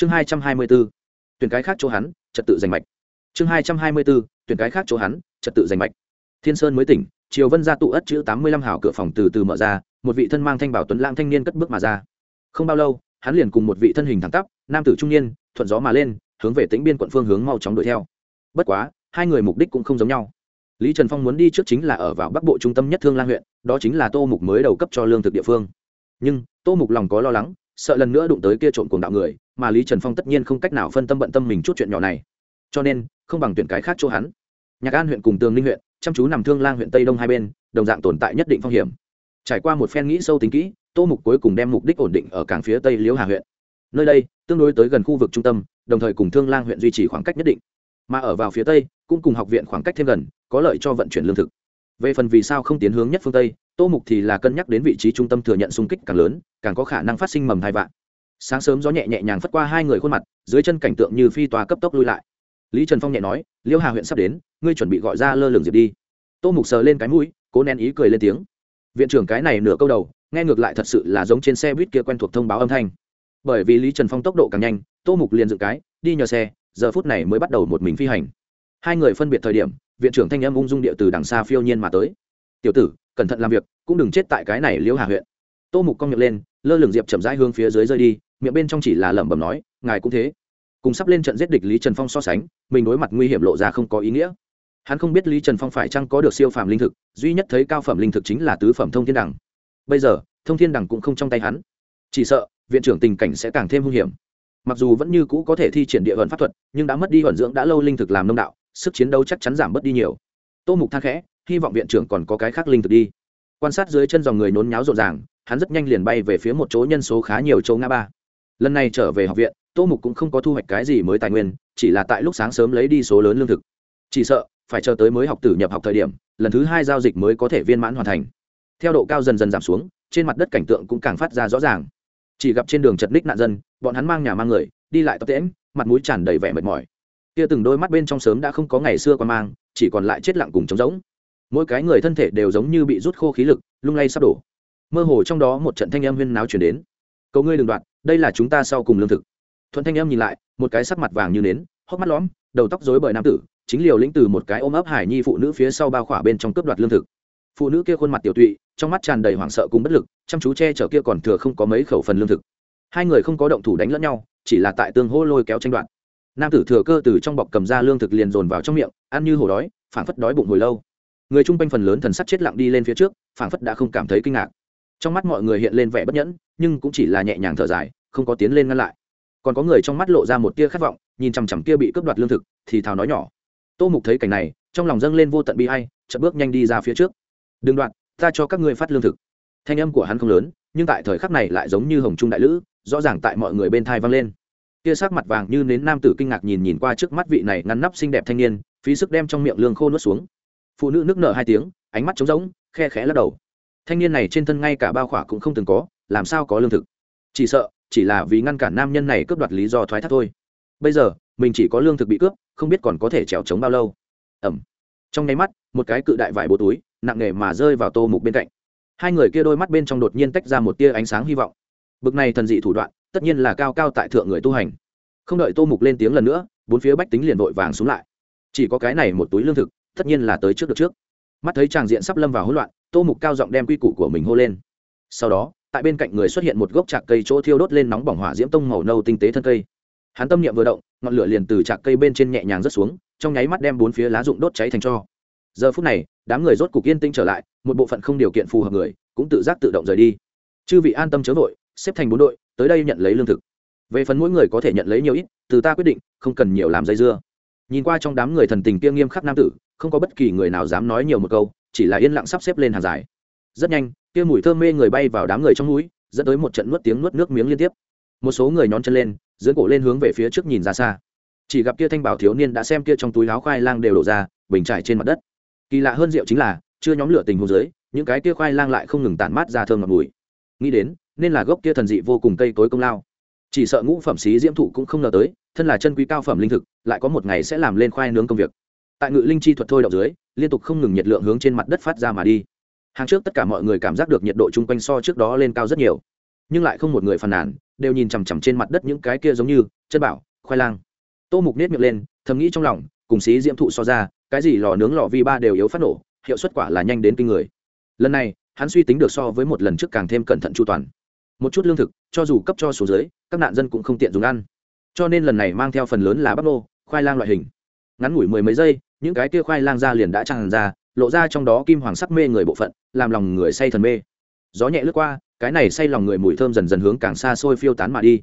chương hai trăm hai mươi b ố tuyển cái khác chỗ hắn, trật tự giành mạch. Chương hai trăm hai mươi b ố tuyển cái khác chỗ hắn, trật tự giành mạch. Thiên sơn mới tỉnh, triều vân gia tụ ất chữ tám mươi lăm hào cửa phòng từ từ mở ra, một vị thân mang thanh bảo tuấn lãng thanh niên cất bước mà ra. Không bao lâu, hắn liền cùng một vị thân hình thẳng tắp, nam tử trung niên, thuận gió mà lên, hướng về tĩnh biên quận phương hướng mau chóng đuổi theo. Bất quá, hai người mục đích cũng không giống nhau. Lý trần phong muốn đi trước chính là ở vào bắc bộ trung tâm nhất thương lan huyện, đó chính là tô mục mới đầu cấp cho lương thực địa phương. Nhưng, tô mục lòng có lo lắng, sợ lần nữa đụng tới kia trộm cuồng đạo người mà lý trần phong tất nhiên không cách nào phân tâm bận tâm mình chút chuyện nhỏ này. Cho nên, không bằng tuyển cái khác chỗ hắn. Nhạc an huyện cùng tường ninh huyện, chăm chú nằm thương lang huyện tây đông hai bên, đồng dạng tồn tại nhất định phong hiểm. Trải qua một phen nghĩ sâu tính kỹ, tô mục cuối cùng đem mục đích ổn định ở cảng phía tây liễu hà huyện. Nơi đây, tương đối tới gần khu vực trung tâm, đồng thời cùng thương lang huyện duy trì khoảng cách nhất định. Mà ở vào phía tây, cũng cùng học viện khoảng cách thêm gần, có lợi cho vận chuyển lương thực. Về phần vì sao không tiến hướng nhất phương tây, tô mục thì là cân nhắc đến vị trí trung tâm thừa nhận xung kích càng lớn, càng có khả năng phát sinh mầm hai vạn sáng sớm gió nhẹ nhẹ nhàng phất qua hai người khuôn mặt, dưới chân cảnh tượng như phi tòa cấp tốc lui lại. Lý trần phong nhẹ nói, liêu hà huyện sắp đến, ngươi chuẩn bị gọi ra lơ lường diệp đi. Tô mục sờ lên cái mũi, cố nén ý cười lên tiếng. Viện trưởng cái này nửa câu đầu, nghe ngược lại thật sự là giống trên xe buýt kia quen thuộc thông báo âm thanh. Bởi vì lý trần phong tốc độ càng nhanh, tô mục liền dựng cái, đi nhờ xe, giờ phút này mới bắt đầu một mình phi hành. Hai người phân biệt thời điểm, viện trưởng thanh âm ung dung địa từ đằng xa phiêu nhiên mà tới. Tiểu tử, cẩn thận làm việc, cũng đừng chết tại cái này liễu hà huyện tô mục cong miệng lên, lơ lửng diệp chậm rãi hướng phía dưới rơi đi, miệng bên trong chỉ là lẩm bẩm nói, ngài cũng thế. Cùng sắp lên trận giết địch lý trần phong so sánh, mình đối mặt nguy hiểm lộ ra không có ý nghĩa. Hắn không biết lý trần phong phải chăng có được siêu phàm linh thực, duy nhất thấy cao phẩm linh thực chính là tứ phẩm thông thiên đẳng bây giờ, thông thiên đẳng cũng không trong tay hắn. Chỉ sợ, viện trưởng tình cảnh sẽ càng thêm hung hiểm. Mặc dù vẫn như cũ có thể thi triển địa vận pháp thuật, nhưng đã mất đi vận dưỡng, đã lâu linh thực làm nông đạo, sức chiến đấu chắc chắn giảm bớt đi nhiều. Tô mục tha khẽ, hy vọng viện trưởng còn có cái khác linh thực đi. Quan sát dưới chân dòng người nôn nháo rộn ràng hắn rất nhanh liền bay về phía một chỗ nhân số khá nhiều châu ngã ba. Lần này trở về học viện, tô mục cũng không có thu hoạch cái gì mới tài nguyên, chỉ là tại lúc sáng sớm lấy đi số lớn lương thực. Chỉ sợ, phải chờ tới mới học tử nhập học thời điểm, lần thứ hai giao dịch mới có thể viên mãn hoàn thành. Theo độ cao dần dần giảm xuống, trên mặt đất cảnh tượng cũng càng phát ra rõ ràng. Chỉ gặp trên đường chật ních nạn dân, bọn hắn mang nhà mang người, đi lại tập tễm mặt mũi tràn đầy vẻ mệt mỏi. Kia từng đôi mắt bên trong sớm đã không có ngày xưa còn mang, chỉ còn lại chết lặng cùng trống rỗng. Mỗi cái người thân thể đều giống như bị rút khô khí lực, lung lay sắp đổ mơ hồ trong đó một trận thanh âm huyên náo chuyển đến. Cầu ngươi đừng đoạt, đây là chúng ta sau cùng lương thực. Thuận thanh âm nhìn lại, một cái sắc mặt vàng như nến, hốc mắt lõm, đầu tóc rối bởi nam tử, chính liều lĩnh từ một cái ôm ấp hải nhi phụ nữ phía sau bao khỏa bên trong cướp đoạt lương thực. Phụ nữ kia khuôn mặt tiểu tụy, trong mắt tràn đầy hoảng sợ cùng bất lực, chăm chú che chở kia còn thừa không có mấy khẩu phần lương thực. Hai người không có động thủ đánh lẫn nhau, chỉ là tại tương hô lôi kéo tranh đoạt. Nam tử thừa cơ từ trong bọc cầm ra lương thực liền dồn vào trong miệng, ăn như hổ đói, phảng phất đói bụng hồi lâu. Người chung quanh phần lớn thần sắc chết lặng đi lên phía trước, phảng phất đã không cảm thấy kinh ngạc trong mắt mọi người hiện lên vẻ bất nhẫn, nhưng cũng chỉ là nhẹ nhàng thở dài, không có tiến lên ngăn lại. Còn có người trong mắt lộ ra một tia khát vọng, nhìn chằm chằm kia bị cướp đoạt lương thực, thì thào nói nhỏ. Tô mục thấy cảnh này, trong lòng dâng lên vô tận bi hay chợt bước nhanh đi ra phía trước. Đừng đoạn ta cho các ngươi phát lương thực. Thanh âm của hắn không lớn, nhưng tại thời khắc này lại giống như hồng trung đại lữ, rõ ràng tại mọi người bên thai vang lên. Kia sắc mặt vàng như nến nam tử kinh ngạc nhìn nhìn qua trước mắt vị này ngăn nắp xinh đẹp thanh niên, phí sức đem trong miệng lương khô nuốt xuống. Phụ nữ nước nở hai tiếng, ánh mắt trống rỗng, khe khẽ lắc đầu thanh niên này trên thân ngay cả bao khỏa cũng không từng có, làm sao có lương thực? Chỉ sợ, chỉ là vì ngăn cản nam nhân này cướp đoạt lý do thoái thác thôi. Bây giờ, mình chỉ có lương thực bị cướp, không biết còn có thể trèo trống bao lâu. Ẩm. Trong nháy mắt, một cái cự đại vải bố túi, nặng nề mà rơi vào tô mục bên cạnh. Hai người kia đôi mắt bên trong đột nhiên tách ra một tia ánh sáng hy vọng. Bực này thần dị thủ đoạn, tất nhiên là cao cao tại thượng người tu hành. Không đợi tô mục lên tiếng lần nữa, bốn phía bách tính liền vội vàng xuống lại. Chỉ có cái này một túi lương thực, tất nhiên là tới trước được trước mắt thấy tràng diện sắp lâm vào hỗn loạn, tô mục cao giọng đem quy củ của mình hô lên. Sau đó, tại bên cạnh người xuất hiện một gốc trạc cây chỗ thiêu đốt lên nóng bỏng hỏa diễm tông màu nâu tinh tế thân cây. Hắn tâm niệm vừa động, ngọn lửa liền từ trạc cây bên trên nhẹ nhàng rớt xuống, trong nháy mắt đem bốn phía lá rụng đốt cháy thành cho. Giờ phút này, đám người rốt cục yên tĩnh trở lại, một bộ phận không điều kiện phù hợp người, cũng tự giác tự động rời đi. Chư vị an tâm chớ vội, xếp thành bốn đội, tới đây nhận lấy lương thực. Về phần mỗi người có thể nhận lấy nhiều ít, từ ta quyết định, không cần nhiều làm dây dưa nhìn qua trong đám người thần tình kia nghiêm khắc nam tử, không có bất kỳ người nào dám nói nhiều một câu, chỉ là yên lặng sắp xếp lên hàng dài. Rất nhanh, kia mùi thơm mê người bay vào đám người trong núi, dẫn tới một trận nuốt tiếng nuốt nước miếng liên tiếp. Một số người nhón chân lên dưỡng cổ lên hướng về phía trước nhìn ra xa. Chỉ gặp kia thanh bảo thiếu niên đã xem kia trong túi áo khoai lang đều đổ ra, bình trải trên mặt đất. Kỳ lạ hơn rượu chính là, chưa nhóm lửa tình hồ dưới, những cái kia khoai lang lại không ngừng tản mát ra thơm ngọt mùi. Nghĩ đến, nên là gốc kia thần dị vô cùng cây tối công lao chỉ sợ ngũ phẩm xí diễm thụ cũng không ngờ tới, thân là chân quý cao phẩm linh thực, lại có một ngày sẽ làm lên khoai nướng công việc. Tại ngự linh chi thuật thôi động dưới, liên tục không ngừng nhiệt lượng hướng trên mặt đất phát ra mà đi. Hàng trước tất cả mọi người cảm giác được nhiệt độ chung quanh so trước đó lên cao rất nhiều. Nhưng lại không một người phàn nàn, đều nhìn chằm chằm trên mặt đất những cái kia giống như chân bảo, khoai lang. Tô mục nết miệng lên, thầm nghĩ trong lòng, cùng xí diễm thụ so ra, cái gì lò nướng lò vi ba đều yếu phát nổ, hiệu suất quả là nhanh đến kinh người. Lần này, hắn suy tính được so với một lần trước càng thêm cẩn thận chu toàn một chút lương thực, cho dù cấp cho số dưới, các nạn dân cũng không tiện dùng ăn. Cho nên lần này mang theo phần lớn là bắp nô, khoai lang loại hình. Ngắn ngủi mười mấy giây, những cái kia khoai lang ra liền đã tràn ra, lộ ra trong đó kim hoàng sắc mê người bộ phận, làm lòng người say thần mê. Gió nhẹ lướt qua, cái này say lòng người mùi thơm dần dần hướng càng xa xôi phiêu tán mà đi.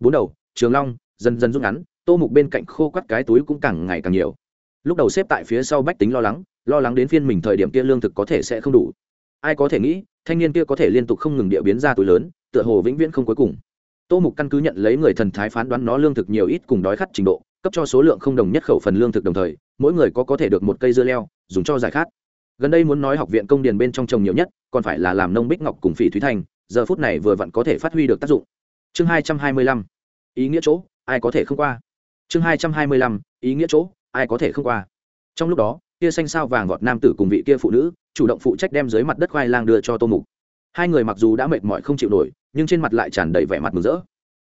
Bốn đầu, trường long, dần dần rút ngắn, tô mục bên cạnh khô quắt cái túi cũng càng ngày càng nhiều. Lúc đầu xếp tại phía sau bách tính lo lắng lo lắng đến phiên mình thời điểm kia lương thực có thể sẽ không đủ. Ai có thể nghĩ, thanh niên kia có thể liên tục không ngừng địa biến ra túi lớn tựa hồ vĩnh viễn không cuối cùng. Tô mục căn cứ nhận lấy người thần thái phán đoán nó lương thực nhiều ít cùng đói khát trình độ, cấp cho số lượng không đồng nhất khẩu phần lương thực đồng thời, mỗi người có có thể được một cây dưa leo, dùng cho giải khát. Gần đây muốn nói học viện công điền bên trong trồng nhiều nhất, còn phải là làm nông bích ngọc cùng phỉ thúy thành, giờ phút này vừa vặn có thể phát huy được tác dụng. Chương hai trăm hai mươi lăm, ý nghĩa chỗ, ai có thể không qua? Chương hai trăm hai mươi lăm, ý nghĩa chỗ, ai có thể không qua? Trong lúc đó kia xanh sao vàng vọt nam tử cùng vị kia phụ nữ, chủ động phụ trách đem dưới mặt đất khoai lang đưa cho tô mục hai người mặc dù đã mệt mỏi không chịu nổi, nhưng trên mặt lại tràn đầy vẻ mặt mừng rỡ.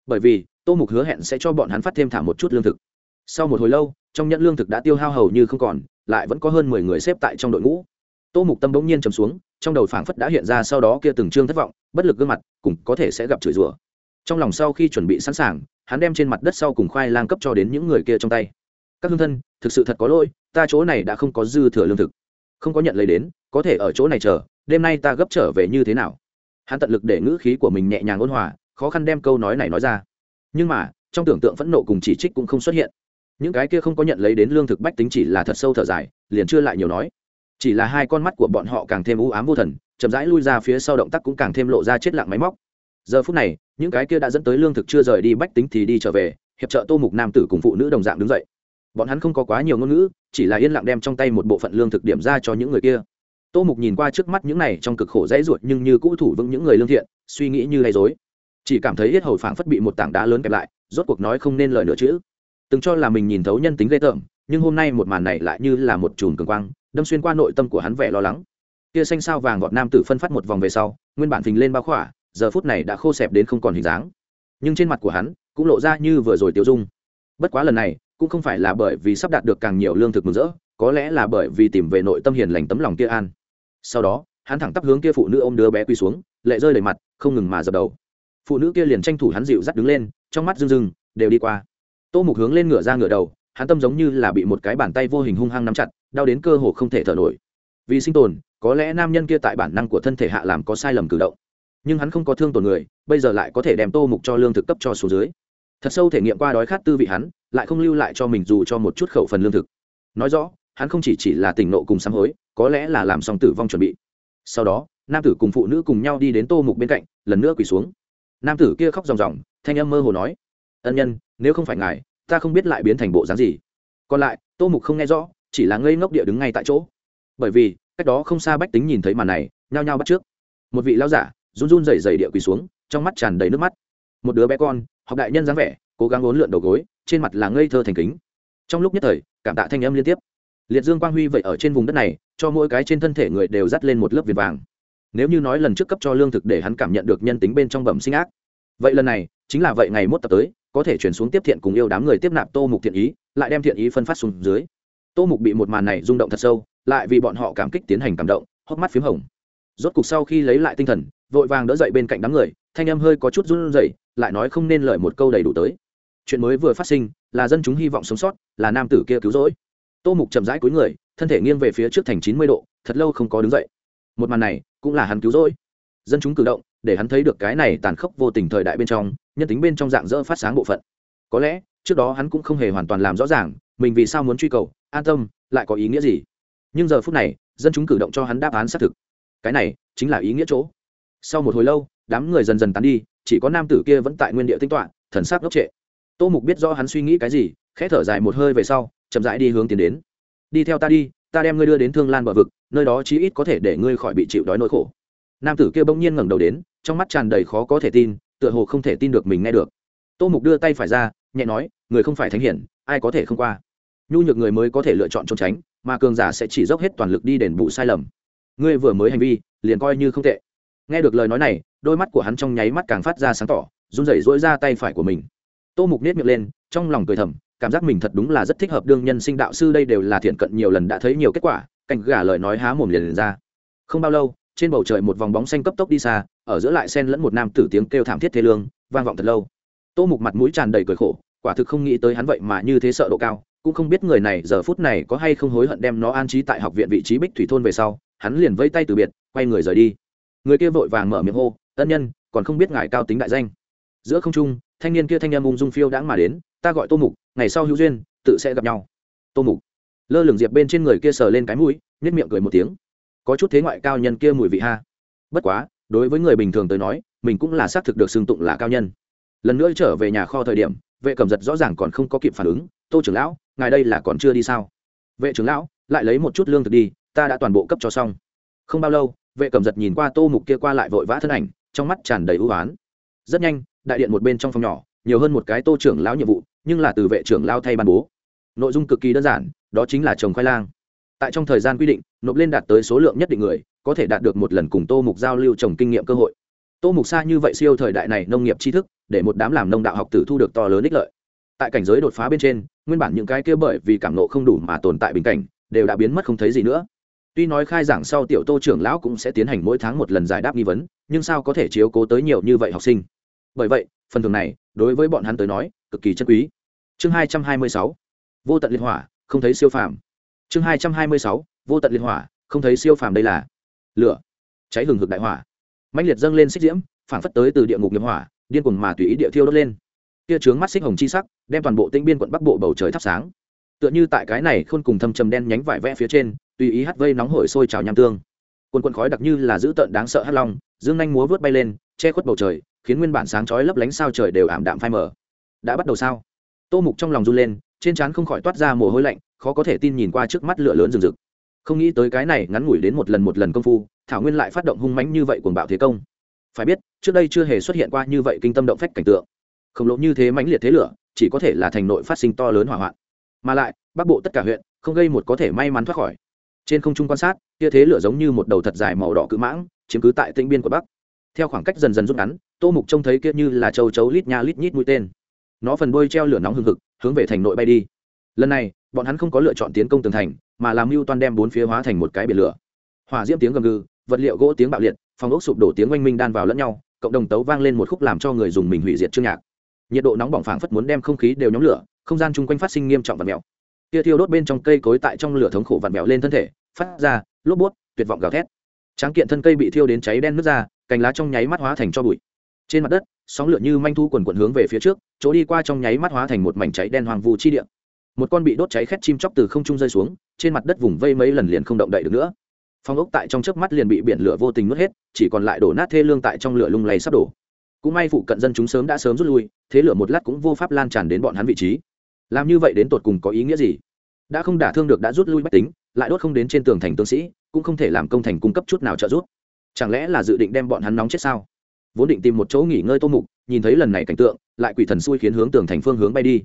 Bởi vì, tô mục hứa hẹn sẽ cho bọn hắn phát thêm thả một chút lương thực. Sau một hồi lâu, trong nhận lương thực đã tiêu hao hầu như không còn, lại vẫn có hơn mười người xếp tại trong đội ngũ. Tô mục tâm bỗng nhiên trầm xuống, trong đầu phảng phất đã hiện ra sau đó kia từng trương thất vọng, bất lực gương mặt cùng có thể sẽ gặp chửi rủa. Trong lòng sau khi chuẩn bị sẵn sàng, hắn đem trên mặt đất sau cùng khoai lang cấp cho đến những người kia trong tay. Các hương thân, thực sự thật có lỗi, ta chỗ này đã không có dư thừa lương thực. Không có nhận lấy đến, có thể ở chỗ này chờ đêm nay ta gấp trở về như thế nào? Hắn tận lực để ngữ khí của mình nhẹ nhàng ôn hòa, khó khăn đem câu nói này nói ra. Nhưng mà, trong tưởng tượng phẫn nộ cùng chỉ trích cũng không xuất hiện. Những cái kia không có nhận lấy đến lương thực bách tính chỉ là thật sâu thở dài, liền chưa lại nhiều nói. Chỉ là hai con mắt của bọn họ càng thêm u ám vô thần, chậm rãi lui ra phía sau động tác cũng càng thêm lộ ra chết lặng máy móc. Giờ phút này, những cái kia đã dẫn tới lương thực chưa rời đi bách tính thì đi trở về, hiệp trợ tô mục nam tử cùng phụ nữ đồng dạng đứng dậy. Bọn hắn không có quá nhiều ngôn ngữ, chỉ là yên lặng đem trong tay một bộ phận lương thực điểm ra cho những người kia tô mục nhìn qua trước mắt những này trong cực khổ dãy ruột nhưng như cũ thủ vững những người lương thiện, suy nghĩ như lay dối chỉ cảm thấy hết hầu phảng phất bị một tảng đá lớn kẹp lại, rốt cuộc nói không nên lời nữa chữ từng cho là mình nhìn thấu nhân tính ghê tởm, nhưng hôm nay một màn này lại như là một chùm cường quang, đâm xuyên qua nội tâm của hắn vẻ lo lắng. Kia xanh sao vàng gọt nam tử phân phát một vòng về sau, nguyên bản phình lên bao khỏa, giờ phút này đã khô xẹp đến không còn hình dáng. Nhưng trên mặt của hắn cũng lộ ra như vừa rồi tiêu dung. Bất quá lần này cũng không phải là bởi vì sắp đạt được càng nhiều lương thực mừng rỡ, có lẽ là bởi vì tìm về nội tâm hiền lành tấm lòng kia an sau đó, hắn thẳng tắp hướng kia phụ nữ ôm đứa bé quỳ xuống, lệ rơi đầy mặt, không ngừng mà dập đầu. Phụ nữ kia liền tranh thủ hắn dịu dắt đứng lên, trong mắt rưng rưng, đều đi qua. Tô mục hướng lên ngửa ra ngửa đầu, hắn tâm giống như là bị một cái bàn tay vô hình hung hăng nắm chặt, đau đến cơ hồ không thể thở nổi. Vì sinh tồn, có lẽ nam nhân kia tại bản năng của thân thể hạ làm có sai lầm cử động. Nhưng hắn không có thương tổn người, bây giờ lại có thể đem tô mục cho lương thực cấp cho số dưới. Thật sâu thể nghiệm qua đói khát tư vị hắn, lại không lưu lại cho mình dù cho một chút khẩu phần lương thực. Nói rõ hắn không chỉ chỉ là tỉnh nộ cùng sám hối, có lẽ là làm xong tử vong chuẩn bị. Sau đó, nam tử cùng phụ nữ cùng nhau đi đến tô mục bên cạnh, lần nữa quỳ xuống. Nam tử kia khóc ròng ròng, thanh âm mơ hồ nói, ân nhân, nếu không phải ngài, ta không biết lại biến thành bộ dáng gì. Còn lại, tô mục không nghe rõ, chỉ là ngây ngốc địa đứng ngay tại chỗ. Bởi vì, cách đó không xa bách tính nhìn thấy màn này, nhao nhao bắt trước. Một vị lao giả, run run rẩy rẩy địa quỳ xuống, trong mắt tràn đầy nước mắt. Một đứa bé con, học đại nhân dáng vẻ, cố gắng uốn lượn đầu gối, trên mặt là ngây thơ thành kính. Trong lúc nhất thời, cảm tạ thanh âm liên tiếp liệt dương quang huy vậy ở trên vùng đất này, cho mỗi cái trên thân thể người đều dắt lên một lớp viền vàng. Nếu như nói lần trước cấp cho lương thực để hắn cảm nhận được nhân tính bên trong bẩm sinh ác. Vậy lần này, chính là vậy ngày mốt tập tới, có thể chuyển xuống tiếp thiện cùng yêu đám người tiếp nạp tô mục thiện ý, lại đem thiện ý phân phát xuống dưới. Tô mục bị một màn này rung động thật sâu, lại vì bọn họ cảm kích tiến hành cảm động, hốc mắt p h í m hồng. Rốt cục sau khi lấy lại tinh thần, vội vàng đỡ dậy bên cạnh đám người, thanh em hơi có chút run rẩy, lại nói không nên lời một câu đầy đủ tới. Chuyện mới vừa phát sinh, là dân chúng hy vọng sống sót, là nam tử kia cứu rỗi tô mục chậm rãi cuối người, thân thể nghiêng về phía trước thành chín mươi độ, thật lâu không có đứng dậy. Một màn này cũng là hắn cứu rỗi. Dân chúng cử động, để hắn thấy được cái này tàn khốc vô tình thời đại bên trong, nhân tính bên trong dạng dỡ phát sáng bộ phận. Có lẽ, trước đó hắn cũng không hề hoàn toàn làm rõ ràng, mình vì sao muốn truy cầu, an tâm, lại có ý nghĩa gì. Nhưng giờ phút này, dân chúng cử động cho hắn đáp án xác thực. Cái này chính là ý nghĩa chỗ. Sau một hồi lâu, đám người dần dần tán đi, chỉ có nam tử kia vẫn tại nguyên địa tinh toạn thần sắc ngốc trệ. Tô mục biết rõ hắn suy nghĩ cái gì, khẽ thở dài một hơi về sau chậm rãi đi hướng tiến đến. Đi theo ta đi, ta đem ngươi đưa đến thương lan bờ vực, nơi đó chí ít có thể để ngươi khỏi bị chịu đói nỗi khổ. Nam tử kia bỗng nhiên ngẩng đầu đến, trong mắt tràn đầy khó có thể tin, tựa hồ không thể tin được mình nghe được. Tô mục đưa tay phải ra, nhẹ nói, người không phải thánh hiển, ai có thể không qua? Nhu nhược người mới có thể lựa chọn trốn tránh, mà cường giả sẽ chỉ dốc hết toàn lực đi đền bù sai lầm. Ngươi vừa mới hành vi, liền coi như không tệ. Nghe được lời nói này, đôi mắt của hắn trong nháy mắt càng phát ra sáng tỏ, run rẩy rỗi ra tay phải của mình. Tô mục nết miệng lên, trong lòng cười thầm cảm giác mình thật đúng là rất thích hợp đương nhân sinh đạo sư đây đều là thiện cận nhiều lần đã thấy nhiều kết quả cảnh gả lời nói há mồm liền, liền ra. Không bao lâu trên bầu trời một vòng bóng xanh cấp tốc đi xa ở giữa lại sen lẫn một nam tử tiếng kêu thảm thiết thế lương vang vọng thật lâu. Tô mục mặt mũi tràn đầy cười khổ quả thực không nghĩ tới hắn vậy mà như thế sợ độ cao cũng không biết người này giờ phút này có hay không hối hận đem nó an trí tại học viện vị trí bích thủy thôn về sau hắn liền vây tay từ biệt quay người rời đi. Người kia vội vàng mở miệng hô ân nhân còn không biết ngài cao tính đại danh. Giữa không trung thanh niên kia thanh em ung dung phiêu đãng mà đến ta gọi tô mục ngày sau hữu duyên, tự sẽ gặp nhau. Tô mục. Lơ lửng diệp bên trên người kia sờ lên cái mũi nhất miệng cười một tiếng. Có chút thế ngoại cao nhân kia mùi vị ha. Bất quá, đối với người bình thường tới nói, mình cũng là xác thực được xưng tụng là cao nhân. Lần nữa trở về nhà kho thời điểm, vệ cầm giật rõ ràng còn không có kịp phản ứng, tô trưởng lão, ngài đây là còn chưa đi sao? Vệ trưởng lão, lại lấy một chút lương thực đi, ta đã toàn bộ cấp cho xong. Không bao lâu, vệ cầm giật nhìn qua tô mục kia qua lại vội vã thân ảnh, trong mắt tràn đầy ưu á rất nhanh, đại điện một bên trong phòng nhỏ, nhiều hơn một cái tô trưởng lão nhiệm vụ nhưng là từ vệ trưởng lao thay ban bố. Nội dung cực kỳ đơn giản, đó chính là trồng khoai lang. Tại trong thời gian quy định, nộp lên đạt tới số lượng nhất định người, có thể đạt được một lần cùng tô mục giao lưu trồng kinh nghiệm cơ hội. Tô mục xa như vậy siêu thời đại này nông nghiệp tri thức, để một đám làm nông đạo học tử thu được to lớn ích lợi. Tại cảnh giới đột phá bên trên, nguyên bản những cái kia bởi vì cảm nộ không đủ mà tồn tại bình cảnh, đều đã biến mất không thấy gì nữa. Tuy nói khai giảng sau tiểu tô trưởng lão cũng sẽ tiến hành mỗi tháng một lần giải đáp nghi vấn, nhưng sao có thể chiếu cố tới nhiều như vậy học sinh? Bởi vậy, phần thường này, đối với bọn hắn tới nói cực kỳ chân quý. Chương hai trăm hai mươi sáu, vô tận liên hỏa, không thấy siêu phàm. Chương hai trăm hai mươi sáu, vô tận liên hỏa, không thấy siêu phàm đây là lửa, cháy hừng hực đại hỏa. Mạnh liệt dâng lên xích diễm phản phất tới từ địa ngục nghiệp hỏa, điên cuồng mà tùy ý địa thiêu đốt lên. Kia trướng mắt xích hồng chi sắc, đem toàn bộ tinh biên quận bắc bộ bầu trời thắp sáng. Tựa như tại cái này khôn cùng thâm trầm đen nhánh vải vẽ phía trên, tùy ý hắt vây nóng hổi sôi trào nham tương. Quần quần khói đặc như là dữ tợn đáng sợ hắt long, dương nhanh múa vớt bay lên, che khuất bầu trời, khiến nguyên bản sáng chói lấp lánh sao trời đều ảm đạm phai mờ đã bắt đầu sao? Tô mục trong lòng run lên, trên trán không khỏi toát ra mồ hôi lạnh, khó có thể tin nhìn qua trước mắt lửa lớn rừng rực. Không nghĩ tới cái này ngắn ngủi đến một lần một lần công phu, thảo nguyên lại phát động hung mãnh như vậy cuồng bạo thế công. Phải biết, trước đây chưa hề xuất hiện qua như vậy kinh tâm động phách cảnh tượng. Khổng lồ như thế mãnh liệt thế lửa, chỉ có thể là thành nội phát sinh to lớn hỏa hoạn. Mà lại, bắc bộ tất cả huyện, không gây một có thể may mắn thoát khỏi. Trên không trung quan sát kia thế lửa giống như một đầu thật dài màu đỏ cự mãng, chiếm cứ tại tĩnh biên của bắc. Theo khoảng cách dần dần rút ngắn, tô mục trông thấy kia như là châu chấu lít nha lít nhít mũi tên nó phần đuôi treo lửa nóng hừng hực, hướng về thành nội bay đi. Lần này, bọn hắn không có lựa chọn tiến công tường thành, mà làm mưu toan đem bốn phía hóa thành một cái biển lửa. Hỏa diễm tiếng gầm gừ, vật liệu gỗ tiếng bạo liệt, phòng ốc sụp đổ tiếng oanh minh đan vào lẫn nhau, cộng đồng tấu vang lên một khúc làm cho người dùng mình hủy diệt chương nhạc. Nhiệt độ nóng bỏng phảng phất muốn đem không khí đều nhóm lửa, không gian chung quanh phát sinh nghiêm trọng và mèo. Kia thiêu đốt bên trong cây cối tại trong lửa thống khổ vặn mèo lên thân thể, phát ra lốp bút, tuyệt vọng gào thét. Tráng kiện thân cây bị thiêu đến cháy đen nước ra, cành lá trong nháy mắt hóa thành cho bụi. Trên mặt đất sóng lửa như manh thu quần quần hướng về phía trước, chỗ đi qua trong nháy mắt hóa thành một mảnh cháy đen hoàng vu chi địa. Một con bị đốt cháy khét chim chóc từ không trung rơi xuống, trên mặt đất vùng vây mấy lần liền không động đậy được nữa. Phong ốc tại trong chớp mắt liền bị biển lửa vô tình nuốt hết, chỉ còn lại đổ nát thê lương tại trong lửa lung lay sắp đổ. Cũng may phụ cận dân chúng sớm đã sớm rút lui, thế lửa một lát cũng vô pháp lan tràn đến bọn hắn vị trí. Làm như vậy đến tột cùng có ý nghĩa gì? Đã không đả thương được đã rút lui bách tính, lại đốt không đến trên tường thành tướng sĩ, cũng không thể làm công thành cung cấp chút nào trợ giúp. Chẳng lẽ là dự định đem bọn hắn nóng chết sao? Vốn định tìm một chỗ nghỉ ngơi tô mục, nhìn thấy lần này cảnh tượng, lại quỷ thần xui khiến hướng tường thành phương hướng bay đi.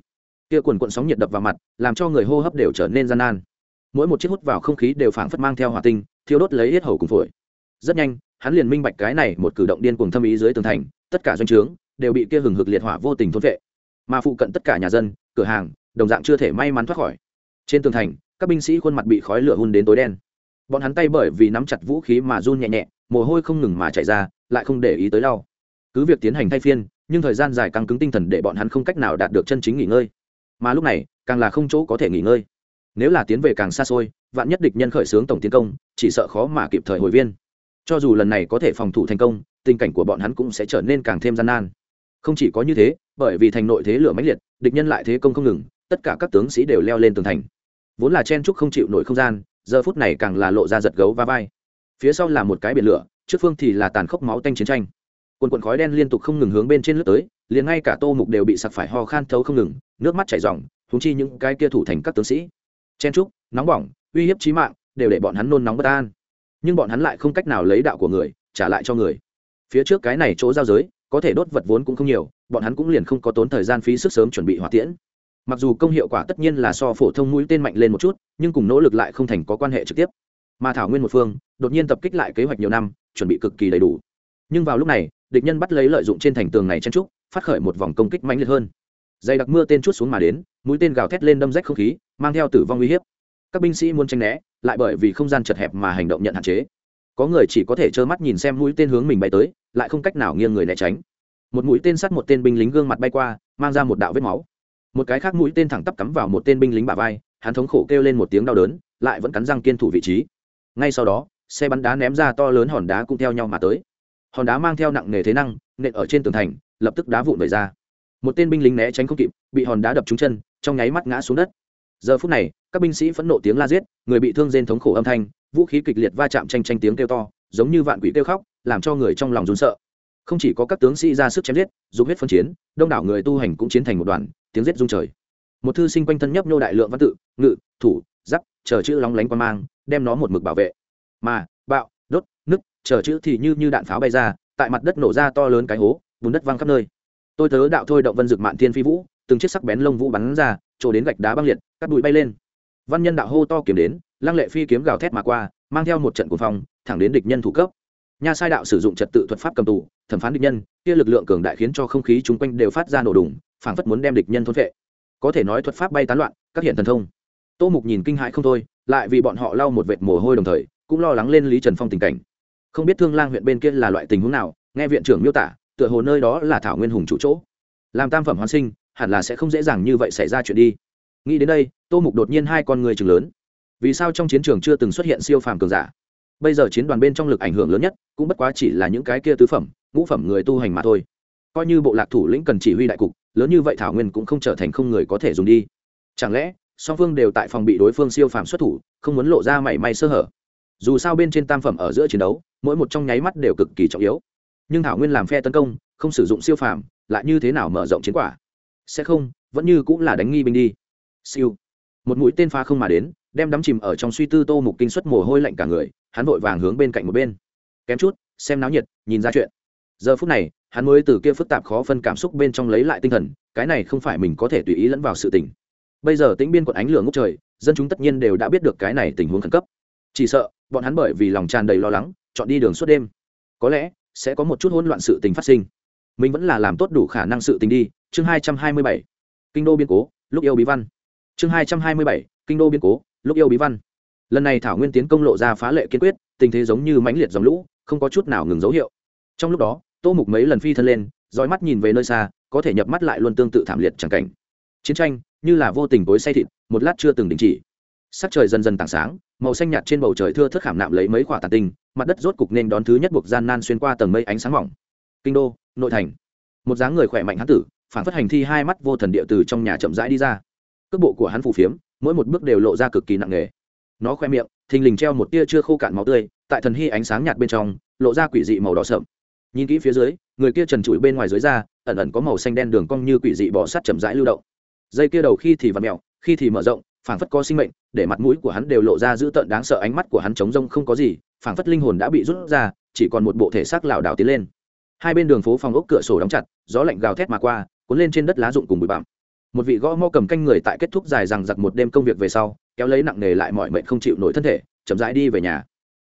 Kia quần quận sóng nhiệt đập vào mặt, làm cho người hô hấp đều trở nên gian nan. Mỗi một chiếc hút vào không khí đều phảng phất mang theo hỏa tinh, thiêu đốt lấy hết hầu cùng phổi. Rất nhanh, hắn liền minh bạch cái này một cử động điên cuồng thâm ý dưới tường thành, tất cả doanh trướng đều bị kia hừng hực liệt hỏa vô tình thôn vệ. Mà phụ cận tất cả nhà dân, cửa hàng, đồng dạng chưa thể may mắn thoát khỏi. Trên tường thành, các binh sĩ khuôn mặt bị khói lửa hun đến tối đen. Bọn hắn tay bởi vì nắm chặt vũ khí mà run nhẹ nhẹ, mồ hôi không ngừng mà chảy ra lại không để ý tới đau cứ việc tiến hành thay phiên, nhưng thời gian dài căng cứng tinh thần để bọn hắn không cách nào đạt được chân chính nghỉ ngơi. Mà lúc này, càng là không chỗ có thể nghỉ ngơi. Nếu là tiến về càng xa xôi, vạn nhất địch nhân khởi xướng tổng tiến công, chỉ sợ khó mà kịp thời hồi viên. Cho dù lần này có thể phòng thủ thành công, tình cảnh của bọn hắn cũng sẽ trở nên càng thêm gian nan. Không chỉ có như thế, bởi vì thành nội thế lửa mãnh liệt, địch nhân lại thế công không ngừng, tất cả các tướng sĩ đều leo lên tường thành. Vốn là chen trúc không chịu nổi không gian, giờ phút này càng là lộ ra giật gấu và vai. Phía sau là một cái biển lửa trước phương thì là tàn khốc máu tanh chiến tranh. Quần quần khói đen liên tục không ngừng hướng bên trên lướt tới, liền ngay cả tô mục đều bị sặc phải ho khan thấu không ngừng, nước mắt chảy r thúng chi những cái kia thủ thành các tướng sĩ. Chen trúc nóng bỏng, uy hiếp trí mạng, đều để bọn hắn nôn nóng bất an. Nhưng bọn hắn lại không cách nào lấy đạo của người, trả lại cho người. Phía trước cái này chỗ giao giới, có thể đốt vật vốn cũng không nhiều, bọn hắn cũng liền không có tốn thời gian phí sức sớm chuẩn bị hỏa tiễn. Mặc dù công hiệu quả tất nhiên là so phổ thông mũi tên mạnh lên một chút, nhưng cùng nỗ lực lại không thành có quan hệ trực tiếp mà thảo nguyên một phương, đột nhiên tập kích lại kế hoạch nhiều năm, chuẩn bị cực kỳ đầy đủ. Nhưng vào lúc này, địch nhân bắt lấy lợi dụng trên thành tường này chen trúc, phát khởi một vòng công kích mãnh liệt hơn. Dày đặc mưa tên chút xuống mà đến, mũi tên gào thét lên đâm rách không khí, mang theo tử vong uy hiếp. Các binh sĩ muốn tranh né, lại bởi vì không gian chật hẹp mà hành động nhận hạn chế. Có người chỉ có thể trơ mắt nhìn xem mũi tên hướng mình bay tới, lại không cách nào nghiêng người né tránh. Một mũi tên sắt một tên binh lính gương mặt bay qua, mang ra một đạo vết máu. Một cái khác mũi tên thẳng tắp cắm vào một tên binh lính bả vai, hắn thống khổ kêu lên một tiếng đau đớn, lại vẫn cắn răng kiên thủ vị trí ngay sau đó, xe bắn đá ném ra to lớn hòn đá cũng theo nhau mà tới. Hòn đá mang theo nặng nề thế năng, nện ở trên tường thành, lập tức đá vụn vẩy ra. Một tên binh lính né tránh không kịp, bị hòn đá đập trúng chân, trong nháy mắt ngã xuống đất. Giờ phút này, các binh sĩ phẫn nộ tiếng la giết, người bị thương rên thống khổ âm thanh, vũ khí kịch liệt va chạm tranh tranh tiếng kêu to, giống như vạn quỷ kêu khóc, làm cho người trong lòng run sợ. Không chỉ có các tướng sĩ ra sức chém giết dùng huyết phân chiến, đông đảo người tu hành cũng chiến thành một đoàn, tiếng giết rung trời. Một thư sinh quanh thân nhấp nhô đại lượng văn tự, ngự, thủ, giáp, chờ chữ lóng lánh qua mang đem nó một mực bảo vệ. Mà, bạo, đốt, nứt, chờ chữ thì như như đạn pháo bay ra, tại mặt đất nổ ra to lớn cái hố, bùn đất văng khắp nơi. Tôi tớ đạo thôi động vân dực mạn thiên phi vũ, từng chiếc sắc bén lông vũ bắn ra, trổ đến gạch đá băng liệt, cắt bụi bay lên. Văn nhân đạo hô to kiếm đến, lăng lệ phi kiếm gào thét mà qua, mang theo một trận cuồng phong, thẳng đến địch nhân thủ cấp. Nha sai đạo sử dụng trật tự thuật pháp cầm tù, thẩm phán địch nhân, kia lực lượng cường đại khiến cho không khí chung quanh đều phát ra nổ đùng, phảng phất muốn đem địch nhân thôn vệ có thể nói thuật pháp bay tán loạn, các hiện thần thông tô mục nhìn kinh hãi không thôi, lại vì bọn họ lau một vệt mồ hôi đồng thời, cũng lo lắng lên lý trần phong tình cảnh. Không biết thương lang huyện bên kia là loại tình huống nào, nghe viện trưởng miêu tả, tựa hồ nơi đó là thảo nguyên hùng chủ chỗ. Làm tam phẩm hoàn sinh, hẳn là sẽ không dễ dàng như vậy xảy ra chuyện đi. Nghĩ đến đây, tô mục đột nhiên hai con người chừng lớn. Vì sao trong chiến trường chưa từng xuất hiện siêu phàm cường giả? Bây giờ chiến đoàn bên trong lực ảnh hưởng lớn nhất, cũng bất quá chỉ là những cái kia tứ phẩm, ngũ phẩm người tu hành mà thôi. Coi như bộ lạc thủ lĩnh cần chỉ huy đại cục, lớn như vậy thảo nguyên cũng không trở thành không người có thể dùng đi. Chẳng lẽ song phương đều tại phòng bị đối phương siêu phàm xuất thủ, không muốn lộ ra mảy may sơ hở. Dù sao bên trên tam phẩm ở giữa chiến đấu, mỗi một trong nháy mắt đều cực kỳ trọng yếu. Nhưng thảo nguyên làm phe tấn công, không sử dụng siêu phàm, lại như thế nào mở rộng chiến quả? Sẽ không, vẫn như cũng là đánh nghi binh đi. Siêu. Một mũi tên pha không mà đến, đem đắm chìm ở trong suy tư tô mục kinh xuất mồ hôi lạnh cả người, hắn vội vàng hướng bên cạnh một bên. Kém chút, xem náo nhiệt, nhìn ra chuyện. Giờ phút này, hắn mới từ kia phức tạp khó phân cảm xúc bên trong lấy lại tinh thần, cái này không phải mình có thể tùy ý lẫn vào sự tình bây giờ tĩnh biên quận ánh lửa ngốc trời, dân chúng tất nhiên đều đã biết được cái này tình huống khẩn cấp. Chỉ sợ, bọn hắn bởi vì lòng tràn đầy lo lắng, chọn đi đường suốt đêm. Có lẽ, sẽ có một chút hỗn loạn sự tình phát sinh. Mình vẫn là làm tốt đủ khả năng sự tình đi. Chương hai trăm hai mươi bảy. Kinh đô biên cố, lúc yêu bí văn. Chương hai trăm hai mươi bảy. Kinh đô biên cố, lúc yêu bí văn. Lần này thảo nguyên tiến công lộ ra phá lệ kiên quyết, tình thế giống như mãnh liệt dòng lũ, không có chút nào ngừng dấu hiệu. Trong lúc đó, tô mục mấy lần phi thân lên, dõi mắt nhìn về nơi xa, có thể nhập mắt lại luôn tương tự thảm liệt chẳng cảnh. Chiến tranh như là vô tình bối say thịt, một lát chưa từng đình chỉ. Sắc trời dần dần tảng sáng, màu xanh nhạt trên bầu trời thưa thất khảm nạm lấy mấy quả tàn tinh, mặt đất rốt cục nên đón thứ nhất buộc gian nan xuyên qua tầng mây ánh sáng mỏng. Kinh đô, nội thành. Một dáng người khỏe mạnh hán tử phản phất hành thi hai mắt vô thần địa từ trong nhà chậm rãi đi ra. Cước bộ của hắn phù phiếm, mỗi một bước đều lộ ra cực kỳ nặng nề. Nó khoe miệng, thình lình treo một tia chưa khô cạn máu tươi, tại thần hy ánh sáng nhạt bên trong, lộ ra quỷ dị màu đỏ sậm. Nhìn kỹ phía dưới, người kia trần trụi bên ngoài dưới da ẩn ẩn có màu xanh đen đường cong như quỷ dị bò sát chậm rãi lưu động dây kia đầu khi thì vặn mèo, khi thì mở rộng phảng phất có sinh mệnh để mặt mũi của hắn đều lộ ra dữ tợn đáng sợ ánh mắt của hắn trống rông không có gì phảng phất linh hồn đã bị rút ra chỉ còn một bộ thể xác lảo đảo tiến lên. Hai bên đường phố phòng ốc cửa sổ đóng chặt gió lạnh gào thét mà qua cuốn lên trên đất lá rụng cùng bụi bặm. Một vị gõ mo cầm canh người tại kết thúc dài rằng giặc một đêm công việc về sau kéo lấy nặng nề lại mọi mệnh không chịu nổi thân thể chậm rãi đi về nhà.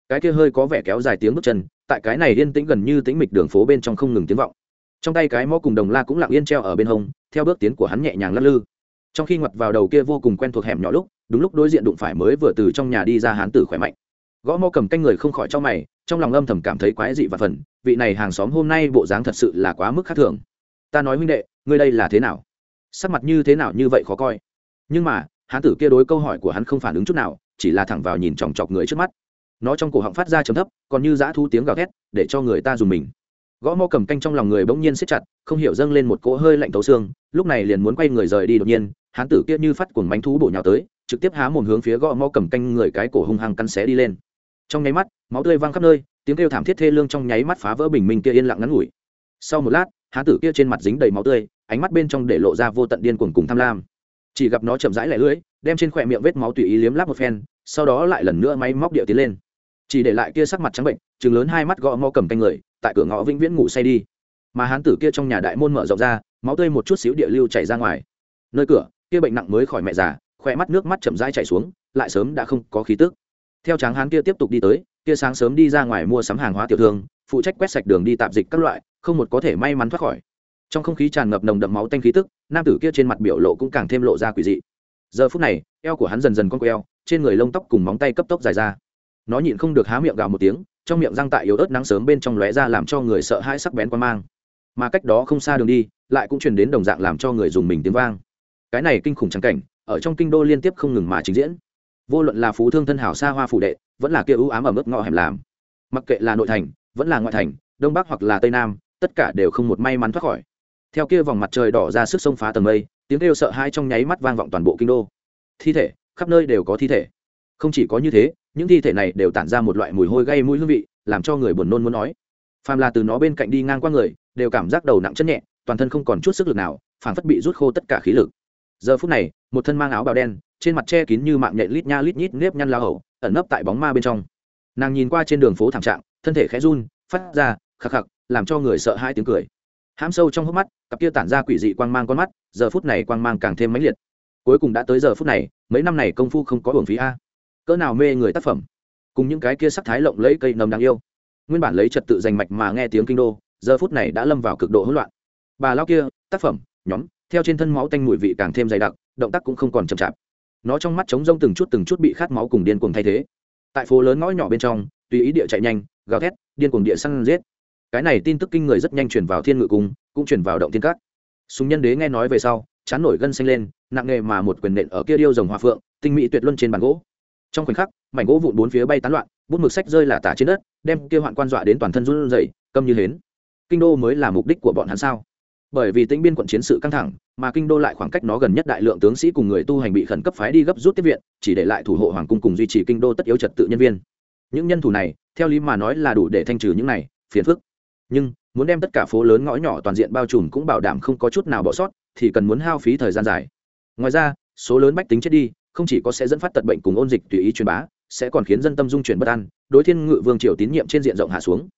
Cái kia hơi có vẻ kéo dài tiếng bước chân tại cái này yên tĩnh gần như tĩnh mịch đường phố bên trong không ngừng tiếng vọng. Trong tay cái mõ cùng đồng la cũng lặng yên treo ở bên hông theo bước tiến của hắn nhẹ nhàng lắc lư trong khi ngoặt vào đầu kia vô cùng quen thuộc hẻm nhỏ lúc, đúng lúc đối diện đụng phải mới vừa từ trong nhà đi ra hán tử khỏe mạnh. Gõ mò cầm canh người không khỏi trong mày, trong lòng âm thầm cảm thấy quái dị và phần, vị này hàng xóm hôm nay bộ dáng thật sự là quá mức khác thường. Ta nói huynh đệ, ngươi đây là thế nào? Sắc mặt như thế nào như vậy khó coi. Nhưng mà, hán tử kia đối câu hỏi của hắn không phản ứng chút nào, chỉ là thẳng vào nhìn chòng chọc người trước mắt. Nó trong cổ họng phát ra chấm thấp, còn như dã thu tiếng gào thét, để cho người ta dùng mình. Gõ mò cầm canh trong lòng người bỗng nhiên siết chặt, không hiểu dâng lên một cỗ hơi lạnh tấu xương, lúc này liền muốn quay người rời đi đột nhiên hán tử kia như phát cuồng bánh thú bổ nhào tới, trực tiếp há mồm hướng phía gõ mau cầm canh người cái cổ hung hăng căn xé đi lên. Trong nháy mắt, máu tươi văng khắp nơi, tiếng kêu thảm thiết thê lương trong nháy mắt phá vỡ bình minh kia yên lặng ngắn ngủi. Sau một lát, hán tử kia trên mặt dính đầy máu tươi, ánh mắt bên trong để lộ ra vô tận điên cuồng cùng tham lam. Chỉ gặp nó chậm rãi lẻ lưỡi, đem trên khỏe miệng vết máu tùy ý liếm láp một phen, sau đó lại lần nữa máy móc điệu tiến lên. Chỉ để lại kia sắc mặt trắng bệnh chừng lớn hai mắt gõ mau cầm canh người, tại cửa ngõ vĩnh viễn ngủ say đi. Mà hán tử kia trong nhà đại môn mở rộng ra, máu tươi một chút xíu địa lưu chảy ra ngoài. Nơi cửa kia bệnh nặng mới khỏi mẹ già, khỏe mắt nước mắt chậm rãi chảy xuống, lại sớm đã không có khí tức. Theo tráng hán kia tiếp tục đi tới, kia sáng sớm đi ra ngoài mua sắm hàng hóa tiểu thương, phụ trách quét sạch đường đi tạp dịch các loại, không một có thể may mắn thoát khỏi. Trong không khí tràn ngập nồng đậm máu tanh khí tức, nam tử kia trên mặt biểu lộ cũng càng thêm lộ ra quỷ dị. Giờ phút này, eo của hắn dần dần con queo, trên người lông tóc cùng móng tay cấp tốc dài ra. Nó nhịn không được há miệng gào một tiếng, trong miệng răng tại yếu ớt nắng sớm bên trong lóe ra làm cho người sợ hãi sắc bén quan mang. Mà cách đó không xa đường đi, lại cũng truyền đến đồng dạng làm cho người dùng mình tiếng vang cái này kinh khủng trắng cảnh, ở trong kinh đô liên tiếp không ngừng mà trình diễn. Vô luận là phú thương thân hảo xa hoa phủ đệ, vẫn là kia ưu ám ở mức ngõ hẻm làm. Mặc kệ là nội thành, vẫn là ngoại thành, đông bắc hoặc là tây nam, tất cả đều không một may mắn thoát khỏi. Theo kia vòng mặt trời đỏ ra sức sông phá tầng mây, tiếng kêu sợ hãi trong nháy mắt vang vọng toàn bộ kinh đô. Thi thể, khắp nơi đều có thi thể. Không chỉ có như thế, những thi thể này đều tản ra một loại mùi hôi gây mũi hương vị, làm cho người buồn nôn muốn nói. Phàm là từ nó bên cạnh đi ngang qua người, đều cảm giác đầu nặng chân nhẹ, toàn thân không còn chút sức lực nào phản phất bị rút khô tất cả khí lực giờ phút này, một thân mang áo bào đen, trên mặt che kín như mạng nhện lít nha lít nhít nếp nhăn lao hậu ẩn nấp tại bóng ma bên trong. Nàng nhìn qua trên đường phố thảm trạng, thân thể khẽ run, phát ra khạc khạc làm cho người sợ hai tiếng cười. Hãm sâu trong hốc mắt, cặp kia tản ra quỷ dị quang mang con mắt, giờ phút này quang mang càng thêm mãnh liệt. Cuối cùng đã tới giờ phút này, mấy năm này công phu không có hưởng phí a. Cỡ nào mê người tác phẩm. Cùng những cái kia sắc thái lộng lẫy cây nầm đáng yêu. Nguyên bản lấy trật tự giành mạch mà nghe tiếng kinh đô, giờ phút này đã lâm vào cực độ hỗn loạn. Bà lao kia, tác phẩm, nhóm theo trên thân máu tanh mùi vị càng thêm dày đặc, động tác cũng không còn chậm chạp. Nó trong mắt trống rông từng chút từng chút bị khát máu cùng điên cuồng thay thế. Tại phố lớn ngõ nhỏ bên trong, tùy ý địa chạy nhanh, gào thét, điên cuồng địa săn giết. Cái này tin tức kinh người rất nhanh chuyển vào thiên ngự cung, cũng chuyển vào động thiên cát súng nhân đế nghe nói về sau, chán nổi gân xanh lên, nặng nghề mà một quyền nện ở kia điêu rồng hoa phượng, tinh mỹ tuyệt luân trên bàn gỗ. Trong khoảnh khắc, mảnh gỗ vụn bốn phía bay tán loạn, bút mực sách rơi là tả trên đất, đem kia hoạn quan dọa đến toàn thân run rẩy, câm như hến. Kinh đô mới là mục đích của bọn hắn sao? Bởi vì tĩnh biên quận chiến sự căng thẳng, mà kinh đô lại khoảng cách nó gần nhất đại lượng tướng sĩ cùng người tu hành bị khẩn cấp phái đi gấp rút tiếp viện, chỉ để lại thủ hộ hoàng cung cùng duy trì kinh đô tất yếu trật tự nhân viên. Những nhân thủ này, theo lý mà nói là đủ để thanh trừ những này, phiền phức. Nhưng, muốn đem tất cả phố lớn ngõ nhỏ toàn diện bao trùm cũng bảo đảm không có chút nào bỏ sót, thì cần muốn hao phí thời gian dài. Ngoài ra, số lớn bách tính chết đi, không chỉ có sẽ dẫn phát tật bệnh cùng ôn dịch tùy ý truyền bá, sẽ còn khiến dân tâm dung chuyển bất an, đối thiên ngự vương triều tín nhiệm trên diện rộng hạ xuống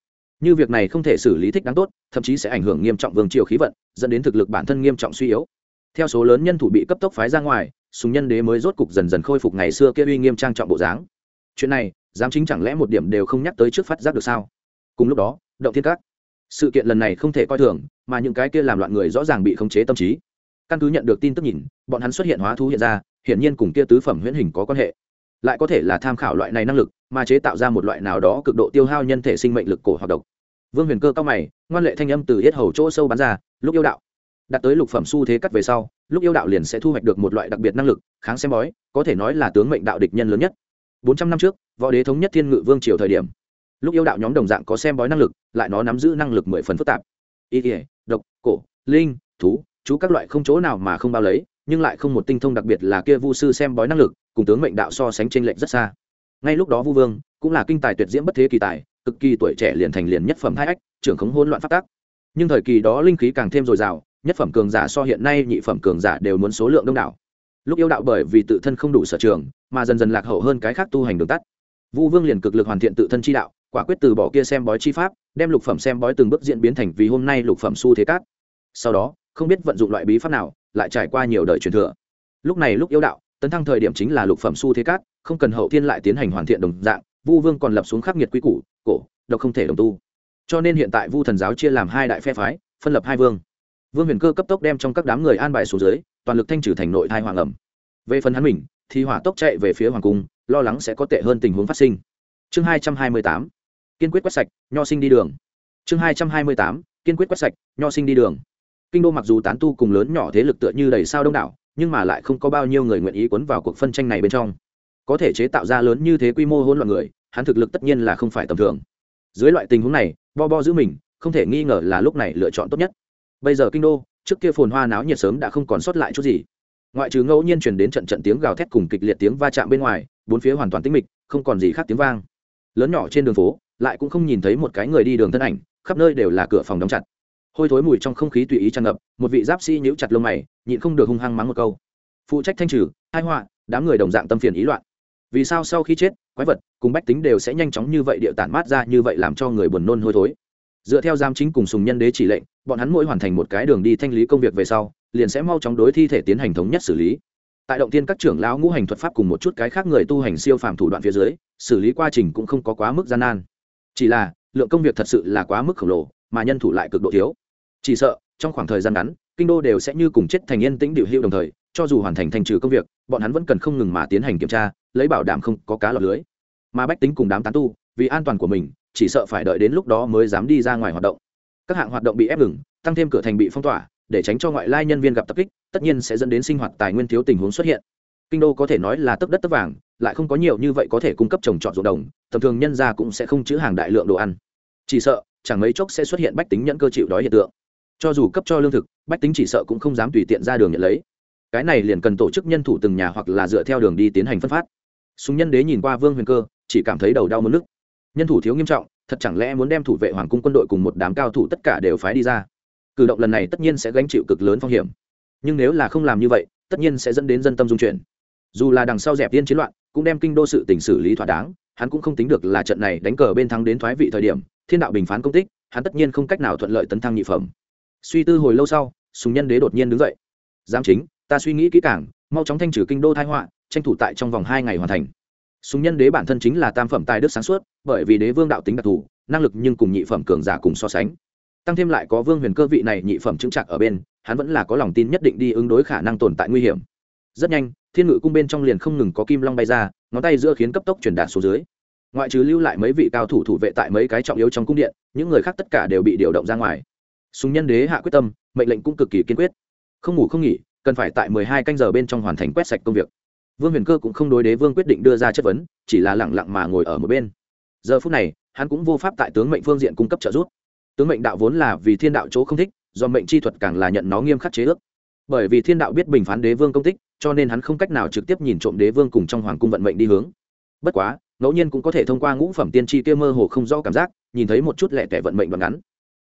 như việc này không thể xử lý thích đáng tốt, thậm chí sẽ ảnh hưởng nghiêm trọng vương triều khí vận, dẫn đến thực lực bản thân nghiêm trọng suy yếu. Theo số lớn nhân thủ bị cấp tốc phái ra ngoài sùng nhân đế mới rốt cục dần dần khôi phục ngày xưa kia uy nghiêm trang trọng bộ dáng. Chuyện này, giám chính chẳng lẽ một điểm đều không nhắc tới trước phát giác được sao? Cùng lúc đó, động thiên các. Sự kiện lần này không thể coi thường, mà những cái kia làm loạn người rõ ràng bị khống chế tâm trí. Căn cứ nhận được tin tức nhìn, bọn hắn xuất hiện hóa thú hiện ra, hiển nhiên cùng kia tứ phẩm huyễn hình có quan hệ lại có thể là tham khảo loại này năng lực, mà chế tạo ra một loại nào đó cực độ tiêu hao nhân thể sinh mệnh lực cổ hoặc độc. Vương huyền cơ cao mày, ngoan lệ thanh âm từ hết hầu chỗ sâu bắn ra, lúc yêu đạo. Đạt tới lục phẩm xu thế cắt về sau, lúc yêu đạo liền sẽ thu hoạch được một loại đặc biệt năng lực, kháng xem bói, có thể nói là tướng mệnh đạo địch nhân lớn nhất. Bốn trăm năm trước, võ đế thống nhất thiên ngự vương triều thời điểm, lúc yêu đạo nhóm đồng dạng có xem bói năng lực, lại nó nắm giữ năng lực mười phần phức tạp. Y kỉa độc, cổ, linh, thú, chú các loại không chỗ nào mà không bao lấy, nhưng lại không một tinh thông đặc biệt là kia vu sư xem bói năng lực cùng tướng mệnh đạo so sánh trên lệnh rất xa. Ngay lúc đó vu vương cũng là kinh tài tuyệt diễm bất thế kỳ tài, cực kỳ tuổi trẻ liền thành liền nhất phẩm hai ách, trưởng khống hôn loạn phát tác nhưng thời kỳ đó linh khí càng thêm dồi dào, nhất phẩm cường giả so hiện nay nhị phẩm cường giả đều muốn số lượng đông đảo. Lúc yêu đạo bởi vì tự thân không đủ sở trường, mà dần dần lạc hậu hơn cái khác tu hành đường tắt. Vu vương liền cực lực hoàn thiện tự thân chi đạo, quả quyết từ bỏ kia xem bói chi pháp, đem lục phẩm xem bói từng bước diễn biến thành vì hôm nay lục phẩm s u thế cát. Sau đó, không biết vận dụng loại bí pháp nào, lại trải qua nhiều đời truyền thừa. Lúc này lúc yêu đạo tấn thăng thời điểm chính là lục phẩm su thế cát, không cần hậu thiên lại tiến hành hoàn thiện đồng dạng, vu vương còn lập xuống khắc nghiệt quy củ, cổ, độc không thể đồng tu. Cho nên hiện tại vu thần giáo chia làm hai đại phe phái, phân lập hai vương. Vương huyền cơ cấp tốc đem trong các đám người an bài xuống dưới, toàn lực thanh trừ thành nội thai hoàng ẩm. Về phần hắn mình, thì hỏa tốc chạy về phía hoàng cung, lo lắng sẽ có tệ hơn tình huống phát sinh. Chương hai trăm hai mươi tám, kiên quyết quét sạch, nho sinh đi đường. Chương hai trăm hai mươi tám, kiên quyết quét sạch, nho sinh đi đường. Kinh đô mặc dù tán tu cùng lớn nhỏ thế lực tựa như đầy sao đông đảo nhưng mà lại không có bao nhiêu người nguyện ý cuốn vào cuộc phân tranh này bên trong. Có thể chế tạo ra lớn như thế quy mô hỗn loạn người, hắn thực lực tất nhiên là không phải tầm thường. Dưới loại tình huống này, bo bo giữ mình, không thể nghi ngờ là lúc này lựa chọn tốt nhất. Bây giờ kinh đô, trước kia phồn hoa náo nhiệt sớm đã không còn sót lại chút gì. Ngoại trừ ngẫu nhiên truyền đến trận trận tiếng gào thét cùng kịch liệt tiếng va chạm bên ngoài, bốn phía hoàn toàn tĩnh mịch, không còn gì khác tiếng vang. Lớn nhỏ trên đường phố, lại cũng không nhìn thấy một cái người đi đường thân ảnh, khắp nơi đều là cửa phòng đóng chặt hôi thối mùi trong không khí tùy ý tràn ngập, một vị giáp sĩ nhíu chặt lông mày, nhịn không được hung hăng mắng một câu. Phụ trách thanh trừ, hai họa, đám người đồng dạng tâm phiền ý loạn. Vì sao sau khi chết, quái vật cùng bách tính đều sẽ nhanh chóng như vậy điệu tản mát ra như vậy làm cho người buồn nôn hôi thối? Dựa theo giam chính cùng sùng nhân đế chỉ lệnh, bọn hắn mỗi hoàn thành một cái đường đi thanh lý công việc về sau, liền sẽ mau chóng đối thi thể tiến hành thống nhất xử lý. Tại động tiên các trưởng lão ngũ hành thuật pháp cùng một chút cái khác người tu hành siêu phàm thủ đoạn phía dưới, xử lý quá trình cũng không có quá mức gian nan. Chỉ là, lượng công việc thật sự là quá mức khổng lồ, mà nhân thủ lại cực độ thiếu chỉ sợ, trong khoảng thời gian ngắn, kinh đô đều sẽ như cùng chết thành yên tĩnh điều hưu đồng thời, cho dù hoàn thành thành trừ công việc, bọn hắn vẫn cần không ngừng mà tiến hành kiểm tra, lấy bảo đảm không có cá lọt lưới. Mà bách tính cùng đám tán tu, vì an toàn của mình, chỉ sợ phải đợi đến lúc đó mới dám đi ra ngoài hoạt động. Các hạng hoạt động bị ép ngừng, tăng thêm cửa thành bị phong tỏa, để tránh cho ngoại lai nhân viên gặp tập kích, tất nhiên sẽ dẫn đến sinh hoạt tài nguyên thiếu tình huống xuất hiện. Kinh đô có thể nói là tấp đất tấp vàng, lại không có nhiều như vậy có thể cung cấp trồng trọt ruộng đồng, tầm thường nhân gia cũng sẽ không chữ hàng đại lượng đồ ăn. Chỉ sợ, chẳng mấy chốc sẽ xuất hiện bách tính nhẫn cơ chịu đói hiện tượng cho dù cấp cho lương thực, bách tính chỉ sợ cũng không dám tùy tiện ra đường nhận lấy. Cái này liền cần tổ chức nhân thủ từng nhà hoặc là dựa theo đường đi tiến hành phân phát. Súng nhân đế nhìn qua vương huyền cơ, chỉ cảm thấy đầu đau mất nước. Nhân thủ thiếu nghiêm trọng, thật chẳng lẽ muốn đem thủ vệ hoàng cung quân đội cùng một đám cao thủ tất cả đều phái đi ra? Cử động lần này tất nhiên sẽ gánh chịu cực lớn phong hiểm. Nhưng nếu là không làm như vậy, tất nhiên sẽ dẫn đến dân tâm dung chuyển. Dù là đằng sau dẹp tiên chiến loạn, cũng đem kinh đô sự tỉnh xử lý thỏa đáng, hắn cũng không tính được là trận này đánh cờ bên thắng đến thoái vị thời điểm, thiên đạo bình phán công tích, hắn tất nhiên không cách nào thuận lợi tấn thăng nhị phẩm suy tư hồi lâu sau, sùng nhân đế đột nhiên đứng dậy. Giám chính, ta suy nghĩ kỹ càng, mau chóng thanh trừ kinh đô thái họa, tranh thủ tại trong vòng hai ngày hoàn thành. Sùng nhân đế bản thân chính là tam phẩm tài đức sáng suốt, bởi vì đế vương đạo tính đặc thù, năng lực nhưng cùng nhị phẩm cường giả cùng so sánh. Tăng thêm lại có vương huyền cơ vị này nhị phẩm chứng chặt ở bên, hắn vẫn là có lòng tin nhất định đi ứng đối khả năng tồn tại nguy hiểm. Rất nhanh, thiên ngự cung bên trong liền không ngừng có kim long bay ra, ngón tay giữa khiến cấp tốc truyền đạt xuống dưới. Ngoại trừ lưu lại mấy vị cao thủ thủ vệ tại mấy cái trọng yếu trong cung điện, những người khác tất cả đều bị điều động ra ngoài súng nhân đế hạ quyết tâm, mệnh lệnh cũng cực kỳ kiên quyết. Không ngủ không nghỉ, cần phải tại mười hai canh giờ bên trong hoàn thành quét sạch công việc. Vương huyền cơ cũng không đối đế vương quyết định đưa ra chất vấn, chỉ là lẳng lặng mà ngồi ở một bên. Giờ phút này, hắn cũng vô pháp tại tướng mệnh phương diện cung cấp trợ giúp. Tướng mệnh đạo vốn là vì thiên đạo chỗ không thích, do mệnh chi thuật càng là nhận nó nghiêm khắc chế ước. Bởi vì thiên đạo biết bình phán đế vương công tích, cho nên hắn không cách nào trực tiếp nhìn trộm đế vương cùng trong hoàng cung vận mệnh đi hướng. Bất quá, ngẫu nhiên cũng có thể thông qua ngũ phẩm tiên tri kia mơ hồ không rõ cảm giác, nhìn thấy một chút lẻ tẻ vận mệnh và ngắn.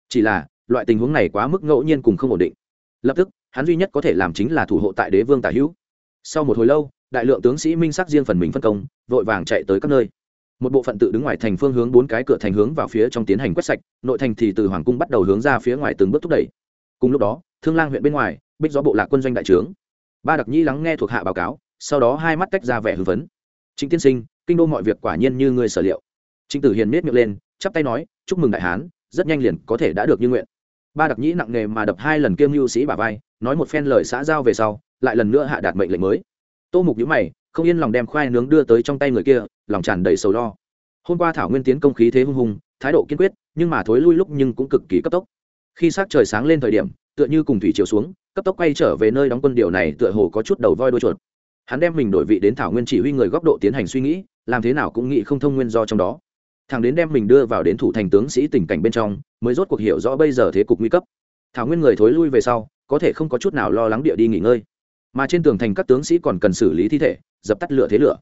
Chỉ là loại tình huống này quá mức ngẫu nhiên cùng không ổn định. Lập tức, hắn duy nhất có thể làm chính là thủ hộ tại đế vương tả hữu. Sau một hồi lâu, đại lượng tướng sĩ minh sắc riêng phần mình phân công, vội vàng chạy tới các nơi. Một bộ phận tự đứng ngoài thành phương hướng bốn cái cửa thành hướng vào phía trong tiến hành quét sạch, nội thành thì từ hoàng cung bắt đầu hướng ra phía ngoài từng bước thúc đẩy. Cùng lúc đó, thương lang huyện bên ngoài, bích gió bộ lạc quân doanh đại trướng. Ba đặc nhi lắng nghe thuộc hạ báo cáo, sau đó hai mắt tách ra vẻ hưng phấn. Chính tiên sinh, kinh đô mọi việc quả nhiên như người sở liệu. Chính tử hiền miết miệng lên, chắp tay nói, chúc mừng đại hán, rất nhanh liền có thể đã được như nguyện ba đặc nhĩ nặng nề mà đập hai lần kiêm mưu sĩ bà vai, nói một phen lời xã giao về sau, lại lần nữa hạ đạt mệnh lệnh mới. Tô mục nhữ mày, không yên lòng đem khoai nướng đưa tới trong tay người kia, lòng tràn đầy sầu lo. Hôm qua thảo nguyên tiến công khí thế hung hùng, thái độ kiên quyết, nhưng mà thối lui lúc nhưng cũng cực kỳ cấp tốc. Khi s trời sáng lên thời điểm, tựa như cùng thủy chiều xuống, cấp tốc quay trở về nơi đóng quân điều này tựa hồ có chút đầu voi đôi chuột. Hắn đem mình đổi vị đến thảo nguyên chỉ huy người góc độ tiến hành suy nghĩ, làm thế nào cũng nghĩ không thông nguyên do trong đó thằng đến đem mình đưa vào đến thủ thành tướng sĩ tình cảnh bên trong, mới rốt cuộc hiểu rõ bây giờ thế cục nguy cấp. Thảo nguyên người thối lui về sau, có thể không có chút nào lo lắng địa đi nghỉ ngơi. Mà trên tường thành các tướng sĩ còn cần xử lý thi thể, dập tắt lửa thế lửa.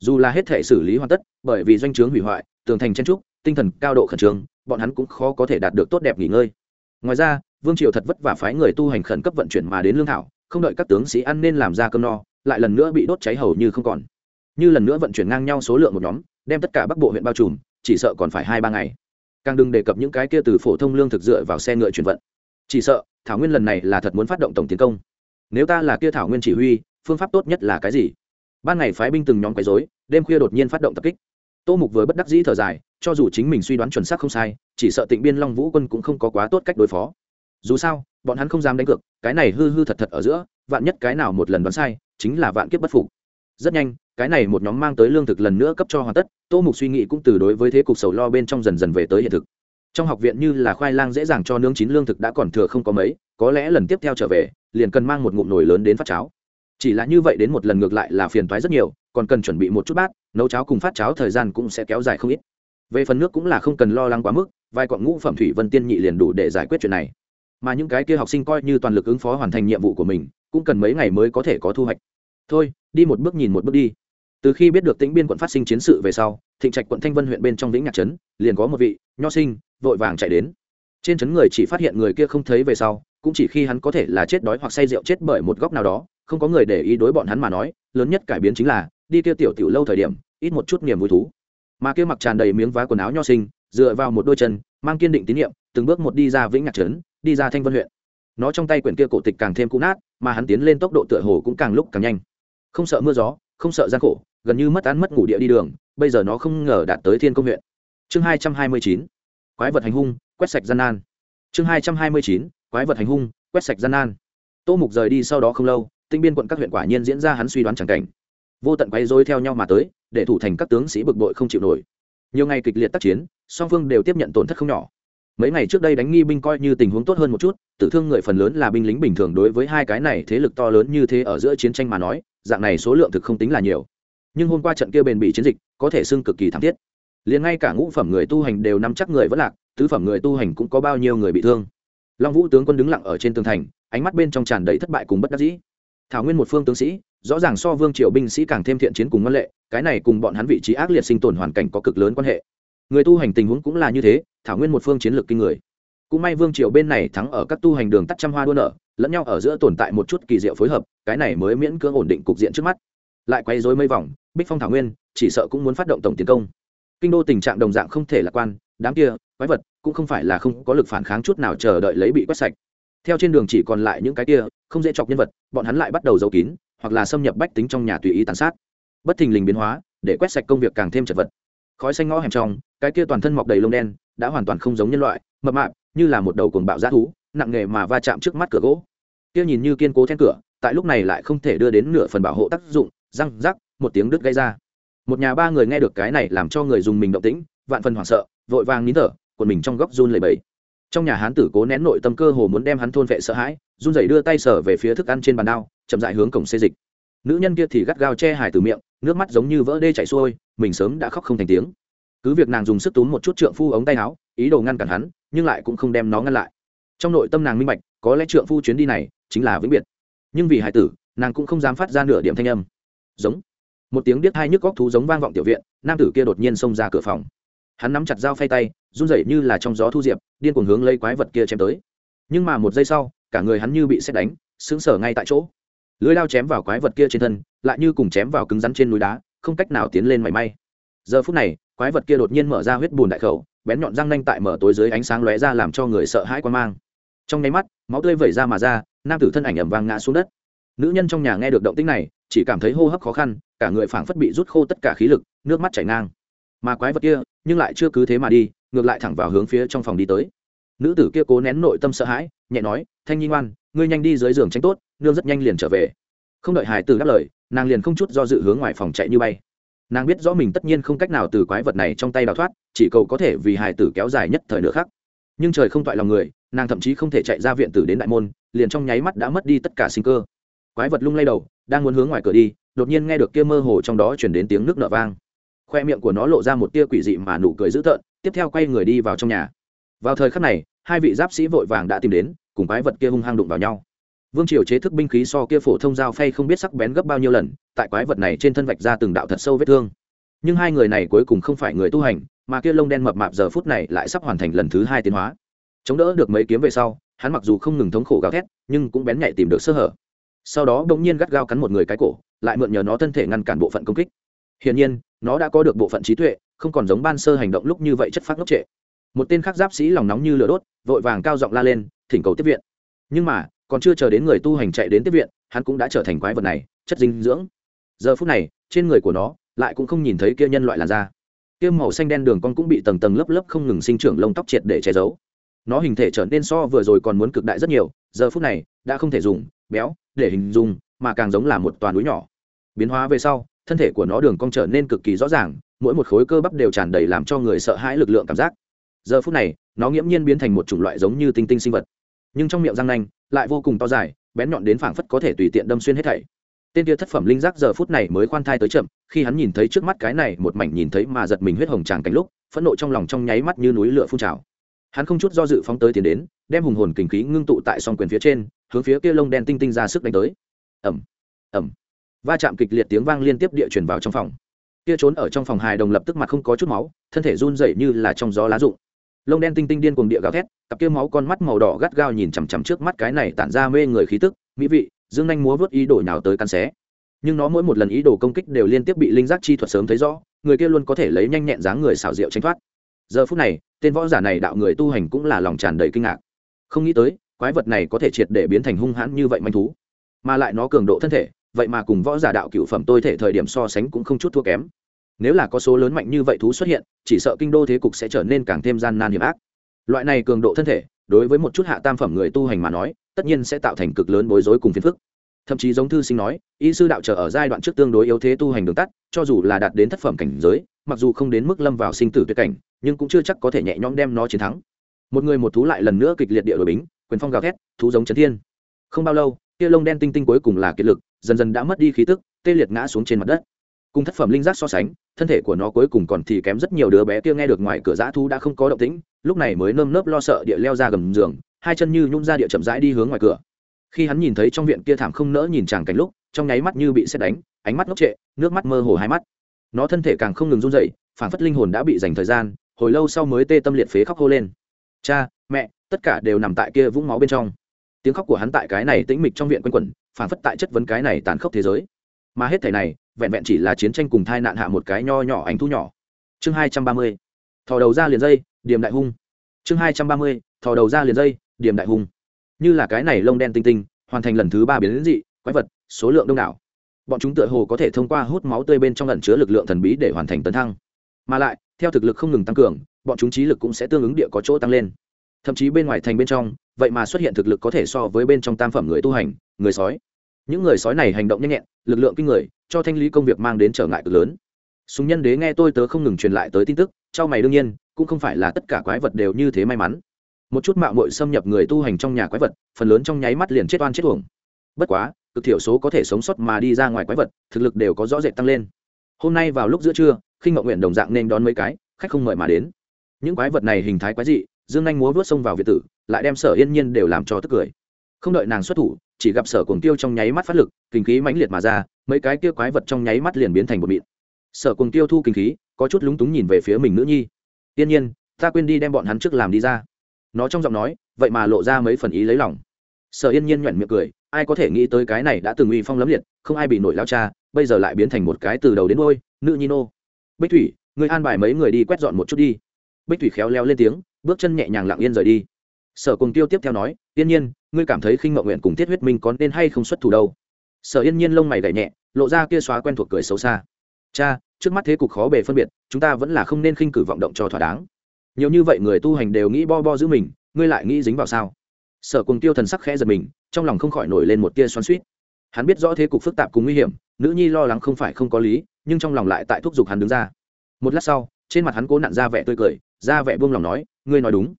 Dù là hết thể xử lý hoàn tất, bởi vì doanh trướng hủy hoại, tường thành chen trúc, tinh thần cao độ khẩn trương, bọn hắn cũng khó có thể đạt được tốt đẹp nghỉ ngơi. Ngoài ra, vương triều thật vất vả phái người tu hành khẩn cấp vận chuyển mà đến lương thảo, không đợi các tướng sĩ ăn nên làm ra cơm no, lại lần nữa bị đốt cháy hầu như không còn. Như lần nữa vận chuyển ngang nhau số lượng một nhóm, đem tất cả bắc bộ huyện bao trùm chỉ sợ còn phải hai ba ngày. Càng đừng đề cập những cái kia từ phổ thông lương thực dựa vào xe ngựa chuyển vận. Chỉ sợ, thảo nguyên lần này là thật muốn phát động tổng tiến công. Nếu ta là kia thảo nguyên chỉ huy, phương pháp tốt nhất là cái gì? Ban ngày phái binh từng nhóm quấy dối đêm khuya đột nhiên phát động tập kích. Tô mục với bất đắc dĩ thở dài, cho dù chính mình suy đoán chuẩn xác không sai, chỉ sợ tịnh biên long vũ quân cũng không có quá tốt cách đối phó. Dù sao, bọn hắn không dám đánh cược, cái này hư hư thật thật ở giữa, vạn nhất cái nào một lần đoán sai, chính là vạn kiếp bất phục. Rất nhanh cái này một nhóm mang tới lương thực lần nữa cấp cho hoàn tất, tô mục suy nghĩ cũng từ đối với thế cục sầu lo bên trong dần dần về tới hiện thực. Trong học viện như là khoai lang dễ dàng cho nướng chín lương thực đã còn thừa không có mấy, có lẽ lần tiếp theo trở về, liền cần mang một ngụm nồi lớn đến phát cháo. Chỉ là như vậy đến một lần ngược lại là phiền toái rất nhiều, còn cần chuẩn bị một chút bát, nấu cháo cùng phát cháo thời gian cũng sẽ kéo dài không ít. Về phần nước cũng là không cần lo lắng quá mức, vài quặng ngũ phẩm thủy vân tiên nhị liền đủ để giải quyết chuyện này. Mà những cái kia học sinh coi như toàn lực ứng phó hoàn thành nhiệm vụ của mình, cũng cần mấy ngày mới có thể có thu hoạch. Thôi, đi một bước nhìn một bước đi từ khi biết được tĩnh biên quận phát sinh chiến sự về sau, thịnh trạch quận thanh vân huyện bên trong vĩnh nhạc trấn, liền có một vị, nho sinh, vội vàng chạy đến. Trên trấn người chỉ phát hiện người kia không thấy về sau, cũng chỉ khi hắn có thể là chết đói hoặc say rượu chết bởi một góc nào đó, không có người để ý đối bọn hắn mà nói, lớn nhất cải biến chính là, đi kia tiểu tiểu lâu thời điểm, ít một chút niềm vui thú. Mà kia mặc tràn đầy miếng vá quần áo nho sinh, dựa vào một đôi chân, mang kiên định tín nhiệm, từng bước một đi ra vĩnh ngạc trấn, đi ra thanh vân huyện. Nó trong tay quyển kia cổ tịch càng thêm cũ nát, mà hắn tiến lên tốc độ tựa hồ cũng càng lúc càng nhanh. Không sợ mưa gió không sợ gian khổ, gần như mất ăn mất ngủ địa đi đường, bây giờ nó không ngờ đạt tới thiên công huyện. Chương hai trăm hai mươi chín, quái vật hành hung, quét sạch gian nan. Chương hai trăm hai mươi chín, quái vật hành hung, quét sạch gian nan. Tô mục rời đi sau đó không lâu, tinh biên quận các huyện quả nhiên diễn ra hắn suy đoán chẳng cảnh. Vô tận quấy dối theo nhau mà tới, để thủ thành các tướng sĩ bực bội không chịu nổi. Nhiều ngày kịch liệt tác chiến, song phương đều tiếp nhận tổn thất không nhỏ. Mấy ngày trước đây đánh nghi binh coi như tình huống tốt hơn một chút, tử thương người phần lớn là binh lính bình thường đối với hai cái này thế lực to lớn như thế ở giữa chiến tranh mà nói dạng này số lượng thực không tính là nhiều. Nhưng hôm qua trận kia bền bỉ chiến dịch, có thể xưng cực kỳ thảm thiết. Liền ngay cả ngũ phẩm người tu hành đều nắm chắc người vẫn lạc, tứ phẩm người tu hành cũng có bao nhiêu người bị thương. Long vũ tướng quân đứng lặng ở trên tường thành, ánh mắt bên trong tràn đầy thất bại cùng bất đắc dĩ. Thảo nguyên một phương tướng sĩ, rõ ràng so vương triều binh sĩ càng thêm thiện chiến cùng ngân lệ, cái này cùng bọn hắn vị trí ác liệt sinh tồn hoàn cảnh có cực lớn quan hệ. Người tu hành tình huống cũng là như thế, thảo nguyên một phương chiến lược kinh người. Cũng may vương triều bên này thắng ở các tu hành đường tắt trăm hoa đua nở lẫn nhau ở giữa tồn tại một chút kỳ diệu phối hợp, cái này mới miễn cưỡng ổn định cục diện trước mắt. Lại quay dối mây vòng, bích phong thảo nguyên, chỉ sợ cũng muốn phát động tổng tiến công. Kinh đô tình trạng đồng dạng không thể lạc quan, đám kia quái vật cũng không phải là không có lực phản kháng chút nào chờ đợi lấy bị quét sạch. Theo trên đường chỉ còn lại những cái kia, không dễ chọc nhân vật, bọn hắn lại bắt đầu giấu kín, hoặc là xâm nhập bách tính trong nhà tùy ý tàn sát. Bất thình lình biến hóa, để quét sạch công việc càng thêm chật vật. Khói xanh ngõ hẻm trong, cái kia toàn thân mọc đầy lông đen, đã hoàn toàn không giống nhân loại, mập mạp, như là một đầu cuồng bạo g thú nặng nghề mà va chạm trước mắt cửa gỗ. Kia nhìn như kiên cố then cửa, tại lúc này lại không thể đưa đến nửa phần bảo hộ tác dụng, răng rắc, một tiếng đứt gây ra. Một nhà ba người nghe được cái này làm cho người dùng mình động tĩnh, vạn phần hoảng sợ, vội vàng nín thở quần mình trong góc run lầy bẫy trong nhà hán tử cố nén nội tâm cơ hồ muốn đem hắn thôn vệ sợ hãi, run rẩy đưa tay sở về phía thức ăn trên bàn đao, chậm dại hướng cổng xê dịch. Nữ nhân kia thì gắt gao che hài từ miệng, nước mắt giống như vỡ đê chảy xuôi, mình sớm đã khóc không thành tiếng. Cứ việc nàng dùng sức túm một chút trượng phu ống tay áo, ý đồ ngăn cản hắn, nhưng lại cũng không đem nó ngăn lại trong nội tâm nàng minh bạch, có lẽ trượng phu chuyến đi này chính là vĩnh biệt. Nhưng vì hải tử, nàng cũng không dám phát ra nửa điểm thanh âm. Giống. Một tiếng điếc hai nhức góc thú giống vang vọng tiểu viện, nam tử kia đột nhiên xông ra cửa phòng. Hắn nắm chặt dao phay tay, run rẩy như là trong gió thu diệp, điên cuồng hướng lấy quái vật kia chém tới. Nhưng mà một giây sau, cả người hắn như bị xét đánh, sững sờ ngay tại chỗ. Lưới lao chém vào quái vật kia trên thân, lại như cùng chém vào cứng rắn trên núi đá, không cách nào tiến lên mảy may. Giờ phút này, quái vật kia đột nhiên mở ra huyết bùn đại khẩu, bén nhọn răng nanh tại mở tối dưới ánh sáng lóe ra làm cho người sợ hãi quan mang trong nháy mắt, máu tươi vẩy ra mà ra, nam tử thân ảnh ẩm vang ngã xuống đất. Nữ nhân trong nhà nghe được động tĩnh này, chỉ cảm thấy hô hấp khó khăn, cả người phảng phất bị rút khô tất cả khí lực, nước mắt chảy ngang. Mà quái vật kia, nhưng lại chưa cứ thế mà đi, ngược lại thẳng vào hướng phía trong phòng đi tới. Nữ tử kia cố nén nội tâm sợ hãi, nhẹ nói, thanh nhi ngoan, ngươi nhanh đi dưới giường tránh tốt, nương rất nhanh liền trở về. Không đợi hải tử đáp lời, nàng liền không chút do dự hướng ngoài phòng chạy như bay. Nàng biết rõ mình tất nhiên không cách nào từ quái vật này trong tay đào thoát, chỉ cầu có thể vì hải tử kéo dài nhất thời nữa khác nhưng trời không toại lòng người nàng thậm chí không thể chạy ra viện tử đến đại môn, liền trong nháy mắt đã mất đi tất cả sinh cơ. Quái vật lung lay đầu, đang muốn hướng ngoài cửa đi, đột nhiên nghe được kia mơ hồ trong đó chuyển đến tiếng nước nở vang. Khoe miệng của nó lộ ra một tia quỷ dị mà nụ cười dữ tợn, tiếp theo quay người đi vào trong nhà. Vào thời khắc này, hai vị giáp sĩ vội vàng đã tìm đến, cùng quái vật kia hung hăng đụng vào nhau. Vương triều chế thức binh khí so kia phổ thông dao phay không biết sắc bén gấp bao nhiêu lần, tại quái vật này trên thân vạch ra từng đạo thật sâu vết thương. Nhưng hai người này cuối cùng không phải người tu hành, mà kia lông đen mập mạp giờ phút này lại sắp hoàn thành lần thứ hai tiến hóa chống đỡ được mấy kiếm về sau, hắn mặc dù không ngừng thống khổ gào thét, nhưng cũng bén nhạy tìm được sơ hở. Sau đó bỗng nhiên gắt gao cắn một người cái cổ, lại mượn nhờ nó thân thể ngăn cản bộ phận công kích. Hiển nhiên, nó đã có được bộ phận trí tuệ, không còn giống ban sơ hành động lúc như vậy chất phát ngốc trệ. Một tên khác giáp sĩ lòng nóng như lửa đốt, vội vàng cao giọng la lên, thỉnh cầu tiếp viện. Nhưng mà, còn chưa chờ đến người tu hành chạy đến tiếp viện, hắn cũng đã trở thành quái vật này, chất dinh dưỡng. Giờ phút này, trên người của nó, lại cũng không nhìn thấy kia nhân loại làn da. Kia màu xanh đen đường con cũng bị tầng tầng lớp lớp không ngừng sinh trưởng lông tóc triệt để che giấu nó hình thể trở nên so vừa rồi còn muốn cực đại rất nhiều, giờ phút này, đã không thể dùng, béo, để hình dung, mà càng giống là một toàn núi nhỏ. Biến hóa về sau, thân thể của nó đường cong trở nên cực kỳ rõ ràng, mỗi một khối cơ bắp đều tràn đầy làm cho người sợ hãi lực lượng cảm giác. Giờ phút này, nó nghiễm nhiên biến thành một chủng loại giống như tinh tinh sinh vật. Nhưng trong miệng răng nanh, lại vô cùng to dài, bén nhọn đến phảng phất có thể tùy tiện đâm xuyên hết thảy. Tên kia thất phẩm linh giác giờ phút này mới khoan thai tới chậm, khi hắn nhìn thấy trước mắt cái này, một mảnh nhìn thấy mà giật mình huyết hồng tràng cảnh lúc, phẫn nộ trong lòng trong nháy mắt như núi lửa phun trào hắn không chút do dự phóng tới tiến đến, đem hùng hồn kình khí ngưng tụ tại song quyền phía trên, hướng phía kia lông đen tinh tinh ra sức đánh tới. Ẩm ẩm va chạm kịch liệt tiếng vang liên tiếp địa chuyển vào trong phòng. Kia trốn ở trong phòng hài đồng lập tức mặt không có chút máu, thân thể run rẩy như là trong gió lá rụng. Lông đen tinh tinh điên cuồng địa gào thét, cặp kia máu con mắt màu đỏ gắt gao nhìn chằm chằm trước mắt cái này tản ra mê người khí tức, mỹ vị, dương nhanh múa vớt ý đồ nào tới căn xé. Nhưng nó mỗi một lần ý đồ công kích đều liên tiếp bị linh giác chi thuật sớm thấy rõ, người kia luôn có thể lấy nhanh nhẹn dáng người xảo diệu tránh thoát giờ phút này, tên võ giả này đạo người tu hành cũng là lòng tràn đầy kinh ngạc. Không nghĩ tới, quái vật này có thể triệt để biến thành hung hãn như vậy manh thú. Mà lại nó cường độ thân thể, vậy mà cùng võ giả đạo cựu phẩm tôi thể thời điểm so sánh cũng không chút thua kém. Nếu là có số lớn mạnh như vậy thú xuất hiện, chỉ sợ kinh đô thế cục sẽ trở nên càng thêm gian nan hiểm ác. Loại này cường độ thân thể, đối với một chút hạ tam phẩm người tu hành mà nói, tất nhiên sẽ tạo thành cực lớn bối rối cùng phiền phức. Thậm chí giống thư sinh nói, y sư đạo trở ở giai đoạn trước tương đối yếu thế tu hành đường tắt, cho dù là đạt đến thất phẩm cảnh giới, mặc dù không đến mức lâm vào sinh tử tuyệt cảnh nhưng cũng chưa chắc có thể nhẹ nhõm đem nó chiến thắng. Một người một thú lại lần nữa kịch liệt địa đội bính, quyền phong gào thét, thú giống chấn thiên. Không bao lâu kia lông đen tinh tinh cuối cùng là kiệt lực, dần dần đã mất đi khí tức, tê liệt ngã xuống trên mặt đất. Cùng thất phẩm linh giác so sánh, thân thể của nó cuối cùng còn thì kém rất nhiều đứa bé kia nghe được ngoài cửa dã thu đã không có động tĩnh, lúc này mới nơm nớp lo sợ địa leo ra gầm giường, hai chân như nhung ra địa chậm rãi đi hướng ngoài cửa. Khi hắn nhìn thấy trong viện kia thảm không nỡ nhìn chàng cảnh lúc, trong nháy mắt như bị xét đánh, ánh mắt ngốc trệ, nước mắt mơ hồ hai mắt. Nó thân thể càng không ngừng run dậy phản phất linh hồn đã bị dành thời gian hồi lâu sau mới tê tâm liệt phế khóc hô lên. Cha, mẹ, tất cả đều nằm tại kia vũng máu bên trong. Tiếng khóc của hắn tại cái này tĩnh mịch trong viện quanh quẩn phản phất tại chất vấn cái này tàn khốc thế giới. Mà hết thể này, vẹn vẹn chỉ là chiến tranh cùng thai nạn hạ một cái nho nhỏ ánh thu nhỏ. Chương hai trăm ba mươi, thò đầu ra liền dây điểm đại hung. Chương hai trăm ba mươi, thò đầu ra liền dây điểm đại hung. Như là cái này lông đen tinh tinh, hoàn thành lần thứ ba biến dị, quái vật, số lượng đông đảo. Bọn chúng tựa hồ có thể thông qua hút máu tươi bên trong ẩn chứa lực lượng thần bí để hoàn thành tấn thăng. Mà lại theo thực lực không ngừng tăng cường, bọn chúng trí lực cũng sẽ tương ứng địa có chỗ tăng lên. Thậm chí bên ngoài thành bên trong, vậy mà xuất hiện thực lực có thể so với bên trong tam phẩm người tu hành, người sói. Những người sói này hành động nhanh nhẹn, lực lượng kinh người, cho thanh lý công việc mang đến trở ngại cực lớn. Súng nhân đế nghe tôi tớ không ngừng truyền lại tới tin tức cho mày đương nhiên, cũng không phải là tất cả quái vật đều như thế may mắn. Một chút mạo muội xâm nhập người tu hành trong nhà quái vật, phần lớn trong nháy mắt liền chết oan chết uổng. Bất quá, cực thiểu số có thể sống sót mà đi ra ngoài quái vật, thực lực đều có rõ rệt tăng lên. Hôm nay vào lúc giữa trưa khinh ngọc nguyện đồng dạng nên đón mấy cái, khách không mời mà đến. Những quái vật này hình thái quái dị, dương anh múa vớt xông vào việt tử, lại đem sở yên nhiên đều làm cho tức cười. Không đợi nàng xuất thủ, chỉ gặp sở cuồng tiêu trong nháy mắt phát lực, kinh khí mãnh liệt mà ra, mấy cái kia quái vật trong nháy mắt liền biến thành một mịn. Sở cuồng tiêu thu kinh khí, có chút lúng túng nhìn về phía mình nữ nhi. Yên nhiên, ta quên đi đem bọn hắn trước làm đi ra. Nó trong giọng nói, vậy mà lộ ra mấy phần ý lấy lòng. Sở yên nhiên nhoẻn miệng cười, ai có thể nghĩ tới cái này đã từng uy phong lấm liệt, không ai bị nổi lao cha, bây giờ lại biến thành một cái từ đầu đến đôi nữ nhi nô bích thủy người an bài mấy người đi quét dọn một chút đi. Bích thủy khéo leo lên tiếng, bước chân nhẹ nhàng lặng yên rời đi. Sở cùng tiêu tiếp theo nói yên nhiên, ngươi cảm thấy khinh mậu nguyện cùng thiết huyết minh có nên hay không xuất thủ đâu? Sở yên nhiên lông mày gảy nhẹ, lộ ra kia xóa quen thuộc cười xấu xa. Cha, trước mắt thế cục khó bề phân biệt, chúng ta vẫn là không nên khinh cử vọng động cho thỏa đáng. Nhiều như vậy người tu hành đều nghĩ bo bo giữ mình, ngươi lại nghĩ dính vào sao? Sở cùng tiêu thần sắc khẽ giật mình, trong lòng không khỏi nổi lên một tia xoắn suýt hắn biết rõ thế cục phức tạp cùng nguy hiểm, nữ nhi lo lắng không phải không có lý nhưng trong lòng lại tại thúc giục hắn đứng ra. Một lát sau, trên mặt hắn cố nặn ra vẻ tươi cười, ra vẻ buông lòng nói, ngươi nói đúng.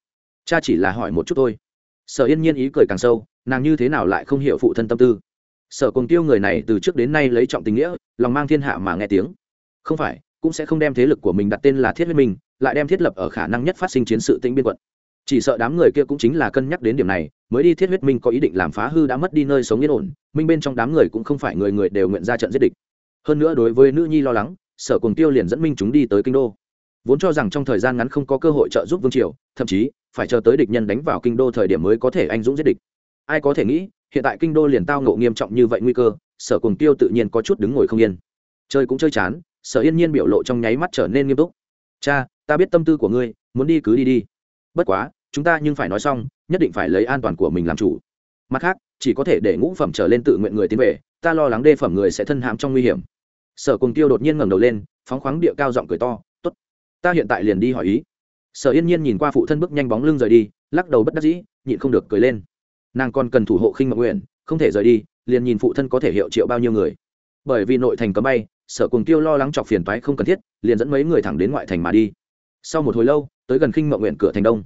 Cha chỉ là hỏi một chút thôi. Sở yên nhiên ý cười càng sâu, nàng như thế nào lại không hiểu phụ thân tâm tư. Sở cùng tiêu người này từ trước đến nay lấy trọng tình nghĩa, lòng mang thiên hạ mà nghe tiếng. Không phải, cũng sẽ không đem thế lực của mình đặt tên là thiết huyết minh, lại đem thiết lập ở khả năng nhất phát sinh chiến sự tĩnh biên quận. Chỉ sợ đám người kia cũng chính là cân nhắc đến điểm này, mới đi thiết huyết minh có ý định làm phá hư đã mất đi nơi sống yên ổn, minh bên trong đám người cũng không phải người người đều nguyện ra trận giết địch hơn nữa đối với nữ nhi lo lắng, sở cùng tiêu liền dẫn minh chúng đi tới kinh đô. Vốn cho rằng trong thời gian ngắn không có cơ hội trợ giúp vương triều, thậm chí, phải chờ tới địch nhân đánh vào kinh đô thời điểm mới có thể anh dũng giết địch. Ai có thể nghĩ, hiện tại kinh đô liền tao ngộ nghiêm trọng như vậy nguy cơ, sở cùng tiêu tự nhiên có chút đứng ngồi không yên. Chơi cũng chơi chán, sở yên nhiên biểu lộ trong nháy mắt trở nên nghiêm túc. Cha, ta biết tâm tư của ngươi, muốn đi cứ đi đi. Bất quá, chúng ta nhưng phải nói xong, nhất định phải lấy an toàn của mình làm chủ. Mặt khác, chỉ có thể để ngũ phẩm trở lên tự nguyện người tiến về, ta lo lắng đê phẩm người sẽ thân hãm trong nguy hiểm sở cùng tiêu đột nhiên ngẩng đầu lên, phóng khoáng địa cao giọng cười to t ố t ta hiện tại liền đi hỏi ý. Sở yên nhiên nhìn qua phụ thân bước nhanh bóng lưng rời đi, lắc đầu bất đắc dĩ, nhịn không được cười lên. Nàng còn cần thủ hộ khinh mộng nguyện không thể rời đi, liền nhìn phụ thân có thể hiệu triệu bao nhiêu người. Bởi vì nội thành cấm bay, sở cùng tiêu lo lắng chọc phiền toái không cần thiết, liền dẫn mấy người thẳng đến ngoại thành mà đi. Sau một hồi lâu, tới gần khinh mộng nguyện cửa thành đông.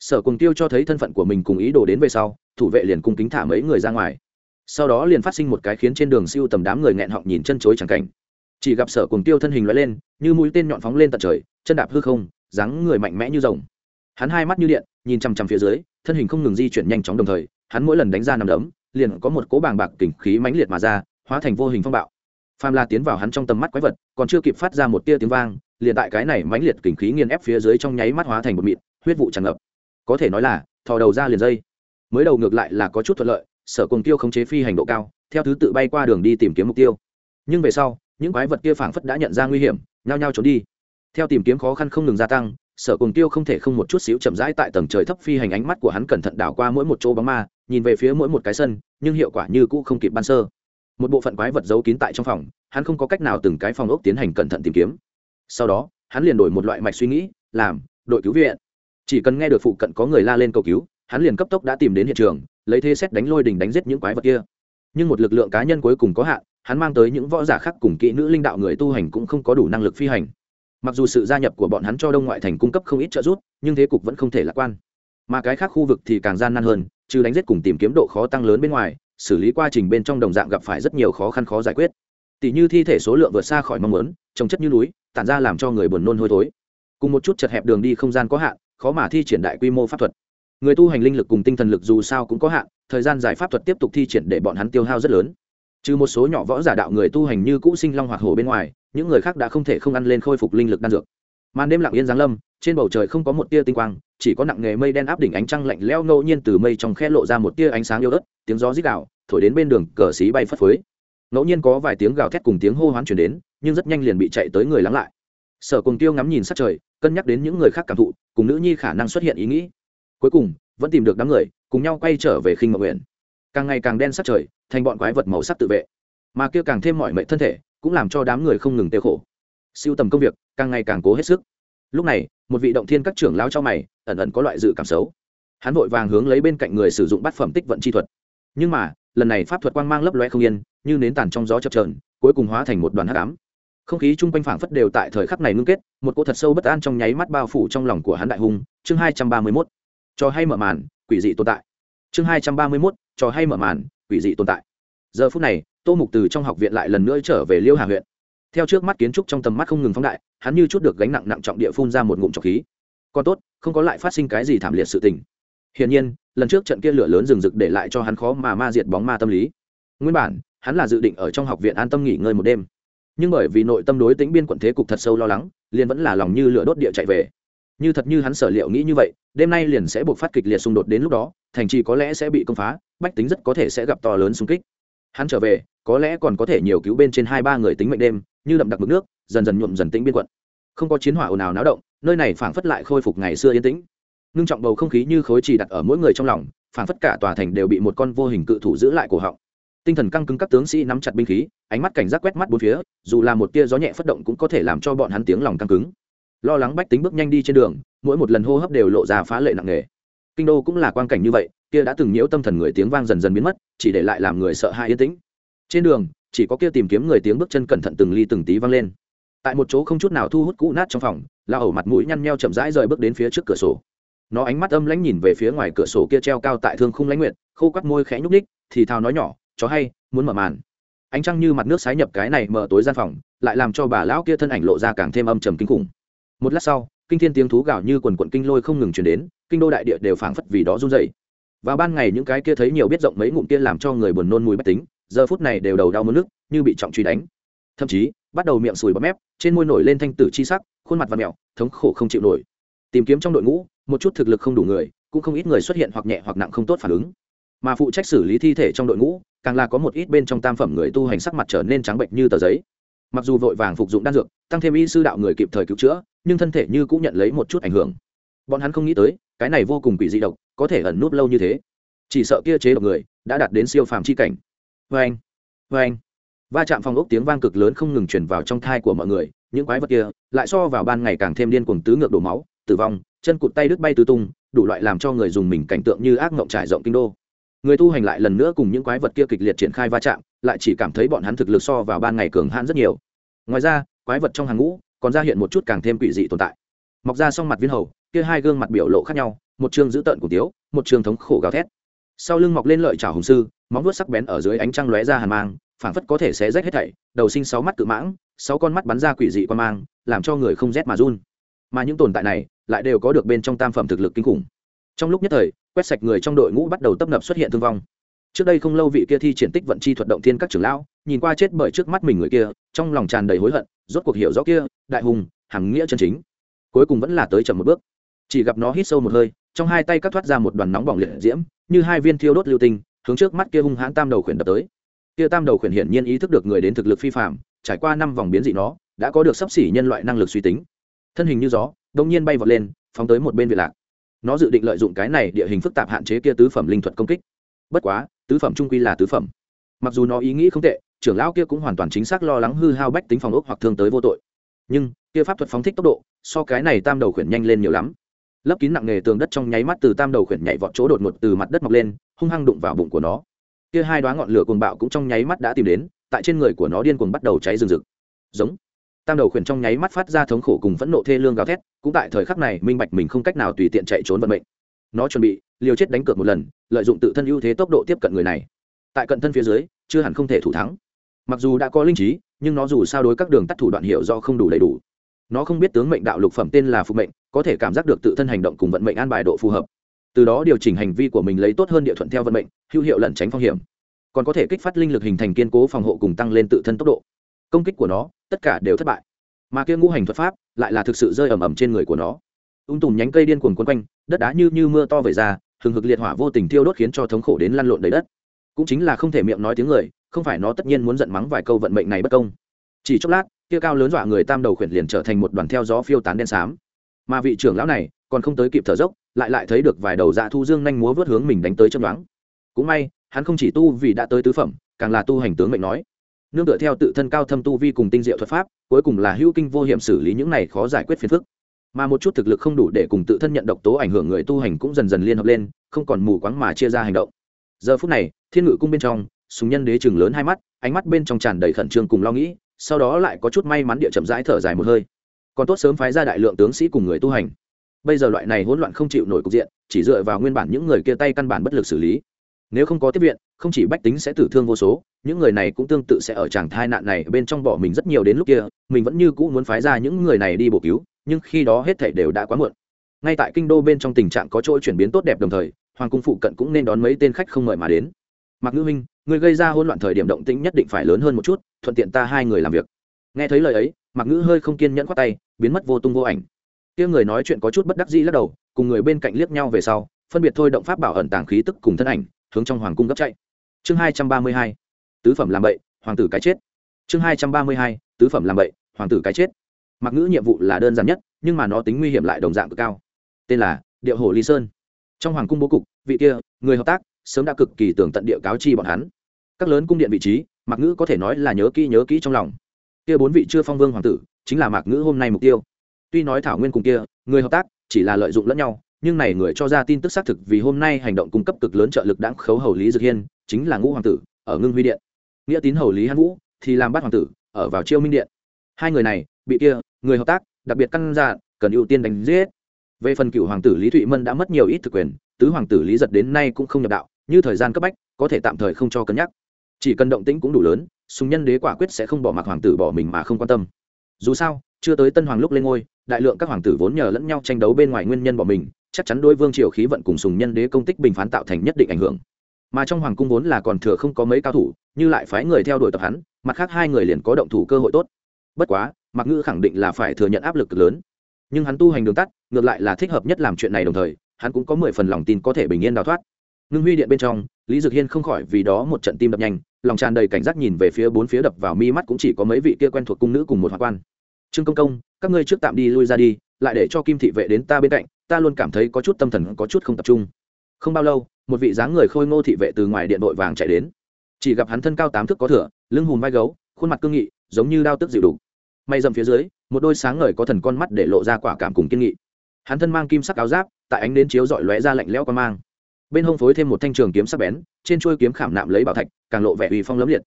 Sở cùng tiêu cho thấy thân phận của mình cùng ý đồ đến về sau, thủ vệ liền cung kính thả mấy người ra ngoài. Sau đó liền phát sinh một cái khiến trên đường siêu tầm đám người nghẹn họng nhìn chân chối chẳng cảnh chỉ gặp sở cùng tiêu thân hình loại lên, như mũi tên nhọn phóng lên tận trời, chân đạp hư không, dáng người mạnh mẽ như rồng. Hắn hai mắt như điện, nhìn chằm chằm phía dưới, thân hình không ngừng di chuyển nhanh chóng đồng thời, hắn mỗi lần đánh ra nằm đấm, liền có một cỗ bàng bạc kình khí mãnh liệt mà ra, hóa thành vô hình phong bạo. Phàm la tiến vào hắn trong tầm mắt quái vật, còn chưa kịp phát ra một tia tiếng vang, liền tại cái này mãnh liệt kình khí nghiền ép phía dưới trong nháy mắt hóa thành một mịn, huyết vụ tràn ngập. Có thể nói là, thò đầu ra liền dây. Mới đầu ngược lại là có chút thuận lợi, sở cùng tiêu khống chế phi hành độ cao, theo thứ tự bay qua đường đi tìm kiếm mục tiêu. Nhưng về sau những quái vật kia phảng phất đã nhận ra nguy hiểm, nhao nhao trốn đi. Theo tìm kiếm khó khăn không ngừng gia tăng, sở cùng tiêu không thể không một chút xíu chậm rãi tại tầng trời thấp phi hành ánh mắt của hắn cẩn thận đảo qua mỗi một chỗ bóng ma, nhìn về phía mỗi một cái sân, nhưng hiệu quả như cũ không kịp ban sơ. Một bộ phận quái vật giấu kín tại trong phòng, hắn không có cách nào từng cái phòng ốc tiến hành cẩn thận tìm kiếm. Sau đó, hắn liền đổi một loại mạch suy nghĩ, làm đội cứu viện. Chỉ cần nghe được phụ cận có người la lên cầu cứu, hắn liền cấp tốc đã tìm đến hiện trường, lấy thế xét đánh lôi đình đánh giết những quái vật kia nhưng một lực lượng cá nhân cuối cùng có hạn, hắn mang tới những võ giả khác cùng kỹ nữ linh đạo người tu hành cũng không có đủ năng lực phi hành. Mặc dù sự gia nhập của bọn hắn cho đông ngoại thành cung cấp không ít trợ giúp, nhưng thế cục vẫn không thể lạc quan. Mà cái khác khu vực thì càng gian nan hơn, trừ đánh giết cùng tìm kiếm độ khó tăng lớn bên ngoài, xử lý quá trình bên trong đồng dạng gặp phải rất nhiều khó khăn khó giải quyết. Tỷ như thi thể số lượng vượt xa khỏi mong muốn, trồng chất như núi, tản ra làm cho người buồn nôn hôi thối. Cùng một chút chật hẹp đường đi không gian có hạn, khó mà thi triển đại quy mô pháp thuật. Người tu hành linh lực cùng tinh thần lực dù sao cũng có hạn thời gian giải pháp thuật tiếp tục thi triển để bọn hắn tiêu hao rất lớn. Trừ một số nhỏ võ giả đạo người tu hành như cũ sinh long hoạt hổ bên ngoài, những người khác đã không thể không ăn lên khôi phục linh lực đan dược. Màn đêm lặng yên giáng lâm, trên bầu trời không có một tia tinh quang, chỉ có nặng nghề mây đen áp đỉnh ánh trăng lạnh leo ngẫu nhiên từ mây trong khe lộ ra một tia ánh sáng yếu ớt, tiếng gió rít gạo thổi đến bên đường cờ xí bay phất phới. Ngẫu nhiên có vài tiếng gào thét cùng tiếng hô hoán chuyển đến, nhưng rất nhanh liền bị chạy tới người lắng lại. Sở cùng tiêu ngắm nhìn sát trời, cân nhắc đến những người khác cảm thụ, cùng nữ nhi khả năng xuất hiện ý nghĩ. Cuối cùng vẫn tìm được đám người, cùng nhau quay trở về khinh mộng nguyện. Càng ngày càng đen sắc trời, thành bọn quái vật màu sắc tự vệ. Mà kia càng thêm mọi mệnh thân thể, cũng làm cho đám người không ngừng tiêu khổ. Siêu tầm công việc, càng ngày càng cố hết sức. Lúc này, một vị động thiên các trưởng lao cho mày, ẩn ẩn có loại dự cảm xấu. Hắn vội vàng hướng lấy bên cạnh người sử dụng bát phẩm tích vận chi thuật. Nhưng mà, lần này pháp thuật quang mang lấp loe không yên, như nến tàn trong gió chập trờn cuối cùng hóa thành một đoàn hắc ám. Không khí chung quanh phảng phất đều tại thời khắc này ngưng kết, một cô thật sâu bất an trong nháy mắt bao phủ trong lòng của hắn đại hùng chương hai trăm ba mươi mốt cho hay mở màn, quỷ dị tồn tại. Chương hai trăm ba mươi mốt, cho hay mở màn, quỷ dị tồn tại. Giờ phút này, tô mục từ trong học viện lại lần nữa trở về liêu hà huyện. Theo trước mắt kiến trúc trong tầm mắt không ngừng phóng đại, hắn như chút được gánh nặng nặng trọng địa phun ra một ngụm trọc khí. Còn tốt, không có lại phát sinh cái gì thảm liệt sự tình. Hiển nhiên, lần trước trận kia lửa lớn rừng rực để lại cho hắn khó mà ma diệt bóng ma tâm lý. Nguyên bản, hắn là dự định ở trong học viện an tâm nghỉ ngơi một đêm. Nhưng bởi vì nội tâm đối tính biên quận thế cục thật sâu lo lắng, liền vẫn là lòng như lửa đốt địa chạy về như thật như hắn sở liệu nghĩ như vậy, đêm nay liền sẽ buộc phát kịch liệt xung đột đến lúc đó, thành trì có lẽ sẽ bị công phá, bách tính rất có thể sẽ gặp to lớn xung kích. Hắn trở về, có lẽ còn có thể nhiều cứu bên trên hai ba người tính mệnh đêm, như đậm đặc mực nước, dần dần nhuộm dần tĩnh biên quận. Không có chiến hỏa ồn ào náo động, nơi này phảng phất lại khôi phục ngày xưa yên tĩnh. Ngưng trọng bầu không khí như khối trì đặt ở mỗi người trong lòng, phảng phất cả tòa thành đều bị một con vô hình cự thủ giữ lại cổ họng. Tinh thần căng cứng các tướng sĩ nắm chặt binh khí, ánh mắt cảnh giác quét mắt bốn phía, dù là một tia gió nhẹ phất động cũng có thể làm cho bọn hắn tiếng lòng căng cứng lo lắng bách tính bước nhanh đi trên đường, mỗi một lần hô hấp đều lộ ra phá lệ nặng nề. Kinh đô cũng là quan cảnh như vậy, kia đã từng nhiễu tâm thần người tiếng vang dần dần biến mất, chỉ để lại làm người sợ hãi yên tĩnh. Trên đường, chỉ có kia tìm kiếm người tiếng bước chân cẩn thận từng ly từng tí vang lên. Tại một chỗ không chút nào thu hút cũ nát trong phòng, la ẩu mặt mũi nhăn nheo chậm rãi rời bước đến phía trước cửa sổ. Nó ánh mắt âm lãnh nhìn về phía ngoài cửa sổ kia treo cao tại thương khung lãnh nguyện khô quắt môi khẽ nhúc ních thì thào nói nhỏ, chó hay, muốn mở màn. Ánh trăng như mặt nước sái nhập cái này mở tối gian phòng, lại làm cho bà lão kia thân ảnh lộ ra càng thêm âm trầm kinh khủng một lát sau, kinh thiên tiếng thú gào như quần quận kinh lôi không ngừng chuyển đến, kinh đô đại địa đều phảng phất vì đó run dày và ban ngày những cái kia thấy nhiều biết rộng mấy ngụm kia làm cho người buồn nôn mùi bất tính, giờ phút này đều đầu đau mất nước, như bị trọng truy đánh. Thậm chí, bắt đầu miệng sùi bọt mép, trên môi nổi lên thanh tử chi sắc, khuôn mặt và mẹo, thống khổ không chịu nổi. Tìm kiếm trong đội ngũ, một chút thực lực không đủ người, cũng không ít người xuất hiện hoặc nhẹ hoặc nặng không tốt phản ứng. Mà phụ trách xử lý thi thể trong đội ngũ, càng là có một ít bên trong tam phẩm người tu hành sắc mặt trở nên trắng bệnh như tờ giấy. Mặc dù vội vàng phục dụng đan dược, tăng thêm y sư đạo người kịp thời cứu chữa nhưng thân thể như cũng nhận lấy một chút ảnh hưởng. Bọn hắn không nghĩ tới, cái này vô cùng quỷ dị độc, có thể ẩn núp lâu như thế. Chỉ sợ kia chế độc người, đã đạt đến siêu phàm chi cảnh. Vê anh vê anh. Va chạm phòng ốc tiếng vang cực lớn không ngừng truyền vào trong thai của mọi người, những quái vật kia lại so vào ban ngày càng thêm điên cuồng tứ ngược đổ máu, tử vong, chân cụt tay đứt bay tứ tung, đủ loại làm cho người dùng mình cảnh tượng như ác mộng trải rộng kinh đô. Người tu hành lại lần nữa cùng những quái vật kia kịch liệt triển khai va chạm, lại chỉ cảm thấy bọn hắn thực lực so vào ban ngày cường hãn rất nhiều. Ngoài ra, quái vật trong hàng ngũ còn ra hiện một chút càng thêm quỷ dị tồn tại. Mọc ra xong mặt viên hầu, kia hai gương mặt biểu lộ khác nhau, một chương dữ tợn của tiếu, một chương thống khổ gào thét. Sau lưng mọc lên lợi trào hùng sư, móng vuốt sắc bén ở dưới ánh trăng lóe ra hàn mang, phảng phất có thể xé rách hết thảy, đầu sinh sáu mắt cự mãng, sáu con mắt bắn ra quỷ dị quan mang, làm cho người không rét mà run. Mà những tồn tại này, lại đều có được bên trong tam phẩm thực lực kinh khủng. Trong lúc nhất thời, quét sạch người trong đội ngũ bắt đầu tấp nập xuất hiện thương vong. Trước đây không lâu vị kia thi triển tích vận chi thuật động thiên các trưởng lão nhìn qua chết bởi trước mắt mình người kia, trong lòng tràn đầy hối hận, rốt cuộc hiểu rõ kia, đại hùng, hằng nghĩa chân chính. Cuối cùng vẫn là tới chậm một bước. Chỉ gặp nó hít sâu một hơi, trong hai tay cắt thoát ra một đoàn nóng bỏng liệt diễm, như hai viên thiêu đốt lưu tinh, hướng trước mắt kia hung hãn tam đầu khuyển đập tới. Kia tam đầu khuyển hiển nhiên ý thức được người đến thực lực phi phạm trải qua năm vòng biến dị nó, đã có được sắp xỉ nhân loại năng lực suy tính. Thân hình như gió đông nhiên bay vọt lên, phóng tới một bên vị lạc. Nó dự định lợi dụng cái này địa hình phức tạp hạn chế kia tứ phẩm linh thuật công kích. Bất quá, tứ phẩm trung quy là tứ phẩm. Mặc dù nó ý nghĩ không tệ trưởng lão kia cũng hoàn toàn chính xác lo lắng hư hao bách tính phòng ốc hoặc thương tới vô tội. Nhưng, kia pháp thuật phóng thích tốc độ, so cái này tam đầu khuyển nhanh lên nhiều lắm. Lấp kín nặng nề tường đất trong nháy mắt từ tam đầu khuyển nhảy vọt chỗ đột ngột từ mặt đất mọc lên, hung hăng đụng vào bụng của nó. Kia hai đoá ngọn lửa cuồng bạo cũng trong nháy mắt đã tìm đến, tại trên người của nó điên cuồng bắt đầu cháy rừng rực. Giống. Tam đầu khuyển trong nháy mắt phát ra thống khổ cùng phẫn nộ thê lương gào thét, cũng tại thời khắc này minh bạch mình không cách nào tùy tiện chạy trốn vận mệnh. Nó chuẩn bị, liều chết đánh cược một lần, lợi dụng tự thân ưu thế tốc độ tiếp cận người này. Tại cận thân phía dưới, chưa hẳn không thể thủ thắng mặc dù đã có linh trí, nhưng nó dù sao đối các đường tắt thủ đoạn hiệu do không đủ đầy đủ. Nó không biết tướng mệnh đạo lục phẩm tên là phục mệnh, có thể cảm giác được tự thân hành động cùng vận mệnh an bài độ phù hợp. Từ đó điều chỉnh hành vi của mình lấy tốt hơn địa thuận theo vận mệnh, hữu hiệu lẩn tránh phong hiểm. Còn có thể kích phát linh lực hình thành kiên cố phòng hộ cùng tăng lên tự thân tốc độ. Công kích của nó, tất cả đều thất bại. Mà kia ngũ hành thuật pháp, lại là thực sự rơi ầm ầm trên người của nó. Ung tùm nhánh cây điên cuồng quấn quanh, đất đá như như mưa to về ra, hừng hực liệt hỏa vô tình thiêu đốt khiến cho thống khổ đến lăn lộn đầy đất. Cũng chính là không thể miệng nói tiếng người không phải nó tất nhiên muốn giận mắng vài câu vận mệnh này bất công. Chỉ chốc lát, kia cao lớn dọa người tam đầu khuyển liền trở thành một đoàn theo gió phiêu tán đen xám. Mà vị trưởng lão này, còn không tới kịp thở dốc, lại lại thấy được vài đầu dạ thu dương nhanh múa vớt hướng mình đánh tới trong đoán cũng may, hắn không chỉ tu vì đã tới tứ phẩm, càng là tu hành tướng mệnh nói. Nương tựa theo tự thân cao thâm tu vi cùng tinh diệu thuật pháp, cuối cùng là hữu kinh vô hiểm xử lý những này khó giải quyết phiền phức. Mà một chút thực lực không đủ để cùng tự thân nhận độc tố ảnh hưởng người tu hành cũng dần dần liên hợp lên, không còn mù quáng mà chia ra hành động. Giờ phút này, thiên ngự cung bên trong súng nhân đế chừng lớn hai mắt, ánh mắt bên trong tràn đầy khẩn trương cùng lo nghĩ, sau đó lại có chút may mắn địa chậm rãi thở dài một hơi. Còn tốt sớm phái ra đại lượng tướng sĩ cùng người tu hành. Bây giờ loại này hỗn loạn không chịu nổi cục diện, chỉ dựa vào nguyên bản những người kia tay căn bản bất lực xử lý. Nếu không có tiếp viện, không chỉ bách tính sẽ tử thương vô số, những người này cũng tương tự sẽ ở tràng thai nạn này bên trong bỏ mình rất nhiều đến lúc kia, mình vẫn như cũ muốn phái ra những người này đi bổ cứu, nhưng khi đó hết thảy đều đã quá muộn. Ngay tại kinh đô bên trong tình trạng có chỗ chuyển biến tốt đẹp đồng thời, hoàng cung phụ cận cũng nên đón mấy tên khách không mời mà đến. Mặc ngữ minh người gây ra hỗn loạn thời điểm động tĩnh nhất định phải lớn hơn một chút, thuận tiện ta hai người làm việc. Nghe thấy lời ấy mặc ngữ hơi không kiên nhẫn khoát tay, biến mất vô tung vô ảnh. Kia người nói chuyện có chút bất đắc dĩ lắc đầu, cùng người bên cạnh liếc nhau về sau, phân biệt thôi động pháp bảo ẩn tàng khí tức cùng thân ảnh, hướng trong hoàng cung gấp chạy. Chương hai trăm ba mươi hai, tứ phẩm làm bậy, hoàng tử cái chết. Chương hai trăm ba mươi hai, tứ phẩm làm bậy, hoàng tử cái chết. Mặc ngữ nhiệm vụ là đơn giản nhất, nhưng mà nó tính nguy hiểm lại đồng dạng cực cao. Tên là điệu hồ ly sơn. Trong hoàng cung bố cục, vị kia, người hợp tác sớm đã cực kỳ tưởng tận địa cáo chi bọn hắn. Các lớn cung điện vị trí, mạc ngữ có thể nói là nhớ kỹ nhớ kỹ trong lòng. Kia bốn vị chưa phong vương hoàng tử, chính là mạc ngữ hôm nay mục tiêu. Tuy nói thảo nguyên cùng kia, người hợp tác, chỉ là lợi dụng lẫn nhau, nhưng này người cho ra tin tức xác thực vì hôm nay hành động cung cấp cực lớn trợ lực đáng khấu hầu lý dược hiên, chính là ngũ hoàng tử, ở ngưng huy điện. Nghĩa tín hầu lý hán vũ, thì làm bát hoàng tử, ở vào chiêu minh điện. Hai người này, bị kia, người hợp tác, đặc biệt căn ra cần ưu tiên đánh giết. Về phần cựu hoàng tử lý thụy mân đã mất nhiều ít thực quyền, tứ hoàng tử lý giật đến nay cũng không nhập đạo như thời gian cấp bách, có thể tạm thời không cho cân nhắc. Chỉ cần động tĩnh cũng đủ lớn, sùng nhân đế quả quyết sẽ không bỏ mặc hoàng tử bỏ mình mà không quan tâm. Dù sao, chưa tới tân hoàng lúc lên ngôi, đại lượng các hoàng tử vốn nhờ lẫn nhau tranh đấu bên ngoài nguyên nhân bỏ mình, chắc chắn đôi vương triều khí vận cùng sùng nhân đế công tích bình phán tạo thành nhất định ảnh hưởng. Mà trong hoàng cung vốn là còn thừa không có mấy cao thủ, như lại phái người theo đuổi tập hắn, mặt khác hai người liền có động thủ cơ hội tốt. Bất quá mặc ngữ khẳng định là phải thừa nhận áp lực cực lớn. Nhưng hắn tu hành đường tắt, ngược lại là thích hợp nhất làm chuyện này đồng thời, hắn cũng có mười phần lòng tin có thể bình yên đào thoát ngưng huy điện bên trong, lý dực hiên không khỏi vì đó một trận tim đập nhanh, lòng tràn đầy cảnh giác nhìn về phía bốn phía đập vào mi mắt cũng chỉ có mấy vị kia quen thuộc cung nữ cùng một hoa quan. Trương công công, các ngươi trước tạm đi lui ra đi, lại để cho kim thị vệ đến ta bên cạnh, ta luôn cảm thấy có chút tâm thần có chút không tập trung. Không bao lâu, một vị dáng người khôi ngô thị vệ từ ngoài điện đội vàng chạy đến. Chỉ gặp hắn thân cao tám thước có thửa lưng hùm vai gấu, khuôn mặt cương nghị, giống như đao tức dịu đủ. May dầm phía dưới, một đôi sáng ngời có thần con mắt để lộ ra quả cảm cùng kiên nghị. Hắn thân mang kim sắc áo giáp, tại ánh đến chiếu dọi lóe ra lạnh lẽo qua mang bên hông phối thêm một thanh trường kiếm sắc bén, trên chuôi kiếm khảm nạm lấy bảo thạch, càng lộ vẻ uy phong lấm liệt.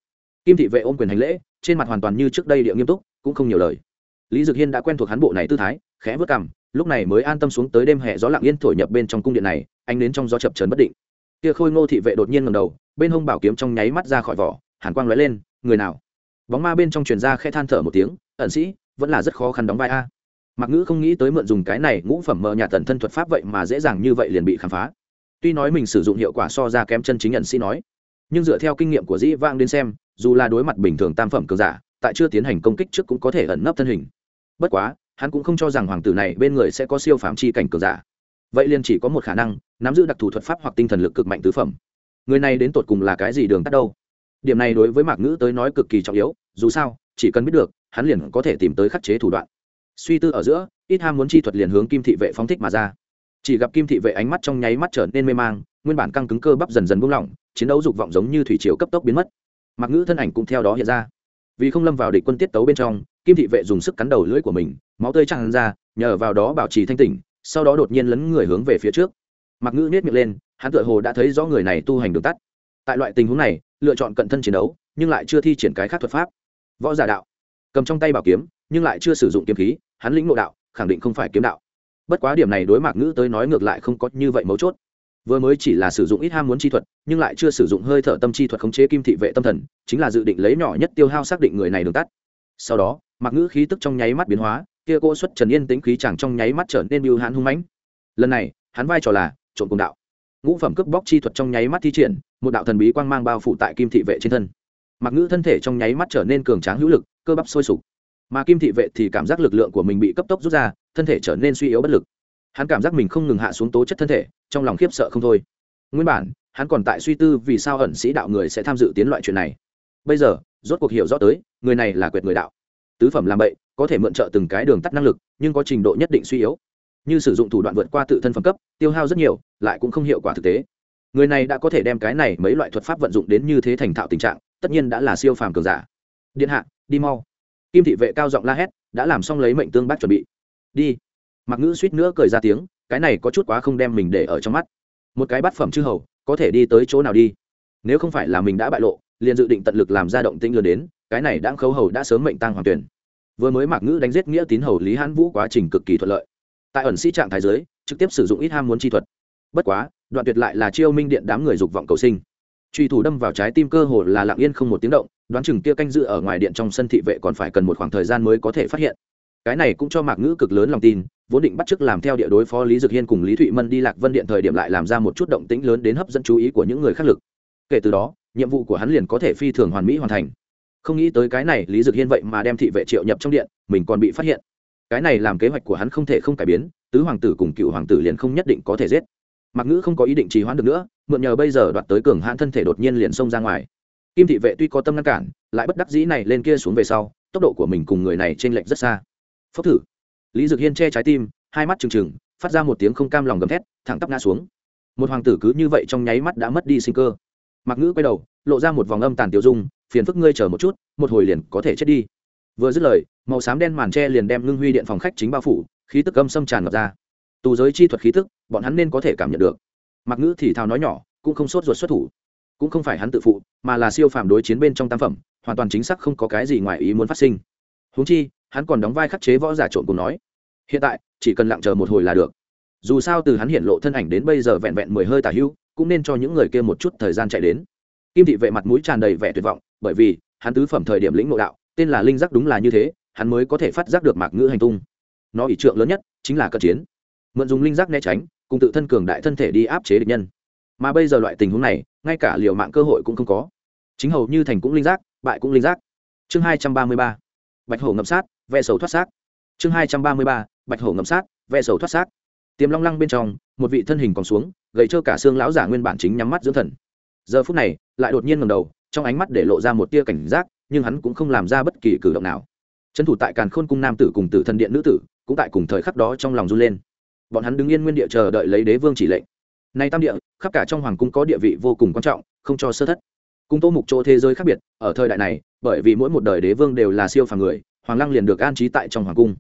Kim thị vệ ôm quyền hành lễ, trên mặt hoàn toàn như trước đây địa nghiêm túc, cũng không nhiều lời. Lý dực hiên đã quen thuộc hắn bộ này tư thái, khẽ vớt cằm, lúc này mới an tâm xuống tới đêm hè gió lặng yên thổi nhập bên trong cung điện này anh đến trong gió chập trấn bất định. Kia khôi ngô thị vệ đột nhiên ngầm đầu, bên hông bảo kiếm trong nháy mắt ra khỏi vỏ, hàn quang lóe lên, người nào? Bóng ma bên trong truyền ra khẽ than thở một tiếng, ẩn sĩ, vẫn là rất khó khăn đóng vai a. Mặc ngữ không nghĩ tới mượn dùng cái này ngũ phẩm mờ nhà tần thân thuật pháp vậy mà dễ dàng như vậy liền bị khám phá tuy nói mình sử dụng hiệu quả so ra kém chân chính nhận sĩ nói, nhưng dựa theo kinh nghiệm của dĩ vang đến xem, dù là đối mặt bình thường tam phẩm cường giả, tại chưa tiến hành công kích trước cũng có thể ẩn nấp thân hình. Bất quá, hắn cũng không cho rằng hoàng tử này bên người sẽ có siêu phạm chi cảnh cường giả. Vậy liền chỉ có một khả năng, nắm giữ đặc thù thuật pháp hoặc tinh thần lực cực mạnh tứ phẩm. Người này đến tột cùng là cái gì đường tắt đâu? Điểm này đối với mạc ngữ tới nói cực kỳ trọng yếu, dù sao, chỉ cần biết được, hắn liền có thể tìm tới khắc chế thủ đoạn. Suy tư ở giữa, ít ham muốn chi thuật liền hướng kim thị vệ phóng thích mà ra chỉ gặp kim thị vệ ánh mắt trong nháy mắt trở nên mê mang, nguyên bản căng cứng cơ bắp dần dần buông lỏng, chiến đấu dục vọng giống như thủy chiều cấp tốc biến mất. Mặc ngữ thân ảnh cũng theo đó hiện ra. Vì không lâm vào địch quân tiết tấu bên trong, kim thị vệ dùng sức cắn đầu lưỡi của mình, máu tươi tràn ra, nhờ vào đó bảo trì thanh tỉnh, sau đó đột nhiên lấn người hướng về phía trước. Mặc ngữ nết miệng lên, hắn tựa hồ đã thấy rõ người này tu hành đường tắt. Tại loại tình huống này, lựa chọn cận thân chiến đấu, nhưng lại chưa thi triển cái khác thuật pháp. Võ giả đạo. Cầm trong tay bảo kiếm, nhưng lại chưa sử dụng kiếm khí, hắn lĩnh ngộ đạo, khẳng định không phải kiếm đạo bất quá điểm này đối mạc ngữ tới nói ngược lại không có như vậy mấu chốt. Vừa mới chỉ là sử dụng ít ham muốn chi thuật, nhưng lại chưa sử dụng hơi thở tâm chi thuật khống chế kim thị vệ tâm thần, chính là dự định lấy nhỏ nhất tiêu hao xác định người này đường tắt. Sau đó, mạc ngữ khí tức trong nháy mắt biến hóa, kia cô xuất trần yên tĩnh khí chẳng trong nháy mắt trở nên mưu hãn hung mãnh. Lần này, hắn vai trò là trộm cùng đạo. Ngũ phẩm cướp bóc chi thuật trong nháy mắt thi triển, một đạo thần bí quang mang bao phủ tại kim thị vệ trên thân. Mạc ngữ thân thể trong nháy mắt trở nên cường tráng hữu lực, cơ bắp sôi sục. Mà kim thị vệ thì cảm giác lực lượng của mình bị cấp tốc rút ra thân thể trở nên suy yếu bất lực. Hắn cảm giác mình không ngừng hạ xuống tố chất thân thể, trong lòng khiếp sợ không thôi. Nguyên bản, hắn còn tại suy tư vì sao ẩn sĩ đạo người sẽ tham dự tiến loại chuyện này. Bây giờ, rốt cuộc hiểu rõ tới, người này là quyệt người đạo. Tứ phẩm làm bậy, có thể mượn trợ từng cái đường tắt năng lực, nhưng có trình độ nhất định suy yếu. Như sử dụng thủ đoạn vượt qua tự thân phẩm cấp, tiêu hao rất nhiều, lại cũng không hiệu quả thực tế. Người này đã có thể đem cái này mấy loại thuật pháp vận dụng đến như thế thành thạo tình trạng, tất nhiên đã là siêu phàm cường giả. Điện hạ, đi mau. Kim thị vệ cao giọng la hét, đã làm xong lấy mệnh tương bác chuẩn bị đi. Mặc ngữ suýt nữa cười ra tiếng, cái này có chút quá không đem mình để ở trong mắt. Một cái bát phẩm chư hầu, có thể đi tới chỗ nào đi? Nếu không phải là mình đã bại lộ, liền dự định tận lực làm ra động tĩnh lừa đến, cái này đã khấu hầu đã sớm mệnh tăng hoàng tuyển. Vừa mới mặc ngữ đánh giết nghĩa tín hầu lý hãn vũ quá trình cực kỳ thuận lợi. Tại ẩn sĩ trạng thái giới trực tiếp sử dụng ít ham muốn chi thuật. Bất quá, đoạn tuyệt lại là chiêu minh điện đám người dục vọng cầu sinh. Truy thủ đâm vào trái tim cơ hồ là lặng yên không một tiếng động, đoán chừng kia canh dự ở ngoài điện trong sân thị vệ còn phải cần một khoảng thời gian mới có thể phát hiện cái này cũng cho mạc ngữ cực lớn lòng tin, vốn định bắt chước làm theo địa đối phó lý dực hiên cùng lý thụy mân đi lạc vân điện thời điểm lại làm ra một chút động tĩnh lớn đến hấp dẫn chú ý của những người khác lực. Kể từ đó, nhiệm vụ của hắn liền có thể phi thường hoàn mỹ hoàn thành. Không nghĩ tới cái này, lý dực hiên vậy mà đem thị vệ triệu nhập trong điện, mình còn bị phát hiện. Cái này làm kế hoạch của hắn không thể không cải biến, tứ hoàng tử cùng cựu hoàng tử liền không nhất định có thể giết. Mặc ngữ không có ý định trì hoãn được nữa, mượn nhờ bây giờ đoạt tới cường hãn thân thể đột nhiên liền xông ra ngoài. Kim thị vệ tuy có tâm ngăn cản, lại bất đắc dĩ này lên kia xuống về sau, tốc độ của mình cùng người này tranh lệch rất xa phốc thử. Lý dực hiên che trái tim, hai mắt trừng trừng, phát ra một tiếng không cam lòng gầm thét, thẳng tắp ngã xuống. Một hoàng tử cứ như vậy trong nháy mắt đã mất đi sinh cơ. Mặc ngữ quay đầu, lộ ra một vòng âm tàn tiêu dung, phiền phức ngươi chờ một chút, một hồi liền có thể chết đi. Vừa dứt lời, màu xám đen màn tre liền đem ngưng huy điện phòng khách chính bao phủ, khí tức âm xâm tràn ngập ra. Tù giới chi thuật khí tức, bọn hắn nên có thể cảm nhận được. Mặc ngữ thì thào nói nhỏ, cũng không sốt ruột xuất thủ. Cũng không phải hắn tự phụ, mà là siêu phàm đối chiến bên trong tam phẩm, hoàn toàn chính xác không có cái gì ngoài ý muốn phát sinh. Húng chi hắn còn đóng vai khắc chế võ giả trộn cùng nói, hiện tại, chỉ cần lặng chờ một hồi là được. Dù sao từ hắn hiện lộ thân ảnh đến bây giờ vẹn vẹn mười hơi tả hưu cũng nên cho những người kia một chút thời gian chạy đến. Kim thị vệ mặt mũi tràn đầy vẻ tuyệt vọng, bởi vì, hắn tứ phẩm thời điểm lĩnh ngộ đạo, tên là linh giác đúng là như thế, hắn mới có thể phát giác được mạc ngữ hành tung. Nó ỷ trượng lớn nhất, chính là cận chiến. Mượn dùng linh giác né tránh, cùng tự thân cường đại thân thể đi áp chế địch nhân. Mà bây giờ loại tình huống này, ngay cả liều mạng cơ hội cũng không có. Chính hầu như thành cũng linh giác, bại cũng linh giác. Chương hai trăm ba mươi ba. Bạch hổ ngậm sát ve sầu thoát xác. Chương hai trăm ba mươi ba, bạch hổ ngậm sát, ve sầu thoát xác. Tiềm long lăng bên trong, một vị thân hình còn xuống gậy trơ cả xương lão giả nguyên bản chính nhắm mắt dưỡng thần. Giờ phút này, lại đột nhiên ngầm đầu, trong ánh mắt để lộ ra một tia cảnh giác, nhưng hắn cũng không làm ra bất kỳ cử động nào. Trấn thủ tại càn khôn cung nam tử cùng tử thần điện nữ tử, cũng tại cùng thời khắc đó trong lòng run lên. Bọn hắn đứng yên nguyên địa chờ đợi lấy đế vương chỉ lệnh. Nay tam địa, khắp cả trong hoàng cung có địa vị vô cùng quan trọng, không cho sơ thất. Cung tô mục chỗ thế giới khác biệt, ở thời đại này, bởi vì mỗi một đời đế vương đều là siêu phàm người hoàng lăng liền được an trí tại trong hoàng cung.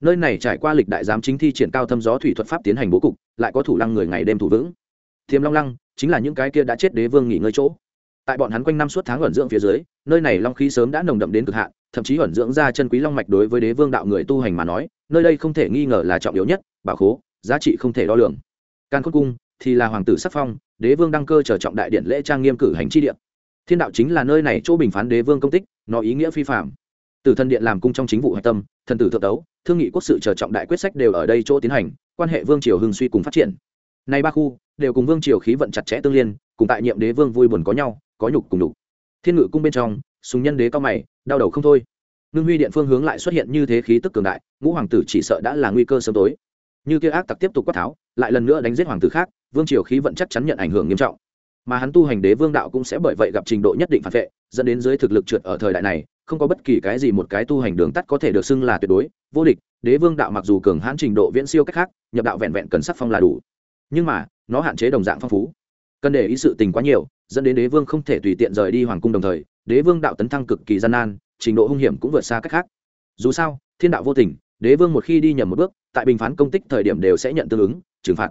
Nơi này trải qua lịch đại giám chính thi triển cao thâm gió thủy thuật pháp tiến hành bố cục, lại có thủ lăng người ngày đêm thủ vững. Thiềm long lăng chính là những cái kia đã chết đế vương nghỉ ngơi chỗ. Tại bọn hắn quanh năm suốt tháng ẩn dưỡng phía dưới, nơi này long khí sớm đã nồng đậm đến cực hạn, thậm chí ẩn dưỡng ra chân quý long mạch đối với đế vương đạo người tu hành mà nói, nơi đây không thể nghi ngờ là trọng yếu nhất, bảo khố, giá trị không thể đo lường. Can cốt cung thì là hoàng tử sắc phong, đế vương đăng cơ trở trọng đại điện lễ trang nghiêm cử hành chi điện thiên đạo chính là nơi này chỗ bình phán đế vương công tích, nó ý nghĩa phi phạm từ thân điện làm cung trong chính vụ hạch tâm, thần tử thượng tấu, thương nghị quốc sự chờ trọng đại quyết sách đều ở đây chỗ tiến hành, quan hệ vương triều hưng suy cùng phát triển. Nay ba khu, đều cùng vương triều khí vận chặt chẽ tương liên, cùng tại nhiệm đế vương vui buồn có nhau, có nhục cùng đủ. thiên ngự cung bên trong sùng nhân đế cao mày, đau đầu không thôi. Nương huy điện phương hướng lại xuất hiện như thế khí tức cường đại, ngũ hoàng tử chỉ sợ đã là nguy cơ sớm tối. Như kia ác tặc tiếp tục quát tháo, lại lần nữa đánh giết hoàng tử khác, vương triều khí vận chắc chắn nhận ảnh hưởng nghiêm trọng. Mà hắn tu hành đế vương đạo cũng sẽ bởi vậy gặp trình độ nhất định phản vệ, dẫn đến dưới thực lực trượt ở thời đại này không có bất kỳ cái gì một cái tu hành đường tắt có thể được xưng là tuyệt đối, vô địch, đế vương đạo mặc dù cường hãn trình độ viễn siêu cách khác, nhập đạo vẹn vẹn cần sắc phong là đủ. Nhưng mà, nó hạn chế đồng dạng phong phú. Cần để ý sự tình quá nhiều, dẫn đến đế vương không thể tùy tiện rời đi hoàng cung đồng thời, đế vương đạo tấn thăng cực kỳ gian nan, trình độ hung hiểm cũng vượt xa cách khác. Dù sao, thiên đạo vô tình, đế vương một khi đi nhầm một bước, tại bình phán công tích thời điểm đều sẽ nhận tương ứng, trừng phạt.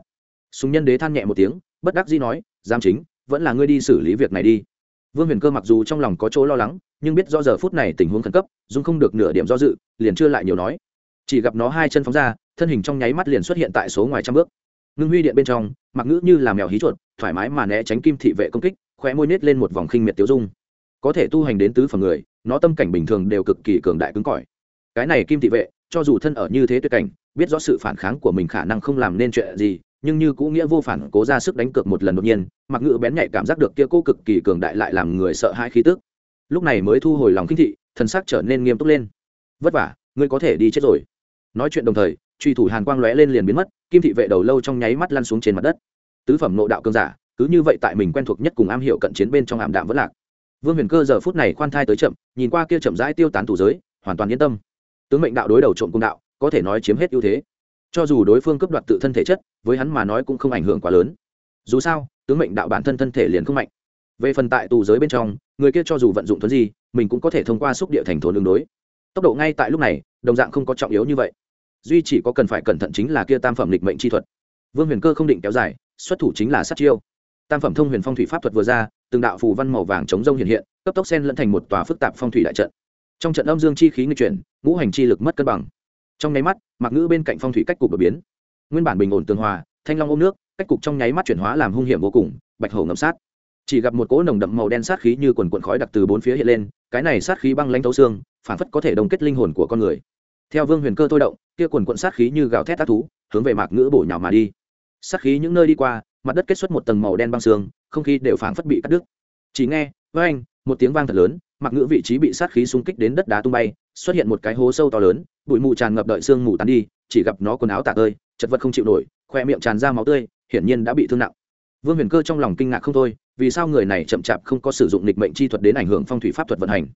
Súng nhân đế than nhẹ một tiếng, bất đắc dĩ nói giam chính, vẫn là ngươi đi xử lý việc này đi. Vương huyền cơ mặc dù trong lòng có chỗ lo lắng nhưng biết do giờ phút này tình huống khẩn cấp, dung không được nửa điểm do dự, liền chưa lại nhiều nói. Chỉ gặp nó hai chân phóng ra, thân hình trong nháy mắt liền xuất hiện tại số ngoài trăm bước. Ngưng huy điện bên trong, mặc ngữ như là mèo hí chuột, thoải mái mà né tránh kim thị vệ công kích, khóe môi nết lên một vòng khinh miệt tiêu dung. Có thể tu hành đến tứ phần người, nó tâm cảnh bình thường đều cực kỳ cường đại cứng cỏi. Cái này kim thị vệ, cho dù thân ở như thế tuyệt cảnh, biết rõ sự phản kháng của mình khả năng không làm nên chuyện gì, nhưng như cũ nghĩa vô phản, cố ra sức đánh cược một lần đột nhiên, mặc ngữ bén nhạy cảm giác được kia cô cực kỳ cường đại lại làm người sợ hãi khí tức lúc này mới thu hồi lòng kinh thị, thần sắc trở nên nghiêm túc lên. Vất vả, ngươi có thể đi chết rồi. Nói chuyện đồng thời, truy thủ hàn quang lóe lên liền biến mất, kim thị vệ đầu lâu trong nháy mắt lăn xuống trên mặt đất. Tứ phẩm nộ đạo cơn giả, cứ như vậy tại mình quen thuộc nhất cùng am hiểu cận chiến bên trong ảm đạm vẫn lạc. Vương huyền cơ giờ phút này khoan thai tới chậm, nhìn qua kia chậm rãi tiêu tán thủ giới, hoàn toàn yên tâm. Tướng mệnh đạo đối đầu trộm cung đạo, có thể nói chiếm hết ưu thế. Cho dù đối phương cấp đoạt tự thân thể chất, với hắn mà nói cũng không ảnh hưởng quá lớn. Dù sao, tướng mệnh đạo bản thân thân thể liền không mạnh về phần tại tù giới bên trong, người kia cho dù vận dụng thuấn gì mình cũng có thể thông qua xúc địa thành thốn đường đối. Tốc độ ngay tại lúc này, đồng dạng không có trọng yếu như vậy. Duy chỉ có cần phải cẩn thận chính là kia tam phẩm lịch mệnh chi thuật. Vương huyền cơ không định kéo dài, xuất thủ chính là sát chiêu. Tam phẩm thông huyền phong thủy pháp thuật vừa ra, từng đạo phù văn màu vàng chống rông hiện hiện, cấp tốc sen lẫn thành một tòa phức tạp phong thủy đại trận. Trong trận âm dương chi khí người chuyển, ngũ hành chi lực mất cân bằng. Trong nháy mắt mặc ngữ bên cạnh phong thủy cách cục đột biến. Nguyên bản bình ổn tường hòa, thanh long ôm nước, cách cục trong nháy mắt chuyển hóa làm hung hiểm vô cùng, bạch hổ ngậm sát chỉ gặp một cỗ nồng đậm màu đen sát khí như quần quần khói đặc từ bốn phía hiện lên, cái này sát khí băng lãnh thấu xương, phản phất có thể đồng kết linh hồn của con người. Theo vương huyền cơ thôi động, kia quần quận sát khí như gào thét tác thú, hướng về mạc ngữ bổ nhào mà đi. Sát khí những nơi đi qua, mặt đất kết xuất một tầng màu đen băng xương, không khí đều phảng phất bị cắt đứt. Chỉ nghe với anh một tiếng vang thật lớn, mạc ngữ vị trí bị sát khí xung kích đến đất đá tung bay, xuất hiện một cái hố sâu to lớn, bụi mù tràn ngập đợi xương mù tán đi, chỉ gặp nó quần áo tạc ơi chật vật không chịu nổi, khoe miệng tràn ra máu tươi, hiển nhiên đã bị thương nặng vương huyền cơ trong lòng kinh ngạc không thôi, vì sao người này chậm chạp không có sử dụng lịch mệnh chi thuật đến ảnh hưởng phong thủy pháp thuật vận hành?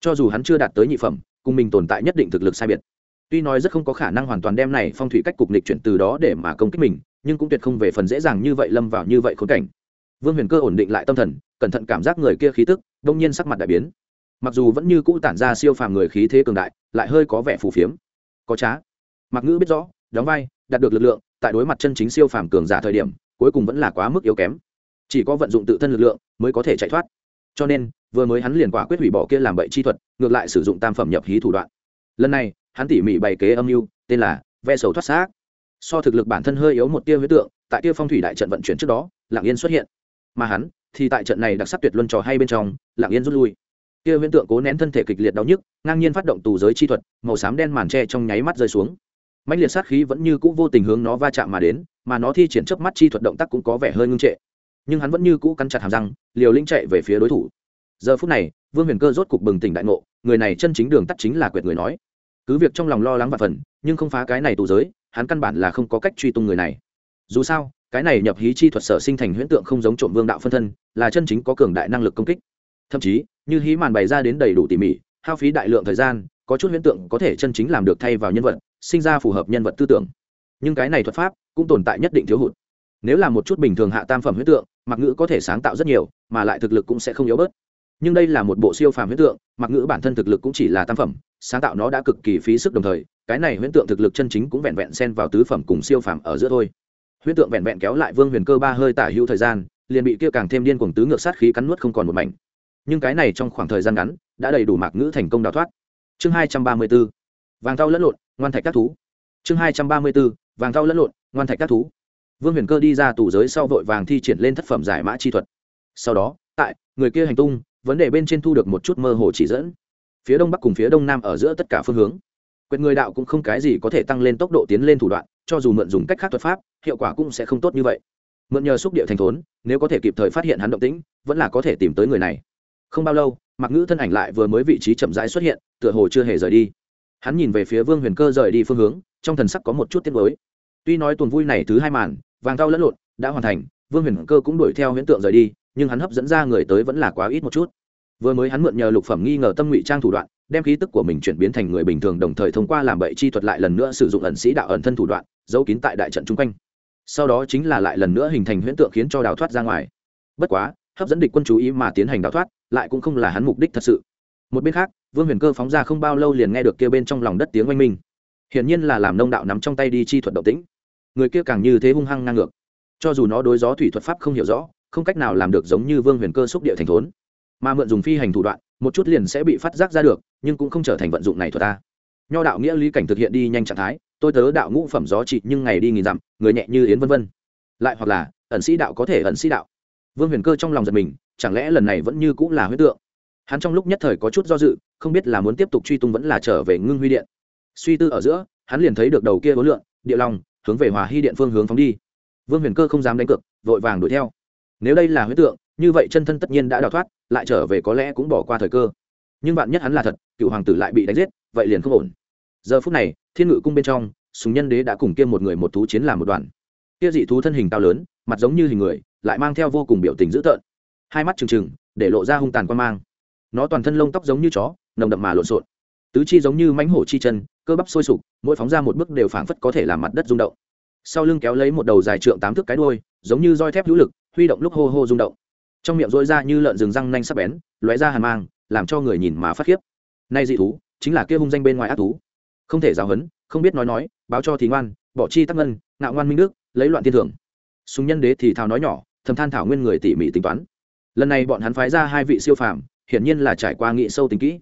Cho dù hắn chưa đạt tới nhị phẩm, cùng mình tồn tại nhất định thực lực sai biệt. Tuy nói rất không có khả năng hoàn toàn đem này phong thủy cách cục lịch chuyển từ đó để mà công kích mình, nhưng cũng tuyệt không về phần dễ dàng như vậy lâm vào như vậy khốn cảnh. Vương huyền cơ ổn định lại tâm thần, cẩn thận cảm giác người kia khí tức, đông nhiên sắc mặt đại biến. Mặc dù vẫn như cũ tản ra siêu phàm người khí thế cường đại, lại hơi có vẻ phù phiếm. Có trá. Mặc ngữ biết rõ, đóng vai, đạt được lực lượng, tại đối mặt chân chính siêu phàm cường giả thời điểm cuối cùng vẫn là quá mức yếu kém. Chỉ có vận dụng tự thân lực lượng mới có thể chạy thoát. Cho nên, vừa mới hắn liền quả quyết hủy bỏ kia làm bậy chi thuật, ngược lại sử dụng tam phẩm nhập hí thủ đoạn. Lần này, hắn tỉ mỉ bày kế âm mưu, tên là ve sầu thoát xác. So thực lực bản thân hơi yếu một tia huyết tượng, tại tia phong thủy đại trận vận chuyển trước đó, lạng yên xuất hiện. Mà hắn, thì tại trận này đặc sắc tuyệt luân trò hay bên trong, lạng yên rút lui. Kia huyễn tượng cố nén thân thể kịch liệt đau nhức, ngang nhiên phát động tù giới chi thuật, màu xám đen màn tre trong nháy mắt rơi xuống mạnh liệt sát khí vẫn như cũ vô tình hướng nó va chạm mà đến, mà nó thi triển chớp mắt chi thuật động tác cũng có vẻ hơi ngưng trệ. Nhưng hắn vẫn như cũ cắn chặt hàm răng, liều linh chạy về phía đối thủ. Giờ phút này, vương huyền cơ rốt cục bừng tỉnh đại ngộ, người này chân chính đường tắt chính là quyệt người nói. Cứ việc trong lòng lo lắng và phần, nhưng không phá cái này tù giới, hắn căn bản là không có cách truy tung người này. Dù sao, cái này nhập hí chi thuật sở sinh thành huyễn tượng không giống trộm vương đạo phân thân, là chân chính có cường đại năng lực công kích. Thậm chí, như hí màn bày ra đến đầy đủ tỉ mỉ, hao phí đại lượng thời gian, có chút huyễn tượng có thể chân chính làm được thay vào nhân vật sinh ra phù hợp nhân vật tư tưởng. Nhưng cái này thuật pháp cũng tồn tại nhất định thiếu hụt. Nếu là một chút bình thường hạ tam phẩm huyết tượng, mặc ngữ có thể sáng tạo rất nhiều, mà lại thực lực cũng sẽ không yếu bớt. Nhưng đây là một bộ siêu phàm huyết tượng, mặc ngữ bản thân thực lực cũng chỉ là tam phẩm, sáng tạo nó đã cực kỳ phí sức đồng thời, cái này huyễn tượng thực lực chân chính cũng vẹn vẹn xen vào tứ phẩm cùng siêu phàm ở giữa thôi. Huyễn tượng vẹn vẹn kéo lại vương huyền cơ ba hơi tả hữu thời gian, liền bị kia càng thêm điên cuồng tứ ngược sát khí cắn nuốt không còn một mảnh. Nhưng cái này trong khoảng thời gian ngắn, đã đầy đủ mạc ngữ thành công đào thoát. Chương hai trăm ba mươi bốn vàng thau lẫn lộn, ngoan thạch các thú. Chương hai trăm ba mươi bốn, vàng thau lẫn lộn, ngoan thạch các thú. Vương huyền cơ đi ra tù giới sau vội vàng thi triển lên thất phẩm giải mã chi thuật. Sau đó, tại, người kia hành tung, vấn đề bên trên thu được một chút mơ hồ chỉ dẫn. Phía đông bắc cùng phía đông nam ở giữa tất cả phương hướng. Quyền người đạo cũng không cái gì có thể tăng lên tốc độ tiến lên thủ đoạn, cho dù mượn dùng cách khác thuật pháp, hiệu quả cũng sẽ không tốt như vậy. Mượn nhờ xúc địa thành thốn, nếu có thể kịp thời phát hiện hắn động tĩnh, vẫn là có thể tìm tới người này. Không bao lâu mặc ngữ thân ảnh lại vừa mới vị trí chậm rãi xuất hiện, tựa hồ chưa hề rời đi hắn nhìn về phía vương huyền cơ rời đi phương hướng, trong thần sắc có một chút tiếc mới tuy nói tuần vui này thứ hai màn, vàng cao lẫn lộn, đã hoàn thành, vương huyền cơ cũng đuổi theo huyễn tượng rời đi, nhưng hắn hấp dẫn ra người tới vẫn là quá ít một chút. Vừa mới hắn mượn nhờ lục phẩm nghi ngờ tâm ngụy trang thủ đoạn, đem khí tức của mình chuyển biến thành người bình thường đồng thời thông qua làm bậy chi thuật lại lần nữa sử dụng ẩn sĩ đạo ẩn thân thủ đoạn, giấu kín tại đại trận chung quanh. Sau đó chính là lại lần nữa hình thành huyễn tượng khiến cho đào thoát ra ngoài. Bất quá, hấp dẫn địch quân chú ý mà tiến hành đào thoát, lại cũng không là hắn mục đích thật sự một bên khác, vương huyền cơ phóng ra không bao lâu liền nghe được kia bên trong lòng đất tiếng oanh minh. Hiển nhiên là làm nông đạo nắm trong tay đi chi thuật động tĩnh. Người kia càng như thế hung hăng ngang ngược. Cho dù nó đối gió thủy thuật pháp không hiểu rõ, không cách nào làm được giống như vương huyền cơ xúc địa thành thốn. Mà mượn dùng phi hành thủ đoạn, một chút liền sẽ bị phát giác ra được, nhưng cũng không trở thành vận dụng này thuật ta. Nho đạo nghĩa lý cảnh thực hiện đi nhanh trạng thái, tôi tớ đạo ngũ phẩm gió trị nhưng ngày đi nghìn dặm, người nhẹ như yến vân vân. Lại hoặc là, ẩn sĩ đạo có thể ẩn sĩ đạo. Vương huyền cơ trong lòng giật mình, chẳng lẽ lần này vẫn như cũng là huyết tượng? Hắn trong lúc nhất thời có chút do dự, không biết là muốn tiếp tục truy tung vẫn là trở về ngưng huy điện. Suy tư ở giữa, hắn liền thấy được đầu kia hối lượng địa long, hướng về hòa hy điện phương hướng phóng đi. Vương huyền cơ không dám đánh cược, vội vàng đuổi theo. Nếu đây là huyết tượng, như vậy chân thân tất nhiên đã đào thoát, lại trở về có lẽ cũng bỏ qua thời cơ. Nhưng bạn nhất hắn là thật, cựu hoàng tử lại bị đánh giết, vậy liền không ổn. Giờ phút này, thiên ngự cung bên trong súng nhân đế đã cùng kiêm một người một thú chiến làm một đoàn. Kia dị thú thân hình cao lớn, mặt giống như hình người, lại mang theo vô cùng biểu tình dữ tợn. Hai mắt trừng trừng, để lộ ra hung tàn quan mang nó toàn thân lông tóc giống như chó, nồng đậm mà lộn xộn. Tứ chi giống như mánh hổ chi chân, cơ bắp sôi sục, mỗi phóng ra một bước đều phảng phất có thể làm mặt đất rung động. Sau lưng kéo lấy một đầu dài trượng tám thước cái đuôi, giống như roi thép hữu lực, huy động lúc hô hô rung động. Trong miệng rỗi ra như lợn rừng răng nanh sắc bén, lóe ra hàn mang, làm cho người nhìn mà phát khiếp. Nay dị thú, chính là kia hung danh bên ngoài ác thú. Không thể giáo hấn không biết nói nói, báo cho thì ngoan, bỏ chi tắc ngân, ngạo ngoan minh đức, lấy loạn thiên thưởng súng nhân đế thì thào nói nhỏ, thầm than thảo nguyên người tỉ mỉ tính toán. Lần này bọn hắn phái ra hai vị siêu phàm hiển nhiên là trải qua nghị sâu tính kỹ.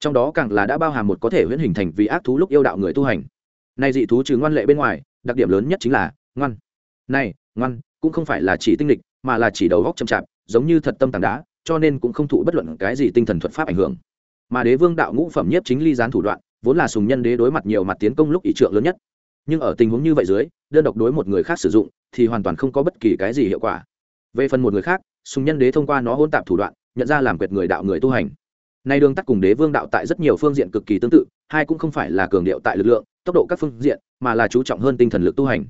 Trong đó càng là đã bao hàm một có thể huyễn hình thành vì ác thú lúc yêu đạo người tu hành. Nay dị thú trừ ngoan lệ bên ngoài, đặc điểm lớn nhất chính là ngoan. Này, ngoan cũng không phải là chỉ tinh lịch mà là chỉ đầu góc chậm chạp, giống như thật tâm tảng đá, cho nên cũng không thụ bất luận cái gì tinh thần thuật pháp ảnh hưởng. Mà đế vương đạo ngũ phẩm nhất chính ly gián thủ đoạn, vốn là sùng nhân đế đối mặt nhiều mặt tiến công lúc ý trượng lớn nhất. Nhưng ở tình huống như vậy dưới, đơn độc đối một người khác sử dụng, thì hoàn toàn không có bất kỳ cái gì hiệu quả. Về phần một người khác, sùng nhân đế thông qua nó hôn tạp thủ đoạn nhận ra làm quyệt người đạo người tu hành. Nay đường tắt cùng đế vương đạo tại rất nhiều phương diện cực kỳ tương tự, hai cũng không phải là cường điệu tại lực lượng, tốc độ các phương diện, mà là chú trọng hơn tinh thần lực tu hành.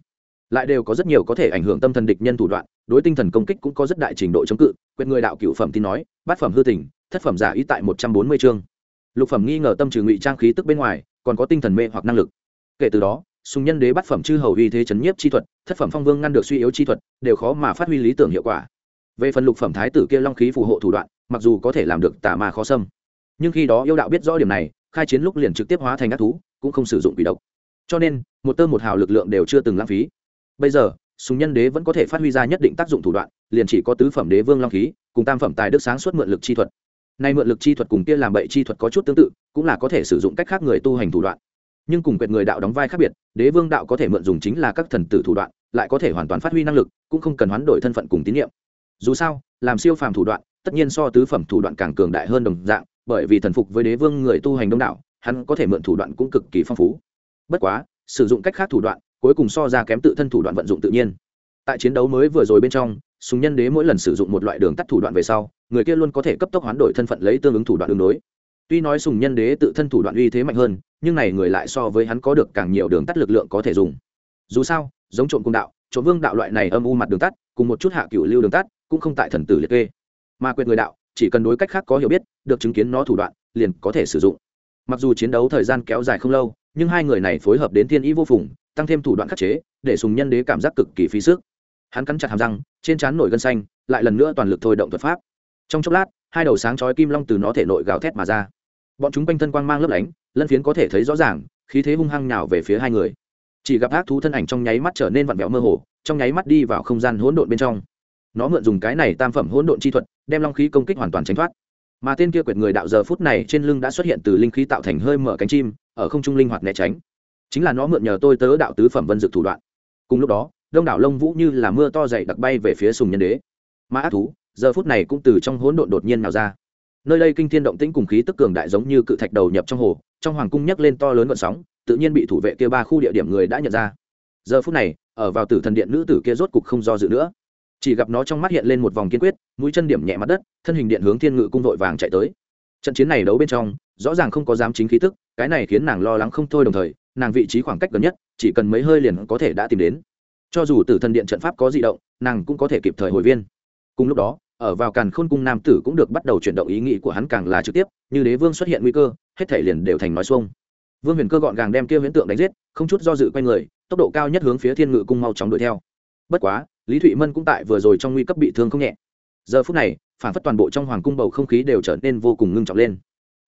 Lại đều có rất nhiều có thể ảnh hưởng tâm thần địch nhân thủ đoạn, đối tinh thần công kích cũng có rất đại trình độ chống cự quyệt người đạo cựu phẩm tin nói, bát phẩm hư tình, thất phẩm giả ý tại một trăm bốn mươi chương. Lục phẩm nghi ngờ tâm trừ ngụy trang khí tức bên ngoài, còn có tinh thần mê hoặc năng lực. Kể từ đó, sùng nhân đế bát phẩm chư hầu uy thế chấn nhiếp chi thuật, thất phẩm phong vương ngăn được suy yếu chi thuật, đều khó mà phát huy lý tưởng hiệu quả về phần lục phẩm thái tử kia long khí phù hộ thủ đoạn, mặc dù có thể làm được tà ma khó xâm, nhưng khi đó yêu đạo biết rõ điểm này, khai chiến lúc liền trực tiếp hóa thành ác thú, cũng không sử dụng quỷ độc. Cho nên, một tơ một hào lực lượng đều chưa từng lãng phí. Bây giờ, sùng nhân đế vẫn có thể phát huy ra nhất định tác dụng thủ đoạn, liền chỉ có tứ phẩm đế vương long khí, cùng tam phẩm tài đức sáng suốt mượn lực chi thuật. Nay mượn lực chi thuật cùng kia làm bậy chi thuật có chút tương tự, cũng là có thể sử dụng cách khác người tu hành thủ đoạn. Nhưng cùng quyệt người đạo đóng vai khác biệt, đế vương đạo có thể mượn dùng chính là các thần tử thủ đoạn, lại có thể hoàn toàn phát huy năng lực, cũng không cần hoán đổi thân phận cùng tín nhiệm dù sao, làm siêu phàm thủ đoạn, tất nhiên so tứ phẩm thủ đoạn càng cường đại hơn đồng dạng, bởi vì thần phục với đế vương người tu hành đông đạo hắn có thể mượn thủ đoạn cũng cực kỳ phong phú. Bất quá, sử dụng cách khác thủ đoạn, cuối cùng so ra kém tự thân thủ đoạn vận dụng tự nhiên. Tại chiến đấu mới vừa rồi bên trong, súng nhân đế mỗi lần sử dụng một loại đường tắt thủ đoạn về sau, người kia luôn có thể cấp tốc hoán đổi thân phận lấy tương ứng thủ đoạn ứng đối tuy nói sùng nhân đế tự thân thủ đoạn uy thế mạnh hơn, nhưng này người lại so với hắn có được càng nhiều đường tắt lực lượng có thể dùng. Dù sao, giống trộm cung đạo, trộm vương đạo loại này âm u mặt đường tắt, cùng một chút hạ cựu lưu đường tắt cũng không tại thần tử liệt kê. Mà quyền người đạo, chỉ cần đối cách khác có hiểu biết, được chứng kiến nó thủ đoạn, liền có thể sử dụng. Mặc dù chiến đấu thời gian kéo dài không lâu, nhưng hai người này phối hợp đến thiên ý vô phùng, tăng thêm thủ đoạn khắc chế, để sùng nhân đế cảm giác cực kỳ phí sức. Hắn cắn chặt hàm răng, trên trán nổi gân xanh, lại lần nữa toàn lực thôi động thuật pháp. Trong chốc lát, hai đầu sáng chói kim long từ nó thể nội gào thét mà ra. Bọn chúng quanh thân quang mang lấp lánh, lân phiến có thể thấy rõ ràng, khí thế hung hăng nhào về phía hai người. Chỉ gặp ác thú thân ảnh trong nháy mắt trở nên vặn vẹo mơ hồ, trong nháy mắt đi vào không gian hỗn độn bên trong nó mượn dùng cái này tam phẩm hỗn độn chi thuật, đem long khí công kích hoàn toàn tránh thoát. Mà tên kia quyệt người đạo giờ phút này trên lưng đã xuất hiện từ linh khí tạo thành hơi mở cánh chim, ở không trung linh hoạt né tránh. Chính là nó mượn nhờ tôi tớ đạo tứ phẩm vân dực thủ đoạn. Cùng lúc đó, đông đảo lông vũ như là mưa to dày đặc bay về phía sùng nhân đế. Mà ác thú, giờ phút này cũng từ trong hỗn độn đột nhiên nào ra. Nơi đây kinh thiên động tĩnh cùng khí tức cường đại giống như cự thạch đầu nhập trong hồ, trong hoàng cung nhấc lên to lớn vận sóng, tự nhiên bị thủ vệ kia ba khu địa điểm người đã nhận ra. Giờ phút này, ở vào tử thần điện nữ tử kia rốt cục không do dự nữa chỉ gặp nó trong mắt hiện lên một vòng kiên quyết, mũi chân điểm nhẹ mặt đất, thân hình điện hướng thiên ngự cung vội vàng chạy tới. Trận chiến này đấu bên trong, rõ ràng không có dám chính khí tức, cái này khiến nàng lo lắng không thôi đồng thời, nàng vị trí khoảng cách gần nhất, chỉ cần mấy hơi liền có thể đã tìm đến. Cho dù tử thần điện trận pháp có di động, nàng cũng có thể kịp thời hồi viên. Cùng lúc đó, ở vào càn khôn cung nam tử cũng được bắt đầu chuyển động ý nghĩ của hắn càng là trực tiếp, như đế vương xuất hiện nguy cơ, hết thể liền đều thành nói xuông. Vương huyền cơ gọn gàng đem kia huyễn tượng đánh giết, không chút do dự quay người, tốc độ cao nhất hướng phía thiên ngự cung mau chóng đuổi theo. Bất quá lý thụy mân cũng tại vừa rồi trong nguy cấp bị thương không nhẹ. Giờ phút này, phản phất toàn bộ trong hoàng cung bầu không khí đều trở nên vô cùng ngưng trọng lên.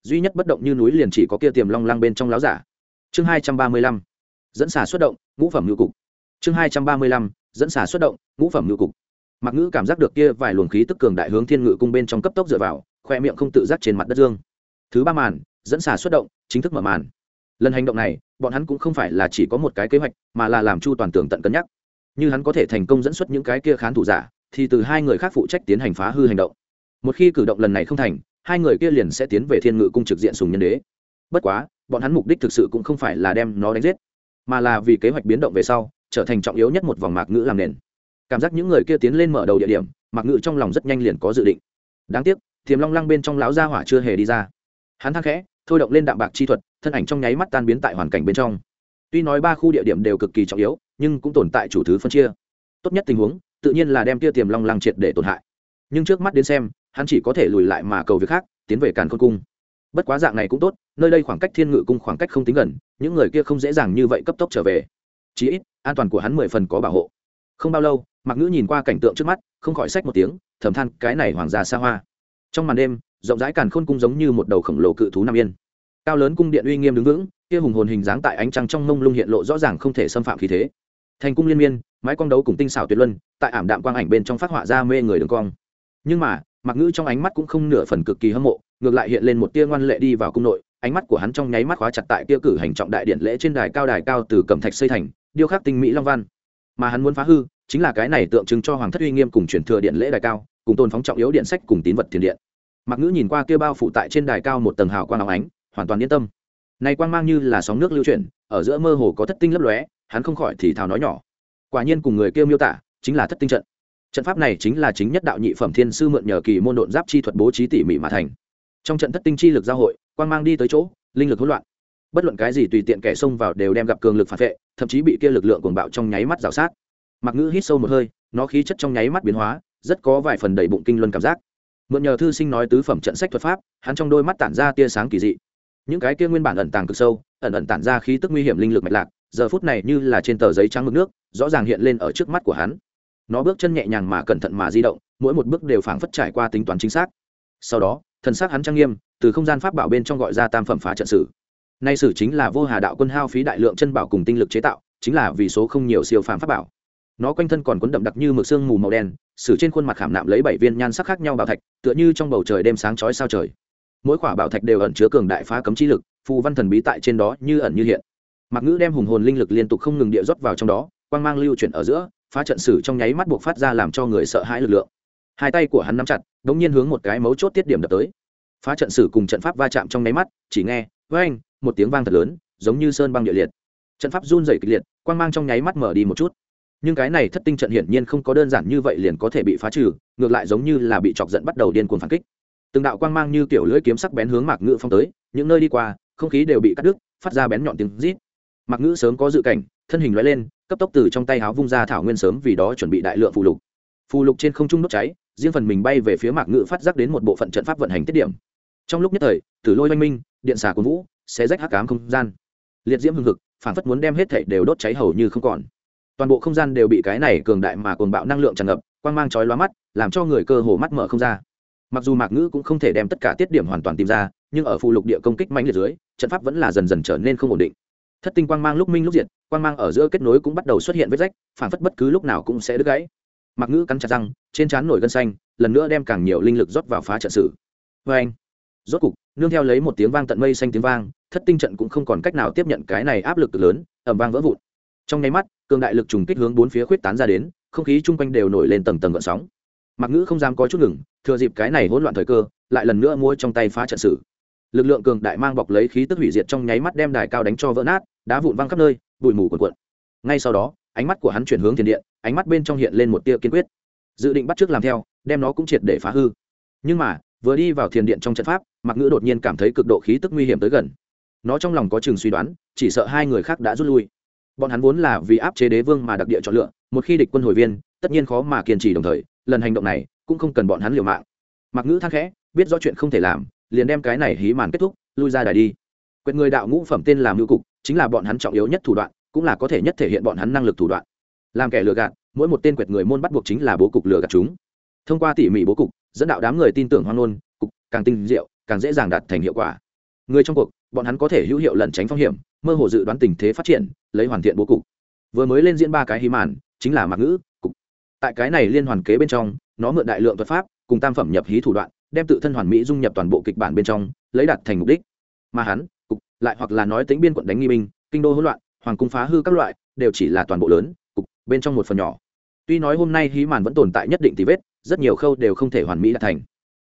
Duy nhất bất động như núi liền chỉ có kia tiềm long lang bên trong láo giả. Chương hai trăm ba mươi lăm, dẫn xà xuất động, ngũ phẩm ngự cục. Chương hai trăm ba mươi lăm, dẫn xà xuất động, ngũ phẩm ngự cục. Mặc ngữ cảm giác được kia vài luồng khí tức cường đại hướng thiên ngự cung bên trong cấp tốc dựa vào, khoe miệng không tự giác trên mặt đất dương. Thứ ba màn, dẫn xà xuất động, chính thức mở màn. Lần hành động này, bọn hắn cũng không phải là chỉ có một cái kế hoạch, mà là làm chu toàn tưởng tận cân nhắc như hắn có thể thành công dẫn xuất những cái kia khán thủ giả, thì từ hai người khác phụ trách tiến hành phá hư hành động. Một khi cử động lần này không thành, hai người kia liền sẽ tiến về thiên ngự cung trực diện sùng nhân đế. Bất quá, bọn hắn mục đích thực sự cũng không phải là đem nó đánh giết, mà là vì kế hoạch biến động về sau, trở thành trọng yếu nhất một vòng mạc ngữ làm nền. Cảm giác những người kia tiến lên mở đầu địa điểm, mạc ngữ trong lòng rất nhanh liền có dự định. Đáng tiếc, thiềm long lăng bên trong lão gia hỏa chưa hề đi ra. Hắn thang khẽ, thôi động lên đạm bạc chi thuật, thân ảnh trong nháy mắt tan biến tại hoàn cảnh bên trong. Tuy nói ba khu địa điểm đều cực kỳ trọng yếu nhưng cũng tồn tại chủ thứ phân chia. Tốt nhất tình huống, tự nhiên là đem tia tiềm long lăng triệt để tổn hại. Nhưng trước mắt đến xem, hắn chỉ có thể lùi lại mà cầu việc khác, tiến về càn khôn cung. Bất quá dạng này cũng tốt, nơi đây khoảng cách thiên ngự cung khoảng cách không tính gần, những người kia không dễ dàng như vậy cấp tốc trở về. Chí ít, an toàn của hắn mười phần có bảo hộ. Không bao lâu mặc ngữ nhìn qua cảnh tượng trước mắt, không khỏi sách một tiếng, thầm than, cái này hoàng gia xa hoa. Trong màn đêm, rộng rãi càn khôn cung giống như một đầu khổng lồ cự thú nam yên. Cao lớn cung điện uy nghiêm đứng vững, kia hùng hồn hình dáng tại ánh trăng trong mông lung hiện lộ rõ ràng không thể xâm phạm khí thế thành cung liên miên, mái quang đấu cùng tinh xảo tuyệt luân, tại ảm đạm quang ảnh bên trong phát họa ra mê người đường cong. Nhưng mà, mặc ngữ trong ánh mắt cũng không nửa phần cực kỳ hâm mộ, ngược lại hiện lên một tia ngoan lệ đi vào cung nội, ánh mắt của hắn trong nháy mắt khóa chặt tại kia cử hành trọng đại điện lễ trên đài cao đài cao từ cẩm thạch xây thành, điêu khắc tinh mỹ long văn. Mà hắn muốn phá hư, chính là cái này tượng trưng cho hoàng thất uy nghiêm cùng truyền thừa điện lễ đài cao, cùng tôn phóng trọng yếu điện sách cùng tín vật thiền điện. Mặc ngữ nhìn qua kia bao phủ tại trên đài cao một tầng hào quang áo ánh, hoàn toàn yên tâm. Này quang mang như là sóng nước lưu chuyển, ở giữa mơ hồ có thất tinh lấp lóe hắn không khỏi thì thào nói nhỏ. Quả nhiên cùng người kia miêu tả, chính là thất tinh trận. Trận pháp này chính là chính nhất đạo nhị phẩm thiên sư mượn nhờ kỳ môn độn giáp chi thuật bố trí tỉ mỉ mà thành. Trong trận thất tinh chi lực giao hội, quang mang đi tới chỗ, linh lực hỗn loạn. Bất luận cái gì tùy tiện kẻ xông vào đều đem gặp cường lực phản vệ, thậm chí bị kia lực lượng cuồng bạo trong nháy mắt rào sát. Mặc ngữ hít sâu một hơi, nó khí chất trong nháy mắt biến hóa, rất có vài phần đầy bụng kinh luân cảm giác. Mượn nhờ thư sinh nói tứ phẩm trận sách thuật pháp, hắn trong đôi mắt tản ra tia sáng kỳ dị. Những cái kia nguyên bản ẩn tàng cực sâu, ẩn ẩn tản ra khí tức nguy hiểm linh lực mạch lạc giờ phút này như là trên tờ giấy trắng mực nước, rõ ràng hiện lên ở trước mắt của hắn. Nó bước chân nhẹ nhàng mà cẩn thận mà di động, mỗi một bước đều phảng phất trải qua tính toán chính xác. Sau đó, thần sắc hắn trang nghiêm, từ không gian pháp bảo bên trong gọi ra tam phẩm phá trận sử. Nay sử chính là vô hà đạo quân hao phí đại lượng chân bảo cùng tinh lực chế tạo, chính là vì số không nhiều siêu phàm pháp bảo. Nó quanh thân còn cuốn đậm đặc như mực xương mù màu đen, sử trên khuôn mặt khảm nạm lấy bảy viên nhan sắc khác nhau bảo thạch, tựa như trong bầu trời đêm sáng chói sao trời. Mỗi quả bảo thạch đều ẩn chứa cường đại phá cấm chi lực, phù văn thần bí tại trên đó như ẩn như hiện mặc ngữ đem hùng hồn linh lực liên tục không ngừng địa rót vào trong đó, quang mang lưu chuyển ở giữa, phá trận sử trong nháy mắt buộc phát ra làm cho người sợ hãi lực lượng. Hai tay của hắn nắm chặt đ ỗ n g nhiên hướng một cái mấu chốt tiết điểm đập tới. Phá trận sử cùng trận pháp va chạm trong nháy mắt, chỉ nghe với anh một tiếng vang thật lớn, giống như sơn băng địa liệt. Trận pháp run dày kịch liệt, quang mang trong nháy mắt mở đi một chút. Nhưng cái này thất tinh trận hiển nhiên không có đơn giản như vậy liền có thể bị phá trừ, ngược lại giống như là bị chọc giận bắt đầu điên cuồng phản kích. Từng đạo quang mang như kiểu lưỡi kiếm sắc bén hướng mạc ngự phong tới, những nơi đi qua, không khí đều bị cắt đứt, phát ra bén nhọn tiếng rít mạc ngữ sớm có dự cảnh, thân hình loại lên, cấp tốc từ trong tay háo vung ra thảo nguyên sớm vì đó chuẩn bị đại lượng phù lục. Phù lục trên không trung đốt cháy, riêng phần mình bay về phía mạc ngữ phát giác đến một bộ phận trận pháp vận hành tiết điểm. Trong lúc nhất thời, tử lôi oanh minh, điện xà của vũ sẽ rách hắc cám không gian. Liệt diễm hưng hực, phản phất muốn đem hết thảy đều đốt cháy hầu như không còn. Toàn bộ không gian đều bị cái này cường đại mà cuồng bạo năng lượng tràn ngập, quang mang chói lóa mắt, làm cho người cơ hồ mắt mở không ra. Mặc dù mạc ngữ cũng không thể đem tất cả tiết điểm hoàn toàn tìm ra, nhưng ở phù lục địa công kích mạnh liệt dưới, trận pháp vẫn là dần dần trở nên không ổn định thất tinh quang mang lúc minh lúc diệt, quang mang ở giữa kết nối cũng bắt đầu xuất hiện vết rách, phản phất bất cứ lúc nào cũng sẽ đứt gãy. Mặc ngữ cắn chặt răng, trên trán nổi gân xanh, lần nữa đem càng nhiều linh lực rót vào phá trận sử vê anh rốt cục, nương theo lấy một tiếng vang tận mây xanh tiếng vang, thất tinh trận cũng không còn cách nào tiếp nhận cái này áp lực lớn ẩm vang vỡ vụn. Trong nháy mắt, cường đại lực trùng kích hướng bốn phía khuyết tán ra đến, không khí chung quanh đều nổi lên tầng tầng gợn sóng. Mặc ngữ không dám có chút ngừng, thừa dịp cái này hỗn loạn thời cơ, lại lần nữa mua trong tay phá trận sử lực lượng cường đại mang bọc lấy khí tức hủy diệt trong nháy mắt đem đài cao đánh cho vỡ nát, đá vụn văng khắp nơi, bụi mù cuồn cuộn. Ngay sau đó, ánh mắt của hắn chuyển hướng thiền điện ánh mắt bên trong hiện lên một tia kiên quyết. Dự định bắt t làm theo, đem nó cũng triệt để phá hư. Nhưng mà, vừa đi vào thiền điện trong trận pháp mặc ngữ đột nhiên cảm thấy cực độ khí tức nguy hiểm tới gần. Nó trong lòng có chừng suy đoán, chỉ sợ hai người khác đã rút lui. Bọn hắn vốn là vì áp chế đế vương mà đặc địa chọn lựa, một khi địch quân hồi viên, tất nhiên khó mà kiên trì đồng thời, lần hành động này cũng không cần bọn hắn liều mạng. Mặc ngữ thang khẽ, biết rõ chuyện không thể làm liền đem cái này hí màn kết thúc, lui ra đài đi. Quyền người đạo ngũ phẩm tên làm ngữ cục, chính là bọn hắn trọng yếu nhất thủ đoạn, cũng là có thể nhất thể hiện bọn hắn năng lực thủ đoạn. Làm kẻ lừa gạt, mỗi một tên quyệt người môn bắt buộc chính là bố cục lừa gạt chúng. Thông qua tỉ mỉ bố cục, dẫn đạo đám người tin tưởng hoan ngôn, cục, càng tinh diệu, càng dễ dàng đạt thành hiệu quả. Người trong cuộc, bọn hắn có thể hữu hiệu lẩn tránh phong hiểm, mơ hồ dự đoán tình thế phát triển, lấy hoàn thiện bố cục. Vừa mới lên diễn ba cái hí màn, chính là mặc ngữ, cục. Tại cái này liên hoàn kế bên trong, nó mượn đại lượng thuật pháp, cùng tam phẩm nhập hí thủ đoạn đem tự thân hoàn mỹ dung nhập toàn bộ kịch bản bên trong, lấy đạt thành mục đích. Mà hắn, cục, lại hoặc là nói tính biên quận đánh nghi binh, kinh đô hỗn loạn, hoàng cung phá hư các loại, đều chỉ là toàn bộ lớn, cục, bên trong một phần nhỏ. Tuy nói hôm nay hí màn vẫn tồn tại nhất định tí vết, rất nhiều khâu đều không thể hoàn mỹ đạt thành.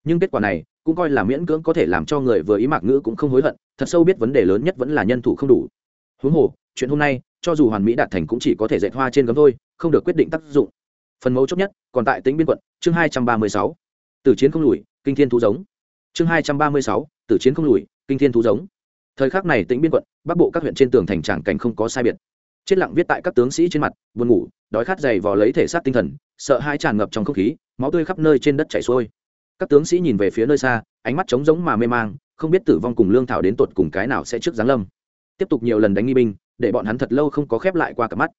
Nhưng kết quả này, cũng coi là miễn cưỡng có thể làm cho người vừa ý mạc ngữ cũng không hối hận, thật sâu biết vấn đề lớn nhất vẫn là nhân thủ không đủ. Huống hồ, chuyện hôm nay, cho dù hoàn mỹ đạt thành cũng chỉ có thể dạy hoa trên gấm thôi, không được quyết định tác dụng. Phần mấu chốt nhất, còn tại tính biên quận, chương hai trăm ba mươi sáu. Từ chiến không lùi kinh thiên thú giống. Chương hai trăm ba mươi sáu, Tử chiến không lùi, kinh thiên thú giống. Thời khắc này tỉnh biên quận, bắc bộ các huyện trên tường thành tràng cảnh không có sai biệt. Chết lặng viết tại các tướng sĩ trên mặt, buồn ngủ, đói khát dày vò lấy thể xác tinh thần, sợ hai tràn ngập trong không khí, máu tươi khắp nơi trên đất chảy xuôi. Các tướng sĩ nhìn về phía nơi xa, ánh mắt trống rỗng mà mê mang, không biết tử vong cùng lương thảo đến tột cùng cái nào sẽ trước giáng lâm. Tiếp tục nhiều lần đánh nghi binh, để bọn hắn thật lâu không có khép lại qua cặp mắt.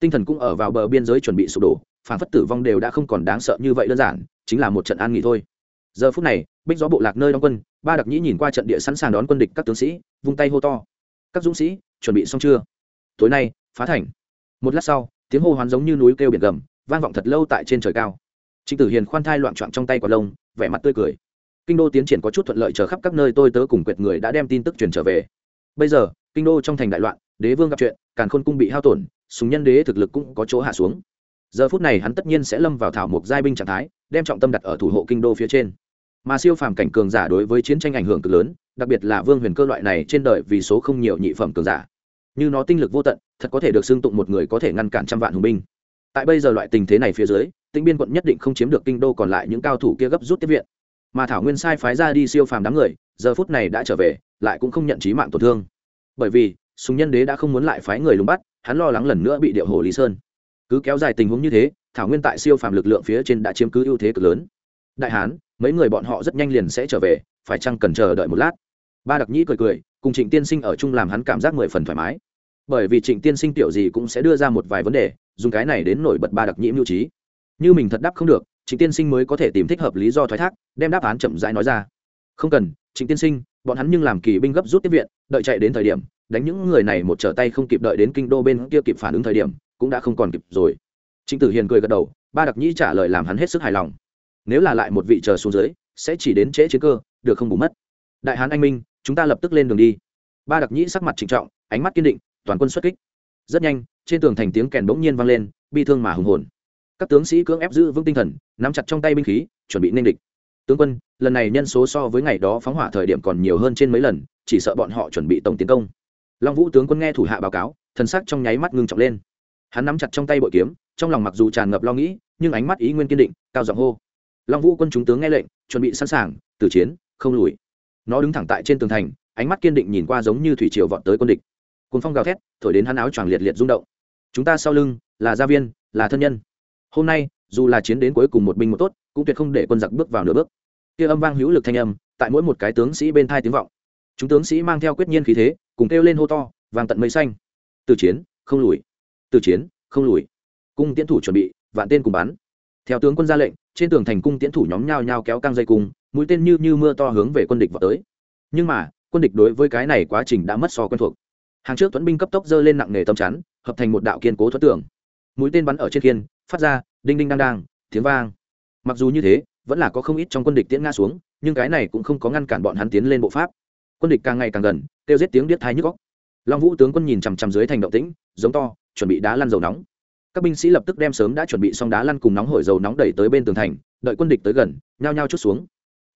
Tinh thần cũng ở vào bờ biên giới chuẩn bị sụp đổ, phản phất tử vong đều đã không còn đáng sợ như vậy đơn giản, chính là một trận an nghỉ thôi giờ phút này, bích gió bộ lạc nơi đóng quân, ba đặc nhĩ nhìn qua trận địa sẵn sàng đón quân địch các tướng sĩ, vung tay hô to. Các dũng sĩ, chuẩn bị xong chưa? Tối nay, phá thành. Một lát sau, tiếng hô hoán giống như núi kêu biển gầm, vang vọng thật lâu tại trên trời cao. Trịnh tử hiền khoan thai loạn trọn trong tay quả lông, vẻ mặt tươi cười. Kinh đô tiến triển có chút thuận lợi chờ khắp các nơi, tôi tớ cùng quyệt người đã đem tin tức truyền trở về. Bây giờ, kinh đô trong thành đại loạn, đế vương gặp chuyện, càn khôn cung bị hao tổn, súng nhân đế thực lực cũng có chỗ hạ xuống. Giờ phút này hắn tất nhiên sẽ lâm vào thảo mộc giai binh trạng thái, đem trọng tâm đặt ở thủ hộ kinh đô phía trên mà siêu phàm cảnh cường giả đối với chiến tranh ảnh hưởng cực lớn, đặc biệt là vương huyền cơ loại này trên đời vì số không nhiều nhị phẩm cường giả. Như nó tinh lực vô tận, thật có thể được xưng tụng một người có thể ngăn cản trăm vạn hùng binh. Tại bây giờ loại tình thế này phía dưới, tĩnh biên quận nhất định không chiếm được kinh đô còn lại những cao thủ kia gấp rút tiếp viện. Mà thảo nguyên sai phái ra đi siêu phàm đám người, giờ phút này đã trở về, lại cũng không nhận trí mạng tổn thương. Bởi vì, sùng nhân đế đã không muốn lại phái người lùng bắt, hắn lo lắng lần nữa bị điệu hồ lý sơn. Cứ kéo dài tình huống như thế, thảo nguyên tại siêu phàm lực lượng phía trên đã chiếm cứ ưu thế cực lớn đại hán, mấy người bọn họ rất nhanh liền sẽ trở về, phải chăng cần chờ đợi một lát? Ba đặc nhĩ cười cười, cùng trịnh tiên sinh ở chung làm hắn cảm giác mười phần thoải mái. Bởi vì trịnh tiên sinh tiểu gì cũng sẽ đưa ra một vài vấn đề, dùng cái này đến nổi bật ba đặc nhĩ mưu trí. Như mình thật đáp không được, trịnh tiên sinh mới có thể tìm thích hợp lý do thoái thác, đem đáp án chậm rãi nói ra. Không cần, trịnh tiên sinh, bọn hắn nhưng làm kỳ binh gấp rút tiếp viện, đợi chạy đến thời điểm, đánh những người này một trở tay không kịp đợi đến kinh đô bên kia kịp phản ứng thời điểm, cũng đã không còn kịp rồi. Trịnh tử hiền cười gật đầu, ba đặc nhĩ trả lời làm hắn hết sức hài lòng nếu là lại một vị chờ xuống dưới, sẽ chỉ đến trễ chiến cơ, được không bù mất. Đại hán anh minh, chúng ta lập tức lên đường đi. Ba đặc nhĩ sắc mặt trịnh trọng, ánh mắt kiên định, toàn quân xuất kích. Rất nhanh, trên tường thành tiếng kèn bỗng nhiên vang lên, bi thương mà hùng hồn. Các tướng sĩ cưỡng ép giữ vững tinh thần, nắm chặt trong tay binh khí, chuẩn bị nên địch. Tướng quân, lần này nhân số so với ngày đó phóng hỏa thời điểm còn nhiều hơn trên mấy lần, chỉ sợ bọn họ chuẩn bị tổng tiến công. Long vũ tướng quân nghe thủ hạ báo cáo, thần sắc trong nháy mắt ngưng trọng lên. Hắn nắm chặt trong tay bội kiếm, trong lòng mặc dù tràn ngập lo nghĩ, nhưng ánh mắt ý nguyên kiên định, cao giọng hô long vũ quân chúng tướng nghe lệnh, chuẩn bị sẵn sàng, tử chiến, không lùi. Nó đứng thẳng tại trên tường thành, ánh mắt kiên định nhìn qua giống như thủy triều vọt tới quân địch. Cùng phong gào thét, thổi đến hắn áo choàng liệt liệt rung động. Chúng ta sau lưng, là gia viên, là thân nhân. Hôm nay, dù là chiến đến cuối cùng một binh một tốt, cũng tuyệt không để quân giặc bước vào nửa bước. Kia âm vang hữu lực thanh âm, tại mỗi một cái tướng sĩ bên thai tiếng vọng. Chúng tướng sĩ mang theo quyết nhiên khí thế, cùng kêu lên hô to vàng tận mây xanh. Từ chiến, không lùi. Từ chiến, không lùi. Cung tiến thủ chuẩn bị, vạn tên cùng bắn theo tướng quân ra lệnh, trên tường thành cung tiến thủ nhóm nhao nhao kéo căng dây cung, mũi tên như như mưa to hướng về quân địch vào tới. Nhưng mà, quân địch đối với cái này quá trình đã mất so quen thuộc. Hàng trước tuấn binh cấp tốc dơ lên nặng nề tâm chắn, hợp thành một đạo kiên cố thoát tường. Mũi tên bắn ở trên kiên phát ra, đinh đinh đang đang, tiếng vang. Mặc dù như thế, vẫn là có không ít trong quân địch tiễn nga xuống, nhưng cái này cũng không có ngăn cản bọn hắn tiến lên bộ pháp. Quân địch càng ngày càng gần, kêu giết tiếng điếc thái nhức góc long vũ tướng quân nhìn chằm chằm dưới thành động tĩnh, giống to, chuẩn bị đá lăn dầu nóng các binh sĩ lập tức đem sớm đã chuẩn bị xong đá lăn cùng nóng hổi dầu nóng đẩy tới bên tường thành, đợi quân địch tới gần, nhao nhao chút xuống.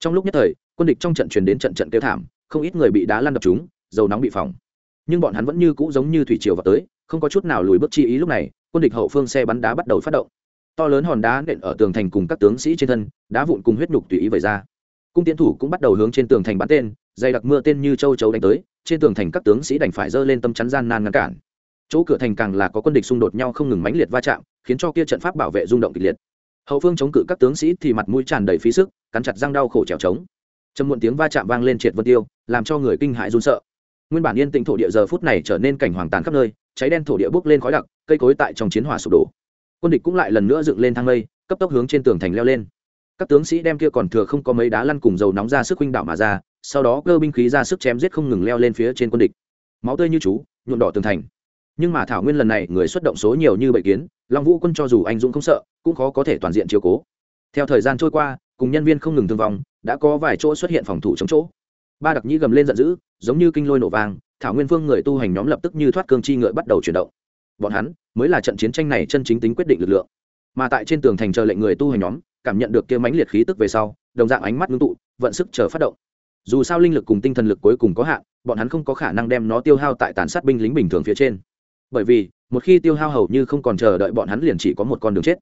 Trong lúc nhất thời, quân địch trong trận chuyển đến trận trận kêu thảm, không ít người bị đá lăn đập chúng dầu nóng bị phòng nhưng bọn hắn vẫn như cũ giống như thủy triều vào tới, không có chút nào lùi bước chi ý lúc này, quân địch hậu phương xe bắn đá bắt đầu phát động. To lớn hòn đá nện ở tường thành cùng các tướng sĩ trên thân, đá vụn cùng huyết nhục tùy ý vẩy ra. Cung tiến thủ cũng bắt đầu hướng trên tường thành bắn tên, dày đặc mưa tên như châu chấu đánh tới, trên tường thành các tướng sĩ đành phải dơ lên tâm chắn gian nan ngăn cản chỗ cửa thành càng là có quân địch xung đột nhau không ngừng mãnh liệt va chạm, khiến cho kia trận pháp bảo vệ rung động kịch liệt. Hậu phương chống cự các tướng sĩ thì mặt mũi tràn đầy phí sức, cắn chặt răng đau khổ trèo trống. Trầm muộn tiếng va chạm vang lên triệt vân tiêu, làm cho người kinh hãi run sợ. Nguyên bản yên tĩnh thổ địa giờ phút này trở nên cảnh hoàng tàn khắp nơi, cháy đen thổ địa bốc lên khói đặc, cây cối tại trong chiến hỏa sụp đổ. Quân địch cũng lại lần nữa dựng lên thang lây cấp tốc hướng trên tường thành leo lên. Các tướng sĩ đem kia còn thừa không có mấy đá lăn cùng dầu nóng ra sức huynh đảo mà ra, sau đó cơ binh khí ra sức chém giết không ngừng leo lên phía trên quân địch. Máu tươi như chú, nhuộm đỏ tường thành nhưng mà thảo nguyên lần này người xuất động số nhiều như bậy kiến, long vũ quân cho dù anh dũng không sợ, cũng khó có thể toàn diện chiếu cố. Theo thời gian trôi qua, cùng nhân viên không ngừng thương vong, đã có vài chỗ xuất hiện phòng thủ chống chỗ. Ba đặc nhĩ gầm lên giận dữ, giống như kinh lôi nổ vàng thảo nguyên phương người tu hành nhóm lập tức như thoát cương chi ngựa bắt đầu chuyển động. Bọn hắn mới là trận chiến tranh này chân chính tính quyết định lực lượng. Mà tại trên tường thành chờ lệnh người tu hành nhóm, cảm nhận được kia mãnh liệt khí tức về sau, đồng dạng ánh mắt ngưng tụ, vận sức chờ phát động. Dù sao linh lực cùng tinh thần lực cuối cùng có hạn, bọn hắn không có khả năng đem nó tiêu hao tại tàn sát binh lính bình thường phía trên bởi vì, một khi tiêu hao hầu như không còn chờ đợi bọn hắn liền chỉ có một con đường chết.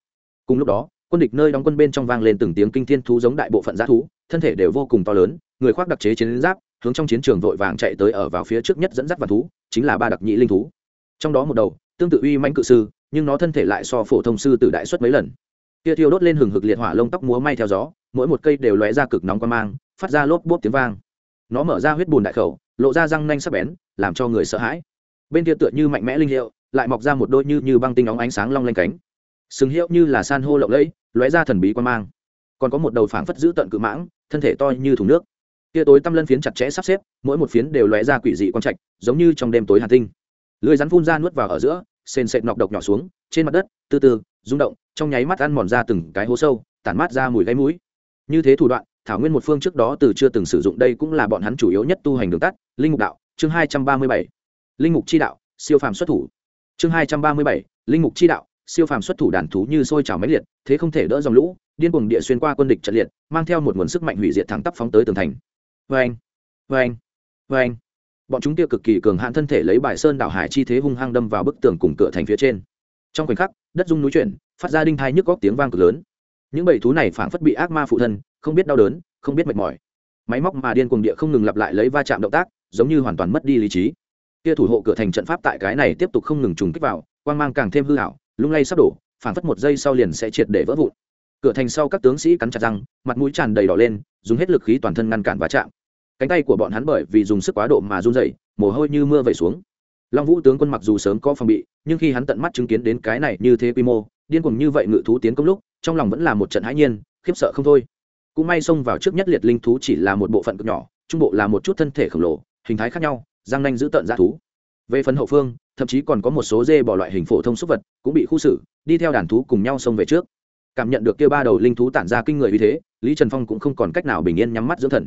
Cùng lúc đó, quân địch nơi đóng quân bên trong vang lên từng tiếng kinh thiên thú giống đại bộ phận g thú, thân thể đều vô cùng to lớn, người khoác đặc chế chiến giáp, hướng trong chiến trường vội vàng chạy tới ở vào phía trước nhất dẫn dắt và thú, chính là ba đặc nhị linh thú. Trong đó một đầu, tương tự uy mãnh cự sư, nhưng nó thân thể lại so phổ thông sư tử đại suất mấy lần. Tia thiêu đốt lên hừng hực liệt hỏa lông tóc múa may theo gió, mỗi một cây đều lóe ra cực nóng quan mang, phát ra lốp bốp tiếng vang. Nó mở ra huyết bùn đại khẩu, lộ ra răng nanh sắc bén, làm cho người sợ hãi bên kia tựa như mạnh mẽ linh hiệu, lại mọc ra một đôi như như băng tinh óng ánh sáng long lanh cánh. Sừng hiệu như là san hô lộng lẫy, lóe ra thần bí quan mang. Còn có một đầu phảng phất giữ tận cự mãng, thân thể to như thùng nước. Kia tối tăm lân phiến chặt chẽ sắp xếp, mỗi một phiến đều lóe ra quỷ dị quang trạch, giống như trong đêm tối hà tinh. Lưới rắn phun ra nuốt vào ở giữa, sền sệt nọc độc nhỏ xuống, trên mặt đất, từ từ, rung động, trong nháy mắt ăn mòn ra từng cái hố sâu, tản mát ra mùi gáy mũi. Như thế thủ đoạn, thảo nguyên một phương trước đó từ chưa từng sử dụng đây cũng là bọn hắn chủ yếu nhất tu hành đường tắt, linh mục đạo, chương hai trăm ba mươi bảy linh mục chi đạo, siêu phàm xuất thủ. Chương hai trăm ba mươi bảy, linh mục chi đạo, siêu phàm xuất thủ đàn thú như sôi trào máy liệt, thế không thể đỡ dòng lũ, điên cuồng địa xuyên qua quân địch trận liệt, mang theo một nguồn sức mạnh hủy diệt thẳng tắp phóng tới tường thành. Vê anh vê anh vê anh bọn chúng kia cực kỳ cường hạn thân thể lấy bài sơn đảo hải chi thế hung hăng đâm vào bức tường cùng cửa thành phía trên. Trong khoảnh khắc, đất rung núi chuyển, phát ra đinh thai nhức góc tiếng vang cực lớn. Những bầy thú này phảng phất bị ác ma phụ thân, không biết đau đớn, không biết mệt mỏi. Máy móc mà điên cuồng địa không ngừng lặp lại lấy va chạm động tác, giống như hoàn toàn mất đi lý trí kia thủ hộ cửa thành trận pháp tại cái này tiếp tục không ngừng trùng kích vào, quang mang càng thêm hư hảo lung lay sắp đổ, phảng phất một giây sau liền sẽ triệt để vỡ vụn. Cửa thành sau các tướng sĩ cắn chặt răng, mặt mũi tràn đầy đỏ lên, dùng hết lực khí toàn thân ngăn cản và chạm. Cánh tay của bọn hắn bởi vì dùng sức quá độ mà run dậy mồ hôi như mưa vẩy xuống. Long vũ tướng quân mặc dù sớm có phòng bị, nhưng khi hắn tận mắt chứng kiến đến cái này như thế quy mô, điên cuồng như vậy ngự thú tiến công lúc, trong lòng vẫn là một trận hãi nhiên, khiếp sợ không thôi. Cũng may xông vào trước nhất liệt linh thú chỉ là một bộ phận cực nhỏ, trung bộ là một chút thân thể khổng lồ, hình thái khác nhau răng nanh giữ tận ra thú. Về phần hậu phương, thậm chí còn có một số dê bỏ loại hình phổ thông súc vật cũng bị khu xử, đi theo đàn thú cùng nhau xông về trước. Cảm nhận được kia ba đầu linh thú tản ra kinh người như thế, lý trần phong cũng không còn cách nào bình yên nhắm mắt dưỡng thần.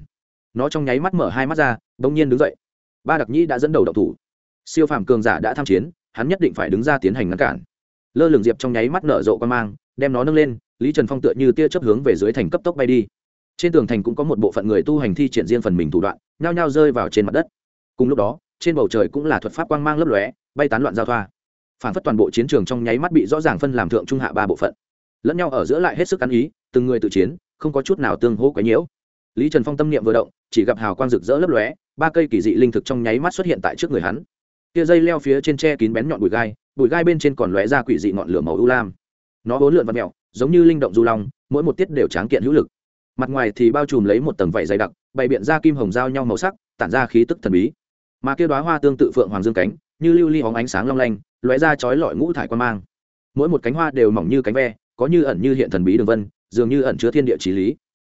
Nó trong nháy mắt mở hai mắt ra, bỗng nhiên đứng dậy. Ba đặc nhĩ đã dẫn đầu đậu thủ. Siêu phàm cường giả đã tham chiến, hắn nhất định phải đứng ra tiến hành ngăn cản. Lơ lường diệp trong nháy mắt nở rộ quan mang, đem nó nâng lên, lý trần phong tựa như tia chấp hướng về dưới thành cấp tốc bay đi. Trên tường thành cũng có một bộ phận người tu hành thi triển riêng phần mình thủ đoạn, nhao nhao rơi vào trên mặt đất cùng lúc đó, trên bầu trời cũng là thuật pháp quang mang lấp lóe, bay tán loạn giao thoa. Phản phất toàn bộ chiến trường trong nháy mắt bị rõ ràng phân làm thượng trung hạ ba bộ phận. Lẫn nhau ở giữa lại hết sức ăn ý, từng người tự chiến, không có chút nào tương hỗ quấy nhiễu. Lý trần phong tâm niệm vừa động, chỉ gặp hào quang rực rỡ lấp lóe, ba cây kỳ dị linh thực trong nháy mắt xuất hiện tại trước người hắn. Tia dây leo phía trên tre kín bén nhọn bụi gai bụi gai bên trên còn lóe ra quỷ dị ngọn lửa màu u lam. Nó hỗn lượn và mẹo giống như linh động du long, mỗi một tiết đều tráng kiện hữu lực. Mặt ngoài thì bao trùm lấy một tầng vảy dày đặc, bày biện ra kim hồng giao nhau màu sắc, tản ra khí tức thần bí mà kia đoá hoa tương tự phượng hoàng dương cánh, như lưu ly hóng ánh sáng long lanh, lóe ra chói lọi ngũ thải quan mang. Mỗi một cánh hoa đều mỏng như cánh ve, có như ẩn như hiện thần bí đường vân, dường như ẩn chứa thiên địa trí lý.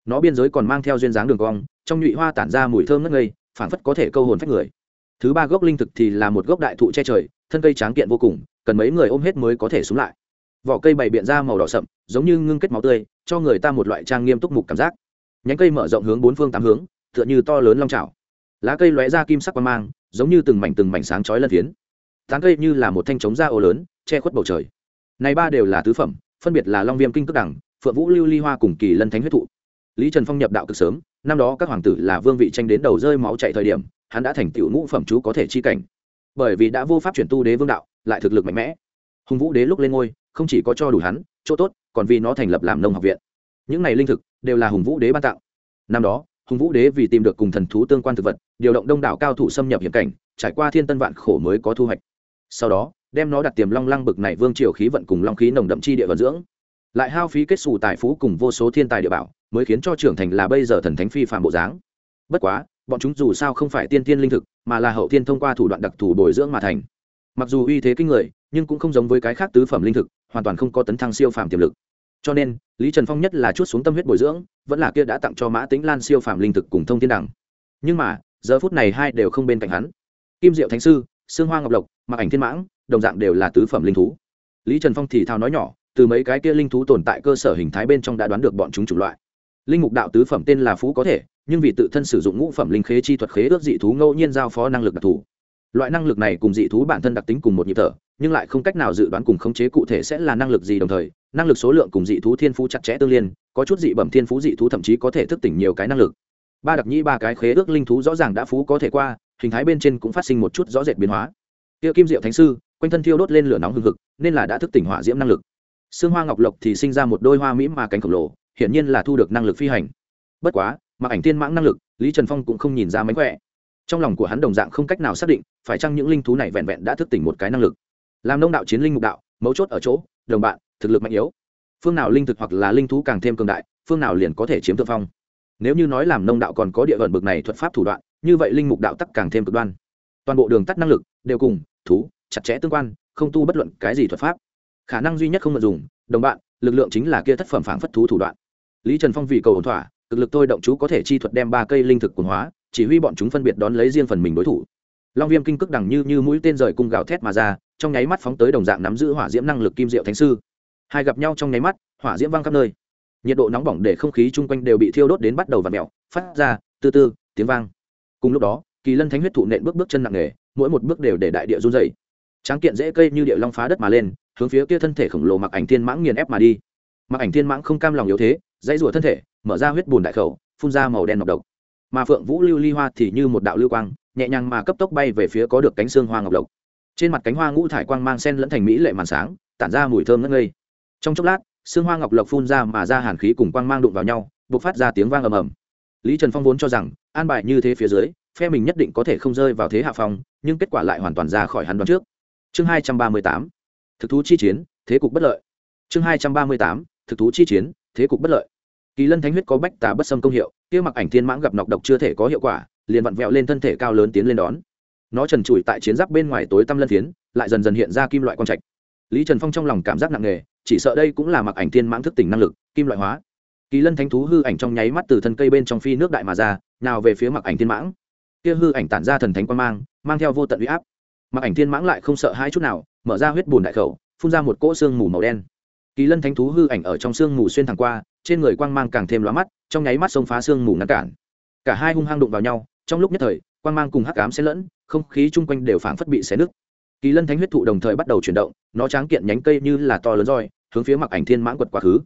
Nó biên giới còn mang theo duyên dáng đường cong, trong nhụy hoa tản ra mùi thơm ngất ngây, phảng phất có thể câu hồn phách người. Thứ ba gốc linh thực thì là một gốc đại thụ che trời, thân cây tráng kiện vô cùng, cần mấy người ôm hết mới có thể xuống lại. Vỏ cây bày biện ra màu đỏ sậm, giống như ngưng kết máu tươi, cho người ta một loại trang nghiêm túc mục cảm giác. Nhánh cây mở rộng hướng bốn phương tám hướng, tựa như to lớn long trào lá cây lóe ra kim sắc quang mang, giống như từng mảnh từng mảnh sáng chói lân phiến. Tán cây như là một thanh trống da ô lớn, che khuất bầu trời. Này ba đều là tứ phẩm, phân biệt là long viêm kinh cước đẳng, phượng vũ lưu ly hoa cùng kỳ lân thánh huyết thụ. Lý trần phong nhập đạo cực sớm, năm đó các hoàng tử là vương vị tranh đến đầu rơi máu chạy thời điểm, hắn đã thành tựu ngũ phẩm chú có thể chi cảnh. Bởi vì đã vô pháp chuyển tu đế vương đạo, lại thực lực mạnh mẽ. Hùng vũ đế lúc lên ngôi, không chỉ có cho đủ hắn, chỗ tốt, còn vì nó thành lập làm nông học viện. Những này linh thực đều là hùng vũ đế ban tặng. Năm đó hùng vũ đế vì tìm được cùng thần thú tương quan thực vật, điều động đông đảo cao thủ xâm nhập hiểm cảnh, trải qua thiên tân vạn khổ mới có thu hoạch. Sau đó, đem nó đặt tiềm long lăng bực này vương triều khí vận cùng long khí nồng đậm chi địa vận dưỡng. Lại hao phí kết xù tài phú cùng vô số thiên tài địa bảo, mới khiến cho trưởng thành là bây giờ thần thánh phi phạm bộ dáng. Bất quá, bọn chúng dù sao không phải tiên tiên linh thực, mà là hậu tiên thông qua thủ đoạn đặc thù bồi dưỡng mà thành. Mặc dù uy thế kinh người, nhưng cũng không giống với cái khác tứ phẩm linh thực, hoàn toàn không có tấn thăng siêu phàm tiềm lực cho nên, lý trần phong nhất là chút xuống tâm huyết bồi dưỡng, vẫn là kia đã tặng cho mã tính lan siêu phạm linh thực cùng thông thiên đẳng. Nhưng mà, giờ phút này hai đều không bên cạnh hắn. Kim diệu thánh sư xương hoa ngọc lộc mặc ảnh thiên mãng, đồng dạng đều là tứ phẩm linh thú. Lý trần phong thì thào nói nhỏ, từ mấy cái kia linh thú tồn tại cơ sở hình thái bên trong đã đoán được bọn chúng chủng loại. Linh mục đạo tứ phẩm tên là phú có thể, nhưng vì tự thân sử dụng ngũ phẩm linh khế chi thuật khế ước dị thú ngẫu nhiên giao phó năng lực đặc thù. Loại năng lực này cùng dị thú bản thân đặc tính cùng một nhịp thở nhưng lại không cách nào dự đoán cùng khống chế cụ thể sẽ là năng lực gì đồng thời, năng lực số lượng cùng dị thú thiên phú chặt chẽ tương liên, có chút dị bẩm thiên phú dị thú thậm chí có thể thức tỉnh nhiều cái năng lực. Ba đặc nhĩ ba cái khế ước linh thú rõ ràng đã phú có thể qua, hình thái bên trên cũng phát sinh một chút rõ rệt biến hóa. Tiêu kim diệu thánh sư, quanh thân thiêu đốt lên lửa nóng hừng hực, nên là đã thức tỉnh hỏa diễm năng lực. Xương hoa ngọc lộc thì sinh ra một đôi hoa mỹ mà cánh khổng lồ, hiển nhiên là thu được năng lực phi hành. Bất quá, mặc ảnh tiên mãng năng lực, lý trần phong cũng không nhìn ra mánh khỏe. Trong lòng của hắn đồng dạng không cách nào xác định, phải chăng những linh thú này vẹn vẹn đã thức tỉnh một cái năng lực làm nông đạo chiến linh mục đạo, mấu chốt ở chỗ, đồng bạn, thực lực mạnh yếu. Phương nào linh thực hoặc là linh thú càng thêm cường đại, phương nào liền có thể chiếm thượng phong. Nếu như nói làm nông đạo còn có địa vận bực này thuật pháp thủ đoạn, như vậy linh mục đạo tắc càng thêm cực đoan. Toàn bộ đường tắt năng lực, đều cùng, thú, chặt chẽ tương quan, không tu bất luận cái gì thuật pháp. Khả năng duy nhất không vận dùng, đồng bạn, lực lượng chính là kia thất phẩm phản phất thú thủ đoạn. Lý trần phong vì cầu ổn thỏa, cực lực tôi động chú có thể chi thuật đem ba cây linh thực quần hóa, chỉ huy bọn chúng phân biệt đón lấy riêng phần mình đối thủ. Long viêm kinh cước đằng như như mũi tên rời cung gào thét mà ra trong nháy mắt phóng tới đồng dạng nắm giữ hỏa diễm năng lực kim diệu thánh sư. Hai gặp nhau trong nháy mắt, hỏa diễm văng khắp nơi. Nhiệt độ nóng bỏng để không khí chung quanh đều bị thiêu đốt đến bắt đầu và mẹo phát ra từ từ tiếng vang. Cùng lúc đó, kỳ lân thánh huyết thụ nện bước bước chân nặng nề, mỗi một bước đều để đại địa run dày tráng kiện dễ cây như địa long phá đất mà lên, hướng phía kia thân thể khổng lồ mặc ảnh thiên mãng nghiền ép mà đi. Mặc ảnh thiên mãng không cam lòng yếu thế, dãy rủa thân thể, mở ra huyết bùn đại khẩu, phun ra màu đen ngọc độc. Mà phượng vũ lưu ly hoa thì như một đạo lưu quang, nhẹ nhàng mà cấp tốc bay về phía có được cánh xương hoa ngọc độc trên mặt cánh hoa ngũ thải quang mang sen lẫn thành mỹ lệ màn sáng, tản ra mùi thơm ngất ngây. Trong chốc lát, xương hoa ngọc lộc phun ra mà ra hàn khí cùng quang mang đụng vào nhau b ộ c phát ra tiếng vang ầm ầm. Lý trần phong vốn cho rằng, an bài như thế phía dưới, phe mình nhất định có thể không rơi vào thế hạ phong, nhưng kết quả lại hoàn toàn ra khỏi hắn đoán trước. Chương hai trăm ba mươi tám, thực thú chi chiến, thế cục bất lợi. Chương hai trăm ba mươi tám, thực thú chi chiến, thế cục bất lợi. Kỳ lân thánh huyết có bách tà bất xâm công hiệu, kia mặc ảnh thiên mãng gặp nọc độc chưa thể có hiệu quả, liền vặn vẹo lên thân thể cao lớn tiến lên đón nó trần trụi tại chiến giáp bên ngoài tối tăm lân phiến, lại dần dần hiện ra kim loại quang trạch. Lý trần phong trong lòng cảm giác nặng nề, chỉ sợ đây cũng là mặc ảnh thiên mãng thức tỉnh năng lực, kim loại hóa. Kỳ lân thánh thú hư ảnh trong nháy mắt từ thân cây bên trong phi nước đại mà ra, nào về phía mặc ảnh thiên mãng. Kia hư ảnh tản ra thần thánh quan mang mang theo vô tận uy áp. Mặc ảnh thiên mãng lại không sợ hai chút nào, mở ra huyết bùn đại khẩu, phun ra một cỗ xương mù màu đen. Kỳ lân thánh thú hư ảnh ở trong xương mù xuyên thẳng qua, trên người quang mang càng thêm lóa mắt, trong nháy mắt xông phá xương mù ngăn cản. Cả hai hung hăng đụng vào nhau, trong lúc nhất thời quang mang cùng hắc ám xen lẫn, không khí chung quanh đều phảng phất bị xé nứt. Kỳ lân thánh huyết thụ đồng thời bắt đầu chuyển động, nó tráng kiện nhánh cây như là to lớn roi, hướng phía mặc ảnh thiên mãng quật quá khứ.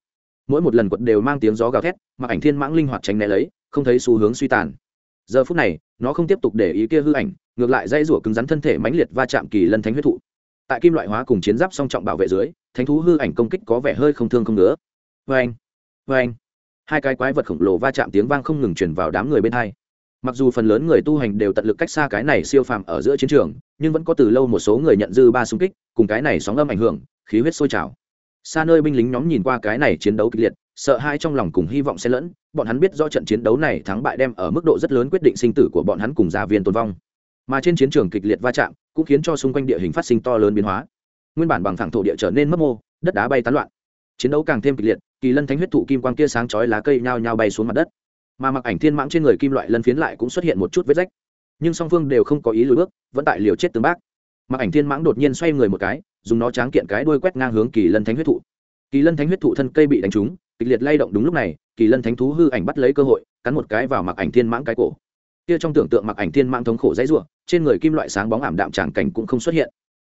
Mỗi một lần quật đều mang tiếng gió gào thét mặc ảnh thiên mãng linh hoạt tránh né lấy, không thấy xu hướng suy tàn. Giờ phút này, nó không tiếp tục để ý kia hư ảnh, ngược lại dây rủa cứng rắn thân thể mãnh liệt va chạm kỳ lân thánh huyết thụ. Tại kim loại hóa cùng chiến giáp song trọng bảo vệ dưới, thánh thú hư ảnh công kích có vẻ hơi không thương không nữa vê anh vê anh hai cái quái vật khổng lồ va chạm tiếng vang không ngừng chuyển vào đám người bên hai mặc dù phần lớn người tu hành đều tận lực cách xa cái này siêu phàm ở giữa chiến trường, nhưng vẫn có từ lâu một số người nhận dư ba xung kích, cùng cái này sóng âm ảnh hưởng, khí huyết sôi trào. Xa nơi binh lính nhóm nhìn qua cái này chiến đấu kịch liệt, sợ hai trong lòng cùng hy vọng xen lẫn, bọn hắn biết do trận chiến đấu này thắng bại đem ở mức độ rất lớn quyết định sinh tử của bọn hắn cùng gia viên tồn vong. Mà trên chiến trường kịch liệt va chạm, cũng khiến cho xung quanh địa hình phát sinh to lớn biến hóa. Nguyên bản bằng thẳng thổ địa trở nên mất mô, đất đá bay tán loạn. Chiến đấu càng thêm kịch liệt, kỳ lân thánh huyết thụ kim quang kia sáng chói lá cây nhao nhao bay xuống mặt đất mà mặc ảnh thiên mãng trên người kim loại lân phiến lại cũng xuất hiện một chút vết rách. Nhưng song phương đều không có ý lùi bước, vẫn tại liều chết tương bác. Mặc ảnh thiên mãng đột nhiên xoay người một cái, dùng nó tráng kiện cái đuôi quét ngang hướng kỳ lân thánh huyết thụ. Kỳ lân thánh huyết thụ thân cây bị đánh trúng, kịch liệt lay động đúng lúc này, kỳ lân thánh thú hư ảnh bắt lấy cơ hội, cắn một cái vào mặc ảnh thiên mãng cái cổ. Kia trong tưởng tượng mặc ảnh thiên mãng thống khổ dãy ruộng trên người kim loại sáng bóng ảm đạm tràng cảnh cũng không xuất hiện.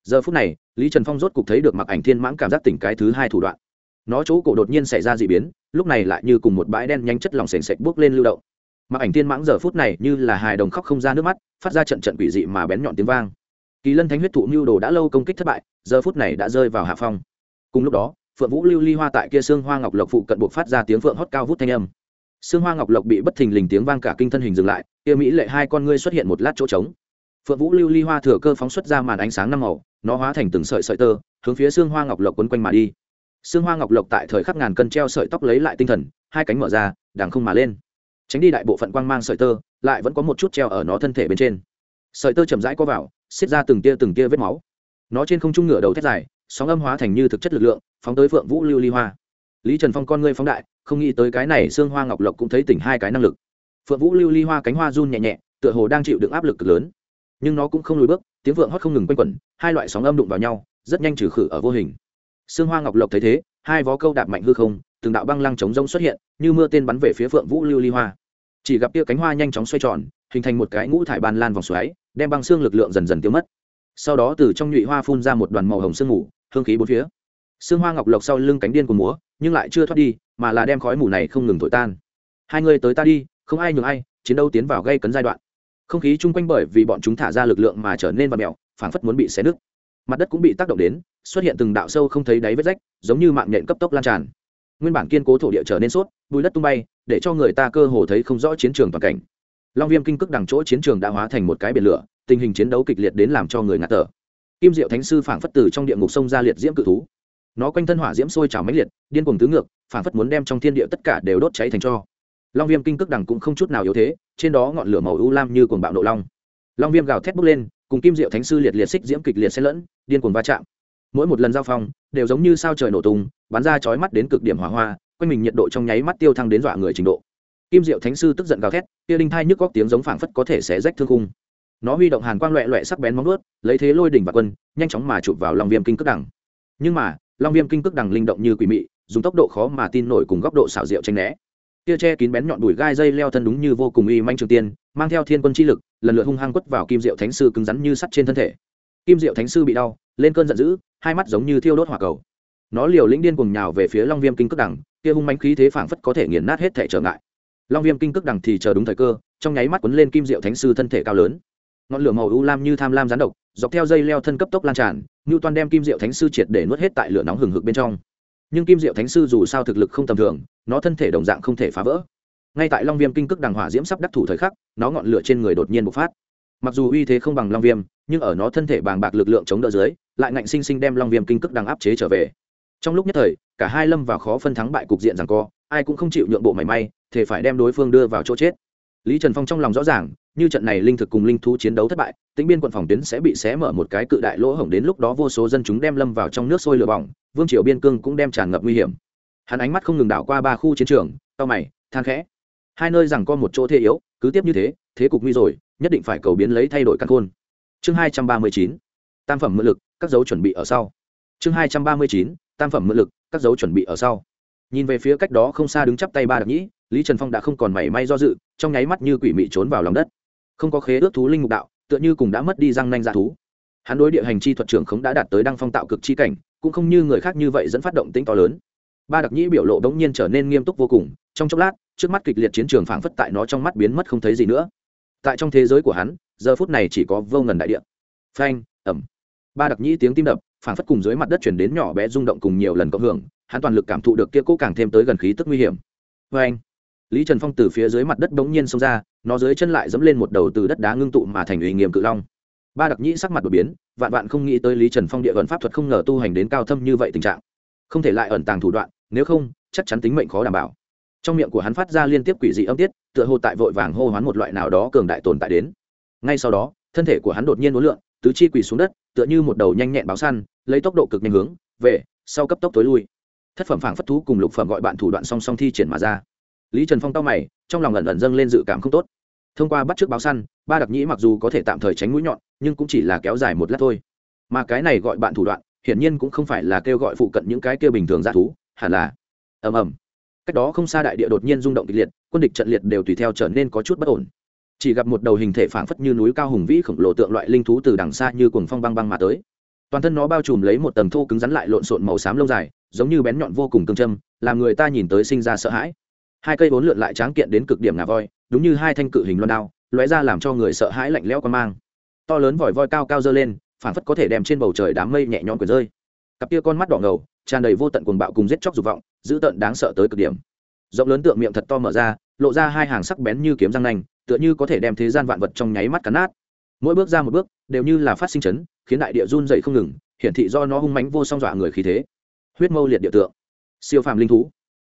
Giờ phút này, lý trần phong rốt cục thấy được mặc ảnh thiên mãng cảm giác tỉnh cái thứ hai thủ đoạn. Nó chỗ cổ đột nhiên xảy ra d ị biến lúc này lại như cùng một bãi đen nhanh chất lòng sền sệt bước lên lưu động. Mặc ảnh thiên mãng giờ phút này như là hài đồng khóc không ra nước mắt, phát ra trận trận quỷ dị mà bén nhọn tiếng vang. Kỳ lân thánh huyết thụ mưu đồ đã lâu công kích thất bại, giờ phút này đã rơi vào hạ phong. Cùng lúc đó, phượng vũ lưu ly hoa tại kia xương hoa ngọc lộc phụ cận buộc phát ra tiếng phượng hót cao vút thanh âm. Xương hoa ngọc lộc bị bất thình lình tiếng vang cả kinh thân hình dừng lại, kia mỹ lệ hai con ngươi xuất hiện một lát chỗ trống. Phượng vũ lưu ly hoa thừa cơ phóng xuất ra màn ánh sáng năm màu, nó hóa thành từng sợi sợi tơ, hướng phía xương hoa ngọc lộc quấn quanh mà đi. Sương hoa ngọc lộc tại thời khắc ngàn cân treo sợi tóc lấy lại tinh thần, hai cánh mở ra đàng không mà lên. Tránh đi đại bộ phận quang mang sợi tơ, lại vẫn có một chút treo ở nó thân thể bên trên. Sợi tơ chậm rãi co vào, xiết ra từng tia từng tia vết máu. Nó trên không trung ngửa đầu thét dài, sóng âm hóa thành như thực chất lực lượng, phóng tới phượng vũ lưu ly hoa. Lý trần phong con ngươi phóng đại, không nghĩ tới cái này Sương hoa ngọc lộc cũng thấy tỉnh hai cái năng lực. Phượng vũ lưu ly hoa cánh hoa run nhẹ nhẹ, tựa hồ đang chịu đựng áp lực cực lớn. Nhưng nó cũng không lùi bước, tiếng vượng hót không ngừng quanh quẩn, hai loại sóng âm đụng vào nhau, rất nhanh trừ khử ở vô hình sương hoa ngọc lộc thấy thế, hai vó câu đạp mạnh hư không, từng đạo băng lăng chống rông xuất hiện, như mưa tên bắn về phía phượng vũ lưu ly hoa. Chỉ gặp kia cánh hoa nhanh chóng xoay tròn, hình thành một cái ngũ thải ban lan vòng xoáy, đem băng xương lực lượng dần dần tiêu mất. Sau đó từ trong nhụy hoa phun ra một đoàn màu hồng sương mù, hương khí bốn phía. Sương hoa ngọc lộc sau lưng cánh điên của múa, nhưng lại chưa thoát đi, mà là đem khói mù này không ngừng thổi tan. Hai người tới ta đi, không ai nhường ai, chiến đấu tiến vào gây cấn giai đoạn. Không khí chung quanh bởi vì bọn chúng thả ra lực lượng mà trở nên vặn mèo, phảng phất muốn bị xé nứt mặt đất cũng bị tác động đến, xuất hiện từng đạo sâu không thấy đáy vết rách, giống như mạng nhện cấp tốc lan tràn. Nguyên bản kiên cố thổ địa trở nên sốt, bùi đất tung bay, để cho người ta cơ hồ thấy không rõ chiến trường toàn cảnh. Long viêm kinh cước đằng chỗ chiến trường đã hóa thành một cái biển lửa, tình hình chiến đấu kịch liệt đến làm cho người ngạt thở. Kim diệu thánh sư phảng phất từ trong địa ngục sông ra liệt diễm cự thú. Nó quanh thân hỏa diễm sôi trào mãnh liệt, điên cuồng tứ ngược, phảng phất muốn đem trong thiên địa tất cả đều đốt cháy thành cho. Long viêm kinh cước đằng cũng không chút nào yếu thế, trên đó ngọn lửa màu u lam như cuồng bạo nộ long. Long viêm gào thét bốc lên cùng kim diệu thánh sư liệt liệt xích diễm kịch liệt xen lẫn, điên cuồng va chạm. Mỗi một lần giao phong, đều giống như sao trời nổ tung, bắn ra chói mắt đến cực điểm hỏa hoa, quanh mình nhiệt độ trong nháy mắt tiêu thăng đến dọa người trình độ. Kim diệu thánh sư tức giận gào thét, kia đinh thai nhức góc tiếng giống phảng phất có thể xé rách thương khung. Nó huy động hàn quang loẹ loẹ sắc bén móng nuốt lấy thế lôi đỉnh và quân, nhanh chóng mà chụp vào long viêm kinh cước đằng. Nhưng mà, long viêm kinh cước đằng linh động như quỷ mị, dùng tốc độ khó mà tin nổi cùng góc độ xảo diệu tranh né kia che kín bén nhọn đùi gai dây leo thân đúng như vô cùng uy manh trường tiên, mang theo thiên quân chi lực, lần lượt hung hăng quất vào kim diệu thánh sư cứng rắn như sắt trên thân thể. Kim diệu thánh sư bị đau, lên cơn giận dữ, hai mắt giống như thiêu đốt hỏa cầu. Nó liều lĩnh điên cùng nhào về phía long viêm kinh cước đằng, kia hung mánh khí thế phảng phất có thể nghiền nát hết thể trở ngại. Long viêm kinh cước đằng thì chờ đúng thời cơ, trong nháy mắt quấn lên kim diệu thánh sư thân thể cao lớn. Ngọn lửa màu u lam như tham lam rán độc, dọc theo dây leo thân cấp tốc lan tràn như toàn đem kim diệu thánh sư triệt để nuốt hết tại lửa nóng hừng hực bên trong nhưng kim diệu thánh sư dù sao thực lực không tầm thường, nó thân thể đồng dạng không thể phá vỡ. Ngay tại long viêm kinh cước đằng hỏa diễm sắp đắc thủ thời khắc, nó ngọn lửa trên người đột nhiên bộc phát. Mặc dù uy thế không bằng long viêm, nhưng ở nó thân thể bàng bạc lực lượng chống đỡ dưới, lại ngạnh sinh sinh đem long viêm kinh cước đằng áp chế trở về. Trong lúc nhất thời, cả hai lâm vào khó phân thắng bại cục diện rằng co, ai cũng không chịu nhượng bộ mảy may thể phải đem đối phương đưa vào chỗ chết lý trần phong trong lòng rõ ràng, như trận này linh thực cùng linh thú chiến đấu thất bại, tĩnh biên quận phòng tuyến sẽ bị xé mở một cái cự đại lỗ hổng đến lúc đó vô số dân chúng đem lâm vào trong nước sôi lửa bỏng, vương triều biên cương cũng đem tràn ngập nguy hiểm. Hắn ánh mắt không ngừng đảo qua ba khu chiến trường tao mày, than khẽ. Hai nơi rằng có một chỗ thế yếu, cứ tiếp như thế thế cục nguy rồi, nhất định phải cầu biến lấy thay đổi căn khôn. Chương hai trăm ba mươi chín, tam phẩm mượn lực, các dấu chuẩn bị ở sau. Chương hai trăm ba mươi chín, tam phẩm mượn lực, các dấu chuẩn bị ở sau. Nhìn về phía cách đó không xa đứng chắp tay ba đặc nhĩ lý trần phong đã không còn mảy may do dự, trong nháy mắt như quỷ mị trốn vào lòng đất. Không có khế ước thú linh mục đạo, tựa như cùng đã mất đi răng nanh dạ thú. Hắn đối địa hành chi thuật trưởng không đã đạt tới đăng phong tạo cực chi cảnh, cũng không như người khác như vậy dẫn phát động tính to lớn. Ba đặc nhĩ biểu lộ bỗng nhiên trở nên nghiêm túc vô cùng, trong chốc lát, trước mắt kịch liệt chiến trường phảng phất tại nó trong mắt biến mất không thấy gì nữa. Tại trong thế giới của hắn, giờ phút này chỉ có vô ngần đại địa. Phanh ẩm ba đặc nhĩ tiếng tim đập, phảng phất cùng dưới mặt đất chuyển đến nhỏ bé rung động cùng nhiều lần cộng hưởng, hắn toàn lực cảm thụ được kia cố càng thêm tới gần khí tức nguy hiểm. Phanh lý trần phong từ phía dưới mặt đất bỗng nhiên xông ra, nó dưới chân lại dẫm lên một đầu từ đất đá ngưng tụ mà thành ủy nghiêm cự long. Ba đặc nhĩ sắc mặt đột biến, vạn vạn không nghĩ tới lý trần phong địa vận pháp thuật không ngờ tu hành đến cao thâm như vậy tình trạng. Không thể lại ẩn tàng thủ đoạn, nếu không, chắc chắn tính mệnh khó đảm bảo. Trong miệng của hắn phát ra liên tiếp quỷ dị âm tiết, tựa hồ tại vội vàng hô hoán một loại nào đó cường đại tồn tại đến. Ngay sau đó, thân thể của hắn đột nhiên uốn lượn, tứ chi quỳ xuống đất, tựa như một đầu nhanh nhẹn báo săn, lấy tốc độ cực nhanh hướng về, sau cấp tốc tối lui. Thất phẩm phảng phất thú cùng lục phẩm gọi bạn thủ đoạn song song thi triển mà ra lý trần phong tao mày, trong lòng ẩn ẩn dâng lên dự cảm không tốt. Thông qua bắt trước báo săn, ba đặc nhĩ mặc dù có thể tạm thời tránh mũi nhọn, nhưng cũng chỉ là kéo dài một lát thôi. Mà cái này gọi bạn thủ đoạn, hiển nhiên cũng không phải là kêu gọi phụ cận những cái kêu bình thường ra thú, hẳn là ầm ầm. Cách đó không xa đại địa đột nhiên rung động kịch liệt, quân địch trận liệt đều tùy theo trở nên có chút bất ổn. Chỉ gặp một đầu hình thể phảng phất như núi cao hùng vĩ khổng lồ tượng loại linh thú từ đằng xa như cuồng phong băng băng mà tới. Toàn thân nó bao trùm lấy một tầng thô cứng rắn lại lộn xộn màu xám lâu dài, giống như bén nhọn vô cùng cương châm, làm người ta nhìn tới sinh ra sợ hãi hai cây bốn lượn lại tráng kiện đến cực điểm ngà voi, đúng như hai thanh cự hình loan đao, lóe ra làm cho người sợ hãi lạnh lẽo quan mang. To lớn vòi voi cao cao dơ lên phản phất có thể đem trên bầu trời đám mây nhẹ nhõm quyển rơi. Cặp kia con mắt đỏ ngầu, tràn đầy vô tận cuồng bạo cùng giết chóc dục vọng, dữ tợn đáng sợ tới cực điểm. Rộng lớn tượng miệng thật to mở ra, lộ ra hai hàng sắc bén như kiếm răng nanh, tựa như có thể đem thế gian vạn vật trong nháy mắt cắn nát. Mỗi bước ra một bước, đều như là phát sinh chấn, khiến đại địa run dậy không ngừng, hiển thị do nó hung mánh vô song dọa người khí thế. Huyết mâu liệt địa tượng. Siêu phàm linh thú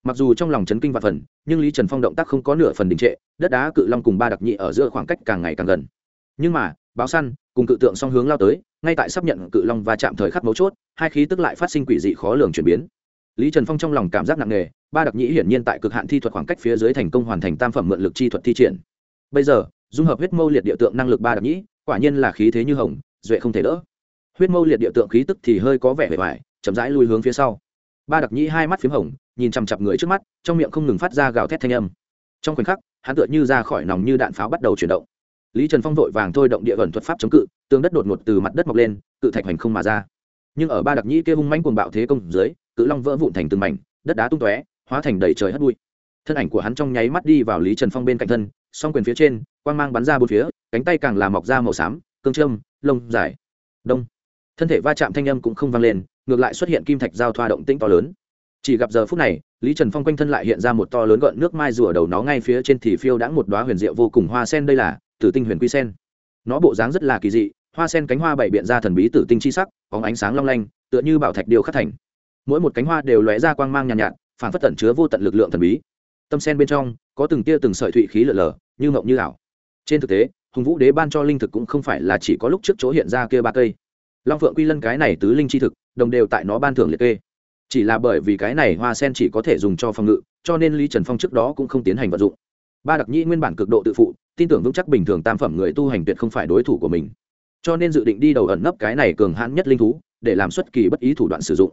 mặc dù trong lòng chấn kinh và phần, nhưng lý trần phong động tác không có nửa phần đình trệ, đất đá cự long cùng ba đặc nhị ở giữa khoảng cách càng ngày càng gần. Nhưng mà, báo săn, cùng cự tượng song hướng lao tới, ngay tại sắp nhận cự long và chạm thời khắc mấu chốt, hai khí tức lại phát sinh quỷ dị khó lường chuyển biến. Lý trần phong trong lòng cảm giác nặng nề, ba đặc nhĩ hiển nhiên tại cực hạn thi thuật khoảng cách phía dưới thành công hoàn thành tam phẩm mượn lực chi thuật thi triển. Bây giờ, dung hợp huyết mâu liệt địa tượng năng lực ba đặc nhĩ quả nhiên là khí thế như hồng, duệ không thể đỡ. Huyết mâu liệt địa tượng khí tức thì hơi có vẻ vẻ vải chậm rãi lui hướng phía sau ba đặc nhĩ hai mắt p h í m hồng, nhìn chằm chặp người trước mắt, trong miệng không ngừng phát ra gào thét thanh âm. Trong khoảnh khắc, hắn tựa như ra khỏi nòng như đạn pháo bắt đầu chuyển động. Lý trần phong vội vàng thôi động địa gần thuật pháp chống cự tương đất đột ngột từ mặt đất mọc lên, cự thạch hành không mà ra. Nhưng ở ba đặc nhĩ kia hung manh cuồng bạo thế công dưới, cự long vỡ vụn thành từng mảnh, đất đá tung tóe, hóa thành đầy trời hất bụi. Thân ảnh của hắn trong nháy mắt đi vào lý trần phong bên cạnh thân, song quyền phía trên, quang mang bắn ra bốn phía, cánh tay càng là mọc ra màu xám, cương trơm lông dài. Đông. Thân thể va chạm thanh âm cũng không vang lên ngược lại xuất hiện kim thạch giao thoa động tĩnh to lớn. Chỉ gặp giờ phút này lý trần phong quanh thân lại hiện ra một to lớn gợn nước mai rùa đầu nó ngay phía trên thì phiêu đã một đoá huyền diệu vô cùng hoa sen đây là tử tinh huyền quy sen. Nó bộ dáng rất là kỳ dị hoa sen cánh hoa bảy biện ra thần bí tử tinh chi sắc bóng ánh sáng long lanh tựa như bảo thạch điều khắc thành. Mỗi một cánh hoa đều lóe ra quang mang nhàn nhạt, nhạt phản phất tẩn chứa vô tận lực lượng thần bí. Tâm sen bên trong có từng tia từng sợi thụy khí lở lở như mộng như ảo. Trên thực tế hùng vũ đế ban cho linh thực cũng không phải là chỉ có lúc trước chỗ hiện ra kia ba cây long phượng quy lân cái này tứ linh chi thực, đồng đều tại nó ban thưởng liệt kê. Chỉ là bởi vì cái này hoa sen chỉ có thể dùng cho phòng ngự, cho nên lý trần phong trước đó cũng không tiến hành vận dụng. Ba đặc nhĩ nguyên bản cực độ tự phụ, tin tưởng vững chắc bình thường tam phẩm người tu hành tuyệt không phải đối thủ của mình. Cho nên dự định đi đầu ẩn nấp cái này cường hãn nhất linh thú, để làm xuất kỳ bất ý thủ đoạn sử dụng.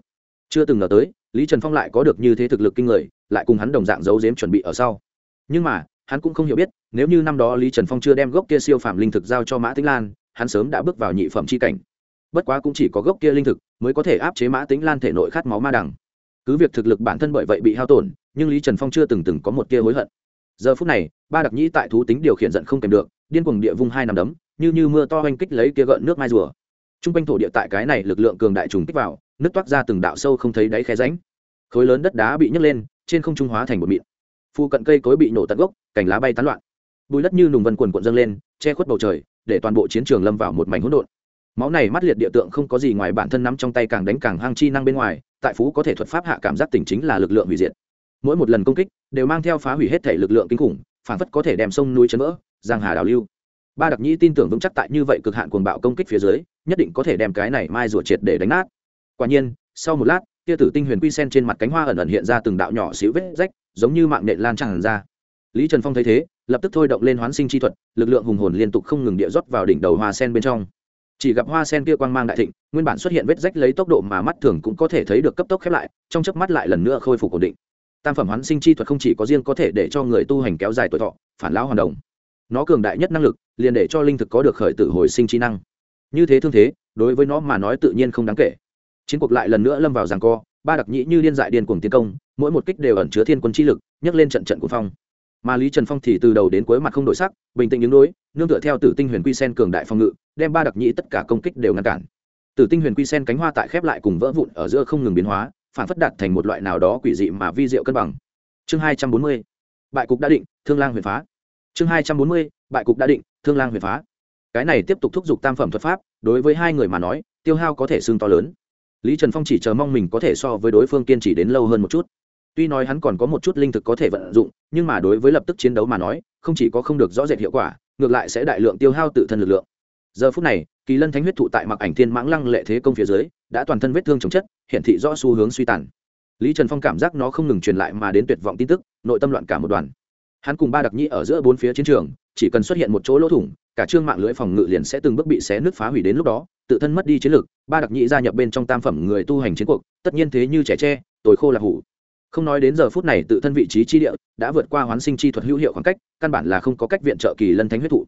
Chưa từng ngờ tới, lý trần phong lại có được như thế thực lực kinh người, lại cùng hắn đồng dạng giấu giếm chuẩn bị ở sau. Nhưng mà, hắn cũng không hiểu biết, nếu như năm đó lý trần phong chưa đem gốc kia siêu phạm linh thực giao cho mã tĩnh lan, hắn sớm đã bước vào nhị phẩm c h i cảnh bất quá cũng chỉ có gốc kia linh thực mới có thể áp chế mã tính lan thể nội khát máu ma đằng. Cứ việc thực lực bản thân bởi vậy bị hao tổn, nhưng lý trần phong chưa từng từng có một tia hối hận. Giờ phút này, ba đặc nhĩ tại thú tính điều khiển giận không kèm được, điên cuồng địa vung hai nằm đấm, như như mưa to oanh kích lấy kia gợn nước mai rùa. T r u n g quanh thổ địa tại cái này lực lượng cường đại trùng kích vào, nước toát ra từng đạo sâu không thấy đáy khe ránh khối lớn đất đá bị nhấc lên, trên không trung hóa thành một mịn. Phu cận cây cối bị nổ tận gốc, cành lá bay tán loạn. Bùi đất như nùng vân quần cuộn dâng lên, che khuất bầu trời, để toàn bộ chiến trường lâm vào một mảnh hỗn độn máu này mắt liệt địa tượng không có gì ngoài bản thân nắm trong tay càng đánh càng hang chi năng bên ngoài, tại phú có thể thuật pháp hạ cảm giác tỉnh chính là lực lượng hủy diệt. Mỗi một lần công kích, đều mang theo phá hủy hết thể lực lượng kinh khủng, phản phất có thể đem sông núi chấn vỡ, giang hà đào lưu. Ba đặc nhĩ tin tưởng vững chắc tại như vậy cực hạn cuồng bạo công kích phía dưới, nhất định có thể đem cái này mai rùa triệt để đánh nát. Quả nhiên, sau một lát, tia tử tinh huyền quy sen trên mặt cánh hoa ẩn ẩn hiện ra từng đạo nhỏ xíu vết rách, giống như mạng nện lan tràn ra. Lý trần phong thấy thế, lập tức thôi động lên hoán sinh chi thuật, lực lượng hùng hồn liên tục không ngừng địa rót vào đỉnh đầu hoa sen bên trong chỉ gặp hoa sen kia quang mang đại thịnh, nguyên bản xuất hiện vết rách lấy tốc độ mà mắt thường cũng có thể thấy được cấp tốc khép lại, trong chớp mắt lại lần nữa khôi phục ổn định. Tam phẩm hoán sinh chi thuật không chỉ có riêng có thể để cho người tu hành kéo dài tuổi thọ, phản lão hoàn đồng. Nó cường đại nhất năng lực, liền để cho linh thực có được khởi tử hồi sinh trí năng. Như thế thương thế, đối với nó mà nói tự nhiên không đáng kể. Chiến cuộc lại lần nữa lâm vào giằng co, ba đặc nhĩ như điên dại điên cuồng tiến công, mỗi một kích đều ẩn chứa thiên quân chi lực, nhấc lên trận trận của phong mà lý trần phong thì từ đầu đến cuối mặt không đổi sắc, bình tĩnh những đối nương tựa theo tử tinh huyền quy sen cường đại phong ngự, đem ba đặc nhĩ tất cả công kích đều ngăn cản. Tử tinh huyền quy sen cánh hoa tại khép lại cùng vỡ vụn ở giữa không ngừng biến hóa, phản phất đạt thành một loại nào đó quỷ dị mà vi diệu cân bằng. Chương hai trăm bốn mươi, bại cục đã định, thương lang huyền phá. Chương hai trăm bốn mươi, bại cục đã định, thương lang huyền phá. Cái này tiếp tục thúc giục tam phẩm thuật pháp, đối với hai người mà nói, tiêu hao có thể xương to lớn. Lý trần phong chỉ chờ mong mình có thể so với đối phương kiên trì đến lâu hơn một chút tuy nói hắn còn có một chút linh thực có thể vận dụng, nhưng mà đối với lập tức chiến đấu mà nói, không chỉ có không được rõ rệt hiệu quả, ngược lại sẽ đại lượng tiêu hao tự thân lực lượng. Giờ phút này, kỳ lân thánh huyết thụ tại mặc ảnh thiên mãng lăng lệ thế công phía dưới, đã toàn thân vết thương chống chất hiện thị rõ xu hướng suy tàn. Lý trần phong cảm giác nó không ngừng truyền lại mà đến tuyệt vọng tin tức, nội tâm loạn cả một đoàn. Hắn cùng ba đặc nhĩ ở giữa bốn phía chiến trường, chỉ cần xuất hiện một chỗ lỗ thủng, cả trương mạng lưới phòng ngự liền sẽ từng bước bị xé nứt phá hủy đến lúc đó, tự thân mất đi chiến lược ba đặc nhĩ gia nhập bên trong tam phẩm người tu hành chiến cuộc, tất nhiên thế như trẻ tre, tồi khô là hủ không nói đến giờ phút này tự thân vị trí chi địa, đã vượt qua hoán sinh chi thuật hữu hiệu khoảng cách, căn bản là không có cách viện trợ kỳ lân thánh huyết thụ.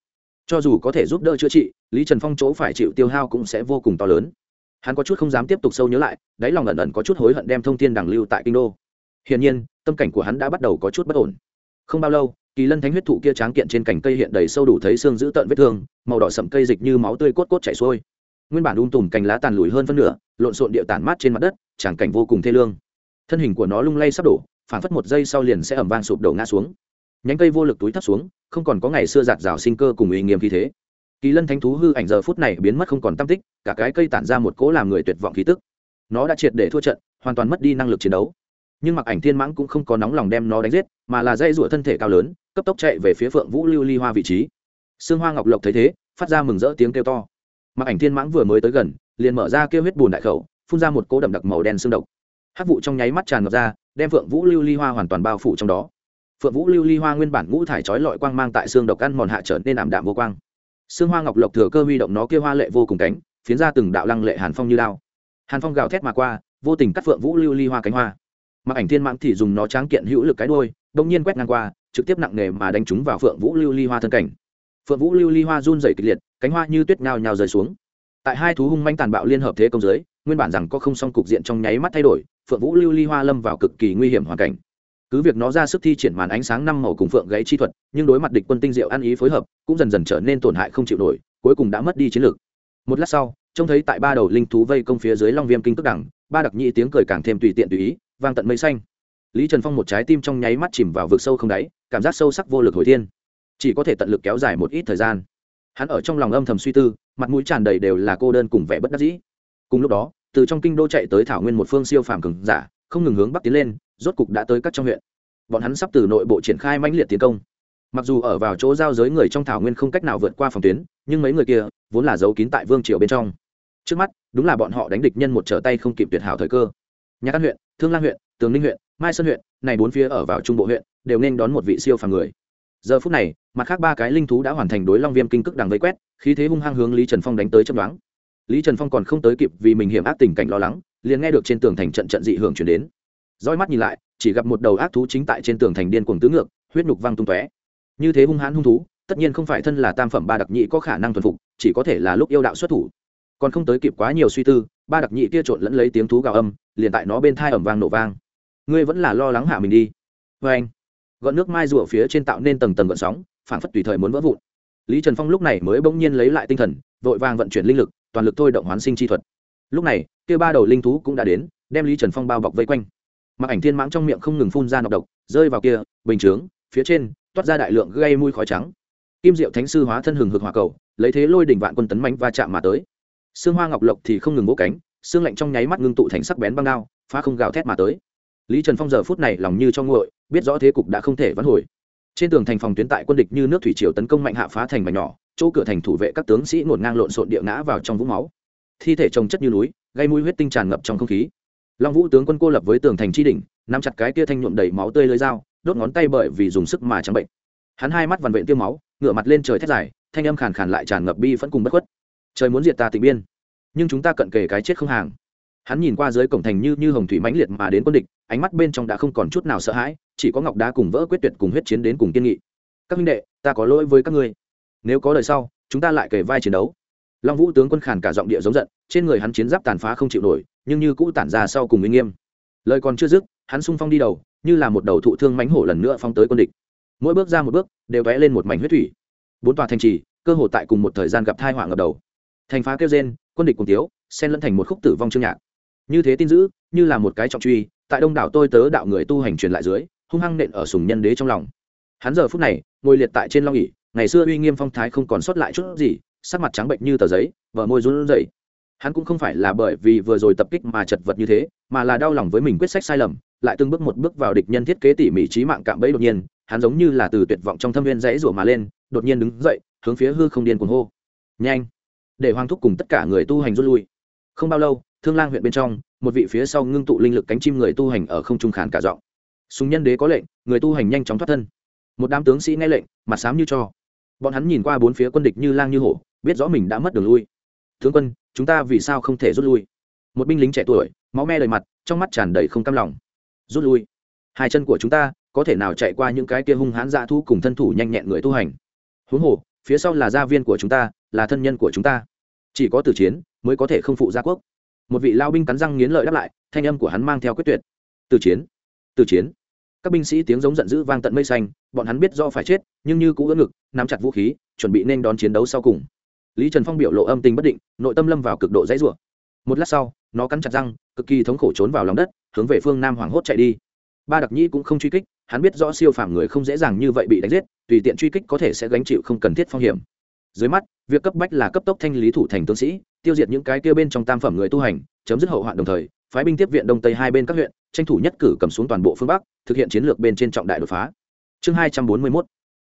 Cho dù có thể giúp đỡ chữa trị, lý trần phong chỗ phải chịu tiêu hao cũng sẽ vô cùng to lớn. Hắn có chút không dám tiếp tục sâu nhớ lại, đáy lòng ẩn ẩn có chút hối hận đem thông tin đằng lưu tại kinh đô. Hiển nhiên, tâm cảnh của hắn đã bắt đầu có chút bất ổn. Không bao lâu, kỳ lân thánh huyết thụ kia tráng kiện trên cành cây hiện đầy sâu đủ thấy xương giữ tợn vết thương, màu đỏ sậm cây dịch như máu tươi cốt cốt chảy xuôi. Nguyên bản ung um tùm cành lá tàn lùi hơn phân nửa, lộn xộn địa tản mát trên mặt đất tràng cảnh vô cùng thê lương thân hình của nó lung lay sắp đổ phản phất một giây sau liền sẽ ẩm vang sụp đổ ngã xuống. Nhánh cây vô lực túi thắt xuống, không còn có ngày xưa giạt rào sinh cơ cùng uy nghiêm khí thế. Kỳ lân thánh thú hư ảnh giờ phút này biến mất không còn tam tích, cả cái cây tản ra một cỗ làm người tuyệt vọng khí tức. Nó đã triệt để thua trận, hoàn toàn mất đi năng lực chiến đấu. Nhưng mặc ảnh thiên mãng cũng không có nóng lòng đem nó đánh giết, mà là dây rủa thân thể cao lớn, cấp tốc chạy về phía phượng vũ lưu ly hoa vị trí. Sương hoa ngọc lộc thấy thế, phát ra mừng rỡ tiếng kêu to. Mặc ảnh thiên mãng vừa mới tới gần, liền mở ra kêu huyết bùn đại khẩu, phun ra một cỗ đậm đặc màu đen xương độc hát vụ trong nháy mắt tràn ngập ra, đem phượng vũ lưu ly hoa hoàn toàn bao phủ trong đó. Phượng vũ lưu ly hoa nguyên bản ngũ thải trói lọi quang mang tại xương độc ăn mòn hạ trở nên ảm đạm vô quang. Xương hoa ngọc lộc thừa cơ huy động nó kia hoa lệ vô cùng cánh, phiến ra từng đạo lăng lệ hàn phong như lao. Hàn phong gào thét mà qua, vô tình cắt phượng vũ lưu ly hoa cánh hoa. Mặc ảnh thiên mãng thì dùng nó tráng kiện hữu lực cái đôi đông nhiên quét ngang qua, trực tiếp nặng nề mà đánh trúng vào phượng vũ lưu ly hoa thân cảnh. Phượng vũ lưu ly hoa run dày kịch liệt, cánh hoa như tuyết nhào nhào rơi xuống. Tại hai thú hung manh tàn bạo liên hợp thế công giới, nguyên bản rằng có không xong cục diện trong nháy mắt thay đổi phượng vũ lưu ly hoa lâm vào cực kỳ nguy hiểm hoàn cảnh. Cứ việc nó ra sức thi triển màn ánh sáng năm màu cùng phượng gãy chi thuật, nhưng đối mặt địch quân tinh diệu ăn ý phối hợp, cũng dần dần trở nên tổn hại không chịu nổi, cuối cùng đã mất đi chiến lược. Một lát sau, trông thấy tại ba đầu linh thú vây công phía dưới long viêm kinh tức đẳng, ba đặc nhị tiếng cười càng thêm tùy tiện tùy ý, vang tận mây xanh. Lý trần phong một trái tim trong nháy mắt chìm vào vực sâu không đáy, cảm giác sâu sắc vô lực hồi thiên. Chỉ có thể tận lực kéo dài một ít thời gian. Hắn ở trong lòng âm thầm suy tư, mặt mũi tràn đầy đều là cô đơn cùng vẻ bất đắc dĩ. Cùng lúc đó từ trong kinh đô chạy tới thảo nguyên một phương siêu phàm cường giả, không ngừng hướng bắc tiến lên, rốt cục đã tới các trong huyện. Bọn hắn sắp từ nội bộ triển khai mãnh liệt tiến công. Mặc dù ở vào chỗ giao giới người trong thảo nguyên không cách nào vượt qua phòng tuyến, nhưng mấy người kia vốn là giấu kín tại vương triều bên trong. Trước mắt, đúng là bọn họ đánh địch nhân một trở tay không kịp tuyệt hảo thời cơ. Nhà căn huyện, thương lan huyện, tường ninh huyện, mai sơn huyện, này bốn phía ở vào trung bộ huyện, đều nên đón một vị siêu phàm người. Giờ phút này, mặt khác ba cái linh thú đã hoàn thành đối long viêm kinh cước đằng vây quét, khí thế hung hăng hướng lý trần phong đánh tới chấm đoán lý trần phong còn không tới kịp vì mình hiểm ác tình cảnh lo lắng, liền nghe được trên tường thành trận trận dị hưởng chuyển đến. Roi mắt nhìn lại, chỉ gặp một đầu ác thú chính tại trên tường thành điên cuồng tứ ngược, huyết nhục văng tung tóe. Như thế hung hãn hung thú, tất nhiên không phải thân là tam phẩm ba đặc nhị có khả năng thuần phục, chỉ có thể là lúc yêu đạo xuất thủ. Còn không tới kịp quá nhiều suy tư, ba đặc nhị kia trộn lẫn lấy tiếng thú gào âm, liền tại nó bên thai ẩm vang nổ vang. Ngươi vẫn là lo lắng hạ mình đi. Vê anh, gọn nước mai rùa phía trên tạo nên tầng tầng gợn sóng, phảng phất tùy thời muốn vỡ vụn. Lý trần phong lúc này mới bỗng nhiên lấy lại tinh thần, vội vàng vận chuyển linh lực toàn lực thôi động hoán sinh chi thuật. Lúc này, kia ba đầu linh thú cũng đã đến, đem lý trần phong bao bọc vây quanh. Mặc ảnh thiên mãng trong miệng không ngừng phun ra nọc độc, rơi vào kia, bình chướng, phía trên, toát ra đại lượng gây mùi khói trắng. Kim diệu thánh sư hóa thân hừng hực hòa cầu, lấy thế lôi đỉnh vạn quân tấn mánh va chạm mà tới. Xương hoa ngọc lộc thì không ngừng vỗ cánh, xương lạnh trong nháy mắt ngưng tụ thành sắc bén băng đao, phá không gào thét mà tới. Lý trần phong giờ phút này lòng như trong nguội, biết rõ thế cục đã không thể vãn hồi. Trên tường thành phòng tuyến tại quân địch như nước thủy triều tấn công mạnh hạ phá thành mảnh nhỏ chỗ cửa thành thủ vệ các tướng sĩ ngổn ngang lộn xộn địa ngã vào trong vũng máu. Thi thể trồng chất như núi, gây mũi huyết tinh tràn ngập trong không khí. Long vũ tướng quân cô lập với tường thành tri đỉnh, nắm chặt cái kia thanh nhuộm đầy máu tươi lưới dao, đốt ngón tay bởi vì dùng sức mà trắng bệnh. Hắn hai mắt vằn vện tiêu máu ngựa mặt lên trời thét dài, thanh âm khàn khàn lại tràn ngập bi vẫn cùng bất khuất. Trời muốn diệt ta tịnh biên, nhưng chúng ta cận kề cái chết không hàng. Hắn nhìn qua dưới cổng thành như như hồng thủy mãnh liệt mà đến quân địch, ánh mắt bên trong đã không còn chút nào sợ hãi, chỉ có ngọc đá cùng vỡ quyết tuyệt cùng huyết chiến đến cùng kiên nghị. Các huynh đệ, ta có lỗi với các ngươi nếu có đời sau, chúng ta lại kề vai chiến đấu. Long vũ tướng quân khàn cả giọng địa giống giận, trên người hắn chiến giáp tàn phá không chịu nổi, nhưng như cũ tản ra sau cùng uy nghiêm. Lời còn chưa dứt, hắn sung phong đi đầu, như là một đầu thụ thương mánh hổ lần nữa phong tới quân địch. Mỗi bước ra một bước, đều vẽ lên một mảnh huyết thủy. Bốn tòa thành trì, cơ hồ tại cùng một thời gian gặp thai họa ngập đầu. Thành phá kêu trên quân địch cùng tiếu, xen lẫn thành một khúc tử vong chương nhạc. Như thế tin dữ, như là một cái trọng truy, tại đông đảo tôi tớ đạo người tu hành truyền lại dưới, hung hăng nện ở sùng nhân đế trong lòng. Hắn giờ phút này, ngồi liệt tại trên long ỉ ngày xưa uy nghiêm phong thái không còn sót lại chút gì, sắc mặt trắng bệnh như tờ giấy vợ môi run rẩy. Hắn cũng không phải là bởi vì vừa rồi tập kích mà chật vật như thế, mà là đau lòng với mình quyết sách sai lầm, lại từng bước một bước vào địch nhân thiết kế tỉ mỉ trí mạng cạm bẫy đột nhiên, hắn giống như là từ tuyệt vọng trong thâm viên dãy rủa mà lên, đột nhiên đứng dậy, hướng phía hư không điên cuồng hô. Nhanh! Để hoàng thúc cùng tất cả người tu hành rút lui. Không bao lâu, thương lang huyện bên trong, một vị phía sau ngưng tụ linh lực cánh chim người tu hành ở không trung khán cả giọng. Súng nhân đế có lệnh, người tu hành nhanh chóng thoát thân. Một đám tướng sĩ nghe lệnh, mặt xám như cho bọn hắn nhìn qua bốn phía quân địch như lang như hổ, biết rõ mình đã mất đường lui. Tướng quân, chúng ta vì sao không thể rút lui? Một binh lính trẻ tuổi, máu me đầy mặt, trong mắt tràn đầy không cam lòng. Rút lui? Hai chân của chúng ta có thể nào chạy qua những cái kia hung hãn dạ thu cùng thân thủ nhanh nhẹn người tu hành? Huống hồ, phía sau là gia viên của chúng ta, là thân nhân của chúng ta. Chỉ có từ chiến mới có thể không phụ gia quốc. Một vị lao binh cắn răng nghiến lợi đáp lại, thanh âm của hắn mang theo quyết tuyệt. Từ chiến? Từ chiến? Các binh sĩ tiếng giống giận dữ vang tận mây xanh, bọn hắn biết do phải chết, nhưng như cũ ưỡn ngực, nắm chặt vũ khí, chuẩn bị nên đón chiến đấu sau cùng. Lý trần phong biểu lộ âm tình bất định, nội tâm lâm vào cực độ dãy rủa. Một lát sau, nó cắn chặt răng, cực kỳ thống khổ trốn vào lòng đất, hướng về phương nam hoảng hốt chạy đi. Ba đặc nhĩ cũng không truy kích, hắn biết rõ siêu phàm người không dễ dàng như vậy bị đánh giết, tùy tiện truy kích có thể sẽ gánh chịu không cần thiết phong hiểm. Dưới mắt, việc cấp bách là cấp tốc thanh lý thủ thành tướng sĩ, tiêu diệt những cái kia bên trong tam phẩm người tu hành, chấm dứt hậu hoạn đồng thời phái binh tiếp viện đông tây hai bên các huyện, tranh thủ nhất cử cầm xuống toàn bộ phương bắc, thực hiện chiến lược bên trên trọng đại đột phá. Chương hai trăm bốn mươi mốt,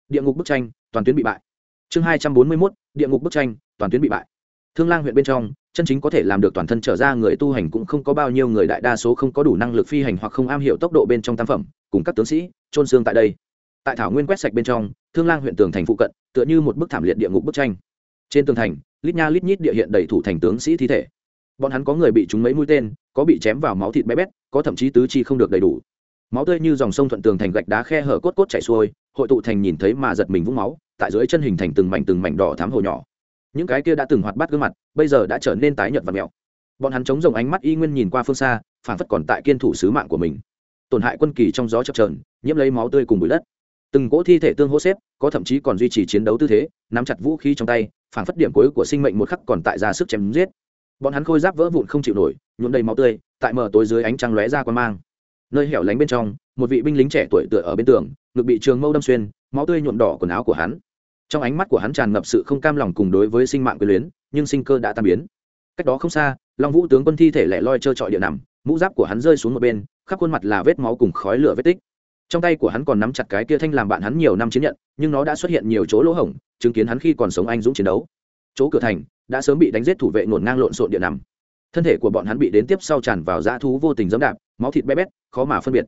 địa ngục bức tranh, toàn tuyến bị bại. Chương hai trăm bốn mươi mốt, địa ngục bức tranh, toàn tuyến bị bại. Thương lang huyện bên trong, chân chính có thể làm được toàn thân trở ra người tu hành cũng không có bao nhiêu người đại đa số không có đủ năng lực phi hành hoặc không am hiểu tốc độ bên trong tam phẩm, cùng các tướng sĩ trôn xương tại đây. Tại thảo nguyên quét sạch bên trong, thương lang huyện tường thành phụ cận, tựa như một bức thảm liệt địa ngục bức tranh. Trên tường thành, lít nha lít nhít địa hiện đầy thủ thành tướng sĩ thi thể bọn hắn có người bị trúng mấy mũi tên, có bị chém vào máu thịt bé bét, có thậm chí tứ chi không được đầy đủ. Máu tươi như dòng sông thuận tường thành gạch đá khe hở cốt cốt chảy xuôi, hội tụ thành nhìn thấy mà giật mình vũng máu, tại dưới chân hình thành từng mảnh từng mảnh đỏ thám hồ nhỏ. Những cái kia đã từng hoạt bát gương mặt, bây giờ đã trở nên tái nhợt và mèo bọn hắn chống rồng ánh mắt y nguyên nhìn qua phương xa phản phất còn tại kiên thủ sứ mạng của mình. Tổn hại quân kỳ trong gió chập trờn nhiễm lấy máu tươi cùng bụi đất. Từng cỗ thi thể tương hô xếp, có thậm chí còn duy trì chiến đấu tư thế, nắm chặt vũ khí trong tay phản phất điểm cuối của sinh mệnh một khắc còn tại ra sức chém giết bọn hắn khôi giáp vỡ vụn không chịu nổi, nhuộm đầy máu tươi, tại mở tối dưới ánh trăng lóe ra quan mang. Nơi hẻo lánh bên trong, một vị binh lính trẻ tuổi tựa ở bên tường, ngực bị trường mâu đâm xuyên, máu tươi nhuộm đỏ quần áo của hắn. Trong ánh mắt của hắn tràn ngập sự không cam lòng cùng đối với sinh mạng quyền luyến, nhưng sinh cơ đã tan biến. Cách đó không xa, long vũ tướng quân thi thể lẻ loi trơ trọi địa nằm, mũ giáp của hắn rơi xuống một bên, khắp khuôn mặt là vết máu cùng khói lửa vết tích. Trong tay của hắn còn nắm chặt cái kia thanh làm bạn hắn nhiều năm chiến nhận, nhưng nó đã xuất hiện nhiều chỗ lỗ hổng, chứng kiến hắn khi còn sống anh dũng chiến đấu. Chỗ cửa thành đã sớm bị đánh giết thủ vệ ngổn ngang lộn xộn địa nằm. Thân thể của bọn hắn bị đến tiếp sau tràn vào dã thú vô tình dẫm đạp, máu thịt bé bét, khó mà phân biệt.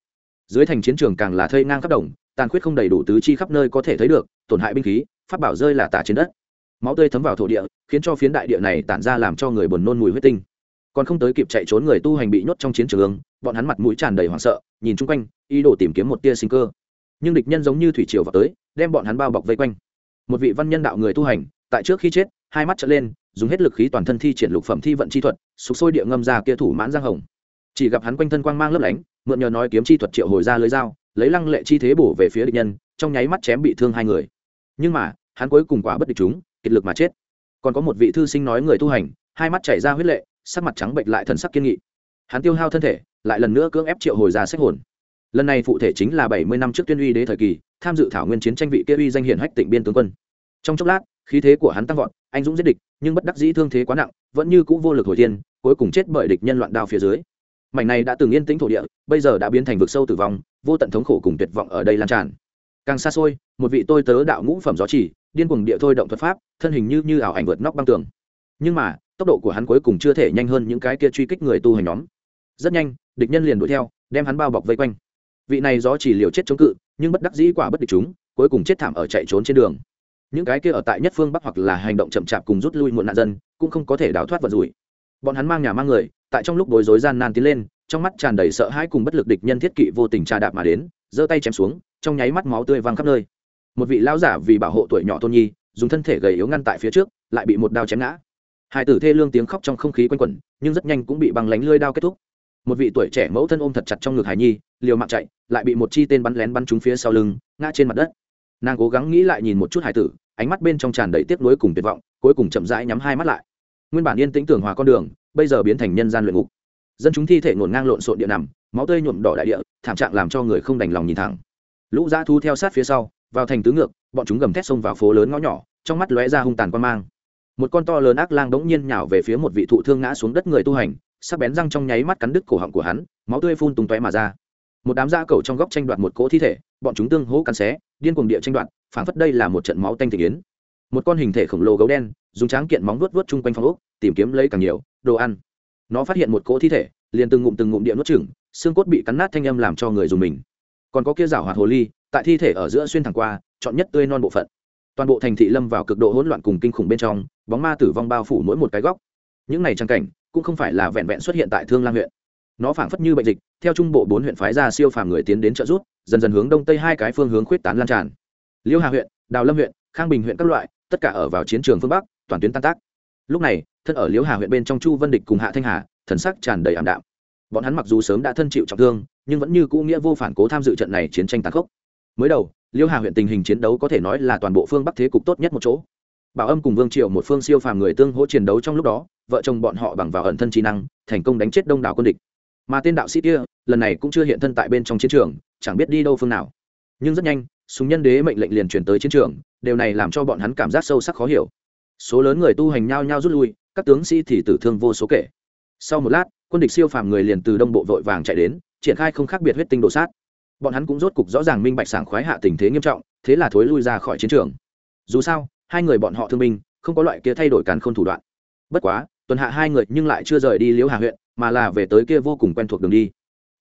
Dưới thành chiến trường càng là thây ngang khắp đồng, tàn khuyết không đầy đủ tứ chi khắp nơi có thể thấy được, tổn hại binh khí phát bảo rơi là tả trên đất. Máu tươi thấm vào thổ địa, khiến cho phiến đại địa này tản ra làm cho người buồn nôn mùi huyết tinh. Còn không tới kịp chạy trốn người tu hành bị nhốt trong chiến trường, bọn hắn mặt mũi tràn đầy hoảng sợ, nhìn chung quanh, ý đồ tìm kiếm một tia sinh cơ. Nhưng địch nhân giống như thủy triều vào tới, đem bọn hắn bao bọc vây quanh. Một vị văn nhân đạo người tu hành, tại trước khi chết, hai mắt trở lên dùng hết lực khí toàn thân thi triển lục phẩm thi vận chi thuật, sục sôi địa ngâm ra kia thủ mãn giang hồng. Chỉ gặp hắn quanh thân quang mang lấp lánh, mượn nhờ nói kiếm chi thuật triệu hồi ra lưới dao, lấy lăng lệ chi thế bổ về phía địch nhân, trong nháy mắt chém bị thương hai người. Nhưng mà, hắn cuối cùng quả bất địch chúng, kiệt lực mà chết. Còn có một vị thư sinh nói người tu hành, hai mắt chảy ra huyết lệ, sắc mặt trắng bệnh lại thần sắc kiên nghị. Hắn tiêu hao thân thể, lại lần nữa cưỡng ép triệu hồi ra sách hồn. Lần này phụ thể chính là bảy mươi năm trước tuyên uy đế thời kỳ, tham dự thảo nguyên chiến tranh vị kia uy danh hiển hách tỉnh biên tướng quân. Trong chốc lát khí thế của hắn tăng vọt, anh dũng giết địch, nhưng bất đắc dĩ thương thế quá nặng, vẫn như cũ vô lực hồi thiên, cuối cùng chết bởi địch nhân loạn đao phía dưới. Mảnh này đã từng yên tĩnh thổ địa, bây giờ đã biến thành vực sâu tử vong, vô tận thống khổ cùng tuyệt vọng ở đây lan tràn. Càng xa xôi, một vị tôi tớ đạo ngũ phẩm gió chỉ, điên cuồng địa thôi động thuật pháp, thân hình như như ảo ảnh vượt nóc băng tường. Nhưng mà, tốc độ của hắn cuối cùng chưa thể nhanh hơn những cái kia truy kích người tu hành nhóm. Rất nhanh, địch nhân liền đuổi theo, đem hắn bao bọc vây quanh. Vị này gió chỉ liều chết chống cự, nhưng bất đắc dĩ quả bất địch chúng, cuối cùng chết thảm ở chạy trốn trên đường những cái kia ở tại nhất phương bắc hoặc là hành động chậm chạp cùng rút lui muộn nạn dân, cũng không có thể đào thoát vật rủi. Bọn hắn mang nhà mang người, tại trong lúc bối rối gian nan tiến lên, trong mắt tràn đầy sợ hãi cùng bất lực địch nhân thiết kỵ vô tình trà đạp mà đến, giơ tay chém xuống, trong nháy mắt máu tươi văng khắp nơi. Một vị lão giả vì bảo hộ tuổi nhỏ tôn nhi, dùng thân thể gầy yếu ngăn tại phía trước, lại bị một đao chém ngã. Hai tử thê lương tiếng khóc trong không khí quanh quẩn, nhưng rất nhanh cũng bị băng lánh lưỡi đao kết thúc. Một vị tuổi trẻ mẫu thân ôm thật chặt trong ngực hải nhi, liều mạng chạy, lại bị một chi tên bắn lén bắn trúng phía sau lưng, ngã trên mặt đất nàng cố gắng nghĩ lại nhìn một chút hải tử, ánh mắt bên trong tràn đầy tiếc nuối cùng tuyệt vọng, cuối cùng chậm rãi nhắm hai mắt lại. Nguyên bản yên tĩnh tưởng hòa con đường, bây giờ biến thành nhân gian luyện ngục. Dân chúng thi thể ngổn ngang lộn xộn địa nằm, máu tươi nhuộm đỏ đại địa, thảm trạng làm cho người không đành lòng nhìn thẳng. Lũ dã thu theo sát phía sau, vào thành tứ ngược, bọn chúng gầm thét xông vào phố lớn ngõ nhỏ, trong mắt lóe ra hung tàn quan mang. Một con to lớn ác lang đống nhiên nhào về phía một vị thụ thương ngã xuống đất người tu hành, sắc bén răng trong nháy mắt cắn đứt cổ họng của hắn, máu tươi phun tung tóe mà ra. Một đám da cẩu trong góc tranh đoạt một cỗ thi thể, bọn chúng tương hỗ cắn xé điên cuồng địa tranh đoạt phản phất đây là một trận máu tanh thị yến. Một con hình thể khổng lồ gấu đen, dùng tráng kiện móng vuốt vuốt chung quanh phòng ốc, tìm kiếm lấy càng nhiều đồ ăn. Nó phát hiện một cỗ thi thể, liền từng ngụm từng ngụm địa nuốt chửng, xương cốt bị cắn nát thanh âm làm cho người dùng mình. Còn có kia rảo hoạt hồ ly, tại thi thể ở giữa xuyên thẳng qua, chọn nhất tươi non bộ phận. Toàn bộ thành thị lâm vào cực độ hỗn loạn cùng kinh khủng bên trong, bóng ma tử vong bao phủ mỗi một cái góc. Những này trang cảnh, cũng không phải là vẹn vẹn xuất hiện tại thương lang huyện nó phảng phất như bệnh dịch, theo trung bộ bốn huyện phái ra siêu phàm người tiến đến trợ rút dần dần hướng đông tây hai cái phương hướng khuyết tán lan tràn. Liêu hà huyện, đào lâm huyện, khang bình huyện các loại, tất cả ở vào chiến trường phương bắc, toàn tuyến tan tác. Lúc này, thân ở liễu hà huyện bên trong chu vân địch cùng hạ thanh hà, thần sắc tràn đầy ảm đạm. Bọn hắn mặc dù sớm đã thân chịu trọng thương, nhưng vẫn như cũ nghĩa vô phản cố tham dự trận này chiến tranh tàn khốc. Mới đầu liễu hà huyện tình hình chiến đấu có thể nói là toàn bộ phương bắc thế cục tốt nhất một chỗ. Bảo âm cùng vương triệu một phương siêu phàm người tương hỗ chiến đấu trong lúc đó, vợ chồng bọn họ bằng vào ẩn thân trí năng, thành công đánh chết đông đảo quân địch mà tên đạo sĩ kia, lần này cũng chưa hiện thân tại bên trong chiến trường, chẳng biết đi đâu phương nào. Nhưng rất nhanh, súng nhân đế mệnh lệnh liền chuyển tới chiến trường, điều này làm cho bọn hắn cảm giác sâu sắc khó hiểu. Số lớn người tu hành nhao nhao rút lui, các tướng sĩ thì tử thương vô số kể. Sau một lát, quân địch siêu phàm người liền từ đông bộ vội vàng chạy đến, triển khai không khác biệt huyết tinh đồ sát. Bọn hắn cũng rốt cục rõ ràng minh bạch sảng khoái hạ tình thế nghiêm trọng, thế là thối lui ra khỏi chiến trường. Dù sao, hai người bọn họ thương binh, không có loại kia thay đổi càn k h ô n thủ đoạn. Bất quá, tuần hạ hai người nhưng lại chưa rời đi liễu hà huyện mà là về tới kia vô cùng quen thuộc đường đi.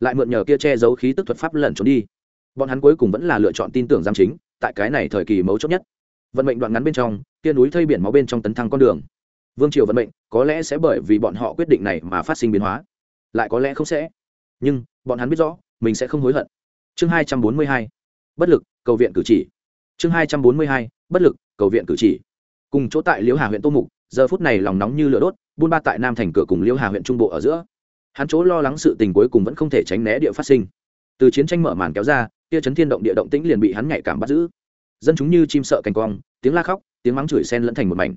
Lại mượn nhờ kia che giấu khí tức thuật pháp lẩn trốn đi. Bọn hắn cuối cùng vẫn là lựa chọn tin tưởng giam chính, tại cái này thời kỳ mấu chốt nhất. Vận mệnh đoạn ngắn bên trong, kia núi thây biển máu bên trong tấn thăng con đường. Vương triều vận mệnh, có lẽ sẽ bởi vì bọn họ quyết định này mà phát sinh biến hóa. Lại có lẽ không sẽ. Nhưng, bọn hắn biết rõ, mình sẽ không hối hận. Chương hai trăm bốn mươi hai, bất lực, cầu viện cử chỉ. Chương hai trăm bốn mươi hai, bất lực, cầu viện cử chỉ. Cùng chỗ tại liễu hà huyện tô mục, giờ phút này lòng nóng như lửa đốt buôn ba tại nam thành cửa cùng Liêu hà huyện trung bộ ở giữa. Hắn chỗ lo lắng sự tình cuối cùng vẫn không thể tránh né địa phát sinh. Từ chiến tranh mở màn kéo ra, kia chấn thiên động địa động tĩnh liền bị hắn nhạy cảm bắt giữ. Dân chúng như chim sợ cành cong, tiếng la khóc, tiếng mắng chửi sen lẫn thành một mảnh.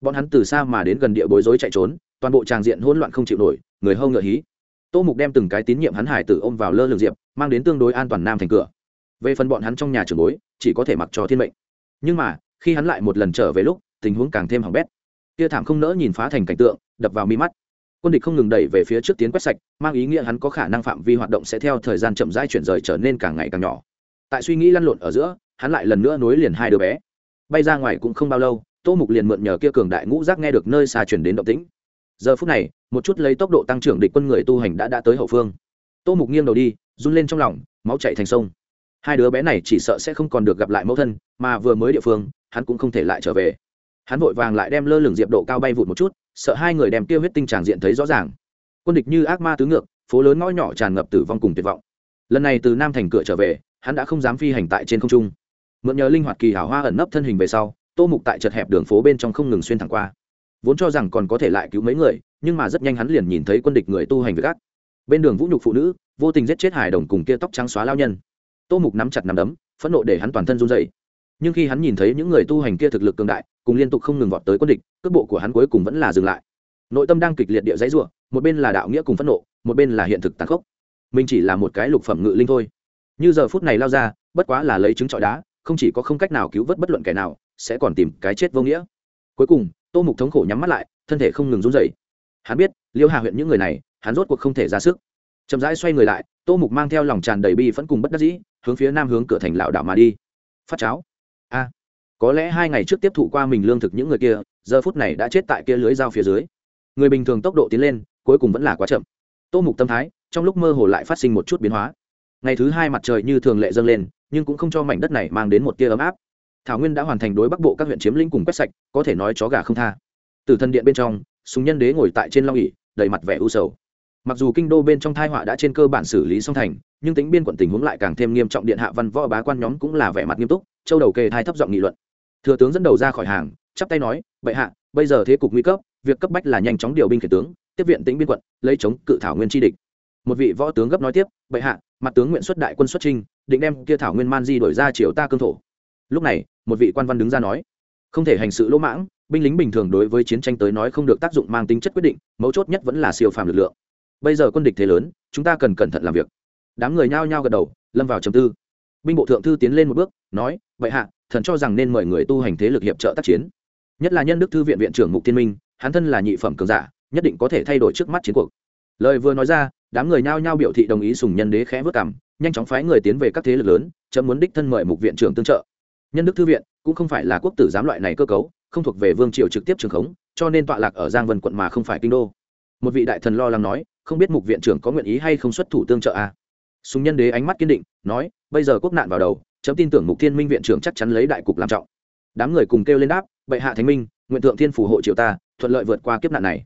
Bọn hắn từ xa mà đến gần địa bối rối chạy trốn, toàn bộ tràng diện hỗn loạn không chịu nổi, người hâu ngựa hí. Tô mục đem từng cái tín nhiệm hắn hải tử ôm vào lơ lường diệp, mang đến tương đối an toàn nam thành cửa. Về phần bọn hắn trong nhà trường bối, chỉ có thể mặc cho thiên mệnh. Nhưng mà, khi hắn lại một lần trở về lúc, tình huống càng thêm hỏng bét kia thảm không nỡ nhìn phá thành cảnh tượng, đập vào mi mắt. Quân địch không ngừng đẩy về phía trước tiến quét sạch, mang ý nghĩa hắn có khả năng phạm vi hoạt động sẽ theo thời gian chậm rãi chuyển rời trở nên càng ngày càng nhỏ. Tại suy nghĩ lăn lộn ở giữa, hắn lại lần nữa nối liền hai đứa bé. Bay ra ngoài cũng không bao lâu, tô mục liền mượn nhờ kia cường đại ngũ giác nghe được nơi xa chuyển đến động tĩnh. Giờ phút này, một chút lấy tốc độ tăng trưởng địch quân người tu hành đã đã tới hậu phương. Tô mục nghiêng đầu đi, run lên trong lòng, máu chạy thành sông. Hai đứa bé này chỉ sợ sẽ không còn được gặp lại mẫu thân, mà vừa mới địa phương, hắn cũng không thể lại trở về hắn vội vàng lại đem lơ lửng diệp độ cao bay vụt một chút, sợ hai người đem tiêu huyết tinh tràng diện thấy rõ ràng. Quân địch như ác ma tứ ngược, phố lớn ngõ nhỏ tràn ngập tử vong cùng tuyệt vọng. Lần này từ nam thành cửa trở về, hắn đã không dám phi hành tại trên không trung. Mượn nhờ linh hoạt kỳ hảo hoa ẩn nấp thân hình về sau, tô mục tại chật hẹp đường phố bên trong không ngừng xuyên thẳng qua. Vốn cho rằng còn có thể lại cứu mấy người, nhưng mà rất nhanh hắn liền nhìn thấy quân địch người tu hành với gác bên đường vũ nhục phụ nữ, vô tình giết chết hải đồng cùng kia tóc trắng xóa lao nhân. Tô mục nắm chặt nắm đấm, phẫn nộ để hắn toàn thân run dậy nhưng khi hắn nhìn thấy những người tu hành kia thực lực cường đại, cùng liên tục không ngừng vọt tới quân địch, cước bộ của hắn cuối cùng vẫn là dừng lại. Nội tâm đang kịch liệt địa dãy r u ộ một bên là đạo nghĩa cùng phẫn nộ, một bên là hiện thực tàn khốc. Mình chỉ là một cái lục phẩm ngự linh thôi. Như giờ phút này lao ra, bất quá là lấy trứng trọi đá, không chỉ có không cách nào cứu vớt bất luận kẻ nào, sẽ còn tìm cái chết vô nghĩa. Cuối cùng, tô mục thống khổ nhắm mắt lại, thân thể không ngừng run dậy hắn biết, liêu hà huyện những người này, hắn rốt cuộc không thể ra sức. Chậm rãi xoay người lại, tô mục mang theo lòng tràn đầy bi vẫn cùng bất đắc dĩ, hướng phía nam hướng cửa thành lão đảo mà đi. Phát cháo a có lẽ hai ngày trước tiếp thụ qua mình lương thực những người kia, giờ phút này đã chết tại kia lưới dao phía dưới. Người bình thường tốc độ tiến lên, cuối cùng vẫn là quá chậm. Tô mục tâm thái, trong lúc mơ hồ lại phát sinh một chút biến hóa. Ngày thứ hai mặt trời như thường lệ dâng lên, nhưng cũng không cho mảnh đất này mang đến một tia ấm áp. Thảo nguyên đã hoàn thành đối bắc bộ các huyện chiếm lĩnh cùng quét sạch, có thể nói chó gà không tha. Từ thân điện bên trong, súng nhân đế ngồi tại trên long ỉ đầy mặt vẻ u sầu. Mặc dù kinh đô bên trong thai họa đã trên cơ bản xử lý song thành, nhưng tính biên quận tình huống lại càng thêm nghiêm trọng, điện hạ văn võ bá quan nhóm cũng là vẻ mặt nghiêm túc châu đầu kề thai thấp giọng nghị luận. Thừa tướng dẫn đầu ra khỏi hàng, chắp tay nói, bệ hạ, bây giờ thế cục nguy cấp, việc cấp bách là nhanh chóng điều binh khiển tướng, tiếp viện tính biên quận, lấy chống cự thảo nguyên tri địch. Một vị võ tướng gấp nói tiếp, bệ hạ, mặt tướng nguyện xuất đại quân xuất trinh định đem kia thảo nguyên man di đổi ra triều ta cương thổ. Lúc này, một vị quan văn đứng ra nói, không thể hành sự lỗ mãng, binh lính bình thường đối với chiến tranh tới nói không được tác dụng mang tính chất quyết định, mấu chốt nhất vẫn là siêu phàm lực lượng. Bây giờ quân địch thế lớn, chúng ta cần cẩn thận làm việc. Đám người nhao nhao gật đầu, lâm vào trầm tư binh bộ thượng thư tiến lên một bước, nói, vậy hạ, thần cho rằng nên mời người tu hành thế lực hiệp trợ tác chiến. Nhất là nhân đức thư viện viện trưởng mục tiên minh, hắn thân là nhị phẩm cường giả, nhất định có thể thay đổi trước mắt chiến cuộc. Lời vừa nói ra, đám người nhao nhao biểu thị đồng ý sùng nhân đế khẽ vất cảm nhanh chóng phái người tiến về các thế lực lớn, chấm muốn đích thân mời mục viện trưởng tương trợ. Nhân đức thư viện cũng không phải là quốc tử giám loại này cơ cấu, không thuộc về vương triều trực tiếp trường khống, cho nên tọa lạc ở giang vân quận mà không phải kinh đô. Một vị đại thần lo lắng nói, không biết mục viện trưởng có nguyện ý hay không xuất thủ tương trợ à? sùng nhân đế ánh mắt kiên định, nói bây giờ quốc nạn vào đầu, chấm tin tưởng mục thiên minh viện trưởng chắc chắn lấy đại cục làm trọng. Đám người cùng kêu lên đáp, bệ hạ thánh minh, nguyện thượng thiên phù hộ triệu ta, thuận lợi vượt qua kiếp nạn này.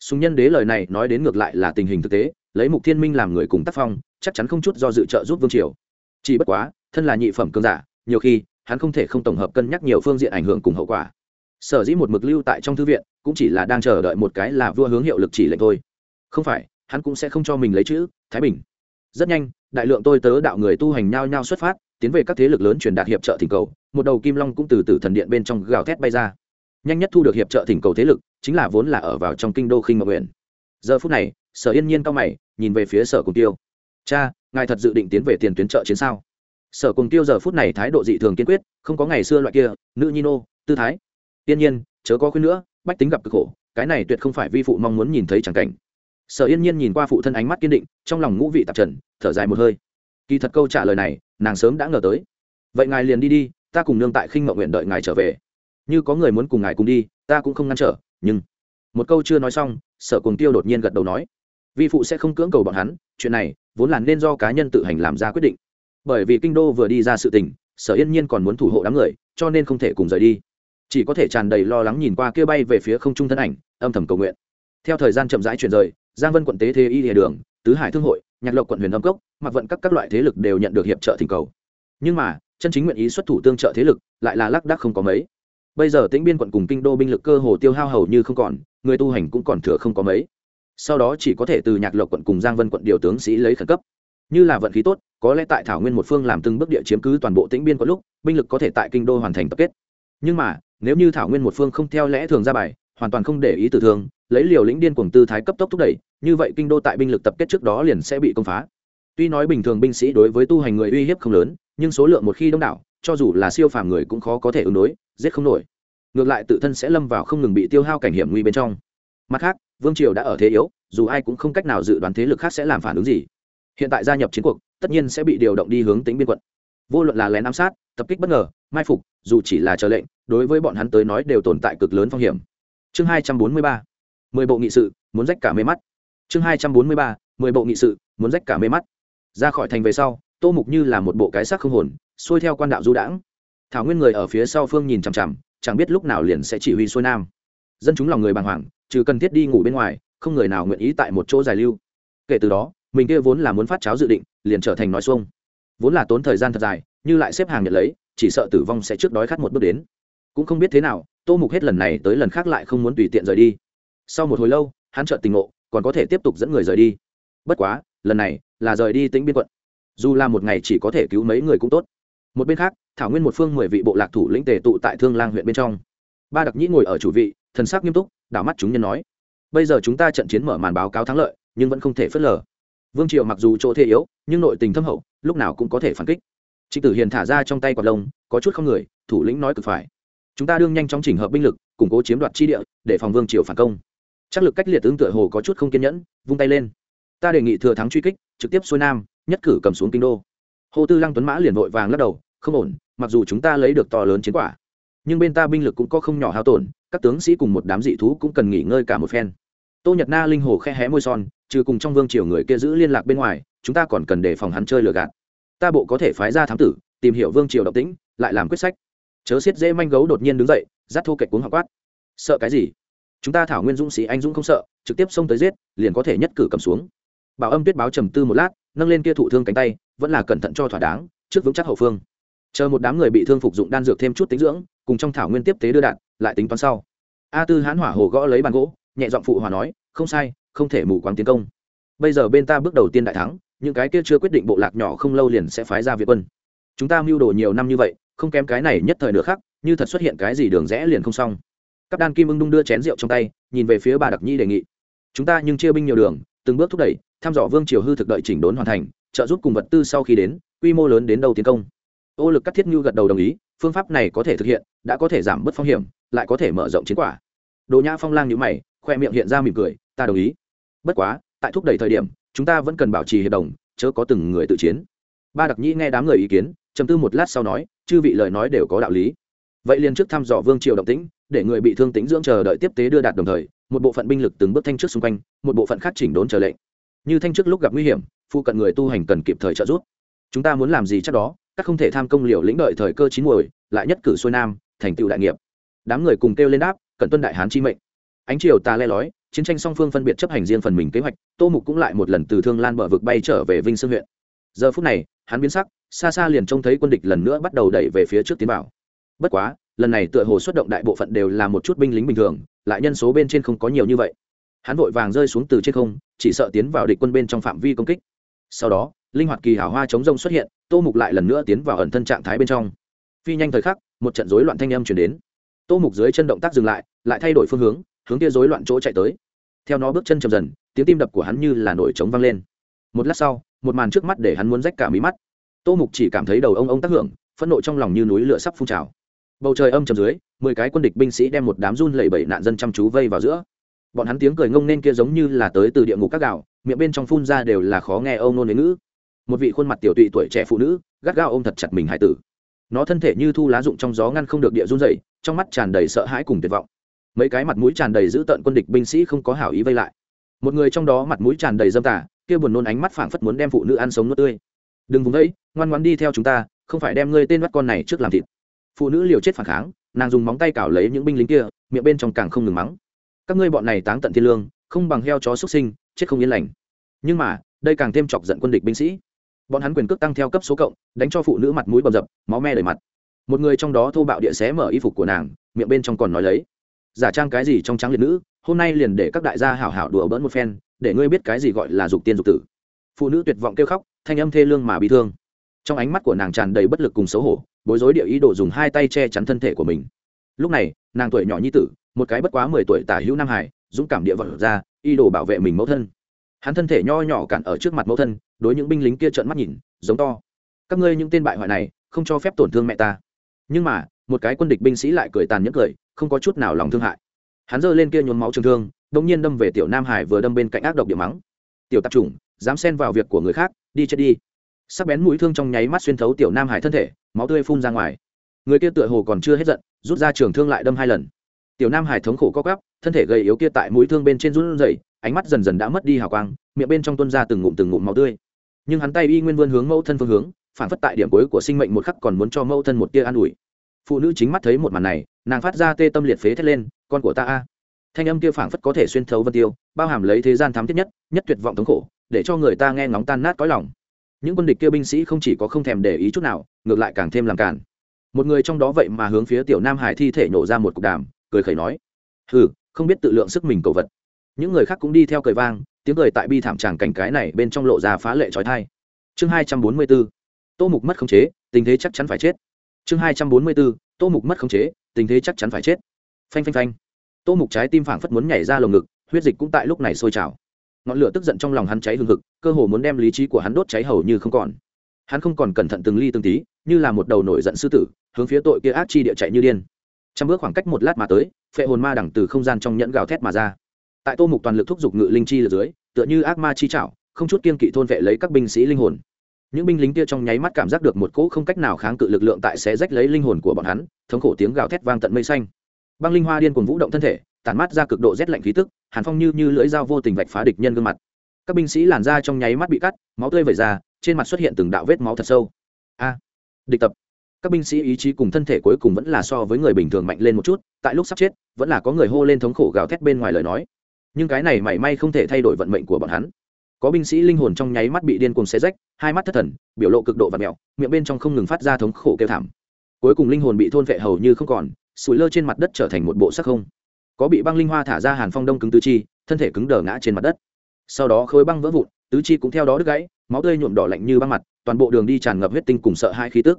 Sùng nhân đế lời này nói đến ngược lại là tình hình thực tế, lấy mục thiên minh làm người cùng tác phong, chắc chắn không chút do dự trợ giúp vương triều. Chỉ bất quá, thân là nhị phẩm cường giả, nhiều khi, hắn không thể không tổng hợp cân nhắc nhiều phương diện ảnh hưởng cùng hậu quả. Sở dĩ một mực lưu tại trong thư viện, cũng chỉ là đang chờ đợi một cái là vua hướng hiệu lực chỉ lệnh thôi. Không phải, hắn cũng sẽ không cho mình lấy chữ, thái bình. Rất nhanh đại lượng tôi tớ đạo người tu hành nhao nhao xuất phát, tiến về các thế lực lớn truyền đạt hiệp trợ thỉnh cầu, một đầu kim long cũng từ từ thần điện bên trong gào thét bay ra. Nhanh nhất thu được hiệp trợ thỉnh cầu thế lực, chính là vốn là ở vào trong kinh đô khinh mậu huyện giờ phút này, sở yên nhiên cao mày, nhìn về phía sở cùng tiêu. Cha, ngài thật dự định tiến về tiền tuyến trợ chiến sao? Sở cùng tiêu giờ phút này thái độ dị thường kiên quyết, không có ngày xưa loại kia, nữ nhi nô, tư thái. Tiên nhiên, chớ có khuyên nữa, bách tính gặp cực khổ, cái này tuyệt không phải vi phụ mong muốn nhìn thấy chẳng cảnh sở yên nhiên nhìn qua phụ thân ánh mắt kiên định, trong lòng ngũ vị tạp trần, thở dài một hơi. Kỳ thật câu trả lời này, nàng sớm đã ngờ tới. Vậy ngài liền đi đi, ta cùng nương tại khinh mậu nguyện đợi ngài trở về. Như có người muốn cùng ngài cùng đi, ta cũng không ngăn trở, nhưng một câu chưa nói xong, sở cùng tiêu đột nhiên gật đầu nói, vi phụ sẽ không cưỡng cầu bọn hắn, chuyện này vốn là nên do cá nhân tự hành làm ra quyết định. Bởi vì kinh đô vừa đi ra sự tình, sở yên nhiên còn muốn thủ hộ đám người, cho nên không thể cùng rời đi. Chỉ có thể tràn đầy lo lắng nhìn qua kia bay về phía không trung thân ảnh, âm thầm cầu nguyện. Theo thời gian chậm rãi chuyển rời giang vân quận tế thế y địa đường, tứ hải thương hội, nhạc lộc quận huyền âm cốc, mặc vận các các loại thế lực đều nhận được hiệp trợ thỉnh cầu. Nhưng mà, chân chính nguyện ý xuất thủ tương trợ thế lực, lại là lác đác không có mấy. Bây giờ tĩnh biên quận cùng kinh đô binh lực cơ hồ tiêu hao hầu như không còn, người tu hành cũng còn thừa không có mấy. Sau đó chỉ có thể từ nhạc lộc quận cùng giang vân quận điều tướng sĩ lấy khẩn cấp. Như là vận khí tốt, có lẽ tại thảo nguyên một phương làm từng bước địa chiếm cứ toàn bộ tĩnh biên có lúc, binh lực có thể tại kinh đô hoàn thành tập kết. Nhưng mà, nếu như thảo nguyên một phương không theo lẽ thường ra bài, hoàn toàn không để ý tử thương lấy liều lĩnh điên cuồng tư thái cấp tốc thúc đẩy, như vậy kinh đô tại binh lực tập kết trước đó liền sẽ bị công phá. Tuy nói bình thường binh sĩ đối với tu hành người uy hiếp không lớn, nhưng số lượng một khi đông đảo, cho dù là siêu phàm người cũng khó có thể ứng đối, giết không nổi. Ngược lại tự thân sẽ lâm vào không ngừng bị tiêu hao cảnh hiểm nguy bên trong. Mặt khác, vương triều đã ở thế yếu, dù ai cũng không cách nào dự đoán thế lực khác sẽ làm phản ứng gì. Hiện tại gia nhập chiến cuộc, tất nhiên sẽ bị điều động đi hướng tính biên quận. Vô luận là lén ám sát, tập kích bất ngờ, mai phục, dù chỉ là chờ lệnh, đối với bọn hắn tới nói đều tồn tại cực lớn phong hiểm. Chương hai trăm bốn mươi ba mười bộ nghị sự, muốn rách cả mê mắt. Chương hai trăm bốn mươi ba, mười bộ nghị sự, muốn rách cả mê mắt. Ra khỏi thành về sau, tô mục như là một bộ cái xác không hồn, xuôi theo quan đạo du đãng. Thảo nguyên người ở phía sau phương nhìn chằm chằm, chẳng biết lúc nào liền sẽ chỉ huy xuôi nam. Dân chúng lòng người bàng hoàng, trừ cần thiết đi ngủ bên ngoài, không người nào nguyện ý tại một chỗ dài lưu. Kể từ đó, mình kia vốn là muốn phát cháo dự định, liền trở thành nói xuông. Vốn là tốn thời gian thật dài, như lại xếp hàng nhận lấy, chỉ sợ tử vong sẽ trước đói khát một bước đến. Cũng không biết thế nào, tô mục hết lần này tới lần khác lại không muốn tùy tiện rời đi sau một hồi lâu, hắn chợt tình ngộ, còn có thể tiếp tục dẫn người rời đi. Bất quá, lần này là rời đi tính biên quận. Dù là một ngày chỉ có thể cứu mấy người cũng tốt. Một bên khác, thảo nguyên một phương mười vị bộ lạc thủ lĩnh tề tụ tại thương lang huyện bên trong. Ba đặc nhĩ ngồi ở chủ vị, thần sắc nghiêm túc, đảo mắt chúng nhân nói, bây giờ chúng ta trận chiến mở màn báo cáo thắng lợi, nhưng vẫn không thể phớt lờ. Vương triều mặc dù chỗ thế yếu, nhưng nội tình thâm hậu, lúc nào cũng có thể phản kích. Trịnh tử hiền thả ra trong tay quạt lông, có chút không người, thủ lĩnh nói cực phải, chúng ta đương nhanh chóng chỉnh hợp binh lực, củng cố chiếm đoạt chi địa, để phòng vương triều phản công chắc lực cách liệt tướng tựa hồ có chút không kiên nhẫn, vung tay lên. Ta đề nghị thừa thắng truy kích, trực tiếp xuôi nam, nhất cử cầm xuống kinh đô. Hồ tư lăng tuấn mã liền vội vàng lắc đầu, không ổn, mặc dù chúng ta lấy được to lớn chiến quả, nhưng bên ta binh lực cũng có không nhỏ hao tổn, các tướng sĩ cùng một đám dị thú cũng cần nghỉ ngơi cả một phen. Tô nhật na linh hồ khe hé môi son, trừ cùng trong vương triều người kia giữ liên lạc bên ngoài, chúng ta còn cần đề phòng hắn chơi lừa gạt. Ta bộ có thể phái ra thám tử, tìm hiểu vương triều động tĩnh, lại làm quyết sách. Chớ xiết dễ manh gấu đột nhiên đứng dậy dắt thô kệch cuống hoặc quát. Sợ cái gì? Chúng ta thảo nguyên dũng sĩ anh dũng không sợ, trực tiếp xông tới giết, liền có thể nhất cử cầm xuống. Bảo âm tuyết báo trầm tư một lát, nâng lên kia thụ thương cánh tay, vẫn là cẩn thận cho thỏa đáng, trước vững chắc hậu phương. Chờ một đám người bị thương phục dụng đan dược thêm chút tính dưỡng, cùng trong thảo nguyên tiếp tế đưa đạn, lại tính toán sau. A tư hãn hỏa hồ gõ lấy bàn gỗ, nhẹ giọng phụ hòa nói, không sai, không thể mù quáng tiến công. Bây giờ bên ta bước đầu tiên đại thắng, những cái kia chưa quyết định bộ lạc nhỏ không lâu liền sẽ phái ra việt quân. Chúng ta mưu đồ nhiều năm như vậy, không kém cái này nhất thời nữa khác như thật xuất hiện cái gì đường rẽ liền không xong các đan kim ưng đung đưa chén rượu trong tay, nhìn về phía bà đặc nhi đề nghị. Chúng ta nhưng chia binh nhiều đường, từng bước thúc đẩy, thăm dò vương triều hư thực đợi chỉnh đốn hoàn thành, trợ giúp cùng vật tư sau khi đến, quy mô lớn đến đâu tiến công. Ô lực các thiết ngưu gật đầu đồng ý, phương pháp này có thể thực hiện, đã có thể giảm bớt phong hiểm, lại có thể mở rộng chiến quả. Đồ nhã phong lang nhữ mày, khoe miệng hiện ra mỉm cười, ta đồng ý. Bất quá, tại thúc đẩy thời điểm, chúng ta vẫn cần bảo trì hiệp đồng, chớ có từng người tự chiến. Ba đặc nhĩ nghe đám người ý kiến chầm tư một lát sau nói, chư vị lời nói đều có đạo lý. Vậy liền trước thăm dò vương triều động tĩnh để người bị thương tính dưỡng chờ đợi tiếp tế đưa đạt đồng thời, một bộ phận binh lực từng bước thanh trước xung quanh, một bộ phận khác chỉnh đốn chờ lệnh. Như thanh trước lúc gặp nguy hiểm, phụ cận người tu hành cần kịp thời trợ giúp. Chúng ta muốn làm gì chắc đó, các không thể tham công liều lĩnh đợi thời cơ chín muồi, lại nhất cử xuôi nam, thành tựu đại nghiệp. Đám người cùng kêu lên đáp cần tuân đại hán chi mệnh. Ánh triều ta le lói, chiến tranh song phương phân biệt chấp hành riêng phần mình kế hoạch, tô mục cũng lại một lần từ thương lan bờ vực bay trở về vinh sương huyện. Giờ phút này, hắn biến sắc, xa xa liền trông thấy quân địch lần nữa bắt đầu đẩy về phía trước tiến bảo bất quá lần này tựa hồ xuất động đại bộ phận đều là một chút binh lính bình thường, lại nhân số bên trên không có nhiều như vậy. Hắn vội vàng rơi xuống từ trên không, chỉ sợ tiến vào địch quân bên trong phạm vi công kích. Sau đó, linh hoạt kỳ hảo hoa chống rông xuất hiện, tô mục lại lần nữa tiến vào ẩn thân trạng thái bên trong. Phi nhanh thời khắc, một trận rối loạn thanh âm chuyển đến. Tô mục dưới chân động tác dừng lại lại thay đổi phương hướng hướng kia rối loạn chỗ chạy tới. Theo nó bước chân chậm dần, tiếng tim đập của hắn như là nổi trống vang lên. Một lát sau, một màn trước mắt để hắn muốn rách cả mí mắt. Tô mục chỉ cảm thấy đầu ông ông tác hưởng, phẫn nộ trong lòng như núi lửa sắp phun trào bầu trời âm trầm dưới, mười cái quân địch binh sĩ đem một đám run lẩy bẩy nạn dân chăm chú vây vào giữa. Bọn hắn tiếng cười ngông nên kia giống như là tới từ địa ngục các gạo miệng bên trong phun ra đều là khó nghe âu nôn với ngữ. Một vị khuôn mặt tiểu tụy tuổi trẻ phụ nữ, gắt gao ôm thật chặt mình hải tử. Nó thân thể như thu lá rụng trong gió ngăn không được địa run dày trong mắt tràn đầy sợ hãi cùng tuyệt vọng. Mấy cái mặt mũi tràn đầy dữ tợn quân địch binh sĩ không có hảo ý vây lại. Một người trong đó mặt mũi tràn đầy dâm tả kia buồn nôn ánh mắt phảng phất muốn đem phụ nữ ăn sống nuốt tươi. Đừng vùng đấy ngoan ngoan đi theo chúng ta, không phải đem ngươi tên bắt con này trước làm thịt phụ nữ liều chết phản kháng, nàng dùng móng tay cào lấy những binh lính kia, miệng bên trong càng không ngừng mắng. Các ngươi bọn này táng tận thiên lương, không bằng heo chó xuất sinh, chết không yên lành. Nhưng mà, đây càng thêm chọc giận quân địch binh sĩ. Bọn hắn quyền cước tăng theo cấp số cộng, đánh cho phụ nữ mặt mũi bầm dập, máu me đầy mặt. Một người trong đó thô bạo địa xé mở y phục của nàng, miệng bên trong còn nói lấy, giả trang cái gì trong trắng liệt nữ, hôm nay liền để các đại gia hảo hảo đùa bỡn một phen, để ngươi biết cái gì gọi là dục tiên dục tử. Phụ nữ tuyệt vọng kêu khóc, thanh âm thê lương mà bị thương. Trong ánh mắt của nàng tràn đầy bất lực cùng xấu hổ bối rối địa ý đồ dùng hai tay che chắn thân thể của mình. Lúc này, nàng tuổi nhỏ như tử, một cái bất quá mười tuổi tả hữu nam hải, dũng cảm địa vật ra, ý đồ bảo vệ mình mẫu thân. Hắn thân thể nho nhỏ cản ở trước mặt mẫu thân, đối những binh lính kia trợn mắt nhìn, giống to. Các ngươi những tên bại hoại này, không cho phép tổn thương mẹ ta. Nhưng mà, một cái quân địch binh sĩ lại cười tàn nhẫn cười, không có chút nào lòng thương hại. Hắn giơ lên kia nhuốm máu trường thương đống nhiên đâm về tiểu nam hải vừa đâm bên cạnh ác độc địa mắng. Tiểu tạp chủng, dám xen vào việc của người khác, đi chết đi sắc bén mũi thương trong nháy mắt xuyên thấu tiểu nam hải thân thể, máu tươi phun ra ngoài. Người kia tựa hồ còn chưa hết giận, rút ra trường thương lại đâm hai lần. Tiểu nam hải thống khổ co gắp thân thể gầy yếu kia tại mũi thương bên trên run rẩy, ánh mắt dần dần đã mất đi hào quang, miệng bên trong tuôn ra từng ngụm từng ngụm máu tươi. Nhưng hắn tay y nguyên vươn hướng mẫu thân phương hướng, phản phất tại điểm cuối của sinh mệnh một khắc còn muốn cho mẫu thân một tia an ủi. Phụ nữ chính mắt thấy một màn này, nàng phát ra tê tâm liệt phế thét lên, con của ta a. Thanh âm kia phảng phất có thể xuyên thấu vân tiêu, bao hàm lấy thế gian thám thiết nhất nhất tuyệt vọng thống khổ, để cho người ta nghe ngóng tan nát cõi lòng những quân địch kia binh sĩ không chỉ có không thèm để ý chút nào, ngược lại càng thêm làm cản một người trong đó vậy mà hướng phía tiểu nam hải thi thể nổ ra một cục đàm, cười khẩy nói, hừ, không biết tự lượng sức mình cầu vật. Những người khác cũng đi theo cười vang, tiếng cười tại bi thảm tràng cảnh cái này bên trong lộ ra phá lệ trói thai. Chương hai trăm bốn mươi bốn, tô mục mất khống chế, tình thế chắc chắn phải chết. Chương hai trăm bốn mươi bốn, tô mục mất khống chế, tình thế chắc chắn phải chết. Phanh phanh phanh. Tô mục trái tim phảng phất muốn nhảy ra lồng ngực, huyết dịch cũng tại lúc này sôi trào ngọn lửa tức giận trong lòng hắn cháy hừng hực, cơ hồ muốn đem lý trí của hắn đốt cháy hầu như không còn. Hắn không còn cẩn thận từng ly từng tí, như là một đầu nổi giận sư tử, hướng phía tội kia ác chi địa chạy như điên. Trăm bước khoảng cách một lát mà tới, phệ hồn ma đẳng từ không gian trong nhẫn gào thét mà ra. Tại tô mục toàn lực thúc giục ngự linh chi ở dưới, tựa như ác ma chi chảo không chút kiên kỵ thôn vệ lấy các binh sĩ linh hồn. Những binh lính kia trong nháy mắt cảm giác được một cỗ không cách nào kháng cự lực lượng tại xé rách lấy linh hồn của bọn hắn, thống khổ tiếng gào thét vang tận mây xanh. Băng linh hoa điên cuồng vũ động thân thể tản mát ra cực độ rét lạnh khí tức, hàn phong như như lưỡi dao vô tình vạch phá địch nhân gương mặt. Các binh sĩ làn da trong nháy mắt bị cắt, máu tươi vẩy ra, trên mặt xuất hiện từng đạo vết máu thật sâu. A, địch tập. Các binh sĩ ý chí cùng thân thể cuối cùng vẫn là so với người bình thường mạnh lên một chút, tại lúc sắp chết, vẫn là có người hô lên thống khổ gào thét bên ngoài lời nói. Nhưng cái này mảy may không thể thay đổi vận mệnh của bọn hắn. Có binh sĩ linh hồn trong nháy mắt bị điên cuồng xé rách, hai mắt thất thần, biểu lộ cực độ và mẹo miệng bên trong không ngừng phát ra thống khổ kêu thảm. Cuối cùng linh hồn bị thôn vệ hầu như không còn, sủi lơ trên mặt đất trở thành một bộ sắc không có bị băng linh hoa thả ra hàn phong đông cứng tứ chi, thân thể cứng đờ ngã trên mặt đất. Sau đó khối băng vỡ vụn, tứ chi cũng theo đó đứt gãy, máu tươi nhuộm đỏ lạnh như băng mặt, toàn bộ đường đi tràn ngập huyết tinh cùng sợ hai khí tức.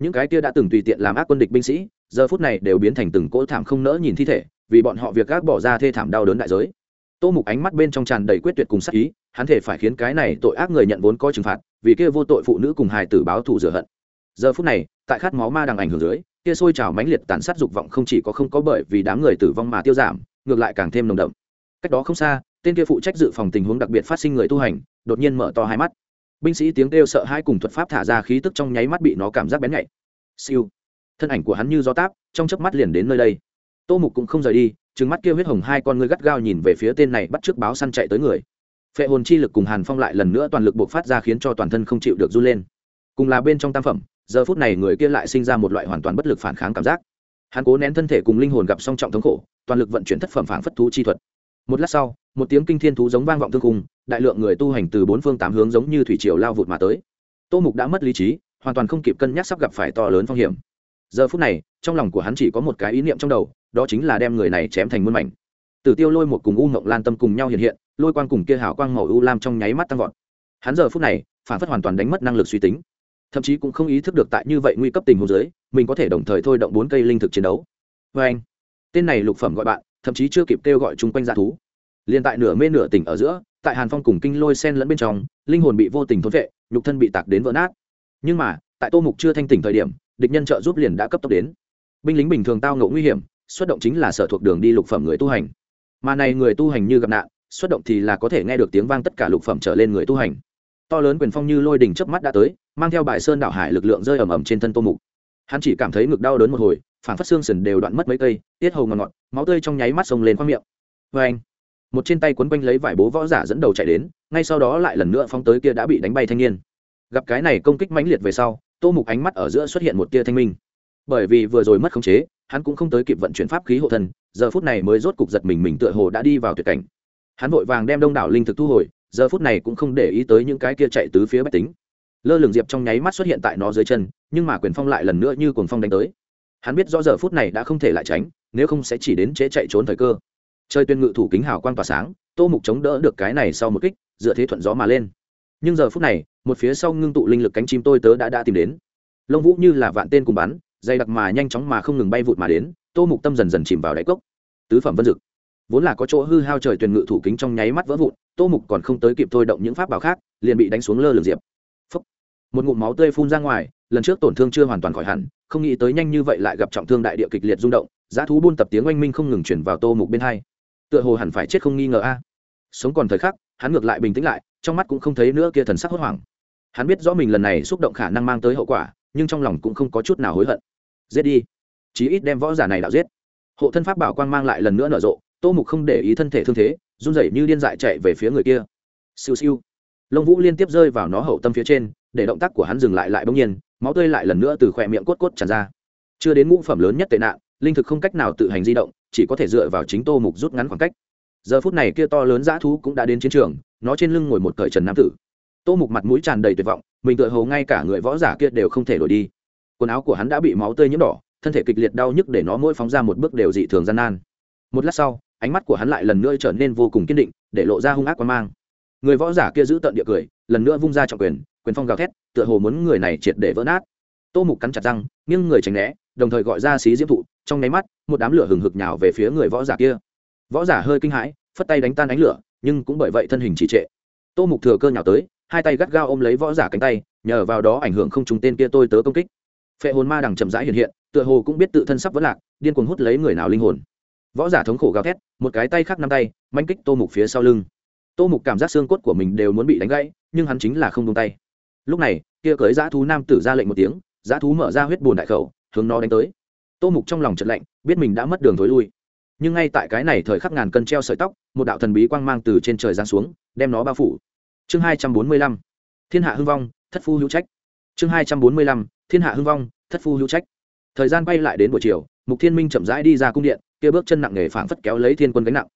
Những cái kia đã từng tùy tiện làm ác quân địch binh sĩ, giờ phút này đều biến thành từng cỗ thảm không nỡ nhìn thi thể, vì bọn họ việc gác bỏ ra thê thảm đau đớn đại giới. Tô mục ánh mắt bên trong tràn đầy quyết tuyệt cùng sắc ý, hắn thể phải khiến cái này tội ác người nhận vốn có trừng phạt, vì kia vô tội phụ nữ cùng hài tử báo thù rửa hận. Giờ phút này, tại khát máu ma đang ảnh hưởng dưới kia sôi trào mãnh liệt tàn sát dục vọng không chỉ có không có bởi vì đám người tử vong mà tiêu giảm, ngược lại càng thêm nồng đậm. Cách đó không xa, tên kia phụ trách dự phòng tình huống đặc biệt phát sinh người tu hành, đột nhiên mở to hai mắt. Binh sĩ tiếng kêu sợ hai cùng thuật pháp thả ra khí tức trong nháy mắt bị nó cảm giác bén nhạy. Siêu. Thân ảnh của hắn như gió táp, trong chớp mắt liền đến nơi đây. Tô mục cũng không rời đi, trừng mắt kia huyết hồng hai con ngươi gắt gao nhìn về phía tên này bắt trước báo săn chạy tới người. Phệ hồn chi lực cùng hàn phong lại lần nữa toàn lực buộc phát ra khiến cho toàn thân không chịu được run lên. Cùng là bên trong tam phẩm giờ phút này người kia lại sinh ra một loại hoàn toàn bất lực phản kháng cảm giác. Hắn cố nén thân thể cùng linh hồn gặp song trọng thống khổ, toàn lực vận chuyển thất phẩm phản phất thú chi thuật. Một lát sau, một tiếng kinh thiên thú giống vang vọng thương cùng đại lượng người tu hành từ bốn phương tám hướng giống như thủy triều lao vụt mà tới. Tô mục đã mất lý trí, hoàn toàn không kịp cân nhắc sắp gặp phải to lớn phong hiểm. Giờ phút này, trong lòng của hắn chỉ có một cái ý niệm trong đầu, đó chính là đem người này chém thành muôn mảnh. Tử tiêu lôi một cùng u mộng lan tâm cùng nhau hiện hiện, lôi quang cùng kia hào quang màu u lam trong nháy mắt tăng vọt. Hắn giờ phút này, phản phất hoàn toàn đánh mất năng lực suy tính thậm chí cũng không ý thức được tại như vậy nguy cấp tình huống dưới, mình có thể đồng thời thôi động bốn cây linh thực chiến đấu. Vê anh, tên này lục phẩm gọi bạn, thậm chí chưa kịp kêu gọi chung quanh g thú. Liền tại nửa mê nửa tỉnh ở giữa, tại hàn phong cùng kinh lôi sen lẫn bên trong, linh hồn bị vô tình thốn vệ, nhục thân bị tạc đến vỡ nát. Nhưng mà, tại tô mục chưa thanh tỉnh thời điểm, địch nhân trợ giúp liền đã cấp tốc đến. Binh lính bình thường tao ngộ nguy hiểm, xuất động chính là sở thuộc đường đi lục phẩm người tu hành. Mà này người tu hành như gặp nạn, xuất động thì là có thể nghe được tiếng vang tất cả lục phẩm trở lên người tu hành to lớn quyền phong như lôi đình chớp mắt đã tới, mang theo bài sơn đảo hải lực lượng rơi ầm ầm trên thân tô mục. Hắn chỉ cảm thấy ngực đau đớn một hồi phản phát xương sần đều đoạn mất mấy cây, tiết hầu ngọt ngọt máu tươi trong nháy mắt sông lên khoang miệng. Vê anh một trên tay quấn quanh lấy vải bố võ giả dẫn đầu chạy đến, ngay sau đó lại lần nữa phóng tới kia đã bị đánh bay thanh niên. Gặp cái này công kích mãnh liệt về sau, tô mục ánh mắt ở giữa xuất hiện một tia thanh minh. Bởi vì vừa rồi mất khống chế, hắn cũng không tới kịp vận chuyển pháp khí hộ thân, giờ phút này mới rốt cục giật mình mình tựa hồ đã đi vào tuyệt cảnh. Hắn vội vàng đem đông đảo linh thực thu hồi giờ phút này cũng không để ý tới những cái kia chạy tứ phía bách tính. Lơ lửng diệp trong nháy mắt xuất hiện tại nó dưới chân, nhưng mà quyền phong lại lần nữa như cuồng phong đánh tới. Hắn biết rõ giờ phút này đã không thể lại tránh, nếu không sẽ chỉ đến chế chạy trốn thời cơ. Chơi tuyên ngự thủ kính hào quang tỏa sáng, tô mục chống đỡ được cái này sau một kích, dựa thế thuận gió mà lên. Nhưng giờ phút này, một phía sau ngưng tụ linh lực cánh chim tôi tớ đã đã tìm đến. Lông vũ như là vạn tên cùng bắn, dày đặc mà nhanh chóng mà không ngừng bay vụt mà đến, tô mục tâm dần dần chìm vào đáy cốc. Tứ phẩm vân dực vốn là có chỗ hư hao trời tuyển ngự thủ kính trong nháy mắt vỡ vụn, tô mục còn không tới kịp thôi động những pháp bảo khác, liền bị đánh xuống lơ lường diệp. Phúc. một ngụm máu tươi phun ra ngoài, lần trước tổn thương chưa hoàn toàn khỏi hẳn, không nghĩ tới nhanh như vậy lại gặp trọng thương đại địa kịch liệt rung động, giá thú buôn tập tiếng oanh minh không ngừng chuyển vào tô mục bên hai. Tựa hồ hẳn phải chết không nghi ngờ a. Sống còn thời khắc, hắn ngược lại bình tĩnh lại, trong mắt cũng không thấy nữa kia thần sắc hốt hoảng. Hắn biết rõ mình lần này xúc động khả năng mang tới hậu quả, nhưng trong lòng cũng không có chút nào hối hận. Giết đi. Chí ít đem võ giả này đạo giết. Hộ thân pháp bảo quang mang lại lần nữa nở rộ tô mục không để ý thân thể thương thế, run rẩy như điên dại chạy về phía người kia. Siêu siêu. Lông vũ liên tiếp rơi vào nó hậu tâm phía trên, để động tác của hắn dừng lại lại bỗng nhiên, máu tươi lại lần nữa từ khỏe miệng cốt cốt tràn ra. Chưa đến ngũ phẩm lớn nhất tệ nạn, linh thực không cách nào tự hành di động, chỉ có thể dựa vào chính tô mục rút ngắn khoảng cách. Giờ phút này kia to lớn dã thú cũng đã đến chiến trường, nó trên lưng ngồi một cởi trần nam tử. Tô mục mặt mũi tràn đầy tuyệt vọng, mình tựa hồ ngay cả người võ giả kia đều không thể đổi đi. Quần áo của hắn đã bị máu tươi nhiễm đỏ, thân thể kịch liệt đau nhức để nó mỗi phóng ra một bước đều dị thường gian nan. Một lát sau ánh mắt của hắn lại lần nữa trở nên vô cùng kiên định, để lộ ra hung ác quan mang. Người võ giả kia giữ tận địa cười, lần nữa vung ra trọng quyền quyền phong gào thét, tựa hồ muốn người này triệt để vỡ nát. Tô mục cắn chặt răng, nghiêng người tránh né, đồng thời gọi ra xí diễm thụ, trong nháy mắt, một đám lửa hừng hực nhào về phía người võ giả kia. Võ giả hơi kinh hãi, phất tay đánh tan ánh lửa, nhưng cũng bởi vậy thân hình trì trệ. Tô mục thừa cơ nhào tới, hai tay gắt gao ôm lấy võ giả cánh tay, nhờ vào đó ảnh hưởng không trùng tên kia tôi tớ công kích. Phệ hồn ma đằng chậm rãi hiện hiện, tựa hồ cũng biết tự thân sắp vỡ lạc, điên cuồng hút lấy người nào linh hồn võ giả thống khổ gào thét, một cái tay khác năm tay, manh kích tô mục phía sau lưng. Tô mục cảm giác xương cốt của mình đều muốn bị đánh gãy, nhưng hắn chính là không tung tay. Lúc này, kia cưới dã thú nam tử ra lệnh một tiếng, dã thú mở ra huyết bùn đại khẩu, hướng nó đánh tới. Tô mục trong lòng trận lạnh, biết mình đã mất đường thối lui. Nhưng ngay tại cái này thời khắc ngàn cân treo sợi tóc, một đạo thần bí quang mang từ trên trời giáng xuống, đem nó bao phủ. Chương hai trăm bốn mươi lăm, thiên hạ hưng vong, thất phu hữu trách. Chương hai trăm bốn mươi lăm, thiên hạ hưng vong, thất phu hữu trách. Thời gian bay lại đến buổi chiều, mục thiên minh chậm rãi đi ra cung điện kia bước chân nặng nề phảng phất kéo lấy thiên quân gánh nặng.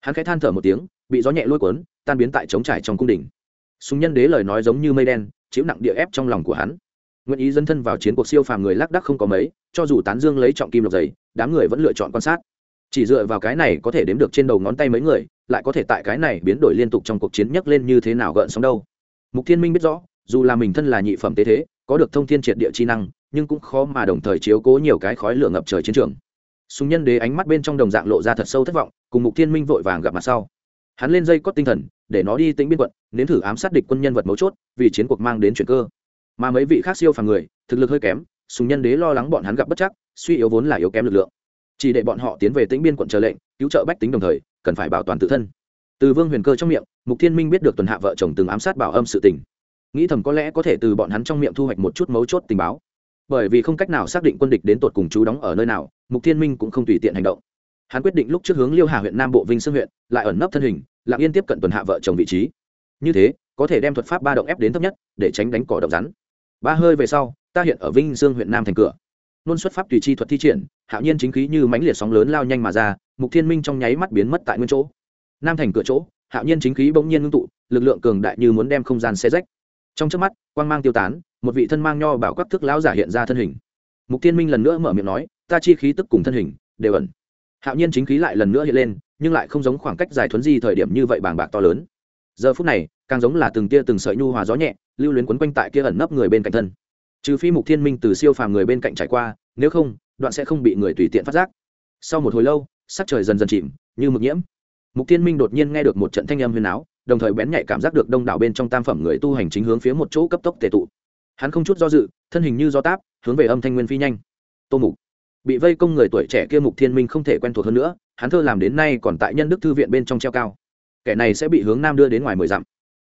Hắn khẽ than thở một tiếng, bị gió nhẹ lôi cuốn, tan biến tại trống trải trong cung đình. Súng nhân đế lời nói giống như mây đen, chịu nặng địa ép trong lòng của hắn. Nguyện ý dân thân vào chiến cuộc siêu phàm người lác đắc không có mấy, cho dù tán dương lấy trọng kim lộc giày đám người vẫn lựa chọn quan sát. Chỉ dựa vào cái này có thể đếm được trên đầu ngón tay mấy người, lại có thể tại cái này biến đổi liên tục trong cuộc chiến nhấc lên như thế nào gợn sóng đâu. Mục thiên minh biết rõ, dù là mình thân là nhị phẩm tế thế, có được thông thiên triệt địa chi năng, nhưng cũng khó mà đồng thời chiếu cố nhiều cái khói lửa ngập trời chiến trường súng nhân đế ánh mắt bên trong đồng dạng lộ ra thật sâu thất vọng, cùng mục thiên minh vội vàng gặp mặt sau. Hắn lên dây cót tinh thần, để nó đi tính biên quận, nếm thử ám sát địch quân nhân vật mấu chốt, vì chiến cuộc mang đến chuyện cơ. Mà mấy vị khác siêu phàm người, thực lực hơi kém súng nhân đế lo lắng bọn hắn gặp bất chắc, suy yếu vốn là yếu kém lực lượng. Chỉ để bọn họ tiến về tĩnh biên quận chờ lệnh, cứu trợ bách tính đồng thời, cần phải bảo toàn tự thân. Từ vương huyền cơ trong miệng, mục thiên minh biết được tuần hạ vợ chồng từng ám sát bảo âm sự tình. Nghĩ thầm có lẽ có thể từ bọn hắn trong miệng thu hoạch một chút mấu chốt tình báo bởi vì không cách nào xác định quân địch đến tột cùng chú đóng ở nơi nào, mục thiên minh cũng không tùy tiện hành động. Hắn quyết định lúc trước hướng liêu hà huyện nam bộ vinh sơn huyện, lại ẩn nấp thân hình, lặng yên tiếp cận tuần hạ vợ chồng vị trí. Như thế, có thể đem thuật pháp ba động ép đến thấp nhất, để tránh đánh cỏ động rắn. Ba hơi về sau, ta hiện ở vinh dương huyện nam thành cửa. Nôn xuất pháp tùy chi thuật thi triển, hạo nhiên chính khí như mãnh liệt sóng lớn lao nhanh mà ra, mục thiên minh trong nháy mắt biến mất tại nguyên chỗ. Nam thành cửa chỗ, hạo nhiên chính khí bỗng nhiên ngưng tụ, lực lượng cường đại như muốn đem không gian xe rách trong trước mắt, quang mang tiêu tán, một vị thân mang nho bảo các thức lão giả hiện ra thân hình. Mục thiên minh lần nữa mở miệng nói, ta chi khí tức cùng thân hình, đều ẩn. Hạo nhiên chính khí lại lần nữa hiện lên, nhưng lại không giống khoảng cách dài thuấn di thời điểm như vậy bàng bạc to lớn. Giờ phút này, càng giống là từng tia từng sợi nhu hòa gió nhẹ, lưu luyến quấn quanh tại kia ẩn nấp người bên cạnh thân. Trừ phi mục thiên minh từ siêu phàm người bên cạnh trải qua, nếu không, đoạn sẽ không bị người tùy tiện phát giác. Sau một hồi lâu, sắc trời dần dần chìm, như mực nhiễm. Mục thiên minh đột nhiên nghe được một trận thanh âm huyền áo đồng thời bén nhạy cảm giác được đông đảo bên trong tam phẩm người tu hành chính hướng phía một chỗ cấp tốc tề tụ. Hắn không chút do dự, thân hình như do táp, hướng về âm thanh nguyên phi nhanh. Tô mục. Bị vây công người tuổi trẻ kia mục thiên minh không thể quen thuộc hơn nữa, hắn thơ làm đến nay còn tại nhân đức thư viện bên trong treo cao. Kẻ này sẽ bị hướng nam đưa đến ngoài mười dặm.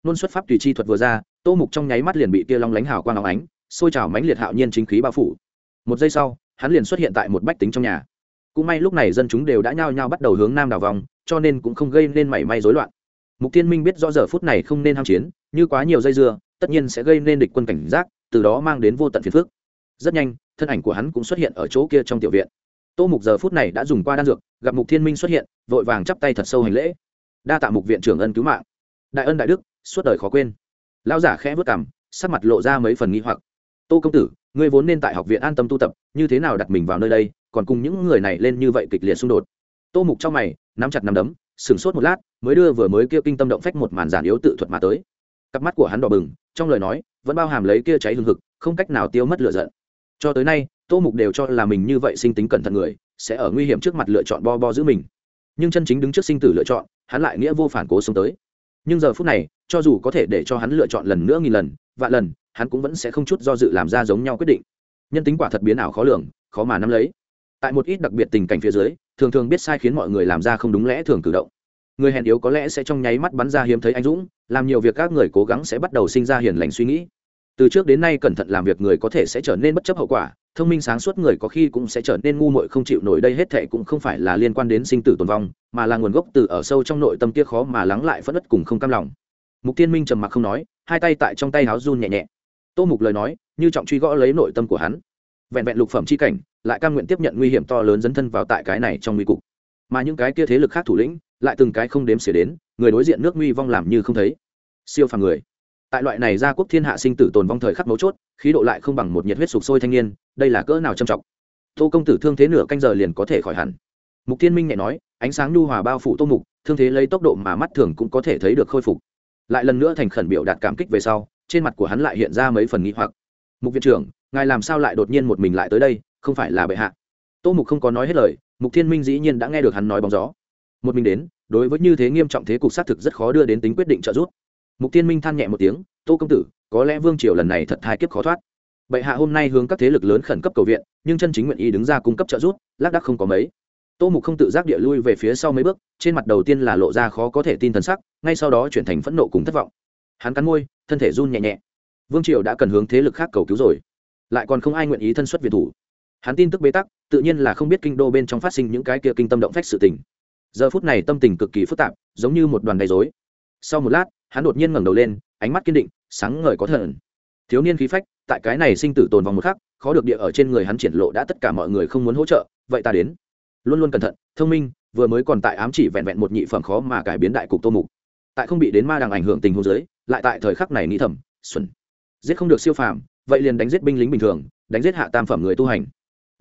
Nôn xuất pháp tùy chi thuật vừa ra, tô mục trong nháy mắt liền bị kia long lánh hào quang óng ánh xôi trào mãnh liệt hạo nhiên chính khí bao phủ. Một giây sau, hắn liền xuất hiện tại một bách tính trong nhà. Cũng may lúc này dân chúng đều đã nhao nhao bắt đầu hướng nam đào vòng, cho nên cũng không gây nên mảy may rối loạn mục Thiên minh biết rõ giờ phút này không nên ham chiến, như quá nhiều dây dưa, tất nhiên sẽ gây nên địch quân cảnh giác, từ đó mang đến vô tận phiền phức. Rất nhanh, thân ảnh của hắn cũng xuất hiện ở chỗ kia trong tiểu viện. Tô mục giờ phút này đã dùng qua đan dược, gặp mục thiên minh xuất hiện, vội vàng chắp tay thật sâu hành lễ. Đa tạ mục viện trưởng ân cứu mạng. Đại ân đại đức, suốt đời khó quên. Lão giả khẽ vất cảm sắc mặt lộ ra mấy phần nghi hoặc. Tô công tử, ngươi vốn nên tại học viện an tâm tu tập, như thế nào đặt mình vào nơi đây, còn cùng những người này lên như vậy kịch liệt xung đột. Tô mục trong mày, nắm chặt nắm đấm sửng sốt một lát, mới đưa vừa mới kia kinh tâm động phách một màn giản yếu tự thuật mà tới. Cặp mắt của hắn đỏ bừng, trong lời nói, vẫn bao hàm lấy kia cháy hừng hực, không cách nào tiêu mất lựa giận. Cho tới nay, tô mục đều cho là mình như vậy sinh tính cẩn thận người, sẽ ở nguy hiểm trước mặt lựa chọn bo bo giữ mình. Nhưng chân chính đứng trước sinh tử lựa chọn, hắn lại nghĩa vô phản cố sống tới. Nhưng giờ phút này, cho dù có thể để cho hắn lựa chọn lần nữa nghìn lần, vạn lần, hắn cũng vẫn sẽ không chút do dự làm ra giống nhau quyết định. Nhân tính quả thật biến ảo khó lường, khó mà nắm lấy tại một ít đặc biệt tình cảnh phía dưới, thường thường biết sai khiến mọi người làm ra không đúng lẽ thường cử động. Người hèn yếu có lẽ sẽ trong nháy mắt bắn ra hiếm thấy anh dũng, làm nhiều việc các người cố gắng sẽ bắt đầu sinh ra hiền lành suy nghĩ. Từ trước đến nay cẩn thận làm việc người có thể sẽ trở nên bất chấp hậu quả, thông minh sáng suốt người có khi cũng sẽ trở nên ngu muội không chịu nổi đây hết thệ cũng không phải là liên quan đến sinh tử tồn vong, mà là nguồn gốc từ ở sâu trong nội tâm kia khó mà lắng lại phẫn ất cùng không cam lòng. Mục tiên minh trầm mặc không nói, hai tay tại trong tay háo run nhẹ nhẹ. Tô mục lời nói, như trọng truy gõ lấy nội tâm của hắn. Vẹn vẹn lục phẩm c h i cảnh lại cam nguyện tiếp nhận nguy hiểm to lớn dấn thân vào tại cái này trong nguy cục. Mà những cái kia thế lực khác thủ lĩnh lại từng cái không đếm xỉa đến, người đối diện nước nguy vong làm như không thấy. Siêu phàm người. Tại loại này gia quốc thiên hạ sinh tử tồn vong thời khắc mấu chốt, khí độ lại không bằng một nhiệt huyết sục sôi thanh niên, đây là cỡ nào trầm trọng. Tô công tử thương thế nửa canh giờ liền có thể khỏi hẳn. Mục thiên minh nhẹ nói, ánh sáng nhu hòa bao phủ tô mục, thương thế lấy tốc độ mà mắt thường cũng có thể thấy được khôi phục. Lại lần nữa thành khẩn biểu đạt cảm kích về sau, trên mặt của hắn lại hiện ra mấy phần nghĩ hoặc. Mục viện trưởng, ngài làm sao lại đột nhiên một mình lại tới đây? Không phải là bệ hạ. Tô mục không có nói hết lời, mục thiên minh dĩ nhiên đã nghe được hắn nói bóng gió. Một mình đến, đối với như thế nghiêm trọng thế cục xác thực rất khó đưa đến tính quyết định trợ giúp. Mục thiên minh than nhẹ một tiếng, tô công tử, có lẽ vương triều lần này thật thai kiếp khó thoát. Bệ hạ hôm nay hướng các thế lực lớn khẩn cấp cầu viện, nhưng chân chính nguyện ý đứng ra cung cấp trợ giúp, lác đắc không có mấy. Tô mục không tự giác địa lui về phía sau mấy bước, trên mặt đầu tiên là lộ ra khó có thể tin thần sắc, ngay sau đó chuyển thành phẫn nộ cùng thất vọng. Hắn cắn môi, thân thể run nhẹ nhẹ. Vương triều đã cần hướng thế lực khác cầu cứu rồi, lại còn không ai nguyện ý thân xuất việt thủ hắn tin tức bế tắc, tự nhiên là không biết kinh đô bên trong phát sinh những cái kia kinh tâm động phách sự tình. Giờ phút này tâm tình cực kỳ phức tạp, giống như một đoàn đầy dối sau một lát, hắn đột nhiên ngẩng đầu lên, ánh mắt kiên định, sáng ngời có thần. Thiếu niên khí phách, tại cái này sinh tử tồn vòng một khắc, khó được địa ở trên người hắn triển lộ đã tất cả mọi người không muốn hỗ trợ, vậy ta đến. Luôn luôn cẩn thận, thông minh, vừa mới còn tại ám chỉ vẹn vẹn một nhị phẩm khó mà cải biến đại cục tô mục. Tại không bị đến ma đằng ảnh hưởng tình huống giới lại tại thời khắc này nghĩ thầm, xuẩn. Giết không được siêu phàm, vậy liền đánh giết binh lính bình thường, đánh giết hạ tam phẩm người tu hành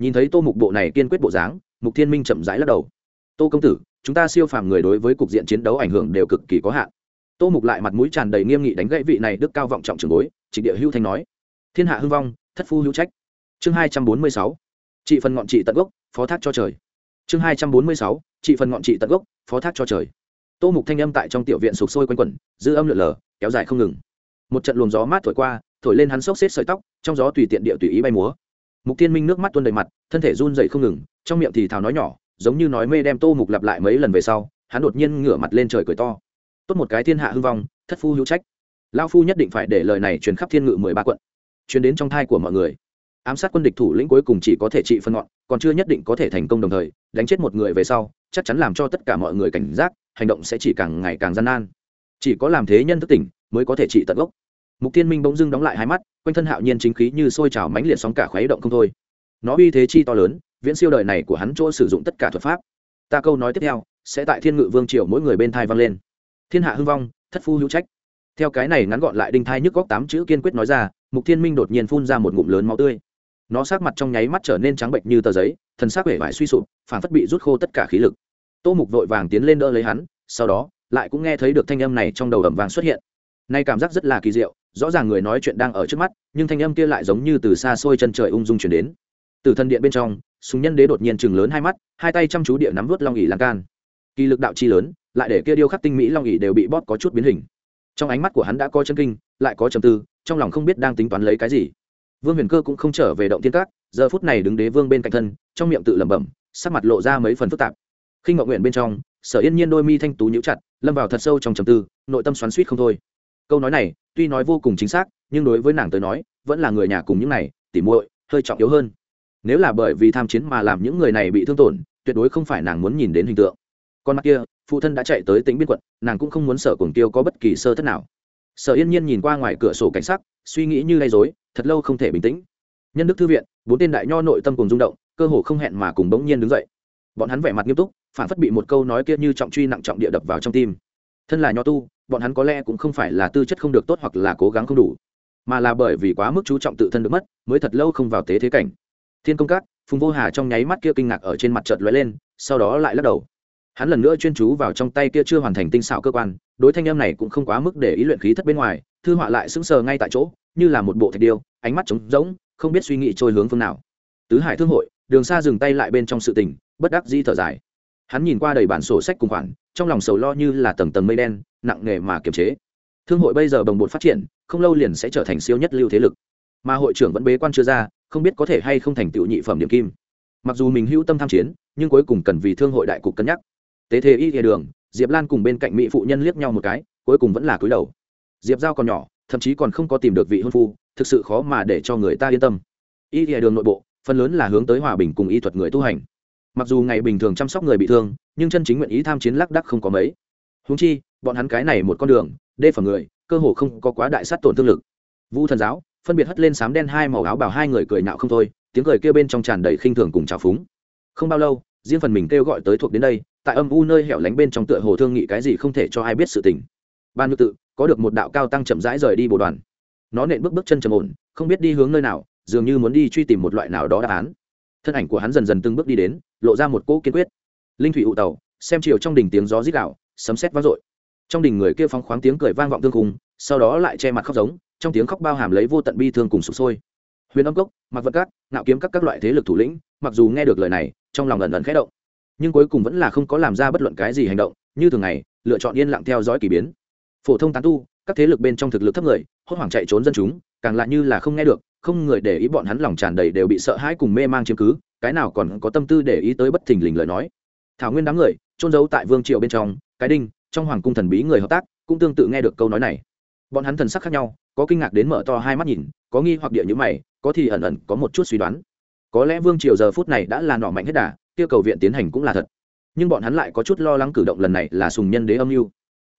nhìn thấy tô mục bộ này kiên quyết bộ dáng, mục thiên minh chậm rãi lắc đầu. Tô công tử, chúng ta siêu phàm người đối với cục diện chiến đấu ảnh hưởng đều cực kỳ có hạn. Tô mục lại mặt mũi tràn đầy nghiêm nghị đánh gãy vị này đức cao vọng trọng trường bối, trịnh địa hưu thanh nói, thiên hạ hưng vong, thất phu hữu trách. Chương hai trăm bốn mươi sáu, trị phần ngọn trị tận gốc, phó thác cho trời. Chương hai trăm bốn mươi sáu, trị phần ngọn trị tận gốc, phó thác cho trời. Tô mục thanh âm tại trong tiểu viện sụp sôi quanh quẩn, dư âm lượn lờ, kéo dài không ngừng. Một trận luồng gió mát thổi qua, thổi lên hắn xốc xếp sợi tóc, trong gió tùy tiện địa tùy ý bay múa mục tiên minh nước mắt tuôn đầy mặt, thân thể run dậy không ngừng, trong miệng thì thào nói nhỏ, giống như nói mê đem tô mục lặp lại mấy lần về sau, hắn đột nhiên ngửa mặt lên trời cười to. Tốt một cái thiên hạ hư vong, thất phu hữu trách. Lao phu nhất định phải để lời này truyền khắp thiên ngự mười ba quận, truyền đến trong thai của mọi người. Ám sát quân địch thủ lĩnh cuối cùng chỉ có thể trị phân ngọn, còn chưa nhất định có thể thành công đồng thời, đánh chết một người về sau, chắc chắn làm cho tất cả mọi người cảnh giác, hành động sẽ chỉ càng ngày càng gian nan. Chỉ có làm thế nhân thức tỉnh, mới có thể trị tận gốc mục tiên minh bỗng dưng đóng lại hai mắt, quanh thân hạo nhiên chính khí như sôi trào mãnh liệt sóng cả khuấy động không thôi. Nó uy thế chi to lớn, viễn siêu đời này của hắn chỗ sử dụng tất cả thuật pháp. Ta câu nói tiếp theo, sẽ tại thiên ngự vương triều mỗi người bên thai vang lên. Thiên hạ hưng vong, thất phu hữu trách. Theo cái này ngắn gọn lại đinh thai nhức góc tám chữ kiên quyết nói ra, mục thiên minh đột nhiên phun ra một ngụm lớn máu tươi. Nó sát mặt trong nháy mắt trở nên trắng bệnh như tờ giấy thân xác vẻ vải suy sụp phản phất bị rút khô tất cả khí lực. Tô mục vội vàng tiến lên đỡ lấy hắn, sau đó, lại cũng nghe thấy được thanh âm này trong đầu ẩm vàng xuất hiện. Nay cảm giác rất là kỳ diệu rõ ràng người nói chuyện đang ở trước mắt, nhưng thanh âm kia lại giống như từ xa xôi chân trời ung dung chuyển đến. Từ thân điện bên trong, súng nhân đế đột nhiên chừng lớn hai mắt, hai tay chăm chú địa nắm vớt long ỉ lan can. Kỳ lực đạo chi lớn, lại để kia điêu khắc tinh mỹ long ỉ đều bị bóp có chút biến hình. Trong ánh mắt của hắn đã có chân kinh, lại có trầm tư, trong lòng không biết đang tính toán lấy cái gì. Vương huyền cơ cũng không trở về động thiên các, giờ phút này đứng đế vương bên cạnh thân, trong miệng tự lẩm bẩm, sắc mặt lộ ra mấy phần phức tạp. Khi ngọc nguyện bên trong, sở yên nhiên đôi mi thanh tú nhíu chặt, lâm vào thật sâu trong trầm tư, nội tâm xoắn suýt không thôi câu nói này tuy nói vô cùng chính xác, nhưng đối với nàng tới nói, vẫn là người nhà cùng những này, tỉ muội, hơi trọng yếu hơn. Nếu là bởi vì tham chiến mà làm những người này bị thương tổn, tuyệt đối không phải nàng muốn nhìn đến hình tượng. Con mắt kia, phụ thân đã chạy tới tỉnh biên quận, nàng cũng không muốn sở cuồng tiêu có bất kỳ sơ thất nào. Sở yên nhiên nhìn qua ngoài cửa sổ cảnh sắc, suy nghĩ như lay dối thật lâu không thể bình tĩnh. Nhân đức thư viện, bốn tên đại nho nội tâm cùng rung động, cơ hồ không hẹn mà cùng bỗng nhiên đứng dậy. Bọn hắn vẻ mặt nghiêm túc, phản phất bị một câu nói kia như trọng truy nặng trọng địa đập vào trong tim. Thân là nho tu bọn hắn có lẽ cũng không phải là tư chất không được tốt hoặc là cố gắng không đủ, mà là bởi vì quá mức chú trọng tự thân được mất, mới thật lâu không vào tế thế cảnh. Thiên công các, phùng vô hà trong nháy mắt kia kinh ngạc ở trên mặt chợt lóe lên, sau đó lại lắc đầu. Hắn lần nữa chuyên chú vào trong tay kia chưa hoàn thành tinh xảo cơ quan, đối thanh em này cũng không quá mức để ý luyện khí thất bên ngoài, thư họa lại sững sờ ngay tại chỗ, như là một bộ thạch điêu, ánh mắt trống rỗng, không biết suy nghĩ trôi hướng phương nào. Tứ hải thương hội, đường xa dừng tay lại bên trong sự tình, bất đắc dĩ thở dài. Hắn nhìn qua đầy bản sổ sách cùng khoản trong lòng sầu lo như là tầng tầng mây đen, nặng nề mà kiềm chế. Thương hội bây giờ bồng bột phát triển, không lâu liền sẽ trở thành siêu nhất lưu thế lực. Mà hội trưởng vẫn bế quan chưa ra, không biết có thể hay không thành tựu nhị phẩm điểm kim. Mặc dù mình hữu tâm tham chiến, nhưng cuối cùng cần vì thương hội đại cục cân nhắc. Tế thế y kìa đường, diệp lan cùng bên cạnh mỹ phụ nhân liếc nhau một cái, cuối cùng vẫn là cúi đầu. Diệp giao còn nhỏ, thậm chí còn không có tìm được vị hôn phu, thực sự khó mà để cho người ta yên tâm. Y kìa đường nội bộ, phần lớn là hướng tới hòa bình cùng y thuật người tu hành mặc dù ngày bình thường chăm sóc người bị thương, nhưng chân chính nguyện ý tham chiến lác đắc không có mấy. Húng chi, bọn hắn cái này một con đường, đê phẩm người, cơ hồ không có quá đại sát tổn thương lực. Vu thần giáo, phân biệt hất lên sám đen hai màu áo bảo hai người cười nạo không thôi, tiếng cười kêu bên trong tràn đầy khinh thường cùng trào phúng. Không bao lâu, riêng phần mình kêu gọi tới thuộc đến đây, tại âm u nơi hẻo lánh bên trong tựa hồ thương nghị cái gì không thể cho ai biết sự tình. Ban ngự tự, có được một đạo cao tăng chậm rãi rời đi bộ đoàn. Nó nện bước bước chân trầm ổn, không biết đi hướng nơi nào, dường như muốn đi truy tìm một loại nào đó đáp án thân ảnh của hắn dần dần từng bước đi đến, lộ ra một cỗ kiên quyết. Linh thủy ụ tàu, xem chiều trong đỉnh tiếng gió rít gạo sấm sét vang dội. Trong đỉnh người kia phóng khoáng tiếng cười vang vọng tương khùng sau đó lại che mặt khóc giống, trong tiếng khóc bao hàm lấy vô tận bi thương cùng sụp sôi. Huyền âm cốc mặc vật cát nạo kiếm các các loại thế lực thủ lĩnh, mặc dù nghe được lời này, trong lòng ẩn ẩn khẽ động, nhưng cuối cùng vẫn là không có làm ra bất luận cái gì hành động, như thường ngày, lựa chọn yên lặng theo dõi k ỳ biến. Phổ thông tán tu, các thế lực bên trong thực lực thấp người, hốt hoảng chạy trốn dân chúng, càng lại như là không nghe được không người để ý bọn hắn lòng tràn đầy đều bị sợ hãi cùng mê mang chiếm cứ, cái nào còn có tâm tư để ý tới bất thình lình lời nói. Thảo nguyên đám người trôn giấu tại vương triều bên trong, cái đinh, trong hoàng cung thần bí người hợp tác, cũng tương tự nghe được câu nói này. Bọn hắn thần sắc khác nhau, có kinh ngạc đến mở to hai mắt nhìn, có nghi hoặc địa như mày, có thì ẩn ẩn có một chút suy đoán. Có lẽ vương triều giờ phút này đã là nọ mạnh hết đà, kia cầu viện tiến hành cũng là thật. Nhưng bọn hắn lại có chút lo lắng cử động lần này là sùng nhân đế âm mưu.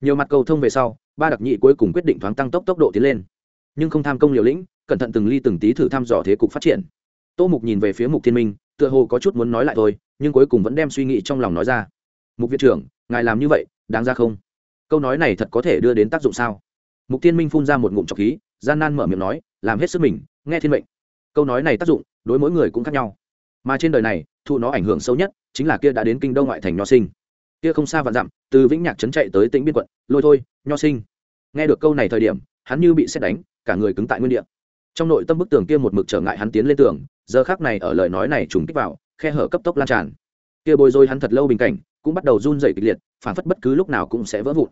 Nhiều mặt cầu thông về sau, ba đặc nhị cuối cùng quyết định thoáng tăng tốc tốc độ tiến lên nhưng không tham công liều lĩnh, cẩn thận từng ly từng tí thử thăm dò thế cục phát triển. Tô mục nhìn về phía mục thiên minh, tựa hồ có chút muốn nói lại thôi, nhưng cuối cùng vẫn đem suy nghĩ trong lòng nói ra. Mục viện trưởng, ngài làm như vậy, đáng ra không? Câu nói này thật có thể đưa đến tác dụng sao? Mục thiên minh phun ra một ngụm trọc khí, gian nan mở miệng nói, làm hết sức mình, nghe thiên mệnh. Câu nói này tác dụng, đối mỗi người cũng khác nhau. Mà trên đời này, thụ nó ảnh hưởng sâu nhất chính là kia đã đến kinh đô ngoại thành nho sinh. Kia không xa vạn dặm, từ vĩnh nhạc trấn chạy tới tỉnh biên quận, lôi thôi, nho sinh. Nghe được câu này thời điểm, hắn như bị xét đánh cả người cứng tại nguyên địa. Trong nội tâm bức tường kia một mực trở ngại hắn tiến lên tường, giờ khác này ở lời nói này trùng kích vào, khe hở cấp tốc lan tràn. Kia bồi dối hắn thật lâu bình cảnh, cũng bắt đầu run dày kịch liệt, phản phất bất cứ lúc nào cũng sẽ vỡ vụn.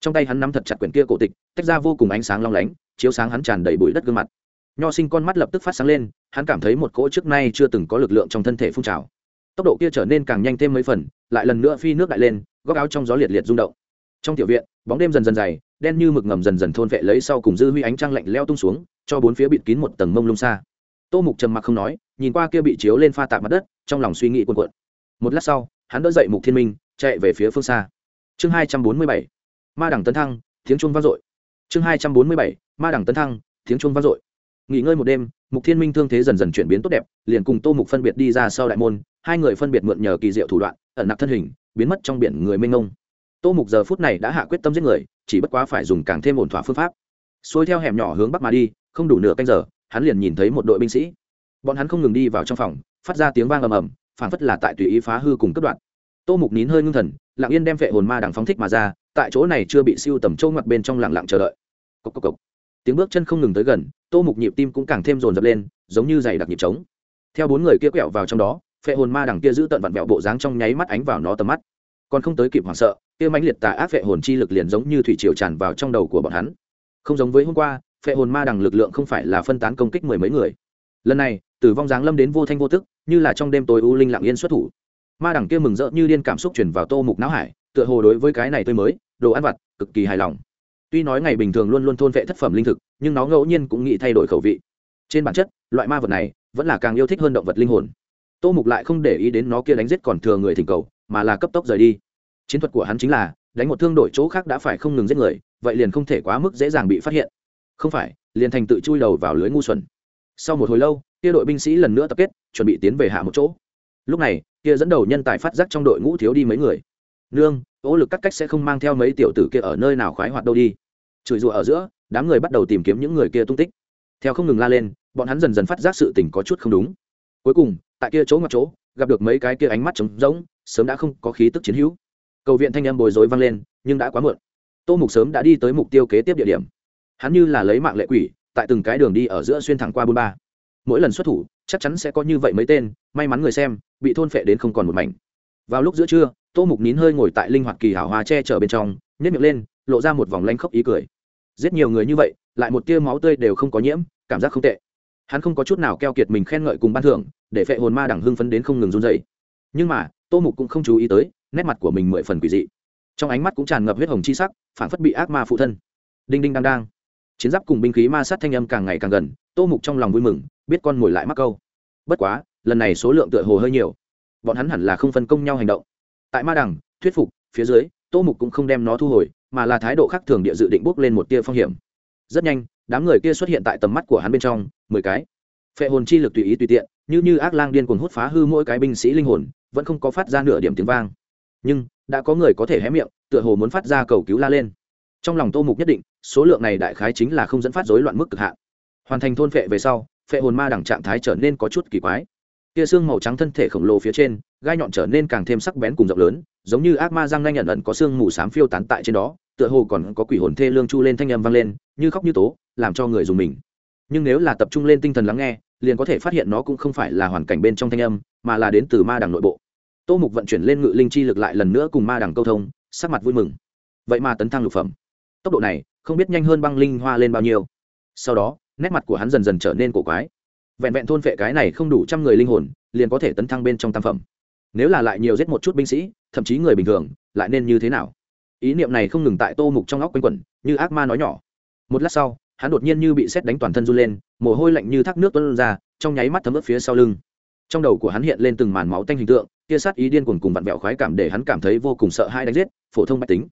Trong tay hắn nắm thật chặt quyển kia cổ tịch, tách ra vô cùng ánh sáng long lánh, chiếu sáng hắn tràn đầy bụi đất gương mặt. Nho sinh con mắt lập tức phát sáng lên, hắn cảm thấy một cỗ trước nay chưa từng có lực lượng trong thân thể phun trào. Tốc độ kia trở nên càng nhanh thêm mấy phần, lại lần nữa phi nước đại lên, góc áo trong gió liệt liệt rung động. Trong tiểu viện, bóng đêm dần dần dày đen như mực ngầm dần dần thôn vệ lấy sau cùng dư huy ánh trăng lạnh leo tung xuống, cho bốn phía bịt kín một tầng mông lung xa. Tô mục trầm mặc không nói, nhìn qua kia bị chiếu lên pha tạp mặt đất, trong lòng suy nghĩ cuồn cuộn. Một lát sau, hắn đỡ dậy mục thiên minh, chạy về phía phương xa. Chương hai trăm bốn mươi bảy, ma đẳng tấn thăng, tiếng chuông vang dội. Chương hai trăm bốn mươi bảy, ma đẳng tấn thăng, tiếng chuông vang dội. Nghỉ ngơi một đêm, mục thiên minh thương thế dần dần chuyển biến tốt đẹp, liền cùng tô mục phân biệt đi ra sau đại môn, hai người phân biệt mượn nhờ kỳ diệu thủ đoạn, ẩn nặc thân hình, biến mất trong biển người mênh ngông tô mục giờ phút này đã hạ quyết tâm giết người chỉ bất quá phải dùng càng thêm ổn thỏa phương pháp. Xuôi theo hẻm nhỏ hướng bắc mà đi, không đủ nửa canh giờ, hắn liền nhìn thấy một đội binh sĩ. Bọn hắn không ngừng đi vào trong phòng, phát ra tiếng vang ầm ầm, phảng phất là tại tùy ý phá hư cùng cấp đoạn tô mục nín hơi ngưng thần, lặng yên đem vệ hồn ma đằng phóng thích mà ra, tại chỗ này chưa bị siêu tầm trâu ngoặt bên trong lặng lặng chờ đợi. Cốc cốc cốc. tiếng bước chân không ngừng tới gần, tô mục nhịp tim cũng càng thêm rồn rập lên, giống như giày đặc nhịp trống. Theo bốn người kia quẹo vào trong đó phệ hồn ma đằng kia giữ tận vặn vẹo bộ dáng trong nháy mắt ánh vào nó tầm mắt. Còn không tới kịp hoảng sợ kia mãnh liệt tà ác phệ hồn chi lực liền giống như thủy triều tràn vào trong đầu của bọn hắn. Không giống với hôm qua, phệ hồn ma đằng lực lượng không phải là phân tán công kích mười mấy người. Lần này, tử vong dáng lâm đến vô thanh vô tức, như là trong đêm tối u linh lặng yên xuất thủ. Ma đằng kia mừng rỡ như điên cảm xúc chuyển vào tô mục não hải, tựa hồ đối với cái này tươi mới, đồ ăn vặt, cực kỳ hài lòng. Tuy nói ngày bình thường luôn luôn thôn vệ thất phẩm linh thực, nhưng nó ngẫu nhiên cũng nghĩ thay đổi khẩu vị. Trên bản chất, loại ma vật này vẫn là càng yêu thích hơn động vật linh hồn. Tô mục lại không để ý đến nó kia đánh giết còn thừa người thỉnh cầu, mà là cấp tốc rời đi chiến thuật của hắn chính là, đánh một thương đổi chỗ khác đã phải không ngừng giết người, vậy liền không thể quá mức dễ dàng bị phát hiện. Không phải, liền thành tự chui đầu vào lưới ngu xuẩn. Sau một hồi lâu, kia đội binh sĩ lần nữa tập kết, chuẩn bị tiến về hạ một chỗ. Lúc này, kia dẫn đầu nhân tài phát giác trong đội ngũ thiếu đi mấy người. Nương ỗ lực cắt cách sẽ không mang theo mấy tiểu tử kia ở nơi nào khoái hoạt đâu đi. Chửi rủa ở giữa, đám người bắt đầu tìm kiếm những người kia tung tích. Theo không ngừng la lên, bọn hắn dần dần phát giác sự tình có chút không đúng. Cuối cùng, tại kia chỗ ngoặt chỗ, gặp được mấy cái kia ánh mắt trống rỗng, sớm đã không có khí tức chiến hữu cầu viện thanh âm bồi dối vang lên, nhưng đã quá muộn. Tô mục sớm đã đi tới mục tiêu kế tiếp địa điểm. Hắn như là lấy mạng lệ quỷ, tại từng cái đường đi ở giữa xuyên thẳng qua bôn ba. Mỗi lần xuất thủ, chắc chắn sẽ có như vậy mấy tên, may mắn người xem, bị thôn phệ đến không còn một mảnh. Vào lúc giữa trưa, tô mục nín hơi ngồi tại linh hoạt kỳ hảo hoa che chở bên trong nhét miệng lên, lộ ra một vòng lanh khóc ý cười. Giết nhiều người như vậy, lại một tia máu tươi đều không có nhiễm, cảm giác không tệ. Hắn không có chút nào keo kiệt mình khen ngợi cùng ban thưởng, để phệ hồn ma đẳng hưng phấn đến không ngừng run dày nhưng mà, tô mục cũng không chú ý tới nét mặt của mình mười phần quỷ dị. Trong ánh mắt cũng tràn ngập huyết hồng chi sắc phản phất bị ác ma phụ thân. Đinh đinh đang đang. Chiến giáp cùng binh khí ma sát thanh âm càng ngày càng gần, tô mục trong lòng vui mừng, biết con mồi lại mắc câu. Bất quá, lần này số lượng tựa hồ hơi nhiều. Bọn hắn hẳn là không phân công nhau hành động. Tại ma đằng, thuyết phục, phía dưới, tô mục cũng không đem nó thu hồi, mà là thái độ khác thường địa dự định bước lên một tia phong hiểm. Rất nhanh, đám người kia xuất hiện tại tầm mắt của hắn bên trong, mười cái. Phệ hồn chi lực tùy ý tùy tiện, như như ác lang điên cuồng hút phá hư mỗi cái binh sĩ linh hồn, vẫn không có phát ra nửa điểm tiếng vang nhưng đã có người có thể hé miệng, tựa hồ muốn phát ra cầu cứu la lên. Trong lòng tô mục nhất định, số lượng này đại khái chính là không dẫn phát rối loạn mức cực hạn. Hoàn thành thôn phệ về sau, phệ hồn ma đẳng trạng thái trở nên có chút kỳ quái. Tia xương màu trắng thân thể khổng lồ phía trên, gai nhọn trở nên càng thêm sắc bén cùng rộng lớn, giống như ác ma răng nanh nhận ẩn có xương mù s á m phiêu tán tại trên đó, tựa hồ còn có quỷ hồn thê lương chu lên thanh âm vang lên, như khóc như tố, làm cho người dùng mình. Nhưng nếu là tập trung lên tinh thần lắng nghe, liền có thể phát hiện nó cũng không phải là hoàn cảnh bên trong thanh âm, mà là đến từ ma đằng nội bộ tô mục vận chuyển lên ngự linh chi lực lại lần nữa cùng ma đằng câu thông, sắc mặt vui mừng. Vậy mà tấn thăng lục phẩm. Tốc độ này, không biết nhanh hơn băng linh hoa lên bao nhiêu. Sau đó, nét mặt của hắn dần dần trở nên cổ quái. Vẹn vẹn thôn vệ cái này không đủ trăm người linh hồn, liền có thể tấn thăng bên trong tam phẩm. Nếu là lại nhiều giết một chút binh sĩ, thậm chí người bình thường, lại nên như thế nào? Ý niệm này không ngừng tại tô mục trong óc quanh quẩn, như ác ma nói nhỏ. Một lát sau, hắn đột nhiên như bị xét đánh toàn thân run lên, mồ hôi lạnh như thác nước tuân ra, trong nháy mắt thấm ướt phía sau lưng. Trong đầu của hắn hiện lên từng màn máu tanh hình tượng kia sát ý điên cuồng cùng vặn vẹo khoái cảm để hắn cảm thấy vô cùng sợ hãi đánh giết, phổ thông mách tính.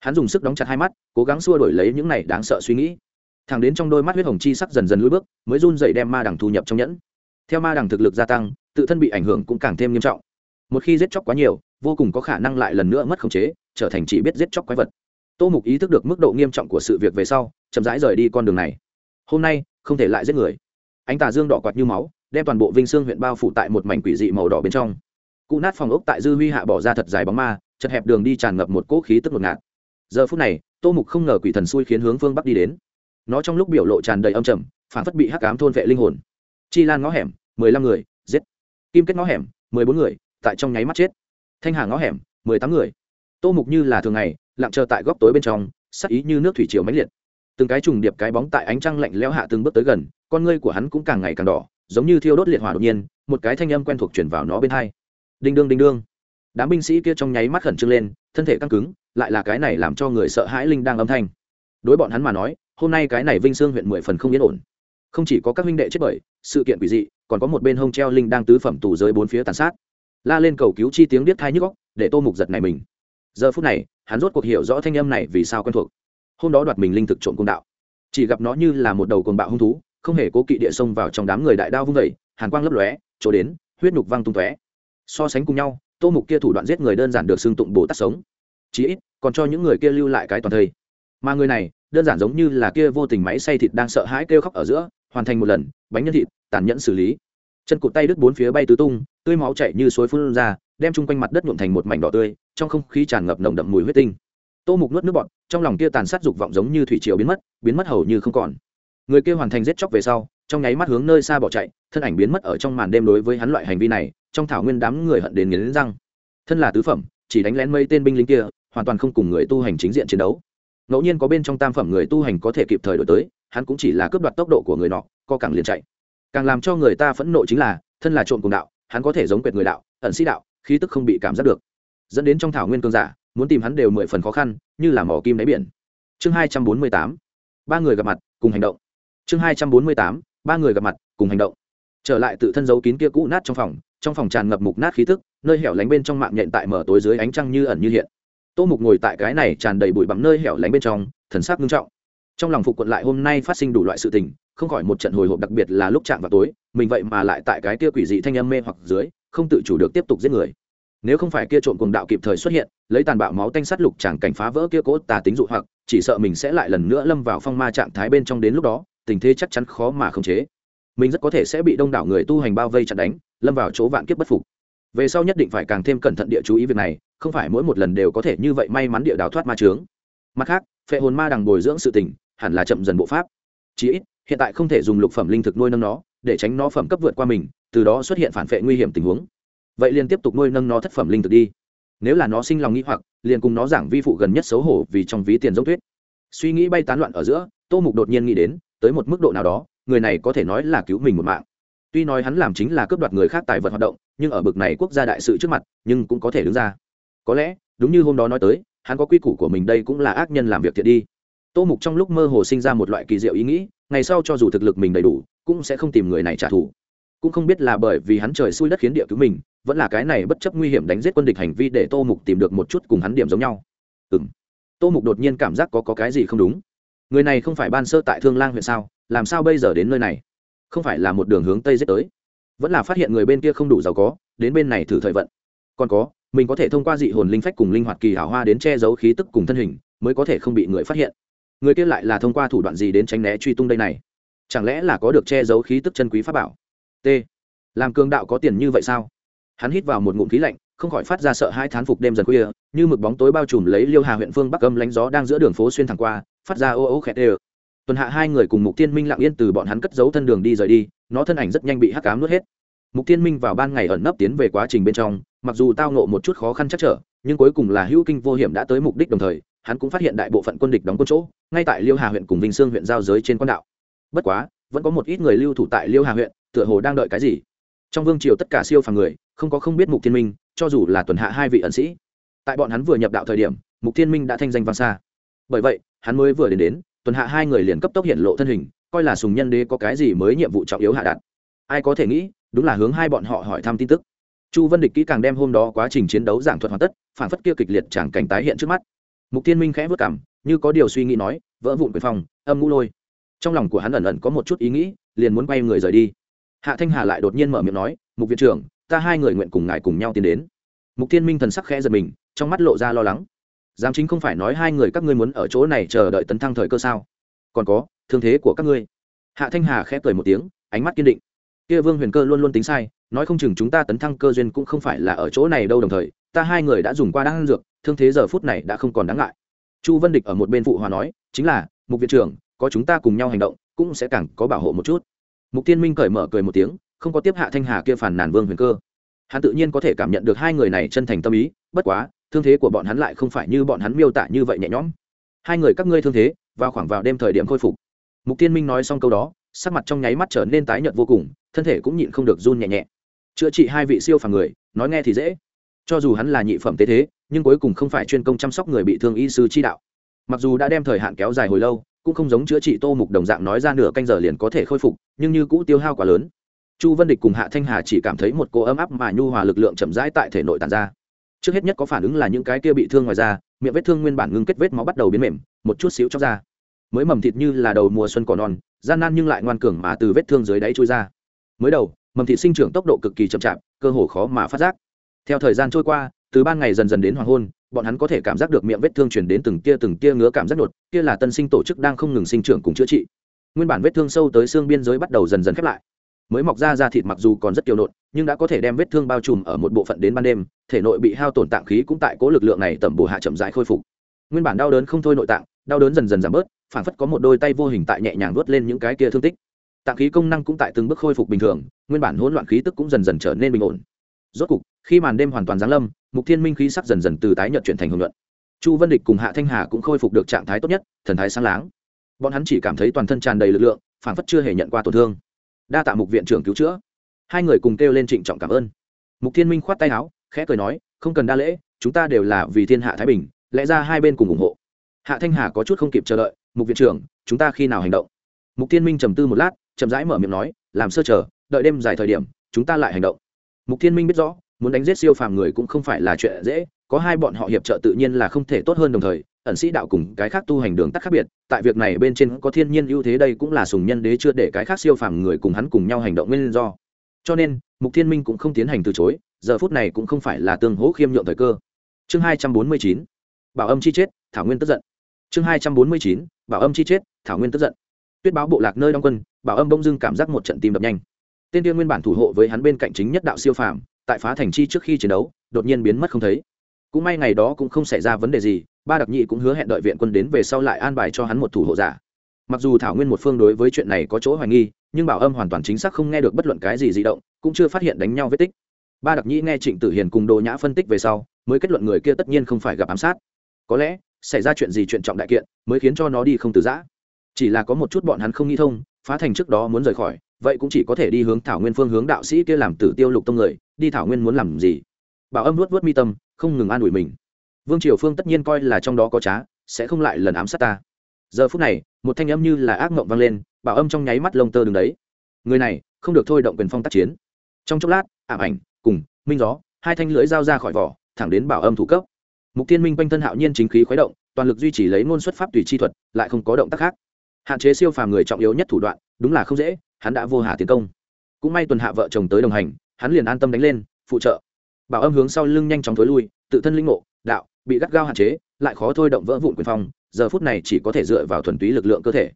Hắn dùng sức đóng chặt hai mắt, cố gắng xua đổi lấy những này đáng sợ suy nghĩ. Thẳng đến trong đôi mắt huyết hồng chi sắc dần dần lùi bước, mới run dậy đem ma đằng thu nhập trong nhẫn. Theo ma đằng thực lực gia tăng, tự thân bị ảnh hưởng cũng càng thêm nghiêm trọng. Một khi giết chóc quá nhiều, vô cùng có khả năng lại lần nữa mất khống chế, trở thành chỉ biết giết chóc quái vật. Tô mục ý thức được mức độ nghiêm trọng của sự việc về sau, chậm rãi rời đi con đường này. Hôm nay, không thể lại giết người. Ánh tà dương đỏ quạt như máu, đem toàn bộ vinh sương huyện bao phủ tại một mảnh quỷ dị màu đỏ bên trong cụ nát phòng ốc tại dư huy hạ bỏ ra thật dài bóng ma, chật hẹp đường đi tràn ngập một cỗ khí tức ngột ngạt. Giờ phút này, tô mục không ngờ quỷ thần xui khiến hướng phương bắc đi đến. Nó trong lúc biểu lộ tràn đầy âm trầm phản phất bị hắc cám thôn vệ linh hồn. Chi lan ngõ hẻm, mười lăm người, giết. Kim kết ngõ hẻm, mười bốn người, tại trong nháy mắt chết. Thanh hà ngõ hẻm, mười tám người. Tô mục như là thường ngày, lặng chờ tại góc tối bên trong, sắc ý như nước thủy chiều mãnh liệt. Từng cái trùng điệp cái bóng tại ánh trăng lạnh lẽo hạ từng bước tới gần, con ngươi của hắn cũng càng ngày càng đỏ, giống như thiêu đốt liệt hỏa đột nhiên, một cái thanh âm quen thuộc chuyển vào nó bên hai đinh đương đinh đương. Đám binh sĩ kia trong nháy mắt khẩn trương lên, thân thể căng cứng, lại là cái này làm cho người sợ hãi linh đang âm thanh. Đối bọn hắn mà nói, hôm nay cái này vinh sương huyện mười phần không yên ổn. Không chỉ có các huynh đệ chết bởi, sự kiện quỷ dị, còn có một bên hông treo linh đang tứ phẩm tù giới bốn phía tàn sát. La lên cầu cứu chi tiếng biết thai nhức góc để tô mục giật này mình. Giờ phút này, hắn rốt cuộc hiểu rõ thanh âm này vì sao quen thuộc. Hôm đó đoạt mình linh thực trộm cung đạo. Chỉ gặp nó như là một đầu cồn bạo hung thú, không hề cố kỵ địa sông vào trong đám người đại đao vung vẩy hàn quang lấp lóe, chỗ đến, huyết nhục văng tung tóe so sánh cùng nhau, tô mục kia thủ đoạn giết người đơn giản được xưng tụng bồ tát sống. Chí ít, còn cho những người kia lưu lại cái toàn thây. Mà người này, đơn giản giống như là kia vô tình máy xay thịt đang sợ hãi kêu khóc ở giữa, hoàn thành một lần, bánh nhân thịt, tàn nhẫn xử lý. Chân cụt tay đứt bốn phía bay tứ tung, tươi máu chảy như suối phun ra, đem chung quanh mặt đất nhuộm thành một mảnh đỏ tươi, trong không khí tràn ngập nồng đậm mùi huyết tinh. Tô mục nuốt nước bọt, trong lòng kia tàn sát dục vọng giống như thủy triều biến mất biến mất hầu như không còn. Người kia hoàn thành giết chóc về sau, trong nháy mắt hướng nơi xa bỏ chạy, thân ảnh biến mất ở trong màn đêm đối với hắn loại hành vi này trong thảo nguyên đám người hận đến nghiến răng. Thân là tứ phẩm, chỉ đánh lén mấy tên binh lính kia, hoàn toàn không cùng người tu hành chính diện chiến đấu. Ngẫu nhiên có bên trong tam phẩm người tu hành có thể kịp thời đổi tới, hắn cũng chỉ là cướp đoạt tốc độ của người nọ, co cẳng liền chạy. Càng làm cho người ta phẫn nộ chính là, thân là trộm cùng đạo, hắn có thể giống quệt người đạo, ẩn sĩ đạo, khí tức không bị cảm giác được. Dẫn đến trong thảo nguyên cương giả, muốn tìm hắn đều mười phần khó khăn, như là mỏ kim đáy biển. Chương hai trăm bốn mươi tám, ba người gặp mặt, cùng hành động. Chương hai trăm bốn mươi tám, ba người gặp mặt, cùng hành động. Trở lại tự thân dấu kín kia cũ nát trong phòng trong phòng tràn ngập mục nát khí tức, nơi hẻo lánh bên trong mạng nhện tại mở tối dưới ánh trăng như ẩn như hiện. Tô mục ngồi tại cái này tràn đầy bụi bặm nơi hẻo lánh bên trong, thần sắc nghiêm trọng. Trong lòng phục quận lại hôm nay phát sinh đủ loại sự tình, không khỏi một trận hồi hộp đặc biệt là lúc chạm vào tối, mình vậy mà lại tại cái kia quỷ dị thanh âm mê hoặc dưới, không tự chủ được tiếp tục giết người. Nếu không phải kia trộm cuồng đạo kịp thời xuất hiện, lấy tàn bạo máu tanh sắt lục chẳng cảnh phá vỡ kia cốt tà tính dụ hoặc, chỉ sợ mình sẽ lại lần nữa lâm vào phong ma trạng thái bên trong đến lúc đó, tình thế chắc chắn khó mà khống chế. Mình rất có thể sẽ bị đông đảo người tu hành bao vây chặt đánh lâm vào chỗ vạn kiếp bất phục. Về sau nhất định phải càng thêm cẩn thận địa chú ý việc này, không phải mỗi một lần đều có thể như vậy may mắn địa đào thoát ma trướng mặt khác, phệ hồn ma đằng bồi dưỡng sự tỉnh hẳn là chậm dần bộ pháp. Chí ít, hiện tại không thể dùng lục phẩm linh thực nuôi nâng nó, để tránh nó phẩm cấp vượt qua mình, từ đó xuất hiện phản phệ nguy hiểm tình huống. Vậy liền tiếp tục nuôi nâng nó thất phẩm linh thực đi. Nếu là nó sinh lòng nghĩ hoặc, liền cùng nó giảng vi phụ gần nhất xấu hổ vì trong ví tiền giống tuyết suy nghĩ bay tán loạn ở giữa, tô mục đột nhiên nghĩ đến, tới một mức độ nào đó, người này có thể nói là cứu mình một mạng tuy nói hắn làm chính là cướp đoạt người khác tài vật hoạt động nhưng ở bực này quốc gia đại sự trước mặt nhưng cũng có thể đứng ra. Có lẽ đúng như hôm đó nói tới hắn có quy củ của mình đây cũng là ác nhân làm việc thiện đi. Tô mục trong lúc mơ hồ sinh ra một loại kỳ diệu ý nghĩ ngày sau cho dù thực lực mình đầy đủ cũng sẽ không tìm người này trả thù. Cũng không biết là bởi vì hắn trời xui đất khiến địa cứu mình vẫn là cái này bất chấp nguy hiểm đánh giết quân địch hành vi để tô mục tìm được một chút cùng hắn điểm giống nhau. Ừ m tô mục đột nhiên cảm giác có, có cái gì không đúng. Người này không phải ban sơ tại thương lang huyện sao làm sao bây giờ đến nơi này? Không phải là một đường hướng tây giết tới. Vẫn là phát hiện người bên kia không đủ giàu có, đến bên này thử thời vận. Còn có, mình có thể thông qua dị hồn linh phách cùng linh hoạt kỳ hảo hoa đến che giấu khí tức cùng thân hình, mới có thể không bị người phát hiện. Người kia lại là thông qua thủ đoạn gì đến tránh né truy tung đây này? Chẳng lẽ là có được che giấu khí tức chân quý pháp bảo? T. Làm cường đạo có tiền như vậy sao? Hắn hít vào một ngụm khí lạnh, không khỏi phát ra sợ hai thán phục đêm dần khuya, như mực bóng tối bao trùm lấy liêu hà huyện phương bắc âm lánh gió đang giữa đường phố xuyên thẳng qua, phát ra ô ô khẹt đều tuần hạ hai người cùng mục tiên minh lặng yên từ bọn hắn cất giấu thân đường đi rời đi, nó thân ảnh rất nhanh bị hắc cám nuốt hết. Mục tiên minh vào ban ngày ẩn nấp tiến về quá trình bên trong, mặc dù tao nộ một chút khó khăn chắc trở, nhưng cuối cùng là hữu kinh vô hiểm đã tới mục đích đồng thời, hắn cũng phát hiện đại bộ phận quân địch đóng quân chỗ, ngay tại liêu hà huyện cùng vinh sương huyện giao giới trên quan đạo. Bất quá, vẫn có một ít người lưu thủ tại liêu hà huyện, tựa hồ đang đợi cái gì. Trong vương triều tất cả siêu phàm người, không có không biết mục thiên minh, cho dù là tuần hạ hai vị ẩn sĩ. Tại bọn hắn vừa nhập đạo thời điểm, mục thiên minh đã thanh danh vang xa. Bởi vậy, hắn mới vừa đến đến tuần hạ hai người liền cấp tốc hiện lộ thân hình, coi là sùng nhân đế có cái gì mới nhiệm vụ trọng yếu hạ đạt. Ai có thể nghĩ, đúng là hướng hai bọn họ hỏi thăm tin tức. Chu vân địch kỹ càng đem hôm đó quá trình chiến đấu giảng thuật hoàn tất, phản phất kia kịch liệt chẳng cảnh tái hiện trước mắt. Mục tiên minh khẽ vất cảm, như có điều suy nghĩ nói, vỡ vụn quyền phòng âm ngũ lôi. Trong lòng của hắn ẩn ẩn có một chút ý nghĩ, liền muốn quay người rời đi. Hạ thanh hà lại đột nhiên mở miệng nói, mục viện trưởng, ta hai người nguyện cùng ngài cùng nhau tiến đến. Mục tiên minh thần sắc khẽ giật mình, trong mắt lộ ra lo lắng giám chính không phải nói hai người các ngươi muốn ở chỗ này chờ đợi tấn thăng thời cơ sao? Còn có, thương thế của các ngươi. Hạ thanh hà khẽ cười một tiếng, ánh mắt kiên định. Kia vương huyền cơ luôn luôn tính sai, nói không chừng chúng ta tấn thăng cơ duyên cũng không phải là ở chỗ này đâu đồng thời, ta hai người đã dùng qua đan dược, thương thế giờ phút này đã không còn đáng ngại. Chu vân địch ở một bên phụ hòa nói, chính là, mục viện trưởng, có chúng ta cùng nhau hành động, cũng sẽ càng có bảo hộ một chút. Mục tiên minh cởi mở cười một tiếng, không có tiếp hạ thanh hà kia phản nàn vương huyền cơ hắn tự nhiên có thể cảm nhận được hai người này chân thành tâm ý, bất quá, thương thế của bọn hắn lại không phải như bọn hắn miêu tả như vậy nhẹ nhõm. Hai người các ngươi thương thế, vào khoảng vào đêm thời điểm khôi phục. Mục tiên minh nói xong câu đó, sắc mặt trong nháy mắt trở nên tái nhợt vô cùng, thân thể cũng nhịn không được run nhẹ nhẹ. Chữa trị hai vị siêu phàm người, nói nghe thì dễ. Cho dù hắn là nhị phẩm tế thế, nhưng cuối cùng không phải chuyên công chăm sóc người bị thương y sư chi đạo. Mặc dù đã đem thời hạn kéo dài hồi lâu, cũng không giống chữa trị tô mục đồng dạng nói ra nửa canh giờ liền có thể khôi phục, nhưng như cũ tiêu hao quá lớn chu vân địch cùng hạ thanh hà chỉ cảm thấy một cô ấm áp mà nhu hòa lực lượng chậm rãi tại thể nội tàn ra. Trước hết nhất có phản ứng là những cái kia bị thương ngoài da, miệng vết thương nguyên bản ngưng kết vết máu bắt đầu biến mềm, một chút xíu chóc ra. Mới mầm thịt như là đầu mùa xuân cỏ non, gian nan nhưng lại ngoan cường mà từ vết thương dưới đáy trôi ra. Mới đầu, mầm thịt sinh trưởng tốc độ cực kỳ chậm chạp, cơ hồ khó mà phát giác. Theo thời gian trôi qua, từ ban ngày dần dần đến hoàng hôn, bọn hắn có thể cảm giác được miệng vết thương chuyển đến từng tia từng tia ngứa cảm giác đột, kia là tân sinh tổ chức đang không ngừng sinh trưởng cùng chữa trị. Nguyên bản vết thương sâu tới xương biên giới bắt đầu dần dần khép lại mới mọc ra da thịt mặc dù còn rất kiều nộn, nhưng đã có thể đem vết thương bao trùm ở một bộ phận đến ban đêm, thể nội bị hao tổn tạng khí cũng tại cố lực lượng này tẩm bổ hạ chậm rãi khôi phục. Nguyên bản đau đớn không thôi nội tạng, đau đớn dần dần giảm bớt phản phất có một đôi tay vô hình tại nhẹ nhàng vớt lên những cái kia thương tích. Tạng khí công năng cũng tại từng bước khôi phục bình thường, nguyên bản hỗn loạn khí tức cũng dần dần trở nên bình ổn. Rốt cục, khi màn đêm hoàn toàn giáng lâm, mục thiên minh khí sắc dần dần từ tái nhợt chuyển thành hưởng luận chu vân địch cùng hạ thanh hà cũng khôi phục được trạng thái tốt nhất, thần thái sáng láng. Bọn hắn chỉ cảm thấy toàn thân tràn đầy lực lượng phản phất chưa hề nhận qua tổn thương đa tạ mục viện trưởng cứu chữa. Hai người cùng kêu lên trịnh trọng cảm ơn. Mục thiên minh khoát tay áo, khẽ cười nói, không cần đa lễ, chúng ta đều là vì thiên hạ thái bình, lẽ ra hai bên cùng ủng hộ. Hạ thanh hà có chút không kịp chờ đợi, mục viện trưởng, chúng ta khi nào hành động? Mục thiên minh trầm tư một lát, chậm rãi mở miệng nói, làm sơ chờ, đợi đêm dài thời điểm, chúng ta lại hành động. Mục thiên minh biết rõ, muốn đánh giết siêu phàm người cũng không phải là chuyện dễ, có hai bọn họ hiệp trợ tự nhiên là không thể tốt hơn đồng thời ẩn sĩ đạo cùng cái khác tu hành đường tắt khác biệt, tại việc này bên trên có thiên nhiên ưu thế đây cũng là sùng nhân đế chưa để cái khác siêu phàm người cùng hắn cùng nhau hành động nguyên do. Cho nên, mục thiên minh cũng không tiến hành từ chối, giờ phút này cũng không phải là tương hỗ khiêm nhượng thời cơ. Chương hai trăm bốn mươi chín, bảo âm chi chết, thảo nguyên tức giận. Chương hai trăm bốn mươi chín, bảo âm chi chết, thảo nguyên tức giận. Tuyết báo bộ lạc nơi đóng quân, bảo âm bông dưng cảm giác một trận tim đập nhanh. Tên tiên nguyên bản thủ hộ với hắn bên cạnh chính nhất đạo siêu phàm, tại phá thành chi trước khi chiến đấu, đột nhiên biến mất không thấy. Cũng may ngày đó cũng không xảy ra vấn đề gì ba đặc nhị cũng hứa hẹn đợi viện quân đến về sau lại an bài cho hắn một thủ hộ giả. Mặc dù thảo nguyên một phương đối với chuyện này có chỗ hoài nghi, nhưng bảo âm hoàn toàn chính xác không nghe được bất luận cái gì di động, cũng chưa phát hiện đánh nhau vết tích. Ba đặc nhĩ nghe trịnh tử hiền cùng đồ nhã phân tích về sau, mới kết luận người kia tất nhiên không phải gặp ám sát. Có lẽ, xảy ra chuyện gì chuyện trọng đại kiện, mới khiến cho nó đi không từ giã. Chỉ là có một chút bọn hắn không nghĩ thông, phá thành trước đó muốn rời khỏi, vậy cũng chỉ có thể đi hướng thảo nguyên phương hướng đạo sĩ kia làm tử tiêu lục tông người, đi thảo nguyên muốn làm gì? Bảo âm luốt vớt mi tâm, không ngừng an ủi mình vương triều phương tất nhiên coi là trong đó có trá, sẽ không lại lần ám sát ta. Giờ phút này, một thanh âm như là ác mộng vang lên, bảo âm trong nháy mắt lông tơ đứng đấy. Người này, không được thôi động quyền phong tác chiến. Trong chốc lát ảm ảnh, cùng, minh gió, hai thanh lưỡi dao ra khỏi vỏ, thẳng đến bảo âm thủ cấp. Mục tiên minh quanh thân hạo nhiên chính khí khuấy động, toàn lực duy trì lấy ngôn xuất pháp tùy chi thuật, lại không có động tác khác. Hạn chế siêu phàm người trọng yếu nhất thủ đoạn, đúng là không dễ, hắn đã vô hà tiến công. Cũng may tuần hạ vợ chồng tới đồng hành, hắn liền an tâm đánh lên, phụ trợ. Bảo âm hướng sau lưng nhanh chóng thối lui, tự thân linh ngộ, đạo bị gắt gao hạn chế, lại khó thôi động vỡ vụn quyền phong, giờ phút này chỉ có thể dựa vào thuần túy lực lượng cơ thể.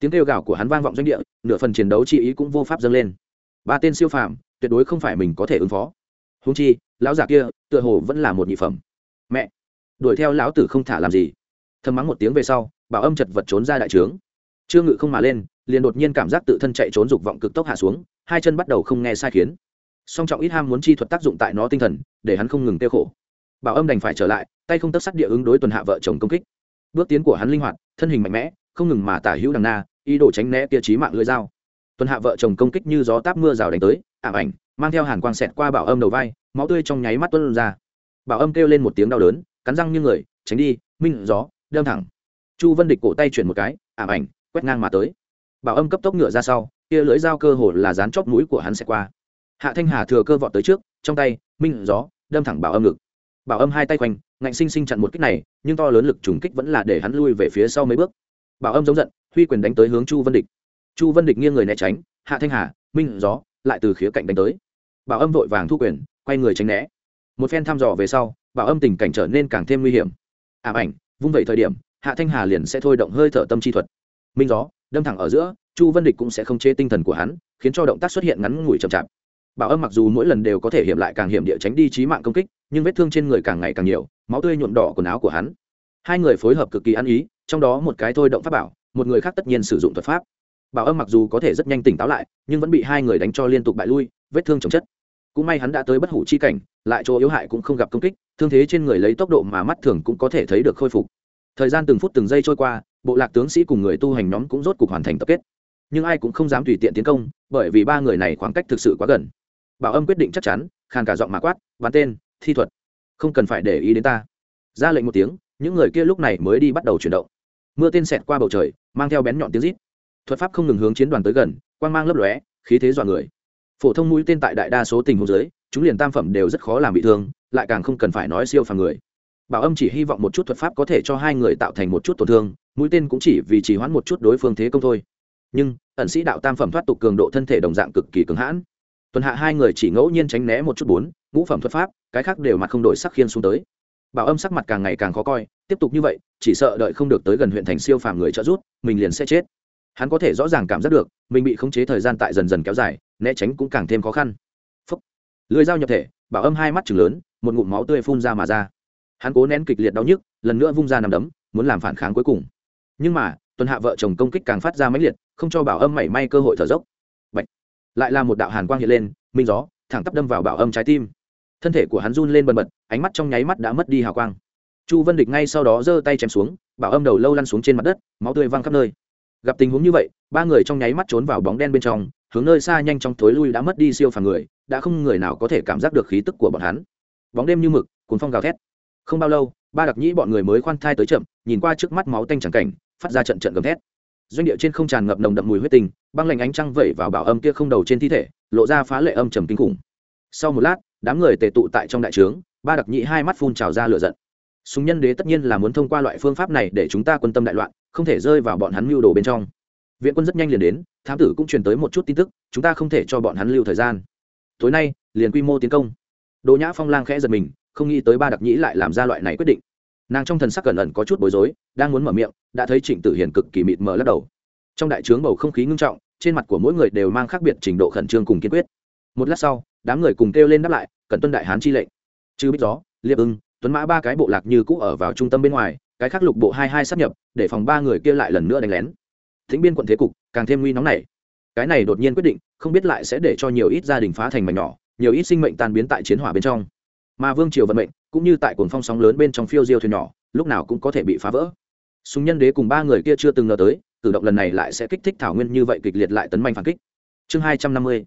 Tiếng kêu gào của hắn vang vọng doanh địa, nửa phần chiến đấu chi ý cũng vô pháp dâng lên. Ba tên siêu phàm, tuyệt đối không phải mình có thể ứng phó. Húng chi, lão già kia, tựa hồ vẫn là một nhị phẩm. Mẹ! Đuổi theo lão tử không thả làm gì. Thầm mắng một tiếng về sau, bảo âm chật vật trốn ra đại trướng. Chưa ngự không mà lên, liền đột nhiên cảm giác tự thân chạy trốn dục vọng cực tốc hạ xuống, hai chân bắt đầu không nghe sai khiến. Song trọng ít ham muốn chi thuật tác dụng tại nó tinh thần, để hắn không ngừng tiêu khổ bảo âm đành phải trở lại, tay không tất sắt địa ứng đối tuần hạ vợ chồng công kích. Bước tiến của hắn linh hoạt, thân hình mạnh mẽ, không ngừng mà tả hữu đằng na, ý đồ tránh né tia trí mạng lưỡi dao. Tuần hạ vợ chồng công kích như gió táp mưa rào đánh tới, ảm ảnh, mang theo hàn quang xẹt qua bảo âm đầu vai, máu tươi trong nháy mắt tuân ra. Bảo âm kêu lên một tiếng đau đớn, cắn răng như người, tránh đi, minh, gió, đâm thẳng. Chu vân địch cổ tay chuyển một cái, ảm ảnh, quét ngang mà tới. Bảo âm cấp tốc ngựa ra sau kia lưỡi dao cơ hồ là dán chóp mũi của hắn xẹt qua. Hạ thanh hà thừa cơ vọt tới trước, trong tay, minh, gió, đâm thẳng bảo âm ngực bảo âm hai tay quanh, ngạnh sinh sinh chặn một kích này, nhưng to lớn lực trùng kích vẫn là để hắn lui về phía sau mấy bước. Bảo âm giống giận, huy quyền đánh tới hướng chu vân địch. Chu vân địch nghiêng người né tránh, hạ thanh hà, minh gió, lại từ khía cạnh đánh tới. Bảo âm vội vàng thu quyền, quay người tránh né. Một phen thăm dò về sau, bảo âm tình cảnh trở nên càng thêm nguy hiểm. Ảm ảnh, vung vẩy thời điểm, hạ thanh hà liền sẽ thôi động hơi thở tâm chi thuật. Minh gió, đâm thẳng ở giữa, chu vân địch cũng sẽ không chế tinh thần của hắn, khiến cho động tác xuất hiện ngắn ngủi chậm chạp. Bảo âm mặc dù mỗi lần đều có thể hiểm lại càng hiểm địa tránh đi trí mạng công kích nhưng vết thương trên người càng ngày càng nhiều, máu tươi nhuộm đỏ quần áo của hắn. Hai người phối hợp cực kỳ ăn ý, trong đó một cái thôi động pháp bảo, một người khác tất nhiên sử dụng thuật pháp. Bảo âm mặc dù có thể rất nhanh tỉnh táo lại, nhưng vẫn bị hai người đánh cho liên tục bại lui, vết thương chồng chất. Cũng may hắn đã tới bất hủ chi cảnh, lại chỗ yếu hại cũng không gặp công kích, thương thế trên người lấy tốc độ mà mắt thường cũng có thể thấy được khôi phục. Thời gian từng phút từng giây trôi qua, bộ lạc tướng sĩ cùng người tu hành nhóm cũng rốt cuộc hoàn thành tập kết. Nhưng ai cũng không dám tùy tiện tiến công, bởi vì ba người này khoảng cách thực sự quá gần. Bảo âm quyết định chắc chắn, khàn cả giọng mà quát bắn tên thi thuật. Không cần phải để ý đến ta. Ra lệnh một tiếng, những người kia lúc này mới đi bắt đầu chuyển động. Mưa tên xẹt qua bầu trời, mang theo bén nhọn tiếng rít. Thuật pháp không ngừng hướng chiến đoàn tới gần, quang mang lấp lóe, khí thế dọa người. Phổ thông mũi tên tại đại đa số tình huống giới chúng liền tam phẩm đều rất khó làm bị thương, lại càng không cần phải nói siêu phàm người. Bảo âm chỉ hy vọng một chút thuật pháp có thể cho hai người tạo thành một chút tổn thương, mũi tên cũng chỉ vì chỉ hoãn một chút đối phương thế công thôi. Nhưng, ẩn sĩ đạo tam phẩm thoát tục cường độ thân thể đồng dạng cực kỳ cứng hãn. Tuần hạ hai người chỉ ngẫu nhiên tránh né một chút bốn, ngũ phẩm thuật pháp cái khác đều mặt không đổi sắc khiên xuống tới. Bảo âm sắc mặt càng ngày càng khó coi, tiếp tục như vậy, chỉ sợ đợi không được tới gần huyện thành siêu phàm người trợ rút mình liền sẽ chết. Hắn có thể rõ ràng cảm giác được, mình bị khống chế thời gian tại dần dần kéo dài, né tránh cũng càng thêm khó khăn. Phấp lưới dao nhập thể, bảo âm hai mắt chừng lớn, một ngụm máu tươi phun ra mà ra. Hắn cố nén kịch liệt đau nhức, lần nữa vung ra nằm đấm, muốn làm phản kháng cuối cùng. Nhưng mà, tuần hạ vợ chồng công kích càng phát ra mãnh liệt, không cho bảo âm mảy may cơ hội thở dốc. Bạch. lại là một đạo hàn quang hiện lên, minh gió, thẳng tắp đâm vào bảo âm trái tim thân thể của hắn run lên bần bật, ánh mắt trong nháy mắt đã mất đi hào quang. Chu vân địch ngay sau đó giơ tay chém xuống, bảo âm đầu lâu lăn xuống trên mặt đất, máu tươi văng khắp nơi. Gặp tình huống như vậy, ba người trong nháy mắt trốn vào bóng đen bên trong, hướng nơi xa nhanh chóng thối lui đã mất đi siêu phàm người, đã không người nào có thể cảm giác được khí tức của bọn hắn. Bóng đêm như mực, cuốn phong gào thét. Không bao lâu, ba đặc nhĩ bọn người mới khoan thai tới chậm, nhìn qua trước mắt máu tanh chẳng cảnh, phát ra trận trận gầm thét. Doanh địa trên không tràn ngập nồng đậm mùi huyết tình băng lạnh ánh trăng vẩy vào bảo âm kia không đầu trên thi thể, lộ ra phá lệ âm trầm kinh khủng. Sau một lát đám người tề tụ tại trong đại trướng, ba đặc nhĩ hai mắt phun trào ra lửa giận. Súng nhân đế tất nhiên là muốn thông qua loại phương pháp này để chúng ta quân tâm đại loạn, không thể rơi vào bọn hắn mưu đồ bên trong. Viện quân rất nhanh liền đến, thám tử cũng truyền tới một chút tin tức, chúng ta không thể cho bọn hắn lưu thời gian. Tối nay, liền quy mô tiến công. Đỗ nhã phong lang khẽ giật mình, không nghĩ tới ba đặc nhĩ lại làm ra loại này quyết định. Nàng trong thần sắc cẩn ẩn có chút bối rối, đang muốn mở miệng, đã thấy trịnh tử hiền cực kỳ mịt mờ lắc đầu. Trong đại trướng bầu không khí ngưng trọng, trên mặt của mỗi người đều mang khác biệt trình độ khẩn trương cùng kiên quyết. Một lát sau đám người cùng kêu lên đáp lại cần tuân đại hán chi lệnh. Chứ bích gió, liệp ưng, tuấn mã ba cái bộ lạc như cũ ở vào trung tâm bên ngoài, cái khác lục bộ hai hai sắp nhập, để phòng ba người kia lại lần nữa đánh lén. Thính biên quận thế cục, càng thêm nguy nóng này. Cái này đột nhiên quyết định, không biết lại sẽ để cho nhiều ít gia đình phá thành mảnh nhỏ, nhiều ít sinh mệnh tan biến tại chiến hỏa bên trong. Mà vương triều vận mệnh, cũng như tại cuồng phong sóng lớn bên trong phiêu diêu thuyền nhỏ, lúc nào cũng có thể bị phá vỡ. Súng nhân đế cùng ba người kia chưa từng ngờ tới, cử động lần này lại sẽ kích thích thảo nguyên như vậy kịch liệt lại tấn manh phản kích. Chương hai trăm năm mươi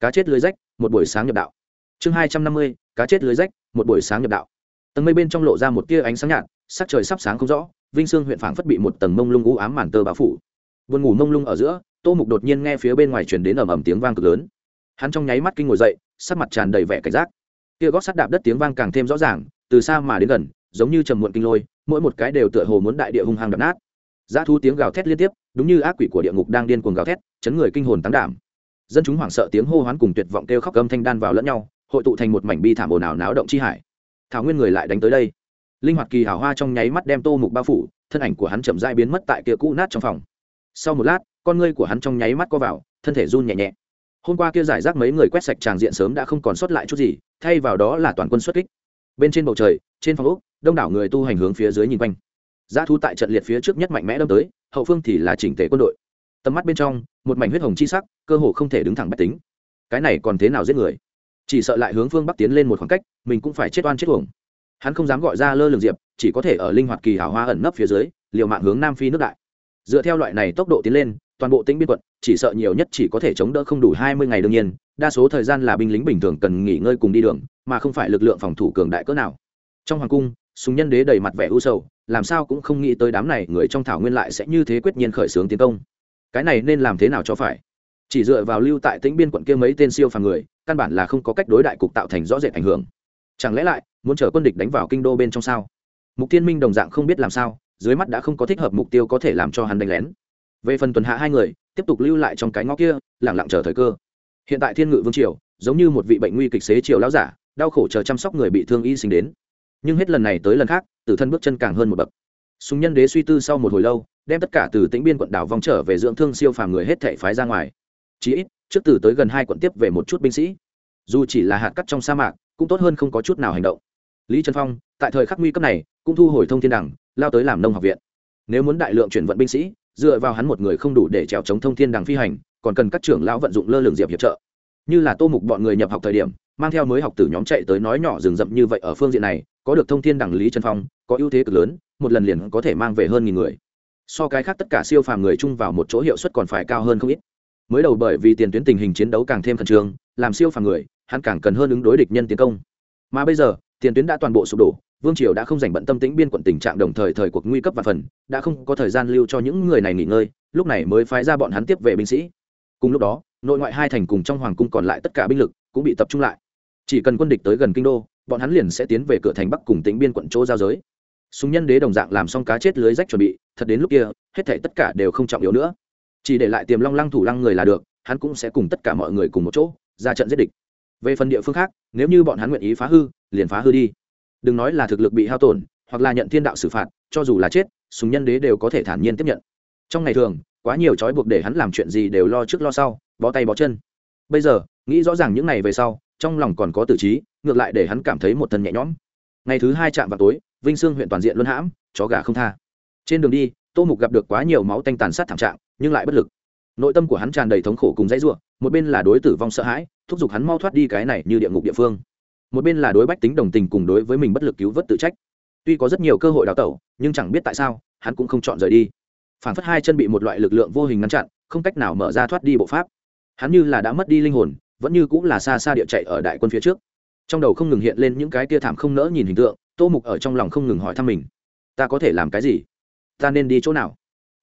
cá chết lưới rách, một buổi sáng nhập đạo. Chương hai trăm năm mươi, cá chết lưới rách, một buổi sáng nhập đạo. Tầng mây bên trong lộ ra một tia ánh sáng nhạt, sắc trời sắp sáng không rõ, vinh sương huyện phảng phất bị một tầng mông lung u ám màn tơ bao phủ. Vườn ngủ mông lung ở giữa, tô mục đột nhiên nghe phía bên ngoài chuyển đến ầm ầm tiếng vang cực lớn. Hắn trong nháy mắt kinh ngồi dậy, sắc mặt tràn đầy vẻ cảnh giác. Kia gót sắt đạp đất tiếng vang càng thêm rõ ràng, từ xa mà đến gần, giống như trầm muộn kinh lôi, mỗi một cái đều tựa hồ muốn đại địa hung hăng đập nát. Giá thu tiếng gào thét liên tiếp, đúng như ác quỷ của địa ngục đang điên cuồng gào thét, chấn người kinh hồn tăng đảm dân chúng hoảng sợ tiếng hô hoán cùng tuyệt vọng kêu khóc âm thanh đan vào lẫn nhau, hội tụ thành một mảnh bi thảm ồn ào náo động chi hải. Thảo nguyên người lại đánh tới đây. Linh hoạt kỳ hào hoa trong nháy mắt đem tô mục bao phủ, thân ảnh của hắn chậm dai biến mất tại kia cũ nát trong phòng. Sau một lát, con ngươi của hắn trong nháy mắt co vào, thân thể run nhẹ nhẹ. Hôm qua kia giải rác mấy người quét sạch tràng diện sớm đã không còn sót lại chút gì, thay vào đó là toàn quân xuất kích. Bên trên bầu trời, trên phòng úc đông đảo người tu hành hướng phía dưới nhìn quanh. Giá thu tại trận liệt phía trước nhất mạnh mẽ đâm tới, hậu phương thì là chỉnh tề quân đội tầm mắt bên trong, một mảnh huyết hồng chi sắc, cơ hồ không thể đứng thẳng bách tính. Cái này còn thế nào giết người? Chỉ sợ lại hướng phương bắc tiến lên một khoảng cách, mình cũng phải chết oan chết uổng. Hắn không dám gọi ra lơ lường diệp, chỉ có thể ở linh hoạt kỳ hảo hoa ẩn nấp phía dưới, liều mạng hướng nam phi nước đại. Dựa theo loại này tốc độ tiến lên, toàn bộ tính biên quận, chỉ sợ nhiều nhất chỉ có thể chống đỡ không đủ hai mươi ngày đương nhiên, đa số thời gian là binh lính bình thường cần nghỉ ngơi cùng đi đường, mà không phải lực lượng phòng thủ cường đại cỡ nào. Trong hoàng cung, súng nhân đế đầy mặt vẻ u sầu, làm sao cũng không nghĩ tới đám này người trong thảo nguyên lại sẽ như thế quyết nhiên khởi xướng tiến công cái này nên làm thế nào cho phải? Chỉ dựa vào lưu tại tĩnh biên quận kia mấy tên siêu phàm người, căn bản là không có cách đối đại cục tạo thành rõ rệt ảnh hưởng. Chẳng lẽ lại, muốn chờ quân địch đánh vào kinh đô bên trong sao? Mục tiên minh đồng dạng không biết làm sao, dưới mắt đã không có thích hợp mục tiêu có thể làm cho hắn đánh lén. Về phần tuần hạ hai người, tiếp tục lưu lại trong cái ngõ kia lẳng lặng chờ thời cơ. Hiện tại thiên ngự vương triều, giống như một vị bệnh nguy kịch xế triều lão giả, đau khổ chờ chăm sóc người bị thương y sinh đến. Nhưng hết lần này tới lần khác, tử thân bước chân càng hơn một bậc. Súng nhân đế suy tư sau một hồi lâu đem tất cả từ tĩnh biên quận đảo vòng trở về dưỡng thương siêu phàm người hết thệ phái ra ngoài. Chí ít, trước từ tới gần hai quận tiếp về một chút binh sĩ. Dù chỉ là hạt cắt trong sa mạc, cũng tốt hơn không có chút nào hành động. Lý trần phong, tại thời khắc nguy cấp này, cũng thu hồi thông thiên đẳng lao tới làm nông học viện. Nếu muốn đại lượng chuyển vận binh sĩ, dựa vào hắn một người không đủ để trèo chống thông thiên đẳng phi hành, còn cần các trưởng lão vận dụng lơ lường diệp hiệp trợ. Như là tô mục bọn người nhập học thời điểm, mang theo mới học từ nhóm chạy tới nói nhỏ rừng rậm như vậy ở phương diện này, có được thông thiên đẳng lý trần phong, có ưu thế cực lớn, một lần liền có thể mang về hơn nghìn người so cái khác tất cả siêu phàm người chung vào một chỗ hiệu suất còn phải cao hơn không ít. Mới đầu bởi vì tiền tuyến tình hình chiến đấu càng thêm khẩn trương, làm siêu phàm người, hắn càng cần hơn ứng đối địch nhân tiến công. Mà bây giờ, tiền tuyến đã toàn bộ sụp đổ, vương triều đã không dành bận tâm tĩnh biên quận tình trạng đồng thời thời cuộc nguy cấp và phần, đã không có thời gian lưu cho những người này nghỉ ngơi, lúc này mới phái ra bọn hắn tiếp về binh sĩ. Cùng lúc đó, nội ngoại hai thành cùng trong hoàng cung còn lại tất cả binh lực cũng bị tập trung lại. Chỉ cần quân địch tới gần kinh đô, bọn hắn liền sẽ tiến về cửa thành bắc cùng tĩnh biên quận chỗ giao giới súng nhân đế đồng dạng làm xong cá chết lưới rách chuẩn bị, thật đến lúc kia, hết thể tất cả đều không trọng yếu nữa. Chỉ để lại tiềm long lăng thủ lăng người là được, hắn cũng sẽ cùng tất cả mọi người cùng một chỗ, ra trận giết địch. Về phần địa phương khác, nếu như bọn hắn nguyện ý phá hư, liền phá hư đi. Đừng nói là thực lực bị hao tổn, hoặc là nhận thiên đạo xử phạt, cho dù là chết, súng nhân đế đều có thể thản nhiên tiếp nhận. Trong ngày thường, quá nhiều trói buộc để hắn làm chuyện gì đều lo trước lo sau, bó tay bó chân. Bây giờ, nghĩ rõ ràng những ngày về sau, trong lòng còn có tử trí, ngược lại để hắn cảm thấy một thân nhẹ nhõm. Ngày thứ hai chạm vào tối vinh sương huyện toàn diện luân hãm, chó gà không tha. Trên đường đi, tô mục gặp được quá nhiều máu tanh tàn sát thảm trạng, nhưng lại bất lực. Nội tâm của hắn tràn đầy thống khổ cùng dãy ruộng một bên là đối tử vong sợ hãi, thúc giục hắn mau thoát đi cái này như địa ngục địa phương. Một bên là đối bách tính đồng tình cùng đối với mình bất lực cứu vớt tự trách. Tuy có rất nhiều cơ hội đào tẩu, nhưng chẳng biết tại sao, hắn cũng không chọn rời đi. Phản phất hai chân bị một loại lực lượng vô hình ngăn chặn, không cách nào mở ra thoát đi bộ pháp. Hắn như là đã mất đi linh hồn, vẫn như cũng là xa xa địa chạy ở đại quân phía trước. Trong đầu không ngừng hiện lên những cái tia thảm không nỡ nhìn hình tượng tô mục ở trong lòng không ngừng hỏi thăm mình. Ta có thể làm cái gì? Ta nên đi chỗ nào?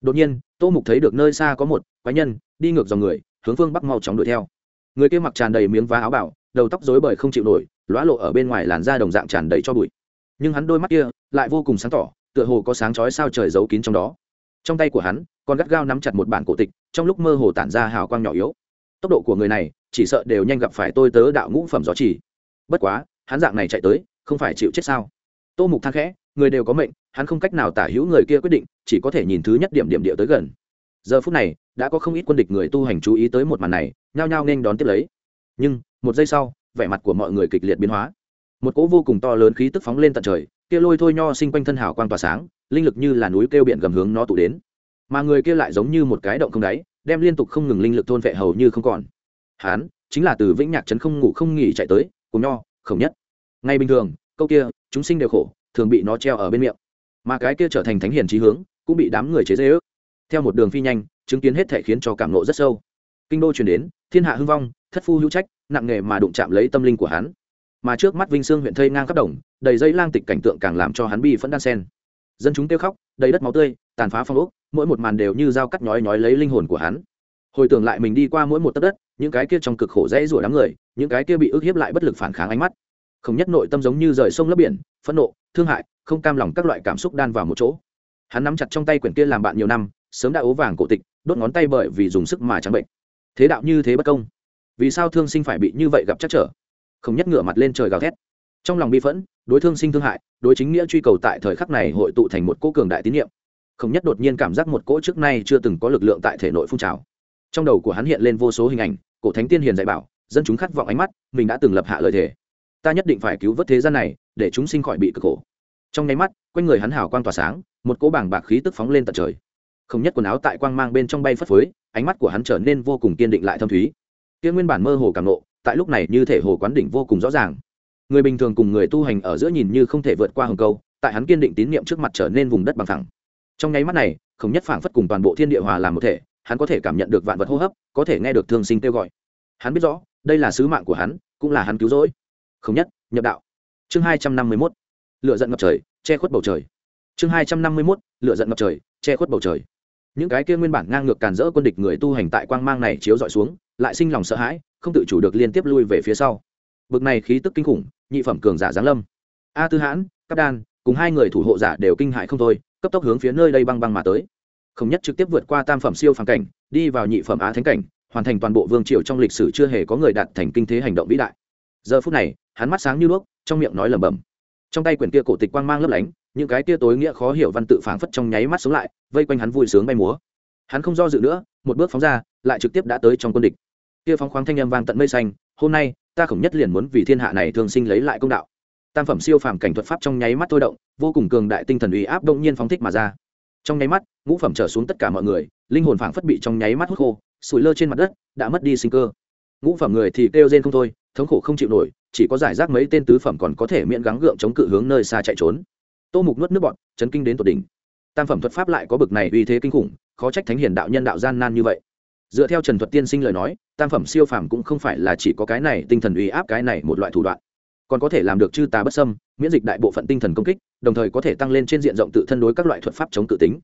Đột nhiên, tô mục thấy được nơi xa có một quái nhân, đi ngược dòng người, hướng phương bắc mau chóng đuổi theo. Người kia mặc tràn đầy miếng vá áo bảo, đầu tóc rối bời không chịu nổi, lóa lộ ở bên ngoài làn da đồng dạng tràn đầy cho bụi. Nhưng hắn đôi mắt kia lại vô cùng sáng tỏ, tựa hồ có sáng chói sao trời giấu kín trong đó. Trong tay của hắn, còn gắt gao nắm chặt một bản cổ tịch, trong lúc mơ hồ tản ra hào quang nhỏ yếu. Tốc độ của người này, chỉ sợ đều nhanh gặp phải tôi tớ đạo ngũ phẩm gió chỉ. Bất quá, hắn dạng này chạy tới, không phải chịu chết sao? Tô mục than khẽ, người đều có mệnh, hắn không cách nào tả hữu người kia quyết định, chỉ có thể nhìn thứ nhất điểm điểm địa tới gần. Giờ phút này, đã có không ít quân địch người tu hành chú ý tới một màn này, nhao nhao nên đón tiếp lấy. Nhưng, một giây sau, vẻ mặt của mọi người kịch liệt biến hóa. Một cỗ vô cùng to lớn khí tức phóng lên tận trời, kia lôi thôi nho sinh quanh thân hào quang tỏa sáng, linh lực như là núi kêu biển gầm hướng nó tụ đến. Mà người kia lại giống như một cái động không đáy, đem liên tục không ngừng linh lực thôn vệ hầu như không còn. Hán chính là từ vĩnh nhạc trấn không ngủ không nghỉ chạy tới, cùng nho khổng nhất. Ngay bình thường, câu kia chúng sinh đều khổ, thường bị nó treo ở bên miệng. Mà cái kia trở thành thánh hiền trí hướng, cũng bị đám người chế dễ ước theo một đường phi nhanh, chứng kiến hết thể khiến cho cảm nộ rất sâu. Kinh đô truyền đến, thiên hạ hưng vong, thất phu hữu trách, nặng nghề mà đụng chạm lấy tâm linh của hắn. Mà trước mắt vinh sương huyện thây ngang khắp đồng, đầy dây lang tịch cảnh tượng càng làm cho hắn bi phẫn đan sen dân chúng kêu khóc, đầy đất máu tươi, tàn phá phong ốc, mỗi một màn đều như dao cắt nhói nhói lấy linh hồn của hắn. Hồi tưởng lại mình đi qua mỗi một tấc đất, những cái kia trong cực khổ dãy rủa đám người, những cái kia bị ức hiếp lại bất lực phản kháng ánh mắt không nhất nội tâm giống như rời sông lấp biển, phẫn nộ, thương hại, không cam lòng các loại cảm xúc đan vào một chỗ. Hắn nắm chặt trong tay quyển kia làm bạn nhiều năm, sớm đã ố vàng cổ tịch, đốt ngón tay bởi vì dùng sức mà trắng bệnh. Thế đạo như thế bất công. Vì sao thương sinh phải bị như vậy gặp chắc trở? Không nhất ngửa mặt lên trời gào thét. Trong lòng bi phẫn, đối thương sinh thương hại, đối chính nghĩa truy cầu tại thời khắc này hội tụ thành một cỗ cường đại tín nhiệm. Không nhất đột nhiên cảm giác một cỗ trước nay chưa từng có lực lượng tại thể nội phun trào. Trong đầu của hắn hiện lên vô số hình ảnh, cổ thánh tiên hiền dạy bảo, dân chúng khát vọng ánh mắt, mình đã từng lập hạ lời thề ta nhất định phải cứu vớt thế gian này, để chúng sinh khỏi bị cực khổ. Trong nháy mắt, quanh người hắn hào quang tỏa sáng, một cỗ bảng bạc khí tức phóng lên tận trời. Không nhất quần áo tại quang mang bên trong bay phất phới, ánh mắt của hắn trở nên vô cùng kiên định lại thâm thúy. Kia nguyên bản mơ hồ cảm nộ, tại lúc này như thể hồ quán đỉnh vô cùng rõ ràng. Người bình thường cùng người tu hành ở giữa nhìn như không thể vượt qua hồng câu, tại hắn kiên định tín nhiệm trước mặt trở nên vùng đất bằng thẳng trong nháy mắt này, không nhất phảng phất cùng toàn bộ thiên địa hòa làm một thể, hắn có thể cảm nhận được vạn vật hô hấp, có thể nghe được thương sinh kêu gọi. Hắn biết rõ, đây là sứ mạng của hắn, cũng là hắn cứu rỗi không nhất, nhập đạo. Chương hai trăm năm mươi mốt lựa giận ngập trời, che khuất bầu trời. Chương hai trăm năm mươi mốt lựa giận ngập trời, che khuất bầu trời. Những cái kia nguyên bản ngang ngược càn rỡ quân địch người tu hành tại quang mang này chiếu dọi xuống, lại sinh lòng sợ hãi, không tự chủ được liên tiếp lui về phía sau. Bực này khí tức kinh khủng, nhị phẩm cường giả giáng lâm. A tư hãn cắp đan, cùng hai người thủ hộ giả đều kinh hại không thôi, cấp tốc hướng phía nơi đây băng băng mà tới. Không nhất trực tiếp vượt qua tam phẩm siêu phàm cảnh, đi vào nhị phẩm á thánh cảnh, hoàn thành toàn bộ vương triều trong lịch sử chưa hề có người đạt thành kinh thế hành động vĩ đại. Giờ phút này hắn mắt sáng như đuốc, trong miệng nói lẩm bẩm. Trong tay quyển kia cổ tịch quang mang lấp lánh, những cái kia tối nghĩa khó hiểu văn tự phảng phất trong nháy mắt sống lại, vây quanh hắn vui sướng bay múa. Hắn không do dự nữa, một bước phóng ra, lại trực tiếp đã tới trong quân địch. Kia phóng khoáng thanh âm vang tận mây xanh, hôm nay, ta khổng nhất liền muốn vì thiên hạ này thương sinh lấy lại công đạo. Tam phẩm siêu phàm cảnh thuật pháp trong nháy mắt thôi động, vô cùng cường đại tinh thần uy áp động nhiên phóng thích mà ra. Trong nháy mắt, ngũ phẩm trở xuống tất cả mọi người, linh hồn phảng phất bị trong nháy mắt hút khô, sủi lơ trên mặt đất, đã mất đi sinh cơ ngũ phẩm người thì kêu rên không thôi, thống khổ không chịu nổi, chỉ có giải rác mấy tên tứ phẩm còn có thể miễn gắng gượng chống cự hướng nơi xa chạy trốn. Tô mục nuốt nước bọt, chấn kinh đến tột đỉnh. Tam phẩm thuật pháp lại có bực này uy thế kinh khủng, khó trách thánh hiền đạo nhân đạo gian nan như vậy. Dựa theo trần thuật tiên sinh lời nói, tam phẩm siêu phàm cũng không phải là chỉ có cái này tinh thần uy áp, cái này một loại thủ đoạn. Còn có thể làm được chư tà bất sâm miễn dịch đại bộ phận tinh thần công kích, đồng thời có thể tăng lên trên diện rộng tự thân đối các loại thuật pháp chống tự tính.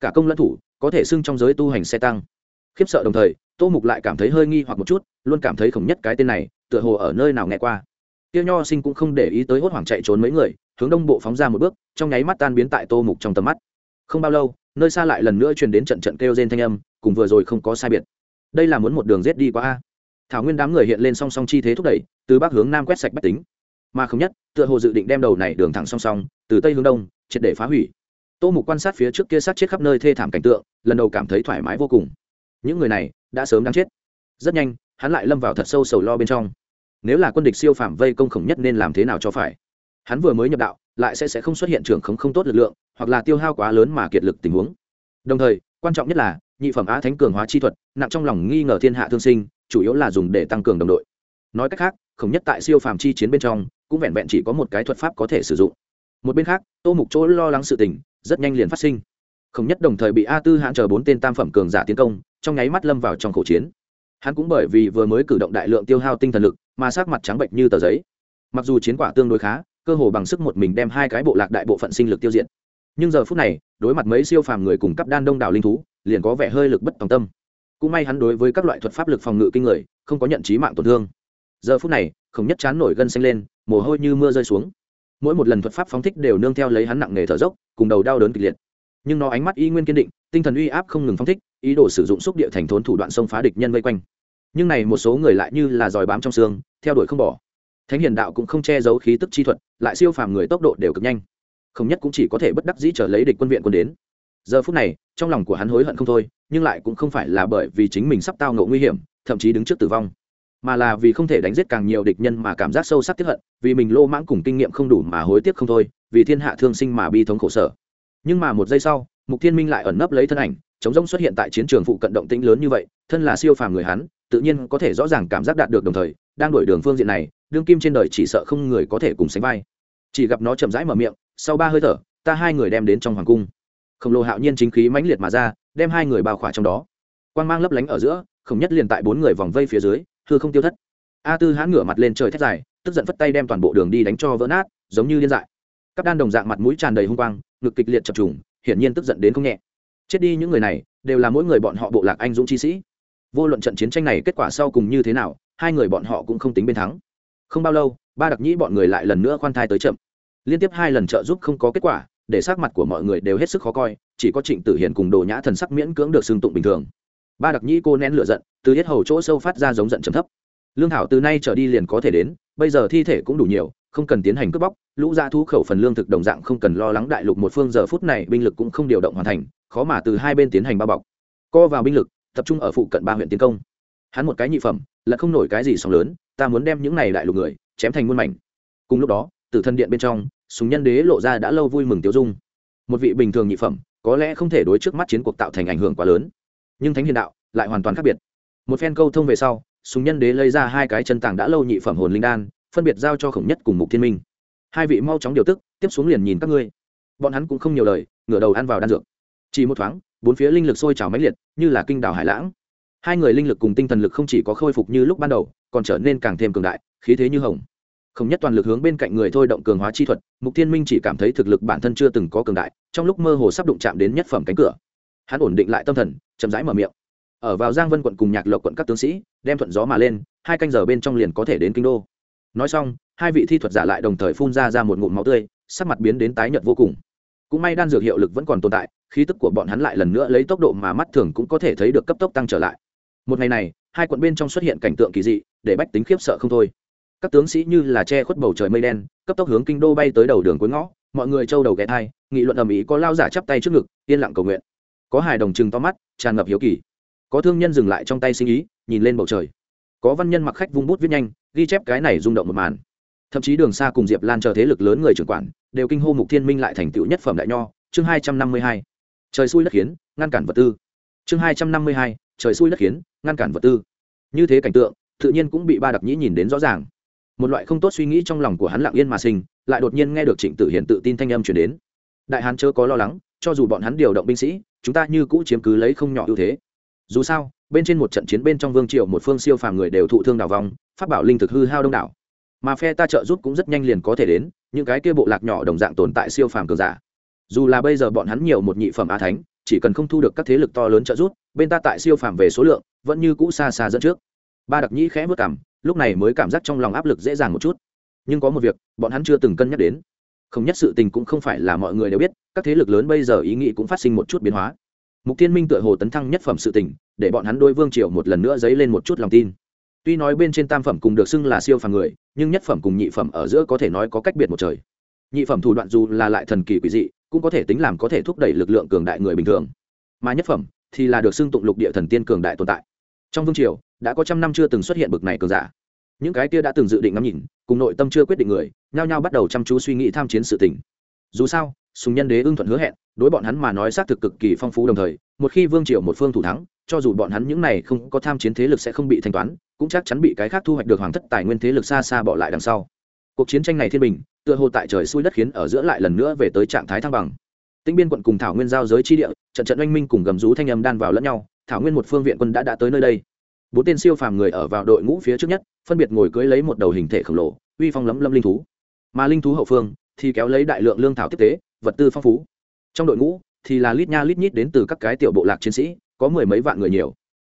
Cả công lẫn thủ, có thể xưng trong giới tu hành xe tăng khiếp sợ đồng thời, tô mục lại cảm thấy hơi nghi hoặc một chút, luôn cảm thấy khổng nhất cái tên này, tựa hồ ở nơi nào nghe qua. Tiêu nho sinh cũng không để ý tới hốt hoảng chạy trốn mấy người, hướng đông bộ phóng ra một bước, trong nháy mắt tan biến tại tô mục trong tầm mắt. Không bao lâu, nơi xa lại lần nữa truyền đến trận trận kêu rên thanh âm, cùng vừa rồi không có sai biệt. Đây là muốn một đường rết đi qua a. Thảo nguyên đám người hiện lên song song chi thế thúc đẩy, từ bắc hướng nam quét sạch bách tính. Mà không nhất, tựa hồ dự định đem đầu này đường thẳng song song, từ tây hướng đông, triệt để phá hủy. Tô mục quan sát phía trước kia sát chết khắp nơi thê thảm cảnh tượng, lần đầu cảm thấy thoải mái vô cùng những người này đã sớm đang chết. Rất nhanh, hắn lại lâm vào thật sâu sầu lo bên trong. Nếu là quân địch siêu phạm vây công khổng nhất nên làm thế nào cho phải? Hắn vừa mới nhập đạo, lại sẽ sẽ không xuất hiện trường không không tốt lực lượng, hoặc là tiêu hao quá lớn mà kiệt lực tình huống. Đồng thời, quan trọng nhất là, nhị phẩm á thánh cường hóa chi thuật, nặng trong lòng nghi ngờ thiên hạ thương sinh, chủ yếu là dùng để tăng cường đồng đội. Nói cách khác, khổng nhất tại siêu phàm chi chiến bên trong, cũng vẹn vẹn chỉ có một cái thuật pháp có thể sử dụng. Một bên khác, tô mục chỗ lo lắng sự tình, rất nhanh liền phát sinh. Khổng nhất đồng thời bị a tư hãn chờ bốn tên tam phẩm cường giả tiến công trong nháy mắt lâm vào trong khẩu chiến. Hắn cũng bởi vì vừa mới cử động đại lượng tiêu hao tinh thần lực, mà sát mặt trắng bệnh như tờ giấy. Mặc dù chiến quả tương đối khá, cơ hồ bằng sức một mình đem hai cái bộ lạc đại bộ phận sinh lực tiêu diệt. Nhưng giờ phút này, đối mặt mấy siêu phàm người cùng cấp đan đông đảo linh thú, liền có vẻ hơi lực bất tòng tâm. Cũng may hắn đối với các loại thuật pháp lực phòng ngự kinh người, không có nhận trí mạng tổn thương. Giờ phút này, không nhất chán nổi gân xanh lên, mồ hôi như mưa rơi xuống. Mỗi một lần thuật pháp phóng thích đều nương theo lấy hắn nặng nề thở dốc, cùng đầu đau đớn kịch liệt. Nhưng nó ánh mắt y nguyên kiên định, tinh thần uy áp không ngừng phóng thích ý đồ sử dụng xúc địa thành thốn thủ đoạn xông phá địch nhân vây quanh. Nhưng này một số người lại như là dòi bám trong xương, theo đuổi không bỏ. Thánh hiền đạo cũng không che giấu khí tức chi thuật, lại siêu phàm người tốc độ đều cực nhanh. Không nhất cũng chỉ có thể bất đắc dĩ trở lấy địch quân viện quân đến. Giờ phút này, trong lòng của hắn hối hận không thôi, nhưng lại cũng không phải là bởi vì chính mình sắp tao ngộ nguy hiểm, thậm chí đứng trước tử vong. Mà là vì không thể đánh giết càng nhiều địch nhân mà cảm giác sâu sắc tiếp hận, vì mình lô mãng cùng kinh nghiệm không đủ mà hối tiếc không thôi, vì thiên hạ thương sinh mà bi thống khổ sở. Nhưng mà một giây sau mục thiên minh lại ẩn nấp lấy thân ảnh, chống rông xuất hiện tại chiến trường phụ cận động tĩnh lớn như vậy, thân là siêu phàm người hắn, tự nhiên có thể rõ ràng cảm giác đạt được đồng thời, đang đổi đường phương diện này, đương kim trên đời chỉ sợ không người có thể cùng sánh vai. Chỉ gặp nó chậm rãi mở miệng, sau ba hơi thở, ta hai người đem đến trong hoàng cung. Khổng lồ hạo nhiên chính khí mãnh liệt mà ra, đem hai người bao khỏa trong đó. Quang mang lấp lánh ở giữa, khổng nhất liền tại bốn người vòng vây phía dưới thưa không tiêu thất. A tư hãn ngửa mặt lên trời thét dài, tức giận phất tay đem toàn bộ đường đi đánh cho vỡ nát, giống như liên dại. Các đan đồng dạng mặt mũi tràn đầy hung quang, ngực kịch liệt chập trùng hiển nhiên tức giận đến không nhẹ. Chết đi những người này, đều là mỗi người bọn họ bộ lạc anh dũng chi sĩ. Vô luận trận chiến tranh này kết quả sau cùng như thế nào, hai người bọn họ cũng không tính bên thắng. Không bao lâu, ba đặc nhĩ bọn người lại lần nữa khoan thai tới chậm. Liên tiếp hai lần trợ giúp không có kết quả, để sắc mặt của mọi người đều hết sức khó coi, chỉ có trịnh tử hiền cùng đồ nhã thần sắc miễn cưỡng được xưng tụng bình thường. Ba đặc nhĩ cô nén lửa giận, từ hết hầu chỗ sâu phát ra giống giận trầm thấp. Lương thảo từ nay trở đi liền có thể đến, bây giờ thi thể cũng đủ nhiều không cần tiến hành cướp bóc, lũ ra thú khẩu phần lương thực đồng dạng không cần lo lắng đại lục một phương giờ phút này binh lực cũng không điều động hoàn thành, khó mà từ hai bên tiến hành bao bọc. Co vào binh lực, tập trung ở phụ cận ba huyện tiến công. Hắn một cái nhị phẩm, là không nổi cái gì sóng lớn, ta muốn đem những này đại lục người, chém thành muôn mảnh. Cùng lúc đó từ thân điện bên trong, súng nhân đế lộ ra đã lâu vui mừng tiêu dung. Một vị bình thường nhị phẩm, có lẽ không thể đối trước mắt chiến cuộc tạo thành ảnh hưởng quá lớn. Nhưng thánh hiền đạo, lại hoàn toàn khác biệt. Một phen câu thông về sau, súng nhân đế lấy ra hai cái chân tảng đã lâu nhị phẩm hồn linh đan phân biệt giao cho khổng nhất cùng mục thiên minh. Hai vị mau chóng điều tức, tiếp xuống liền nhìn các ngươi. Bọn hắn cũng không nhiều lời, ngửa đầu ăn vào đan dược. Chỉ một thoáng, bốn phía linh lực sôi trào mãnh liệt, như là kinh đảo hải lãng. Hai người linh lực cùng tinh thần lực không chỉ có khôi phục như lúc ban đầu, còn trở nên càng thêm cường đại, khí thế như hồng. Không nhất toàn lực hướng bên cạnh người thôi động cường hóa chi thuật, mục thiên minh chỉ cảm thấy thực lực bản thân chưa từng có cường đại, trong lúc mơ hồ sắp đụng chạm đến nhất phẩm cánh cửa. Hắn ổn định lại tâm thần, chậm rãi mở miệng. Ở vào giang vân quận cùng nhạc lộc quận các tướng sĩ, đem thuận gió mà lên, hai canh giờ bên trong liền có thể đến kinh đô nói xong, hai vị thi thuật giả lại đồng thời phun ra ra một ngụm máu tươi, sắc mặt biến đến tái nhợt vô cùng. Cũng may đan dược hiệu lực vẫn còn tồn tại, khí tức của bọn hắn lại lần nữa lấy tốc độ mà mắt thường cũng có thể thấy được cấp tốc tăng trở lại. Một ngày này, hai quận bên trong xuất hiện cảnh tượng kỳ dị, để bách tính khiếp sợ không thôi. Các tướng sĩ như là che khuất bầu trời mây đen, cấp tốc hướng kinh đô bay tới đầu đường cuối ngõ, mọi người trâu đầu ghé thai nghị luận ầm ĩ có lao giả chắp tay trước ngực, yên lặng cầu nguyện. Có hài đồng chừng to mắt, tràn ngập hiếu kỳ. Có thương nhân dừng lại trong tay sinh ý, nhìn lên bầu trời. Có văn nhân mặc khách vung bút viết nhanh ghi chép cái này rung động một màn. Thậm chí đường xa cùng diệp lan chờ thế lực lớn người trưởng quản, đều kinh hô mục thiên minh lại thành tựu nhất phẩm đại nho, chương hai trăm năm mươi hai. Trời xui đất khiến, ngăn cản vật tư. Chương hai trăm năm mươi hai, trời xui đất khiến, ngăn cản vật tư. Như thế cảnh tượng, tự nhiên cũng bị ba đặc nhĩ nhìn đến rõ ràng. Một loại không tốt suy nghĩ trong lòng của hắn lặng yên mà sinh, lại đột nhiên nghe được trịnh tử hiển tự tin thanh âm chuyển đến. Đại hán chớ có lo lắng, cho dù bọn hắn điều động binh sĩ, chúng ta như cũ chiếm cứ lấy không nhỏ ưu thế. Dù sao, bên trên một trận chiến bên trong vương triều một phương siêu phàm người đều thụ thương đào vòng Pháp bảo linh thực hư hao đông đảo. Mà phe ta trợ giúp cũng rất nhanh liền có thể đến, những cái kia bộ lạc nhỏ đồng dạng tồn tại siêu phàm cường giả. Dù là bây giờ bọn hắn nhiều một nhị phẩm á thánh, chỉ cần không thu được các thế lực to lớn trợ giúp, bên ta tại siêu phàm về số lượng, vẫn như cũ xa xa dẫn trước. Ba đặc nhĩ khẽ vất cảm lúc này mới cảm giác trong lòng áp lực dễ dàng một chút. Nhưng có một việc, bọn hắn chưa từng cân nhắc đến. Không nhất sự tình cũng không phải là mọi người đều biết, các thế lực lớn bây giờ ý nghĩ cũng phát sinh một chút biến hóa. Mục tiên minh tựa hồ tấn thăng nhất phẩm sự tình, để bọn hắn đôi vương triều một lần nữa dấy lên một chút lòng tin tuy nói bên trên tam phẩm cùng được xưng là siêu phàm người, nhưng nhất phẩm cùng nhị phẩm ở giữa có thể nói có cách biệt một trời. Nhị phẩm thủ đoạn dù là lại thần kỳ quỷ dị, cũng có thể tính làm có thể thúc đẩy lực lượng cường đại người bình thường. Mà nhất phẩm thì là được xưng tụng lục địa thần tiên cường đại tồn tại. Trong vương triều, đã có trăm năm chưa từng xuất hiện bực này cường giả. Những cái kia đã từng dự định ngắm nhìn, cùng nội tâm chưa quyết định người, nhao nhao bắt đầu chăm chú suy nghĩ tham chiến sự tình. Dù sao, sùng nhân đế ưng thuận hứa hẹn, đối bọn hắn mà nói xác thực cực kỳ phong phú đồng thời, một khi vương triều một phương thủ thắng, cho dù bọn hắn những này không có tham chiến thế lực sẽ không bị thanh toán cũng chắc chắn bị cái khác thu hoạch được hoàng thất tài nguyên thế lực xa xa bỏ lại đằng sau. Cuộc chiến tranh này thiên bình, tựa hồ tại trời xuôi đất khiến ở giữa lại lần nữa về tới trạng thái thăng bằng. Tinh biên quận cùng thảo nguyên giao giới chi địa, trận trận oanh minh cùng gầm rú thanh âm đan vào lẫn nhau, thảo nguyên một phương viện quân đã đã tới nơi đây. Bốn tên siêu phàm người ở vào đội ngũ phía trước nhất, phân biệt ngồi cưới lấy một đầu hình thể khổng lồ, uy phong lấm lâm linh thú. Mà linh thú hậu phương thì kéo lấy đại lượng lương thảo tiếp tế, vật tư phong phú. Trong đội ngũ thì là lít nha lít nhít đến từ các cái tiểu bộ lạc chiến sĩ, có mười mấy vạn người nhiều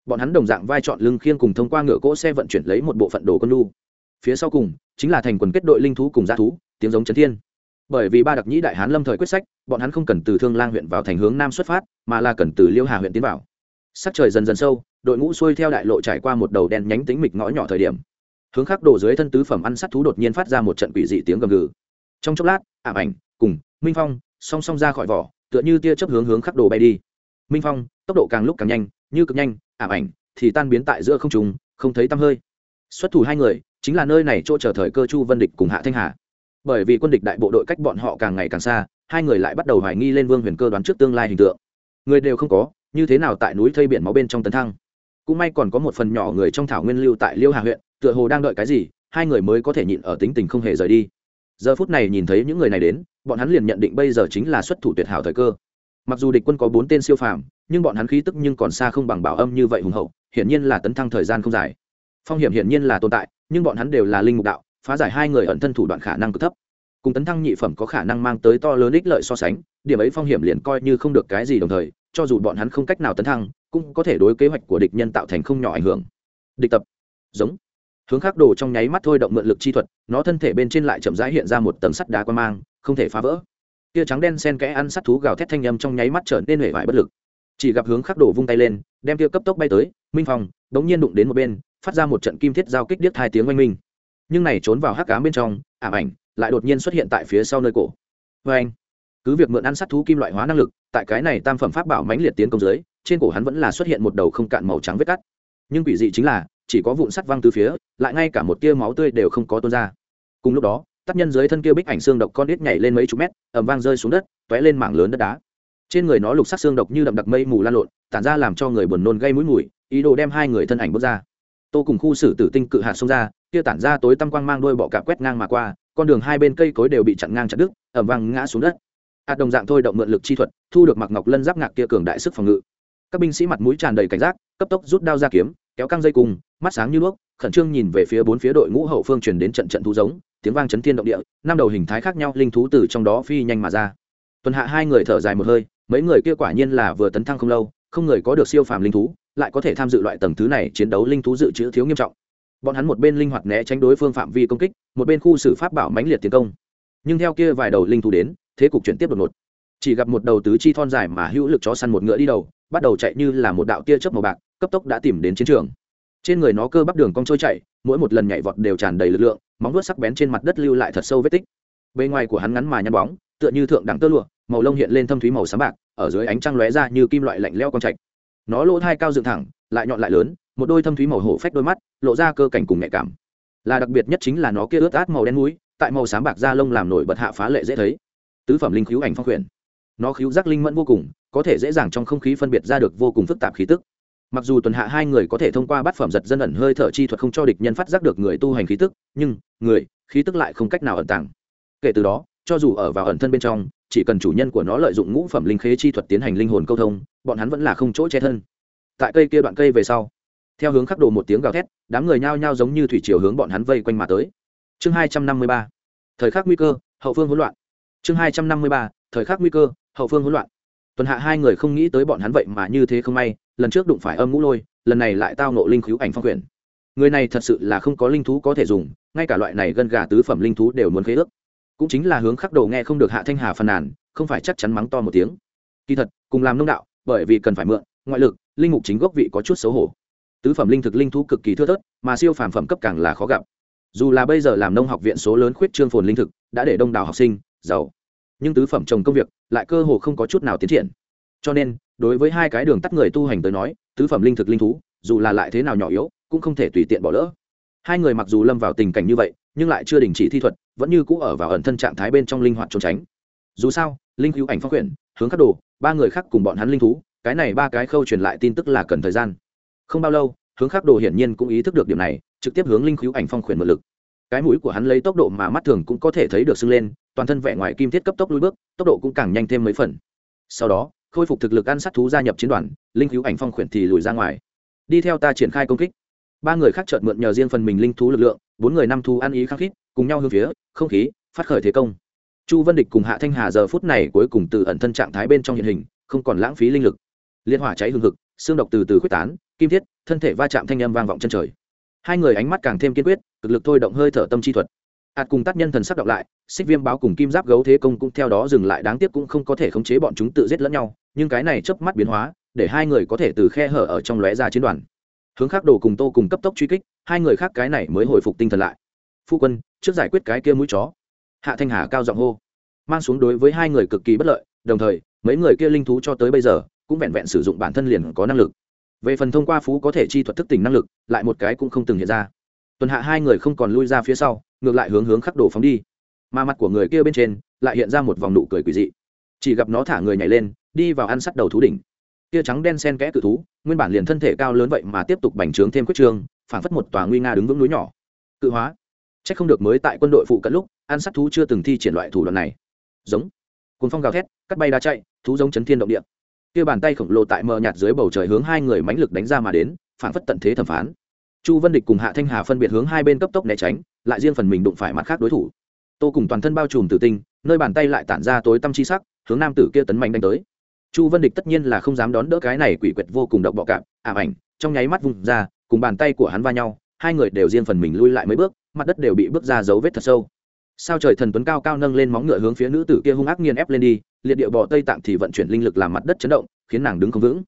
bọn hắn đồng dạng vai chọn lưng khiêng cùng thông qua ngựa cỗ xe vận chuyển lấy một bộ phận đồ con lu phía sau cùng, chính là thành quần kết đội linh thú cùng g thú, tiếng giống chấn thiên. Bởi vì ba đặc nhĩ đại hán lâm thời quyết sách, bọn hắn không cần từ thương lang huyện vào thành hướng nam xuất phát, mà là cần từ liêu hà huyện tiến vào. Sắc trời dần dần sâu, đội ngũ xuôi theo đại lộ trải qua một đầu đen nhánh tính mịch ngõ nhỏ thời điểm. Hướng khắc đổ dưới thân tứ phẩm ăn sắt thú đột nhiên phát ra một trận quỷ dị tiếng gầm gừ. Trong chốc lát, ảm ảnh, cùng, minh phong, song song ra khỏi vỏ, tựa như tia chấp hướng hướng khắc đồ bay đi. Minh phong, tốc độ càng lúc càng nhanh, như cực nhanh ảm ảnh thì tan biến tại giữa không trùng không thấy tăm hơi. Xuất thủ hai người chính là nơi này chỗ chờ thời cơ chu vân địch cùng hạ thanh hà. Bởi vì quân địch đại bộ đội cách bọn họ càng ngày càng xa, hai người lại bắt đầu hoài nghi lên vương huyền cơ đoán trước tương lai hình tượng. Người đều không có, như thế nào tại núi thây biển máu bên trong tấn thăng? Cũng may còn có một phần nhỏ người trong thảo nguyên lưu tại liêu hà huyện, tựa hồ đang đợi cái gì, hai người mới có thể nhịn ở tính tình không hề rời đi. Giờ phút này nhìn thấy những người này đến, bọn hắn liền nhận định bây giờ chính là xuất thủ tuyệt hảo thời cơ. Mặc dù địch quân có bốn tên siêu phàm nhưng bọn hắn khí tức nhưng còn xa không bằng bảo âm như vậy hùng hậu, hiển nhiên là tấn thăng thời gian không dài. Phong hiểm hiển nhiên là tồn tại, nhưng bọn hắn đều là linh mục đạo, phá giải hai người ẩn thân thủ đoạn khả năng cực thấp. Cùng tấn thăng nhị phẩm có khả năng mang tới to lớn ích lợi so sánh, điểm ấy phong hiểm liền coi như không được cái gì đồng thời, cho dù bọn hắn không cách nào tấn thăng, cũng có thể đối kế hoạch của địch nhân tạo thành không nhỏ ảnh hưởng. Địch tập. Giống. Hướng khắc đồ trong nháy mắt thôi động mượn lực chi thuật, nó thân thể bên trên lại chậm rãi hiện ra một tầng sắt đá quan mang, không thể phá vỡ. Tia trắng đen sen kẽ ăn sắt thú gào thét thanh â m trong nháy mắt trở nên hể vải bất lực chỉ gặp hướng khắc đổ vung tay lên, đem tia cấp tốc bay tới, minh phong đ ố n g nhiên đụng đến một bên, phát ra một trận kim thiết giao kích điếc hai tiếng oanh minh. Nhưng này trốn vào hắc cám bên trong, ảm ảnh lại đột nhiên xuất hiện tại phía sau nơi cổ. Vê anh, cứ việc mượn ăn sắt thú kim loại hóa năng lực, tại cái này tam phẩm pháp bảo mãnh liệt tiến công dưới, trên cổ hắn vẫn là xuất hiện một đầu không cạn màu trắng vết cắt. Nhưng quỷ dị chính là, chỉ có vụn sắt văng từ phía, lại ngay cả một tia máu tươi đều không có tuôn ra. Cùng lúc đó, tác nhân dưới thân kia bích ảnh xương độc con đít nhảy lên mấy chục mét ẩm vang rơi xuống đất t ó é lên mảng lớn đất đá trên người nó lục sắc xương độc như đậm đặc mây mù lan lộn, tản ra làm cho người buồn nôn gây mũi mùi, ý đồ đem hai người thân ảnh bước ra. Tô cùng khu xử tử tinh cự hạt xông ra, kia tản ra tối tăm quang mang đôi bọ cạp quét ngang mà qua, con đường hai bên cây cối đều bị chặn ngang chặt đứt ẩm vang ngã xuống đất. Hạt đồng dạng thôi động mượn lực chi thuật, thu được mặc ngọc lân giáp ngạc kia cường đại sức phòng ngự. Các binh sĩ mặt mũi tràn đầy cảnh giác, cấp tốc rút đao ra kiếm, kéo căng dây cùng mắt sáng như đuốc khẩn trương nhìn về phía bốn phía đội ngũ hậu phương truyền đến trận trận thú giống, tiếng vang chấn thiên động địa, năm đầu hình thái khác nhau, linh thú từ trong đó phi nhanh mà ra. Tuần hạ hai người thở dài một hơi mấy người kia quả nhiên là vừa tấn thăng không lâu, không người có được siêu phàm linh thú, lại có thể tham dự loại tầng thứ này chiến đấu linh thú dự trữ thiếu nghiêm trọng. Bọn hắn một bên linh hoạt né tránh đối phương phạm vi công kích, một bên khu xử pháp bảo mãnh liệt tiến công. Nhưng theo kia vài đầu linh thú đến, thế cục chuyển tiếp đột ngột. Chỉ gặp một đầu tứ chi thon dài mà hữu lực chó săn một ngựa đi đầu, bắt đầu chạy như là một đạo tia chớp màu bạc, cấp tốc đã tìm đến chiến trường. Trên người nó cơ bắp đường cong trôi chạy mỗi một lần nhảy vọt đều tràn đầy lực lượng, móng vuốt sắc bén trên mặt đất lưu lại thật sâu vết tích. Bề ngoài của hắn ngắn mà nhăn bóng, tựa như thượng đẳng tơ lụa màu lông hiện lên thâm thúy màu xám bạc, ở dưới ánh trăng lóe ra như kim loại lạnh leo con trạch. Nó lỗ thai cao dựng thẳng, lại nhọn lại lớn, một đôi thâm thúy màu hổ phách đôi mắt, lộ ra cơ cảnh cùng nhạy cảm. Là đặc biệt nhất chính là nó kia ướt át màu đen mũi, tại màu xám bạc da lông làm nổi bật hạ phá lệ dễ thấy. Tứ phẩm linh khíu ảnh phong khuyển nó khíu giác linh mẫn vô cùng, có thể dễ dàng trong không khí phân biệt ra được vô cùng phức tạp khí tức. Mặc dù tuần hạ hai người có thể thông qua bát phẩm giật dân ẩn hơi thở chi thuật không cho địch nhân phát giác được người tu hành khí tức, nhưng người, khí tức lại không cách nào ẩn tàng. Kể từ đó, cho dù ở vào ẩn thân bên trong chỉ cần chủ nhân của nó lợi dụng ngũ phẩm linh khế chi thuật tiến hành linh hồn câu thông, bọn hắn vẫn là không chỗ che thân. Tại cây kia đoạn cây về sau, theo hướng khắc đồ một tiếng gào thét, đám người nhao nhao giống như thủy chiều hướng bọn hắn vây quanh mà tới. Chương hai trăm năm mươi ba, thời khắc nguy cơ, hậu phương hỗn loạn. Chương hai trăm năm mươi ba, thời khắc nguy cơ, hậu phương hỗn loạn. Tuần hạ hai người không nghĩ tới bọn hắn vậy mà như thế không may, lần trước đụng phải âm ngũ lôi, lần này lại tao nộ linh khíu ảnh phong quyền người này thật sự là không có linh thú có thể dùng, ngay cả loại này gân gà tứ phẩm linh thú đều muốn khế ước cũng chính là hướng khắc đồ nghe không được hạ thanh hà phàn nàn, không phải chắc chắn mắng to một tiếng. Kỳ thật, cùng làm nông đạo, bởi vì cần phải mượn, ngoại lực, linh mục chính gốc vị có chút xấu hổ. Tứ phẩm linh thực linh thú cực kỳ thưa thớt, mà siêu phàm phẩm cấp càng là khó gặp. Dù là bây giờ làm nông học viện số lớn khuyết trương phồn linh thực, đã để đông đảo học sinh, giàu. Nhưng tứ phẩm trồng công việc, lại cơ hồ không có chút nào tiến triển. Cho nên, đối với hai cái đường tắt người tu hành tới nói, tứ phẩm linh thực linh thú, dù là lại thế nào nhỏ yếu, cũng không thể tùy tiện bỏ lỡ. Hai người mặc dù lâm vào tình cảnh như vậy, nhưng lại chưa đình chỉ thi thuật vẫn như cũ ở vào ẩn thân trạng thái bên trong linh hoạt trốn tránh. Dù sao, linh hữu ảnh phong quyển hướng khắc đồ, ba người khác cùng bọn hắn linh thú, cái này ba cái khâu truyền lại tin tức là cần thời gian. Không bao lâu, hướng khắc đồ hiển nhiên cũng ý thức được điểm này, trực tiếp hướng linh hữu ảnh phong quyển mượn lực. Cái mũi của hắn lấy tốc độ mà mắt thường cũng có thể thấy được sưng lên, toàn thân vẽ ngoài kim thiết cấp tốc lùi bước, tốc độ cũng càng nhanh thêm mấy phần. Sau đó, khôi phục thực lực ăn sát thú gia nhập chiến đoàn, linh cứu ảnh phong khuyển thì lùi ra ngoài. Đi theo ta triển khai công kích. Ba người khác chợt mượn nhờ riêng phần mình linh thú lực lượng, bốn người năm thú ăn ý khăng khít cùng nhau hướng phía, không khí, phát khởi thế công. Chu vân địch cùng hạ thanh hà giờ phút này cuối cùng từ ẩn thân trạng thái bên trong hiện hình, không còn lãng phí linh lực. Liên hỏa cháy hừng hực, xương độc từ từ quyết tán, kim thiết, thân thể va chạm thanh âm vang vọng chân trời. Hai người ánh mắt càng thêm kiên quyết, cực lực thôi động hơi thở tâm chi thuật. Ạt cùng tác nhân thần sắc đọc lại, xích viêm báo cùng kim giáp gấu thế công cũng theo đó dừng lại, đáng tiếc cũng không có thể khống chế bọn chúng tự giết lẫn nhau, nhưng cái này chớp mắt biến hóa, để hai người có thể từ khe hở ở trong lóe ra chiến đoàn. Hướng khác đồ cùng tô cùng cấp tốc truy kích, hai người khác cái này mới hồi phục tinh thần lại phu quân, trước giải quyết cái kia mũi chó. Hạ thanh hà cao giọng hô. Mang xuống đối với hai người cực kỳ bất lợi, đồng thời, mấy người kia linh thú cho tới bây giờ, cũng vẹn vẹn sử dụng bản thân liền có năng lực. Về phần thông qua phú có thể chi thuật thức tỉnh năng lực, lại một cái cũng không từng hiện ra. Tuần hạ hai người không còn lui ra phía sau, ngược lại hướng hướng khắc đồ phóng đi. Mà mặt của người kia bên trên, lại hiện ra một vòng nụ cười quỷ dị. Chỉ gặp nó thả người nhảy lên, đi vào ăn sắt đầu thú đỉnh. Kia trắng đen sen kẽ cự thú, nguyên bản liền thân thể cao lớn vậy mà tiếp tục bành trướng thêm quyết trương phản phất một tòa nguy nga đứng vững núi nhỏ. Cự hóa c h ắ c không được mới tại quân đội phụ cận lúc ăn sát thú chưa từng thi triển loại thủ đoạn này. Giống. Cùng phong gào thét, cắt bay đá chạy, thú giống chấn thiên động địa. Kia bàn tay khổng lồ tại mờ nhạt dưới bầu trời hướng hai người mãnh lực đánh ra mà đến phản phất tận thế thẩm phán. Chu vân địch cùng hạ thanh hà phân biệt hướng hai bên cấp tốc né tránh, lại riêng phần mình đụng phải mặt khác đối thủ. Tô cùng toàn thân bao trùm tử tinh, nơi bàn tay lại tản ra tối tâm chi sắc, hướng nam tử kia tấn mạnh đánh tới. Chu vân địch tất nhiên là không dám đón đỡ cái này quỷ quyệt vô cùng độc bọ cạp, ảm ảnh, trong nháy mắt vùng ra, cùng bàn tay của hắn va nhau, hai người đều riêng phần mình lui lại mấy bước mặt đất đều bị bước ra dấu vết thật sâu. Sao trời thần tuấn cao cao nâng lên móng ngựa hướng phía nữ tử kia hung ác nghiền ép lên đi, liệt địa bò tây tạng thì vận chuyển linh lực làm mặt đất chấn động, khiến nàng đứng không vững.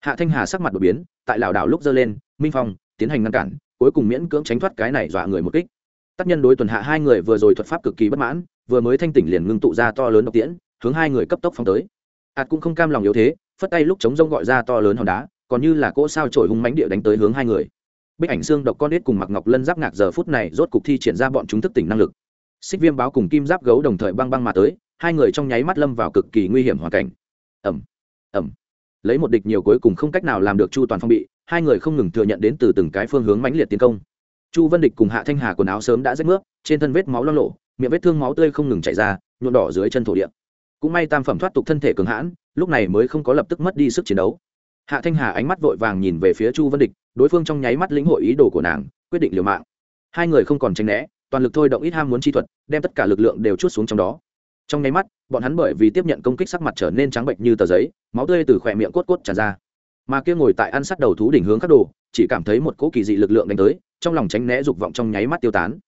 Hạ thanh hà sắc mặt đột biến, tại lảo đảo lúc giơ lên, minh phong, tiến hành ngăn cản, cuối cùng miễn cưỡng tránh thoát cái này dọa người một kích. Tác nhân đối tuần hạ hai người vừa rồi thuật pháp cực kỳ bất mãn, vừa mới thanh tỉnh liền ngưng tụ ra to lớn độc tiễn, hướng hai người cấp tốc phóng tới. Ạt cũng không cam lòng yếu thế, phất tay lúc chống rông gọi ra to lớn hòn đá, còn như là cỗ sao trổi hung mánh địa đánh tới hướng hai người bích ảnh xương độc con đít cùng mặc ngọc lân giáp ngạc giờ phút này rốt cục thi triển ra bọn chúng thức tỉnh năng lực. Xích viêm báo cùng kim giáp gấu đồng thời băng băng mà tới, hai người trong nháy mắt lâm vào cực kỳ nguy hiểm hoàn cảnh. Ẩm ẩm lấy một địch nhiều cuối cùng không cách nào làm được chu toàn phong bị, hai người không ngừng thừa nhận đến từ từng cái phương hướng mãnh liệt tiến công. Chu vân địch cùng hạ thanh hà quần áo sớm đã rách nước, trên thân vết máu lo lộ miệng vết thương máu tươi không ngừng chảy ra nhuộn đỏ dưới chân thổ địa. Cũng may tam phẩm thoát tục thân thể cường hãn, lúc này mới không có lập tức mất đi sức chiến đấu hạ thanh hà ánh mắt vội vàng nhìn về phía chu vân địch, đối phương trong nháy mắt lĩnh hội ý đồ của nàng, quyết định liều mạng. Hai người không còn tranh né, toàn lực thôi động ít ham muốn chi thuật, đem tất cả lực lượng đều chút xuống trong đó. Trong nháy mắt, bọn hắn bởi vì tiếp nhận công kích sắc mặt trở nên trắng bệnh như tờ giấy, máu tươi từ khỏe miệng cốt cốt tràn ra. Mà kia ngồi tại ăn sắt đầu thú đỉnh hướng các đồ, chỉ cảm thấy một cỗ kỳ dị lực lượng đánh tới, trong lòng tránh né dục vọng trong nháy mắt tiêu tán.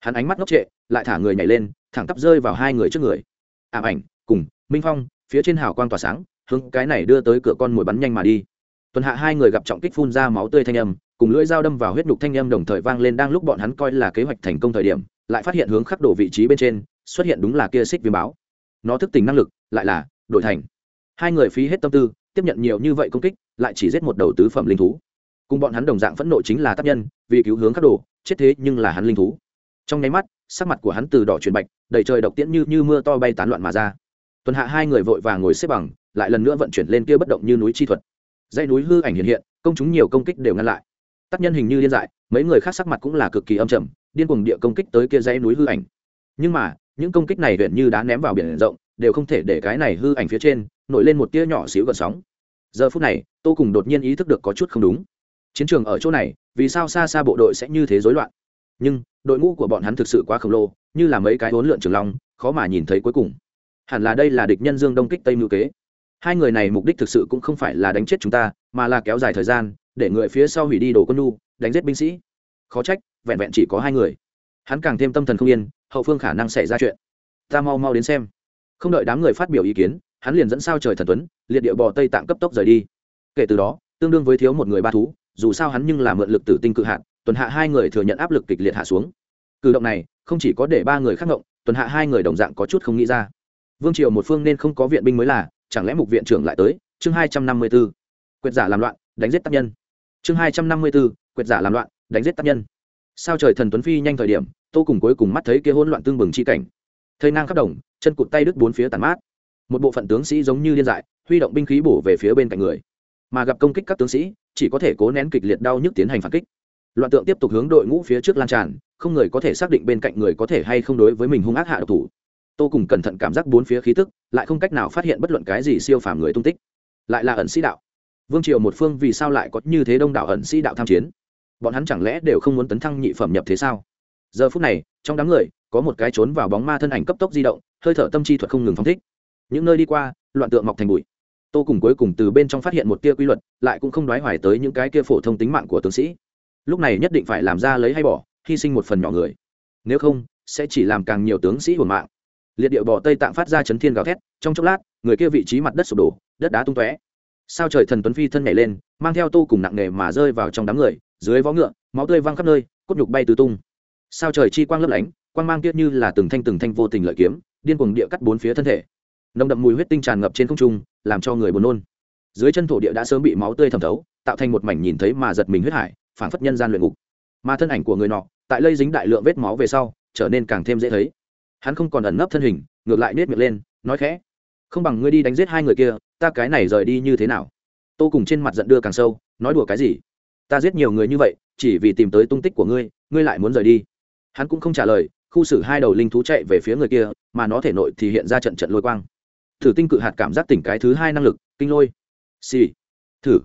Hắn ánh mắt ngốc trệ, lại thả người nhảy lên, thẳng tắp rơi vào hai người trước người. Ảm ảnh, cùng, minh phong, phía trên hào quang tỏa sáng hướng cái này đưa tới cửa con mồi bắn nhanh mà đi. Tuần hạ hai người gặp trọng kích phun ra máu tươi thanh âm, cùng lưỡi dao đâm vào huyết nhục thanh âm đồng thời vang lên đang lúc bọn hắn coi là kế hoạch thành công thời điểm, lại phát hiện hướng khắc đổ vị trí bên trên, xuất hiện đúng là kia xích viêm báo. Nó thức tỉnh năng lực, lại là đổi thành. Hai người phí hết tâm tư, tiếp nhận nhiều như vậy công kích, lại chỉ giết một đầu tứ phẩm linh thú. Cùng bọn hắn đồng dạng phẫn nộ chính là tác nhân, vì cứu hướng khắc đồ, chết thế nhưng là hắn linh thú. Trong nháy mắt, sắc mặt của hắn từ đỏ chuyển bạch, đầy trời độc tiễn như như mưa to bay tán loạn mà ra. Tuần hạ hai người vội vàng ngồi xếp bằng lại lần nữa vận chuyển lên kia bất động như núi chi thuật. Dãy núi hư ảnh hiện hiện, công chúng nhiều công kích đều ngăn lại. Tác nhân hình như điên dại, mấy người khác sắc mặt cũng là cực kỳ âm trầm, điên cuồng địa công kích tới kia dãy núi hư ảnh. Nhưng mà, những công kích này huyện như đá ném vào biển rộng, đều không thể để cái này hư ảnh phía trên nổi lên một tia nhỏ xíu gần sóng. Giờ phút này, tô cùng đột nhiên ý thức được có chút không đúng. Chiến trường ở chỗ này, vì sao xa xa bộ đội sẽ như thế rối loạn? Nhưng, đội ngũ của bọn hắn thực sự quá khổng lồ, như là mấy cái hỗn lượn trường long, khó mà nhìn thấy cuối cùng. Hẳn là đây là địch nhân dương đông kích tây mưu kế hai người này mục đích thực sự cũng không phải là đánh chết chúng ta, mà là kéo dài thời gian, để người phía sau hủy đi đồ quân nu đánh giết binh sĩ. Khó trách, vẹn vẹn chỉ có hai người. Hắn càng thêm tâm thần không yên, hậu phương khả năng xảy ra chuyện. Ta mau mau đến xem. Không đợi đám người phát biểu ý kiến, hắn liền dẫn sao trời thần tuấn, liệt địa bò tây tạng cấp tốc rời đi. Kể từ đó, tương đương với thiếu một người ba thú, dù sao hắn nhưng là mượn lực tử tinh cự hạn tuần hạ hai người thừa nhận áp lực kịch liệt hạ xuống. Cử động này, không chỉ có để ba người khắc ngộng, tuần hạ hai người đồng dạng có chút không nghĩ ra. Vương triều một phương nên không có viện binh mới là chẳng lẽ mục viện trưởng lại tới? Chương hai trăm năm mươi b ố quyệt giả làm loạn, đánh giết tác nhân. Chương hai trăm năm mươi b ố quyệt giả làm loạn, đánh giết tác nhân. Sao trời thần tuấn phi nhanh thời điểm, tô cùng cuối cùng mắt thấy kia hỗn loạn tương bừng chi cảnh. Thây nang khắp đồng, chân cụt tay đứt bốn phía tàn mát. Một bộ phận tướng sĩ giống như liên dại, huy động binh khí bổ về phía bên cạnh người. Mà gặp công kích các tướng sĩ, chỉ có thể cố nén kịch liệt đau nhức tiến hành phản kích. Loạn tượng tiếp tục hướng đội ngũ phía trước lan tràn, không người có thể xác định bên cạnh người có thể hay không đối với mình hung ác hạ độc thủ tô cùng cẩn thận cảm giác bốn phía khí tức, lại không cách nào phát hiện bất luận cái gì siêu phàm người tung tích. Lại là ẩn sĩ đạo. Vương triều một phương vì sao lại có như thế đông đảo ẩn sĩ đạo tham chiến? Bọn hắn chẳng lẽ đều không muốn tấn thăng nhị phẩm nhập thế sao? Giờ phút này, trong đám người, có một cái trốn vào bóng ma thân ảnh cấp tốc di động, hơi thở tâm chi thuật không ngừng phóng thích. Những nơi đi qua, loạn tượng mọc thành bụi. Tô cùng cuối cùng từ bên trong phát hiện một tia quy luật, lại cũng không đoái hoài tới những cái kia phổ thông tính mạng của tướng sĩ. Lúc này nhất định phải làm ra lấy hay bỏ, hy sinh một phần nhỏ người. Nếu không, sẽ chỉ làm càng nhiều tướng sĩ hưởng mạng liệt địa bò tây tạng phát ra chấn thiên gào thét, trong chốc lát, người kia vị trí mặt đất sụp đổ, đất đá tung tóe. Sao trời thần tuấn phi thân nhảy lên, mang theo tô cùng nặng nề mà rơi vào trong đám người, dưới vó ngựa, máu tươi văng khắp nơi, cốt nhục bay tứ tung. Sao trời chi quang lấp lánh, quang mang kia như là từng thanh từng thanh vô tình lợi kiếm, điên cuồng địa cắt bốn phía thân thể. Nồng đậm mùi huyết tinh tràn ngập trên không trung, làm cho người buồn nôn. Dưới chân thổ địa đã sớm bị máu tươi thẩm thấu, tạo thành một mảnh nhìn thấy mà giật mình huyết hải phản phất nhân gian luyện ngục. Mà thân ảnh của người nọ, tại lây dính đại lượng vết máu về sau, trở nên càng thêm dễ thấy hắn không còn ẩn nấp thân hình, ngược lại nết miệng lên, nói khẽ, không bằng ngươi đi đánh giết hai người kia, ta cái này rời đi như thế nào? Tô cùng trên mặt giận đưa càng sâu, nói đùa cái gì? Ta giết nhiều người như vậy, chỉ vì tìm tới tung tích của ngươi ngươi lại muốn rời đi. Hắn cũng không trả lời, khu xử hai đầu linh thú chạy về phía người kia, mà nó thể nội thì hiện ra trận trận lôi quang. Thử tinh cự hạt cảm giác tỉnh cái thứ hai năng lực, kinh lôi. Xì、sì. thử.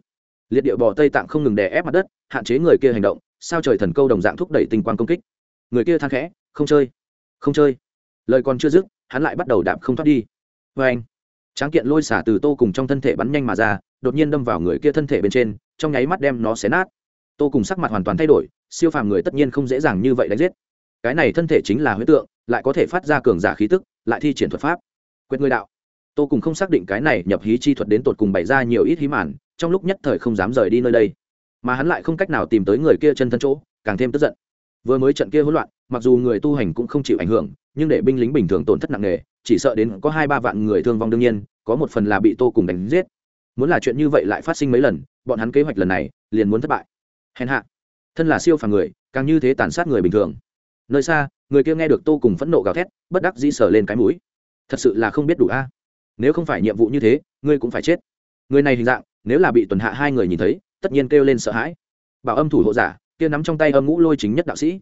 Liệt địa bò tây tạng không ngừng đè ép mặt đất, hạn chế người kia hành động, sao trời thần câu đồng dạng thúc đẩy tinh quang công kích. Người kia than khẽ, không chơi không chơi lời còn chưa dứt, hắn lại bắt đầu đạp không thoát đi. Vê anh, tráng kiện lôi xả từ tô cùng trong thân thể bắn nhanh mà ra, đột nhiên đâm vào người kia thân thể bên trên, trong nháy mắt đem nó xé nát. Tô cùng sắc mặt hoàn toàn thay đổi, siêu phàm người tất nhiên không dễ dàng như vậy đánh giết. Cái này thân thể chính là huyết tượng, lại có thể phát ra cường giả khí tức, lại thi triển thuật pháp. Quyết người đạo. Tô cùng không xác định cái này nhập hí chi thuật đến tột cùng bày ra nhiều ít hí màn, trong lúc nhất thời không dám rời đi nơi đây. Mà hắn lại không cách nào tìm tới người kia chân thân chỗ, càng thêm tức giận. Vừa mới trận kia hỗn loạn, mặc dù người tu hành cũng không chịu ảnh hưởng nhưng để binh lính bình thường tổn thất nặng nề, chỉ sợ đến có hai ba vạn người thương vong đương nhiên, có một phần là bị tô cùng đánh giết. Muốn là chuyện như vậy lại phát sinh mấy lần, bọn hắn kế hoạch lần này liền muốn thất bại. Hèn hạ, thân là siêu phàm người, càng như thế tàn sát người bình thường. Nơi xa, người kia nghe được tô cùng phẫn nộ gào thét, bất đắc dĩ sờ lên cái mũi. Thật sự là không biết đủ a. Nếu không phải nhiệm vụ như thế, ngươi cũng phải chết. Người này hình dạng, nếu là bị tuần hạ hai người nhìn thấy, tất nhiên kêu lên sợ hãi. Bảo âm thủ hộ giả, kia nắm trong tay âm ngũ lôi chính nhất đạo sĩ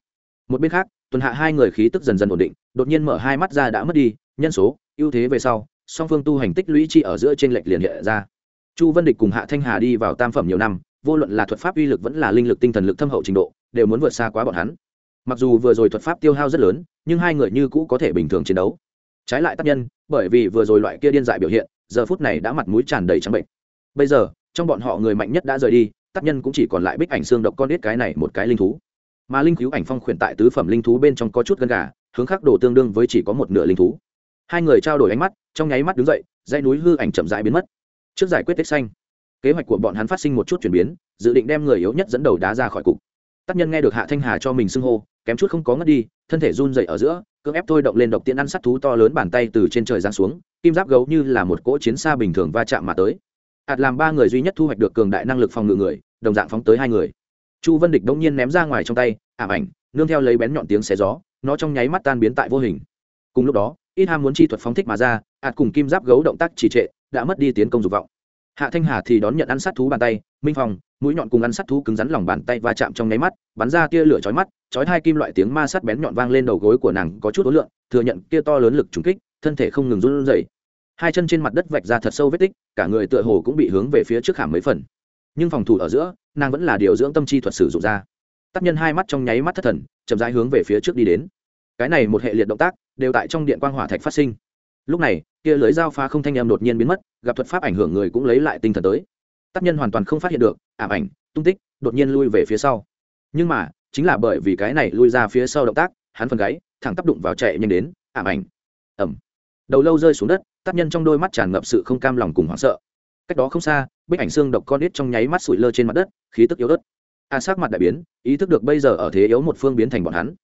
một bên khác, tuần hạ hai người khí tức dần dần ổn định, đột nhiên mở hai mắt ra đã mất đi, nhân số, ưu thế về sau, song phương tu hành tích lũy chi ở giữa trên lệch liền hiện ra. Chu vân địch cùng hạ thanh hà đi vào tam phẩm nhiều năm, vô luận là thuật pháp uy lực vẫn là linh lực tinh thần lực thâm hậu trình độ, đều muốn vượt xa quá bọn hắn. Mặc dù vừa rồi thuật pháp tiêu hao rất lớn, nhưng hai người như cũ có thể bình thường chiến đấu. Trái lại tác nhân, bởi vì vừa rồi loại kia điên dại biểu hiện, giờ phút này đã mặt mũi tràn đầy trắng bệnh. Bây giờ, trong bọn họ người mạnh nhất đã rời đi, tác nhân cũng chỉ còn lại bích ảnh xương độc con biết cái này một cái linh thú mà linh cứu ảnh phong khuyển tại tứ phẩm linh thú bên trong có chút gân gà, hướng khắc đồ tương đương với chỉ có một nửa linh thú. Hai người trao đổi ánh mắt, trong nháy mắt đứng dậy, dãy núi hư ảnh chậm rãi biến mất. Trước giải quyết tích xanh, kế hoạch của bọn hắn phát sinh một chút chuyển biến, dự định đem người yếu nhất dẫn đầu đá ra khỏi cục. Tác nhân nghe được hạ thanh hà cho mình xưng hô, kém chút không có ngất đi, thân thể run dậy ở giữa, cưỡng ép thôi động lên độc tiện ăn sắt thú to lớn bàn tay từ trên trời giáng xuống, kim giáp gấu như là một cỗ chiến xa bình thường va chạm mà tới. Hạt làm ba người duy nhất thu hoạch được cường đại năng lực phòng ngự người, đồng dạng phóng tới hai người chu vân địch đông nhiên ném ra ngoài trong tay, ảm ảnh, nương theo lấy bén nhọn tiếng xé gió, nó trong nháy mắt tan biến tại vô hình. Cùng lúc đó, ít ham muốn chi thuật phóng thích mà ra, ạt cùng kim giáp gấu động tác trì trệ, đã mất đi tiến công dục vọng. Hạ thanh hà thì đón nhận ăn sát thú bàn tay, minh phòng mũi nhọn cùng ăn sát thú cứng rắn lòng bàn tay va chạm trong nháy mắt, bắn ra tia lửa chói mắt, chói hai kim loại tiếng ma sát bén nhọn vang lên đầu gối của nàng có chút ối lượng thừa nhận kia to lớn lực trùng kích, thân thể không ngừng run rẩy. Hai chân trên mặt đất vạch ra thật sâu vết tích, cả người tựa hồ cũng bị hướng về phía trước hàm mấy phần. Nhưng phòng thủ ở giữa nàng vẫn là điều dưỡng tâm chi thuật sử dụng ra. Tác nhân hai mắt trong nháy mắt thất thần, chậm rãi hướng về phía trước đi đến. Cái này một hệ liệt động tác, đều tại trong điện quang hỏa thạch phát sinh. Lúc này, kia lưới dao phá không thanh em đột nhiên biến mất, gặp thuật pháp ảnh hưởng người cũng lấy lại tinh thần tới. Tác nhân hoàn toàn không phát hiện được, ảm ảnh, tung tích, đột nhiên lui về phía sau. Nhưng mà, chính là bởi vì cái này lui ra phía sau động tác, hắn phần gáy, thẳng tắp đụng vào chạy nhanh đến, ảm ảnh. Ẩm đầu lâu rơi xuống đất, tác nhân trong đôi mắt tràn ngập sự không cam lòng cùng hoảng sợ cách đó không xa bích ảnh xương độc con ít trong nháy mắt sụi lơ trên mặt đất khí tức yếu ớt. A à, sắc mặt đại biến ý thức được bây giờ ở thế yếu một phương biến thành bọn hắn.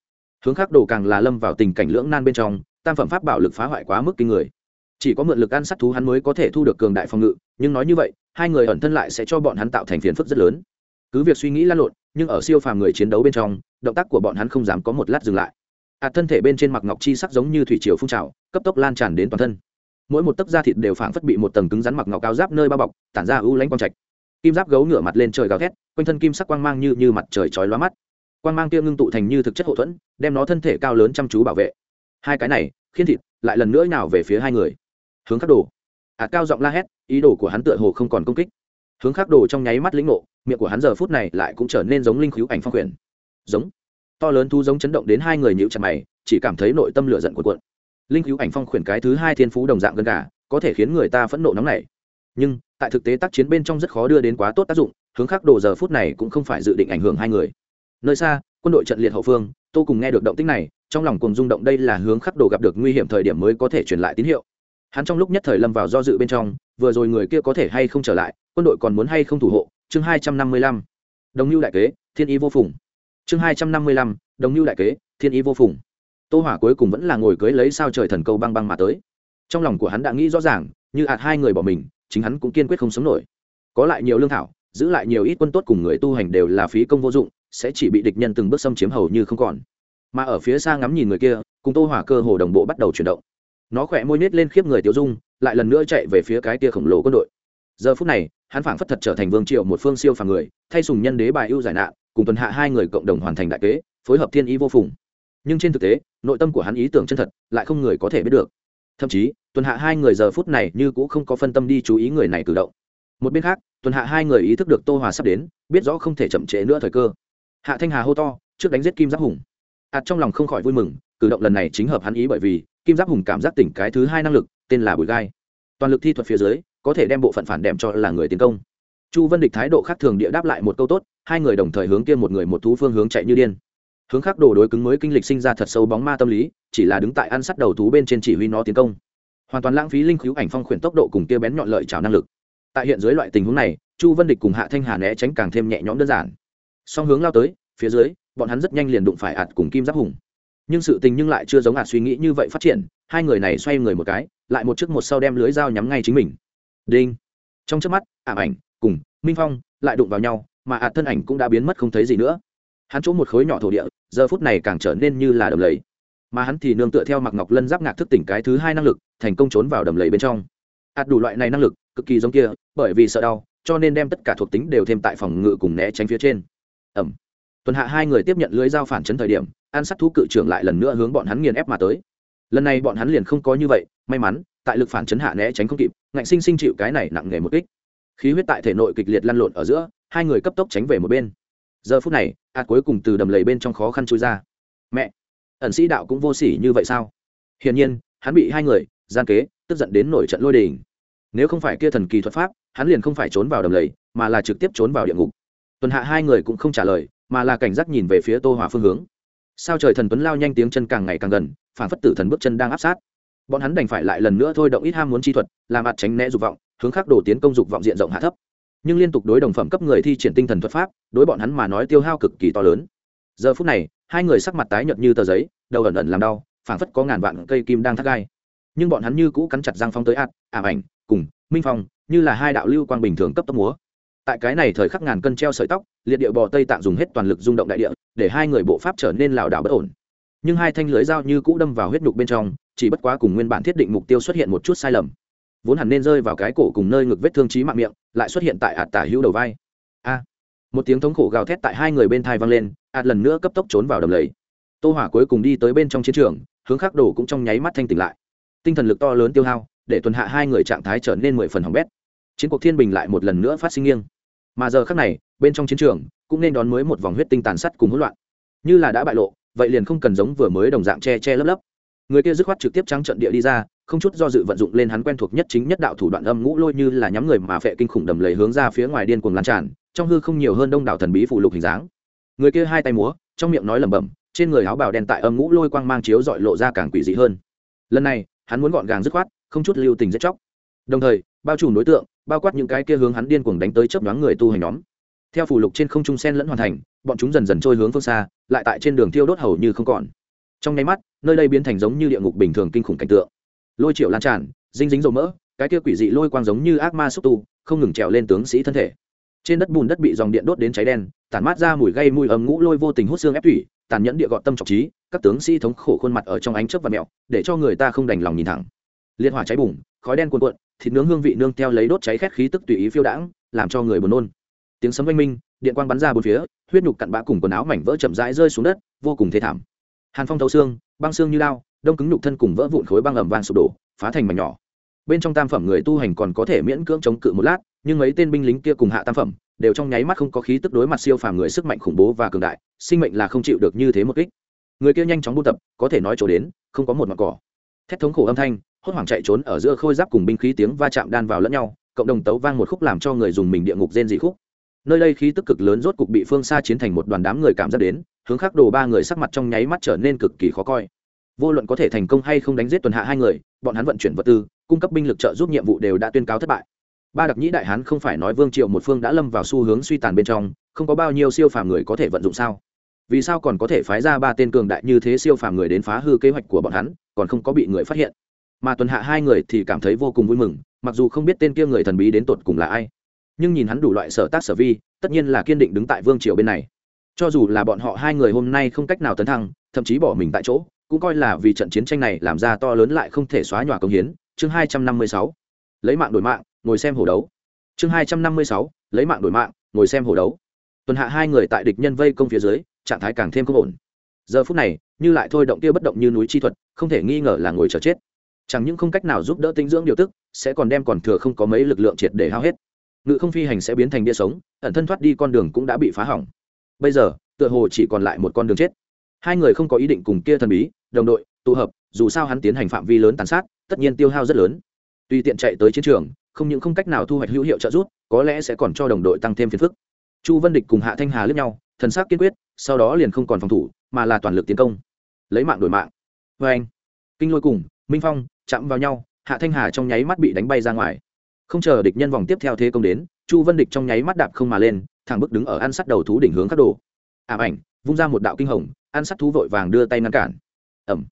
Hướng khác đồ càng là lâm vào tình cảnh lưỡng nan bên trong tam phẩm pháp bảo lực phá hoại quá mức kinh người. Chỉ có mượn lực ăn sát thú hắn mới có thể thu được cường đại phòng ngự nhưng nói như vậy hai người ẩn thân lại sẽ cho bọn hắn tạo thành phiền phức rất lớn. Cứ việc suy nghĩ lan lộn nhưng ở siêu phàm người chiến đấu bên trong động tác của bọn hắn không dám có một lát dừng lại. Ạt thân thể bên trên mặc ngọc chi sắc giống như thủy triều phun trào cấp tốc lan tràn đến toàn thân mỗi một tấc da thịt đều phảng phất bị một tầng cứng rắn mặc ngọc cao giáp nơi bao bọc, tản ra ưu lãnh quang trạch. Kim giáp gấu ngửa mặt lên trời gào thét, quanh thân kim sắc quang mang như như mặt trời chói lóa mắt. Quang mang kia ngưng tụ thành như thực chất hậu thuẫn, đem nó thân thể cao lớn chăm chú bảo vệ. Hai cái này khiến thịt, lại lần nữa nào về phía hai người. Hướng khắc đồ. Ạt cao giọng la hét, ý đồ của hắn tựa hồ không còn công kích. Hướng khắc đồ trong nháy mắt lĩnh ngộ, miệng của hắn giờ phút này lại cũng trở nên giống linh khíu ảnh phong quyền. Giống. To lớn thu giống chấn động đến hai người nhịu chặt mày, chỉ cảm thấy nội tâm lửa giận cuộn cuộn linh cứu ảnh phong khuyển cái thứ hai thiên phú đồng dạng gần cả có thể khiến người ta phẫn nộ nóng nảy. Nhưng, tại thực tế tác chiến bên trong rất khó đưa đến quá tốt tác dụng, hướng khắc đồ giờ phút này cũng không phải dự định ảnh hưởng hai người. Nơi xa, quân đội trận liệt hậu phương, tô cùng nghe được động tích này, trong lòng cùng rung động đây là hướng khắc đồ gặp được nguy hiểm thời điểm mới có thể truyền lại tín hiệu. Hắn trong lúc nhất thời lâm vào do dự bên trong, vừa rồi người kia có thể hay không trở lại, quân đội còn muốn hay không thủ hộ, chương hai trăm năm mươi lăm. Đồng lưu đại kế, thiên ý vô phùng. Chương hai trăm năm mươi lăm, đồng lưu đại kế, thiên ý vô phùng tô hỏa cuối cùng vẫn là ngồi cưới lấy sao trời thần câu băng băng mà tới. Trong lòng của hắn đã nghĩ rõ ràng, như ạt hai người bỏ mình, chính hắn cũng kiên quyết không sống nổi. Có lại nhiều lương thảo, giữ lại nhiều ít quân tốt cùng người tu hành đều là phí công vô dụng, sẽ chỉ bị địch nhân từng bước xâm chiếm hầu như không còn. Mà ở phía xa ngắm nhìn người kia, cùng tô hỏa cơ hồ đồng bộ bắt đầu chuyển động. Nó khỏe môi nết lên khiếp người tiêu dung, lại lần nữa chạy về phía cái kia khổng lồ quân đội. Giờ phút này, hắn phảng phất thật trở thành vương triệu một phương siêu phàm người, thay sùng nhân đế bài ưu giải nạn, cùng tuần hạ hai người cộng đồng hoàn thành đại kế, phối hợp thiên ý vô phùng nhưng trên thực tế, nội tâm của hắn ý tưởng chân thật lại không người có thể biết được. Thậm chí, tuần hạ hai người giờ phút này như cũng không có phân tâm đi chú ý người này cử động. Một bên khác, tuần hạ hai người ý thức được tô hòa sắp đến, biết rõ không thể chậm trễ nữa thời cơ. Hạ thanh hà hô to, trước đánh giết kim giáp hùng. Hạt trong lòng không khỏi vui mừng, cử động lần này chính hợp hắn ý bởi vì, kim giáp hùng cảm giác tỉnh cái thứ hai năng lực, tên là bùi gai. Toàn lực thi thuật phía dưới, có thể đem bộ phận phản đệm cho là người tiến công. Chu vân địch thái độ khác thường địa đáp lại một câu tốt, hai người đồng thời hướng kia một người một thú phương hướng chạy như điên hướng khác đồ đối cứng mới kinh lịch sinh ra thật sâu bóng ma tâm lý, chỉ là đứng tại ăn sắt đầu thú bên trên chỉ huy nó tiến công. Hoàn toàn lãng phí linh cứu ảnh phong khuyển tốc độ cùng kia bén nhọn lợi trào năng lực. Tại hiện dưới loại tình huống này, chu vân địch cùng hạ thanh hà né tránh càng thêm nhẹ nhõm đơn giản. Song hướng lao tới, phía dưới, bọn hắn rất nhanh liền đụng phải ạt cùng kim giáp hùng. Nhưng sự tình nhưng lại chưa giống ạt suy nghĩ như vậy phát triển, hai người này xoay người một cái, lại một chiếc một sau đem lưới dao nhắm ngay chính mình. Đinh. Trong trước mắt, ảm ảnh, cùng, minh phong, lại đụng vào nhau, mà ạt thân ảnh cũng đã biến mất không thấy gì nữa hắn chỗ một khối nhỏ thổ địa, giờ phút này càng trở nên như là đầm lầy. Mà hắn thì nương tựa theo mặc ngọc lân giáp ngạc thức tỉnh cái thứ hai năng lực, thành công trốn vào đầm lầy bên trong. Ạt đủ loại này năng lực, cực kỳ giống kia, bởi vì sợ đau, cho nên đem tất cả thuộc tính đều thêm tại phòng ngự cùng né tránh phía trên. Ẩm. Tuần hạ hai người tiếp nhận lưới dao phản chấn thời điểm, an sát thú cự trưởng lại lần nữa hướng bọn hắn nghiền ép mà tới. Lần này bọn hắn liền không có như vậy, may mắn, tại lực phản chấn hạ né tránh không kịp, ngạnh sinh sinh chịu cái này nặng nề một kích. Khí huyết tại thể nội kịch liệt lăn lộn ở giữa, hai người cấp tốc tránh về một bên giờ phút này, ạt cuối cùng từ đầm lầy bên trong khó khăn chui ra. Mẹ, ẩn sĩ đạo cũng vô sỉ như vậy sao? Hiển nhiên, hắn bị hai người, gian kế, tức giận đến nổi trận lôi đình. Nếu không phải kia thần kỳ thuật pháp, hắn liền không phải trốn vào đầm lầy, mà là trực tiếp trốn vào địa ngục. Tuần hạ hai người cũng không trả lời, mà là cảnh giác nhìn về phía tô hòa phương hướng. Sao trời thần tuấn lao nhanh tiếng chân càng ngày càng gần, phản phất tử thần bước chân đang áp sát. Bọn hắn đành phải lại lần nữa thôi động ít ham muốn chi thuật, làm mặt tránh né dục vọng, hướng khắc đổ tiến công dục vọng diện rộng hạ thấp nhưng liên tục đối đồng phẩm cấp người thi triển tinh thần thuật pháp, đối bọn hắn mà nói tiêu hao cực kỳ to lớn. Giờ phút này, hai người sắc mặt tái nhợt như tờ giấy, đầu ẩn ẩn làm đau, phảng phất có ngàn vạn cây kim đang thắt gai. Nhưng bọn hắn như cũ cắn chặt răng phong tới ạt, ảm ảnh, cùng, minh phong, như là hai đạo lưu quang bình thường cấp tốc múa. Tại cái này thời khắc ngàn cân treo sợi tóc, liệt địa bò tây tạng dùng hết toàn lực rung động đại địa, để hai người bộ pháp trở nên lảo đảo bất ổn. Nhưng hai thanh lưới dao như cũ đâm vào huyết nhục bên trong, chỉ bất quá cùng nguyên bản thiết định mục tiêu xuất hiện một chút sai lầm vốn hẳn nên rơi vào cái cổ cùng nơi ngực vết thương trí mạng miệng, lại xuất hiện tại ạt tả hữu đầu vai. A. Một tiếng thống khổ gào thét tại hai người bên thai vang lên, ạt lần nữa cấp tốc trốn vào đầm lầy. Tô hỏa cuối cùng đi tới bên trong chiến trường, hướng khắc đổ cũng trong nháy mắt thanh tỉnh lại. Tinh thần lực to lớn tiêu hao, để tuần hạ hai người trạng thái trở nên mười phần hỏng bét. Chiến cuộc thiên bình lại một lần nữa phát sinh nghiêng. Mà giờ khắc này, bên trong chiến trường cũng nên đón mới một vòng huyết tinh tàn sắt cùng hỗn loạn. Như là đã bại lộ, vậy liền không cần giống vừa mới đồng dạng che che lấp lấp. Người kia dứt khoát trực tiếp trắng trận địa đi ra không chút do dự vận dụng lên hắn quen thuộc nhất chính nhất đạo thủ đoạn âm ngũ lôi như là nhắm người mà phệ kinh khủng đầm lầy hướng ra phía ngoài điên cuồng lan tràn, trong hư không nhiều hơn đông đảo thần bí phụ lục hình dáng. Người kia hai tay múa, trong miệng nói lẩm bẩm, trên người áo bào đen tại âm ngũ lôi quang mang chiếu dọi lộ ra càng quỷ dị hơn. Lần này, hắn muốn gọn gàng dứt khoát, không chút lưu tình giết chóc. Đồng thời, bao trùm đối tượng, bao quát những cái kia hướng hắn điên cuồng đánh tới chớp nhoáng người tu hành nhóm. Theo phủ lục trên không trung sen lẫn hoàn thành, bọn chúng dần dần trôi hướng phương xa, lại tại trên đường tiêu đốt hầu như không còn. Trong nháy mắt, nơi đây biến thành giống như địa ngục bình thường kinh khủng cảnh tượng lôi triệu lan tràn, dinh dính dầu mỡ, cái kia quỷ dị lôi quang giống như ác ma xúc tu, không ngừng trèo lên tướng sĩ thân thể. Trên đất bùn đất bị dòng điện đốt đến cháy đen, tản mát ra mùi gây mùi ấm ngũ lôi vô tình hút xương ép thủy tàn nhẫn địa gọt tâm trọng trí, các tướng sĩ thống khổ khuôn mặt ở trong ánh chớp và mẹo, để cho người ta không đành lòng nhìn thẳng. Liên hỏa cháy bùng, khói đen cuồn cuộn, thịt nướng hương vị nương theo lấy đốt cháy khét khí tức tùy ý phiêu đãng, làm cho người buồn nôn. Tiếng sấm oanh minh, điện quang bắn ra bốn phía, huyết nhục cặn bã cùng quần áo mảnh vỡ chậm rãi rơi xuống đất, vô cùng thê thảm. Hàn phong thấu xương, băng xương như lao đông cứng nhục thân cùng vỡ vụn khối băng ẩm vàng sụp đổ, phá thành mảnh nhỏ. Bên trong tam phẩm người tu hành còn có thể miễn cưỡng chống cự một lát, nhưng mấy tên binh lính kia cùng hạ tam phẩm, đều trong nháy mắt không có khí tức đối mặt siêu phàm người sức mạnh khủng bố và cường đại, sinh mệnh là không chịu được như thế một kích. Người kia nhanh chóng buôn tập, có thể nói chỗ đến, không có một mặt cỏ. Thét thống khổ âm thanh, hốt hoảng chạy trốn ở giữa khôi giáp cùng binh khí tiếng va chạm đan vào lẫn nhau, cộng đồng tấu vang một khúc làm cho người dùng mình địa ngục rên dị khúc. Nơi đây khí tức cực lớn rốt cục bị phương xa chiến thành một đoàn đám người cảm giác đến, hướng khắc đồ ba người sắc mặt trong nháy mắt trở nên cực kỳ khó coi vô luận có thể thành công hay không đánh giết tuần hạ hai người, bọn hắn vận chuyển vật tư, cung cấp binh lực trợ giúp nhiệm vụ đều đã tuyên cáo thất bại. Ba đặc nhĩ đại hán không phải nói vương triệu một phương đã lâm vào xu hướng suy tàn bên trong, không có bao nhiêu siêu phàm người có thể vận dụng sao? Vì sao còn có thể phái ra ba tên cường đại như thế siêu phàm người đến phá hư kế hoạch của bọn hắn, còn không có bị người phát hiện? Mà tuần hạ hai người thì cảm thấy vô cùng vui mừng, mặc dù không biết tên kia người thần bí đến tột cùng là ai. Nhưng nhìn hắn đủ loại sở tác sở vi, tất nhiên là kiên định đứng tại vương triều bên này. Cho dù là bọn họ hai người hôm nay không cách nào tấn thăng, thậm chí bỏ mình tại chỗ cũng coi là vì trận chiến tranh này làm ra to lớn lại không thể xóa nhòa công hiến. Chương hai trăm năm mươi sáu, lấy mạng đổi mạng, ngồi xem hổ đấu. Chương hai trăm năm mươi sáu, lấy mạng đổi mạng, ngồi xem hổ đấu. Tuần hạ hai người tại địch nhân vây công phía dưới, trạng thái càng thêm không ổn. Giờ phút này, như lại thôi động kia bất động như núi chi thuật, không thể nghi ngờ là ngồi chờ chết. Chẳng những không cách nào giúp đỡ tinh dưỡng điều tức, sẽ còn đem còn thừa không có mấy lực lượng triệt để hao hết. Ngự không phi hành sẽ biến thành bia sống, ẩn thân thoát đi con đường cũng đã bị phá hỏng. Bây giờ, tựa hồ chỉ còn lại một con đường chết hai người không có ý định cùng kia thần bí, đồng đội, tụ hợp, dù sao hắn tiến hành phạm vi lớn tàn sát, tất nhiên tiêu hao rất lớn. Tùy tiện chạy tới chiến trường, không những không cách nào thu hoạch hữu hiệu trợ giúp, có lẽ sẽ còn cho đồng đội tăng thêm phiền phức. Chu vân địch cùng hạ thanh hà lướt nhau, thần sắc kiên quyết, sau đó liền không còn phòng thủ, mà là toàn lực tiến công. Lấy mạng đổi mạng. Vê anh, kinh lôi cùng, minh phong, chạm vào nhau, hạ thanh hà trong nháy mắt bị đánh bay ra ngoài. Không chờ địch nhân vòng tiếp theo thế công đến, chu vân địch trong nháy mắt đạp không mà lên, thẳng bức đứng ở ăn sắt đầu thú đỉnh hướng các đồ. Ảm ảnh vung ra một đạo kinh hồng, ăn sắt thú vội vàng đưa tay ngăn cản. Ẩm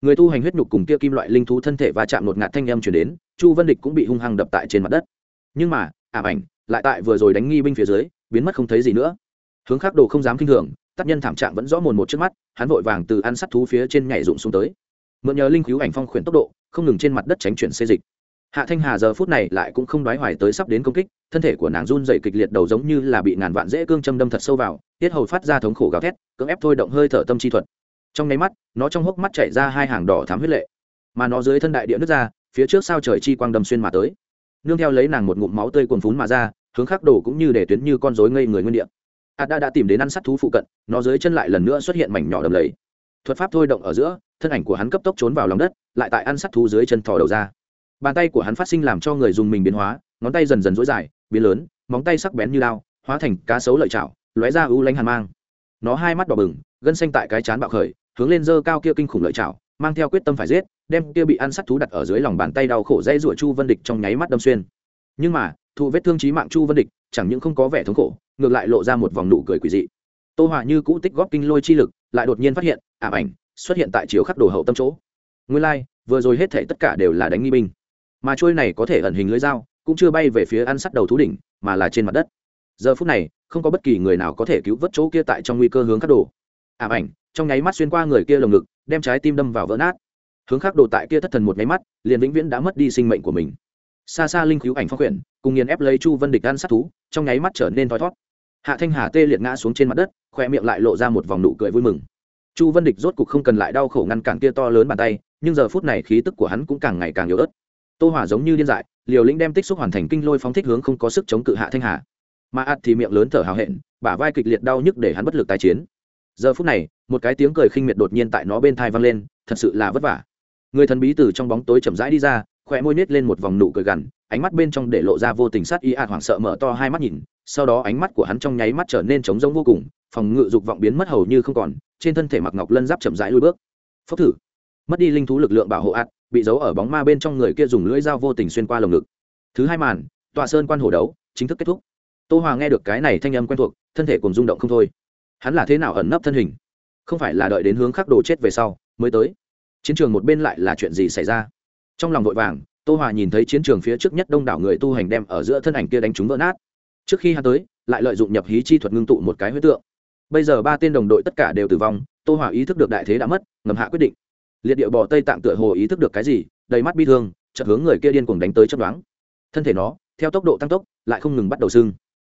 người tu hành huyết nhục cùng kia kim loại linh thú thân thể va chạm nột ngạt thanh âm chuyển đến, chu vân địch cũng bị hung hăng đập tại trên mặt đất. Nhưng mà ảm ảnh lại tại vừa rồi đánh nghi binh phía dưới, biến mất không thấy gì nữa. Hướng khắc đồ không dám kinh thường, tác nhân thảm trạng vẫn rõ mồn một trước mắt, hắn vội vàng từ ăn sắt thú phía trên nhảy rụng xuống tới. Mượn nhờ linh cứu ảnh phong khuyển tốc độ, không ngừng trên mặt đất tránh chuyển xê dịch hạ thanh hà giờ phút này lại cũng không đoái hoài tới sắp đến công kích, thân thể của nàng run dày kịch liệt đầu giống như là bị ngàn vạn dễ cương châm đâm thật sâu vào, tiết hầu phát ra thống khổ gào thét, cưỡng ép thôi động hơi thở tâm chi thuật. Trong nháy mắt, nó trong hốc mắt chảy ra hai hàng đỏ thám huyết lệ, mà nó dưới thân đại địa nước ra, phía trước sao trời chi quang đâm xuyên mà tới. Nương theo lấy nàng một ngụm máu tươi cuồn phún mà ra, hướng khắc đổ cũng như để tuyến như con rối ngây người nguyên địa. Hạt đã đã tìm đến ăn sắt thú phụ cận, nó dưới chân lại lần nữa xuất hiện mảnh nhỏ đầm lầy. Thuật pháp thôi động ở giữa, thân ảnh của hắn cấp tốc trốn vào lòng đất, lại tại ăn sắt thú dưới chân thò đầu ra bàn tay của hắn phát sinh làm cho người dùng mình biến hóa ngón tay dần dần dối dài biến lớn móng tay sắc bén như lao hóa thành cá sấu lợi chảo lóe ra ưu lánh hàn mang. Nó hai mắt đỏ bừng gân xanh tại cái chán bạo khởi hướng lên dơ cao kia kinh khủng lợi chảo mang theo quyết tâm phải giết đem kia bị ăn sắt thú đặt ở dưới lòng bàn tay đau khổ dây rủa chu vân địch trong nháy mắt đâm xuyên. Nhưng mà thụ vết thương trí mạng chu vân địch chẳng những không có vẻ thống khổ ngược lại lộ ra một vòng nụ cười quỷ dị. Tô hòa như cũ tích góp kinh lôi chi lực lại đột nhiên phát hiện ảm ảnh xuất hiện tại chiếu khắc đồ hậu tâm chỗ. Nguyên lai、like, vừa rồi hết thể tất cả đều là đánh nghi binh mà trôi này có thể ẩn hình lưới dao, cũng chưa bay về phía ăn sắt đầu thú đỉnh, mà là trên mặt đất. Giờ phút này, không có bất kỳ người nào có thể cứu vớt chỗ kia tại trong nguy cơ hướng khắc đồ. Ảm ảnh, trong nháy mắt xuyên qua người kia lồng ngực, đem trái tim đâm vào vỡ nát. Hướng khắc đồ tại kia thất thần một nháy mắt, liền vĩnh viễn đã mất đi sinh mệnh của mình. Xa xa linh cứu ảnh phong quyển, cùng nghiền ép lấy chu vân địch ăn sát thú, trong nháy mắt trở nên thoi thót. Hạ thanh hà tê liệt ngã xuống trên mặt đất khoe miệng lại lộ ra một vòng nụ cười vui mừng. Chu vân địch rốt cục không cần lại đau khổ ngăn cản kia to lớn bàn tay, nhưng giờ phút này khí tức của hắn cũng càng ngày càng yếu ớt tô hỏa giống như điên dại, liều lĩnh đem tích xúc hoàn thành kinh lôi phóng thích hướng không có sức chống cự hạ thanh hà. Mà ạt thì miệng lớn thở hào hẹn, bả vai kịch liệt đau nhức để hắn bất lực tái chiến. Giờ phút này, một cái tiếng cười khinh miệt đột nhiên tại nó bên thai vang lên, thật sự là vất vả. Người thần bí từ trong bóng tối chậm rãi đi ra khỏe môi nết lên một vòng nụ cười gằn, ánh mắt bên trong để lộ ra vô tình sát y ạt hoảng sợ mở to hai mắt nhìn, sau đó ánh mắt của hắn trong nháy mắt trở nên trống rỗng vô cùng, phòng ngự dục vọng biến mất hầu như không còn, trên thân thể mặc ngọc lân giáp chậm rãi lui bước. Phốc thử. Mất đi linh thú lực lượng bảo hộ ạt bị giấu ở bóng ma bên trong người kia dùng lưỡi dao vô tình xuyên qua lồng ngực. Thứ hai màn, tọa sơn quan hổ đấu, chính thức kết thúc. Tô hòa nghe được cái này thanh âm quen thuộc, thân thể cùng rung động không thôi. Hắn là thế nào ẩn nấp thân hình? Không phải là đợi đến hướng khắc đồ chết về sau mới tới. Chiến trường một bên lại là chuyện gì xảy ra? Trong lòng vội vàng, tô hòa nhìn thấy chiến trường phía trước nhất đông đảo người tu hành đem ở giữa thân ảnh kia đánh chúng vỡ nát. Trước khi hắn tới, lại lợi dụng nhập hí chi thuật ngưng tụ một cái huyết tượng. Bây giờ ba tên đồng đội tất cả đều tử vong, tô hòa ý thức được đại thế đã mất, ngầm hạ quyết định liệt địa bò tây tạng tựa hồ ý thức được cái gì, đầy mắt bi thương, chợt hướng người kia điên cuồng đánh tới chấp đoán thân thể nó, theo tốc độ tăng tốc, lại không ngừng bắt đầu sưng.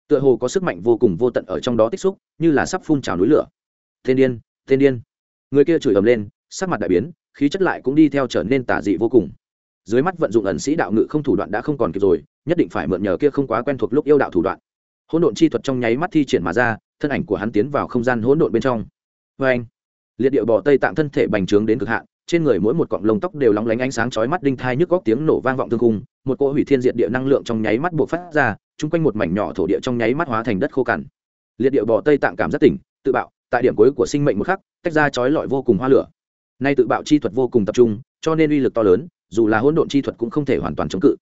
Tựa hồ có sức mạnh vô cùng vô tận ở trong đó tích xúc, như là sắp phun trào núi lửa. Thiên điên Thiên điên. Người kia chửi ầm lên, sắc mặt đại biến, khí chất lại cũng đi theo trở nên tả dị vô cùng. Dưới mắt vận dụng ẩn sĩ đạo ngự không thủ đoạn đã không còn kịp rồi, nhất định phải mượn nhờ kia không quá quen thuộc lúc yêu đạo thủ đoạn. Hỗn độn chi thuật trong nháy mắt thi triển mà ra, thân ảnh của hắn tiến vào không gian hỗn độn bên trong. Vê anh liệt điệu bỏ tây tạng thân thể bành trướng đến cực hạn trên người mỗi một cọng lông tóc đều lóng lánh ánh sáng chói mắt đinh thai nhức góc tiếng nổ vang vọng thương khung, một cỗ hủy thiên diệt địa năng lượng trong nháy mắt buộc phát ra, chung quanh một mảnh nhỏ thổ địa trong nháy mắt hóa thành đất khô cằn. Liệt địa bò tây tạng cảm giác tỉnh, tự bạo, tại điểm cuối của sinh mệnh một khắc, tách ra chói lọi vô cùng hoa lửa. Nay tự bạo chi thuật vô cùng tập trung, cho nên uy lực to lớn, dù là hỗn độn chi thuật cũng không thể hoàn toàn chống cự.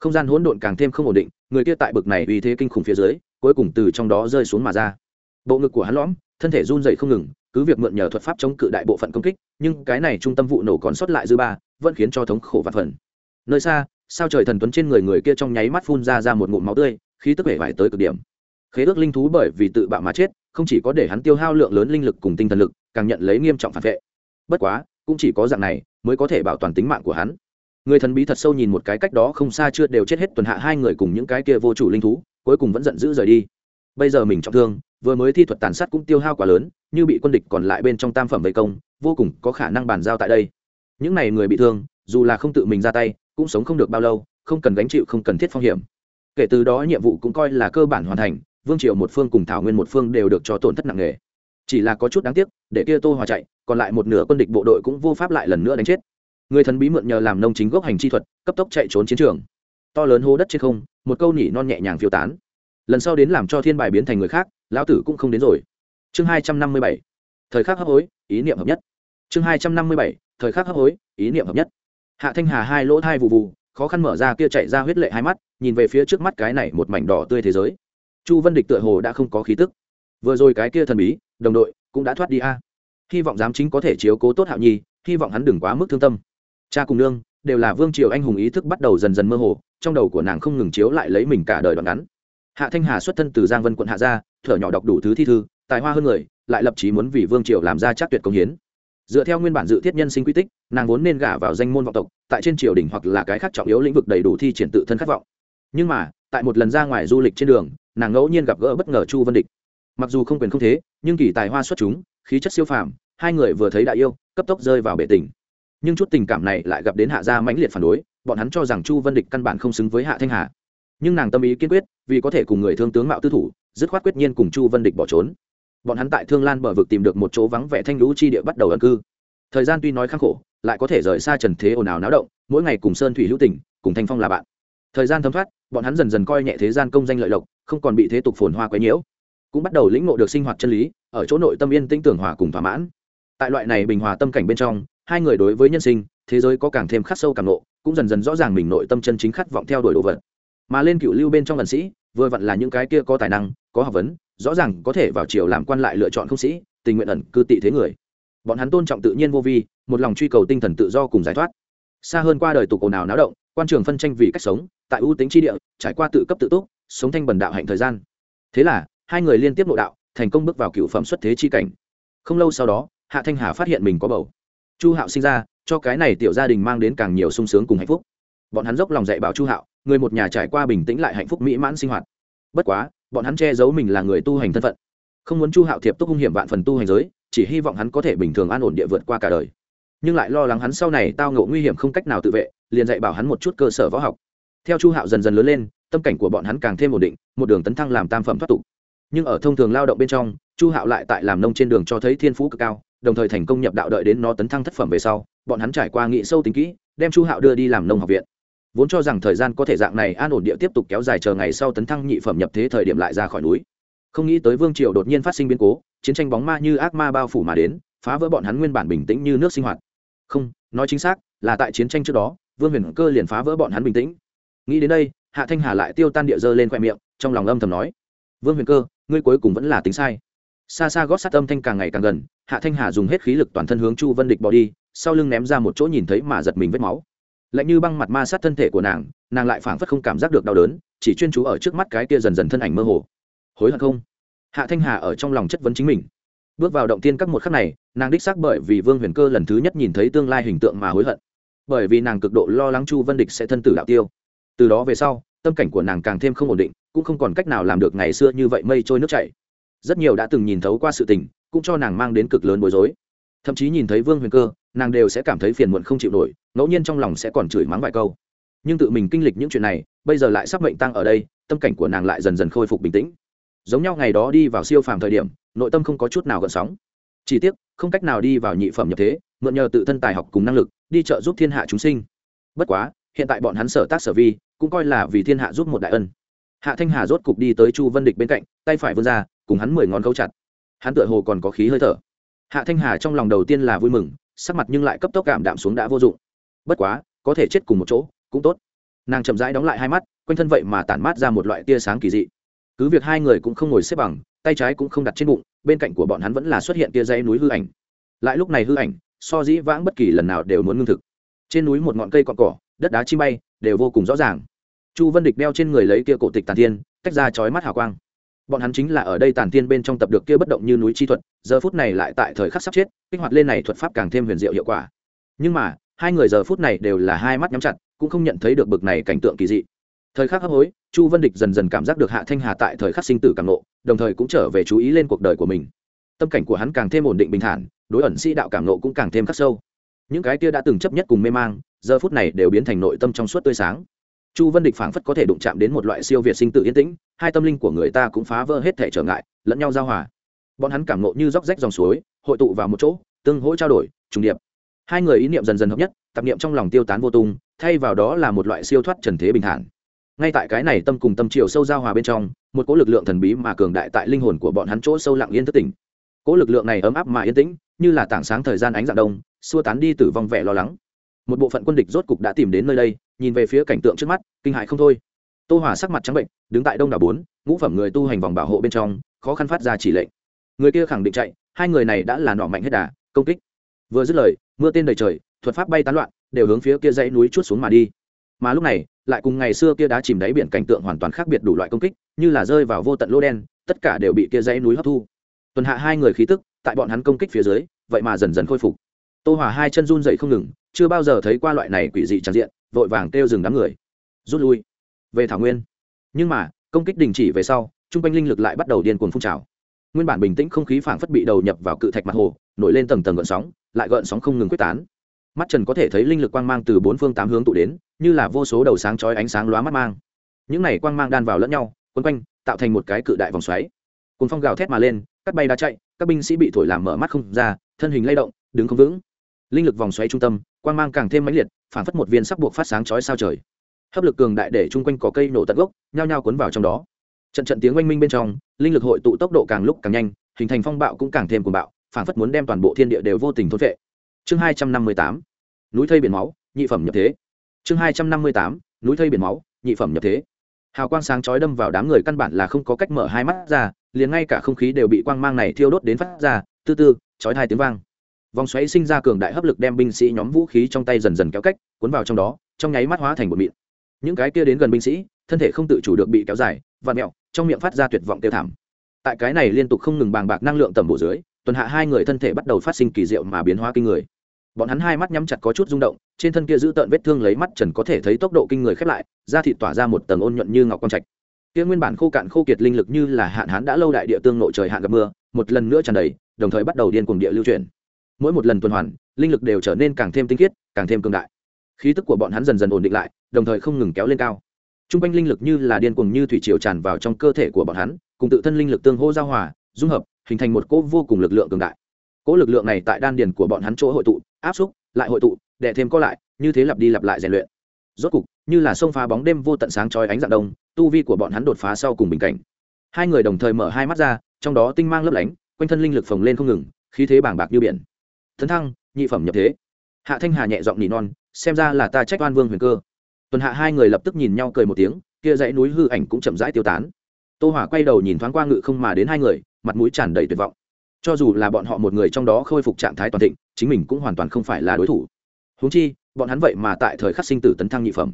Không gian hỗn độn càng thêm không ổn định, người kia tại bực này uy thế kinh khủng phía dưới, cuối cùng từ trong đó rơi xuống mà ra. Bộ ngực của hắn lõm, thân thể run dậy không ngừng, cứ việc mượn nhờ thuật pháp chống cự đại bộ phận công kích nhưng cái này trung tâm vụ nổ còn sót lại dư ba, vẫn khiến cho thống khổ và phần. Nơi xa, sao trời thần tuấn trên người người kia trong nháy mắt phun ra ra một ngụm máu tươi, khí tức vẻ vải tới cực điểm. Khế ước linh thú bởi vì tự bạo mà chết, không chỉ có để hắn tiêu hao lượng lớn linh lực cùng tinh thần lực, càng nhận lấy nghiêm trọng phản vệ. Bất quá, cũng chỉ có dạng này mới có thể bảo toàn tính mạng của hắn. Người thần bí thật sâu nhìn một cái cách đó không xa chưa đều chết hết tuần hạ hai người cùng những cái kia vô chủ linh thú, cuối cùng vẫn giận dữ rời đi. Bây giờ mình trọng thương, vừa mới thi thuật tàn sát cũng tiêu hao quá lớn, như bị quân địch còn lại bên trong tam phẩm vây công vô cùng có khả năng bàn giao tại đây. Những n à y người bị thương, dù là không tự mình ra tay, cũng sống không được bao lâu, không cần gánh chịu, không cần thiết phong hiểm. Kể từ đó nhiệm vụ cũng coi là cơ bản hoàn thành, vương triều một phương cùng thảo nguyên một phương đều được cho tổn thất nặng nề. Chỉ là có chút đáng tiếc, để kia tô hòa chạy, còn lại một nửa quân địch bộ đội cũng vô pháp lại lần nữa đánh chết. Người thần bí mượn nhờ làm nông chính gốc hành chi thuật, cấp tốc chạy trốn chiến trường. To lớn hô đất trên không, một câu nhỉ non nhẹ nhàng phiêu tán. Lần sau đến làm cho thiên bài biến thành người khác, lão tử cũng không đến rồi. Chương hai trăm năm mươi bảy thời khắc hấp hối, ý niệm hợp nhất. Chương hai trăm năm mươi bảy, thời khắc hấp hối, ý niệm hợp nhất. Hạ thanh hà hai lỗ thai vụ vụ khó khăn mở ra kia chạy ra huyết lệ hai mắt, nhìn về phía trước mắt cái này một mảnh đỏ tươi thế giới. Chu vân địch tựa hồ đã không có khí tức. Vừa rồi cái kia thần bí, đồng đội, cũng đã thoát đi a. Hy vọng giám chính có thể chiếu cố tốt hạo nhi, hy vọng hắn đừng quá mức thương tâm. Cha cùng nương, đều là vương triều anh hùng ý thức bắt đầu dần dần mơ hồ, trong đầu của nàng không ngừng chiếu lại lấy mình cả đời đoạn ngắn. Hạ thanh hà xuất thân từ giang vân quận hạ gia, thở nhỏ đọc đủ thứ thi thư, tài hoa hơn người lại lập chí muốn vì vương triều làm ra chắc tuyệt công hiến. Dựa theo nguyên bản dự thiết nhân sinh quy tích, nàng vốn nên gả vào danh môn vọng tộc, tại trên triều đình hoặc là cái khác trọng yếu lĩnh vực đầy đủ thi triển tự thân khát vọng. Nhưng mà, tại một lần ra ngoài du lịch trên đường, nàng ngẫu nhiên gặp gỡ bất ngờ chu vân địch. Mặc dù không quyền không thế, nhưng kỳ tài hoa xuất chúng, khí chất siêu phàm, hai người vừa thấy đại yêu, cấp tốc rơi vào bể tình. Nhưng chút tình cảm này lại gặp đến hạ gia mãnh liệt phản đối, bọn hắn cho rằng chu vân địch căn bản không xứng với hạ thanh hà. Nhưng nàng tâm ý kiên quyết, vì có thể cùng người thương tướng mạo tư thủ, dứt khoát quyết nhiên cùng chu vân địch bỏ trốn bọn hắn tại thương lan bờ vực tìm được một chỗ vắng vẻ thanh lũ chi địa bắt đầu ẩn cư. Thời gian tuy nói khắc khổ lại có thể rời xa trần thế ồn ào náo động mỗi ngày cùng sơn thủy hữu tình, cùng thanh phong là bạn. Thời gian thấm thoát bọn hắn dần dần coi nhẹ thế gian công danh lợi lộc không còn bị thế tục phồn hoa quấy nhiễu. Cũng bắt đầu lĩnh ngộ được sinh hoạt chân lý ở chỗ nội tâm yên tĩnh tưởng hòa cùng thỏa mãn. Tại loại này bình hòa tâm cảnh bên trong hai người đối với nhân sinh thế giới có càng thêm khắc sâu càng nộ cũng dần dần rõ ràng mình nội tâm chân chính khát vọng theo đuổi đồ vật. Mà lên cựu lưu bên trong lần sĩ vừa vặn là những cái kia có tài năng có học vấn rõ ràng có thể vào triều làm quan lại lựa chọn không sĩ, tình nguyện ẩn cư tị thế người. Bọn hắn tôn trọng tự nhiên vô vi, một lòng truy cầu tinh thần tự do cùng giải thoát. Xa hơn qua đời tục ồn ào náo động, quan trường phân tranh vì cách sống, tại ưu tính tri địa, trải qua tự cấp tự túc, sống thanh bần đạo hạnh thời gian. Thế là, hai người liên tiếp nội đạo, thành công bước vào cựu phẩm xuất thế chi cảnh. Không lâu sau đó, hạ thanh hà phát hiện mình có bầu. Chu hạo sinh ra, cho cái này tiểu gia đình mang đến càng nhiều sung sướng cùng hạnh phúc. Bọn hắn dốc lòng dạy bảo chu hạo, người một nhà trải qua bình tĩnh lại hạnh phúc mỹ mãn sinh hoạt. Bất quá bọn hắn che giấu mình là người tu hành thân phận. Không muốn chu hạo thiệp túc hung hiểm vạn phần tu hành giới, chỉ hy vọng hắn có thể bình thường an ổn địa vượt qua cả đời. Nhưng lại lo lắng hắn sau này tao ngộ nguy hiểm không cách nào tự vệ, liền dạy bảo hắn một chút cơ sở võ học. Theo chu hạo dần dần lớn lên, tâm cảnh của bọn hắn càng thêm ổn định, một đường tấn thăng làm tam phẩm thoát tục. Nhưng ở thông thường lao động bên trong, chu hạo lại tại làm nông trên đường cho thấy thiên phú cực cao, đồng thời thành công nhập đạo đợi đến nó tấn thăng thất phẩm về sau, bọn hắn trải qua nghị sâu tính kỹ, đem chu hạo đưa đi làm nông học viện vốn cho rằng thời gian có thể dạng này an ổn địa tiếp tục kéo dài chờ ngày sau tấn thăng nhị phẩm nhập thế thời điểm lại ra khỏi núi. Không nghĩ tới vương triều đột nhiên phát sinh biến cố, chiến tranh bóng ma như ác ma bao phủ mà đến, phá vỡ bọn hắn nguyên bản bình tĩnh như nước sinh hoạt. Không, nói chính xác, là tại chiến tranh trước đó, vương huyền cơ liền phá vỡ bọn hắn bình tĩnh. Nghĩ đến đây, hạ thanh hà lại tiêu tan địa dơ lên khoe miệng, trong lòng âm thầm nói, vương huyền cơ, ngươi cuối cùng vẫn là tính sai. Xa xa gót sát âm thanh càng ngày càng gần, hạ thanh hà dùng hết khí lực toàn thân hướng chu vân địch bỏ đi, sau lưng ném ra một chỗ nhìn thấy mà giật mình vết máu lạnh như băng mặt ma sát thân thể của nàng nàng lại phảng phất không cảm giác được đau đớn, chỉ chuyên chú ở trước mắt cái kia dần dần thân ảnh mơ hồ. Hối hận không? Hạ thanh hà ở trong lòng chất vấn chính mình. Bước vào động tiên các một khắc này, nàng đích xác bởi vì vương huyền cơ lần thứ nhất nhìn thấy tương lai hình tượng mà hối hận. Bởi vì nàng cực độ lo lắng chu vân địch sẽ thân tử đạo tiêu. Từ đó về sau, tâm cảnh của nàng càng thêm không ổn định, cũng không còn cách nào làm được ngày xưa như vậy mây trôi nước chảy. Rất nhiều đã từng nhìn thấu qua sự tình, cũng cho nàng mang đến cực lớn bối rối. Thậm chí nhìn thấy vương huyền cơ nàng đều sẽ cảm thấy phiền muộn không chịu nổi, ngẫu nhiên trong lòng sẽ còn chửi mắng vài câu. Nhưng tự mình kinh lịch những chuyện này, bây giờ lại sắp mệnh tăng ở đây, tâm cảnh của nàng lại dần dần khôi phục bình tĩnh. Giống nhau ngày đó đi vào siêu phàm thời điểm, nội tâm không có chút nào gợn sóng. Chỉ tiếc, không cách nào đi vào nhị phẩm nhập thế, mượn nhờ tự thân tài học cùng năng lực, đi trợ giúp thiên hạ chúng sinh. Bất quá, hiện tại bọn hắn sở tác sở vi, cũng coi là vì thiên hạ giúp một đại ân. Hạ thanh hà rốt cục đi tới chu vân địch bên cạnh, tay phải vươn ra, cùng hắn mười ngón câu chặt. Hắn tựa hồ còn có khí hơi thở. Hạ thanh hà trong lòng đầu tiên là vui mừng sắc mặt nhưng lại cấp tốc cảm đạm xuống đã vô dụng. Bất quá, có thể chết cùng một chỗ, cũng tốt. Nàng chậm rãi đóng lại hai mắt, quanh thân vậy mà tản mát ra một loại tia sáng kỳ dị. Cứ việc hai người cũng không ngồi xếp bằng, tay trái cũng không đặt trên bụng, bên cạnh của bọn hắn vẫn là xuất hiện tia dây núi hư ảnh. Lại lúc này hư ảnh, so dĩ vãng bất kỳ lần nào đều muốn ngưng thực. Trên núi một ngọn cây cọn cỏ, đất đá chi bay, đều vô cùng rõ ràng. Chu vân địch đeo trên người lấy kia cổ tịch tàn thiên, tách ra chói mắt hào quang bọn hắn chính là ở đây tàn tiên bên trong tập được kia bất động như núi chi thuật, giờ phút này lại tại thời khắc sắp chết, kích hoạt lên này thuật pháp càng thêm huyền diệu hiệu quả. Nhưng mà, hai người giờ phút này đều là hai mắt nhắm chặt, cũng không nhận thấy được bực này cảnh tượng kỳ dị. Thời khắc hấp hối, chu vân địch dần dần cảm giác được hạ thanh hà tại thời khắc sinh tử càng nộ đồng thời cũng trở về chú ý lên cuộc đời của mình. Tâm cảnh của hắn càng thêm ổn định bình thản, đối ẩn sĩ đạo cảm nộ cũng càng thêm khắc sâu. Những cái kia đã từng chấp nhất cùng mê mang, giờ phút này đều biến thành nội tâm trong suốt tươi sáng chu vân địch phảng phất có thể đụng chạm đến một loại siêu việt sinh tự yên tĩnh, hai tâm linh của người ta cũng phá vỡ hết thể trở ngại, lẫn nhau giao hòa. Bọn hắn cảm nộ như róc rách dòng suối, hội tụ vào một chỗ, tương hỗ trao đổi, trùng điệp. Hai người ý niệm dần dần hợp nhất tập niệm trong lòng tiêu tán vô tung, thay vào đó là một loại siêu thoát trần thế bình thản. Ngay tại cái này tâm cùng tâm chiều sâu giao hòa bên trong, một cỗ lực lượng thần bí mà cường đại tại linh hồn của bọn hắn chỗ sâu lặng yên thất tỉnh. Cỗ lực lượng này ấm áp mà yên tĩnh, như là tảng sáng thời gian ánh dạng đông, xua tán đi tử vong vẻ lo lắng. Một bộ phận quân địch rốt cục đã tìm đến nơi đây nhìn về phía cảnh tượng trước mắt, kinh hại không thôi. Tô hỏa sắc mặt trắng bệnh, đứng tại đông đảo bốn, ngũ phẩm người tu hành vòng bảo hộ bên trong, khó khăn phát ra chỉ lệnh. Người kia khẳng định chạy, hai người này đã là nọ mạnh hết đà, công kích. Vừa dứt lời, mưa tên đầy trời, thuật pháp bay tán loạn, đều hướng phía kia dãy núi chút xuống mà đi. Mà lúc này, lại cùng ngày xưa kia đá chìm đáy biển cảnh tượng hoàn toàn khác biệt đủ loại công kích, như là rơi vào vô tận lô đen, tất cả đều bị kia dãy núi hấp thu. Tuần hạ hai người khí tức, tại bọn hắn công kích phía dưới, vậy mà dần dần khôi phục. Tô hỏa hai chân run dậy không ngừng, chưa bao giờ thấy qua loại này quỷ dị tràn diện vội vàng kêu dừng đám người, rút lui, về thảo nguyên. Nhưng mà, công kích đình chỉ về sau, trung quanh linh lực lại bắt đầu điên cuồng phun trào. Nguyên bản bình tĩnh không khí phảng phất bị đầu nhập vào cự thạch mặt hồ, nổi lên tầng tầng gợn sóng, lại gợn sóng không ngừng quyết tán. Mắt trần có thể thấy linh lực quang mang từ bốn phương tám hướng tụ đến, như là vô số đầu sáng chói ánh sáng lóa mắt mang. Những này quang mang đan vào lẫn nhau, quấn quanh, tạo thành một cái cự đại vòng xoáy. Cùng phong gào thét mà lên, cắt bay đá chạy, các binh sĩ bị thổi làm mở mắt không ra, thân hình lay động, đứng không vững linh lực vòng xoáy trung tâm, quang mang càng thêm mãnh liệt, phản phất một viên sắc buộc phát sáng chói sao trời. Hấp lực cường đại để chung quanh có cây nổ tận gốc, nhao nhao cuốn vào trong đó. Trận trận tiếng oanh minh bên trong, linh lực hội tụ tốc độ càng lúc càng nhanh, hình thành phong bạo cũng càng thêm cuồng bạo, phản phất muốn đem toàn bộ thiên địa đều vô tình thôn vệ chương hai trăm năm mươi tám, núi thây biển máu, nhị phẩm nhập thế. Chương hai trăm năm mươi tám, núi thây biển máu, nhị phẩm nhập thế. Hào quang sáng chói đâm vào đám người căn bản là không có cách mở hai mắt ra, liền ngay cả không khí đều bị quang mang này thiêu đốt đến phát ra tư tư chói hai tiếng vang vòng xoáy sinh ra cường đại hấp lực đem binh sĩ nhóm vũ khí trong tay dần dần kéo cách, cuốn vào trong đó, trong nháy mắt hóa thành một mịn. Những cái kia đến gần binh sĩ, thân thể không tự chủ được bị kéo dài và mẹo, trong miệng phát ra tuyệt vọng tiêu thảm. Tại cái này liên tục không ngừng bàng bạc năng lượng tầm bộ dưới, tuần hạ hai người thân thể bắt đầu phát sinh kỳ diệu mà biến hóa kinh người. Bọn hắn hai mắt nhắm chặt có chút rung động, trên thân kia giữ tợn vết thương lấy mắt trần có thể thấy tốc độ kinh người khép lại, da thịt tỏa ra một tầng ôn nhuận như ngọc quang trạch. Kia nguyên bản khô cạn khô kiệt linh lực như là hạn hán đã lâu đại địa tương nội trời hạn gặp mưa, một lần nữa tràn đầy, đồng thời bắt đầu điên cuồng địa lưu chuyển mỗi một lần tuần hoàn, linh lực đều trở nên càng thêm tinh khiết, càng thêm cường đại. Khí tức của bọn hắn dần dần ổn định lại, đồng thời không ngừng kéo lên cao. T r u n g quanh linh lực như là điên cuồng như thủy triều tràn vào trong cơ thể của bọn hắn, cùng tự thân linh lực tương hô giao hòa, dung hợp, hình thành một cỗ vô cùng lực lượng cường đại. Cỗ lực lượng này tại đan điền của bọn hắn chỗ hội tụ, áp xúc, lại hội tụ đẻ thêm có lại, như thế lặp đi lặp lại rèn luyện. Rốt cục, như là sông phá bóng đêm vô tận sáng trói ánh dạng đông, tu vi của bọn hắn đột phá sau cùng bình cảnh. Hai người đồng thời mở hai mắt ra, trong đó tinh mang lấp lánh, quanh thân linh lực phồng lên không ngừng, khí thế bàng bạc như biển thấn thăng, nhị phẩm nhập thế. Hạ thanh hà nhẹ giọng nỉ non, xem ra là ta trách oan vương huyền cơ. Tuần hạ hai người lập tức nhìn nhau cười một tiếng, kia dãy núi hư ảnh cũng chậm rãi tiêu tán. Tô hỏa quay đầu nhìn thoáng qua ngự không mà đến hai người, mặt mũi tràn đầy tuyệt vọng. Cho dù là bọn họ một người trong đó khôi phục trạng thái toàn thịnh, chính mình cũng hoàn toàn không phải là đối thủ. Huống chi, bọn hắn vậy mà tại thời khắc sinh tử tấn thăng nhị phẩm.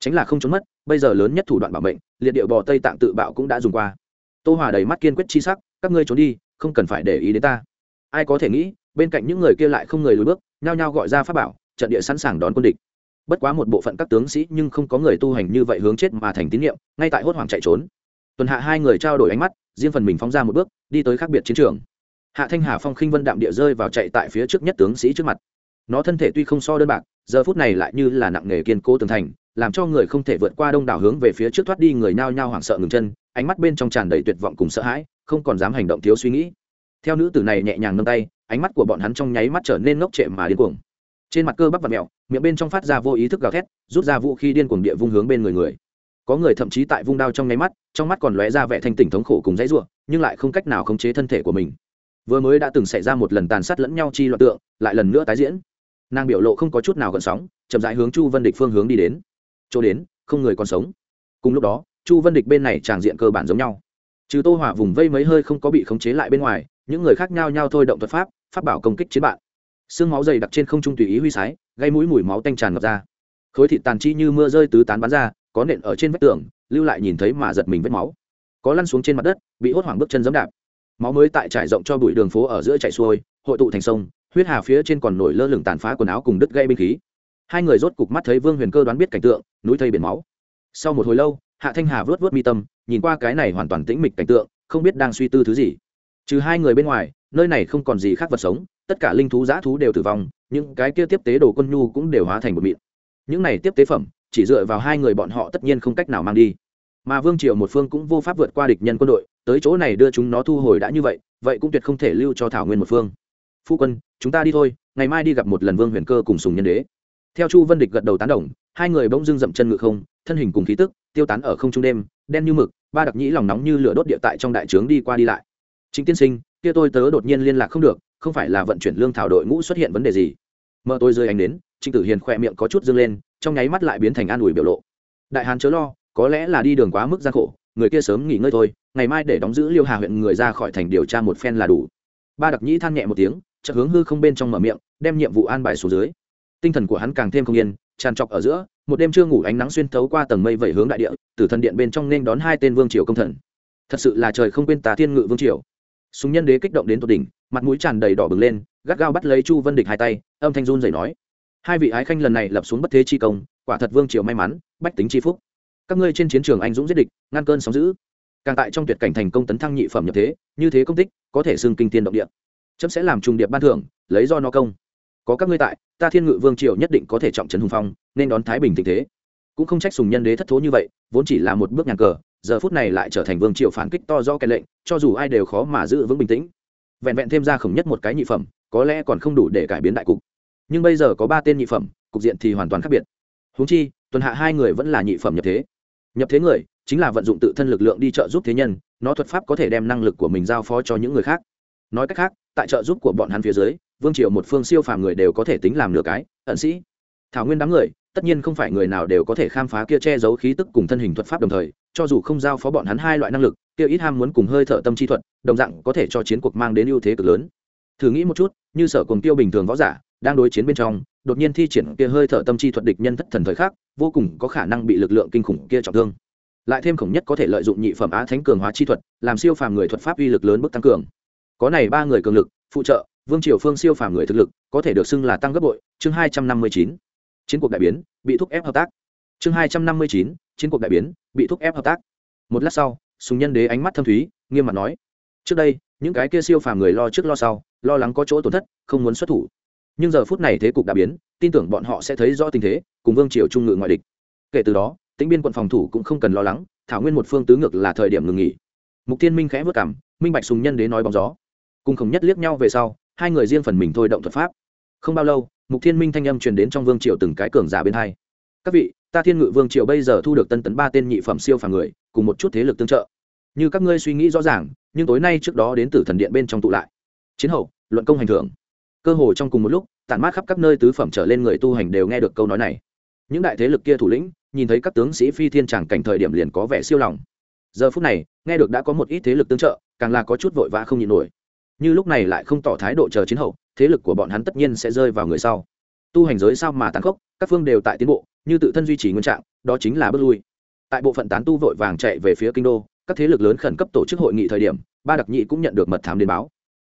Tránh là không trốn mất, bây giờ lớn nhất thủ đoạn bảo mệnh, liệt điệu bò tây tạng tự bạo cũng đã dùng qua. Tô hỏa đầy mắt kiên quyết chi sắc, các ngươi trốn đi, không cần phải để ý đến ta. Ai có thể nghĩ bên cạnh những người kia lại không người lùi bước, nhao nhao gọi ra pháp bảo, trận địa sẵn sàng đón quân địch. Bất quá một bộ phận các tướng sĩ nhưng không có người tu hành như vậy hướng chết mà thành tín nhiệm ngay tại hốt hoảng chạy trốn. Tuần hạ hai người trao đổi ánh mắt, riêng phần mình phóng ra một bước, đi tới khác biệt chiến trường. Hạ thanh hà phong khinh vân đạm địa rơi vào chạy tại phía trước nhất tướng sĩ trước mặt. Nó thân thể tuy không so đơn bạc, giờ phút này lại như là nặng nghề kiên cố tường thành, làm cho người không thể vượt qua đông đảo hướng về phía trước thoát đi người nao nhao hoảng sợ ngừng chân, ánh mắt bên trong tràn đầy tuyệt vọng cùng sợ hãi, không còn dám hành động thiếu suy nghĩ. Theo nữ tử này nhẹ nhàng nâng tay ánh mắt của bọn hắn trong nháy mắt trở nên ngốc trệ mà điên cuồng. Trên mặt cơ bắp và mẹo miệng bên trong phát ra vô ý thức gào thét, rút ra vũ khí điên cuồng địa vung hướng bên người người. Có người thậm chí tại vung đao trong nháy mắt, trong mắt còn lóe ra vẻ thanh tỉnh thống khổ cùng dãy ruộng nhưng lại không cách nào khống chế thân thể của mình. Vừa mới đã từng xảy ra một lần tàn sát lẫn nhau chi loạn tượng, lại lần nữa tái diễn. Nàng biểu lộ không có chút nào gần sóng, chậm rãi hướng chu vân địch phương hướng đi đến. Chỗ đến, không người còn sống. Cùng lúc đó, chu vân địch bên này tràng diện cơ bản giống nhau. Trừ tô hỏa vùng vây mấy hơi không có bị khống chế lại bên ngoài, những người khác nhau nhau thôi động thuật pháp pháp bảo công kích chiến bạn. Xương máu dày đặc trên không trung tùy ý huy sái, gây mũi mùi máu tanh tràn ngập ra. Khối thịt tàn chi như mưa rơi tứ tán bắn ra, có nện ở trên vách tường, lưu lại nhìn thấy mà giật mình vết máu. Có lăn xuống trên mặt đất, bị hốt hoảng bước chân giẫm đạp. Máu mới tại trải rộng cho bụi đường phố ở giữa chạy xuôi, hội tụ thành sông, huyết hà phía trên còn nổi lơ lửng tàn phá quần áo cùng đứt gây binh khí. Hai người rốt cục mắt thấy vương huyền cơ đoán biết cảnh tượng, núi thây biển máu. Sau một hồi lâu, hạ thanh hà vớt vớt mi tâm, nhìn qua cái này hoàn toàn tĩnh mịch cảnh tượng, không biết đang suy tư thứ gì. Trừ hai người bên ngoài nơi này không còn gì khác vật sống, tất cả linh thú, giã thú đều tử vong, những cái kia tiếp tế đồ quân nhu cũng đều hóa thành một mịn. Những này tiếp tế phẩm, chỉ dựa vào hai người bọn họ tất nhiên không cách nào mang đi. Mà vương triều một phương cũng vô pháp vượt qua địch nhân quân đội, tới chỗ này đưa chúng nó thu hồi đã như vậy vậy cũng tuyệt không thể lưu cho thảo nguyên một phương. Phu quân, chúng ta đi thôi, ngày mai đi gặp một lần vương huyền cơ cùng sùng nhân đế. Theo chu vân địch gật đầu tán đồng, hai người bỗng dưng dậm chân ngự không, thân hình cùng khí tức, tiêu tán ở không trung đêm, đen như mực, ba đặc nhĩ lòng nóng như lửa đốt địa tại trong đại trướng đi qua đi lại. Chính tiên sinh kia tôi tớ đột nhiên liên lạc không được, không phải là vận chuyển lương thảo đội ngũ xuất hiện vấn đề gì? Mợ tôi rơi ánh đến, trịnh tử hiền khỏe miệng có chút dâng lên, trong nháy mắt lại biến thành an ủi biểu lộ. Đại hàn chớ lo, có lẽ là đi đường quá mức gian khổ, người kia sớm nghỉ ngơi thôi, ngày mai để đóng giữ liêu hà huyện người ra khỏi thành điều tra một phen là đủ. Ba đặc nhĩ than nhẹ một tiếng, chợt hướng hư không bên trong mở miệng, đem nhiệm vụ an bài xuống dưới. Tinh thần của hắn càng thêm không yên, tràn trọc ở giữa, một đêm chưa ngủ ánh nắng xuyên thấu qua tầng mây vẩy hướng đại địa, từ thần điện bên trong nên đón hai tên vương triều công thần. Thật sự là trời không quên tà thiên ngự vương triều súng nhân đế kích động đến tột đỉnh, mặt mũi tràn đầy đỏ bừng lên, gắt gao bắt lấy chu vân địch hai tay, âm thanh run dày nói. Hai vị ái khanh lần này lập xuống bất thế chi công, quả thật vương triều may mắn, bách tính chi phúc. Các ngươi trên chiến trường anh dũng giết địch, ngăn cơn sóng giữ càng tại trong tuyệt cảnh thành công tấn thăng nhị phẩm nhập thế, như thế công tích, có thể xưng kinh tiên động địa. Chấm sẽ làm trùng điệp ban thưởng, lấy do nó công. Có các ngươi tại, ta thiên ngự vương triều nhất định có thể trọng trấn hùng phong, nên đón thái bình tình thế. Cũng không trách sùng nhân đế thất thố như vậy, vốn chỉ là một bước nhàn cờ giờ phút này lại trở thành vương triều phản kích to do cái lệnh, cho dù ai đều khó mà giữ vững bình tĩnh. Vẹn vẹn thêm ra khổng nhất một cái nhị phẩm, có lẽ còn không đủ để cải biến đại cục. Nhưng bây giờ có ba tên nhị phẩm, cục diện thì hoàn toàn khác biệt. Huống chi, tuần hạ hai người vẫn là nhị phẩm nhập thế. Nhập thế người, chính là vận dụng tự thân lực lượng đi trợ giúp thế nhân, nó thuật pháp có thể đem năng lực của mình giao phó cho những người khác. Nói cách khác, tại trợ giúp của bọn hắn phía dưới, vương triều một phương siêu phàm người đều có thể tính làm nửa cái, ẩn sĩ. Thảo nguyên đám người tất nhiên không phải người nào đều có thể khám phá kia che giấu khí tức cùng thân hình thuật pháp đồng thời, cho dù không giao phó bọn hắn hai loại năng lực, kia ít ham muốn cùng hơi thở tâm chi thuật, đồng dạng có thể cho chiến cuộc mang đến ưu thế cực lớn. Thử nghĩ một chút, như sở cùng tiêu bình thường võ giả, đang đối chiến bên trong, đột nhiên thi triển kia hơi thở tâm chi thuật địch nhân thất thần thời khắc, vô cùng có khả năng bị lực lượng kinh khủng kia trọng thương. Lại thêm khổng nhất có thể lợi dụng nhị phẩm á thánh cường hóa chi thuật, làm siêu phàm người thuật pháp uy lực lớn bước tăng cường. Có này ba người cường lực, phụ trợ, vương triều phương siêu phàm người thực lực, có thể được xưng là tăng gấp bội, chương hai trăm năm mươi chín chiến cuộc đại biến, bị thúc ép hợp tác. Chương hai trăm năm mươi chín, chiến cuộc đại biến, bị thúc ép hợp tác. Một lát sau, sùng nhân đế ánh mắt thâm thúy, nghiêm mặt nói, trước đây, những cái kia siêu phàm người lo trước lo sau, lo lắng có chỗ tổn thất, không muốn xuất thủ. Nhưng giờ phút này thế cục đã biến, tin tưởng bọn họ sẽ thấy rõ tình thế, cùng vương triều trung ngự ngoại địch. Kể từ đó, tính biên quận phòng thủ cũng không cần lo lắng, thảo nguyên một phương tứ ngược là thời điểm ngừng nghỉ. Mục tiên minh khẽ vất cảm minh bạch sùng nhân đế nói bóng gió. Cùng khổng nhất liếc nhau về sau, hai người riêng phần mình thôi động thuật pháp. Không bao lâu mục thiên minh thanh âm truyền đến trong vương triều từng cái cường giả bên hai. Các vị, ta thiên ngự vương triều bây giờ thu được tân tấn ba tên nhị phẩm siêu phàm người, cùng một chút thế lực tương trợ. Như các ngươi suy nghĩ rõ ràng, nhưng tối nay trước đó đến từ thần điện bên trong tụ lại. Chiến hậu, luận công hành thưởng. Cơ hồ trong cùng một lúc, tản mát khắp các nơi tứ phẩm trở lên người tu hành đều nghe được câu nói này. Những đại thế lực kia thủ lĩnh, nhìn thấy các tướng sĩ phi thiên tràng cảnh thời điểm liền có vẻ siêu lòng. Giờ phút này, nghe được đã có một ít thế lực tương trợ, càng là có chút vội vã không nhịn nổi như lúc này lại không tỏ thái độ chờ chiến hậu, thế lực của bọn hắn tất nhiên sẽ rơi vào người sau. Tu hành giới sao mà tàn khốc, các phương đều tại tiến bộ, như tự thân duy trì nguyên trạng, đó chính là bước lui. Tại bộ phận tán tu vội vàng chạy về phía kinh đô, các thế lực lớn khẩn cấp tổ chức hội nghị thời điểm, ba đặc nhị cũng nhận được mật thám đến báo.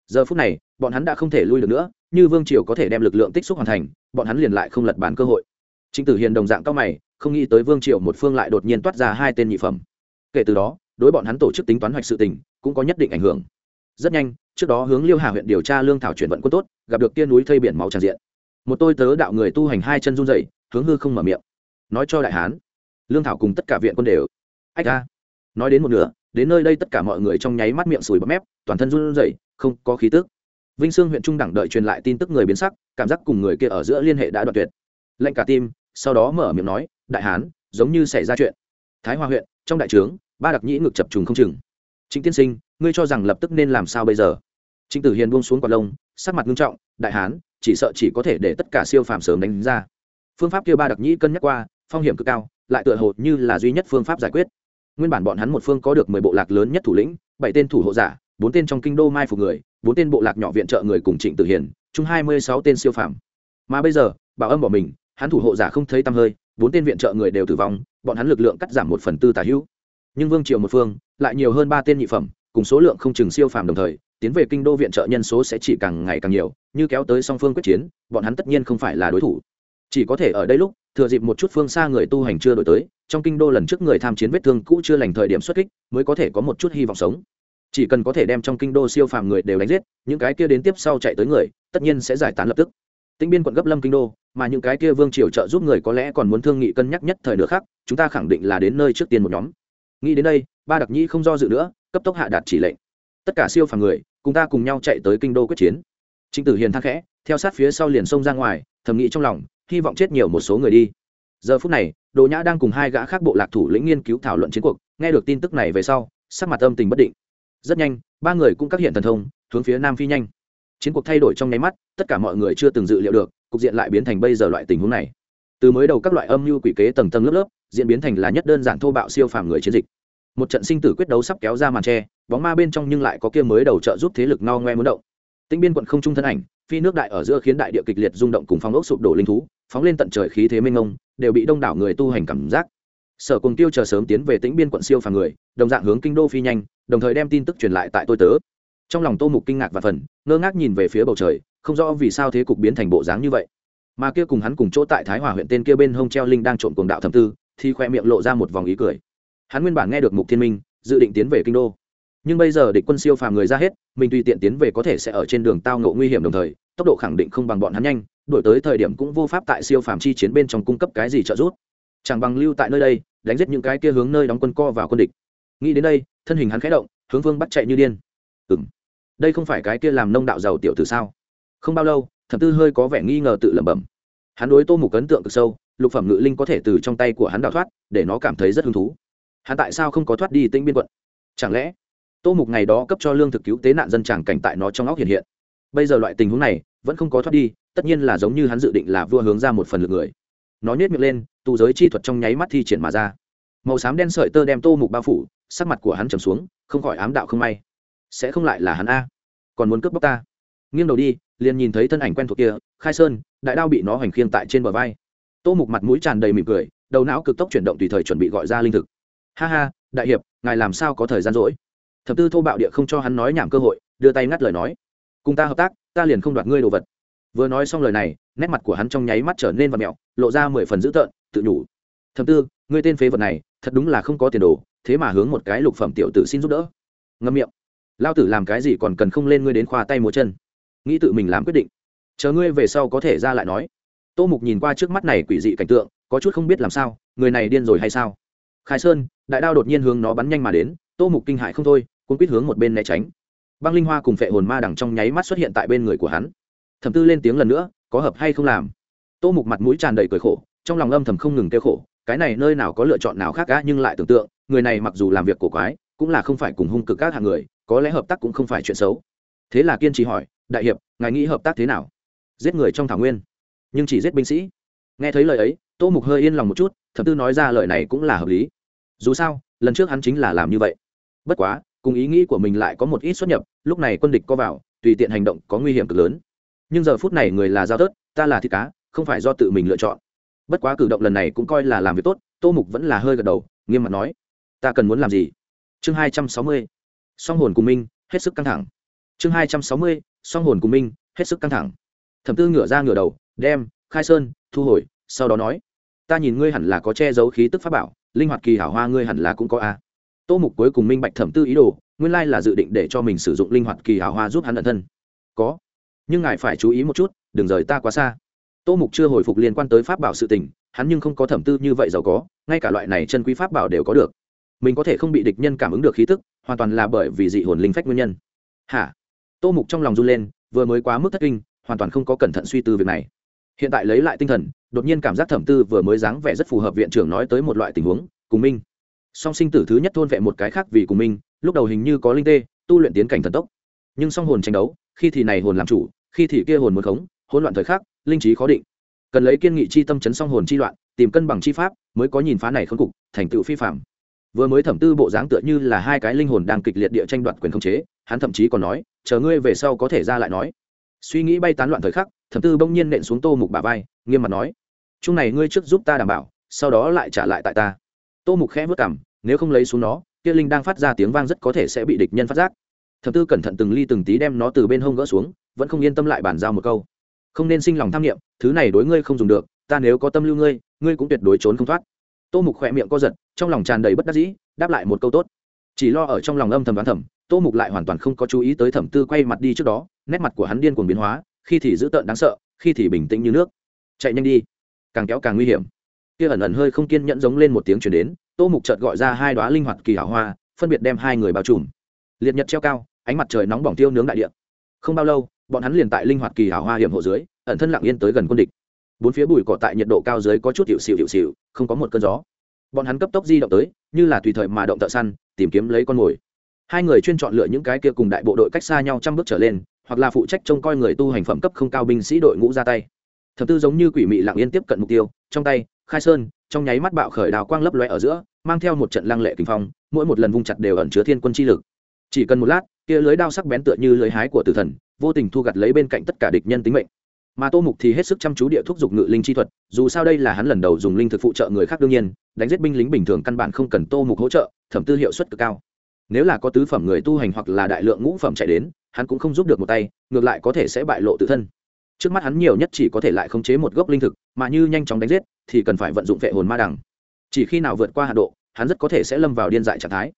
Giờ phút này, bọn hắn đã không thể lui được nữa, như vương triều có thể đem lực lượng tích xúc hoàn thành, bọn hắn liền lại không lật bàn cơ hội. Trịnh tử hiền đồng dạng cao mày, không nghĩ tới vương triều một phương lại đột nhiên toát ra hai tên nhị phẩm. Kể từ đó, đối bọn hắn tổ chức tính toán hoạch sự tình, cũng có nhất định ảnh hưởng. Rất nhanh trước đó hướng liêu hà huyện điều tra lương thảo chuyển vận quân tốt, gặp được kia núi thây biển máu tràn diện. Một tôi tớ đạo người tu hành hai chân run dậy hướng hư không mở miệng. Nói cho đại hán, lương thảo cùng tất cả viện quân đều. Ách ra nói đến một nửa, đến nơi đây tất cả mọi người trong nháy mắt miệng sùi bấm mép, toàn thân run rẩy, không có khí tức. Vinh sương huyện trung đẳng đợi truyền lại tin tức người biến sắc, cảm giác cùng người kia ở giữa liên hệ đã đoạn tuyệt. Lệnh cả tim, sau đó mở miệng nói, đại hán, giống như xảy ra chuyện. Thái hòa huyện, trong đại trướng, ba đặc nhĩ ngực chập trùng không chừng. Chính tiên sinh, ngươi cho rằng lập tức nên làm sao bây giờ? Trịnh tử hiền buông xuống quạt lông, sắc mặt nghiêm trọng, đại hán, chỉ sợ chỉ có thể để tất cả siêu phàm sớm đánh ra. Phương pháp kia ba đặc nhĩ cân nhắc qua, phong hiểm cực cao, lại tựa hồ như là duy nhất phương pháp giải quyết. Nguyên bản bọn hắn một phương có được mười bộ lạc lớn nhất thủ lĩnh, bảy tên thủ hộ giả, bốn tên trong kinh đô mai phục người, bốn tên bộ lạc nhỏ viện trợ người cùng trịnh tử hiền, chung hai mươi sáu tên siêu phàm. Mà bây giờ, bảo âm bỏ mình, hắn thủ hộ giả không thấy tăm hơi, bốn tên viện trợ người đều tử vong, bọn hắn lực lượng cắt giảm một phần tư tả hữu. Nhưng vương triều một phương, lại nhiều hơn ba tên nhị phẩm, cùng số lượng không chừng siêu phàm đồng thời tiến về kinh đô viện trợ nhân số sẽ chỉ càng ngày càng nhiều, như kéo tới song phương quyết chiến, bọn hắn tất nhiên không phải là đối thủ. Chỉ có thể ở đây lúc, thừa dịp một chút phương xa người tu hành chưa đổi tới, trong kinh đô lần trước người tham chiến vết thương cũ chưa lành thời điểm xuất kích, mới có thể có một chút hy vọng sống. Chỉ cần có thể đem trong kinh đô siêu phàm người đều đánh giết, những cái kia đến tiếp sau chạy tới người, tất nhiên sẽ giải tán lập tức. Tinh biên quận gấp lâm kinh đô, mà những cái kia vương triều trợ giúp người có lẽ còn muốn thương nghị cân nhắc nhất thời nữa khác chúng ta khẳng định là đến nơi trước tiên một nhóm. Nghĩ đến đây, ba đặc nhĩ không do dự nữa, cấp tốc hạ đạt chỉ lệnh tất cả siêu phàm người, cùng ta cùng nhau chạy tới kinh đô quyết chiến. Trịnh tử hiền thang khẽ, theo sát phía sau liền xông ra ngoài, thầm nghĩ trong lòng, hy vọng chết nhiều một số người đi. Giờ phút này đồ nhã đang cùng hai gã khác bộ lạc thủ lĩnh nghiên cứu thảo luận chiến cuộc, nghe được tin tức này về sau, sắc mặt âm tình bất định. Rất nhanh, ba người cũng các hiện thần thông, hướng phía nam phi nhanh. Chiến cuộc thay đổi trong nháy mắt, tất cả mọi người chưa từng dự liệu được, cục diện lại biến thành bây giờ loại tình huống này. Từ mới đầu các loại âm mưu quỷ kế tầng tầng lớp lớp, diễn biến thành là nhất đơn giản thô bạo siêu phàm người chiến dịch. Một trận sinh tử quyết đấu sắp kéo ra màn tre bóng ma bên trong nhưng lại có kia mới đầu trợ giúp thế lực no ngoe muốn động. Tĩnh biên quận không trung thân ảnh, phi nước đại ở giữa khiến đại địa kịch liệt rung động cùng phong ốc sụp đổ linh thú, phóng lên tận trời khí thế mênh mông, đều bị đông đảo người tu hành cảm giác. Sở cùng tiêu chờ sớm tiến về tĩnh biên quận siêu phàm người, đồng dạng hướng kinh đô phi nhanh, đồng thời đem tin tức truyền lại tại tôi tớ. Trong lòng tô mục kinh ngạc và phần, ngơ ngác nhìn về phía bầu trời, không rõ vì sao thế cục biến thành bộ dáng như vậy. Mà kia cùng hắn cùng chỗ tại thái hòa huyện tên kia bên hông treo linh đang trộm cuồng đạo thẩm tư, thì khoe miệng lộ ra một vòng ý cười. Hắn nguyên bản nghe được mục thiên minh, dự định tiến về kinh đô nhưng bây giờ địch quân siêu phàm người ra hết, mình tùy tiện tiến về có thể sẽ ở trên đường tao ngộ nguy hiểm đồng thời, tốc độ khẳng định không bằng bọn hắn nhanh, đổi tới thời điểm cũng vô pháp tại siêu phàm chi chiến bên trong cung cấp cái gì trợ giúp. Chẳng bằng lưu tại nơi đây, đánh giết những cái kia hướng nơi đóng quân co vào quân địch. Nghĩ đến đây, thân hình hắn khẽ động, hướng vương bắt chạy như điên. Ừng đây không phải cái kia làm nông đạo giàu tiểu tử sao? Không bao lâu, thập tư hơi có vẻ nghi ngờ tự lẩm bẩm. Hắn đối tô mục ấn tượng cực sâu, lục phẩm ngự linh có thể từ trong tay của hắn đào thoát, để nó cảm thấy rất hứng thú. Hắn tại sao không có thoát đi tĩnh biên quận? Chẳng lẽ tô mục ngày đó cấp cho lương thực cứu tế nạn dân tràng cảnh tại nó trong óc hiện hiện. Bây giờ loại tình huống này vẫn không có thoát đi, tất nhiên là giống như hắn dự định là vua hướng ra một phần lực người. Nó nhét miệng lên, tù giới chi thuật trong nháy mắt thi triển mà ra. Màu xám đen sợi tơ đem tô mục bao phủ, sắc mặt của hắn trầm xuống, không khỏi ám đạo không may. Sẽ không lại là hắn a. Còn muốn cướp bóc ta? Nghiêng đầu đi, liền nhìn thấy thân ảnh quen thuộc kia, khai sơn, đại đao bị nó hoành khiêng tại trên bờ vai. Tô mục mặt mũi tràn đầy mỉm cười, đầu não cực tốc chuyển động tùy thời chuẩn bị gọi ra linh thực. Ha ha, đại hiệp, ngài làm sao có thời gian rỗi? Thập tư thô bạo địa không cho hắn nói nhảm cơ hội, đưa tay ngắt lời nói. Cùng ta hợp tác, ta liền không đoạt ngươi đồ vật. Vừa nói xong lời này, nét mặt của hắn trong nháy mắt trở nên và mẹo, lộ ra mười phần dữ tợn, tự nhủ. Thập tư, ngươi tên phế vật này, thật đúng là không có tiền đồ, thế mà hướng một cái lục phẩm tiểu tử xin giúp đỡ. Ngâm miệng. Lao tử làm cái gì còn cần không lên ngươi đến khoa tay múa chân? Nghĩ tự mình làm quyết định. Chờ ngươi về sau có thể ra lại nói. Tô mục nhìn qua trước mắt này quỷ dị cảnh tượng, có chút không biết làm sao, người này điên rồi hay sao? Khai sơn, đại đao đột nhiên hướng nó bắn nhanh mà đến tô mục kinh hại không thôi, cuốn quýt hướng một bên né tránh. Băng linh hoa cùng phệ hồn ma đằng trong nháy mắt xuất hiện tại bên người của hắn. Thẩm tư lên tiếng lần nữa, có hợp hay không làm? Tô mục mặt mũi tràn đầy cười khổ, trong lòng âm thầm không ngừng kêu khổ, cái này nơi nào có lựa chọn nào khác cả nhưng lại tưởng tượng, người này mặc dù làm việc cổ quái, cũng là không phải cùng hung cực các hạng người, có lẽ hợp tác cũng không phải chuyện xấu. Thế là kiên trì hỏi, đại hiệp, ngài nghĩ hợp tác thế nào? Giết người trong thảo nguyên, nhưng chỉ giết binh sĩ. Nghe thấy lời ấy, tô mục hơi yên lòng một chút, thẩm tư nói ra lời này cũng là hợp lý. Dù sao, lần trước hắn chính là làm như vậy bất quá, cùng ý nghĩ của mình lại có một ít xuất nhập, lúc này quân địch có vào, tùy tiện hành động có nguy hiểm cực lớn. Nhưng giờ phút này người là giao tớt ta là thịt cá, không phải do tự mình lựa chọn. Bất quá cử động lần này cũng coi là làm việc tốt, tô mục vẫn là hơi gật đầu, nghiêm mặt nói, ta cần muốn làm gì? Chương hai trăm sáu mươi, song hồn cùng minh, hết sức căng thẳng. Chương hai trăm sáu mươi, song hồn cùng minh, hết sức căng thẳng. Thẩm tư ngửa ra ngửa đầu, đem, khai sơn, thu hồi, sau đó nói, ta nhìn ngươi hẳn là có che giấu khí tức pháp bảo, linh hoạt kỳ hảo hoa ngươi hẳn là cũng có a tô mục cuối cùng minh bạch thẩm tư ý đồ, nguyên lai là dự định để cho mình sử dụng linh hoạt kỳ hảo hoa giúp hắn ẩn thân. Có. Nhưng ngài phải chú ý một chút, đừng rời ta quá xa. Tô mục chưa hồi phục liên quan tới pháp bảo sự tình, hắn nhưng không có thẩm tư như vậy giàu có, ngay cả loại này chân quý pháp bảo đều có được. Mình có thể không bị địch nhân cảm ứng được khí tức, hoàn toàn là bởi vì dị hồn linh phách nguyên nhân. Hả? Tô mục trong lòng run lên, vừa mới quá mức thất kinh, hoàn toàn không có cẩn thận suy tư việc này. Hiện tại lấy lại tinh thần, đột nhiên cảm giác thẩm tư vừa mới dáng vẻ rất phù hợp viện trưởng nói tới một loại tình huống, cùng minh song sinh tử thứ nhất thôn vệ một cái khác vì cùng minh, lúc đầu hình như có linh tê, tu luyện tiến cảnh thần tốc. Nhưng song hồn tranh đấu, khi thì này hồn làm chủ, khi thì kia hồn muốn khống, hỗn loạn thời khắc, linh trí khó định. Cần lấy kiên nghị chi tâm chấn song hồn chi loạn, tìm cân bằng chi pháp, mới có nhìn phá này khốn cục, thành tựu phi phạm vừa mới thẩm tư bộ dáng tựa như là hai cái linh hồn đang kịch liệt địa tranh đoạt quyền khống chế, hắn thậm chí còn nói, chờ ngươi về sau có thể ra lại nói. Suy nghĩ bay tán loạn thời khắc, thẩm tư bỗng nhiên nện xuống tô mục bà vai, nghiêm mặt nói, chung này ngươi trước giúp ta đảm bảo, sau đó lại trả lại tại ta tô mục khẽ vất cảm nếu không lấy xuống nó, kia linh đang phát ra tiếng vang rất có thể sẽ bị địch nhân phát giác. Thẩm tư cẩn thận từng ly từng tí đem nó từ bên hông gỡ xuống, vẫn không yên tâm lại bàn giao một câu. Không nên sinh lòng tham nghiệm thứ này đối ngươi không dùng được, ta nếu có tâm lưu ngươi ngươi cũng tuyệt đối trốn không thoát. Tô mục khỏe miệng co giật, trong lòng tràn đầy bất đắc dĩ, đáp lại một câu tốt. Chỉ lo ở trong lòng âm thầm đoán thầm, tô mục lại hoàn toàn không có chú ý tới thẩm tư quay mặt đi trước đó, nét mặt của hắn điên cuồng biến hóa, khi thì dữ tợn đáng sợ, khi thì bình tĩnh như nước. Chạy nhanh đi, càng kéo càng nguy hiểm kia ẩn ẩn hơi không kiên nhẫn giống lên một tiếng chuyển đến, tô mục chợt gọi ra hai đoá linh hoạt kỳ hảo hoa, phân biệt đem hai người bao trùm. Liệt nhật treo cao, ánh mặt trời nóng bỏng tiêu nướng đại địa. Không bao lâu, bọn hắn liền tại linh hoạt kỳ hảo hoa hiểm hộ dưới, ẩn thân lặng yên tới gần quân địch. Bốn phía bụi cỏ tại nhiệt độ cao dưới có chút hiệu xịu hiệu xịu, không có một cơn gió. Bọn hắn cấp tốc di động tới, như là tùy thời mà động thợ săn, tìm kiếm lấy con mồi. Hai người chuyên chọn lựa những cái kia cùng đại bộ đội cách xa nhau trăm bước trở lên, hoặc là phụ trách trông coi người tu hành phẩm cấp không cao binh sĩ đội ngũ ra tay. Thập tư giống như quỷ mị lặng yên tiếp cận mục tiêu, trong tay khai sơn, trong nháy mắt bạo khởi đào quang lấp loe ở giữa, mang theo một trận lăng lệ kinh phong, mỗi một lần vung chặt đều ẩn chứa thiên quân chi lực. Chỉ cần một lát, kia lưới đao sắc bén tựa như lưới hái của tử thần, vô tình thu gặt lấy bên cạnh tất cả địch nhân tính mệnh. Mà tô mục thì hết sức chăm chú địa thúc giục ngự linh chi thuật, dù sao đây là hắn lần đầu dùng linh thực phụ trợ người khác đương nhiên, đánh giết binh lính bình thường căn bản không cần tô mục hỗ trợ, thẩm tư hiệu suất cực cao. Nếu là có tứ phẩm người tu hành hoặc là đại lượng ngũ phẩm chạy đến, hắn cũng không giúp được một tay, ngược lại có thể sẽ bại lộ tự thân trước mắt hắn nhiều nhất chỉ có thể lại khống chế một gốc linh thực, mà như nhanh chóng đánh giết, thì cần phải vận dụng vệ hồn ma đằng chỉ khi nào vượt qua hạ độ, hắn rất có thể sẽ lâm vào điên dại trạng thái.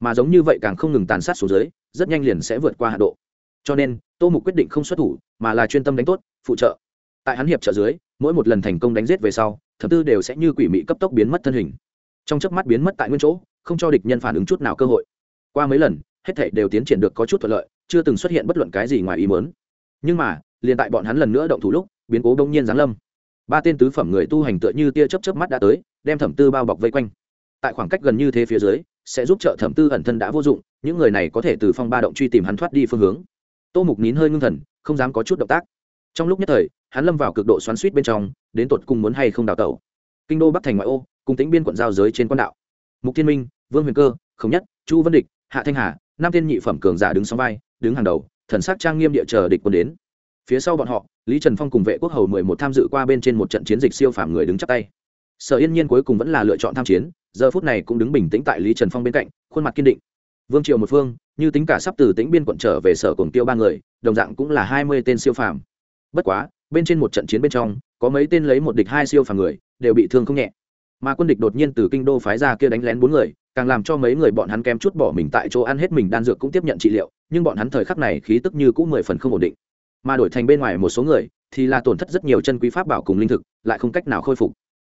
Mà giống như vậy càng không ngừng tàn sát xuống dưới, rất nhanh liền sẽ vượt qua hạ độ. Cho nên, tô mục quyết định không xuất thủ, mà là chuyên tâm đánh tốt, phụ trợ. Tại hắn hiệp trợ dưới, mỗi một lần thành công đánh giết về sau thập tư đều sẽ như quỷ mị cấp tốc biến mất thân hình. Trong chớp mắt biến mất tại nguyên chỗ, không cho địch nhân phản ứng chút nào cơ hội. Qua mấy lần, hết thảy đều tiến triển được có chút thuận lợi, chưa từng xuất hiện bất luận cái gì ngoài ý mớn nhưng mà liền tại bọn hắn lần nữa động thủ lúc, biến cố đông nhiên giáng lâm. Ba tên tứ phẩm người tu hành tựa như tia chớp chớp mắt đã tới, đem thẩm tư bao bọc vây quanh. Tại khoảng cách gần như thế phía dưới, sẽ giúp trợ thẩm tư ẩn thân đã vô dụng, những người này có thể từ phong ba động truy tìm hắn thoát đi phương hướng. Tô mục nín hơi ngưng thần, không dám có chút động tác. Trong lúc nhất thời, hắn lâm vào cực độ xoắn suýt bên trong, đến tột cùng muốn hay không đào tẩu. Kinh đô bắc thành ngoại ô, cùng tính biên quận giao giới trên quan đạo. Mục thiên minh, vương huyền cơ, khổng nhất, chu vân địch, hạ thanh hà, năm tiên nhị phẩm cường giả đứng sóng vai, đứng hàng đầu, thần sắc trang nghiêm địa chờ địch quân đến phía sau bọn họ, lý trần phong cùng vệ quốc hầu mười một tham dự qua bên trên một trận chiến dịch siêu phàm người đứng chắp tay. Sở yên nhiên cuối cùng vẫn là lựa chọn tham chiến, giờ phút này cũng đứng bình tĩnh tại lý trần phong bên cạnh, khuôn mặt kiên định. Vương triều một phương, như tính cả sắp từ tính biên quận trở về sở cùng tiêu ba người, đồng dạng cũng là hai mươi tên siêu phàm. Bất quá, bên trên một trận chiến bên trong, có mấy tên lấy một địch hai siêu phàm người, đều bị thương không nhẹ. Mà quân địch đột nhiên từ kinh đô phái ra kia đánh lén bốn người, càng làm cho mấy người bọn hắn kém chút bỏ mình tại chỗ ăn hết mình đan dược cũng tiếp nhận trị liệu, nhưng bọn hắn thời khắc này khí tức như cũng mười phần không ổn định mà đổi thành bên ngoài một số người, thì là tổn thất rất nhiều chân quý pháp bảo cùng linh thực, lại không cách nào khôi phục.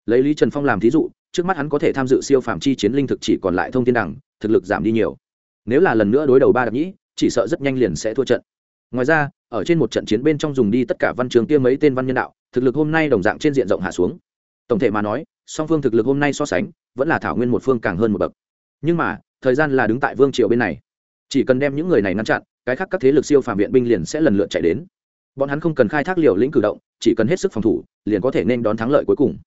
Lấy lý trần phong làm thí dụ, trước mắt hắn có thể tham dự siêu phạm chi chiến linh thực chỉ còn lại thông tin đẳng, thực lực giảm đi nhiều. Nếu là lần nữa đối đầu ba đặc nhĩ, chỉ sợ rất nhanh liền sẽ thua trận. Ngoài ra, ở trên một trận chiến bên trong dùng đi tất cả văn trường kia mấy tên văn nhân đạo, thực lực hôm nay đồng dạng trên diện rộng hạ xuống. Tổng thể mà nói, song phương thực lực hôm nay so sánh, vẫn là thảo nguyên một phương càng hơn một bậc. Nhưng mà, thời gian là đứng tại vương triều bên này. Chỉ cần đem những người này ngăn chặn cái khác các thế lực siêu phàm viện binh liền sẽ lần lượt chạy đến. Bọn hắn không cần khai thác liều lĩnh cử động, chỉ cần hết sức phòng thủ, liền có thể nên đón thắng lợi cuối cùng.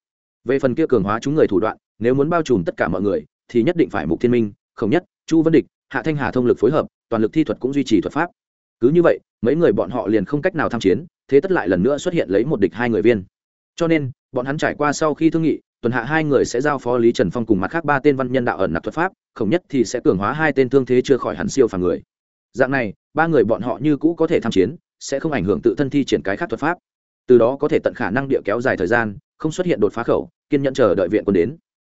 Về phần kia cường hóa chúng người thủ đoạn, nếu muốn bao trùm tất cả mọi người, thì nhất định phải mục thiên minh, khổng nhất, chu vân địch, hạ thanh hà thông lực phối hợp, toàn lực thi thuật cũng duy trì thuật pháp. Cứ như vậy, mấy người bọn họ liền không cách nào tham chiến, thế tất lại lần nữa xuất hiện lấy một địch hai người viên. Cho nên, bọn hắn trải qua sau khi thương nghị, tuần hạ hai người sẽ giao phó lý trần phong cùng mặt khác ba tên văn nhân đạo ẩn nạp thuật pháp, khổng nhất thì sẽ cường hóa hai tên thương thế chưa khỏi hẳn siêu phàm người dạng này, ba người bọn họ như cũ có thể tham chiến, sẽ không ảnh hưởng tự thân thi triển cái khác thuật pháp. Từ đó có thể tận khả năng địa kéo dài thời gian, không xuất hiện đột phá khẩu, kiên nhẫn chờ đợi viện quân đến.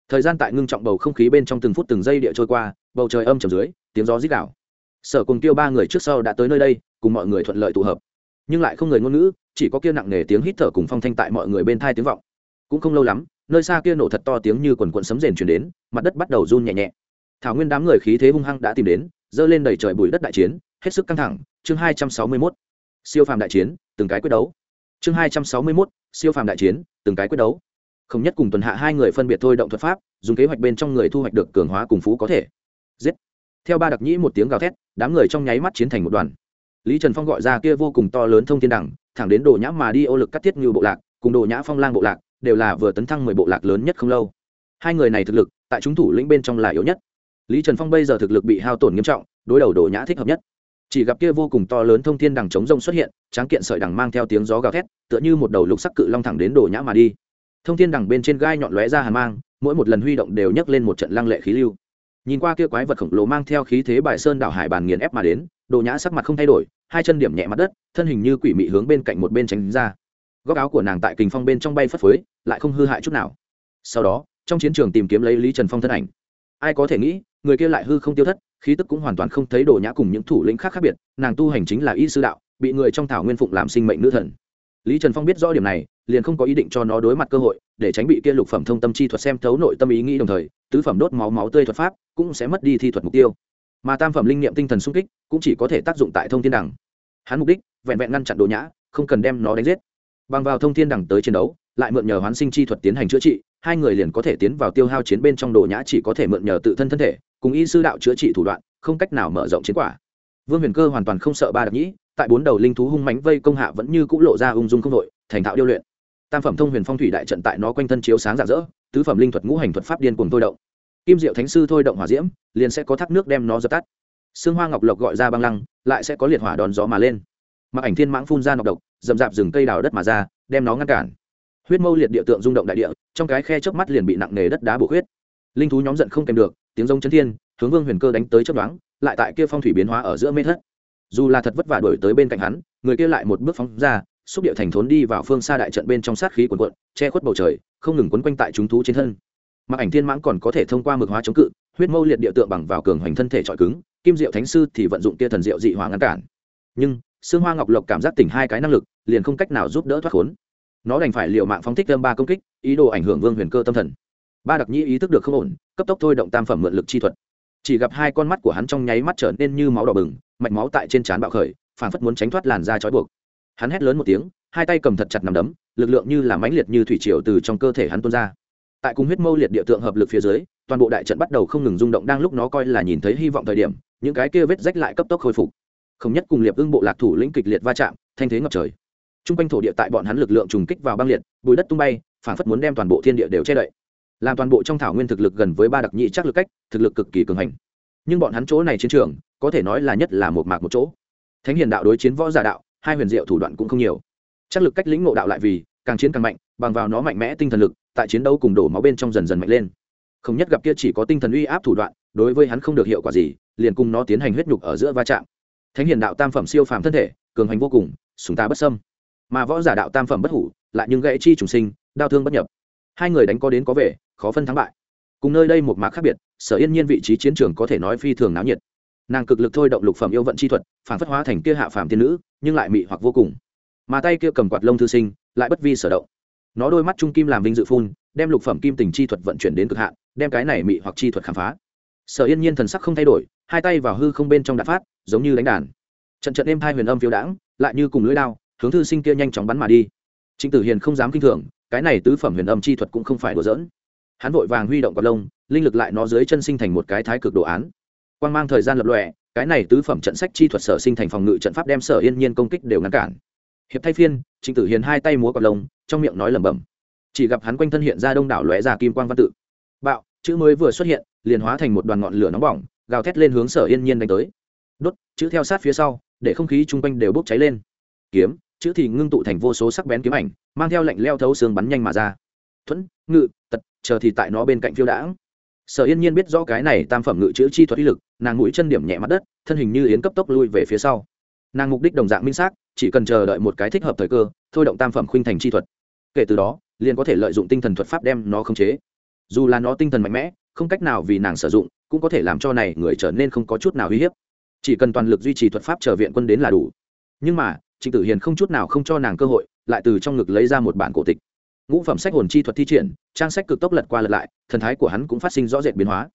Thời gian tại ngưng trọng bầu không khí bên trong từng phút từng giây địa trôi qua, bầu trời âm trầm dưới, tiếng gió rít đảo sở cùng tiêu ba người trước sau đã tới nơi đây, cùng mọi người thuận lợi tụ hợp. Nhưng lại không người ngôn ngữ, chỉ có kia nặng nề tiếng hít thở cùng phong thanh tại mọi người bên thai tiếng vọng. Cũng không lâu lắm, nơi xa kia nổ thật to tiếng như quần quần sấm rền chuyển đến, mặt đất bắt đầu run nhẹ nhẹ. Thảo nguyên đám người khí thế hung hăng đã tìm đến dơ lên đầy trời bụi đất đại chiến, hết sức căng thẳng. Chương hai trăm sáu mươi mốt, siêu phàm đại chiến, từng cái quyết đấu. Chương hai trăm sáu mươi mốt, siêu phàm đại chiến, từng cái quyết đấu. Không nhất cùng tuần hạ hai người phân biệt thôi động thuật pháp, dùng kế hoạch bên trong người thu hoạch được cường hóa cùng phú có thể. Giết. Theo ba đặc nhĩ một tiếng gào thét, đám người trong nháy mắt chiến thành một đoàn. Lý trần phong gọi ra kia vô cùng to lớn thông thiên đẳng, thẳng đến đồ nhã mà đi ô lực cắt thiết như bộ lạc, cùng đồ nhã phong lang bộ lạc, đều là vừa tấn thăng mười bộ lạc lớn nhất không lâu. Hai người này thực lực, tại chúng thủ lĩnh bên trong là yếu nhất lý trần phong bây giờ thực lực bị hao tổn nghiêm trọng, đối đầu đồ nhã thích hợp nhất. Chỉ gặp kia vô cùng to lớn thông thiên đằng chống rông xuất hiện, tráng kiện sợi đằng mang theo tiếng gió gào thét, tựa như một đầu lục sắc cự long thẳng đến đồ nhã mà đi. Thông thiên đằng bên trên gai nhọn lóe ra hàn mang, mỗi một lần huy động đều nhấc lên một trận lăng lệ khí lưu. Nhìn qua kia quái vật khổng lồ mang theo khí thế bài sơn đảo hải bàn nghiền ép mà đến đồ nhã sắc mặt không thay đổi, hai chân điểm nhẹ mặt đất, thân hình như quỷ mị hướng bên cạnh một bên tránh ra. Góc áo của nàng tại kình phong bên trong bay phất phới, lại không hư hại chút nào. Sau đó, trong chiến trường tìm kiếm lấy lý trần phong thân ảnh ai có thể nghĩ, người kia lại hư không tiêu thất, khí tức cũng hoàn toàn không thấy đồ nhã cùng những thủ lĩnh khác khác biệt, nàng tu hành chính là y sư đạo, bị người trong thảo nguyên phụng làm sinh mệnh nữ thần. Lý trần phong biết rõ điểm này, liền không có ý định cho nó đối mặt cơ hội, để tránh bị kia lục phẩm thông tâm chi thuật xem thấu nội tâm ý nghĩ đồng thời, tứ phẩm đốt máu máu tươi thuật pháp cũng sẽ mất đi thi thuật mục tiêu. Mà tam phẩm linh nghiệm tinh thần sung kích cũng chỉ có thể tác dụng tại thông thiên đẳng. Hắn mục đích, vẹn vẹn ngăn chặn đồ nhã, không cần đem nó đánh giết. Bằng vào thông thiên đẳng tới chiến đấu, lại mượn nhờ hoán sinh chi thuật tiến hành chữa trị hai người liền có thể tiến vào tiêu hao chiến bên trong đồ nhã chỉ có thể mượn nhờ tự thân thân thể, cùng y sư đạo chữa trị thủ đoạn, không cách nào mở rộng chiến quả. Vương huyền cơ hoàn toàn không sợ ba đặc nhĩ, tại bốn đầu linh thú hung mánh vây công hạ vẫn như c ũ lộ ra ung dung không đội, thành thạo điêu luyện. Tam phẩm thông huyền phong thủy đại trận tại nó quanh thân chiếu sáng rạng rỡ, tứ phẩm linh thuật ngũ hành thuật pháp điên cùng thôi động. Kim diệu thánh sư thôi động hỏa diễm, liền sẽ có thác nước đem nó dập tắt. Xương hoa ngọc lộc gọi ra băng lăng, lại sẽ có liệt hỏa đòn gió mà lên. Mặc ảnh thiên mãng phun ra nọc độc dầm dạp rừng cây đào đất mà ra, đem nó ngăn cản huyết mâu liệt địa tượng rung động đại địa, trong cái khe chớp mắt liền bị nặng nề đất đá bổ huyết linh thú nhóm giận không kèm được, tiếng rông chấn thiên, hướng vương huyền cơ đánh tới chấp đoán lại tại kia phong thủy biến hóa ở giữa mê thất. Dù là thật vất vả đổi tới bên cạnh hắn, người kia lại một bước phóng ra, xúc địa thành thốn đi vào phương xa đại trận bên trong sát khí quần quận che khuất bầu trời, không ngừng quấn quanh tại chúng thú trên thân. Mặc ảnh thiên mãng còn có thể thông qua mực hóa chống cự, huyết mâu liệt địa tượng bằng vào cường hoành thân thể trọi cứng, kim diệu thánh sư thì vận dụng kia thần diệu dị hỏa ngăn cản. Nhưng xương hoa ngọc lộc cảm giác tỉnh hai cái năng lực, liền không cách nào giúp đỡ thoát khốn nó đành phải liệu mạng phóng thích âm ba công kích, ý đồ ảnh hưởng vương huyền cơ tâm thần. Ba đặc nhĩ ý thức được không ổn, cấp tốc thôi động tam phẩm mượn lực chi thuật. Chỉ gặp hai con mắt của hắn trong nháy mắt trở nên như máu đỏ bừng, mạch máu tại trên trán bạo khởi phản phất muốn tránh thoát làn da trói buộc. Hắn hét lớn một tiếng, hai tay cầm thật chặt nằm đấm, lực lượng như là mãnh liệt như thủy triều từ trong cơ thể hắn tuôn ra. Tại cùng huyết mâu liệt địa tượng hợp lực phía dưới, toàn bộ đại trận bắt đầu không ngừng rung động đang lúc nó coi là nhìn thấy hy vọng thời điểm, những cái kia vết rách lại cấp tốc khôi phục. Không nhất cùng liệp ưng bộ lạc thủ lĩnh kịch liệt va chạm, thanh thế ngập trời t r u n g quanh thổ địa tại bọn hắn lực lượng trùng kích vào băng liệt, bùi đất tung bay, phản phất muốn đem toàn bộ thiên địa đều che đậy. Làm toàn bộ trong thảo nguyên thực lực gần với ba đặc nhị chắc lực cách, thực lực cực kỳ cường hành. Nhưng bọn hắn chỗ này chiến trường, có thể nói là nhất là một mạc một chỗ. Thánh hiền đạo đối chiến võ giả đạo, hai huyền diệu thủ đoạn cũng không nhiều. Chắc lực cách lĩnh ngộ đạo lại vì, càng chiến càng mạnh, bằng vào nó mạnh mẽ tinh thần lực, tại chiến đấu cùng đổ máu bên trong dần dần mạnh lên. Không nhất gặp kia chỉ có tinh thần uy áp thủ đoạn, đối với hắn không được hiệu quả gì, liền cùng nó tiến hành huyết nhục ở giữa va chạm. Thánh hiền đạo tam phẩm siêu phàm thân thể, cường hành vô cùng súng ta bất sâm mà võ giả đạo tam phẩm bất hủ, lại nhưng gãy chi trùng sinh, đau thương bất nhập. Hai người đánh có đến có về, khó phân thắng bại. Cùng nơi đây một mạc khác biệt, sở yên nhiên vị trí chiến trường có thể nói phi thường náo nhiệt. Nàng cực lực thôi động lục phẩm yêu vận chi thuật, phản phất hóa thành kia hạ phàm tiên nữ, nhưng lại mị hoặc vô cùng. Mà tay kia cầm quạt lông thư sinh, lại bất vi sở động. Nó đôi mắt trung kim làm vinh dự phun, đem lục phẩm kim tình chi thuật vận chuyển đến cực hạn, đem cái này mị hoặc chi thuật khám phá. Sở yên nhiên thần sắc không thay đổi, hai tay vào hư không bên trong đạn phát, giống như đánh đàn. Trận trận êm hai huyền âm phiêu đãng, lại như cùng lưỡi đao hướng thư sinh kia nhanh chóng bắn mà đi. Trịnh tử hiền không dám kinh thường, cái này tứ phẩm huyền âm chi thuật cũng không phải đùa giỡn. Hắn vội vàng huy động cọt lông, linh lực lại nó dưới chân sinh thành một cái thái cực đồ án. Quan mang thời gian lập lòe, cái này tứ phẩm trận sách chi thuật sở sinh thành phòng ngự trận pháp đem sở yên nhiên công kích đều ngăn cản. Hiệp thay phiên, trịnh tử hiền hai tay múa cọt lông, trong miệng nói lẩm bẩm. Chỉ gặp hắn quanh thân hiện ra đông đảo lóe ra kim quang văn tự. Bạo, chữ mới vừa xuất hiện, liền hóa thành một đoàn ngọn lửa nóng bỏng, gào thét lên hướng sở yên nhiên đánh tới. Đốt, chữ theo sát phía sau, để không khí chung quanh đều bốc cháy lên. Kiếm chữ thì ngưng tụ thành vô số sắc bén kiếm ảnh, mang theo lệnh leo thấu xương bắn nhanh mà ra. Thuẫn, ngự, tật, chờ thì tại nó bên cạnh phiêu đãng. Sở yên nhiên biết rõ cái này tam phẩm ngự chữ chi thuật uy lực, nàng mũi chân điểm nhẹ mặt đất, thân hình như yến cấp tốc lui về phía sau. Nàng mục đích đồng dạng minh xác, chỉ cần chờ đợi một cái thích hợp thời cơ, thôi động tam phẩm khuynh thành chi thuật. Kể từ đó, liền có thể lợi dụng tinh thần thuật pháp đem nó khống chế. Dù là nó tinh thần mạnh mẽ, không cách nào vì nàng sử dụng, cũng có thể làm cho này người trở nên không có chút nào uy hiếp. Chỉ cần toàn lực duy trì thuật pháp chờ viện quân đến là đủ. Nhưng mà trịnh tử hiền không chút nào không cho nàng cơ hội, lại từ trong ngực lấy ra một bản cổ tịch. Ngũ phẩm sách hồn chi thuật thi triển, trang sách cực tốc lật qua lật lại, thần thái của hắn cũng phát sinh rõ rệt biến hóa.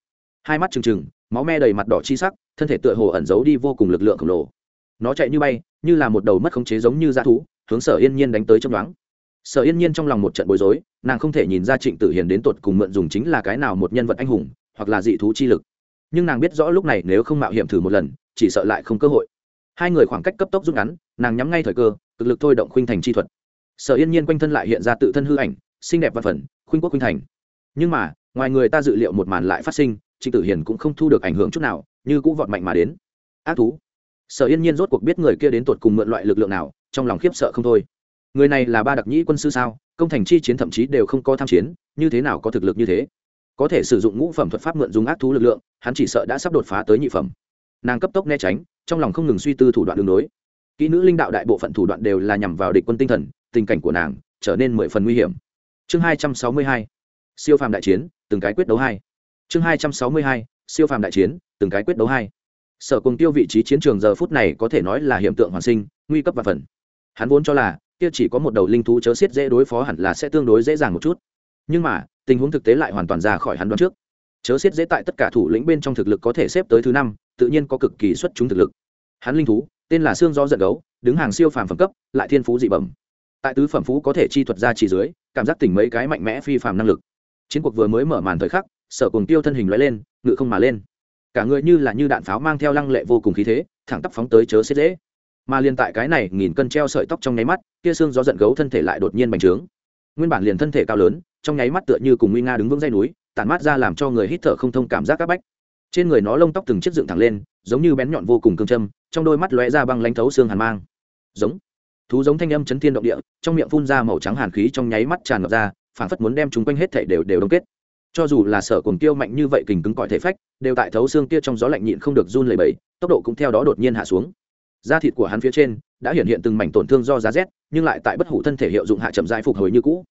Hai mắt trừng trừng, máu me đầy mặt đỏ chi sắc, thân thể tựa hồ ẩn giấu đi vô cùng lực lượng khổng lồ. Nó chạy như bay, như là một đầu mất khống chế giống như dã thú, hướng sở yên nhiên đánh tới trong đoán sở yên nhiên trong lòng một trận bối rối, nàng không thể nhìn ra trịnh tử hiền đến tột cùng mượn dùng chính là cái nào một nhân vật anh hùng, hoặc là dị thú chi lực. Nhưng nàng biết rõ lúc này nếu không mạo hiểm thử một lần, chỉ sợ lại không cơ hội hai người khoảng cách cấp tốc rút ngắn, nàng nhắm ngay thời cơ, cực lực thôi động khuynh thành chi thuật. Sở yên nhiên quanh thân lại hiện ra tự thân hư ảnh, xinh đẹp và phần, khuynh quốc khuynh thành. Nhưng mà, ngoài người ta dự liệu một màn lại phát sinh, trịnh tử hiền cũng không thu được ảnh hưởng chút nào, như cũng vọt mạnh mà đến. Ác thú. Sở yên nhiên rốt cuộc biết người kia đến tột cùng mượn loại lực lượng nào, trong lòng khiếp sợ không thôi. Người này là ba đặc nhĩ quân sư sao, công thành chi chiến thậm chí đều không có tham chiến, như thế nào có thực lực như thế? Có thể sử dụng ngũ phẩm thuật pháp mượn dùng ác thú lực lượng, hắn chỉ sợ đã sắp đột phá tới nhị phẩm nàng cấp tốc né tránh, trong lòng không ngừng suy tư thủ đoạn đường đối kỹ nữ linh đạo đại bộ phận thủ đoạn đều là nhằm vào địch quân tinh thần, tình cảnh của nàng trở nên mười phần nguy hiểm. Chương hai trăm sáu mươi hai, siêu phàm đại chiến, từng cái quyết đấu hai. Chương hai trăm sáu mươi hai, siêu phàm đại chiến, từng cái quyết đấu hai. Sở cùng tiêu vị trí chiến trường giờ phút này có thể nói là hiện tượng hoàn sinh, nguy cấp và phần. Hắn vốn cho là, kia chỉ có một đầu linh thú chớ xiết dễ đối phó hẳn là sẽ tương đối dễ dàng một chút. Nhưng mà, tình huống thực tế lại hoàn toàn ra khỏi hắn đoán trước chớ xiết dễ tại tất cả thủ lĩnh bên trong thực lực có thể xếp tới thứ năm, tự nhiên có cực kỳ xuất chúng thực lực. Hắn linh thú, tên là xương do giận gấu, đứng hàng siêu phàm phẩm cấp, lại thiên phú dị bẩm. Tại tứ phẩm phú có thể chi thuật ra chỉ dưới, cảm giác tỉnh mấy cái mạnh mẽ phi phàm năng lực. Chiến cuộc vừa mới mở màn thời khắc, sở cùng tiêu thân hình loại lên, ngự không mà lên. Cả người như là như đạn pháo mang theo lăng lệ vô cùng khí thế, thẳng tắp phóng tới chớ xếp dễ. Mà liền tại cái này nghìn cân treo sợi tóc trong nháy mắt, kia xương gió giận gấu thân thể lại đột nhiên bành trướng. Nguyên bản liền thân thể cao lớn, trong nháy mắt tựa như cùng nguy nga đứng vững dây núi tản mát ra làm cho người hít thở không thông cảm giác các bách. Trên người nó lông tóc từng chiếc dựng thẳng lên, giống như bén nhọn vô cùng cương châm, trong đôi mắt lóe ra băng lanh thấu xương hàn mang. Giống. Thú giống thanh âm chấn thiên động địa, trong miệng phun ra màu trắng hàn khí trong nháy mắt tràn ngập ra phản phất muốn đem chúng quanh hết thể đều đều đông kết. Cho dù là sở cồn tiêu mạnh như vậy kình cứng cỏi thể phách, đều tại thấu xương kia trong gió lạnh nhịn không được run lẩy bẩy, tốc độ cũng theo đó đột nhiên hạ xuống. Da thịt của hắn phía trên, đã hiện hiện từng mảnh tổn thương do giá rét, nhưng lại tại bất hủ thân thể hiệu dụng hạ chậm dại phục hồi như cũ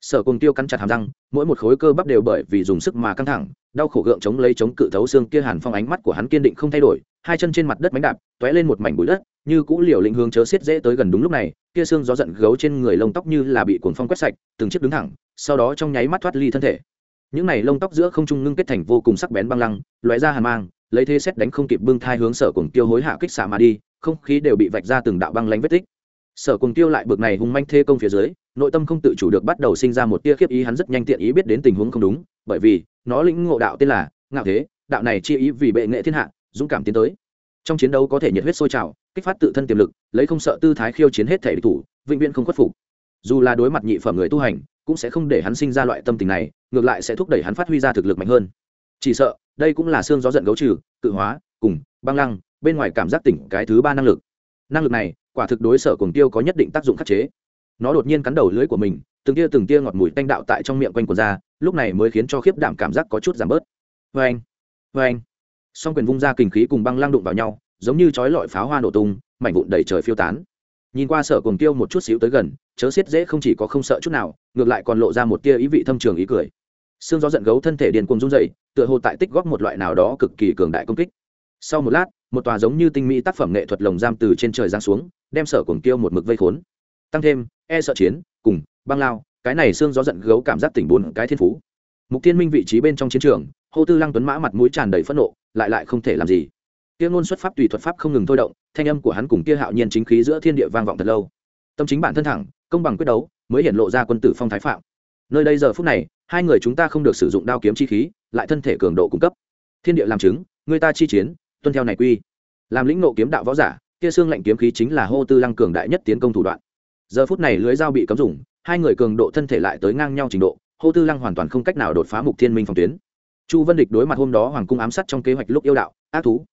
sở cùng tiêu cắn chặt hàm răng, mỗi một khối cơ bắp đều bởi vì dùng sức mà căng thẳng, đau khổ gượng chống lấy chống cự thấu xương kia hàn phong ánh mắt của hắn kiên định không thay đổi, hai chân trên mặt đất bánh đạp t ó é lên một mảnh bụi đất, như cũ liều lĩnh hướng chớ xiết dễ tới gần đúng lúc này, kia xương gió giận gấu trên người lông tóc như là bị cuồng phong quét sạch, từng chiếc đứng thẳng, sau đó trong nháy mắt thoát ly thân thể. Những này lông tóc giữa không trung ngưng kết thành vô cùng sắc bén băng lăng, lóe ra hàn mang, lấy thế xét đánh không kịp bưng thai hướng sở cùng tiêu hối hạ kích xạ mà đi, không khí đều bị vạch ra từng đạo băng lánh vết tích. Sở cùng tiêu lại bực này hung manh thê công phía dưới nội tâm không tự chủ được bắt đầu sinh ra một tia khiếp ý, hắn rất nhanh tiện ý biết đến tình huống không đúng, bởi vì nó lĩnh ngộ đạo tên là ngạo thế, đạo này chi ý vì bệ nghệ thiên hạ, dũng cảm tiến tới. Trong chiến đấu có thể nhiệt huyết sôi trào, kích phát tự thân tiềm lực, lấy không sợ tư thái khiêu chiến hết thể địch thủ, vĩnh viễn không khuất phục. Dù là đối mặt nhị phẩm người tu hành, cũng sẽ không để hắn sinh ra loại tâm tình này, ngược lại sẽ thúc đẩy hắn phát huy ra thực lực mạnh hơn. Chỉ sợ, đây cũng là xương gió giận gấu trừ tự hóa, cùng, băng lăng, bên ngoài cảm giác tỉnh cái thứ ba năng lực. Năng lực này, quả thực đối sở cùng tiêu có nhất định tác dụng khắc chế nó đột nhiên cắn đầu lưới của mình, từng tia từng tia ngọt mùi tanh đạo tại trong miệng quanh quần ra, lúc này mới khiến cho khiếp đảm cảm giác có chút giảm bớt. Vê anh vê anh. Song quyền vung ra kinh khí cùng băng lang đụng vào nhau, giống như chói lọi pháo hoa nổ tung, mảnh vụn đầy trời phiêu tán. Nhìn qua sở cùng tiêu một chút xíu tới gần, chớ xiết dễ không chỉ có không sợ chút nào, ngược lại còn lộ ra một tia ý vị thâm trường ý cười. Xương gió giận gấu thân thể điền cuồng run dậy tựa hồ tại tích góp một loại nào đó cực kỳ cường đại công kích. Sau một lát, một tòa giống như tinh mỹ tác phẩm nghệ thuật lồng giam từ trên trời ra xuống, đem sở cùng tiêu một mực vây khốn tăng thêm e sợ chiến, cùng, băng lao, cái này xương gió giận gấu cảm giác tỉnh buồn cái thiên phú. Mục thiên minh vị trí bên trong chiến trường, hô tư lăng tuấn mã mặt mũi tràn đầy phẫn nộ, lại lại không thể làm gì. Kia ngôn xuất pháp tùy thuật pháp không ngừng thôi động, thanh âm của hắn cùng kia hạo nhiên chính khí giữa thiên địa vang vọng thật lâu. Tâm chính bản thân thẳng, công bằng quyết đấu, mới hiện lộ ra quân tử phong thái phạm. Nơi đây giờ phút này, hai người chúng ta không được sử dụng đao kiếm chi khí, lại thân thể cường độ cung cấp. Thiên địa làm chứng, người ta chi chiến, tuân theo này quy. Làm lĩnh nộ kiếm đạo võ giả, kia xương lệnh kiếm khí chính là hô tư lăng cường đại nhất tiến công thủ đoạn giờ phút này lưới dao bị cấm dùng, hai người cường độ thân thể lại tới ngang nhau trình độ, hô tư lăng hoàn toàn không cách nào đột phá mục thiên minh phòng tuyến. Chu vân địch đối mặt hôm đó hoàng cung ám sát trong kế hoạch lúc yêu đạo, ác thú.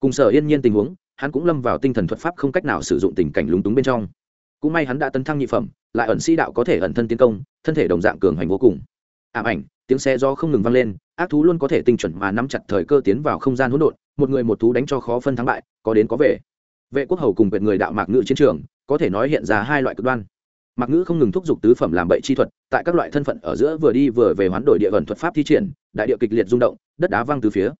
Cùng sở yên nhiên tình huống, hắn cũng lâm vào tinh thần thuật pháp không cách nào sử dụng tình cảnh lúng túng bên trong. Cũng may hắn đã tấn thăng nhị phẩm, lại ẩn sĩ đạo có thể ẩn thân tiến công, thân thể đồng dạng cường hành vô cùng. Ảm ảnh, tiếng xe do không ngừng vang lên, ác thú luôn có thể tinh chuẩn mà nắm chặt thời cơ tiến vào không gian hỗn độn, một người một thú đánh cho khó phân thắng bại, có đến có về. Vệ quốc hầu cùng vệ người đạo mạc ngự chiến trường có thể nói hiện ra hai loại cực đoan. Mặc ngữ không ngừng thúc giục tứ phẩm làm bậy chi thuật, tại các loại thân phận ở giữa vừa đi vừa về hoán đổi địa vần thuật pháp thi triển, đại địa kịch liệt rung động, đất đá văng từ phía.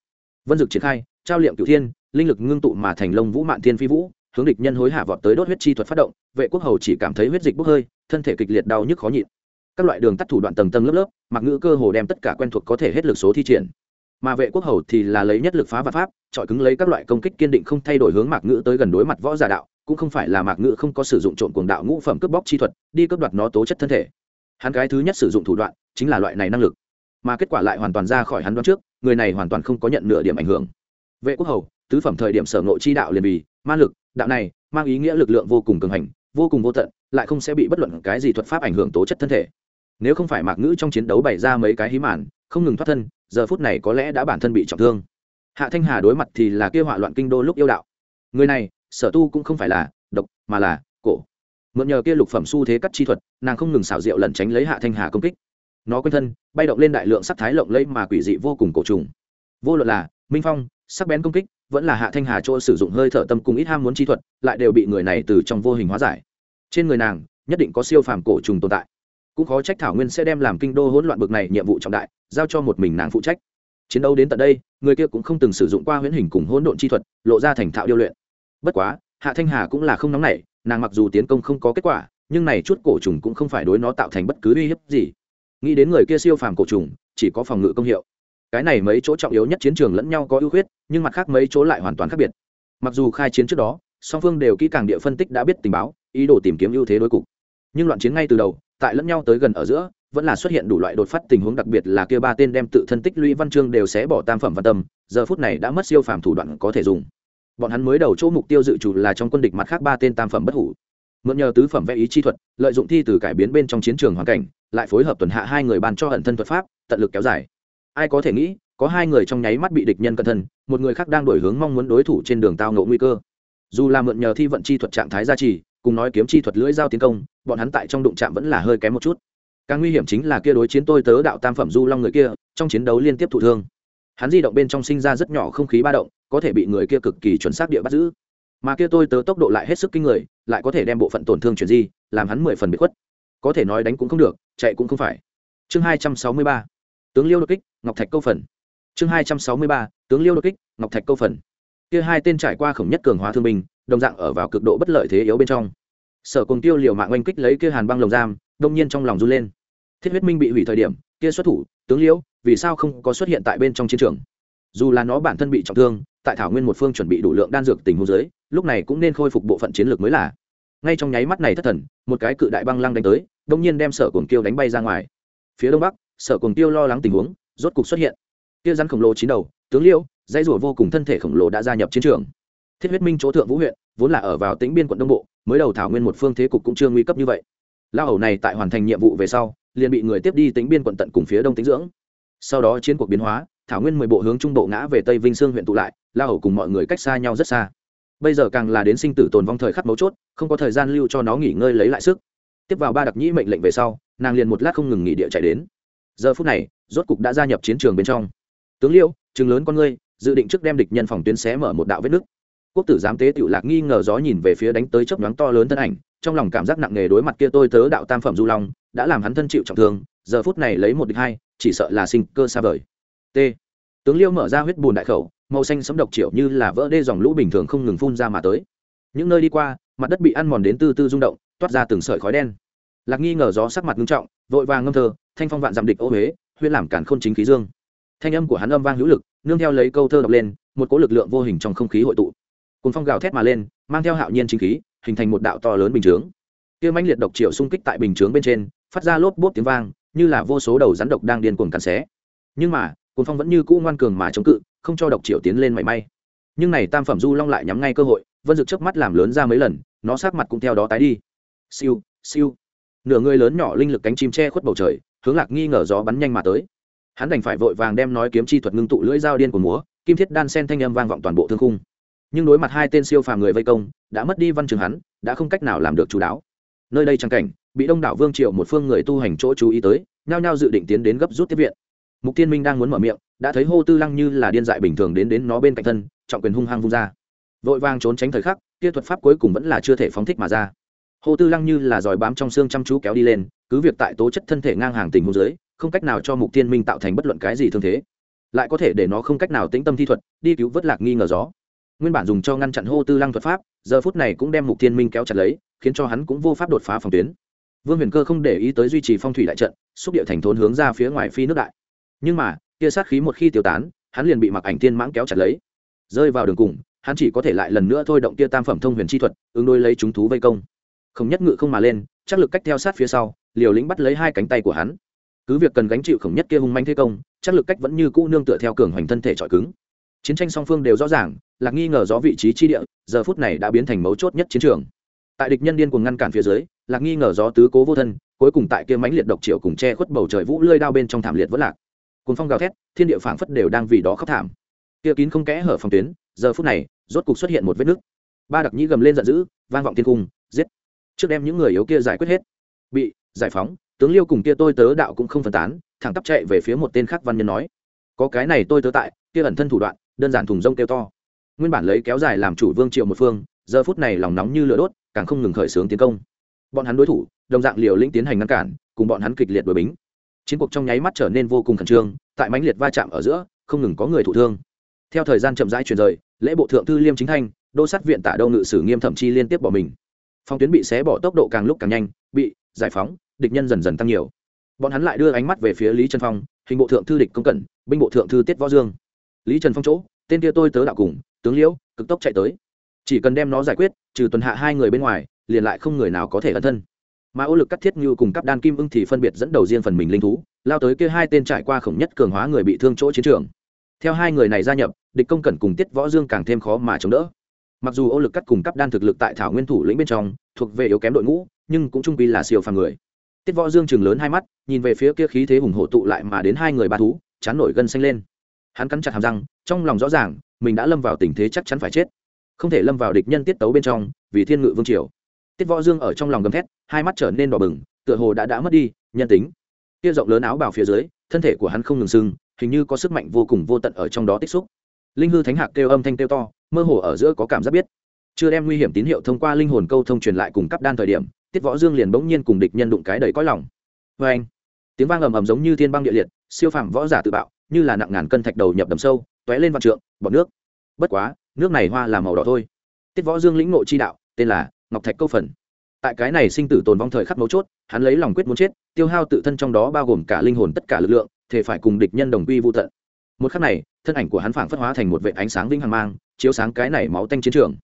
Vân dực triển khai, trao liệm cửu thiên, linh lực ngưng tụ mà thành lông vũ mạn thiên phi vũ, hướng địch nhân hối hạ vọt tới đốt huyết chi thuật phát động, vệ quốc hầu chỉ cảm thấy huyết dịch bốc hơi, thân thể kịch liệt đau nhức khó nhịn. Các loại đường tắt thủ đoạn tầng tầng lớp lớp mặc ngữ cơ hồ đem tất cả quen thuộc có thể hết lực số thi triển. Mà vệ quốc hầu thì là lấy nhất lực phá và pháp trọi cứng lấy các loại công kích kiên định không thay đổi hướng mạc ngữ tới gần đối mặt võ giả đạo cũng không phải là mạc ngự không có sử dụng trộm cuồng đạo ngũ phẩm cướp bóc chi thuật, đi cướp đoạt nó tố chất thân thể. Hắn cái thứ nhất sử dụng thủ đoạn chính là loại này năng lực. Mà kết quả lại hoàn toàn ra khỏi hắn đoán trước, người này hoàn toàn không có nhận nửa điểm ảnh hưởng. Vệ quốc hầu, tứ phẩm thời điểm sở ngộ chi đạo liền vì, ma lực, đạo này, mang ý nghĩa lực lượng vô cùng cường hành, vô cùng vô tận, lại không sẽ bị bất luận cái gì thuật pháp ảnh hưởng tố chất thân thể. Nếu không phải mạc ngữ trong chiến đấu bày ra mấy cái hí màn, không ngừng thoát thân, giờ phút này có lẽ đã bản thân bị trọng thương. Hạ thanh hà đối mặt thì là kia họa loạn kinh đô lúc yêu đạo. Người này sở tu cũng không phải là độc, mà là cổ. Mượn nhờ kia lục phẩm xu thế cắt chi thuật, nàng không ngừng xảo diệu lẩn tránh lấy hạ thanh hà công kích. Nó quanh thân, bay động lên đại lượng sắc thái lộng lẫy mà quỷ dị vô cùng cổ trùng. Vô luận là minh phong, sắc bén công kích, vẫn là hạ thanh hà chỗ sử dụng hơi thở tâm cùng ít ham muốn chi thuật, lại đều bị người này từ trong vô hình hóa giải. Trên người nàng, nhất định có siêu phàm cổ trùng tồn tại. Cũng khó trách thảo nguyên sẽ đem làm kinh đô hỗn loạn bực này nhiệm vụ trọng đại, giao cho một mình nàng phụ trách. Chiến đấu đến tận đây, người kia cũng không từng sử dụng qua huyễn hình cùng hỗn độn chi thuật, lộ ra thành thạo điêu luyện bất quá, hạ thanh hà cũng là không nóng nảy, nàng mặc dù tiến công không có kết quả, nhưng này chút cổ trùng cũng không phải đối nó tạo thành bất cứ uy hiếp gì. Nghĩ đến người kia siêu phàm cổ trùng, chỉ có phòng ngự công hiệu. Cái này mấy chỗ trọng yếu nhất chiến trường lẫn nhau có ưu khuyết, nhưng mặt khác mấy chỗ lại hoàn toàn khác biệt. Mặc dù khai chiến trước đó, song phương đều kỹ càng địa phân tích đã biết tình báo, ý đồ tìm kiếm ưu thế đối cục. Nhưng loạn chiến ngay từ đầu, tại lẫn nhau tới gần ở giữa, vẫn là xuất hiện đủ loại đột phát tình huống đặc biệt là kia ba tên đem tự thân tích lũy văn chương đều sẽ bỏ tam phẩm văn tâm, giờ phút này đã mất siêu phàm thủ đoạn có thể dùng bọn hắn mới đầu chỗ mục tiêu dự chủ là trong quân địch mặt khác ba tên tam phẩm bất hủ. Mượn nhờ tứ phẩm vẽ ý chi thuật, lợi dụng thi từ cải biến bên trong chiến trường hoàn cảnh, lại phối hợp tuần hạ hai người bàn cho hận thân thuật pháp, tận lực kéo dài. Ai có thể nghĩ, có hai người trong nháy mắt bị địch nhân cẩn thân, một người khác đang đổi hướng mong muốn đối thủ trên đường tao ngộ nguy cơ. Dù là mượn nhờ thi vận chi thuật trạng thái gia trì, cùng nói kiếm chi thuật lưỡi giao tiến công, bọn hắn tại trong đụng chạm vẫn là hơi kém một chút. Càng nguy hiểm chính là kia đối chiến tôi tớ đạo tam phẩm du long người kia, trong chiến đấu liên tiếp thụ thương. Hắn di động bên trong sinh ra rất nhỏ không khí ba động có thể bị người kia cực kỳ chuẩn xác địa bắt giữ. Mà kia tôi tớ tốc độ lại hết sức kinh người, lại có thể đem bộ phận tổn thương chuyển di, làm hắn mười phần bị khuất. Có thể nói đánh cũng không được, chạy cũng không phải. Chương hai trăm sáu mươi ba, tướng liêu đột kích, ngọc thạch câu phần. Chương hai trăm sáu mươi ba, tướng liêu đột kích, ngọc thạch câu phần. Kia hai tên trải qua khổng nhất cường hóa thương binh, đồng dạng ở vào cực độ bất lợi thế yếu bên trong. Sở cùng tiêu liều mạng oanh kích lấy kia hàn băng lồng giam, đông nhiên trong lòng run lên. Thiết huyết minh bị hủy thời điểm, kia xuất thủ, tướng liễu vì sao không có xuất hiện tại bên trong chiến trường? Dù là nó bản thân bị trọng thương tại thảo nguyên một phương chuẩn bị đủ lượng đan dược tình huống dưới lúc này cũng nên khôi phục bộ phận chiến lược mới là. Ngay trong nháy mắt này thất thần một cái cự đại băng lăng đánh tới đông nhiên đem sở cuồng tiêu đánh bay ra ngoài. Phía đông bắc sở cuồng tiêu lo lắng tình huống rốt cục xuất hiện. Kia rắn khổng lồ chín đầu tướng liêu, dây rủa vô cùng thân thể khổng lồ đã gia nhập chiến trường. Thiết huyết minh chỗ thượng vũ huyện vốn là ở vào tĩnh biên quận đông bộ mới đầu thảo nguyên một phương thế cục cũng chưa nguy cấp như vậy. Lao hầu này tại hoàn thành nhiệm vụ về sau liền bị người tiếp đi tính biên quận tận cùng phía đông tính dưỡng. Sau đó chiến cuộc biến hóa thảo nguyên mười bộ hướng trung bộ ngã về tây vinh sương huyện tụ lại lao hầu cùng mọi người cách xa nhau rất xa. Bây giờ càng là đến sinh tử tồn vong thời khắc mấu chốt, không có thời gian lưu cho nó nghỉ ngơi lấy lại sức. Tiếp vào ba đặc nhĩ mệnh lệnh về sau, nàng liền một lát không ngừng nghỉ địa chạy đến. Giờ phút này, rốt cục đã gia nhập chiến trường bên trong. Tướng liêu, chừng lớn con ngươi, dự định trước đem địch nhân phòng tuyến xé mở một đạo vết nứt. Quốc tử giám tế tiểu lạc nghi ngờ gió nhìn về phía đánh tới chớp nhoáng to lớn thân ảnh, trong lòng cảm giác nặng nề đối mặt kia tôi tớ đạo tam phẩm du long, đã làm hắn thân chịu trọng thương, giờ phút này lấy một địch hai, chỉ sợ là sinh cơ xa vời t. Tướng liêu mở ra huyết bùn đại khẩu, màu xanh sấm độc triệu như là vỡ đê dòng lũ bình thường không ngừng phun ra mà tới. Những nơi đi qua, mặt đất bị ăn mòn đến từ từ rung động, toát ra từng sợi khói đen. Lạc nghi ngờ gió sắc mặt nghiêm trọng, vội vàng ngâm thơ, thanh phong vạn dặm địch ô huế huyên làm cản khôn chính khí dương. Thanh âm của hắn âm vang hữu lực, nương theo lấy câu thơ đọc lên, một cỗ lực lượng vô hình trong không khí hội tụ. Cồn phong gào thét mà lên, mang theo hạo nhiên chính khí, hình thành một đạo to lớn bình chướng. Kia mãnh liệt độc triệu xung kích tại bình chướng bên trên, phát ra lốp bốp tiếng vang, như là vô số đầu rắn độc đang điên cuồng cắn xé. Nhưng mà cuốn phong vẫn như cũ ngoan cường mà chống cự, không cho độc triệu tiến lên mảy may. Nhưng này tam phẩm du long lại nhắm ngay cơ hội, vân dực trước mắt làm lớn ra mấy lần, nó sát mặt cũng theo đó tái đi. Siêu siêu. Nửa người lớn nhỏ linh lực cánh chim che khuất bầu trời, hướng lạc nghi ngờ gió bắn nhanh mà tới. Hắn đành phải vội vàng đem nói kiếm chi thuật ngưng tụ lưỡi dao điên của múa, kim thiết đan sen thanh âm vang vọng toàn bộ thương khung. Nhưng đối mặt hai tên siêu phàm người vây công, đã mất đi văn trường hắn, đã không cách nào làm được chú đáo. Nơi đây trang cảnh, bị đông đảo vương triệu một phương người tu hành chỗ chú ý tới, nhao nhao dự định tiến đến gấp rút tiếp viện mục tiên minh đang muốn mở miệng, đã thấy hô tư lăng như là điên dại bình thường đến đến nó bên cạnh thân, trọng quyền hung hăng vung ra. Vội vang trốn tránh thời khắc, kia thuật pháp cuối cùng vẫn là chưa thể phóng thích mà ra. Hô tư lăng như là giỏi bám trong xương chăm chú kéo đi lên, cứ việc tại tố chất thân thể ngang hàng tình hô dưới, không cách nào cho mục tiên minh tạo thành bất luận cái gì thương thế. Lại có thể để nó không cách nào tĩnh tâm thi thuật, đi cứu vớt lạc nghi ngờ gió. Nguyên bản dùng cho ngăn chặn hô tư lăng thuật pháp, giờ phút này cũng đem mục tiên minh kéo chặt lấy, khiến cho hắn cũng vô pháp đột phá phòng tuyến. Vương huyền cơ không để ý tới duy trì phong thủy đại trận, xúc điệu thành thốn hướng ra phía ngoài phi nước đại nhưng mà, kia sát khí một khi tiêu tán, hắn liền bị mặc ảnh tiên mãng kéo chặt lấy. Rơi vào đường cùng, hắn chỉ có thể lại lần nữa thôi động kia tam phẩm thông huyền chi thuật, ứng đôi lấy chúng thú vây công. Không nhất ngự không mà lên, chắc lực cách theo sát phía sau, liều lĩnh bắt lấy hai cánh tay của hắn. Cứ việc cần gánh chịu khổng nhất kia hung manh thế công, chắc lực cách vẫn như cũ nương tựa theo cường hoành thân thể trọi cứng. Chiến tranh song phương đều rõ ràng lạc nghi ngờ rõ vị trí chi địa, giờ phút này đã biến thành mấu chốt nhất chiến trường. Tại địch nhân điên cuồng ngăn cản phía dưới lạc nghi ngờ gió tứ cố vô thân, cuối cùng tại kia mãnh liệt độc triệu cùng che khuất bầu trời vũ lơi đao bên trong thảm liệt vỡ lạc cùng phong gào thét, thiên địa phảng phất đều đang vì đó khóc thảm. Kia kín không kẽ hở phòng tuyến, giờ phút này, rốt cục xuất hiện một vết nứt. Ba đặc nhĩ gầm lên giận dữ, vang vọng thiên cung, giết. Trước đem những người yếu kia giải quyết hết. Bị giải phóng, tướng liêu cùng kia tôi tớ đạo cũng không phân tán, thẳng tắp chạy về phía một tên khác văn nhân nói. Có cái này tôi tớ tại, kia ẩn thân thủ đoạn, đơn giản thùng rông kêu to. Nguyên bản lấy kéo dài làm chủ vương triệu một phương, giờ phút này lòng nóng như lửa đốt, càng không ngừng khởi xướng tiến công. Bọn hắn đối thủ, đồng dạng liều lĩnh tiến hành ngăn cản, cùng bọn hắn kịch liệt đối bính chiến cuộc trong nháy mắt trở nên vô cùng khẩn trương, tại mãnh liệt va chạm ở giữa, không ngừng có người thụ thương. Theo thời gian chậm rãi chuyển rời, lễ bộ thượng thư liêm chính thanh, đô sát viện tả đâu ngự sử nghiêm thậm chi liên tiếp bỏ mình. Phong tuyến bị xé bỏ tốc độ càng lúc càng nhanh, bị giải phóng, địch nhân dần dần tăng nhiều. Bọn hắn lại đưa ánh mắt về phía lý trần phong, hình bộ thượng thư địch công cẩn, binh bộ thượng thư tiết võ dương. Lý trần phong chỗ, tên kia tôi tớ đạo cùng, tướng liễu, cực tốc chạy tới. Chỉ cần đem nó giải quyết, trừ tuần hạ hai người bên ngoài, liền lại không người nào có thể ẩn thân mà ô lực cắt thiết như cùng cấp đan kim ưng thì phân biệt dẫn đầu riêng phần mình linh thú, lao tới kia hai tên trải qua khổng nhất cường hóa người bị thương chỗ chiến trường. Theo hai người này gia nhập, địch công cẩn cùng tiết võ dương càng thêm khó mà chống đỡ. Mặc dù ô lực cắt cùng cấp đan thực lực tại thảo nguyên thủ lĩnh bên trong, thuộc về yếu kém đội ngũ, nhưng cũng trung quy là siêu phàm người. Tiết võ dương chừng lớn hai mắt, nhìn về phía kia khí thế hùng hổ tụ lại mà đến hai người ba thú, chán nổi gân xanh lên. Hắn cắn chặt hàm răng, trong lòng rõ ràng, mình đã lâm vào tình thế chắc chắn phải chết. Không thể lâm vào địch nhân tiết tấu bên trong, vì thiên ngự vương triều tiết võ dương ở trong lòng gầm thét, hai mắt trở nên đỏ bừng, tựa hồ đã đã mất đi nhân tính. Kia rộng lớn áo bào phía dưới, thân thể của hắn không ngừng sưng, hình như có sức mạnh vô cùng vô tận ở trong đó tích xúc. Linh hư thánh hạc kêu âm thanh kêu to, mơ hồ ở giữa có cảm giác biết. Chưa đem nguy hiểm tín hiệu thông qua linh hồn câu thông truyền lại cùng cấp đan thời điểm, tiết võ dương liền bỗng nhiên cùng địch nhân đụng cái đầy cõi lòng. Vê anh, tiếng vang ầm ầm giống như thiên băng địa liệt, siêu phàm võ giả tự bạo, như là nặng ngàn cân thạch đầu nhập đầm sâu, tóe lên vạn trượng, bọt nước. Bất quá, nước này hoa là màu đỏ thôi. Tiết võ dương lĩnh nội chi đạo, tên là ngọc thạch câu phần. Tại cái này sinh tử tồn vong thời khắc mấu chốt, hắn lấy lòng quyết muốn chết, tiêu hao tự thân trong đó bao gồm cả linh hồn tất cả lực lượng, thể phải cùng địch nhân đồng quy vô tận. Một khắc này, thân ảnh của hắn phảng phất hóa thành một vệ ánh sáng vinh hằng mang, chiếu sáng cái này máu tanh chiến trường.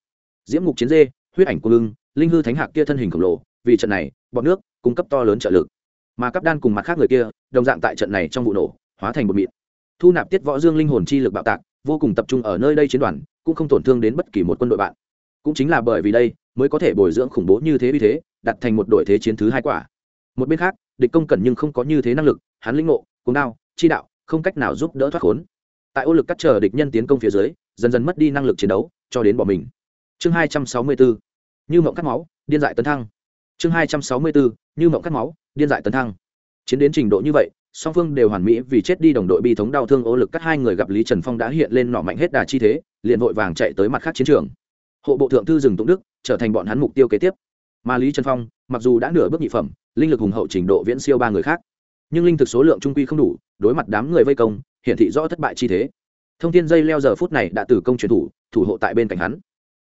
Diễm ngục chiến dê, huyết ảnh của lưng linh hư thánh hạc kia thân hình khổng lồ, vì trận này, bọn nước, cung cấp to lớn trợ lực. Mà cấp đan cùng mặt khác người kia, đồng dạng tại trận này trong vụ nổ, hóa thành một mịn. Thu nạp tiết võ dương linh hồn chi lực bạo tạc, vô cùng tập trung ở nơi đây chiến đoàn, cũng không tổn thương đến bất kỳ một quân đội bạn cũng chính là bởi vì đây mới có thể bồi dưỡng khủng bố như thế vì thế, đặt thành một đội thế chiến thứ hai quả. Một bên khác, địch công cần nhưng không có như thế năng lực, hắn linh ngộ, cuồng đao, chi đạo, không cách nào giúp đỡ thoát khốn. Tại ô lực cắt chờ địch nhân tiến công phía dưới, dần dần mất đi năng lực chiến đấu, cho đến bỏ mình. Chương hai trăm sáu mươi bốn như mộng cắt máu, điên dại tấn thăng. Chương hai trăm sáu mươi bốn như mộng cắt máu, điên dại tấn thăng. Chiến đến trình độ như vậy, song phương đều hoàn mỹ vì chết đi đồng đội bi thống đau thương ô lực cắt hai người gặp lý trần phong đã hiện lên nọ mạnh hết đà chi thế, liền vội vàng chạy tới mặt khác chiến trường hộ bộ thượng thư rừng tụng đức, trở thành bọn hắn mục tiêu kế tiếp. Mà lý trần phong, mặc dù đã nửa bước nhị phẩm, linh lực hùng hậu trình độ viễn siêu ba người khác, nhưng linh thực số lượng trung quy không đủ, đối mặt đám người vây công, hiển thị rõ thất bại chi thế. Thông tin dây leo giờ phút này đã từ công truyền thủ thủ hộ tại bên cạnh hắn.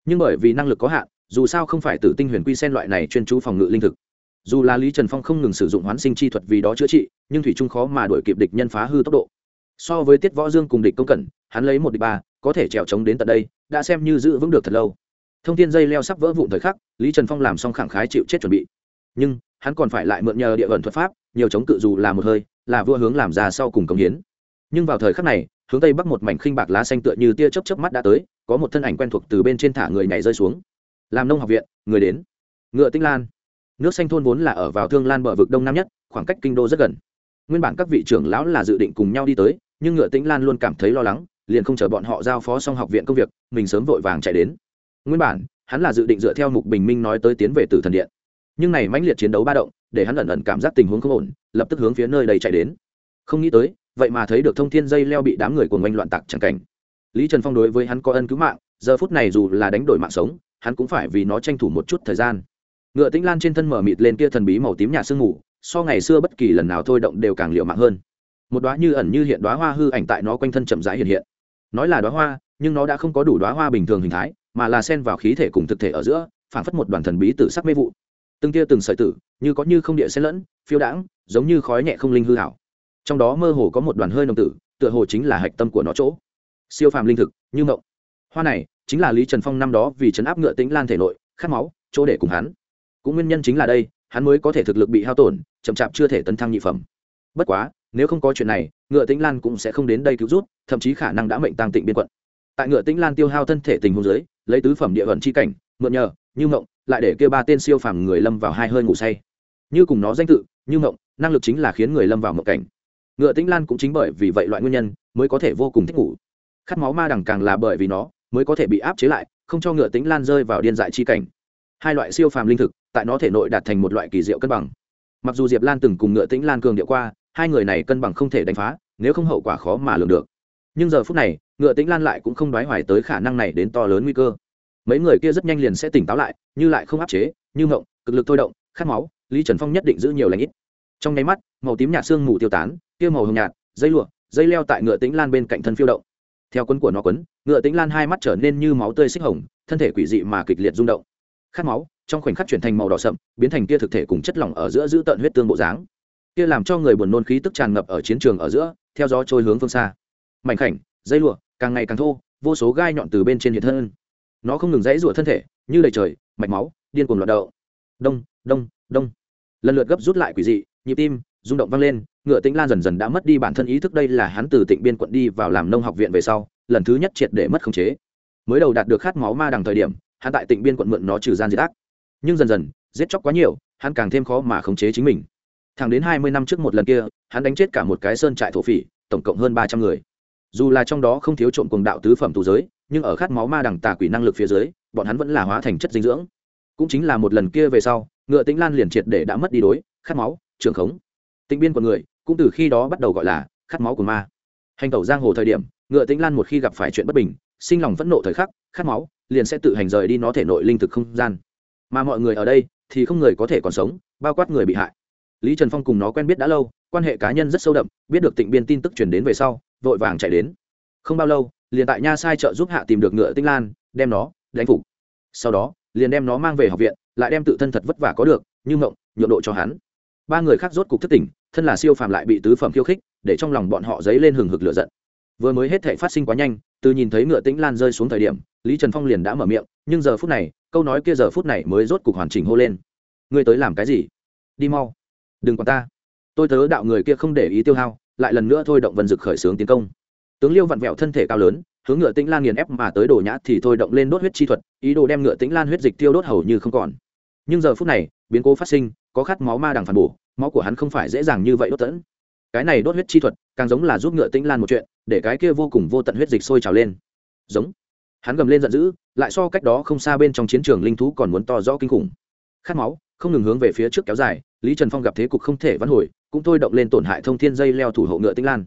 Nhưng bởi vì năng lực có hạn, dù sao không phải tử tinh huyền quy sen loại này chuyên chú phòng ngự linh thực. Dù là lý trần phong không ngừng sử dụng hoán sinh chi thuật vì đó chữa trị, nhưng thủy trung khó mà đuổi kịp địch nhân phá hư tốc độ. So với tiết võ dương cùng địch công cẩn, hắn lấy một địch ba, có thể trèo trống đến tận đây, đã xem như giữ vững được thật lâu thông tin dây leo sắp vỡ vụn thời khắc, lý trần phong làm xong khẳng khái chịu chết chuẩn bị. Nhưng, hắn còn phải lại mượn nhờ địa ẩn thuật pháp, nhiều chống cự dù là một hơi, là vua hướng làm ra sau cùng công hiến. Nhưng vào thời khắc này, hướng tây bắc một mảnh khinh bạc lá xanh tựa như tia chớp chớp mắt đã tới, có một thân ảnh quen thuộc từ bên trên thả người nhảy rơi xuống. Làm nông học viện, người đến. Ngựa tinh lan. Nước xanh thôn vốn là ở vào thương lan bờ vực đông nam nhất, khoảng cách kinh đô rất gần. Nguyên bản các vị trưởng lão là dự định cùng nhau đi tới, nhưng ngựa tĩnh lan luôn cảm thấy lo lắng, liền không chờ bọn họ giao phó xong học viện công việc, mình sớm vội vàng chạy đến nguyên bản, hắn là dự định dựa theo mục bình minh nói tới tiến về tử thần điện. Nhưng này mãnh liệt chiến đấu ba động, để hắn ẩn ẩn cảm giác tình huống không ổn, lập tức hướng phía nơi đây chạy đến. Không nghĩ tới, vậy mà thấy được thông thiên dây leo bị đám người cuồng ngoanh loạn tạc chẳng cảnh. Lý trần phong đối với hắn có ân cứu mạng, giờ phút này dù là đánh đổi mạng sống, hắn cũng phải vì nó tranh thủ một chút thời gian. Ngựa tĩnh lan trên thân mở mịt lên kia thần bí màu tím nhà sương ngủ so ngày xưa bất kỳ lần nào thôi động đều càng liệu mạng hơn. Một đoá như ẩn như hiện đoá hoa hư ảnh tại nó quanh thân chậm rãi hiện hiện. Nói là đoá hoa, nhưng nó đã không có đủ đoá hoa bình thường hình thái mà là xen vào khí thể cùng thực thể ở giữa phản phất một đoàn thần bí tử sắc mê vụ. Từng tia từng sợi tử, như có như không địa xen lẫn, phiêu đãng, giống như khói nhẹ không linh hư hảo trong đó mơ hồ có một đoàn hơi nồng tử, tựa hồ chính là hạch tâm của nó chỗ. Siêu phàm linh thực, như ngộng hoa này, chính là lý trần phong năm đó vì chấn áp ngựa tính lan thể nội, khát máu, chỗ để cùng hắn. Cũng nguyên nhân chính là đây, hắn mới có thể thực lực bị hao tổn, chậm chạp chưa thể tấn thăng nhị phẩm. Bất quá, nếu không có chuyện này, ngựa tĩnh lan cũng sẽ không đến đây cứu rút, thậm chí khả năng đã mệnh tăng tịnh biên quận. Tại ngựa tĩnh lan tiêu hao thân thể tình huống dưới lấy tứ phẩm địa ẩn chi cảnh, mượn nhờ, như mộng, lại để kêu ba tên siêu phàm người lâm vào hai hơi ngủ say. Như cùng nó danh tự, như mộng, năng lực chính là khiến người lâm vào mộng cảnh. Ngựa tĩnh lan cũng chính bởi vì vậy loại nguyên nhân, mới có thể vô cùng thích ngủ. Khát máu ma đằng càng là bởi vì nó, mới có thể bị áp chế lại, không cho ngựa tĩnh lan rơi vào điên dại chi cảnh. Hai loại siêu phàm linh thực, tại nó thể nội đạt thành một loại kỳ diệu cân bằng. Mặc dù diệp lan từng cùng ngựa tĩnh lan cường điệu qua, hai người này cân bằng không thể đánh phá, nếu không hậu quả khó mà lường được nhưng giờ phút này, ngựa tĩnh lan lại cũng không đoái hoài tới khả năng này đến to lớn nguy cơ. Mấy người kia rất nhanh liền sẽ tỉnh táo lại, như lại không áp chế, như ngộng cực lực thôi động, khát máu, lý trần phong nhất định giữ nhiều lãnh ít. Trong nháy mắt, màu tím nhạt xương mù tiêu tán, kia màu hồng nhạt, dây lụa, dây leo tại ngựa tĩnh lan bên cạnh thân phiêu động. Theo quấn của nó quấn, ngựa tĩnh lan hai mắt trở nên như máu tươi xích hồng, thân thể quỷ dị mà kịch liệt rung động. Khát máu, trong khoảnh khắc chuyển thành màu đỏ sậm, biến thành kia thực thể cùng chất lỏng ở giữa giữ tận huyết tương bộ dáng. Kia làm cho người buồn nôn khí tức tràn ngập ở chiến trường ở giữa, theo gió trôi hướng phương xa mảnh khảnh, dây lụa, càng ngày càng thô, vô số gai nhọn từ bên trên hiện thân. Nó không ngừng dãy rụa thân thể, như đầy trời, mạch máu, điên cuồng loạt đậu. Đông đông đông. Lần lượt gấp rút lại quỷ dị, nhịp tim, rung động vang lên, ngựa tĩnh lan dần dần đã mất đi bản thân ý thức đây là hắn từ tịnh biên quận đi vào làm nông học viện về sau, lần thứ nhất triệt để mất khống chế. Mới đầu đạt được khát máu ma đằng thời điểm, hắn tại tịnh biên quận mượn nó trừ gian diệt ác. Nhưng dần dần, giết chóc quá nhiều, hắn càng thêm khó mà khống chế chính mình. Thẳng đến hai mươi năm trước một lần kia, hắn đánh chết cả một cái sơn trại thổ phỉ, tổng cộng hơn ba trăm người dù là trong đó không thiếu trộm cuồng đạo tứ phẩm tù giới, nhưng ở khát máu ma đằng tà quỷ năng lực phía dưới, bọn hắn vẫn là hóa thành chất dinh dưỡng. Cũng chính là một lần kia về sau, ngựa tĩnh lan liền triệt để đã mất đi đối, khát máu trường khống. Tịnh biên của người, cũng từ khi đó bắt đầu gọi là khát máu của ma. Hành tẩu giang hồ thời điểm, ngựa tĩnh lan một khi gặp phải chuyện bất bình, sinh lòng phẫn nộ thời khắc, khát máu, liền sẽ tự hành rời đi nó thể nội linh thực không gian. Mà mọi người ở đây, thì không người có thể còn sống, bao quát người bị hại. Lý trần phong cùng nó quen biết đã lâu, quan hệ cá nhân rất sâu đậm, biết được tịnh biên tin tức chuyển đến về sau vội vàng chạy đến. Không bao lâu, liền tại nha sai trợ giúp hạ tìm được ngựa tinh lan, đem nó đánh phục. Sau đó, liền đem nó mang về học viện, lại đem tự thân thật vất vả có được, như mộng, nhượng độ cho hắn. Ba người khác rốt cục thất tỉnh, thân là siêu phàm lại bị tứ phẩm khiêu khích, để trong lòng bọn họ dấy lên hừng hực lửa giận. Vừa mới hết thể phát sinh quá nhanh, từ nhìn thấy ngựa tĩnh lan rơi xuống thời điểm, lý trần phong liền đã mở miệng, nhưng giờ phút này, câu nói kia giờ phút này mới rốt cục hoàn chỉnh hô lên. Ngươi tới làm cái gì? Đi mau. Đừng quản ta. Tôi tớ đạo người kia không để ý tiêu hao lại lần nữa thôi động vân dực khởi xướng tiến công. Tướng liêu vặn vẹo thân thể cao lớn, hướng ngựa tĩnh lan nghiền ép mà tới đổ nhã thì thôi động lên đốt huyết chi thuật, ý đồ đem ngựa tĩnh lan huyết dịch tiêu đốt hầu như không còn. Nhưng giờ phút này, biến cố phát sinh, có khát máu ma đằng phản bổ, máu của hắn không phải dễ dàng như vậy đốt tẫn. Cái này đốt huyết chi thuật, càng giống là giúp ngựa tĩnh lan một chuyện, để cái kia vô cùng vô tận huyết dịch sôi trào lên. Giống. Hắn gầm lên giận dữ, lại so cách đó không xa bên trong chiến trường linh thú còn muốn to rõ kinh khủng. Khát máu, không ngừng hướng về phía trước kéo dài, lý trần phong gặp thế cục không thể vãn hồi cũng thôi động lên tổn hại thông thiên dây leo thủ hộ ngựa tĩnh lan.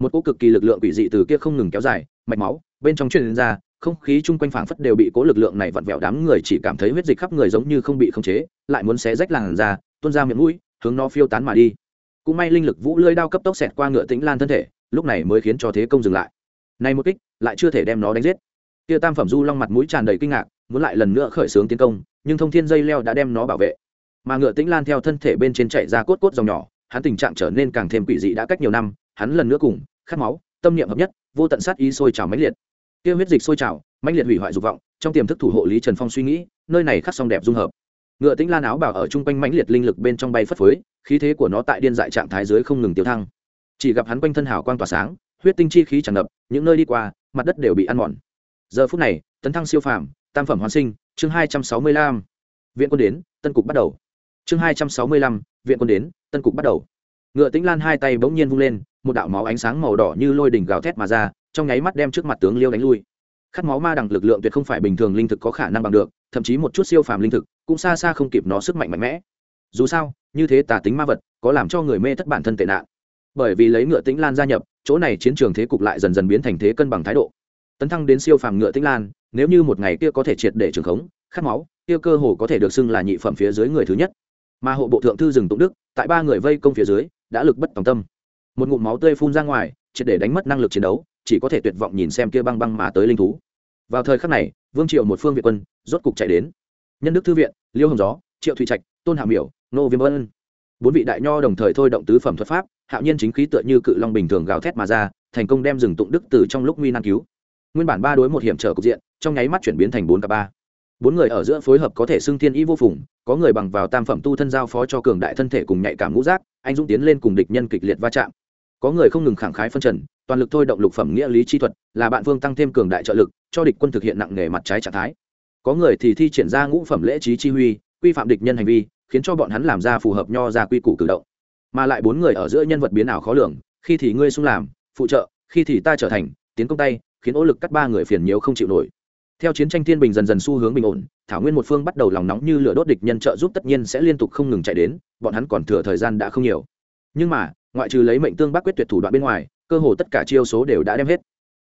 Một cỗ cực kỳ lực lượng quỷ dị từ kia không ngừng kéo dài, mạch máu, bên trong truyền ra, không khí chung quanh phảng phất đều bị cố lực lượng này vặn vẹo đám người chỉ cảm thấy huyết dịch khắp người giống như không bị khống chế, lại muốn xé rách làn ra tuôn ra miệng mũi, hướng nó phiêu tán mà đi. Cũng may linh lực vũ lưỡi đao cấp tốc xẹt qua ngựa tĩnh lan thân thể, lúc này mới khiến cho thế công dừng lại. Nay một kích, lại chưa thể đem nó đánh giết. Kia tam phẩm du long mặt mũi tràn đầy kinh ngạc, muốn lại lần nữa khởi xướng tiến công, nhưng thông thiên dây leo đã đem nó bảo vệ. Mà ngựa tĩnh lan theo thân thể bên trên chạy ra cốt cốt dòng nhỏ hắn tình trạng trở nên càng thêm quỷ dị đã cách nhiều năm, hắn lần nữa cùng, khát máu, tâm niệm hợp nhất, vô tận sát ý sôi trào mãnh liệt. Kia huyết dịch sôi trào, mãnh liệt hủy hoại dục vọng, trong tiềm thức thủ hộ lý trần phong suy nghĩ, nơi này khắc song đẹp dung hợp. Ngựa tĩnh lan áo bảo ở chung quanh mãnh liệt linh lực bên trong bay phất phới, khí thế của nó tại điên dại trạng thái dưới không ngừng tiêu thăng. Chỉ gặp hắn quanh thân hào quang tỏa sáng, huyết tinh chi khí tràn ngập, những nơi đi qua, mặt đất đều bị ăn mòn. Giờ phút này, tấn thăng siêu phàm, tam phẩm hoàn sinh, chương hai trăm sáu mươi lăm. Viện quân đến, tân cục bắt đầu. Chương hai trăm sáu mươi lăm viện quân đến, tân cục bắt đầu. Ngựa tĩnh lan hai tay bỗng nhiên vung lên, một đạo máu ánh sáng màu đỏ như lôi đỉnh gào thét mà ra, trong nháy mắt đem trước mặt tướng liêu đánh lui. Khát máu ma đằng lực lượng tuyệt không phải bình thường linh thực có khả năng bằng được, thậm chí một chút siêu phàm linh thực cũng xa xa không kịp nó sức mạnh mạnh mẽ. Dù sao, như thế tà tính ma vật, có làm cho người mê thất bản thân tệ nạn. Bởi vì lấy ngựa tĩnh lan gia nhập, chỗ này chiến trường thế cục lại dần dần biến thành thế cân bằng thái độ. Tấn thăng đến siêu phàm ngựa tĩnh lan, nếu như một ngày kia có thể triệt để trường khống, khát máu, kia cơ hồ có thể được xưng là nhị phẩm phía dưới người thứ nhất mà hộ bộ thượng thư rừng tụng đức tại ba người vây công phía dưới đã lực bất tòng tâm. Một ngụm máu tươi phun ra ngoài triệt để đánh mất năng lực chiến đấu chỉ có thể tuyệt vọng nhìn xem kia băng băng mà tới linh thú. Vào thời khắc này vương triệu một phương việt quân rốt cục chạy đến. Nhân đức thư viện liêu hồng gió triệu thụy trạch tôn hạ miểu nô viêm vân, bốn vị đại nho đồng thời thôi động tứ phẩm thuật pháp hạo nhiên chính khí tựa như cự long bình thường gào thét mà ra thành công đem rừng tụng đức từ trong lúc nguy nan cứu. Nguyên bản ba đối một hiểm trở cục diện trong nháy mắt chuyển biến thành bốn cả ba bốn người ở giữa phối hợp có thể xưng thiên ý vô phùng, có người bằng vào tam phẩm tu thân giao phó cho cường đại thân thể cùng nhạy cảm ngũ giác, anh dũng tiến lên cùng địch nhân kịch liệt va chạm. Có người không ngừng khẳng khái phân trần, toàn lực thôi động lục phẩm nghĩa lý chi thuật, là bạn vương tăng thêm cường đại trợ lực, cho địch quân thực hiện nặng nghề mặt trái trạng thái. Có người thì thi triển ra ngũ phẩm lễ trí chi huy, quy phạm địch nhân hành vi, khiến cho bọn hắn làm ra phù hợp nho ra quy củ cử động. Mà lại bốn người ở giữa nhân vật biến ảo khó lường, khi thì ngươi xung làm, phụ trợ, khi thì ta trở thành, tiến công tay, khiến ỗ lực cắt ba người phiền nhiều không chịu nổi theo chiến tranh thiên bình dần dần xu hướng bình ổn, thảo nguyên một phương bắt đầu lòng nóng như lửa đốt địch nhân trợ giúp tất nhiên sẽ liên tục không ngừng chạy đến, bọn hắn còn thừa thời gian đã không nhiều. Nhưng mà, ngoại trừ lấy mệnh tương bác quyết tuyệt thủ đoạn bên ngoài, cơ hồ tất cả chiêu số đều đã đem hết.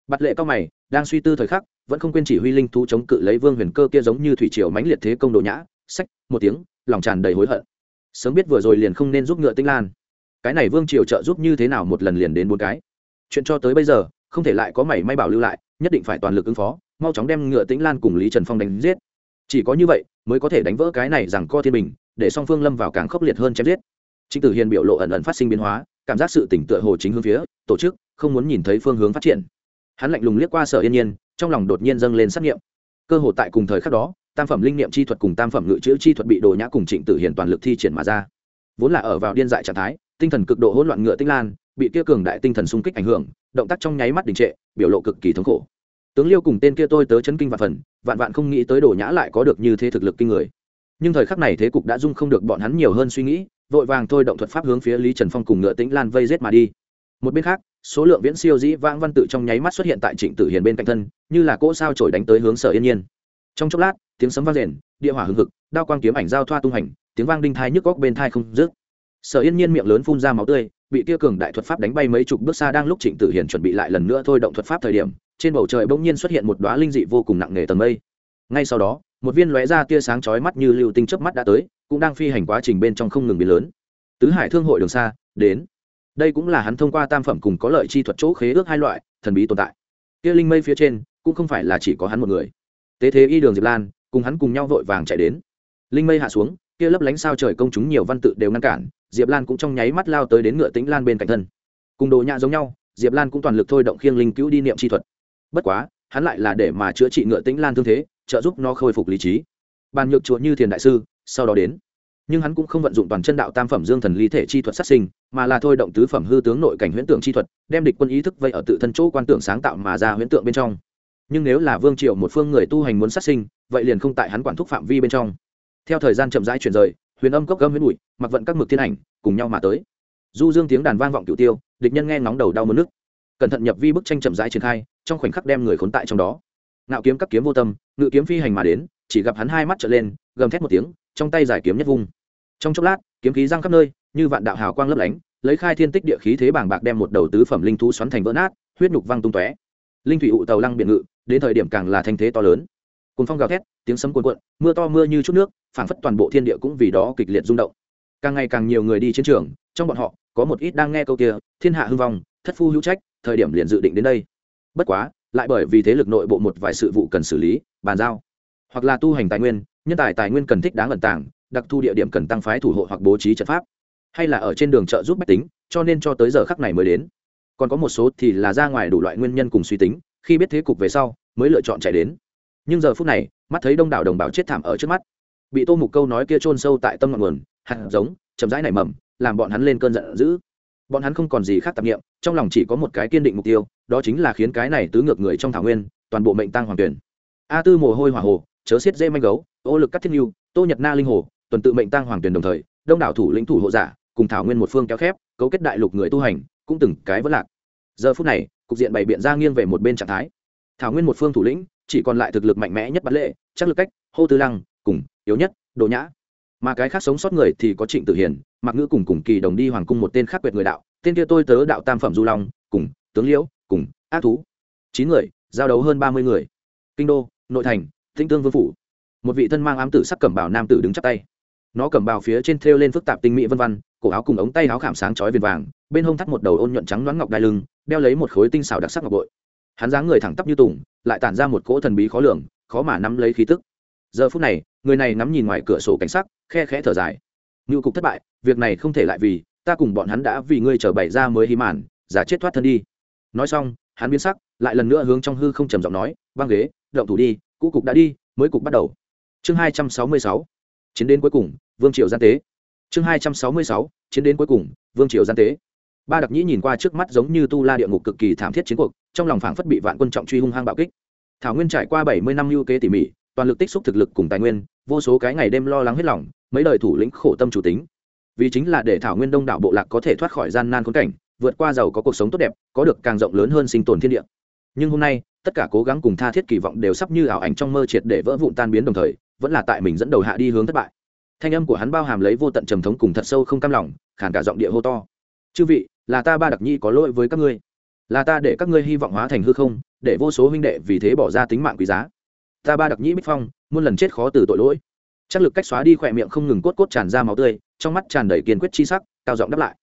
Bặt lệ cao mày, đang suy tư thời khắc, vẫn không quên chỉ huy linh thú chống cự lấy vương huyền cơ kia giống như thủy triều mãnh liệt thế công độ nhã, sách, một tiếng, lòng tràn đầy hối hận. Sớm biết vừa rồi liền không nên giúp ngựa tinh lan. Cái này vương triều trợ giúp như thế nào một lần liền đến bốn cái. Chuyện cho tới bây giờ, không thể lại có mảy may bảo lưu lại, nhất định phải toàn lực ứng phó mau chóng đem ngựa tĩnh lan cùng lý trần phong đánh giết chỉ có như vậy mới có thể đánh vỡ cái này rằng co thiên bình để song phương lâm vào càng khốc liệt hơn chém giết trịnh tử hiền biểu lộ ẩn ẩn phát sinh biến hóa cảm giác sự tỉnh tựa hồ chính hướng phía tổ chức không muốn nhìn thấy phương hướng phát triển hắn lạnh lùng liếc qua sở yên nhiên trong lòng đột nhiên dâng lên xác nghiệm cơ hồ tại cùng thời khắc đó tam phẩm linh niệm chi thuật cùng tam phẩm ngự chữ chi thuật bị đồ nhã cùng trịnh tử hiền toàn lực thi triển mà ra vốn là ở vào điên dại trạng thái tinh thần cực độ hỗn loạn ngựa tinh lan bị kia cường đại tinh thần xung kích ảnh hưởng động tác trong nháy mắt đình trệ biểu lộ cực kỳ thống khổ tướng liêu cùng tên kia tôi tớ chấn kinh vạn phần, vạn vạn không nghĩ tới đồ nhã lại có được như thế thực lực kinh người. Nhưng thời khắc này thế cục đã dung không được bọn hắn nhiều hơn suy nghĩ, vội vàng thôi động thuật pháp hướng phía lý trần phong cùng ngựa tĩnh lan vây rết mà đi. Một bên khác, số lượng viễn siêu dĩ vãng văn tự trong nháy mắt xuất hiện tại trịnh tử hiền bên cạnh thân, như là cỗ sao trổi đánh tới hướng sở yên nhiên. Trong chốc lát, tiếng sấm vang rền, địa hỏa hưng hực, đao quang kiếm ảnh giao thoa tung hành, tiếng vang đinh thai nhức góc bên thai không dứt. Sở yên nhiên miệng lớn phun ra máu tươi bị kia cường đại thuật pháp đánh bay mấy chục bước xa đang lúc trịnh tử hiền chuẩn bị lại lần nữa thôi động thuật pháp thời điểm, trên bầu trời bỗng nhiên xuất hiện một đóa linh dị vô cùng nặng nề tầng mây. Ngay sau đó, một viên lóe ra tia sáng chói mắt như lưu tinh chớp mắt đã tới, cũng đang phi hành quá trình bên trong không ngừng biến lớn. Tứ hải thương hội đường xa, đến. Đây cũng là hắn thông qua tam phẩm cùng có lợi chi thuật chỗ khế ước hai loại, thần bí tồn tại. Kia linh mây phía trên, cũng không phải là chỉ có hắn một người. Tế thế y đường diệp lan, cùng hắn cùng nhau vội vàng chạy đến. Linh mây hạ xuống, kia lấp lánh sao trời công chúng nhiều văn tự đều ngăn cản diệp lan cũng trong nháy mắt lao tới đến ngựa tĩnh lan bên cạnh thân. Cùng đồ nhã giống nhau, diệp lan cũng toàn lực thôi động khiêng linh cứu đi niệm chi thuật. Bất quá, hắn lại là để mà chữa trị ngựa tĩnh lan thương thế, trợ giúp nó khôi phục lý trí. Bàn nhược chuột như thiền đại sư, sau đó đến. Nhưng hắn cũng không vận dụng toàn chân đạo tam phẩm dương thần lý thể chi thuật sát sinh, mà là thôi động tứ phẩm hư tướng nội cảnh huyễn tượng chi thuật, đem địch quân ý thức vây ở tự thân chỗ quan tưởng sáng tạo mà ra huyễn tượng bên trong. Nhưng nếu là vương triều một phương người tu hành muốn sát sinh, vậy liền không tại hắn quản thúc phạm vi bên trong. Theo thời gian chậm rãi chuyển rời huyền âm cốc gâm huyễn bụi, mặc vận các mực thiên ảnh, cùng nhau mà tới. Du dương tiếng đàn vang vọng cựu tiêu, địch nhân nghe ngóng đầu đau mất nước. Cẩn thận nhập vi bức tranh chậm rãi triển khai, trong khoảnh khắc đem người khốn tại trong đó. Ngạo kiếm các kiếm vô tâm, ngự kiếm phi hành mà đến, chỉ gặp hắn hai mắt trở lên, gầm thét một tiếng, trong tay giải kiếm nhất vung. Trong chốc lát, kiếm khí răng khắp nơi, như vạn đạo hào quang lấp lánh, lấy khai thiên tích địa khí thế bảng bạc đem một đầu tứ phẩm linh thú xoắn thành vỡ nát, huyết nhục văng tung tóe. Linh thủy ụ tàu lăng biển ngự, đến thời điểm càng là thanh thế to lớn cùng phong gào thét, tiếng sấm cuồn cuộn, mưa to mưa như chút nước, phảng phất toàn bộ thiên địa cũng vì đó kịch liệt rung động. Càng ngày càng nhiều người đi chiến trường, trong bọn họ, có một ít đang nghe câu kia, thiên hạ hưng vong, thất phu hữu trách, thời điểm liền dự định đến đây. Bất quá, lại bởi vì thế lực nội bộ một vài sự vụ cần xử lý, bàn giao. Hoặc là tu hành tài nguyên, nhân tài tài nguyên cần thích đáng ẩn tàng, đặc thu địa điểm cần tăng phái thủ hộ hoặc bố trí trận pháp. Hay là ở trên đường chợ giúp bách tính, cho nên cho tới giờ khắc này mới đến. Còn có một số thì là ra ngoài đủ loại nguyên nhân cùng suy tính, khi biết thế cục về sau, mới lựa chọn chạy đến nhưng giờ phút này, mắt thấy đông đảo đồng bào chết thảm ở trước mắt. Bị tô mục câu nói kia chôn sâu tại tâm ngọn nguồn, hạt giống, chậm rãi nảy mầm, làm bọn hắn lên cơn giận dữ. Bọn hắn không còn gì khác tạp nghiệm trong lòng chỉ có một cái kiên định mục tiêu, đó chính là khiến cái này tứ ngược người trong thảo nguyên, toàn bộ mệnh tăng hoàng tuyển. A tư mồ hôi hỏa hồ, chớ xiết dê manh gấu, ô lực cắt thiên yêu, tô nhật na linh hồ, tuần tự mệnh tăng hoàng tuyển đồng thời, đông đảo thủ lĩnh thủ hộ giả, cùng thảo nguyên một phương kéo khép, cấu kết đại lục người tu hành, cũng từng cái vỡ lạc. Giờ phút này, cục diện bày biện ra nghiêng về một bên trạng thái. Thảo nguyên một phương thủ lĩnh chỉ còn lại thực lực mạnh mẽ nhất bắn lệ chắc lực cách, hô tư lăng, cùng yếu nhất, đồ nhã. Mà cái khác sống sót người thì có trịnh tử hiền mặc ngữ cùng cùng kỳ đồng đi hoàng cung một tên khác quyệt người đạo, tên kia tôi tớ đạo tam phẩm du long, cùng tướng liễu, cùng ác thú. Chín người, giao đấu hơn ba mươi người. Kinh đô, nội thành tinh tương vương phủ. Một vị thân mang ám tử sắc cẩm bào nam tử đứng chắp tay. Nó cẩm bào phía trên thêu lên phức tạp tinh mỹ vân văn, cổ áo cùng ống tay áo khảm sáng chói viền vàng, bên hông thắt một đầu ôn nhuận trắng đoán ngọc đai lưng, đeo lấy một khối tinh xảo đặc sắc ngọc bội hắn dáng người thẳng tắp như tùng, lại tản ra một cỗ thần bí khó lường, khó mà nắm lấy khí tức. Giờ phút này, người này ngắm nhìn ngoài cửa sổ cảnh sắc, khe khẽ thở dài. Ngưu cục thất bại, việc này không thể lại vì, ta cùng bọn hắn đã vì ngươi trở bày ra mới hí màn, giả chết thoát thân đi. Nói xong, hắn biến sắc, lại lần nữa hướng trong hư không trầm giọng nói, băng ghế, động thủ đi, cũ cục đã đi, mới cục bắt đầu. Chương hai trăm sáu mươi sáu, chiến đến cuối cùng, vương triều gian tế. Chương hai trăm sáu mươi sáu, chiến đến cuối cùng, vương triều gian tế ba đặc nhĩ nhìn qua trước mắt giống như tu la địa ngục cực kỳ thảm thiết chiến cuộc, trong lòng phảng phất bị vạn quân trọng truy hung hăng bạo kích. Thảo nguyên trải qua bảy mươi năm lưu kế tỉ mỉ, toàn lực tích xúc thực lực cùng tài nguyên, vô số cái ngày đêm lo lắng hết lòng, mấy đời thủ lĩnh khổ tâm chủ tính. Vì chính là để thảo nguyên đông đảo bộ lạc có thể thoát khỏi gian nan khốn cảnh, vượt qua giàu có cuộc sống tốt đẹp, có được càng rộng lớn hơn sinh tồn thiên địa. Nhưng hôm nay, tất cả cố gắng cùng tha thiết kỳ vọng đều sắp như ảo ảnh trong mơ triệt để vỡ vụn tan biến đồng thời, vẫn là tại mình dẫn đầu hạ đi hướng thất bại. Thanh âm của hắn bao hàm lấy vô tận trầm thống cùng thật sâu không cam lòng khản cả giọng địa hô to. Chư vị là ta ba đặc nhi có lỗi với các ngươi. Là ta để các ngươi hy vọng hóa thành hư không, để vô số huynh đệ vì thế bỏ ra tính mạng quý giá. Ta ba đặc nhĩ bích phong, muôn lần chết khó từ tội lỗi. Chắc lực cách xóa đi khỏe miệng không ngừng cốt cốt tràn ra máu tươi, trong mắt tràn đầy kiên quyết chi sắc, cao giọng đáp lại.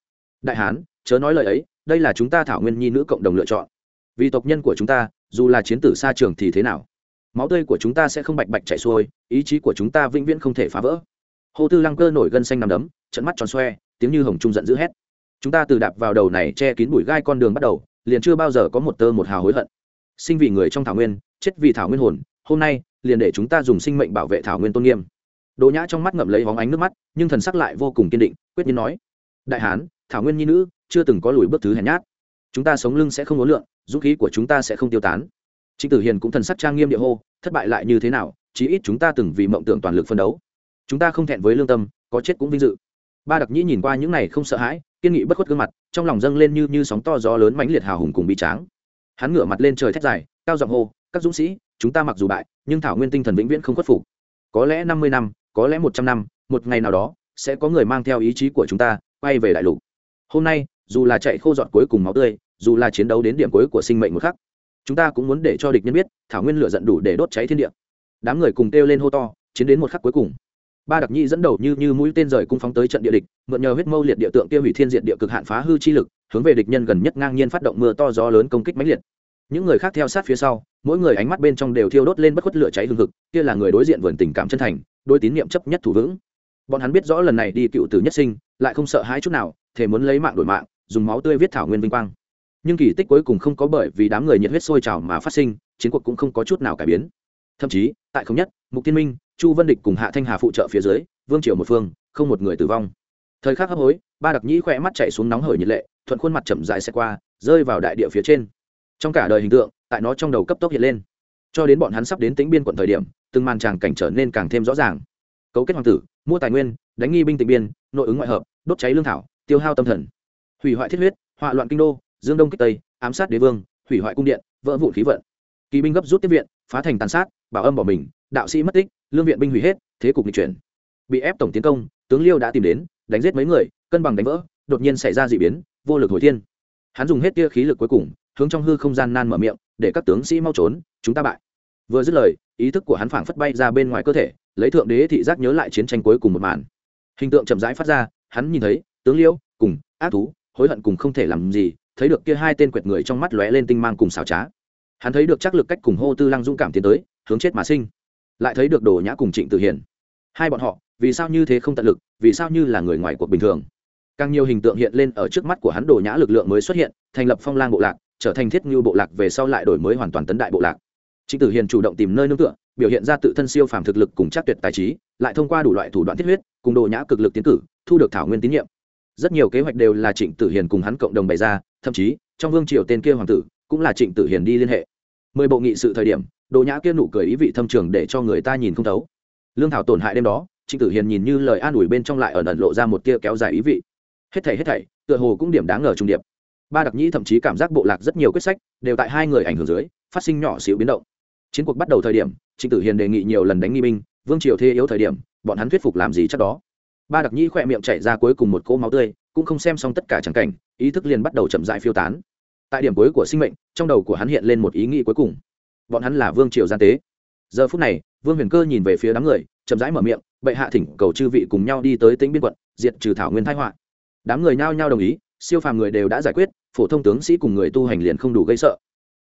Đại hán, chớ nói lời ấy, đây là chúng ta thảo nguyên nhi nữ cộng đồng lựa chọn. Vì tộc nhân của chúng ta, dù là chiến tử xa trường thì thế nào? Máu tươi của chúng ta sẽ không bạch bạch chảy xuôi, ý chí của chúng ta vĩnh viễn không thể phá vỡ. Hồ tư lăng cơ nổi gân xanh nằm đấm trận mắt tròn xoe, tiếng như hồng trung giận dữ hét chúng ta từ đạp vào đầu này che kín bụi gai con đường bắt đầu, liền chưa bao giờ có một tơ một hào hối hận. Sinh vì người trong thảo nguyên, chết vì thảo nguyên hồn, hôm nay, liền để chúng ta dùng sinh mệnh bảo vệ thảo nguyên tôn nghiêm. Đỗ nhã trong mắt ngậm lấy hóng ánh nước mắt, nhưng thần sắc lại vô cùng kiên định, quyết nhiên nói, đại hán, thảo nguyên nhi nữ, chưa từng có lùi bước thứ hèn nhát. Chúng ta sống lưng sẽ không ố lượng dũng khí của chúng ta sẽ không tiêu tán. Trịnh tử hiền cũng thần sắc trang nghiêm địa hô, thất bại lại như thế nào, chí ít chúng ta từng vì mộng tưởng toàn lực phân đấu. Chúng ta không thẹn với lương tâm, có chết cũng vinh dự. Ba đặc nhĩ nhìn qua những này không sợ hãi kiên nghị bất khuất gương mặt, trong lòng dâng lên như như sóng to gió lớn mãnh liệt hào hùng cùng bị tráng. Hắn ngửa mặt lên trời thét dài, cao giọng hô, các dũng sĩ, chúng ta mặc dù bại, nhưng thảo nguyên tinh thần vĩnh viễn không khuất phục. Có lẽ năm mươi năm, có lẽ một trăm năm, một ngày nào đó, sẽ có người mang theo ý chí của chúng ta, quay về đại lục. Hôm nay, dù là chạy khô dọn cuối cùng máu tươi, dù là chiến đấu đến điểm cuối của sinh mệnh một khắc, chúng ta cũng muốn để cho địch nhân biết, thảo nguyên lửa giận đủ để đốt cháy thiên địa. Đám người cùng kêu lên hô to, chiến đến một khắc cuối cùng ba đặc nhi dẫn đầu như như mũi tên rời cung phóng tới trận địa địch, mượn nhờ huyết mâu liệt địa tượng tiêu hủy thiên diện địa cực hạn phá hư chi lực, hướng về địch nhân gần nhất ngang nhiên phát động mưa to gió lớn công kích mãnh liệt. Những người khác theo sát phía sau, mỗi người ánh mắt bên trong đều thiêu đốt lên bất khuất lửa cháy hừng hực, kia là người đối diện vườn tình cảm chân thành đôi tín niệm chấp nhất thủ vững. Bọn hắn biết rõ lần này đi cựu tử nhất sinh, lại không sợ hãi chút nào thể muốn lấy mạng đổi mạng, dùng máu tươi viết thảo nguyên vinh quang. Nhưng kỳ tích cuối cùng không có bởi vì đám người nhiệt huyết sôi trào mà phát sinh, chiến cuộc cũng không có chút nào cải biến. Thậm chí, tại không nhất, mục tiên minh chu vân địch cùng hạ thanh hà phụ trợ phía dưới, vương triều một phương, không một người tử vong. Thời khắc hấp hối, ba đặc nhĩ khỏe mắt chạy xuống nóng hởi nhiệt lệ, thuận khuôn mặt chậm dài xe qua, rơi vào đại địa phía trên. Trong cả đời hình tượng, tại nó trong đầu cấp tốc hiện lên. Cho đến bọn hắn sắp đến tính biên quận thời điểm, từng màn tràng cảnh trở nên càng thêm rõ ràng. Cấu kết hoàng tử, mua tài nguyên, đánh nghi binh tịnh biên, nội ứng ngoại hợp, đốt cháy lương thảo, tiêu hao tâm thần. Hủy hoại thiết huyết họa loạn kinh đô, dương đông kích tây, ám sát đế vương, hủy hoại cung điện, vỡ vụn khí vận. Kỳ binh gấp rút tiếp viện phá thành tàn sát, bảo âm bỏ mình, đạo sĩ mất tích, lương viện binh hủy hết, thế cục nghịch chuyển. Bị ép tổng tiến công, tướng liêu đã tìm đến, đánh giết mấy người, cân bằng đánh vỡ, đột nhiên xảy ra d ị biến, vô lực hồi thiên. Hắn dùng hết tia khí lực cuối cùng, hướng trong hư không gian nan mở miệng, để các tướng sĩ mau trốn, chúng ta bại. Vừa dứt lời, ý thức của hắn phảng phất bay ra bên ngoài cơ thể, lấy thượng đế thị giác nhớ lại chiến tranh cuối cùng một màn. Hình tượng chậm rãi phát ra, hắn nhìn thấy, tướng liêu, cùng ác thú, hối hận cùng không thể làm gì, thấy được kia hai tên quẹt người trong mắt lóe lên tinh mang cùng xào trá hắn thấy được chắc lực cách cùng hô tư lăng dũng cảm tiến tới, hướng chết mà sinh. Lại thấy được đồ nhã cùng trịnh tự hiền. Hai bọn họ, vì sao như thế không tận lực, vì sao như là người ngoài cuộc bình thường? Càng nhiều hình tượng hiện lên ở trước mắt của hắn đồ nhã lực lượng mới xuất hiện, thành lập phong lang bộ lạc, trở thành thiết ngưu bộ lạc về sau lại đổi mới hoàn toàn tấn đại bộ lạc. Trịnh tử hiền chủ động tìm nơi nương tựa, biểu hiện ra tự thân siêu phàm thực lực cùng chắc tuyệt tài trí, lại thông qua đủ loại thủ đoạn thiết huyết, cùng đồ nhã cực lực tiến cử, thu được thảo nguyên tín nhiệm. Rất nhiều kế hoạch đều là trịnh tử hiền cùng hắn cộng đồng bày ra, thậm chí, trong vương triều tên kia hoàng tử, cũng là trịnh tử hiền đi liên hệ mười bộ nghị sự thời điểm đồ nhã kia nụ cười ý vị thâm trường để cho người ta nhìn không thấu. Lương thảo tổn hại đêm đó, trịnh tử hiền nhìn như lời an ủi bên trong lại ẩn ẩn lộ ra một tia kéo dài ý vị. Hết thảy hết thảy, tựa hồ cũng điểm đáng ngờ trung điệp. Ba đặc nhĩ thậm chí cảm giác bộ lạc rất nhiều quyết sách đều tại hai người ảnh hưởng dưới phát sinh nhỏ xíu biến động. Chiến cuộc bắt đầu thời điểm, trịnh tử hiền đề nghị nhiều lần đánh nghi binh, vương triều thê yếu thời điểm, bọn hắn thuyết phục làm gì chắc đó. Ba đặc nhĩ khỏe miệng chảy ra cuối cùng một cỗ máu tươi, cũng không xem xong tất cả trắng cảnh, ý thức liền bắt đầu chậm dại phiêu tán tại điểm cuối của sinh mệnh, trong đầu của hắn hiện lên một ý nghĩ cuối cùng. Bọn hắn là vương triều gian tế. Giờ phút này, vương huyền cơ nhìn về phía đám người, chậm rãi mở miệng, bệ hạ thỉnh cầu chư vị cùng nhau đi tới tính biên quận, diệt trừ thảo nguyên thái họa. Đám người nhao nhao đồng ý, siêu phàm người đều đã giải quyết, phổ thông tướng sĩ cùng người tu hành liền không đủ gây sợ.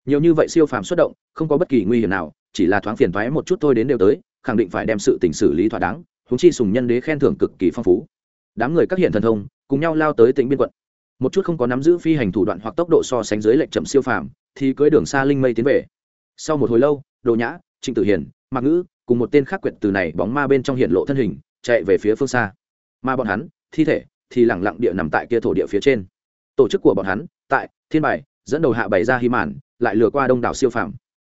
Nhiều như vậy siêu phàm xuất động, không có bất kỳ nguy hiểm nào, chỉ là thoáng phiền thoái một chút thôi đến đều tới, khẳng định phải đem sự tình xử lý thỏa đáng húng chi sùng nhân đế khen thưởng cực kỳ phong phú. Đám người các hiện thần thông, cùng nhau lao tới tỉnh biên quận một chút không có nắm giữ phi hành thủ đoạn hoặc tốc độ so sánh dưới lệnh chậm siêu phàm, thì cưới đường xa linh mây tiến về. Sau một hồi lâu, đồ nhã, trịnh tử hiền, mạc ngữ cùng một tên khác quyệt từ này bóng ma bên trong hiện lộ thân hình, chạy về phía phương xa. Mà bọn hắn, thi thể thì lẳng lặng địa nằm tại kia thổ địa phía trên. Tổ chức của bọn hắn tại thiên bài dẫn đầu hạ bày ra hy màn lại lừa qua đông đảo siêu phàm.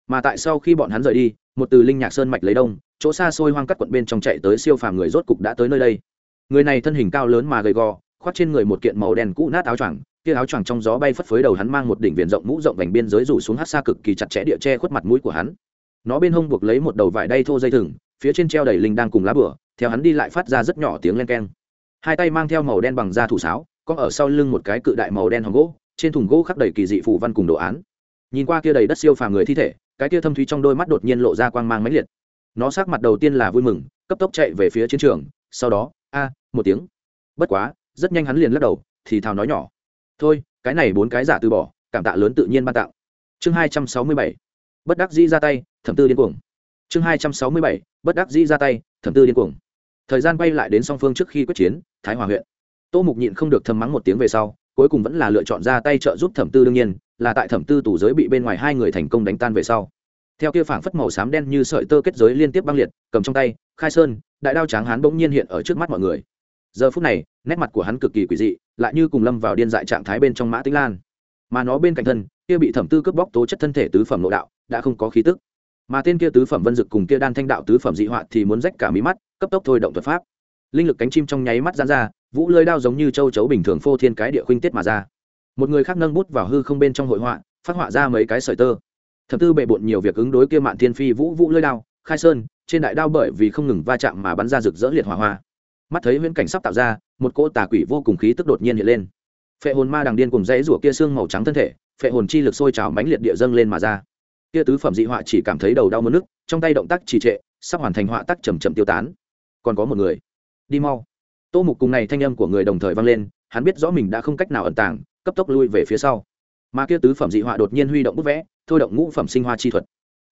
Mà tại sau khi bọn hắn rời đi, một từ linh nhạc sơn mạch lấy đông, chỗ xa xôi hoang cắt quận bên trong chạy tới siêu phàm người rốt cục đã tới nơi đây. Người này thân hình cao lớn mà gầy gò khoác trên người một kiện màu đen cũ nát áo choàng, kia áo choàng trong gió bay phất phới đầu hắn mang một đỉnh viền rộng mũ rộng vành biên giới rủ xuống hát xa cực kỳ chặt chẽ địa che khuất mặt mũi của hắn. Nó bên hông buộc lấy một đầu vải đay thô dây thừng, phía trên treo đầy linh đang cùng lá bửa, theo hắn đi lại phát ra rất nhỏ tiếng len keng. Hai tay mang theo màu đen bằng da thủ sáo, có ở sau lưng một cái cự đại màu đen hòm gỗ, trên thùng gỗ khắc đầy kỳ dị phù văn cùng đồ án. Nhìn qua kia đầy đất siêu phàm người thi thể, cái kia thâm thúy trong đôi mắt đột nhiên lộ ra quang mang mãnh liệt. Nó sắc mặt đầu tiên là vui mừng, cấp tốc chạy về phía chiến trường, sau đó, a, một tiếng. Bất quá rất nhanh hắn liền lắc đầu, thì thào nói nhỏ. Thôi, cái này bốn cái giả từ bỏ, cảm tạ lớn tự nhiên ban tặng. chương hai trăm sáu mươi bảy, bất đắc dĩ ra tay, thẩm tư điên cuồng. Chương hai trăm sáu mươi bảy, bất đắc dĩ ra tay, thẩm tư điên cuồng. Thời gian quay lại đến song phương trước khi quyết chiến, thái hòa huyện. Tô mục nhịn không được thầm mắng một tiếng về sau, cuối cùng vẫn là lựa chọn ra tay trợ giúp thẩm tư đương nhiên, là tại thẩm tư tủ giới bị bên ngoài hai người thành công đánh tan về sau. Theo kia phảng phất màu xám đen như sợi tơ kết giới liên tiếp băng liệt, cầm trong tay, khai sơn, đại đao tráng hán bỗng nhiên hiện ở trước mắt mọi người giờ phút này, nét mặt của hắn cực kỳ quỷ dị, lại như cùng lâm vào điên dại trạng thái bên trong mã tĩnh lan. Mà nó bên cạnh thân, kia bị thẩm tư cướp bóc tố chất thân thể tứ phẩm nội đạo, đã không có khí tức. Mà tên kia tứ phẩm vân dực cùng kia đan thanh đạo tứ phẩm dị họa thì muốn rách cả mí mắt, cấp tốc thôi động thuật pháp. Linh lực cánh chim trong nháy mắt giãn ra, vũ lơi đao giống như châu chấu bình thường phô thiên cái địa khuynh tiết mà ra. Một người khác nâng bút vào hư không bên trong hội họa, phát họa ra mấy cái sợi tơ. Thập tư bệ bộn nhiều việc ứng đối kia mạn thiên phi vũ vũ lơi đao, khai sơn, trên đại đao bởi vì không ngừng va chạm mà bắn ra rực rỡ liệt hỏa hoa mắt thấy huyễn cảnh sắp tạo ra, một cỗ tà quỷ vô cùng khí tức đột nhiên hiện lên. Phệ hồn ma đằng điên cùng dãy rủa kia xương màu trắng thân thể, phệ hồn chi lực sôi trào mãnh liệt địa dâng lên mà ra. Kia tứ phẩm dị họa chỉ cảm thấy đầu đau mất nước, trong tay động tác trì trệ, sắp hoàn thành họa tác chầm chậm tiêu tán. Còn có một người. Đi mau. Tô mục cùng này thanh âm của người đồng thời vang lên, hắn biết rõ mình đã không cách nào ẩn tàng, cấp tốc lui về phía sau. Mà kia tứ phẩm dị họa đột nhiên huy động bút vẽ, thôi động ngũ phẩm sinh hoa chi thuật.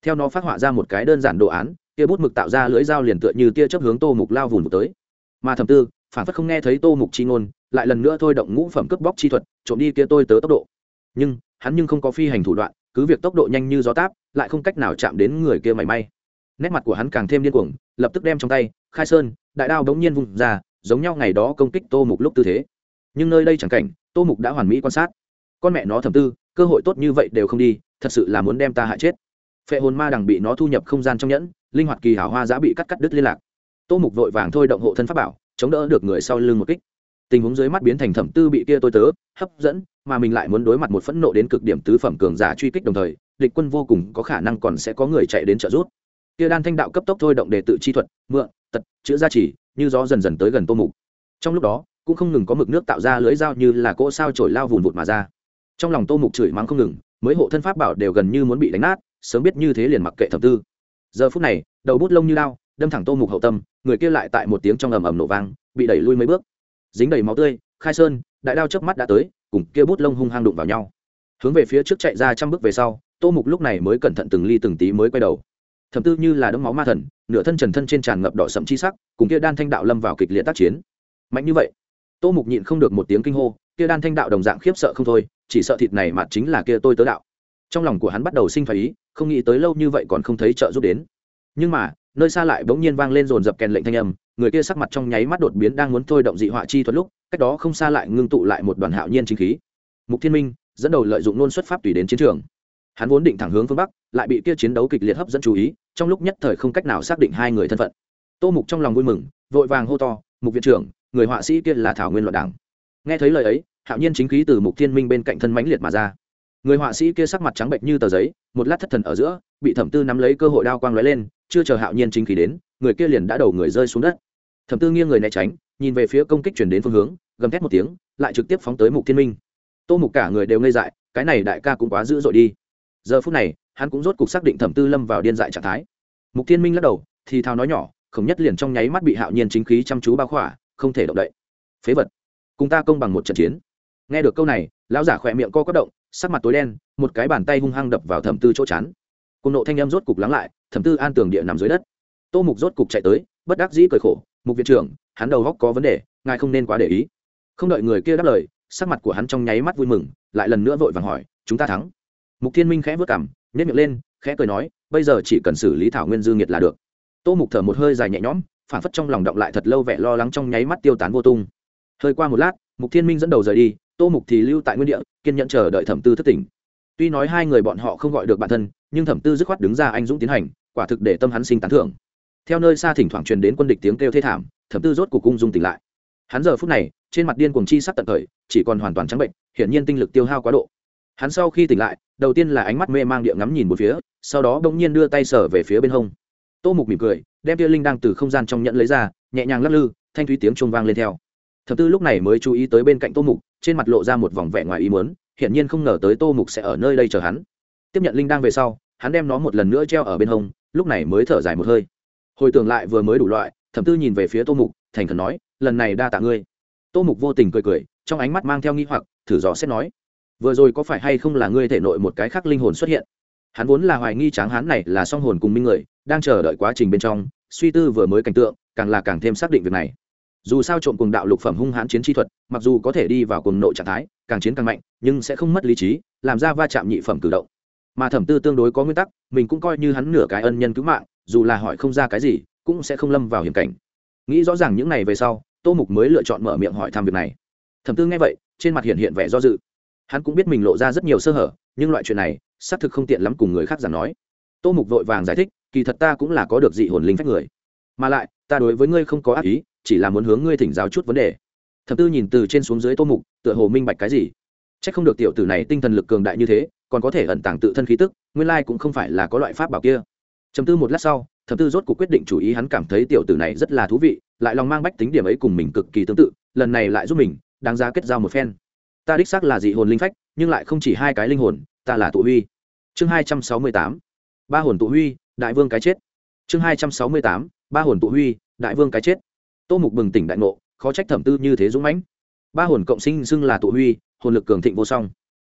Theo nó phát họa ra một cái đơn giản đồ án, kia bút mực tạo ra lưỡi dao liền tựa như tia chấp hướng tô mục lao vùn một tới mà thầm tư, phản phất không nghe thấy tô mục chi ngôn, lại lần nữa thôi động ngũ phẩm cướp bóc chi thuật, trộm đi kia tôi tớ tốc độ. Nhưng, hắn nhưng không có phi hành thủ đoạn, cứ việc tốc độ nhanh như gió táp, lại không cách nào chạm đến người kia mảy may. Nét mặt của hắn càng thêm điên cuồng, lập tức đem trong tay, khai sơn, đại đao đống nhiên vùng ra, giống nhau ngày đó công kích tô mục lúc tư thế. Nhưng nơi đây chẳng cảnh, tô mục đã hoàn mỹ quan sát. Con mẹ nó thầm tư, cơ hội tốt như vậy đều không đi, thật sự là muốn đem ta hại chết. Phệ hồn ma đằng bị nó thu nhập không gian trong nhẫn, linh hoạt kỳ hảo hoa giã bị cắt cắt đứt liên lạc tô mục vội vàng thôi động hộ thân pháp bảo, chống đỡ được người sau lưng một kích. Tình huống dưới mắt biến thành thẩm tư bị kia tôi tớ, hấp dẫn, mà mình lại muốn đối mặt một phẫn nộ đến cực điểm tứ phẩm cường giả truy kích đồng thời, địch quân vô cùng có khả năng còn sẽ có người chạy đến trợ giúp. Kia đan thanh đạo cấp tốc thôi động đề tự chi thuật, mượn, tật, chữ gia trì, như gió dần dần tới gần tô mục. Trong lúc đó, cũng không ngừng có mực nước tạo ra lưỡi dao như là cỗ sao trổi lao vùn vụt mà ra. Trong lòng tô mục chửi mắng không ngừng, mới hộ thân pháp bảo đều gần như muốn bị đánh nát, sớm biết như thế liền mặc kệ thập tư. Giờ phút này, đầu bút lông như lao đâm thẳng tô mục hậu tâm, người kia lại tại một tiếng trong ầm ầm nổ vang, bị đẩy lui mấy bước. Dính đầy máu tươi, khai sơn, đại đao chớp mắt đã tới, cùng kia bút lông hung hăng đụng vào nhau. Hướng về phía trước chạy ra trăm bước về sau, tô mục lúc này mới cẩn thận từng ly từng tí mới quay đầu. Thầm tư như là đấm máu ma thần, nửa thân trần thân trên tràn ngập đỏ sậm chi sắc, cùng kia đan thanh đạo lâm vào kịch liệt tác chiến. Mạnh như vậy, tô mục nhịn không được một tiếng kinh hô, kia đan thanh đạo đồng dạng khiếp sợ không thôi, chỉ sợ thịt này mà chính là kia tôi tớ đạo. Trong lòng của hắn bắt đầu sinh phải ý, không nghĩ tới lâu như vậy còn không thấy trợ giúp đến. Nhưng mà nơi xa lại bỗng nhiên vang lên dồn dập kèn lệnh thanh âm, người kia sắc mặt trong nháy mắt đột biến đang muốn thôi động dị họa chi thuật lúc, cách đó không xa lại ngưng tụ lại một đoàn hạo nhiên chính khí. Mục thiên minh dẫn đầu lợi dụng nôn xuất pháp tùy đến chiến trường. Hắn vốn định thẳng hướng phương bắc, lại bị kia chiến đấu kịch liệt hấp dẫn chú ý, trong lúc nhất thời không cách nào xác định hai người thân phận. Tô mục trong lòng vui mừng, vội vàng hô to, mục viện trưởng, người họa sĩ kia là thảo nguyên loạn đảng. Nghe thấy lời ấy, hạo nhiên chính khí từ mục thiên minh bên cạnh thân mãnh liệt mà ra. Người họa sĩ kia sắc mặt trắng bệnh như tờ giấy, một lát thất thần ở giữa, bị thẩm tư nắm lấy cơ hội đao quang lóe lên chưa chờ hạo nhiên chính khí đến, người kia liền đã đầu người rơi xuống đất. Thẩm tư nghiêng người né tránh, nhìn về phía công kích chuyển đến phương hướng, gầm thét một tiếng, lại trực tiếp phóng tới mục thiên minh. Tô mục cả người đều ngây dại, cái này đại ca cũng quá dữ dội đi. Giờ phút này, hắn cũng rốt cục xác định thẩm tư lâm vào điên dại trạng thái. Mục thiên minh lắc đầu, thì thào nói nhỏ khổng nhất liền trong nháy mắt bị hạo nhiên chính khí chăm chú bao khỏa, không thể động đậy. Phế vật, cùng ta công bằng một trận chiến. Nghe được câu này, lão giả khỏe miệng co quất động, sắc mặt tối đen, một cái bàn tay hung hăng đập vào thẩm tư chỗ chán cùng nộ thanh em rốt cục lắng lại, thẩm tư an tường địa nằm dưới đất. Tô mục rốt cục chạy tới, bất đắc dĩ cười khổ, mục viện trưởng, hắn đầu góc có vấn đề, ngài không nên quá để ý. Không đợi người kia đáp lời, sắc mặt của hắn trong nháy mắt vui mừng, lại lần nữa vội vàng hỏi, chúng ta thắng. Mục thiên minh khẽ vớt cảm nhét miệng lên, khẽ cười nói, bây giờ chỉ cần xử lý thảo nguyên dư nghiệt là được. Tô mục thở một hơi dài nhẹ nhõm, phản phất trong lòng động lại thật lâu vẻ lo lắng trong nháy mắt tiêu tán vô tung. Hơi qua một lát, mục thiên minh dẫn đầu rời đi, tô mục thì lưu tại nguyên địa, kiên nhẫn chờ đợi thẩm tư thất tỉnh tuy nói hai người bọn họ không gọi được bản thân, nhưng thẩm tư dứt khoát đứng ra anh dũng tiến hành, quả thực để tâm hắn sinh tán thưởng. Theo nơi xa thỉnh thoảng truyền đến quân địch tiếng kêu thê thảm, thẩm tư rốt cuộc cung dung tỉnh lại. Hắn giờ phút này, trên mặt điên cuồng chi sắc tận thời chỉ còn hoàn toàn trắng bệnh, hiển nhiên tinh lực tiêu hao quá độ. Hắn sau khi tỉnh lại, đầu tiên là ánh mắt mê mang địa ngắm nhìn một phía, sau đó bỗng nhiên đưa tay sở về phía bên hông. Tô mục mỉm cười, đem tia linh đang từ không gian trong nhẫn lấy ra, nhẹ nhàng lắc lư, thanh thúy tiếng chuông vang lên theo. Thập tư lúc này mới chú ý tới bên cạnh tô mục, trên mặt lộ ra một vòng vẻ ngoài ý muốn hiển nhiên không ngờ tới tô mục sẽ ở nơi đây chờ hắn. Tiếp nhận linh đang về sau, hắn đem nó một lần nữa treo ở bên hông, lúc này mới thở dài một hơi. Hồi tưởng lại vừa mới đủ loại, thẩm tư nhìn về phía tô mục, thành khẩn nói, lần này đa tạ ngươi. Tô mục vô tình cười cười, trong ánh mắt mang theo nghi hoặc, thử dò xét nói, vừa rồi có phải hay không là ngươi thể nội một cái khác linh hồn xuất hiện? Hắn vốn là hoài nghi tráng hán này là song hồn cùng minh người, đang chờ đợi quá trình bên trong, suy tư vừa mới cảnh tượng, càng là càng thêm xác định việc này. Dù sao trộm cùng đạo lục phẩm hung hãn chiến chi thuật, mặc dù có thể đi vào cùng nội trạng thái càng chiến càng mạnh, nhưng sẽ không mất lý trí, làm ra va chạm nhị phẩm cử động. Mà thẩm tư tương đối có nguyên tắc, mình cũng coi như hắn nửa cái ân nhân cứu mạng, dù là hỏi không ra cái gì, cũng sẽ không lâm vào hiểm cảnh. Nghĩ rõ ràng những này về sau, tô mục mới lựa chọn mở miệng hỏi thăm việc này. Thẩm tư nghe vậy, trên mặt hiện hiện vẻ do dự. Hắn cũng biết mình lộ ra rất nhiều sơ hở, nhưng loại chuyện này, xác thực không tiện lắm cùng người khác giảng nói. Tô mục vội vàng giải thích, kỳ thật ta cũng là có được dị hồn linh phách người. Mà lại, ta đối với ngươi không có ác ý, chỉ là muốn hướng ngươi thỉnh giáo chút vấn đề thập tư nhìn từ trên xuống dưới tô mục, tựa hồ minh bạch cái gì. C h ắ c không được tiểu tử này tinh thần lực cường đại như thế, còn có thể ẩn tàng tự thân khí tức, nguyên lai cũng không phải là có loại pháp bảo kia. Chầm tư một lát sau thập tư rốt cuộc quyết định chủ ý, hắn cảm thấy tiểu tử này rất là thú vị, lại lòng mang bách tính điểm ấy cùng mình cực kỳ tương tự, lần này lại giúp mình, đáng giá kết giao một phen. Ta đích xác là dị hồn linh phách, nhưng lại không chỉ hai cái linh hồn, ta là tụ huy. Chương hai trăm sáu mươi tám, ba hồn tụ huy, đại vương cái chết. Chương hai trăm sáu mươi tám, ba hồn tụ huy, đại vương cái chết. Tô mục bừng tỉnh đại ngộ khó trách thẩm tư như thế dũng mãnh. Ba hồn cộng sinh xưng là tụ huy, hồn lực cường thịnh vô song.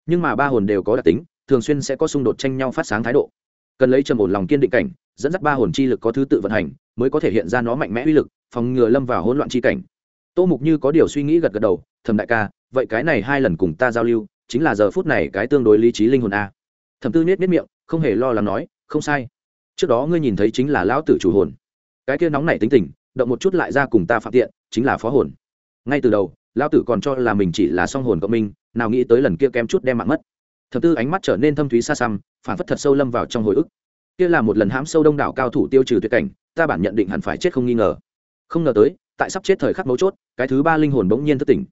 Nhưng mà ba hồn đều có đặc tính, thường xuyên sẽ có xung đột tranh nhau phát sáng thái độ. Cần lấy trầm ổn lòng kiên định cảnh, dẫn dắt ba hồn chi lực có thứ tự vận hành, mới có thể hiện ra nó mạnh mẽ uy lực, phòng ngừa lâm vào hỗn loạn chi cảnh. Tô mục như có điều suy nghĩ gật gật đầu thầm đại ca, vậy cái này hai lần cùng ta giao lưu, chính là giờ phút này cái tương đối lý trí linh hồn a. Thẩm tư niết niết miệng, không hề lo lắng nói, không sai. Trước đó ngươi nhìn thấy chính là lão tử chủ hồn. Cái kia nóng nảy tính tình, động một chút lại ra cùng ta phạm tiện chính là phó hồn. Ngay từ đầu, lão tử còn cho là mình chỉ là song hồn cộng minh, nào nghĩ tới lần kia kém chút đem mạng mất. Thập tư ánh mắt trở nên thâm thúy xa xăm, phản phất thật sâu lâm vào trong hồi ức. Kia là một lần hãm sâu đông đảo cao thủ tiêu trừ tuyệt cảnh, ta bản nhận định hẳn phải chết không nghi ngờ. Không ngờ tới, tại sắp chết thời khắc mấu chốt, cái thứ ba linh hồn bỗng nhiên thất tỉnh.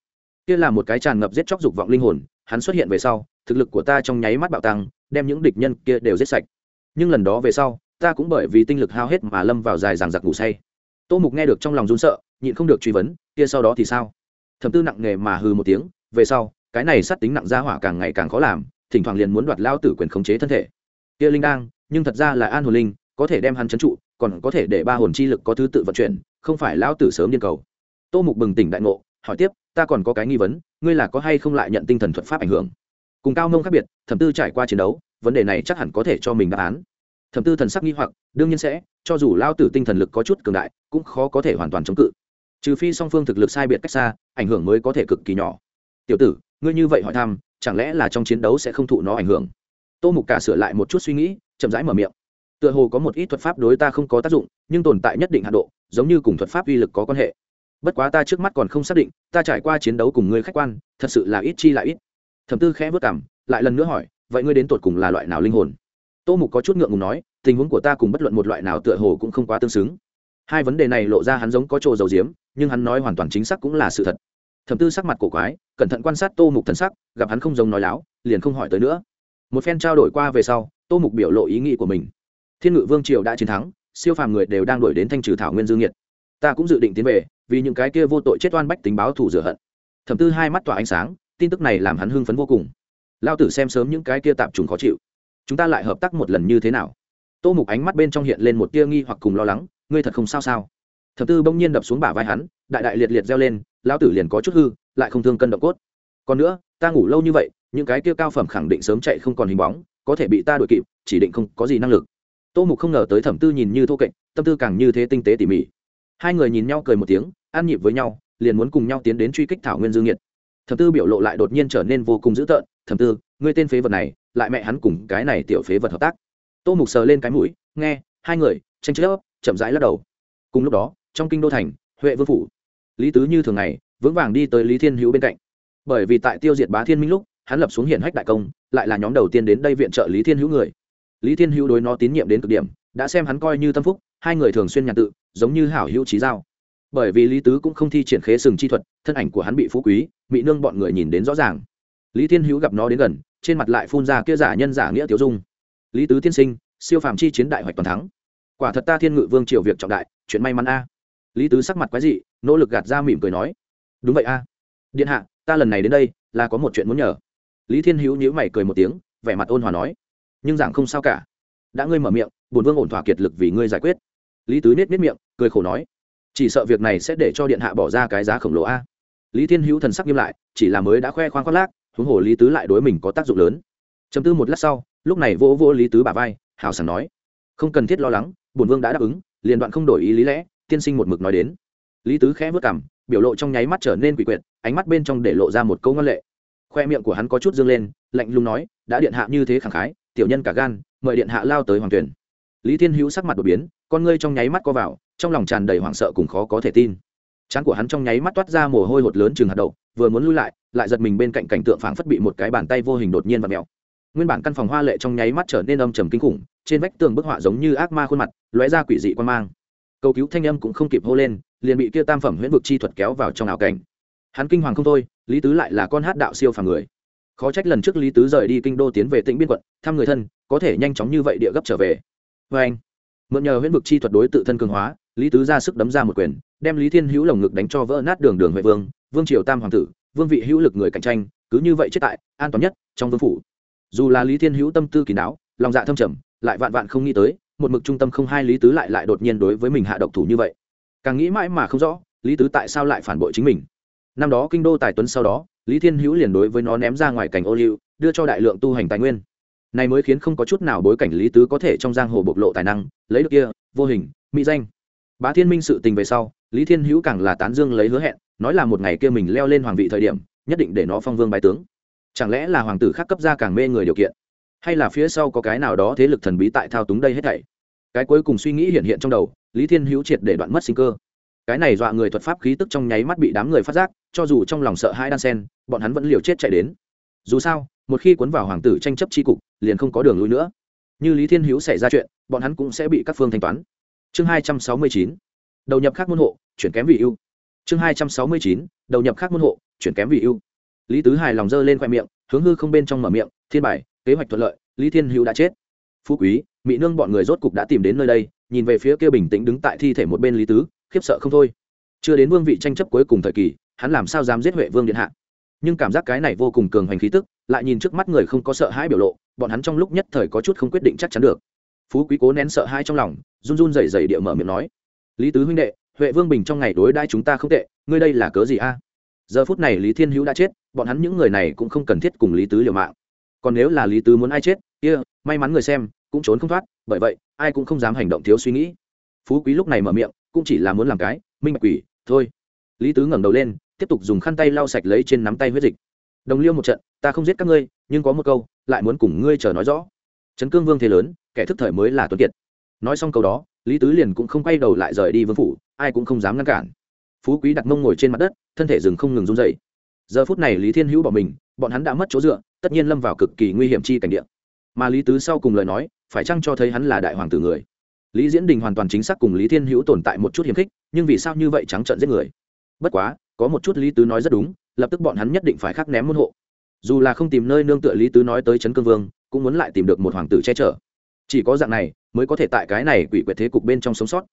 Kia là một cái tràn ngập giết chóc dục vọng linh hồn, hắn xuất hiện về sau, thực lực của ta trong nháy mắt bạo tăng, đem những địch nhân kia đều giết sạch. Nhưng lần đó về sau, ta cũng bởi vì tinh lực hao hết mà lâm vào dài ràng giặc ngủ say. Tô mục nghe được trong lòng run sợ nhịn không được truy vấn, kia sau đó thì sao? Thầm tư nặng nề mà hư một tiếng, về sau, cái này sát tính nặng ra hỏa càng ngày càng khó làm, thỉnh thoảng liền muốn đoạt lao tử quyền khống chế thân thể. Kia linh đang nhưng thật ra là an hồn linh, có thể đem hắn trấn trụ, còn có thể để ba hồn chi lực có thứ tự vận chuyển, không phải lao tử sớm điên cầu. Tô mục bừng tỉnh đại ngộ, hỏi tiếp, ta còn có cái nghi vấn, ngươi là có hay không lại nhận tinh thần thuật pháp ảnh hưởng? Cùng cao mông khác biệt, thẩm tư trải qua chiến đấu, vấn đề này chắc hẳn có thể cho mình đáp án. Thẩm tư thần sắc nghi hoặc, đương nhiên sẽ, cho dù lao tử tinh thần lực có chút cường đại, cũng khó có thể hoàn toàn chống cự trừ phi song phương thực lực sai biệt cách xa, ảnh hưởng mới có thể cực kỳ nhỏ. Tiểu tử, ngươi như vậy hỏi thăm, chẳng lẽ là trong chiến đấu sẽ không thụ nó ảnh hưởng? Tô mục cả sửa lại một chút suy nghĩ, chậm rãi mở miệng. Tựa hồ có một ít thuật pháp đối ta không có tác dụng, nhưng tồn tại nhất định hạ độ, giống như cùng thuật pháp uy lực có quan hệ. Bất quá ta trước mắt còn không xác định, ta trải qua chiến đấu cùng ngươi khách quan, thật sự là ít chi lại ít. Thẩm tư khẽ vất cảm lại lần nữa hỏi, vậy ngươi đến tột cùng là loại nào linh hồn? Tô mục có chút ngượng ngùng nói, tình huống của ta cùng bất luận một loại nào tựa hồ cũng không quá tương xứng hai vấn đề này lộ ra hắn giống có trồ dầu diếm nhưng hắn nói hoàn toàn chính xác cũng là sự thật. Thẩm tư sắc mặt cổ quái, cẩn thận quan sát tô mục thần sắc, gặp hắn không giống nói láo, liền không hỏi tới nữa. Một phen trao đổi qua về sau, tô mục biểu lộ ý nghĩ của mình. Thiên ngự vương triều đã chiến thắng, siêu phàm người đều đang đổi đến thanh trừ thảo nguyên dương nhiệt. Ta cũng dự định tiến về, vì những cái kia vô tội chết oan bách tính báo thủ rửa hận. Thẩm tư hai mắt tỏa ánh sáng, tin tức này làm hắn hưng phấn vô cùng. Lao tử xem sớm những cái kia tạp trùng khó chịu. Chúng ta lại hợp tác một lần như thế nào? Tô mục ánh mắt bên trong hiện lên một tia nghi hoặc cùng lo lắng ngươi thật không sao sao? Thập tư bỗng nhiên đập xuống bả vai hắn, đại đại liệt liệt reo lên lao tử liền có chút hư, lại không thương cân động cốt. Còn nữa, ta ngủ lâu như vậy, những cái kia cao phẩm khẳng định sớm chạy không còn hình bóng, có thể bị ta đuổi kịp, chỉ định không có gì năng lực. Tô mục không ngờ tới thẩm tư nhìn như thô kệch, tâm tư càng như thế tinh tế tỉ mỉ. Hai người nhìn nhau cười một tiếng, ăn nhịp với nhau, liền muốn cùng nhau tiến đến truy kích thảo nguyên dương nhiệt. Thẩm tư biểu lộ lại đột nhiên trở nên vô cùng dữ tợn, thẩm tư, ngươi tên phế vật này, lại mẹ hắn cùng cái này tiểu phế vật hợp tác. Tô mục sờ lên cái mũi, nghe, hai người, tranh chấp chậm rãi lắc đầu. Cùng lúc đó, trong kinh đô thành, huệ vương phủ, lý tứ như thường ngày, vững vàng đi tới lý thiên hữu bên cạnh. Bởi vì tại tiêu diệt bá thiên minh lúc, hắn lập xuống hiển hách đại công, lại là nhóm đầu tiên đến đây viện trợ lý thiên hữu người. Lý thiên hữu đối nó tín nhiệm đến cực điểm, đã xem hắn coi như tâm phúc, hai người thường xuyên nhàn tự, giống như hảo hữu trí giao. Bởi vì lý tứ cũng không thi triển khế sừng chi thuật, thân ảnh của hắn bị phú quý bị nương bọn người nhìn đến rõ ràng. Lý thiên hữu gặp nó đến gần, trên mặt lại phun ra kia giả nhân giả nghĩa tiểu dung. Lý tứ tiên sinh, siêu phàm chi chiến đại hoạch toàn thắng quả thật ta thiên ngự vương triều việc trọng đại, chuyện may mắn a. Lý tứ sắc mặt quái dị, nỗ lực gạt ra mỉm cười nói, đúng vậy a. Điện hạ, ta lần này đến đây, là có một chuyện muốn nhờ. Lý thiên hữu nhíu mày cười một tiếng, vẻ mặt ôn hòa nói, nhưng giảng không sao cả. Đã ngươi mở miệng bùn vương ổn thỏa kiệt lực vì ngươi giải quyết. Lý tứ nết nết miệng, cười khổ nói, chỉ sợ việc này sẽ để cho điện hạ bỏ ra cái giá khổng lồ a. Lý thiên hữu thần sắc nghiêm lại, chỉ là mới đã khoe khoang khoác lác, huống hồ lý tứ lại đối mình có tác dụng lớn. Chấm tư một lát sau, lúc này vỗ vỗ lý tứ bà vai, hào sảng nói, không cần thiết lo lắng bổn vương đã đáp ứng, liền đoạn không đổi ý lý lẽ, tiên sinh một mực nói đến. Lý tứ khẽ vất cảm, biểu lộ trong nháy mắt trở nên quỷ quyệt, ánh mắt bên trong để lộ ra một câu ngân lệ. Khoe miệng của hắn có chút dương lên, lạnh lùng nói, đã điện hạ như thế khẳng khái, tiểu nhân cả gan, mời điện hạ lao tới hoàng tuyển. Lý thiên hữu sắc mặt đột biến, con ngươi trong nháy mắt co vào, trong lòng tràn đầy hoảng sợ cùng khó có thể tin. Trán của hắn trong nháy mắt toát ra mồ hôi hột lớn chừng hạt đậu, vừa muốn lui lại lại giật mình bên cạnh cảnh tượng phảng phất bị một cái bàn tay vô hình đột nhiên và mèo. Nguyên bản căn phòng hoa lệ trong nháy mắt trở nên âm trầm kinh khủng trên vách tường bức họa giống như ác ma khuôn mặt, lóe ra quỷ dị quan mang. Cầu cứu thanh âm cũng không kịp hô lên, liền bị kia tam phẩm huyễn vực chi thuật kéo vào trong ảo cảnh. Hắn kinh hoàng không thôi, lý tứ lại là con hát đạo siêu phàm người. Khó trách lần trước lý tứ rời đi kinh đô tiến về tỉnh biên quận, thăm người thân, có thể nhanh chóng như vậy địa gấp trở về. Vê anh, mượn nhờ huyễn vực chi thuật đối tự thân cường hóa, lý tứ ra sức đấm ra một quyền, đem lý thiên hữu lồng ngực đánh cho vỡ nát đường đường huệ vương vương triều tam hoàng tử, vương vị hữu lực người cạnh tranh, cứ như vậy chết tại, an toàn nhất, trong vương phủ. Dù là lý thiên hữu tâm tư kỳ đáo, lòng dạ thâm trầm lại vạn vạn không nghĩ tới, một mực trung tâm không hai lý tứ lại lại đột nhiên đối với mình hạ độc thủ như vậy. Càng nghĩ mãi mà không rõ, lý tứ tại sao lại phản bội chính mình. Năm đó kinh đô tài tuấn sau đó, lý thiên hữu liền đối với nó ném ra ngoài cảnh ô liu, đưa cho đại lượng tu hành tài nguyên. Này mới khiến không có chút nào bối cảnh lý tứ có thể trong giang hồ bộc lộ tài năng, lấy được kia, vô hình, mỹ danh. Bá thiên minh sự tình về sau, lý thiên hữu càng là tán dương lấy hứa hẹn, nói là một ngày kia mình leo lên hoàng vị thời điểm, nhất định để nó phong vương bài tướng. Chẳng lẽ là hoàng tử khác cấp ra càng mê người điều kiện? Hay là phía sau có cái nào đó thế lực thần bí tại thao túng đây hết thảy? Cái cuối cùng suy nghĩ hiện hiện trong đầu, lý thiên hữu triệt để đoạn mất sinh cơ. Cái này dọa người thuật pháp khí tức trong nháy mắt bị đám người phát giác, cho dù trong lòng sợ hai đan sen, bọn hắn vẫn liều chết chạy đến. Dù sao, một khi cuốn vào hoàng tử tranh chấp tri cục, liền không có đường lui nữa. Như lý thiên hữu xảy ra chuyện, bọn hắn cũng sẽ bị các phương thanh toán. Chương hai trăm sáu mươi chín, đầu nhập khác môn hộ, chuyển kém vì ưu. Chương hai trăm sáu mươi chín, đầu nhập khác môn hộ, chuyển kém vì ưu. Lý tứ hài lòng dơ lên khoe miệng, hướng hư không bên trong mở miệng, thiên bài kế hoạch thuận lợi, lý thiên hữu đã chết. Phú quý mỹ nương bọn người rốt cục đã tìm đến nơi đây, nhìn về phía kia bình tĩnh đứng tại thi thể một bên lý tứ, khiếp sợ không thôi. Chưa đến vương vị tranh chấp cuối cùng thời kỳ, hắn làm sao dám giết huệ vương điện hạ? Nhưng cảm giác cái này vô cùng cường hành khí tức, lại nhìn trước mắt người không có sợ hãi biểu lộ, bọn hắn trong lúc nhất thời có chút không quyết định chắc chắn được. Phú quý cố nén sợ hãi trong lòng, run run rẩy rẩy địa mở miệng nói, lý tứ huynh đệ, huệ vương bình trong ngày đối đãi chúng ta không tệ, ngươi đây là cớ gì a? Giờ phút này lý thiên hữu đã chết, bọn hắn những người này cũng không cần thiết cùng lý tứ liều mạng còn nếu là lý tứ muốn ai chết kia、yeah, may mắn người xem cũng trốn không thoát bởi vậy ai cũng không dám hành động thiếu suy nghĩ. Phú quý lúc này mở miệng cũng chỉ là muốn làm cái minh bạch quỷ thôi. Lý tứ ngẩng đầu lên tiếp tục dùng khăn tay lau sạch lấy trên nắm tay huyết dịch. Đồng liêu một trận ta không giết các ngươi nhưng có một câu lại muốn cùng ngươi chờ nói rõ. Trấn cương vương thế lớn kẻ thức thời mới là tuấn kiệt. Nói xong câu đó lý tứ liền cũng không quay đầu lại rời đi vương phủ ai cũng không dám ngăn cản. Phú quý đặt mông ngồi trên mặt đất thân thể rừng không ngừng run dậy giờ phút này lý thiên hữu bỏ mình bọn hắn đã mất chỗ dựa tất nhiên lâm vào cực kỳ nguy hiểm chi cảnh địa. Mà lý tứ sau cùng lời nói, phải chăng cho thấy hắn là đại hoàng tử người? Lý diễn đình hoàn toàn chính xác cùng lý thiên hữu tồn tại một chút hiềm khích, nhưng vì sao như vậy trắng trợn giết người? Bất quá, có một chút lý tứ nói rất đúng, lập tức bọn hắn nhất định phải khắc ném môn hộ. Dù là không tìm nơi nương tựa lý tứ nói tới trấn cương vương, cũng muốn lại tìm được một hoàng tử che chở. Chỉ có dạng này, mới có thể tại cái này quỷ quyệt thế cục bên trong sống sót.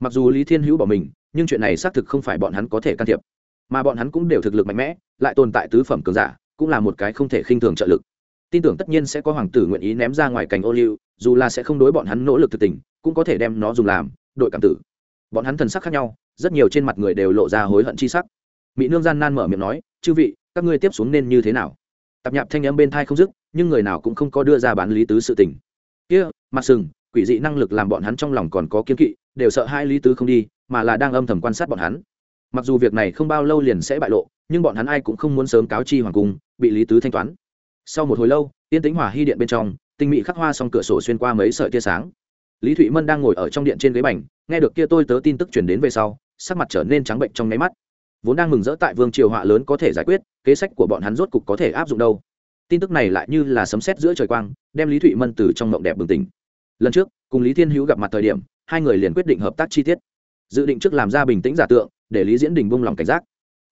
Mặc dù lý thiên hữu bỏ mình, nhưng chuyện này xác thực không phải bọn hắn có thể can thiệp. Mà bọn hắn cũng đều thực lực mạnh mẽ, lại tồn tại tứ phẩm cường giả cũng là một cái không thể khinh thường trợ lực. Tin tưởng tất nhiên sẽ có hoàng tử nguyện ý ném ra ngoài cành ô liu, dù là sẽ không đối bọn hắn nỗ lực thực tình, cũng có thể đem nó dùng làm đội cảm tử. Bọn hắn thần sắc khác nhau, rất nhiều trên mặt người đều lộ ra hối hận chi sắc. Mỹ nương gian nan mở miệng nói, chư vị, các ngươi tiếp xuống nên như thế nào? Tạp nhạp thanh âm bên thai không dứt, nhưng người nào cũng không có đưa ra bán lý tứ sự tình. Kia mặt sừng, quỷ dị năng lực làm bọn hắn trong lòng còn có kiên kỵ, đều sợ hai lý tứ không đi, mà là đang âm thầm quan sát bọn hắn. Mặc dù việc này không bao lâu liền sẽ bại lộ, nhưng bọn hắn ai cũng không muốn sớm cáo chi hoàng cung bị lý tứ thanh toán. Sau một hồi lâu tiên tính hỏa hy điện bên trong, tinh mỹ khắc hoa xong cửa sổ xuyên qua mấy sợi tia sáng. Lý thụy mân đang ngồi ở trong điện trên ghế bành, nghe được kia tôi tớ tin tức chuyển đến về sau, sắc mặt trở nên trắng bệnh trong nháy mắt. Vốn đang mừng rỡ tại vương triều họa lớn có thể giải quyết, kế sách của bọn hắn rốt cục có thể áp dụng đâu. Tin tức này lại như là sấm sét giữa trời quang, đem lý thụy mân từ trong mộng đẹp bừng tỉnh. Lần trước, cùng lý thiên hữu gặp mặt thời điểm, hai người liền quyết định hợp tác chi tiết. Dự định trước làm ra bình tĩnh giả tượng, để lý diễn đình bung lòng cảnh giác.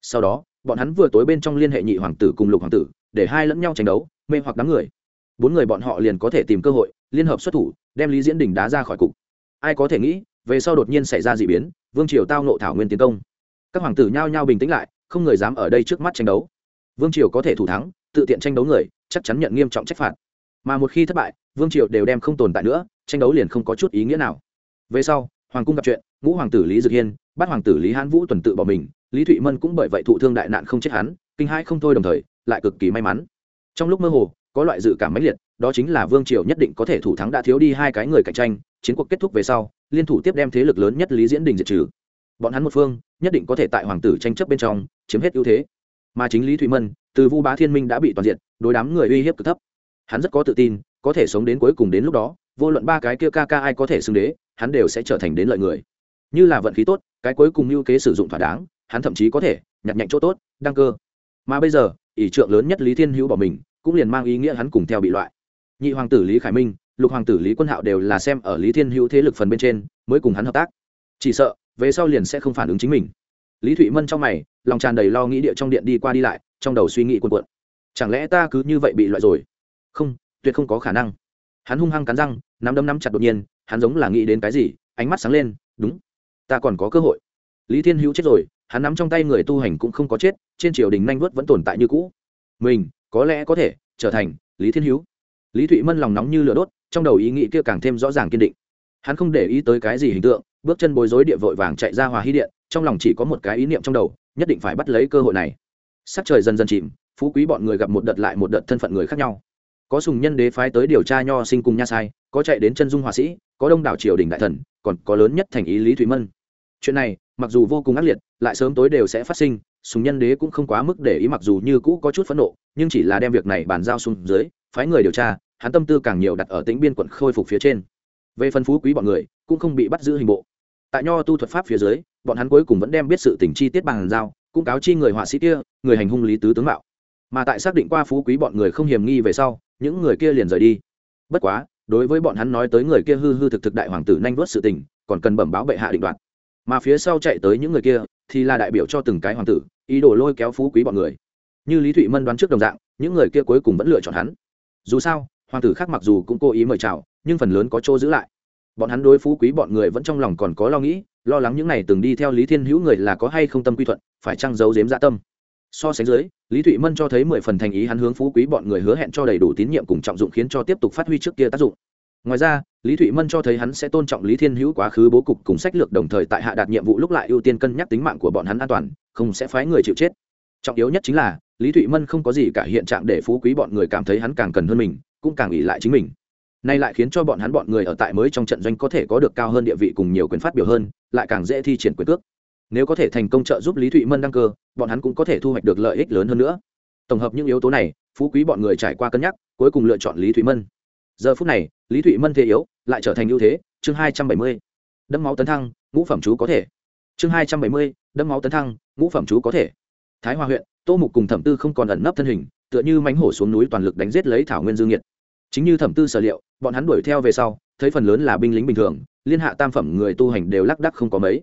Sau đó bọn hắn vừa tối bên trong liên hệ nhị hoàng tử cùng lục hoàng tử, để hai lẫn nhau tranh đấu, mê hoặc đám người. Bốn người bọn họ liền có thể tìm cơ hội, liên hợp xuất thủ, đem lý diễn đình đá ra khỏi cục. Ai có thể nghĩ, về sau đột nhiên xảy ra d ị biến, vương triều tao nộ thảo nguyên tiến công. Các hoàng tử nhao nhao bình tĩnh lại, không người dám ở đây trước mắt tranh đấu. Vương triều có thể thủ thắng, tự tiện tranh đấu người, chắc chắn nhận nghiêm trọng trách phạt. Mà một khi thất bại, vương triều đều đem không tồn tại nữa, tranh đấu liền không có chút ý nghĩa nào. Về sau, hoàng cung gặp chuyện, ngũ hoàng tử lý dực hiên, bắt hoàng tử lý hãn vũ tuần tự bỏ mình lý thụy mân cũng bởi vậy thụ thương đại nạn không chết hắn, kinh hãi không thôi đồng thời, lại cực kỳ may mắn. Trong lúc mơ hồ, có loại dự cảm mãnh liệt, đó chính là vương triều nhất định có thể thủ thắng đã thiếu đi hai cái người cạnh tranh, chiến cuộc kết thúc về sau, liên thủ tiếp đem thế lực lớn nhất lý diễn đình diệt trừ. Bọn hắn một phương, nhất định có thể tại hoàng tử tranh chấp bên trong, chiếm hết ưu thế. Mà chính lý thụy mân, từ vu bá thiên minh đã bị toàn diện đối đám người uy hiếp cực thấp. Hắn rất có tự tin, có thể sống đến cuối cùng đến lúc đó, vô luận ba cái kia ca ca ai có thể xưng đế, hắn đều sẽ trở thành đến lợi người. Như là vận khí tốt, cái cuối cùng lưu kế sử dụng thỏa đáng hắn thậm chí có thể nhặt nhạnh chỗ tốt, đăng cơ. Mà bây giờ, ỷ trượng lớn nhất lý thiên hữu bỏ mình, cũng liền mang ý nghĩa hắn cùng theo bị loại. Nhị hoàng tử lý khải minh, lục hoàng tử lý quân hạo đều là xem ở lý thiên hữu thế lực phần bên trên, mới cùng hắn hợp tác. Chỉ sợ, về sau liền sẽ không phản ứng chính mình. Lý thụy mân trong mày, lòng tràn đầy lo nghĩ địa trong điện đi qua đi lại, trong đầu suy nghĩ cuộn cuộn. Chẳng lẽ ta cứ như vậy bị loại rồi? Không, tuyệt không có khả năng. Hắn hung hăng cắn răng, nắm đấm nắm chặt đột nhiên, hắn giống là nghĩ đến cái gì, ánh mắt sáng lên, đúng, ta còn có cơ hội. Lý thiên hữu chết rồi hắn nắm trong tay người tu hành cũng không có chết, trên triều đình nanh vớt vẫn tồn tại như cũ. Mình, có lẽ có thể, trở thành lý thiên hữu lý thụy mân lòng nóng như lửa đốt, trong đầu ý nghĩ kia càng thêm rõ ràng kiên định. Hắn không để ý tới cái gì hình tượng, bước chân bối rối địa vội vàng chạy ra hòa hy điện, trong lòng chỉ có một cái ý niệm trong đầu, nhất định phải bắt lấy cơ hội này. Sắc trời dần dần chìm, phú quý bọn người gặp một đợt lại một đợt thân phận người khác nhau. Có sùng nhân đế phái tới điều tra nho sinh cùng nha sai, có chạy đến chân dung họa sĩ, có đông đảo triều đình đại thần, còn có lớn nhất thành ý lý thụy mân. Chuyện này, mặc dù vô cùng ác liệt lại sớm tối đều sẽ phát sinh, sùng nhân đế cũng không quá mức để ý mặc dù như cũ có chút phẫn nộ, nhưng chỉ là đem việc này bàn giao xuống dưới, phái người điều tra, hắn tâm tư càng nhiều đặt ở tính biên quận khôi phục phía trên. Về phân phú quý bọn người, cũng không bị bắt giữ hình bộ. Tại nho tu thuật pháp phía dưới, bọn hắn cuối cùng vẫn đem biết sự tình chi tiết bàn giao, cũng cáo chi người họa sĩ kia, người hành hung lý tứ tướng mạo. Mà tại xác định qua phú quý bọn người không hiểm nghi về sau, những người kia liền rời đi. Bất quá, đối với bọn hắn nói tới người kia hư hư thực thực đại hoàng tử nhanh vớt sự tình, còn cần bẩm báo bệ hạ định đoạt mà phía sau chạy tới những người kia, thì là đại biểu cho từng cái hoàng tử, ý đồ lôi kéo phú quý bọn người. Như lý thụy mân đoán trước đồng dạng, những người kia cuối cùng vẫn lựa chọn hắn. Dù sao, hoàng tử khác mặc dù cũng cố ý mời chào, nhưng phần lớn có chỗ giữ lại. Bọn hắn đối phú quý bọn người vẫn trong lòng còn có lo nghĩ, lo lắng những n à y từng đi theo lý thiên hữu người là có hay không tâm quy thuận, phải trăng giấu dếm dạ tâm. So sánh dưới, lý thụy mân cho thấy mười phần thành ý hắn hướng phú quý bọn người hứa hẹn cho đầy đủ tín nhiệm cùng trọng dụng khiến cho tiếp tục phát huy trước kia tác dụng. Ngoài ra lý thụy mân cho thấy hắn sẽ tôn trọng lý thiên hữu quá khứ bố cục cùng sách lược đồng thời tại hạ đạt nhiệm vụ lúc lại ưu tiên cân nhắc tính mạng của bọn hắn an toàn, không sẽ phái người chịu chết. Trọng yếu nhất chính là, lý thụy mân không có gì cả hiện trạng để phú quý bọn người cảm thấy hắn càng cần hơn mình, cũng càng ỉ lại chính mình. Nay lại khiến cho bọn hắn bọn người ở tại mới trong trận doanh có thể có được cao hơn địa vị cùng nhiều quyền phát biểu hơn, lại càng dễ thi triển quyền cước. Nếu có thể thành công trợ giúp lý thụy mân đăng cơ, bọn hắn cũng có thể thu hoạch được lợi ích lớn hơn nữa. Tổng hợp những yếu tố này, phú quý bọn người trải qua cân nhắc, cuối cùng lựa chọn lý thụy mân giờ phút này, lý thụy mân thế yếu, lại trở thành ưu thế, chương hai trăm bảy mươi. Đâm máu tấn thăng, ngũ phẩm chú có thể. Chương hai trăm bảy mươi đâm máu tấn thăng, ngũ phẩm chú có thể. Thái hòa huyện, tô mục cùng thẩm tư không còn ẩn nấp thân hình, tựa như mánh hổ xuống núi toàn lực đánh giết lấy thảo nguyên dương nhiệt chính như thẩm tư sở liệu, bọn hắn đuổi theo về sau, thấy phần lớn là binh lính bình thường, liên hạ tam phẩm người tu hành đều lác đắc không có mấy.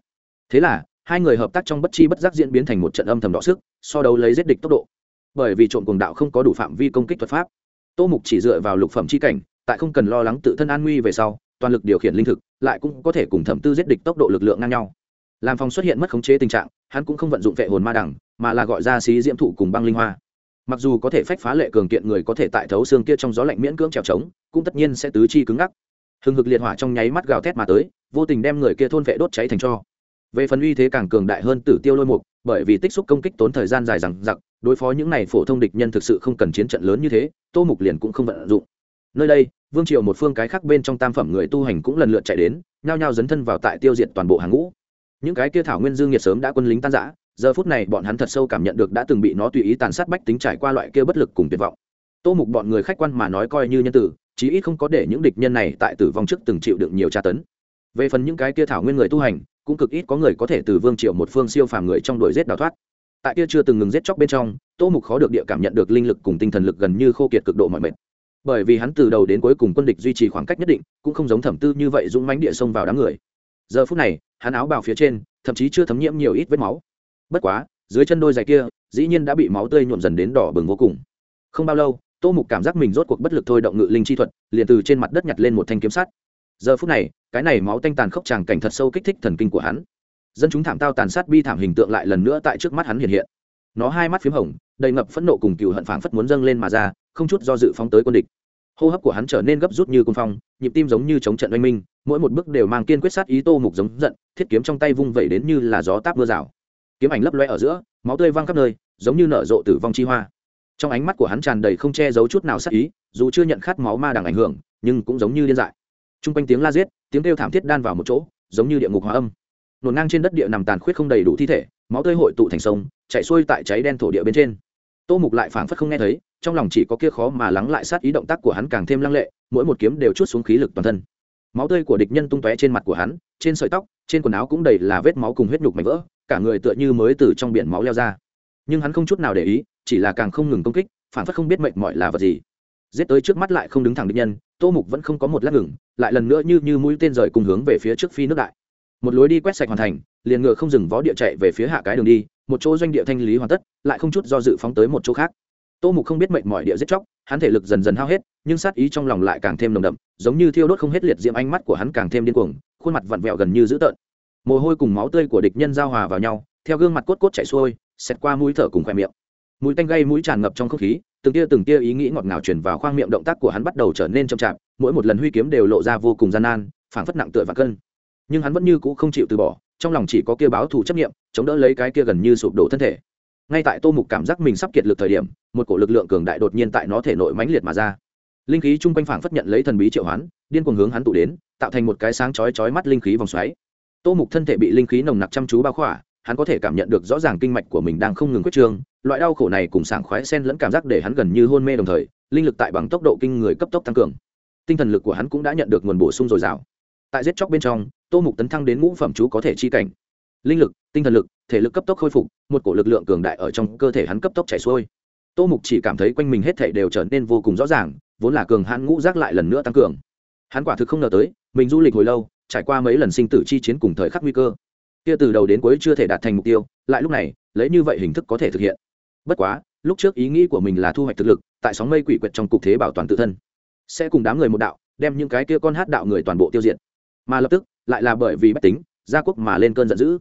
Thế là, hai người hợp tác trong bất chi bất giác diễn biến thành một trận âm thầm đọ sức, so đấu lấy giết địch tốc độ. Bởi vì trộm cuồng đạo không có đủ phạm vi công kích thuật pháp, tô mục chỉ dựa vào lục phẩm c h i cảnh tại không cần lo lắng tự thân an nguy về sau, toàn lực điều khiển linh thực, lại cũng có thể cùng thẩm tư giết địch tốc độ lực lượng ngang nhau. Làm phòng xuất hiện mất khống chế tình trạng, hắn cũng không vận dụng vệ hồn ma đẳng, mà là gọi ra xí diễm thụ cùng băng linh hoa. Mặc dù có thể phách phá lệ cường kiện người có thể tại thấu xương kia trong gió lạnh miễn cưỡng trèo trống, cũng tất nhiên sẽ tứ chi cứng ngắc. Hừng hực liệt hỏa trong nháy mắt gào thét mà tới, vô tình đem người kia thôn vệ đốt cháy thành cho. Về phần uy thế càng cường đại hơn tử tiêu lôi mục, bởi vì tích xúc công kích tốn thời gian dài rằng giặc đối phó những này phổ thông địch nhân thực sự không cần chiến trận lớn như thế, tô mục liền cũng không vận dụng. Nơi đây vương triều một phương cái khác bên trong tam phẩm người tu hành cũng lần lượt chạy đến, nhao nhao dấn thân vào tại tiêu diệt toàn bộ hàng ngũ. Những cái kia thảo nguyên dương nhiệt sớm đã quân lính tan giã giờ phút này bọn hắn thật sâu cảm nhận được đã từng bị nó tùy ý tàn sát bách tính trải qua loại kia bất lực cùng tuyệt vọng. Tô mục bọn người khách quan mà nói coi như nhân tử, chí ít không có để những địch nhân này tại tử vong trước từng chịu đựng nhiều tra tấn. Về phần những cái kia thảo nguyên người tu hành, cũng cực ít có người có thể từ vương triệu một phương siêu phàm người trong đuổi giết đào thoát. Tại kia chưa từng ngừng giết chóc bên trong, tô mục khó được địa cảm nhận được linh lực cùng tinh thần lực gần như khô kiệt cực độ mọi mệt bởi vì hắn từ đầu đến cuối cùng quân địch duy trì khoảng cách nhất định, cũng không giống thẩm tư như vậy dũng mánh địa xông vào đám người. Giờ phút này, hắn áo bào phía trên, thậm chí chưa thấm nhiễm nhiều ít vết máu. Bất quá, dưới chân đôi giày kia, dĩ nhiên đã bị máu tươi nhuộm dần đến đỏ bừng vô cùng. Không bao lâu, tô mục cảm giác mình rốt cuộc bất lực thôi động ngự linh chi thuật, liền từ trên mặt đất nhặt lên một thanh kiếm sắt. Giờ phút này, cái này máu tanh tàn khốc tràng cảnh thật sâu kích thích thần kinh của hắn. Dân chúng thảm tao tàn sát bi thảm hình tượng lại lần nữa tại trước mắt hắn hiện hiện nó hai mắt p h í m hồng, đầy ngập phẫn nộ cùng cựu hận phảng phất muốn dâng lên mà ra, không chút do dự phóng tới quân địch. Hô hấp của hắn trở nên gấp rút như côn phong, nhịp tim giống như chống trận oanh minh, mỗi một bước đều mang kiên quyết sát ý tô mục giống giận, thiết kiếm trong tay vung vẩy đến như là gió táp mưa rào. Kiếm ảnh lấp loe ở giữa, máu tươi văng khắp nơi, giống như nở rộ tử vong chi hoa. Trong ánh mắt của hắn tràn đầy không che giấu chút nào sát ý, dù chưa nhận khát máu ma đằng ảnh hưởng, nhưng cũng giống như điên dại. T r u n g quanh tiếng la giết, tiếng kêu thảm thiết đan vào một chỗ, giống như địa ngục hóa âm. Nổn ngang trên đất địa nằm tàn khuyết không đầy đủ thi thể máu tươi hội tụ thành sông, chạy xuôi tại cháy đen thổ địa bên trên. Tô mục lại phảng phất không nghe thấy, trong lòng chỉ có kia khó mà lắng lại sát ý động tác của hắn càng thêm lăng lệ, mỗi một kiếm đều chút xuống khí lực toàn thân. Máu tươi của địch nhân tung tóe trên mặt của hắn, trên sợi tóc, trên quần áo cũng đầy là vết máu cùng huyết nhục mảnh vỡ, cả người tựa như mới từ trong biển máu leo ra. Nhưng hắn không chút nào để ý, chỉ là càng không ngừng công kích phản phất không biết mệnh mọi là vật gì. Giết tới trước mắt lại không đứng thẳng địch nhân, tô mục vẫn không có một lát ngừng, lại lần nữa như như mũi tên rời cùng hướng về phía trước phi nước đại một lối đi quét sạch hoàn thành, liền ngựa không dừng vó địa chạy về phía hạ cái đường đi, một chỗ doanh địa thanh lý hoàn tất, lại không chút do dự phóng tới một chỗ khác. Tô mục không biết mệnh mọi địa giết chóc, hắn thể lực dần dần hao hết, nhưng sát ý trong lòng lại càng thêm nồng đậm, giống như thiêu đốt không hết liệt diệm ánh mắt của hắn càng thêm điên cuồng, khuôn mặt vặn vẹo gần như dữ tợn. Mồ hôi cùng máu tươi của địch nhân giao hòa vào nhau, theo gương mặt cốt cốt chảy xuôi, xẹt qua mũi thở cùng khoe miệng. Mũi tanh gây mũi tràn ngập trong không khí, từng tia từng tia ý nghĩ ngọt ngào truyền vào khoang miệng động tác của hắn bắt đầu trở nên chậm chạp, mỗi một lần huy kiếm đều lộ ra vô cùng gian nan, phảng phất nặng tựa và cân nhưng hắn vẫn như cũ không chịu từ bỏ, trong lòng chỉ có kia báo thù chấp nghiệm chống đỡ lấy cái kia gần như sụp đổ thân thể. Ngay tại tô mục cảm giác mình sắp kiệt lực thời điểm, một cổ lực lượng cường đại đột nhiên tại nó thể nội mãnh liệt mà ra. Linh khí chung quanh phảng phất nhận lấy thần bí triệu hoán, điên cuồng hướng hắn tụ đến, tạo thành một cái sáng chói chói mắt linh khí vòng xoáy. Tô mục thân thể bị linh khí nồng nặc chăm chú bao khỏa, hắn có thể cảm nhận được rõ ràng kinh mạch của mình đang không ngừng quyết trương, loại đau khổ này cùng sảng khoái xen lẫn cảm giác để hắn gần như hôn mê đồng thời, linh lực tại bằng tốc độ kinh người cấp tốc tăng cường. Tinh thần lực của hắn cũng đã nhận được nguồn bổ sung dồi dào. Tại giết chóc bên trong tô mục tấn thăng đến ngũ phẩm chú có thể chi cảnh. Linh lực, tinh thần lực, thể lực cấp tốc khôi phục, một cổ lực lượng cường đại ở trong cơ thể hắn cấp tốc chảy xuôi. Tô mục chỉ cảm thấy quanh mình hết thể đều trở nên vô cùng rõ ràng, vốn là cường hãn ngũ giác lại lần nữa tăng cường. Hắn quả thực không ngờ tới, mình du lịch hồi lâu, trải qua mấy lần sinh tử chi chiến cùng thời khắc nguy cơ. Kia từ đầu đến cuối chưa thể đạt thành mục tiêu, lại lúc này, lấy như vậy hình thức có thể thực hiện. Bất quá, lúc trước ý nghĩ của mình là thu hoạch thực lực, tại sóng mây quỷ quyệt trong cục thế bảo toàn tự thân. Sẽ cùng đám người một đạo, đem những cái kia con hát đạo người toàn bộ tiêu diệt. Mà lập tức lại là bởi vì bất tính, gia quốc mà lên cơn giận dữ.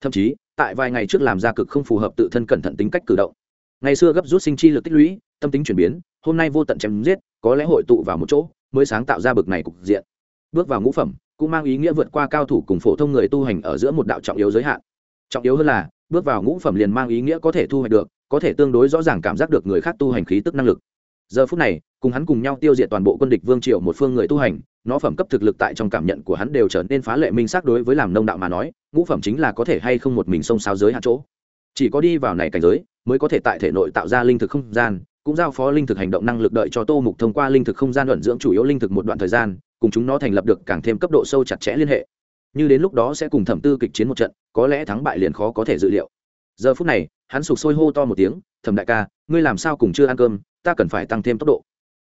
Thậm chí, tại vài ngày trước làm ra cực không phù hợp tự thân cẩn thận tính cách cử động. Ngày xưa gấp rút sinh chi lực tích lũy, tâm tính chuyển biến, hôm nay vô tận chém giết, có lẽ hội tụ vào một chỗ, mới sáng tạo ra bực này cục diện. Bước vào ngũ phẩm, cũng mang ý nghĩa vượt qua cao thủ cùng phổ thông người tu hành ở giữa một đạo trọng yếu giới hạn. Trọng yếu hơn là, bước vào ngũ phẩm liền mang ý nghĩa có thể thu hoạch được, có thể tương đối rõ ràng cảm giác được người khác tu hành khí tức năng lực giờ phút này, cùng hắn cùng nhau tiêu diệt toàn bộ quân địch vương triều một phương người tu hành, nó phẩm cấp thực lực tại trong cảm nhận của hắn đều trở nên phá lệ minh xác đối với làm nông đạo mà nói, ngũ phẩm chính là có thể hay không một mình xông xáo giới hạt chỗ. Chỉ có đi vào này cảnh giới, mới có thể tại thể nội tạo ra linh thực không gian, cũng giao phó linh thực hành động năng lực đợi cho tô mục thông qua linh thực không gian luận dưỡng chủ yếu linh thực một đoạn thời gian, cùng chúng nó thành lập được càng thêm cấp độ sâu chặt chẽ liên hệ. Như đến lúc đó sẽ cùng thẩm tư kịch chiến một trận, có lẽ thắng bại liền khó có thể dự liệu. Giờ phút này, hắn sụp sôi hô to một tiếng thẩm đại ca, ngươi làm sao cùng chưa ăn cơm, ta cần phải tăng thêm tốc độ.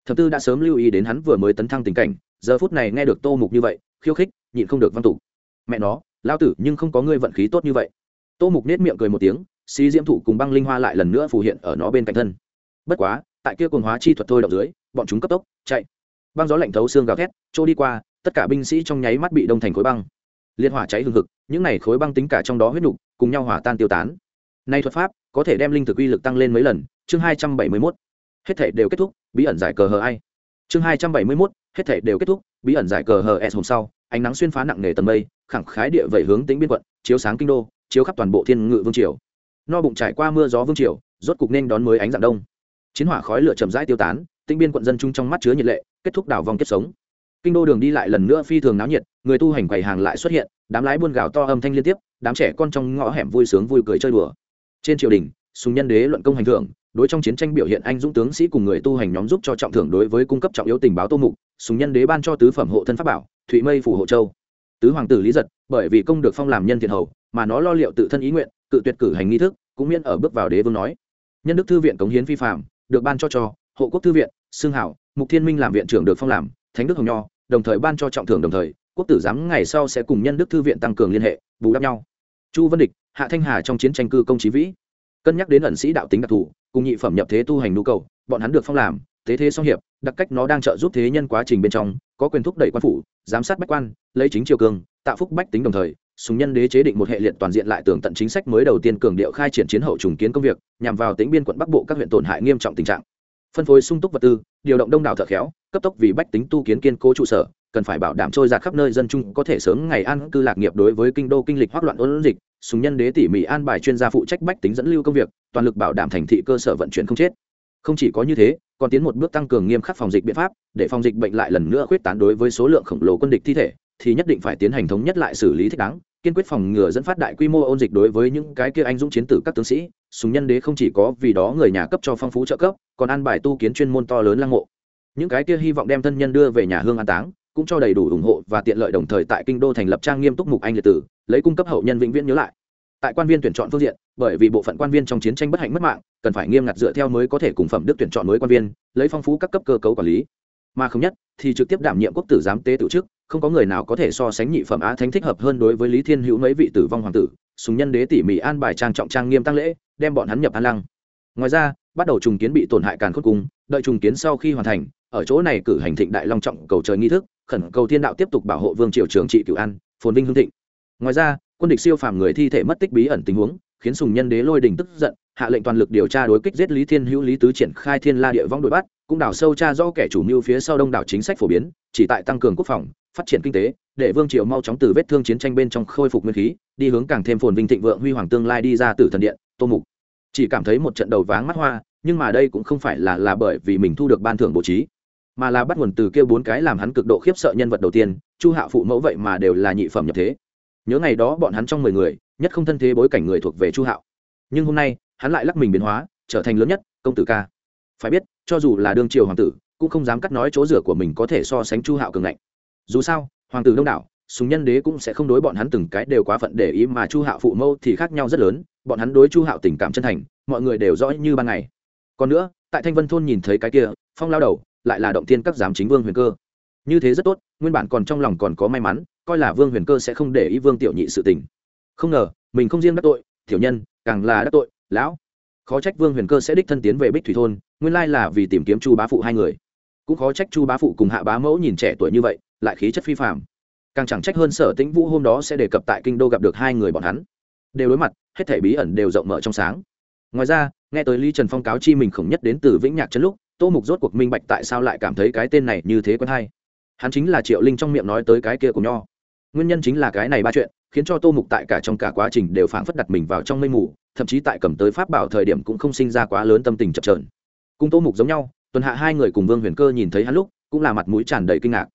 Thẩm tư đã sớm lưu ý đến hắn vừa mới tấn thăng tình cảnh, giờ phút này nghe được tô mục như vậy, khiêu khích, nhịn không được văn tục mẹ nó lao tử, nhưng không có ngươi vận khí tốt như vậy. Tô mục nết miệng cười một tiếng, xí diễm thụ cùng băng linh hoa lại lần nữa phù hiện ở nó bên cạnh thân. Bất quá, tại kia cồn hóa chi thuật thôi động dưới, bọn chúng cấp tốc, chạy. Băng gió lạnh thấu xương gào thét, trôi đi qua, tất cả binh sĩ trong nháy mắt bị đông thành khối băng. Liên hỏa cháy hừng hực, những này khối băng tính cả trong đó huyết nục, cùng nhau hỏa tan tiêu tán. Nay thuật pháp có thể đem linh thực uy lực tăng lên mấy lần, chương hai trăm bảy mươi mốt, hết thể đều kết thúc, bí ẩn giải cờ hờ ai. Chương hai trăm bảy mươi mốt, hết thể đều kết thúc, bí ẩn giải cờ hờ s hôm sau, ánh nắng xuyên phá nặng nề tầm mây, khẳng khái địa vẩy hướng tính biên quận, chiếu sáng kinh đô, chiếu khắp toàn bộ thiên ngự vương triều. No bụng trải qua mưa gió vương triều, rốt cục nên đón mới ánh dạng đông. Chiến hỏa khói lửa chậm rãi tiêu tán tinh biên quận dân chung trong mắt chứa nhiệt lệ, kết thúc đảo vòng kết sống. Kinh đô đường đi lại lần nữa phi thường náo nhiệt, người tu hành quầy hàng lại xuất hiện, đám lái buôn gạo to âm thanh liên tiếp, đám trẻ con trong ngõ hẻm vui sướng vui cười chơi đùa trên triều đình, sùng nhân đế luận công hành thưởng, đối trong chiến tranh biểu hiện anh dũng tướng sĩ cùng người tu hành nhóm giúp cho trọng thưởng đối với cung cấp trọng yếu tình báo tô mục, sùng nhân đế ban cho tứ phẩm hộ thân pháp bảo, thụy mây phủ hộ châu. Tứ hoàng tử lý giật, bởi vì công được phong làm nhân thiện hầu, mà nó lo liệu tự thân ý nguyện, cự tuyệt cử hành nghi thức, cũng miễn ở bước vào đế vương nói. Nhân đức thư viện cống hiến vi phạm được ban cho cho, hộ quốc thư viện xương hảo, mục thiên minh làm viện trưởng được phong làm, thánh đức hồng nho, đồng thời ban cho trọng thưởng đồng thời, quốc tử giám ngày sau sẽ cùng nhân đức thư viện tăng cường liên hệ, bù đắp nhau. Chu văn địch hạ thanh hà trong chiến tranh cư công trí vĩ. Cân nhắc đến ẩn sĩ đạo tính đặc thù, cùng nhị phẩm nhập thế tu hành nhu cầu, bọn hắn được phong làm, thế thế song hiệp, đặc cách nó đang trợ giúp thế nhân quá trình bên trong, có quyền thúc đẩy quan phủ, giám sát bách quan, lấy chính triều cường, tạo phúc bách tính đồng thời súng nhân đế chế định một hệ liệt toàn diện lại tưởng tận chính sách mới đầu tiên cường điệu khai triển chiến hậu trùng kiến công việc, nhằm vào tính biên quận bắc bộ các huyện tổn hại nghiêm trọng tình trạng. Phân phối sung túc vật tư, điều động đông đảo thợ khéo, cấp tốc vì bách tính tu kiến kiên cố trụ sở cần phải bảo đảm trôi giạt khắp nơi, dân chúng có thể sớm ngày an cư lạc nghiệp đối với kinh đô kinh lịch hoắc loạn ôn dịch, súng nhân đế tỉ mỉ an bài chuyên gia phụ trách bách tính dẫn lưu công việc, toàn lực bảo đảm thành thị cơ sở vận chuyển không chết. Không chỉ có như thế, còn tiến một bước tăng cường nghiêm khắc phòng dịch biện pháp, để phòng dịch bệnh lại lần nữa khuyết tán đối với số lượng khổng lồ quân địch thi thể, thì nhất định phải tiến hành thống nhất lại xử lý thích đáng, kiên quyết phòng ngừa dẫn phát đại quy mô ôn dịch đối với những cái kia anh dũng chiến tử các tướng sĩ. Súng nhân đế không chỉ có vì đó người nhà cấp cho phong phú trợ cấp, còn an bài tu kiến chuyên môn to lớn lăng mộ. Những cái kia hy vọng đem thân nhân đưa về nhà hương an táng cũng cho đầy đủ ủng hộ và tiện lợi đồng thời tại kinh đô thành lập trang nghiêm túc mục anh liệt tử, lấy cung cấp hậu nhân vĩnh viễn nhớ lại. Tại quan viên tuyển chọn phương diện, bởi vì bộ phận quan viên trong chiến tranh bất hạnh mất mạng, cần phải nghiêm ngặt dựa theo mới có thể cùng phẩm đức tuyển chọn mới quan viên, lấy phong phú các cấp cơ cấu quản lý. Mà không nhất, thì trực tiếp đảm nhiệm quốc tử giám tế tự chức, không có người nào có thể so sánh nhị phẩm á thánh thích hợp hơn đối với lý thiên hữu mấy vị tử vong hoàng tử, sùng nhân đế tỉ mỉ an bài trang trọng trang nghiêm tăng lễ, đem bọn hắn nhập an lăng. Ngoài ra, bắt đầu trùng kiến bị tổn hại càn khôn cung, đợi trùng kiến sau khi hoàn thành, ở chỗ này cử hành thịnh đại long trọng cầu trời nghi thức khẩn cầu thiên đạo tiếp tục bảo hộ vương triều trường trị cửu an, phồn vinh hương thịnh. Ngoài ra, quân địch siêu phàm người thi thể mất tích bí ẩn tình huống, khiến sùng nhân đế lôi đình tức giận, hạ lệnh toàn lực điều tra đối kích giết lý thiên hữu, lý tứ triển khai thiên la địa vong đuổi bắt, cũng đào sâu tra do kẻ chủ mưu phía sau đông đảo chính sách phổ biến, chỉ tại tăng cường quốc phòng, phát triển kinh tế, để vương triều mau chóng từ vết thương chiến tranh bên trong khôi phục nguyên khí, đi hướng càng thêm phồn vinh thịnh vượng huy hoàng tương lai đi ra từ thần điện, tô mục. Chỉ cảm thấy một trận đầu váng mắt hoa, nhưng mà đây cũng không phải là là bởi vì mình thu được ban thưởng bố trí mà là bắt nguồn từ kia bốn cái làm hắn cực độ khiếp sợ nhân vật đầu tiên, chu hạo phụ mẫu vậy mà đều là nhị phẩm nhập thế. Nhớ ngày đó bọn hắn trong mười người, nhất không thân thế bối cảnh người thuộc về chu hạo. Nhưng hôm nay, hắn lại lắc mình biến hóa, trở thành lớn nhất, công tử ca. Phải biết, cho dù là đương triều hoàng tử, cũng không dám cắt nói chỗ rửa của mình có thể so sánh chu hạo cường ngạnh. Dù sao, hoàng tử đông đảo súng nhân đế cũng sẽ không đối bọn hắn từng cái đều quá phận để ý mà chu hạo phụ mẫu thì khác nhau rất lớn, bọn hắn đối chu hạo tình cảm chân thành, mọi người đều rõ như ban ngày. Còn nữa, tại thanh vân thôn nhìn thấy cái kia, phong lao đầu lại là động thiên các giám chính vương huyền cơ. Như thế rất tốt, nguyên bản còn trong lòng còn có may mắn, coi là vương huyền cơ sẽ không để ý vương tiểu nhị sự tình. Không ngờ, mình không riêng đắc tội, tiểu nhân, càng là đắc tội, lão. Khó trách vương huyền cơ sẽ đích thân tiến về bích thủy thôn, nguyên lai là vì tìm kiếm chu bá phụ hai người. Cũng khó trách chu bá phụ cùng hạ bá mẫu nhìn trẻ tuổi như vậy, lại khí chất phi phạm càng chẳng trách hơn sở tĩnh vũ hôm đó sẽ đề cập tại kinh đô gặp được hai người bọn hắn. Đều đối mặt, hết thể bí ẩn đều rộng mở trong sáng. Ngoài ra, nghe tới lý trần phong cáo chi mình khổng nhất đến từ vĩnh nhạc trấn lúc tô mục rốt cuộc minh bạch tại sao lại cảm thấy cái tên này như thế quen hay. Hắn chính là triệu linh trong miệng nói tới cái kia của nho. Nguyên nhân chính là cái này ba chuyện, khiến cho tô mục tại cả trong cả quá trình đều phảng phất đặt mình vào trong mây mù, thậm chí tại cầm tới pháp bảo thời điểm cũng không sinh ra quá lớn tâm tình chập trờn cùng tô mục giống nhau, tuần hạ hai người cùng vương huyền cơ nhìn thấy hắn lúc, cũng là mặt mũi tràn đầy kinh ngạc.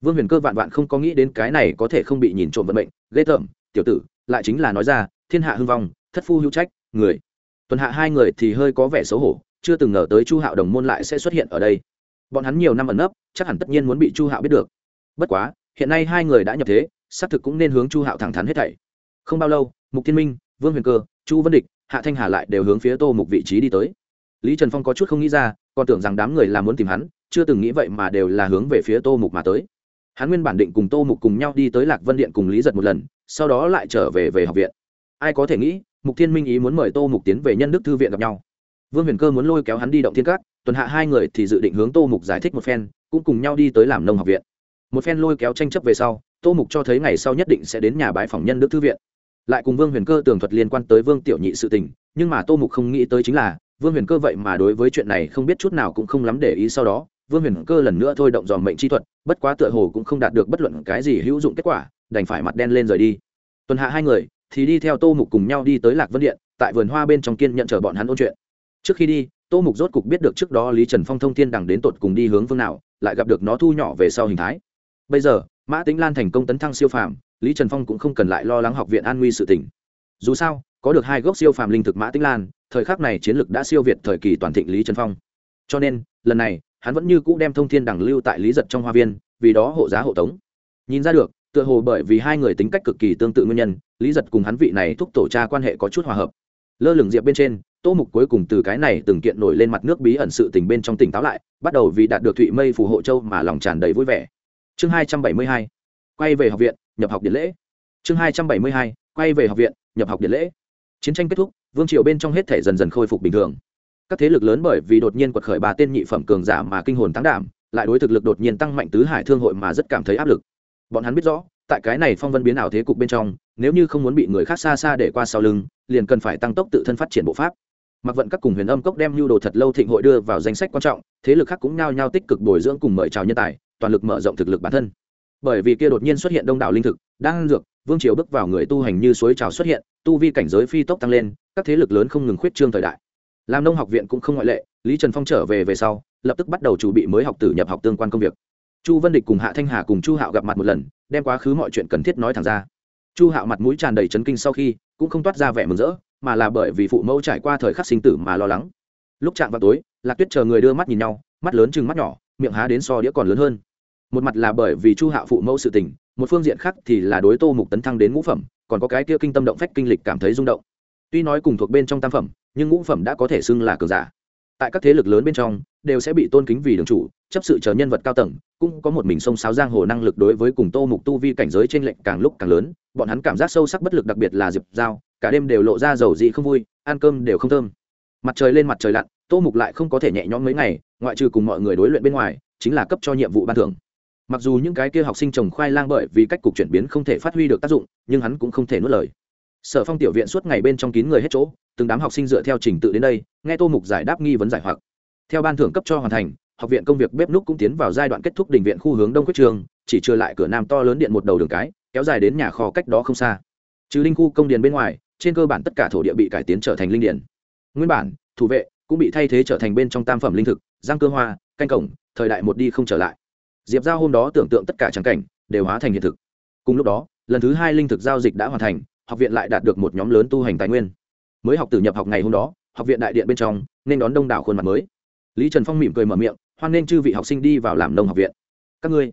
Vương huyền cơ vạn vạn không có nghĩ đến cái này có thể không bị nhìn trộm vận mệnh, ghê tởm, tiểu tử, lại chính là nói ra, thiên hạ hưng vong, thất phu hữu trách, người. Tuần hạ hai người thì hơi có vẻ xấu hổ chưa từng ngờ tới chu hạo đồng môn lại sẽ xuất hiện ở đây. Bọn hắn nhiều năm ẩn nấp, chắc hẳn tất nhiên muốn bị chu hạo biết được. Bất quá, hiện nay hai người đã nhập thế, xác thực cũng nên hướng chu hạo thẳng thắn hết thảy. Không bao lâu, mục thiên minh, vương huyền cơ, chu vân địch, hạ thanh hà lại đều hướng phía tô mục vị trí đi tới. Lý trần phong có chút không nghĩ ra, còn tưởng rằng đám người là muốn tìm hắn, chưa từng nghĩ vậy mà đều là hướng về phía tô mục mà tới. Hắn nguyên bản định cùng tô mục cùng nhau đi tới lạc vân điện cùng lý giật một lần, sau đó lại trở về về học viện. Ai có thể nghĩ, mục thiên minh ý muốn mời tô mục tiến về nhân đức thư viện gặp nhau vương huyền cơ muốn lôi kéo hắn đi động thiên cát, tuần hạ hai người thì dự định hướng tô mục giải thích một phen, cũng cùng nhau đi tới làm nông học viện. Một phen lôi kéo tranh chấp về sau, tô mục cho thấy ngày sau nhất định sẽ đến nhà bái phòng nhân đức thư viện. Lại cùng vương huyền cơ tường thuật liên quan tới vương tiểu nhị sự tình, nhưng mà tô mục không nghĩ tới chính là, vương huyền cơ vậy mà đối với chuyện này không biết chút nào cũng không lắm để ý sau đó, vương huyền cơ lần nữa thôi động dòm mệnh chi thuật, bất quá tựa hồ cũng không đạt được bất luận cái gì hữu dụng kết quả, đành phải mặt đen lên rời đi. Tuần hạ hai người thì đi theo tô mục cùng nhau đi tới lạc vân điện, tại vườn hoa bên trong kiên nhận chờ bọn hắn ôn chuyện trước khi đi, tô mục rốt cục biết được trước đó lý trần phong thông thiên đằng đến tột cùng đi hướng phương nào, lại gặp được nó thu nhỏ về sau hình thái. Bây giờ, mã tính lan thành công tấn thăng siêu phàm, lý trần phong cũng không cần lại lo lắng học viện an nguy sự tỉnh dù sao, có được hai gốc siêu phàm linh thực mã tính lan, thời khắc này chiến lược đã siêu việt thời kỳ toàn thịnh lý trần phong. Cho nên, lần này, hắn vẫn như cũ đem thông thiên đằng lưu tại lý giật trong hoa viên, vì đó hộ giá hộ tống. Nhìn ra được, tựa hồ bởi vì hai người tính cách cực kỳ tương tự nguyên nhân, lý giật cùng hắn vị này thúc tổ cha quan hệ có chút hòa hợp. Lơ lửng diệp bên trên tô mục cuối cùng từ cái này từng kiện nổi lên mặt nước bí ẩn sự tình bên trong tỉnh táo lại, bắt đầu vì đạt được thụy mây phù hộ châu mà lòng tràn đầy vui vẻ. Chương hai trăm bảy mươi hai, quay về học viện, nhập học điện lễ. Chương hai trăm bảy mươi hai, quay về học viện, nhập học điện lễ. Chiến tranh kết thúc, vương triều bên trong hết thể dần dần khôi phục bình thường. Các thế lực lớn bởi vì đột nhiên quật khởi bà tên nhị phẩm cường giả mà kinh hồn tăng đảm, lại đối thực lực đột nhiên tăng mạnh tứ hải thương hội mà rất cảm thấy áp lực. Bọn hắn biết rõ, tại cái này phong vân biến ảo thế cục bên trong, nếu như không muốn bị người khác xa xa để qua sau lưng, liền cần phải tăng tốc tự thân phát triển bộ pháp mặc vận các cùng huyền âm cốc đem nhu đồ thật lâu thịnh hội đưa vào danh sách quan trọng, thế lực khác cũng nhao nhao tích cực bồi dưỡng cùng mời chào nhân tài, toàn lực mở rộng thực lực bản thân. Bởi vì kia đột nhiên xuất hiện đông đảo linh thực đang dược, vương triều bước vào người tu hành như suối trào xuất hiện, tu vi cảnh giới phi tốc tăng lên, các thế lực lớn không ngừng khuyết trương thời đại. Làm nông học viện cũng không ngoại lệ, lý trần phong trở về về sau, lập tức bắt đầu chuẩn bị mới học tử nhập học tương quan công việc. Chu vân địch cùng hạ thanh hà cùng chu hạo gặp mặt một lần, đem quá khứ mọi chuyện cần thiết nói thẳng ra. Chu hạo mặt mũi tràn đầy chấn kinh sau khi, cũng không toát ra vẻ mừng rỡ mà là bởi vì phụ mẫu trải qua thời khắc sinh tử mà lo lắng. Lúc chạm vào tối, lạc tuyết chờ người đưa mắt nhìn nhau, mắt lớn chừng mắt nhỏ, miệng há đến so đĩa còn lớn hơn. Một mặt là bởi vì chu hạo phụ mẫu sự tình, một phương diện khác thì là đối tô mục tấn thăng đến ngũ phẩm, còn có cái kia kinh tâm động phách kinh lịch cảm thấy rung động. Tuy nói cùng thuộc bên trong tam phẩm, nhưng ngũ phẩm đã có thể xưng là cường giả. Tại các thế lực lớn bên trong, đều sẽ bị tôn kính vì đường chủ, chấp sự chờ nhân vật cao tầng, cũng có một mình sông sáo giang hồ năng lực đối với cùng tô mục tu vi cảnh giới trên lệnh càng lúc càng lớn, bọn hắn cảm giác sâu sắc bất lực đặc biệt là diệp giao cả đêm đều lộ ra dầu dị không vui, ăn cơm đều không thơm. Mặt trời lên mặt trời lặn, tô mục lại không có thể nhẹ nhõm mấy ngày, ngoại trừ cùng mọi người đối luyện bên ngoài, chính là cấp cho nhiệm vụ ban thưởng. Mặc dù những cái kia học sinh trồng khoai lang bởi vì cách cục chuyển biến không thể phát huy được tác dụng, nhưng hắn cũng không thể nuốt lời. Sở phong tiểu viện suốt ngày bên trong kín người hết chỗ, từng đám học sinh dựa theo trình tự đến đây, nghe tô mục giải đáp nghi vấn giải hoặc. Theo ban thưởng cấp cho hoàn thành, học viện công việc bếp núc cũng tiến vào giai đoạn kết thúc đình viện khu hướng đông quyết trường, chỉ chưa lại cửa nam to lớn điện một đầu đường cái, kéo dài đến nhà kho cách đó không xa. Trừ linh khu công điền bên ngoài trên cơ bản tất cả thổ địa bị cải tiến trở thành linh điển. Nguyên bản, thủ vệ cũng bị thay thế trở thành bên trong tam phẩm linh thực, giang cơ hoa, canh cổng, thời đại một đi không trở lại. Diệp giao hôm đó tưởng tượng tất cả trắng cảnh đều hóa thành hiện thực. Cùng lúc đó, lần thứ hai linh thực giao dịch đã hoàn thành, học viện lại đạt được một nhóm lớn tu hành tài nguyên. Mới học từ nhập học ngày hôm đó, học viện đại điện bên trong nên đón đông đảo khuôn mặt mới. Lý trần phong mỉm cười mở miệng, hoan nên chư vị học sinh đi vào làm nông học viện. Các ngươi,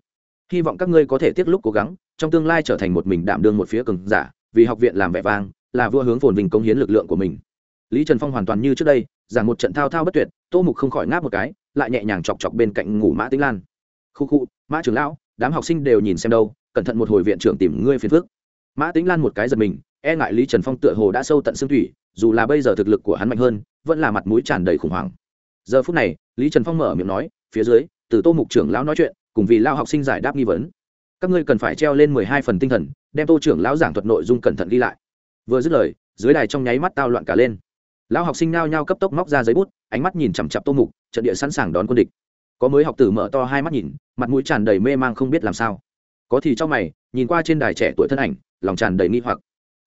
hy vọng các ngươi có thể tiết lúc cố gắng, trong tương lai trở thành một mình đảm đương một phía cường giả, vì học viện làm vẻ vang là vua hướng phồn vinh công hiến lực lượng của mình. Lý trần phong hoàn toàn như trước đây, giảng một trận thao thao bất tuyệt, tô mục không khỏi ngáp một cái, lại nhẹ nhàng chọc chọc bên cạnh ngủ mã tĩnh lan. Khu khu, mã trưởng lão, đám học sinh đều nhìn xem đâu, cẩn thận một hồi viện trưởng tìm ngươi phiền phước mã tĩnh lan một cái giật mình e ngại lý trần phong tựa hồ đã sâu tận xương thủy, dù là bây giờ thực lực của hắn mạnh hơn, vẫn là mặt mũi tràn đầy khủng hoảng. Giờ phút này, lý trần phong mở miệng nói, phía dưới, từ tô mục trưởng lão nói chuyện, cùng vì lao học sinh giải đáp nghi vấn. Các ngươi cần phải treo lên mười hai phần tinh thần, đem tô trưởng lão giảng thuật nội dung cẩn thận ghi lại vừa dứt lời, dưới đài trong nháy mắt tao loạn cả lên. Lão học sinh nao nhao cấp tốc móc ra giấy bút, ánh mắt nhìn chằm chặp tô mục, trận địa sẵn sàng đón quân địch. Có mới học tử mở to hai mắt nhìn, mặt mũi tràn đầy mê mang không biết làm sao. Có thì trong mày, nhìn qua trên đài trẻ tuổi thân ảnh, lòng tràn đầy nghi hoặc.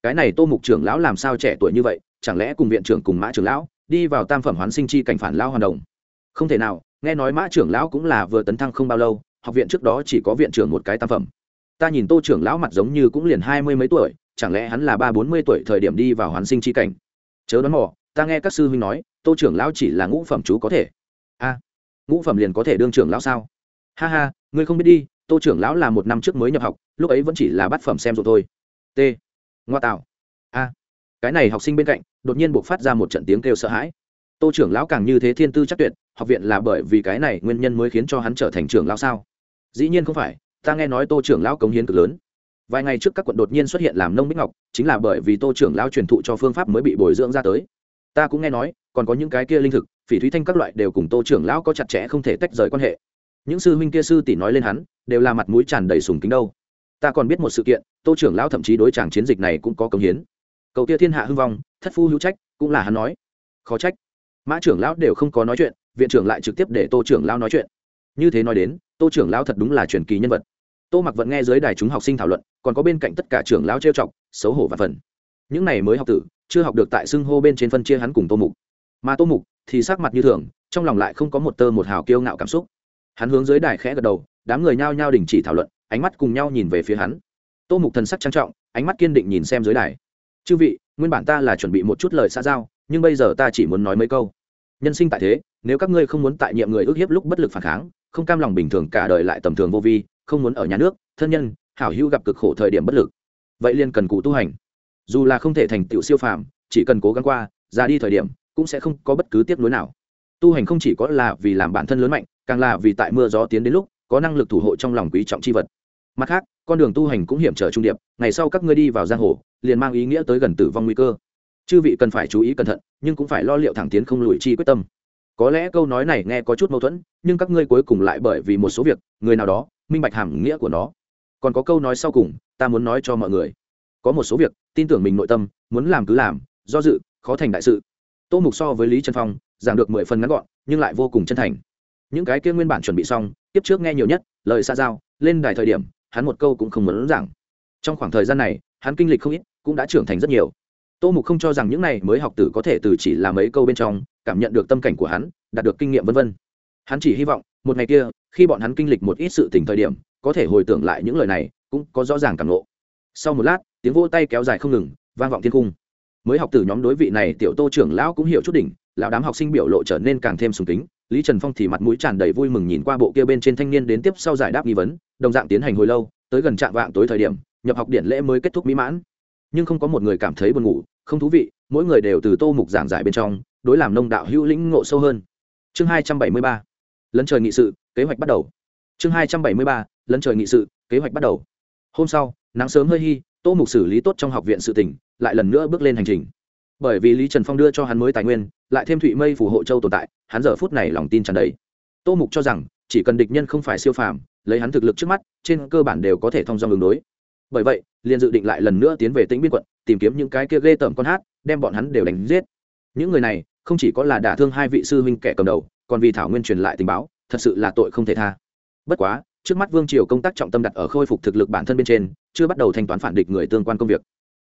Cái này tô mục trưởng lão làm sao trẻ tuổi như vậy, chẳng lẽ cùng viện trưởng cùng mã trưởng lão, đi vào tam phẩm hoán sinh chi cảnh phản lao hoàn đồng? Không thể nào, nghe nói mã trưởng lão cũng là vừa tấn thăng không bao lâu, học viện trước đó chỉ có viện trưởng một cái tam phẩm. Ta nhìn tô trưởng lão mặt giống như cũng liền hai mươi mấy tuổi chẳng lẽ hắn là ba bốn mươi tuổi thời điểm đi vào hoán sinh chi cảnh? Chớ đoán mò, ta nghe các sư huynh nói, tô trưởng lão chỉ là ngũ phẩm chú có thể. A, ngũ phẩm liền có thể đương trưởng lão sao? Ha ha, ngươi không biết đi, tô trưởng lão là một năm trước mới nhập học, lúc ấy vẫn chỉ là bát phẩm xem rồi thôi. T, ngoa tạo. A, cái này học sinh bên cạnh, đột nhiên buộc phát ra một trận tiếng kêu sợ hãi. Tô trưởng lão càng như thế thiên tư chắc tuyệt, học viện là bởi vì cái này nguyên nhân mới khiến cho hắn trở thành trưởng lão sao? Dĩ nhiên không phải, ta nghe nói tô trưởng lão cống hiến cực lớn vài ngày trước các quận đột nhiên xuất hiện làm nông bích ngọc, chính là bởi vì tô trưởng lão truyền thụ cho phương pháp mới bị bồi dưỡng ra tới. Ta cũng nghe nói, còn có những cái kia linh thực, phỉ thúy thanh các loại đều cùng tô trưởng lão có chặt chẽ không thể tách rời quan hệ. Những sư huynh kia sư tỷ nói lên hắn, đều là mặt mũi tràn đầy sùng kính đâu. Ta còn biết một sự kiện, tô trưởng lão thậm chí đối chàng chiến dịch này cũng có công hiến. Cầu tia thiên hạ hưng vong, thất phu hữu trách, cũng là hắn nói. Khó trách. Mã trưởng lão đều không có nói chuyện, viện trưởng lại trực tiếp để tô trưởng lão nói chuyện. Như thế nói đến, tô trưởng lão thật đúng là truyền kỳ nhân vật. Tô mặc vẫn nghe dưới đài chúng học sinh thảo luận còn có bên cạnh tất cả trưởng lão trêu chọc, xấu hổ và phần. Những này mới học tử, chưa học được tại xưng hô bên trên phân chia hắn cùng tô mục. Mà tô mục thì sắc mặt như thường, trong lòng lại không có một tơ một hào kiêu ngạo cảm xúc. Hắn hướng dưới đài khẽ gật đầu, đám người nhao nhao đình chỉ thảo luận, ánh mắt cùng nhau nhìn về phía hắn. Tô mục thần sắc trang trọng, ánh mắt kiên định nhìn xem dưới đài. Chư vị, nguyên bản ta là chuẩn bị một chút lời xã giao, nhưng bây giờ ta chỉ muốn nói mấy câu. Nhân sinh tại thế, nếu các ngươi không muốn tại nhiệm người ước hiếp lúc bất lực phản kháng, không cam lòng bình thường cả đời lại tầm thường vô vi, không muốn ở nhà nước, thân nhân hảo hữu gặp cực khổ thời điểm bất lực. Vậy liền cần cụ tu hành. Dù là không thể thành tựu siêu phàm, chỉ cần cố gắng qua, ra đi thời điểm, cũng sẽ không có bất cứ tiếc nuối nào. Tu hành không chỉ có là vì làm bản thân lớn mạnh, càng là vì tại mưa gió tiến đến lúc, có năng lực thủ hộ trong lòng quý trọng c h i vật. Mặt khác, con đường tu hành cũng hiểm trở trung điệp, ngày sau các ngươi đi vào giang hồ, liền mang ý nghĩa tới gần tử vong nguy cơ. Chư vị cần phải chú ý cẩn thận, nhưng cũng phải lo liệu thẳng tiến không lùi chi quyết tâm. Có lẽ câu nói này nghe có chút mâu thuẫn, nhưng các ngươi cuối cùng lại bởi vì một số việc, người nào đó, minh bạch hàm nghĩa của nó còn có câu nói sau cùng, ta muốn nói cho mọi người. Có một số việc, tin tưởng mình nội tâm, muốn làm cứ làm, do dự, khó thành đại sự. Tô mục so với lý trần phong, giảng được mười phần ngắn gọn, nhưng lại vô cùng chân thành. Những cái kia nguyên bản chuẩn bị xong, tiếp trước nghe nhiều nhất, lời xa giao, lên đài thời điểm, hắn một câu cũng không muốn giảng. Trong khoảng thời gian này, hắn kinh lịch không ít, cũng đã trưởng thành rất nhiều. Tô mục không cho rằng những này mới học tử có thể từ chỉ là mấy câu bên trong, cảm nhận được tâm cảnh của hắn, đạt được kinh nghiệm vân vân. Hắn chỉ hy vọng, một ngày kia, khi bọn hắn kinh lịch một ít sự tình thời điểm có thể hồi tưởng lại những lời này, cũng có rõ ràng cảm lộ sau một lát, tiếng vỗ tay kéo dài không ngừng, vang vọng thiên cung. Mới học từ nhóm đối vị này tiểu tô trưởng lão cũng hiểu chút đỉnh, lão đám học sinh biểu lộ trở nên càng thêm sùng kính, lý trần phong thì mặt mũi tràn đầy vui mừng nhìn qua bộ kia bên trên thanh niên đến tiếp sau giải đáp nghi vấn, đồng dạng tiến hành hồi lâu, tới gần trạm vạng tối thời điểm, nhập học điện lễ mới kết thúc mỹ mãn. Nhưng không có một người cảm thấy buồn ngủ, không thú vị, mỗi người đều từ tô mục giảng giải bên trong, đối làm nông đạo hữu lĩnh ngộ sâu hơn. Chương hai trăm bảy mươi ba. Lấn trời nghị sự, kế hoạch bắt đầu. Chương hai trăm bảy mươi ba lấn trời nghị sự, kế hoạch bắt đầu. Hôm sau, nắng sớm hơi hy tô mục xử lý tốt trong học viện sự tỉnh lại lần nữa bước lên hành trình. Bởi vì lý trần phong đưa cho hắn mới tài nguyên, lại thêm thụy mây phù hộ châu tồn tại, hắn giờ phút này lòng tin tràn đầy. Tô mục cho rằng, chỉ cần địch nhân không phải siêu phàm, lấy hắn thực lực trước mắt, trên cơ bản đều có thể thông do ứng đối. Bởi vậy, liền dự định lại lần nữa tiến về tĩnh biên quận, tìm kiếm những cái kia ghê tởm con hát, đem bọn hắn đều đánh giết. Những người này, không chỉ có là đả thương hai vị sư huynh kẻ cầm đầu, còn vì thảo nguyên truyền lại tình báo, thật sự là tội không thể tha. Bất quá trước mắt vương triều công tác trọng tâm đặt ở khôi phục thực lực bản thân bên trên, chưa bắt đầu thanh toán phản địch người tương quan công việc.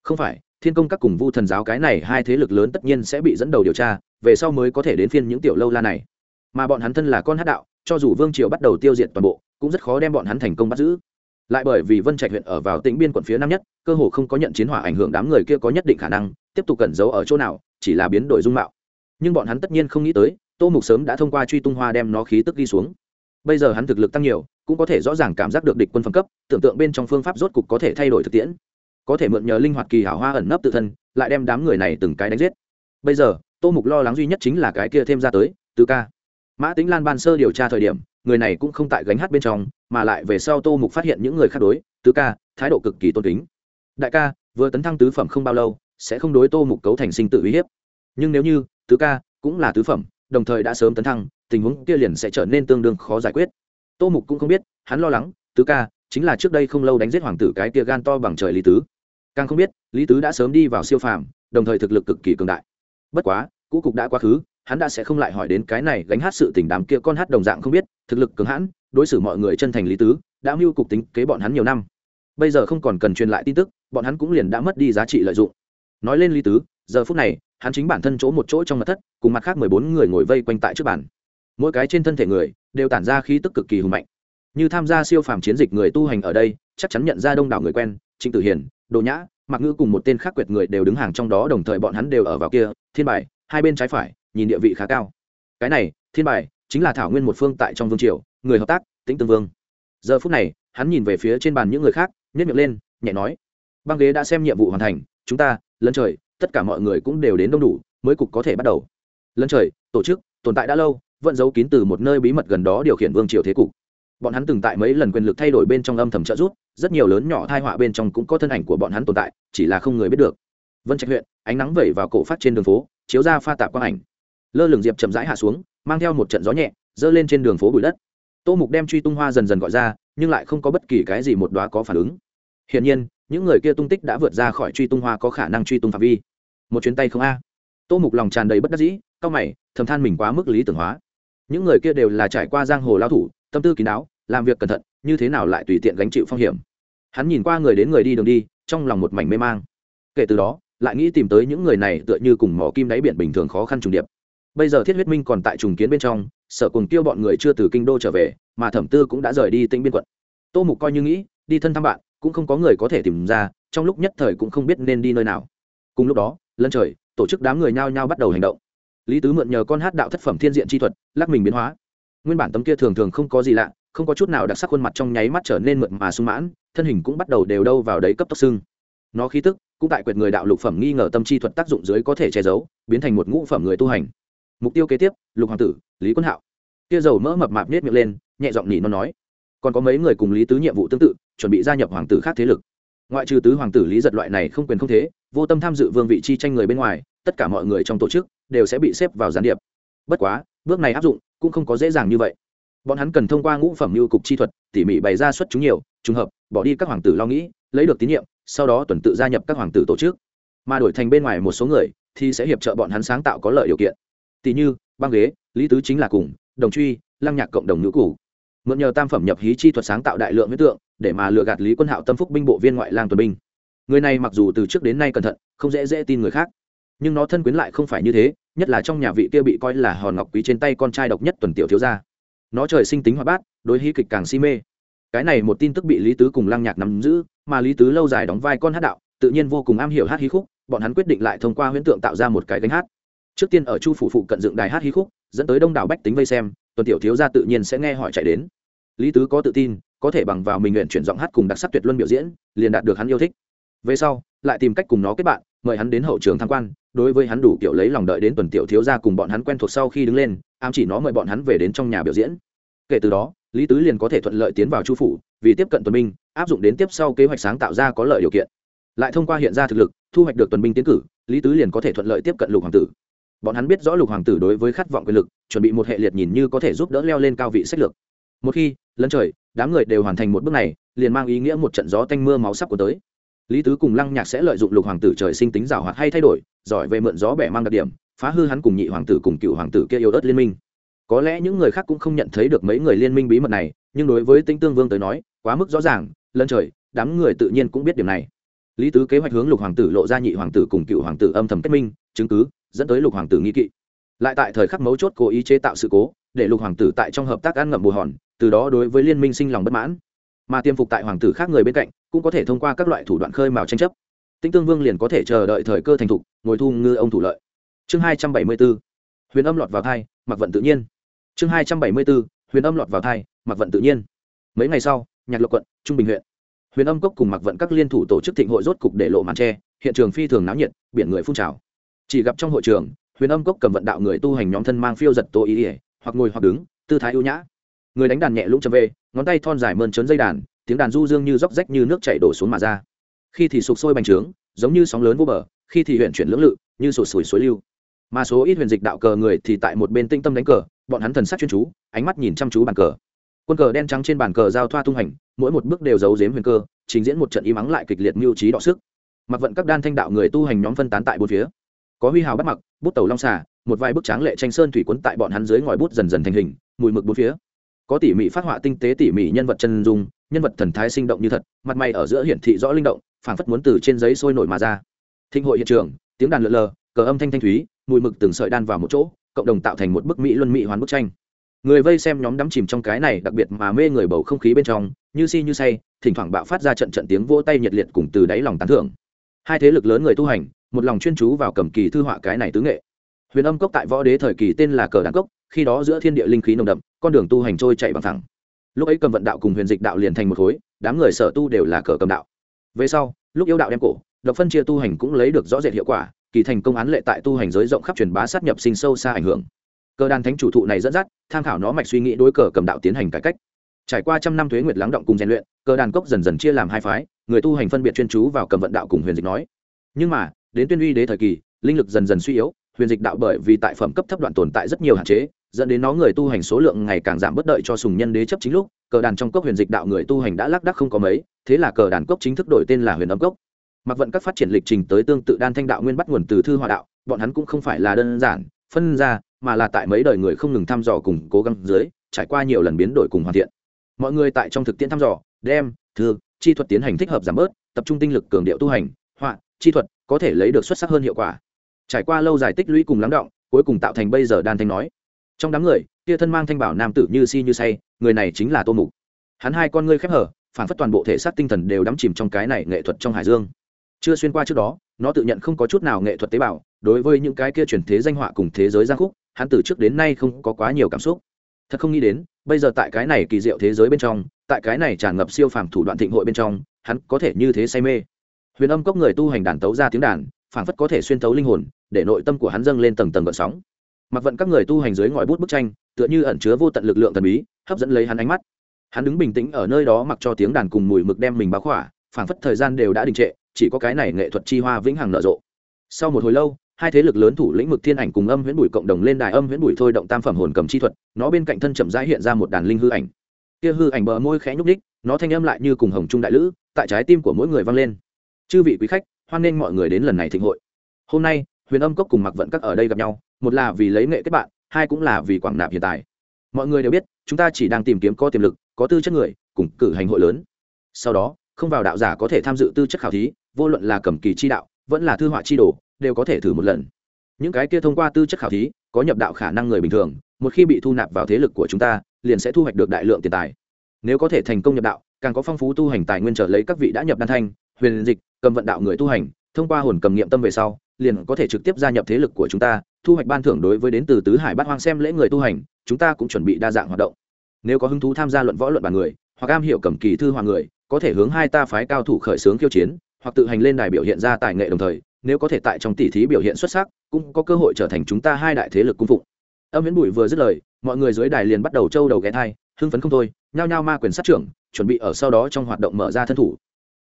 Không phải, thiên công các cùng vu thần giáo cái này hai thế lực lớn tất nhiên sẽ bị dẫn đầu điều tra, về sau mới có thể đến phiên những tiểu lâu la này. Mà bọn hắn thân là con hát đạo, cho dù vương triều bắt đầu tiêu diệt toàn bộ, cũng rất khó đem bọn hắn thành công bắt giữ. Lại bởi vì vân trạch huyện ở vào tỉnh biên quận phía nam nhất, cơ hồ không có nhận chiến hỏa ảnh hưởng đám người kia có nhất định khả năng, tiếp tục cẩn giấu ở chỗ nào, chỉ là biến đổi dung mạo. Nhưng bọn hắn tất nhiên không nghĩ tới, tô mục sớm đã thông qua truy tung hoa đem nó khí tức ghi xuống bây giờ hắn thực lực tăng nhiều, cũng có thể rõ ràng cảm giác được địch quân phẩm cấp, tưởng tượng bên trong phương pháp rốt cục có thể thay đổi thực tiễn. Có thể mượn nhờ linh hoạt kỳ hảo hoa ẩn nấp tự thân, lại đem đám người này từng cái đánh giết. Bây giờ, tô mục lo lắng duy nhất chính là cái kia thêm ra tới tứ ca. Mã tính lan ban sơ điều tra thời điểm, người này cũng không tại gánh hát bên trong, mà lại về sau tô mục phát hiện những người khác đối tứ ca, thái độ cực kỳ tôn kính. Đại ca, vừa tấn thăng tứ phẩm không bao lâu, sẽ không đối tô mục cấu thành sinh tự uy hiếp. Nhưng nếu như tứ ca cũng là tứ phẩm đồng thời đã sớm tấn thăng, tình huống kia liền sẽ trở nên tương đương khó giải quyết. Tô mục cũng không biết, hắn lo lắng, tứ ca, chính là trước đây không lâu đánh giết hoàng tử cái kia gan to bằng trời lý tứ. Càng không biết, lý tứ đã sớm đi vào siêu phàm, đồng thời thực lực cực kỳ cường đại. Bất quá, cũ cục đã quá khứ, hắn đã sẽ không lại hỏi đến cái này gánh hát sự tình đám kia con hát đồng dạng không biết, thực lực cường hãn, đối xử mọi người chân thành lý tứ, đã mưu cục tính kế bọn hắn nhiều năm. Bây giờ không còn cần truyền lại tin tức, bọn hắn cũng liền đã mất đi giá trị lợi dụng. Nói lên lý tứ, giờ phút này hắn chính bản thân chỗ một chỗ trong mặt thất, cùng mặt khác mười bốn người ngồi vây quanh tại trước bàn. Mỗi cái trên thân thể người, đều tản ra khí tức cực kỳ hùng mạnh. Như tham gia siêu phàm chiến dịch người tu hành ở đây, chắc chắn nhận ra đông đảo người quen, trịnh tử hiền, đồ nhã mặc ngữ cùng một tên khác quyệt người đều đứng hàng trong đó, đồng thời bọn hắn đều ở vào kia, thiên bài, hai bên trái phải, nhìn địa vị khá cao. Cái này, thiên bài, chính là thảo nguyên một phương tại trong vương triều, người hợp tác, tĩnh tương vương. Giờ phút này, hắn nhìn về phía trên bàn những người khác nhét miệng lên, nhẹ nói, băng ghế đã xem nhiệm vụ hoàn thành, chúng ta lân trời tất cả mọi người cũng đều đến đông đủ, mới cục có thể bắt đầu. Lân trời, tổ chức, tồn tại đã lâu, vẫn giấu kín từ một nơi bí mật gần đó điều khiển vương triều thế cục. Bọn hắn từng tại mấy lần quyền lực thay đổi bên trong âm thầm trợ giúp, rất nhiều lớn nhỏ thai họa bên trong cũng có thân ảnh của bọn hắn tồn tại, chỉ là không người biết được. Vân trạch huyện, ánh nắng vẩy vào cổ phát trên đường phố, chiếu ra pha tạp quang ảnh. Lơ lửng diệp chậm rãi hạ xuống, mang theo một trận gió nhẹ, dơ lên trên đường phố bụi đất. Tô mục đem truy tung hoa dần dần gọi ra, nhưng lại không có bất kỳ cái gì một đoá có phản ứng. Hiển nhiên, những người kia tung tích đã vượt ra khỏi truy tung hoa có khả năng truy tung phạm vi một chuyến tay không a. Tô mục lòng tràn đầy bất đắc dĩ cao mày, thầm than mình quá mức lý tưởng hóa. Những người kia đều là trải qua giang hồ lao thủ, tâm tư kín đáo, làm việc cẩn thận, như thế nào lại tùy tiện gánh chịu phong hiểm? Hắn nhìn qua người đến người đi đường đi, trong lòng một mảnh mê mang. Kể từ đó, lại nghĩ tìm tới những người này tựa như cùng mỏ kim đáy biển bình thường khó khăn trùng điệp. Bây giờ thiết huyết minh còn tại trùng kiến bên trong sở cùng tiêu bọn người chưa từ kinh đô trở về, mà thẩm tư cũng đã rời đi tĩnh biên quận. Tô mục coi như nghĩ, đi thân thăm bạn, cũng không có người có thể tìm ra, trong lúc nhất thời cũng không biết nên đi nơi nào. Cùng lúc đó lân trời, tổ chức đám người nhao nhao bắt đầu hành động. Lý tứ mượn nhờ con hát đạo thất phẩm thiên diện chi thuật, lắc mình biến hóa. Nguyên bản tấm kia thường thường không có gì lạ, không có chút nào đặc sắc khuôn mặt trong nháy mắt trở nên mượn mà sung mãn, thân hình cũng bắt đầu đều đâu vào đấy cấp tốc xưng nó khí tức cũng tại quyệt người đạo lục phẩm nghi ngờ tâm chi thuật tác dụng dưới có thể che giấu, biến thành một ngũ phẩm người tu hành. Mục tiêu kế tiếp, lục hoàng tử, lý quân hạo. Kia dầu mỡ mập mạp nết miệng lên, nhẹ giọng nhỉ nó nói. Còn có mấy người cùng lý tứ nhiệm vụ tương tự, chuẩn bị gia nhập hoàng tử khác thế lực. Ngoại trừ tứ hoàng tử lý giật loại này không quyền không thế vô tâm tham dự vương vị chi tranh người bên ngoài, tất cả mọi người trong tổ chức đều sẽ bị xếp vào gián điệp. Bất quá, bước này áp dụng cũng không có dễ dàng như vậy. Bọn hắn cần thông qua ngũ phẩm mưu cục chi thuật, tỉ mỉ bày ra xuất chúng nhiều, trùng hợp, bỏ đi các hoàng tử lo nghĩ, lấy được tín nhiệm, sau đó tuần tự gia nhập các hoàng tử tổ chức. Mà đổi thành bên ngoài một số người thì sẽ hiệp trợ bọn hắn sáng tạo có lợi điều kiện. Tỷ như, băng ghế, lý tứ chính là cùng, đồng truy, lăng nhạc cộng đồng nữ cũ mượn nhờ tam phẩm nhập hí chi thuật sáng tạo đại lượng huyết tượng, để mà lừa gạt lý quân hạo tâm phúc binh bộ viên ngoại lang tuần binh người này mặc dù từ trước đến nay cẩn thận, không dễ dễ tin người khác, nhưng nó thân quyến lại không phải như thế, nhất là trong nhà vị kia bị coi là hòn ngọc quý trên tay con trai độc nhất tuần tiểu thiếu gia. Nó trời sinh tính hoạt bát, đối hí kịch càng si mê. Cái này một tin tức bị lý tứ cùng lăng nhạc nắm giữ, mà lý tứ lâu dài đóng vai con hát đạo, tự nhiên vô cùng am hiểu hát hí khúc, bọn hắn quyết định lại thông qua huyễn tượng tạo ra một cái gánh hát. Trước tiên ở chu phủ phụ cận dựng đài hát hí khúc, dẫn tới đông đảo bách tính vây xem, tuần tiểu thiếu gia tự nhiên sẽ nghe hỏi chạy đến. Lý tứ có tự tin, có thể bằng vào mình nguyện chuyển giọng hát cùng đặc sắc tuyệt luân biểu diễn, liền đạt được hắn yêu thích về sau, lại tìm cách cùng nó kết bạn, mời hắn đến hậu trường tham quan, đối với hắn đủ kiểu lấy lòng đợi đến tuần tiểu thiếu gia cùng bọn hắn quen thuộc sau khi đứng lên, ám chỉ nó mời bọn hắn về đến trong nhà biểu diễn. Kể từ đó, lý tứ liền có thể thuận lợi tiến vào chu phủ, vì tiếp cận tuần binh, áp dụng đến tiếp sau kế hoạch sáng tạo ra có lợi điều kiện. Lại thông qua hiện ra thực lực, thu hoạch được tuần binh tiến cử, lý tứ liền có thể thuận lợi tiếp cận lục hoàng tử. Bọn hắn biết rõ lục hoàng tử đối với khát vọng quyền lực, chuẩn bị một hệ liệt nhìn như có thể giúp đỡ leo lên cao vị sách lược. Một khi, lấn trời, đám người đều hoàn thành một bước này, liền mang ý nghĩa một trận gió tanh mưa máu sắp của tới lý tứ cùng lăng nhạc sẽ lợi dụng lục hoàng tử trời sinh tính rào hoạt hay thay đổi, giỏi về mượn gió bẻ mang đặc điểm, phá hư hắn cùng nhị hoàng tử cùng cựu hoàng tử kia yêu ớt liên minh. Có lẽ những người khác cũng không nhận thấy được mấy người liên minh bí mật này, nhưng đối với tinh tương vương tới nói, quá mức rõ ràng, lân trời, đám người tự nhiên cũng biết điểm này. Lý tứ kế hoạch hướng lục hoàng tử lộ ra nhị hoàng tử cùng cựu hoàng tử âm thầm kết minh, chứng cứ, dẫn tới lục hoàng tử nghi kỵ. Lại tại thời khắc mấu chốt cố ý chế tạo sự cố, để lục hoàng tử tại trong hợp tác ăn ngậm bù hòn, từ đó đối với liên minh sinh lòng bất mãn. Mà tiêm phục tại hoàng tử khác người bên cạnh cũng có thể thông qua các loại thủ đoạn khơi mào tranh chấp. Tinh tương vương liền có thể chờ đợi thời cơ thành thục, ngồi thu ngư ông thủ lợi. Chương hai trăm bảy mươi b ố huyền âm lọt vào thai, mặc vận tự nhiên. Chương hai trăm bảy mươi b ố huyền âm lọt vào thai, mặc vận tự nhiên. Mấy ngày sau, nhạc lộc quận, trung bình huyện. Huyền âm cốc cùng mặc vận các liên thủ tổ chức thịnh hội rốt cục để lộ màn tre hiện trường phi thường náo nhiệt, biển người phun trào. Chỉ gặp trong hội trường, huyền âm cốc cầm vận đạo người tu hành nhóm thân mang phiêu giật tô ý ỉa hoặc ngồi hoặc đứng, tư thái ưu nhã. Người đánh đàn nhẹ lũng trầm về, ngón tay thon dài mơn trớn dây đàn tiếng đàn du dương như róc rách như nước chảy đổ xuống mà ra. Khi thì sụp sôi bành trướng, giống như sóng lớn vô bờ, khi thì huyện chuyển lưỡng lự, như sụt sùi suối lưu. Mà số ít huyền dịch đạo cờ người thì tại một bên tinh tâm đánh cờ, bọn hắn thần sắc chuyên chú, ánh mắt nhìn chăm chú bàn cờ. Quân cờ đen trắng trên bàn cờ giao thoa tung hành, mỗi một bước đều giấu giếm huyền cơ, trình diễn một trận im ắng lại kịch liệt mưu trí đọ sức. Mặc vận các đan thanh đạo người tu hành nhóm phân tán tại bốn phía. Có huy hào bắt mặc, bút tàu long xà, một vài bức tráng lệ tranh sơn thủy quấn tại bọn hắn dưới ngòi bút dần dần thành hình, mùi mực bốn phía. Có tỉ mỉ phát họa tinh tế tỉ mỉ nhân vật chân dung nhân vật thần thái sinh động như thật, mặt mày ở giữa hiển thị rõ linh động, phảng phất muốn từ trên giấy sôi nổi mà ra. Thịnh hội hiện trường, tiếng đàn lượn lờ, cờ âm thanh thanh thúy, mùi mực từng sợi đan vào một chỗ, cộng đồng tạo thành một bức mỹ luân mỹ hoàn bức tranh. Người vây xem nhóm đắm chìm trong cái này đặc biệt mà mê người bầu không khí bên trong, như si như say, thỉnh thoảng bạo phát ra trận trận tiếng vỗ tay nhiệt liệt cùng từ đáy lòng tán thưởng. Hai thế lực lớn người tu hành, một lòng chuyên chú vào cầm kỳ thư họa cái này tứ nghệ. Huyền âm cốc tại võ đế thời kỳ tên là cờ đàn cốc, khi đó giữa thiên địa linh khí nồng đậm, con đường tu hành trôi chạy bằng thẳng lúc ấy cầm vận đạo cùng huyền dịch đạo liền thành một khối, đám người sở tu đều là cờ cầm đạo. Về sau, lúc yêu đạo đem cổ, độc phân chia tu hành cũng lấy được rõ rệt hiệu quả, kỳ thành công án lệ tại tu hành giới rộng khắp truyền bá sát nhập sinh sâu xa ảnh hưởng. Cơ đàn thánh chủ thụ này dẫn dắt, tham khảo nó mạch suy nghĩ đối cờ cầm đạo tiến hành cải cách. Trải qua trăm năm thuế nguyệt lắng động cùng rèn luyện cơ đàn cốc dần dần chia làm hai phái, người tu hành phân biệt chuyên chú vào cầm vận đạo cùng huyền dịch nói. Nhưng mà, đến tuyên uy đế thời kỳ, linh lực dần dần suy yếu, huyền dịch đạo bởi vì tại phẩm cấp thấp đoạn tồn tại rất nhiều hạn chế dẫn đến nó người tu hành số lượng ngày càng giảm bất đợi cho sùng nhân đế chấp chính lúc, cờ đàn trong cốc huyền dịch đạo người tu hành đã lác đắc không có mấy, thế là cờ đàn cốc chính thức đổi tên là huyền âm cốc. Mặc vận các phát triển lịch trình tới tương tự đan thanh đạo nguyên bắt nguồn từ thư hòa đạo, bọn hắn cũng không phải là đơn giản, phân ra, mà là tại mấy đời người không ngừng thăm dò cùng cố gắng dưới, trải qua nhiều lần biến đổi cùng hoàn thiện. Mọi người tại trong thực tiễn thăm dò, đem, thư, chi thuật tiến hành thích hợp giảm bớt, tập trung tinh lực cường điệu tu hành, họa, chi thuật, có thể lấy được xuất sắc hơn hiệu quả. Trải qua lâu dài tích lũy cùng lắng động, cuối cùng tạo thành bây giờ đan thanh nói trong đám người, kia thân mang thanh bảo nam tử như si như say, người này chính là tô mục. Hắn hai con ngươi khép hở, phản phất toàn bộ thể xác tinh thần đều đắm chìm trong cái này nghệ thuật trong hải dương. Chưa xuyên qua trước đó, nó tự nhận không có chút nào nghệ thuật tế bào, đối với những cái kia chuyển thế danh họa cùng thế giới giang khúc, hắn từ trước đến nay không có quá nhiều cảm xúc. Thật không nghĩ đến, bây giờ tại cái này kỳ diệu thế giới bên trong, tại cái này tràn ngập siêu phàm thủ đoạn thịnh hội bên trong, hắn có thể như thế say mê. Huyền âm cốc người tu hành đàn tấu ra tiếng đàn phảng phất có thể xuyên tấu linh hồn, để nội tâm của hắn dâng lên tầng tầng gợn sóng mặc vận các người tu hành dưới ngòi bút bức tranh, tựa như ẩn chứa vô tận lực lượng thần bí, hấp dẫn lấy hắn ánh mắt. Hắn đứng bình tĩnh ở nơi đó mặc cho tiếng đàn cùng mùi mực đem mình báo khỏa, phảng phất thời gian đều đã đình trệ, chỉ có cái này nghệ thuật chi hoa vĩnh hằng nở rộ. Sau một hồi lâu, hai thế lực lớn thủ lĩnh mực thiên ảnh cùng âm huyễn bùi cộng đồng lên đài âm huyễn bùi thôi động tam phẩm hồn cầm chi thuật, nó bên cạnh thân chậm rãi hiện ra một đàn linh hư ảnh. Kia hư ảnh bờ môi khẽ nhúc ních nó thanh âm lại như cùng hồng trung đại lữ, tại trái tim của mỗi người vang lên. Chư vị quý khách, hoan nghênh mọi người đến lần này thịnh hội. Hôm nay, huyền âm cốc cùng mặc vận các ở đây gặp nhau một là vì lấy nghệ kết bạn, hai cũng là vì quảng nạp hiện tại. Mọi người đều biết, chúng ta chỉ đang tìm kiếm có tiềm lực, có tư chất người, cùng cử hành hội lớn. Sau đó, không vào đạo giả có thể tham dự tư chất khảo thí, vô luận là cầm kỳ chi đạo, vẫn là thư họa chi đồ, đều có thể thử một lần. Những cái kia thông qua tư chất khảo thí, có nhập đạo khả năng người bình thường, một khi bị thu nạp vào thế lực của chúng ta, liền sẽ thu hoạch được đại lượng tiền tài. Nếu có thể thành công nhập đạo, càng có phong phú tu hành tài nguyên trở lấy các vị đã nhập đan thanh, huyền dịch, cầm vận đạo người tu hành, thông qua hồn cầm nghiệm tâm về sau, liền có thể trực tiếp gia nhập thế lực của chúng ta thu hoạch ban thưởng đối với đến từ tứ hải bát hoang xem lễ người tu hành, chúng ta cũng chuẩn bị đa dạng hoạt động. Nếu có hứng thú tham gia luận võ luận bàn người, hoặc am hiểu cầm kỳ thư hoàng người, có thể hướng hai ta phái cao thủ khởi xướng khiêu chiến, hoặc tự hành lên đài biểu hiện ra tài nghệ đồng thời, nếu có thể tại trong tỷ thí biểu hiện xuất sắc, cũng có cơ hội trở thành chúng ta hai đại thế lực cung phụng. Âm viễn bụi vừa dứt lời, mọi người dưới đài liền bắt đầu trâu đầu ghé thai, hưng phấn không thôi, nhao nhao ma quyền sát trưởng, chuẩn bị ở sau đó trong hoạt động mở ra thân thủ.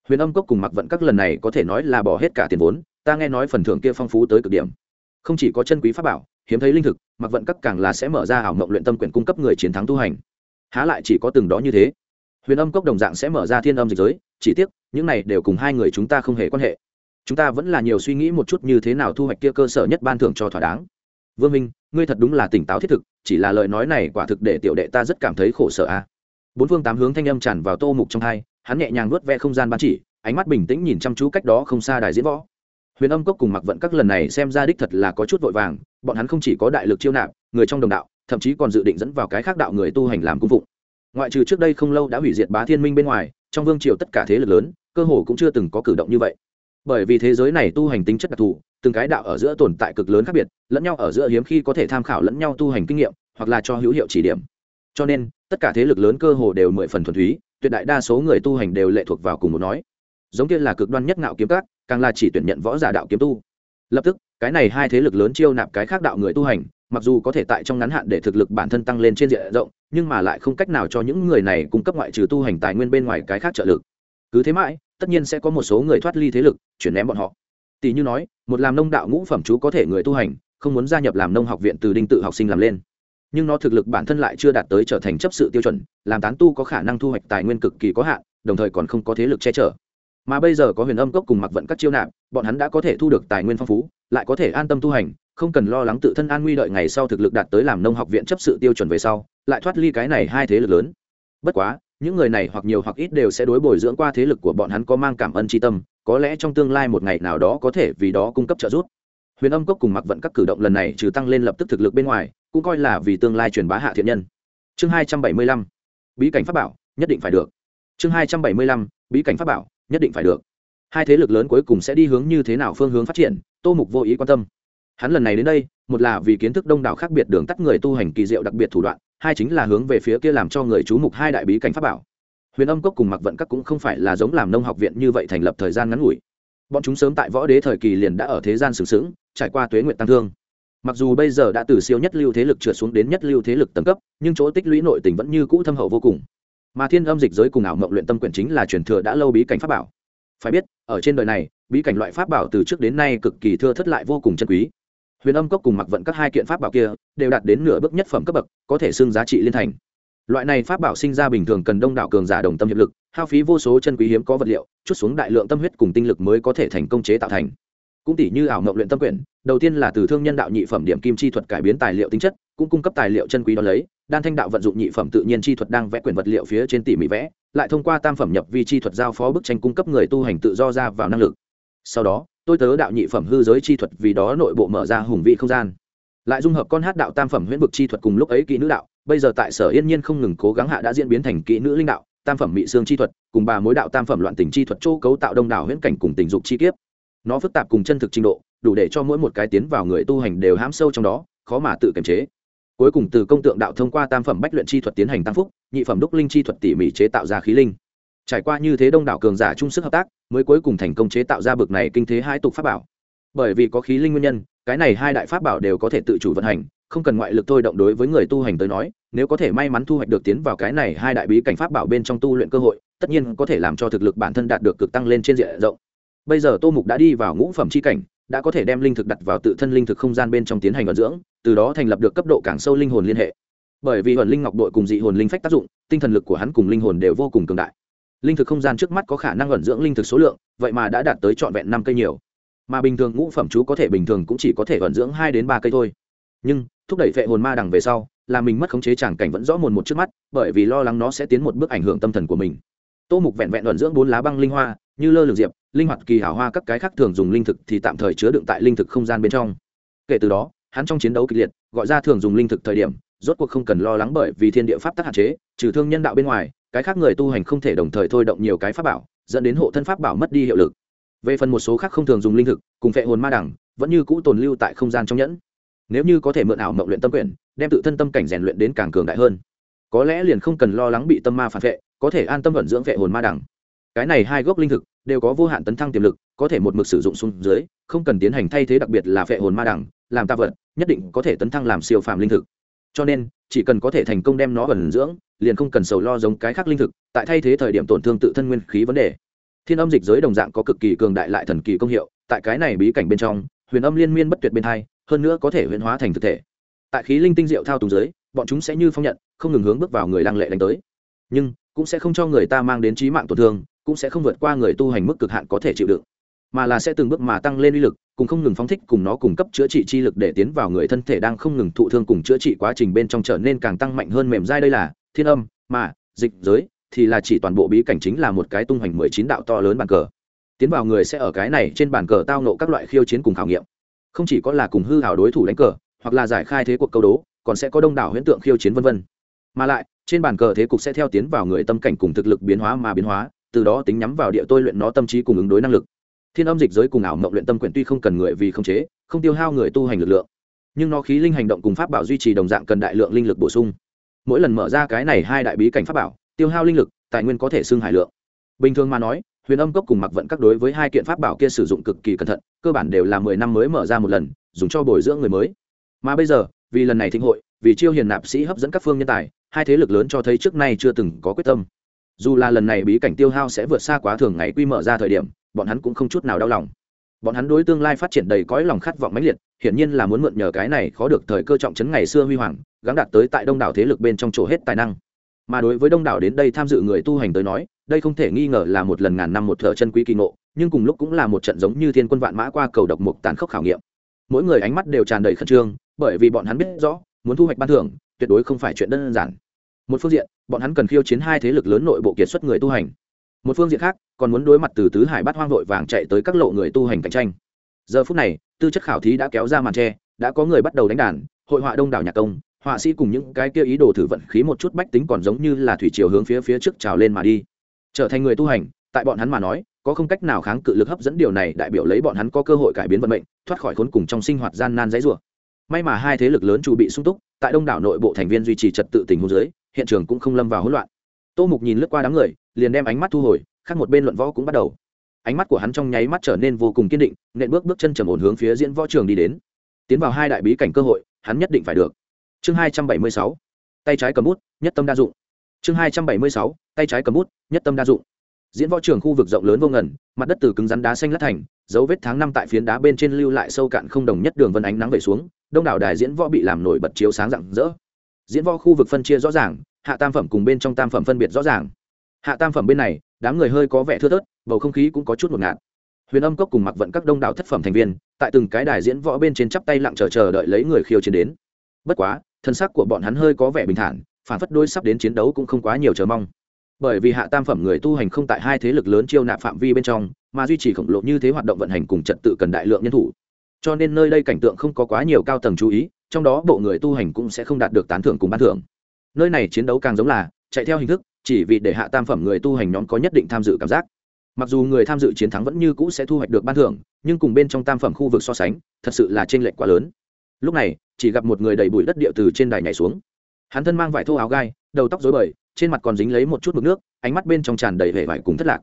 Huyền âm cốc cùng mặc vận các lần này có thể nói là bỏ hết cả tiền vốn, ta nghe nói phần thưởng kia phong phú tới cực điểm không chỉ có chân quý pháp bảo, hiếm thấy linh thực, mặc vận các càng là sẽ mở ra ảo mộng luyện tâm quyển cung cấp người chiến thắng tu hành. Há lại chỉ có từng đó như thế. Huyền âm cốc đồng dạng sẽ mở ra thiên âm dịch giới, chỉ tiếc, những này đều cùng hai người chúng ta không hề quan hệ. Chúng ta vẫn là nhiều suy nghĩ một chút như thế nào thu hoạch kia cơ sở nhất ban thưởng cho thỏa đáng. Vương minh, ngươi thật đúng là tỉnh táo thiết thực, chỉ là lời nói này quả thực để tiểu đệ ta rất cảm thấy khổ sở a. Bốn phương tám hướng thanh âm tràn vào tô mục trong hai, hắn nhẹ nhàng nuốt ve không gian ban chỉ, ánh mắt bình tĩnh nhìn chăm chú cách đó không xa đài diễn võ huyền âm cốc cùng mặc vận các lần này xem ra đích thật là có chút vội vàng, bọn hắn không chỉ có đại lực chiêu nạp, người trong đồng đạo, thậm chí còn dự định dẫn vào cái khác đạo người tu hành làm cung phụng. Ngoại trừ trước đây không lâu đã hủy diệt bá thiên minh bên ngoài, trong vương triều tất cả thế lực lớn, cơ hồ cũng chưa từng có cử động như vậy. Bởi vì thế giới này tu hành tính chất đặc thù, từng cái đạo ở giữa tồn tại cực lớn khác biệt, lẫn nhau ở giữa hiếm khi có thể tham khảo lẫn nhau tu hành kinh nghiệm, hoặc là cho hữu hiệu chỉ điểm. Cho nên, tất cả thế lực lớn cơ hồ đều mười phần thuần túy, tuyệt đại đa số người tu hành đều lệ thuộc vào cùng một nói giống như là cực đoan nhất ngạo kiếm các, càng là chỉ tuyển nhận võ giả đạo kiếm tu. Lập tức, cái này hai thế lực lớn chiêu nạp cái khác đạo người tu hành, mặc dù có thể tại trong ngắn hạn để thực lực bản thân tăng lên trên diện rộng, nhưng mà lại không cách nào cho những người này cung cấp ngoại trừ tu hành tài nguyên bên ngoài cái khác trợ lực. Cứ thế mãi, tất nhiên sẽ có một số người thoát ly thế lực, chuyển ném bọn họ. Tỷ như nói, một làm nông đạo ngũ phẩm chú có thể người tu hành, không muốn gia nhập làm nông học viện từ đinh tự học sinh làm lên. Nhưng nó thực lực bản thân lại chưa đạt tới trở thành chấp sự tiêu chuẩn, làm tán tu có khả năng thu hoạch tài nguyên cực kỳ có hạn, đồng thời còn không có thế lực che chở mà bây giờ có huyền âm cốc cùng mặc vận các chiêu nạp, bọn hắn đã có thể thu được tài nguyên phong phú, lại có thể an tâm tu hành, không cần lo lắng tự thân an nguy đợi ngày sau thực lực đạt tới làm nông học viện chấp sự tiêu chuẩn về sau, lại thoát ly cái này hai thế lực lớn. Bất quá, những người này hoặc nhiều hoặc ít đều sẽ đối bồi dưỡng qua thế lực của bọn hắn có mang cảm ơn tri tâm, có lẽ trong tương lai một ngày nào đó có thể vì đó cung cấp trợ giúp. Huyền âm cốc cùng mặc vận các cử động lần này trừ tăng lên lập tức thực lực bên ngoài, cũng coi là vì tương lai truyền bá hạ thiện nhân. Chương hai trăm bảy mươi lăm, bí cảnh pháp bảo, nhất định phải được. Chương hai trăm bảy mươi lăm, bí cảnh pháp bảo nhất định phải được. Hai thế lực lớn cuối cùng sẽ đi hướng như thế nào phương hướng phát triển, tô mục vô ý quan tâm. Hắn lần này đến đây, một là vì kiến thức đông đảo khác biệt đường tắt người tu hành kỳ diệu đặc biệt thủ đoạn, hai chính là hướng về phía kia làm cho người chú mục hai đại bí cảnh pháp bảo. Huyền âm cốc cùng mặc vận các cũng không phải là giống làm nông học viện như vậy thành lập thời gian ngắn ngủi. Bọn chúng sớm tại võ đế thời kỳ liền đã ở thế gian sừng sững, trải qua tuế nguyện tăng thương. Mặc dù bây giờ đã từ siêu nhất lưu thế lực trượt xuống đến nhất lưu thế lực tầng cấp, nhưng chỗ tích lũy nội tình vẫn như cũ thâm hậu vô cùng mà thiên âm dịch giới cùng ảo mộng luyện tâm quyển chính là truyền thừa đã lâu bí cảnh pháp bảo. Phải biết, ở trên đời này, bí cảnh loại pháp bảo từ trước đến nay cực kỳ thưa thất lại vô cùng chân quý. Huyền âm cốc cùng mặc vận các hai kiện pháp bảo kia đều đạt đến nửa bước nhất phẩm cấp bậc, có thể xưng giá trị liên thành. Loại này pháp bảo sinh ra bình thường cần đông đảo cường giả đồng tâm hiệp lực, hao phí vô số chân quý hiếm có vật liệu, chút xuống đại lượng tâm huyết cùng tinh lực mới có thể thành công chế tạo thành. Cũng tỷ như ảo mộng luyện tâm quyển, đầu tiên là từ thương nhân đạo nhị phẩm điểm kim chi thuật cải biến tài liệu tính chất cũng cung cấp tài liệu chân quý đó lấy, đan thanh đạo vận dụng nhị phẩm tự nhiên chi thuật đang vẽ quyển vật liệu phía trên tỉ mỉ vẽ, lại thông qua tam phẩm nhập vi chi thuật giao phó bức tranh cung cấp người tu hành tự do ra vào năng lực. Sau đó, tôi tớ đạo nhị phẩm hư giới chi thuật vì đó nội bộ mở ra hùng vị không gian. Lại dung hợp con hát đạo tam phẩm huyễn vực chi thuật cùng lúc ấy kỹ nữ đạo, bây giờ tại sở yên nhiên không ngừng cố gắng hạ đã diễn biến thành kỹ nữ linh đạo, tam phẩm mỹ xương chi thuật cùng bà mối đạo tam phẩm loạn tình chi thuật châu cấu tạo đông đảo huyễn cảnh cùng tình dục chi kiếp. Nó phức tạp cùng chân thực trình độ, đủ để cho mỗi một cái tiến vào người tu hành đều hãm sâu trong đó, khó mà tự kiềm chế cuối cùng từ công tượng đạo thông qua tam phẩm bách luyện chi thuật tiến hành tăng phúc, nhị phẩm đúc linh chi thuật tỉ mỉ chế tạo ra khí linh. Trải qua như thế đông đảo cường giả chung sức hợp tác, mới cuối cùng thành công chế tạo ra bực này kinh thế hai tục pháp bảo. Bởi vì có khí linh nguyên nhân, cái này hai đại pháp bảo đều có thể tự chủ vận hành, không cần ngoại lực thôi động đối với người tu hành tới nói, nếu có thể may mắn thu hoạch được tiến vào cái này hai đại bí cảnh pháp bảo bên trong tu luyện cơ hội, tất nhiên có thể làm cho thực lực bản thân đạt được cực tăng lên trên diện rộng. Bây giờ tô mục đã đi vào ngũ phẩm c h i cảnh, đã có thể đem linh thực đặt vào tự thân linh thực không gian bên trong tiến hành vận dưỡng từ đó thành lập được cấp độ càng sâu linh hồn liên hệ. Bởi vì hồn linh ngọc đội cùng dị hồn linh phách tác dụng, tinh thần lực của hắn cùng linh hồn đều vô cùng cường đại. Linh thực không gian trước mắt có khả năng ẩn dưỡng linh thực số lượng, vậy mà đã đạt tới trọn vẹn năm cây nhiều. Mà bình thường ngũ phẩm chú có thể bình thường cũng chỉ có thể ẩn dưỡng hai đến ba cây thôi. Nhưng, thúc đẩy vệ hồn ma đằng về sau, là mình mất khống chế tràng cảnh vẫn rõ mồn một trước mắt, bởi vì lo lắng nó sẽ tiến một bước ảnh hưởng tâm thần của mình. Tô mục vẹn vẹn ẩn dưỡng bốn lá băng linh hoa, như lơ lửng diệp, linh hoạt kỳ hảo hoa các cái khác thường dùng linh thực thì tạm thời chứa đựng tại linh thực không gian bên trong. Kể từ đó hắn trong chiến đấu kịch liệt, gọi ra thường dùng linh thực thời điểm, rốt cuộc không cần lo lắng bởi vì thiên địa pháp tắc hạn chế, trừ thương nhân đạo bên ngoài, cái khác người tu hành không thể đồng thời thôi động nhiều cái pháp bảo, dẫn đến hộ thân pháp bảo mất đi hiệu lực. Về phần một số khác không thường dùng linh thực, cùng phệ hồn ma đẳng, vẫn như cũ tồn lưu tại không gian trong nhẫn. Nếu như có thể mượn ảo mộng luyện tâm quyển, đem tự thân tâm cảnh rèn luyện đến càng cường đại hơn. Có lẽ liền không cần lo lắng bị tâm ma phản vệ, có thể an tâm vận dưỡng vệ hồn ma đẳng. Cái này hai gốc linh thực đều có vô hạn tấn thăng tiềm lực, có thể một mực sử dụng xuống dưới, không cần tiến hành thay thế đặc biệt là vệ hồn ma đẳng, làm ta vật nhất định có thể tấn thăng làm siêu phàm linh thực. Cho nên, chỉ cần có thể thành công đem nó ẩn dưỡng, liền không cần sầu lo giống cái khác linh thực, tại thay thế thời điểm tổn thương tự thân nguyên khí vấn đề. Thiên âm dịch giới đồng dạng có cực kỳ cường đại lại thần kỳ công hiệu, tại cái này bí cảnh bên trong, huyền âm liên miên bất tuyệt bên hai, hơn nữa có thể huyền hóa thành thực thể. Tại khí linh tinh diệu thao túng giới, bọn chúng sẽ như phong nhận, không ngừng hướng bước vào người lăng lệ đánh tới. Nhưng, cũng sẽ không cho người ta mang đến trí mạng tổn thương, cũng sẽ không vượt qua người tu hành mức cực hạn có thể chịu đựng mà là sẽ từng bước mà tăng lên uy lực, cùng không ngừng phóng thích cùng nó cung cấp chữa trị chi lực để tiến vào người thân thể đang không ngừng thụ thương cùng chữa trị quá trình bên trong trở nên càng tăng mạnh hơn mềm dai. Đây là thiên âm, mà dịch giới thì là chỉ toàn bộ bí cảnh chính là một cái tung hoành mười chín đạo to lớn bàn cờ. Tiến vào người sẽ ở cái này trên bàn cờ tao nộ các loại khiêu chiến cùng khảo nghiệm. Không chỉ có là cùng hư hảo đối thủ đánh cờ, hoặc là giải khai thế cuộc câu đố, còn sẽ có đông đảo huyễn tượng khiêu chiến vân vân. Mà lại, trên bàn cờ thế cục sẽ theo tiến vào người tâm cảnh cùng thực lực biến hóa mà biến hóa, từ đó tính nhắm vào địa tôi luyện nó tâm trí cùng ứng đối năng lực thiên âm dịch giới cùng ảo mộng luyện tâm quyển tuy không cần người vì không chế, không tiêu hao người tu hành lực lượng, nhưng nó khí linh hành động cùng pháp bảo duy trì đồng dạng cần đại lượng linh lực bổ sung. Mỗi lần mở ra cái này hai đại bí cảnh pháp bảo, tiêu hao linh lực, tài nguyên có thể xưng hải lượng. Bình thường mà nói, huyền âm cốc cùng mặc vận các đối với hai kiện pháp bảo kia sử dụng cực kỳ cẩn thận, cơ bản đều là mười năm mới mở ra một lần, dùng cho bồi dưỡng người mới. Mà bây giờ, vì lần này thịnh hội, vì chiêu hiền nạp sĩ hấp dẫn các phương nhân tài, hai thế lực lớn cho thấy trước nay chưa từng có quyết tâm. Dù là lần này bí cảnh tiêu hao sẽ vượt xa quá thường ngày quy mở ra thời điểm bọn hắn cũng không chút nào đau lòng. Bọn hắn đối tương lai phát triển đầy cõi lòng khát vọng mãnh liệt, hiển nhiên là muốn mượn nhờ cái này khó được thời cơ trọng trấn ngày xưa huy hoàng, gắng đạt tới tại đông đảo thế lực bên trong chỗ hết tài năng. Mà đối với đông đảo đến đây tham dự người tu hành tới nói, đây không thể nghi ngờ là một lần ngàn năm một thợ chân quý kỳ ngộ, nhưng cùng lúc cũng là một trận giống như thiên quân vạn mã qua cầu độc mục tàn khốc khảo nghiệm. Mỗi người ánh mắt đều tràn đầy khẩn trương, bởi vì bọn hắn biết rõ, muốn thu hoạch ban thưởng, tuyệt đối không phải chuyện đơn giản. Một phương diện, bọn hắn cần khiêu chiến hai thế lực lớn nội bộ kiệt xuất người tu hành một phương diện khác, còn muốn đối mặt từ tứ hải bát hoang vội vàng chạy tới các lộ người tu hành cạnh tranh. Giờ phút này, tư chất khảo thí đã kéo ra màn tre, đã có người bắt đầu đánh đàn, hội họa đông đảo nhạc công, họa sĩ cùng những cái kia ý đồ thử vận khí một chút bách tính còn giống như là thủy chiều hướng phía phía trước trào lên mà đi. Trở thành người tu hành, tại bọn hắn mà nói, có không cách nào kháng cự lực hấp dẫn điều này đại biểu lấy bọn hắn có cơ hội cải biến vận mệnh, thoát khỏi khốn cùng trong sinh hoạt gian nan dãy rủa. May mà hai thế lực lớn chủ bị sung túc, tại đông đảo nội bộ thành viên duy trì trật tự tình huống dưới, hiện trường cũng không lâm vào hỗn loạn. Tô mục nhìn lướt qua đám người liền đem ánh mắt thu hồi, khác một bên luận võ cũng bắt đầu. Ánh mắt của hắn trong nháy mắt trở nên vô cùng kiên định, nện bước bước chân trầm ổn hướng phía diễn võ trường đi đến. Tiến vào hai đại bí cảnh cơ hội, hắn nhất định phải được. Chương hai trăm bảy mươi sáu, tay trái cầm bút, nhất tâm đa dụng. Chương hai trăm bảy mươi sáu, tay trái cầm bút, nhất tâm đa dụng. Diễn võ trường khu vực rộng lớn vô ngần, mặt đất từ cứng rắn đá xanh lát thành, dấu vết tháng năm tại phiến đá bên trên lưu lại sâu cạn không đồng nhất đường vân ánh nắng về xuống, đông đảo đài diễn võ bị làm nổi bật chiếu sáng rạng rỡ. Diễn võ khu vực phân chia rõ ràng, hạ tam phẩm cùng bên trong tam phẩm phân biệt rõ ràng hạ tam phẩm bên này, đám người hơi có vẻ thưa thớt, bầu không khí cũng có chút ngột ngạt. Huyền âm cốc cùng mặc vận các đông đảo thất phẩm thành viên, tại từng cái đài diễn võ bên trên chắp tay lặng chờ chờ đợi lấy người khiêu chiến đến. Bất quá, thân sắc của bọn hắn hơi có vẻ bình thản, phản phất đôi sắp đến chiến đấu cũng không quá nhiều chờ mong. Bởi vì hạ tam phẩm người tu hành không tại hai thế lực lớn chiêu nạp phạm vi bên trong, mà duy trì khổng lồ như thế hoạt động vận hành cùng trật tự cần đại lượng nhân thủ. Cho nên nơi đây cảnh tượng không có quá nhiều cao tầng chú ý, trong đó bộ người tu hành cũng sẽ không đạt được tán thưởng cùng ban thưởng. Nơi này chiến đấu càng giống là, chạy theo hình thức chỉ vì để hạ tam phẩm người tu hành nhóm có nhất định tham dự cảm giác. Mặc dù người tham dự chiến thắng vẫn như cũ sẽ thu hoạch được ban thưởng, nhưng cùng bên trong tam phẩm khu vực so sánh, thật sự là t r ê n lệch quá lớn. Lúc này, chỉ gặp một người đầy bụi đất địa từ trên đài nhảy xuống. Hắn thân mang vải thô áo gai, đầu tóc dối bời, trên mặt còn dính lấy một chút mực nước, ánh mắt bên trong tràn đầy vẻ vải cùng thất lạc.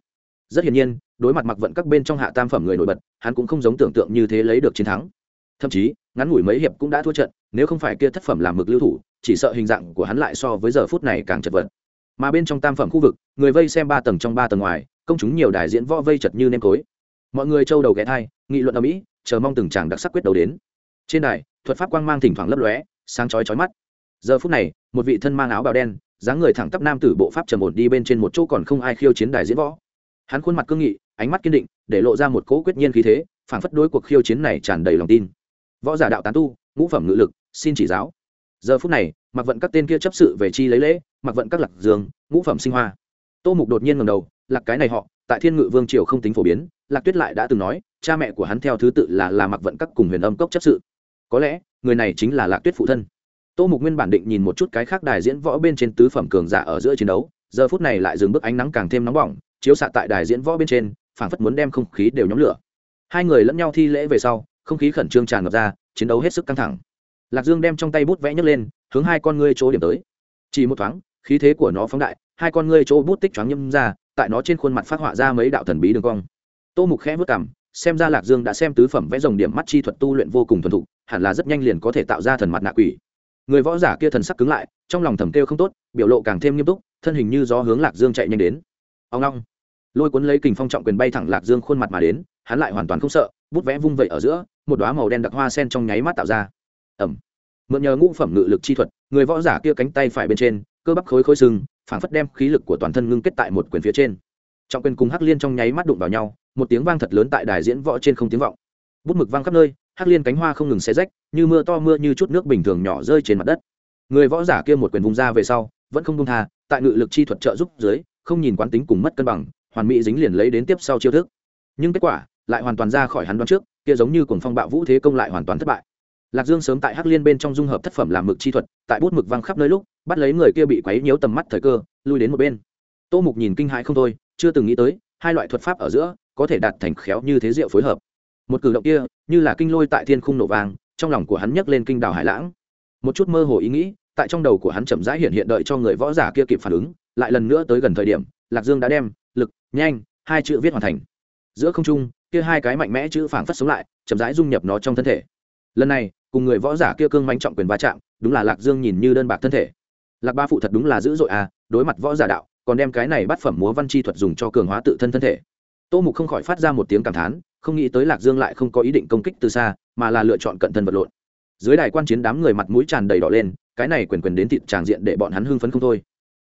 Rất hiển nhiên, đối mặt mặc vận các bên trong hạ tam phẩm người nổi bật, hắn cũng không giống tưởng tượng như thế lấy được chiến thắng. Thậm chí, ngắn ngủi mấy hiệp cũng đã thua trận, nếu không phải kia thất phẩm làm mực lưu thủ, chỉ sợ hình dạng của hắn lại so với giờ phút này càng chật vật mà bên trong tam phẩm khu vực, người vây xem ba tầng trong ba tầng ngoài, công chúng nhiều đài diễn võ vây chật như nêm cối mọi người trâu đầu ghé thai, nghị luận ở mỹ chờ mong từng chàng đặc sắc quyết đầu đến. Trên đài, thuật pháp quang mang thỉnh thoảng lấp lóe, sáng chói chói mắt. Giờ phút này, một vị thân mang áo bào đen, dáng người thẳng tắp nam tử bộ pháp trầm ổn đi bên trên một chỗ còn không ai khiêu chiến đài diễn võ. Hắn khuôn mặt cương nghị, ánh mắt kiên định, để lộ ra một cỗ quyết nhiên khí thế phản phất đối cuộc khiêu chiến này tràn đầy lòng tin. Võ giả đạo tán tu, ngũ phẩm ngự lực, xin chỉ giáo. Giờ phút này, mặc vận các tên kia chấp sự về chi lấy lễ mặc vận các lạc dương, ngũ phẩm sinh hoa. Tô mục đột nhiên ngầm đầu, lạc cái này họ, tại thiên ngự vương triều không tính phổ biến. Lạc tuyết lại đã từng nói, cha mẹ của hắn theo thứ tự là là mặc vận các cùng huyền âm cốc chấp sự. Có lẽ, người này chính là lạc tuyết phụ thân. Tô mục nguyên bản định nhìn một chút cái khác đài diễn võ bên trên tứ phẩm cường giả ở giữa chiến đấu, giờ phút này lại dừng bước ánh nắng càng thêm nóng bỏng, chiếu xạ tại đài diễn võ bên trên, phảng phất muốn đem không khí đều nhóm lửa. Hai người lẫn nhau thi lễ về sau, không khí khẩn trương tràn ngập ra, chiến đấu hết sức căng thẳng. Lạc dương đem trong tay bút vẽ nhấc lên, hướng hai con ngươi chỗ điểm tới. Chỉ một thoáng khí thế của nó phóng đại, hai con ngươi chỗ bút tích choáng nhâm ra, tại nó trên khuôn mặt phát họa ra mấy đạo thần bí đường cong. Tô mục khẽ vất cảm xem ra lạc dương đã xem tứ phẩm vẽ dòng điểm mắt chi thuật tu luyện vô cùng thuần thục, hẳn là rất nhanh liền có thể tạo ra thần mặt nạ quỷ. Người võ giả kia thần sắc cứng lại, trong lòng thầm kêu không tốt, biểu lộ càng thêm nghiêm túc, thân hình như gió hướng lạc dương chạy nhanh đến. Ông long lôi cuốn lấy kình phong trọng quyền bay thẳng lạc dương khuôn mặt mà đến, hắn lại hoàn toàn không sợ, bút vẽ vung vẩy ở giữa, một đoá màu đen đặc hoa sen trong nháy mắt tạo ra. Ẩm mượn nhờ ngũ phẩm ngự lực chi thuật, người võ giả kia cánh tay phải bên trên cơ bắp khối khối sưng, phảng phất đem khí lực của toàn thân ngưng kết tại một quyền phía trên. Trọng quyền cùng hắc liên trong nháy mắt đụng vào nhau, một tiếng vang thật lớn tại đài diễn võ trên không tiếng vọng. Bút mực vang khắp nơi, hắc liên cánh hoa không ngừng xé rách, như mưa to mưa như chút nước bình thường nhỏ rơi trên mặt đất. Người võ giả kia một quyền vung ra về sau, vẫn không công tha, tại ngự lực chi thuật trợ giúp dưới, không nhìn quán tính cùng mất cân bằng, hoàn mỹ dính liền lấy đến tiếp sau chiêu thức. Nhưng kết quả, lại hoàn toàn ra khỏi hắn đoán trước, kia giống như cuồng phong bạo vũ thế công lại hoàn toàn thất bại. Lạc dương sớm tại hắc liên bên trong dung hợp thất phẩm làm mực chi thuật, tại bút mực văng khắp nơi lúc bắt lấy người kia bị quấy nhiễu tầm mắt thời cơ, lui đến một bên. Tô mục nhìn kinh hãi không thôi, chưa từng nghĩ tới, hai loại thuật pháp ở giữa có thể đạt thành khéo như thế diệu phối hợp. Một cử động kia, như là kinh lôi tại thiên khung nổ vàng trong lòng của hắn nhấc lên kinh đảo hải lãng. Một chút mơ hồ ý nghĩ, tại trong đầu của hắn chậm rãi hiện hiện đợi cho người võ giả kia kịp phản ứng, lại lần nữa tới gần thời điểm, lạc dương đã đem, lực, nhanh, hai chữ viết hoàn thành. Giữa không trung, kia hai cái mạnh mẽ chữ phảng phất sống lại, chậm rãi dung nhập nó trong thân thể. Lần này, cùng người võ giả kia cương manh trọng quyền va chạm, đúng là lạc dương nhìn như đơn bạc thân thể lạc ba phụ thật đúng là dữ dội à đối mặt võ giả đạo, còn đem cái này bắt phẩm múa văn chi thuật dùng cho cường hóa tự thân thân thể. Tô mục không khỏi phát ra một tiếng cảm thán, không nghĩ tới lạc dương lại không có ý định công kích từ xa, mà là lựa chọn cận thân vật lộn. Dưới đài quan chiến đám người mặt mũi tràn đầy đỏ lên, cái này quyền quyền đến thịt tràng diện để bọn hắn hưng phấn không thôi.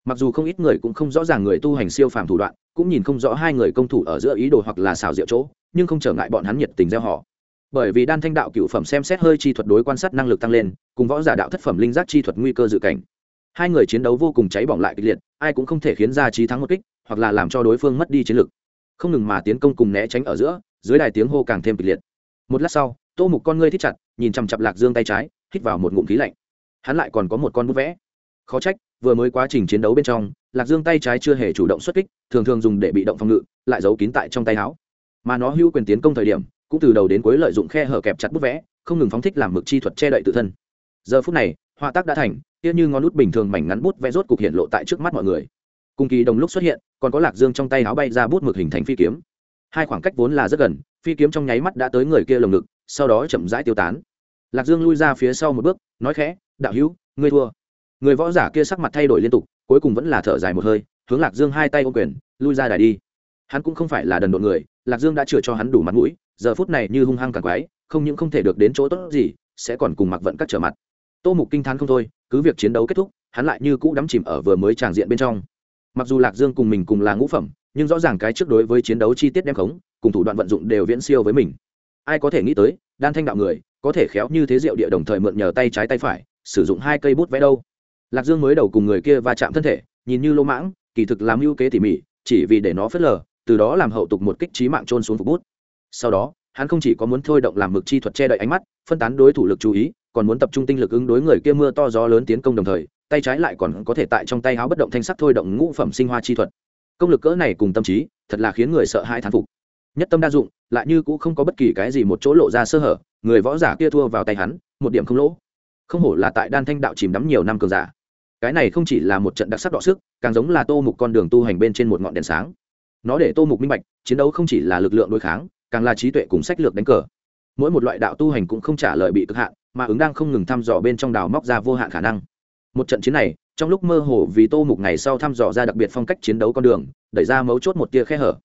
Mặc dù không ít người cũng không rõ ràng người tu hành siêu phàm thủ đoạn, cũng nhìn không rõ hai người công thủ ở giữa ý đồ hoặc là xào rượu chỗ, nhưng không trở ngại bọn hắn nhiệt tình gieo họ. Bởi vì đan thanh đạo cựu phẩm xem xét hơi chi thuật đối quan sát năng lực tăng lên, cùng võ giả đạo thất phẩm linh giác chi thuật nguy cơ dự cảnh hai người chiến đấu vô cùng cháy bỏng lại kịch liệt, ai cũng không thể khiến ra trí thắng một kích, hoặc là làm cho đối phương mất đi chiến lực. Không ngừng mà tiến công cùng né tránh ở giữa, dưới đài tiếng hô càng thêm kịch liệt. Một lát sau, tô mục con ngươi thích chặt, nhìn chằm chặp lạc dương tay trái, hít vào một ngụm khí lạnh. Hắn lại còn có một con bút vẽ. Khó trách, vừa mới quá trình chiến đấu bên trong, lạc dương tay trái chưa hề chủ động xuất kích, thường thường dùng để bị động phòng ngự, lại giấu kín tại trong tay áo. Mà nó hưu quyền tiến công thời điểm, cũng từ đầu đến cuối lợi dụng khe hở kẹp chặt bút vẽ, không ngừng phóng thích làm mực chi thuật che đậy tự thân. Giờ phút này, họa tác đã thành kia như ngón nút bình thường mảnh ngắn bút vẽ rốt cục hiện lộ tại trước mắt mọi người. Cùng kỳ đồng lúc xuất hiện, còn có lạc dương trong tay áo bay ra bút mực hình thành phi kiếm. Hai khoảng cách vốn là rất gần, phi kiếm trong nháy mắt đã tới người kia lồng ngực, sau đó chậm rãi tiêu tán. Lạc dương lui ra phía sau một bước, nói khẽ, đạo hữu, ngươi thua. Người võ giả kia sắc mặt thay đổi liên tục, cuối cùng vẫn là thở dài một hơi, hướng lạc dương hai tay ô quyền, lui ra đài đi. Hắn cũng không phải là đần độn người, lạc dương đã chừa cho hắn đủ mặt mũi, giờ phút này như hung hăng càng quái, không những không thể được đến chỗ tốt gì, sẽ còn cùng mặc vận các trở mặt. Tô mục kinh t h á n không thôi cứ việc chiến đấu kết thúc, hắn lại như cũ đắm chìm ở vừa mới tràng diện bên trong. Mặc dù lạc dương cùng mình cùng là ngũ phẩm, nhưng rõ ràng cái trước đối với chiến đấu chi tiết đem khống, cùng thủ đoạn vận dụng đều viễn siêu với mình. Ai có thể nghĩ tới, đan thanh đạo người, có thể khéo như thế diệu địa đồng thời mượn nhờ tay trái tay phải, sử dụng hai cây bút vẽ đâu. Lạc dương mới đầu cùng người kia va chạm thân thể, nhìn như lô mãng, kỳ thực làm ưu kế tỉ mỉ, chỉ vì để nó phớt lờ, từ đó làm hậu tục một kích trí mạng trôn xuống phục bút. Sau đó, hắn không chỉ có muốn thôi động làm mực chi thuật che đậy ánh mắt, phân tán đối thủ lực chú ý còn muốn tập trung tinh lực ứng đối người kia mưa to gió lớn tiến công đồng thời, tay trái lại còn có thể tại trong tay áo bất động thanh sắc thôi động ngũ phẩm sinh hoa chi thuật. Công lực cỡ này cùng tâm trí, thật là khiến người sợ hãi thán phục. Nhất tâm đa dụng, lại như cũng không có bất kỳ cái gì một chỗ lộ ra sơ hở, người võ giả kia thua vào tay hắn, một điểm không lỗ. Không hổ là tại đan thanh đạo chìm đắm nhiều năm cường giả. Cái này không chỉ là một trận đặc sắc đọ sức, càng giống là tô mục con đường tu hành bên trên một ngọn đèn sáng. Nó để tô mục minh bạch, chiến đấu không chỉ là lực lượng đối kháng, càng là trí tuệ cùng sách lược đánh cờ. Mỗi một loại đạo tu hành cũng không trả lời bị cực hạn mà ứng đang không ngừng thăm dò bên trong đào móc ra vô hạn khả năng. Một trận chiến này, trong lúc mơ hồ vì tô mục ngày sau thăm dò ra đặc biệt phong cách chiến đấu con đường, đẩy ra mấu chốt một tia khe hở.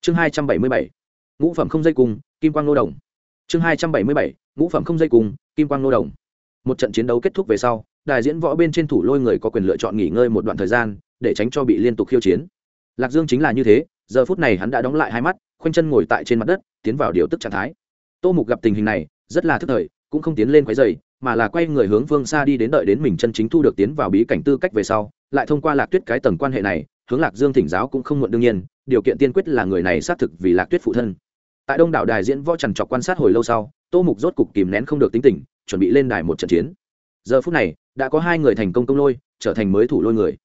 Chương hai trăm bảy mươi bảy, ngũ phẩm không dây cùng kim quang nô đồng. Chương hai trăm bảy mươi bảy, ngũ phẩm không dây cùng kim quang nô đồng. Một trận chiến đấu kết thúc về sau, đại diễn võ bên trên thủ lôi người có quyền lựa chọn nghỉ ngơi một đoạn thời gian, để tránh cho bị liên tục khiêu chiến. Lạc dương chính là như thế, giờ phút này hắn đã đóng lại hai mắt, khoanh chân ngồi tại trên mặt đất, tiến vào điều tức trạng thái. Tô mục gặp tình hình này, rất là thức thời cũng không tiến lên quấy dày mà là quay người hướng phương xa đi đến đợi đến mình chân chính thu được tiến vào bí cảnh tư cách về sau, lại thông qua lạc tuyết cái tầng quan hệ này, hướng lạc dương thỉnh giáo cũng không muộn đương nhiên, điều kiện tiên quyết là người này xác thực vì lạc tuyết phụ thân. Tại đông đảo đài diễn võ trằn trọc quan sát hồi lâu sau, tô mục rốt cục kìm nén không được tính tình, chuẩn bị lên đài một trận chiến. Giờ phút này, đã có hai người thành công công lôi, trở thành mới thủ lôi người.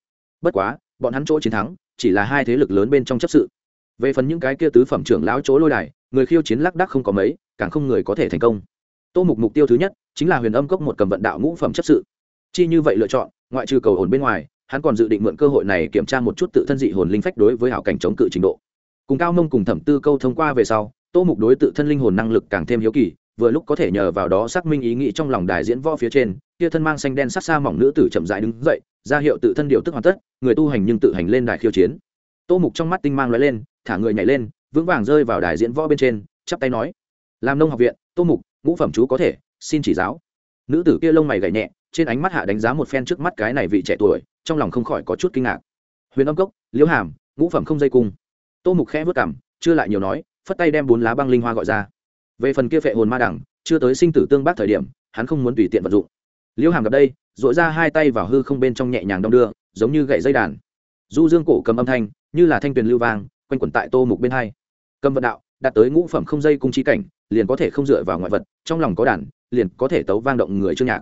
Bất quá, bọn hắn chỗ chiến thắng, chỉ là hai thế lực lớn bên trong chấp sự. Về phần những cái kia tứ phẩm trưởng lão chỗ lôi đài, người khiêu chiến lác đắc không có mấy, càng không người có thể thành công tô mục mục tiêu thứ nhất chính là huyền âm cốc một cầm vận đạo ngũ phẩm chấp sự. Chi như vậy lựa chọn, ngoại trừ cầu hồn bên ngoài, hắn còn dự định mượn cơ hội này kiểm tra một chút tự thân dị hồn linh phách đối với hảo cảnh chống cự trình độ. Cùng cao mông cùng thẩm tư câu thông qua về sau, tô mục đối tự thân linh hồn năng lực càng thêm hiếu kỳ, vừa lúc có thể nhờ vào đó xác minh ý nghĩ trong lòng đài diễn võ phía trên, kia thân mang xanh đen sát xa mỏng nữ tử chậm dại đứng dậy, ra hiệu tự thân điều tức hoàn tất, người tu hành nhưng tự hành lên đài khiêu chiến. Tô mục trong mắt tinh mang lóe lên, thả người nhảy lên, vững vàng rơi vào đài diễn võ bên trên, chắp tay nói, làm nông học viện, tô mục ngũ phẩm chú có thể, xin chỉ giáo. Nữ tử kia lông mày gảy nhẹ, trên ánh mắt hạ đánh giá một phen trước mắt cái này vị trẻ tuổi, trong lòng không khỏi có chút kinh ngạc. Huyền âm cốc, liễu hàm, ngũ phẩm không dây cung. Tô mục khẽ vớt cảm chưa lại nhiều nói, phất tay đem bốn lá băng linh hoa gọi ra. Về phần kia phệ hồn ma đẳng, chưa tới sinh tử tương bác thời điểm, hắn không muốn tùy tiện vận dụng. Liễu hàm gặp đây dội ra hai tay vào hư không bên trong nhẹ nhàng đong đưa, giống như gậy dây đàn. Du dương cổ cầm âm thanh, như là thanh tuyền lưu vang, quanh quẩn tại tô mục bên hai. Cầm vận đạo, đạt tới ngũ phẩm không dây cung chi cảnh liền có thể không dựa vào ngoại vật, trong lòng có đàn, liền có thể tấu vang động người chương nhạc.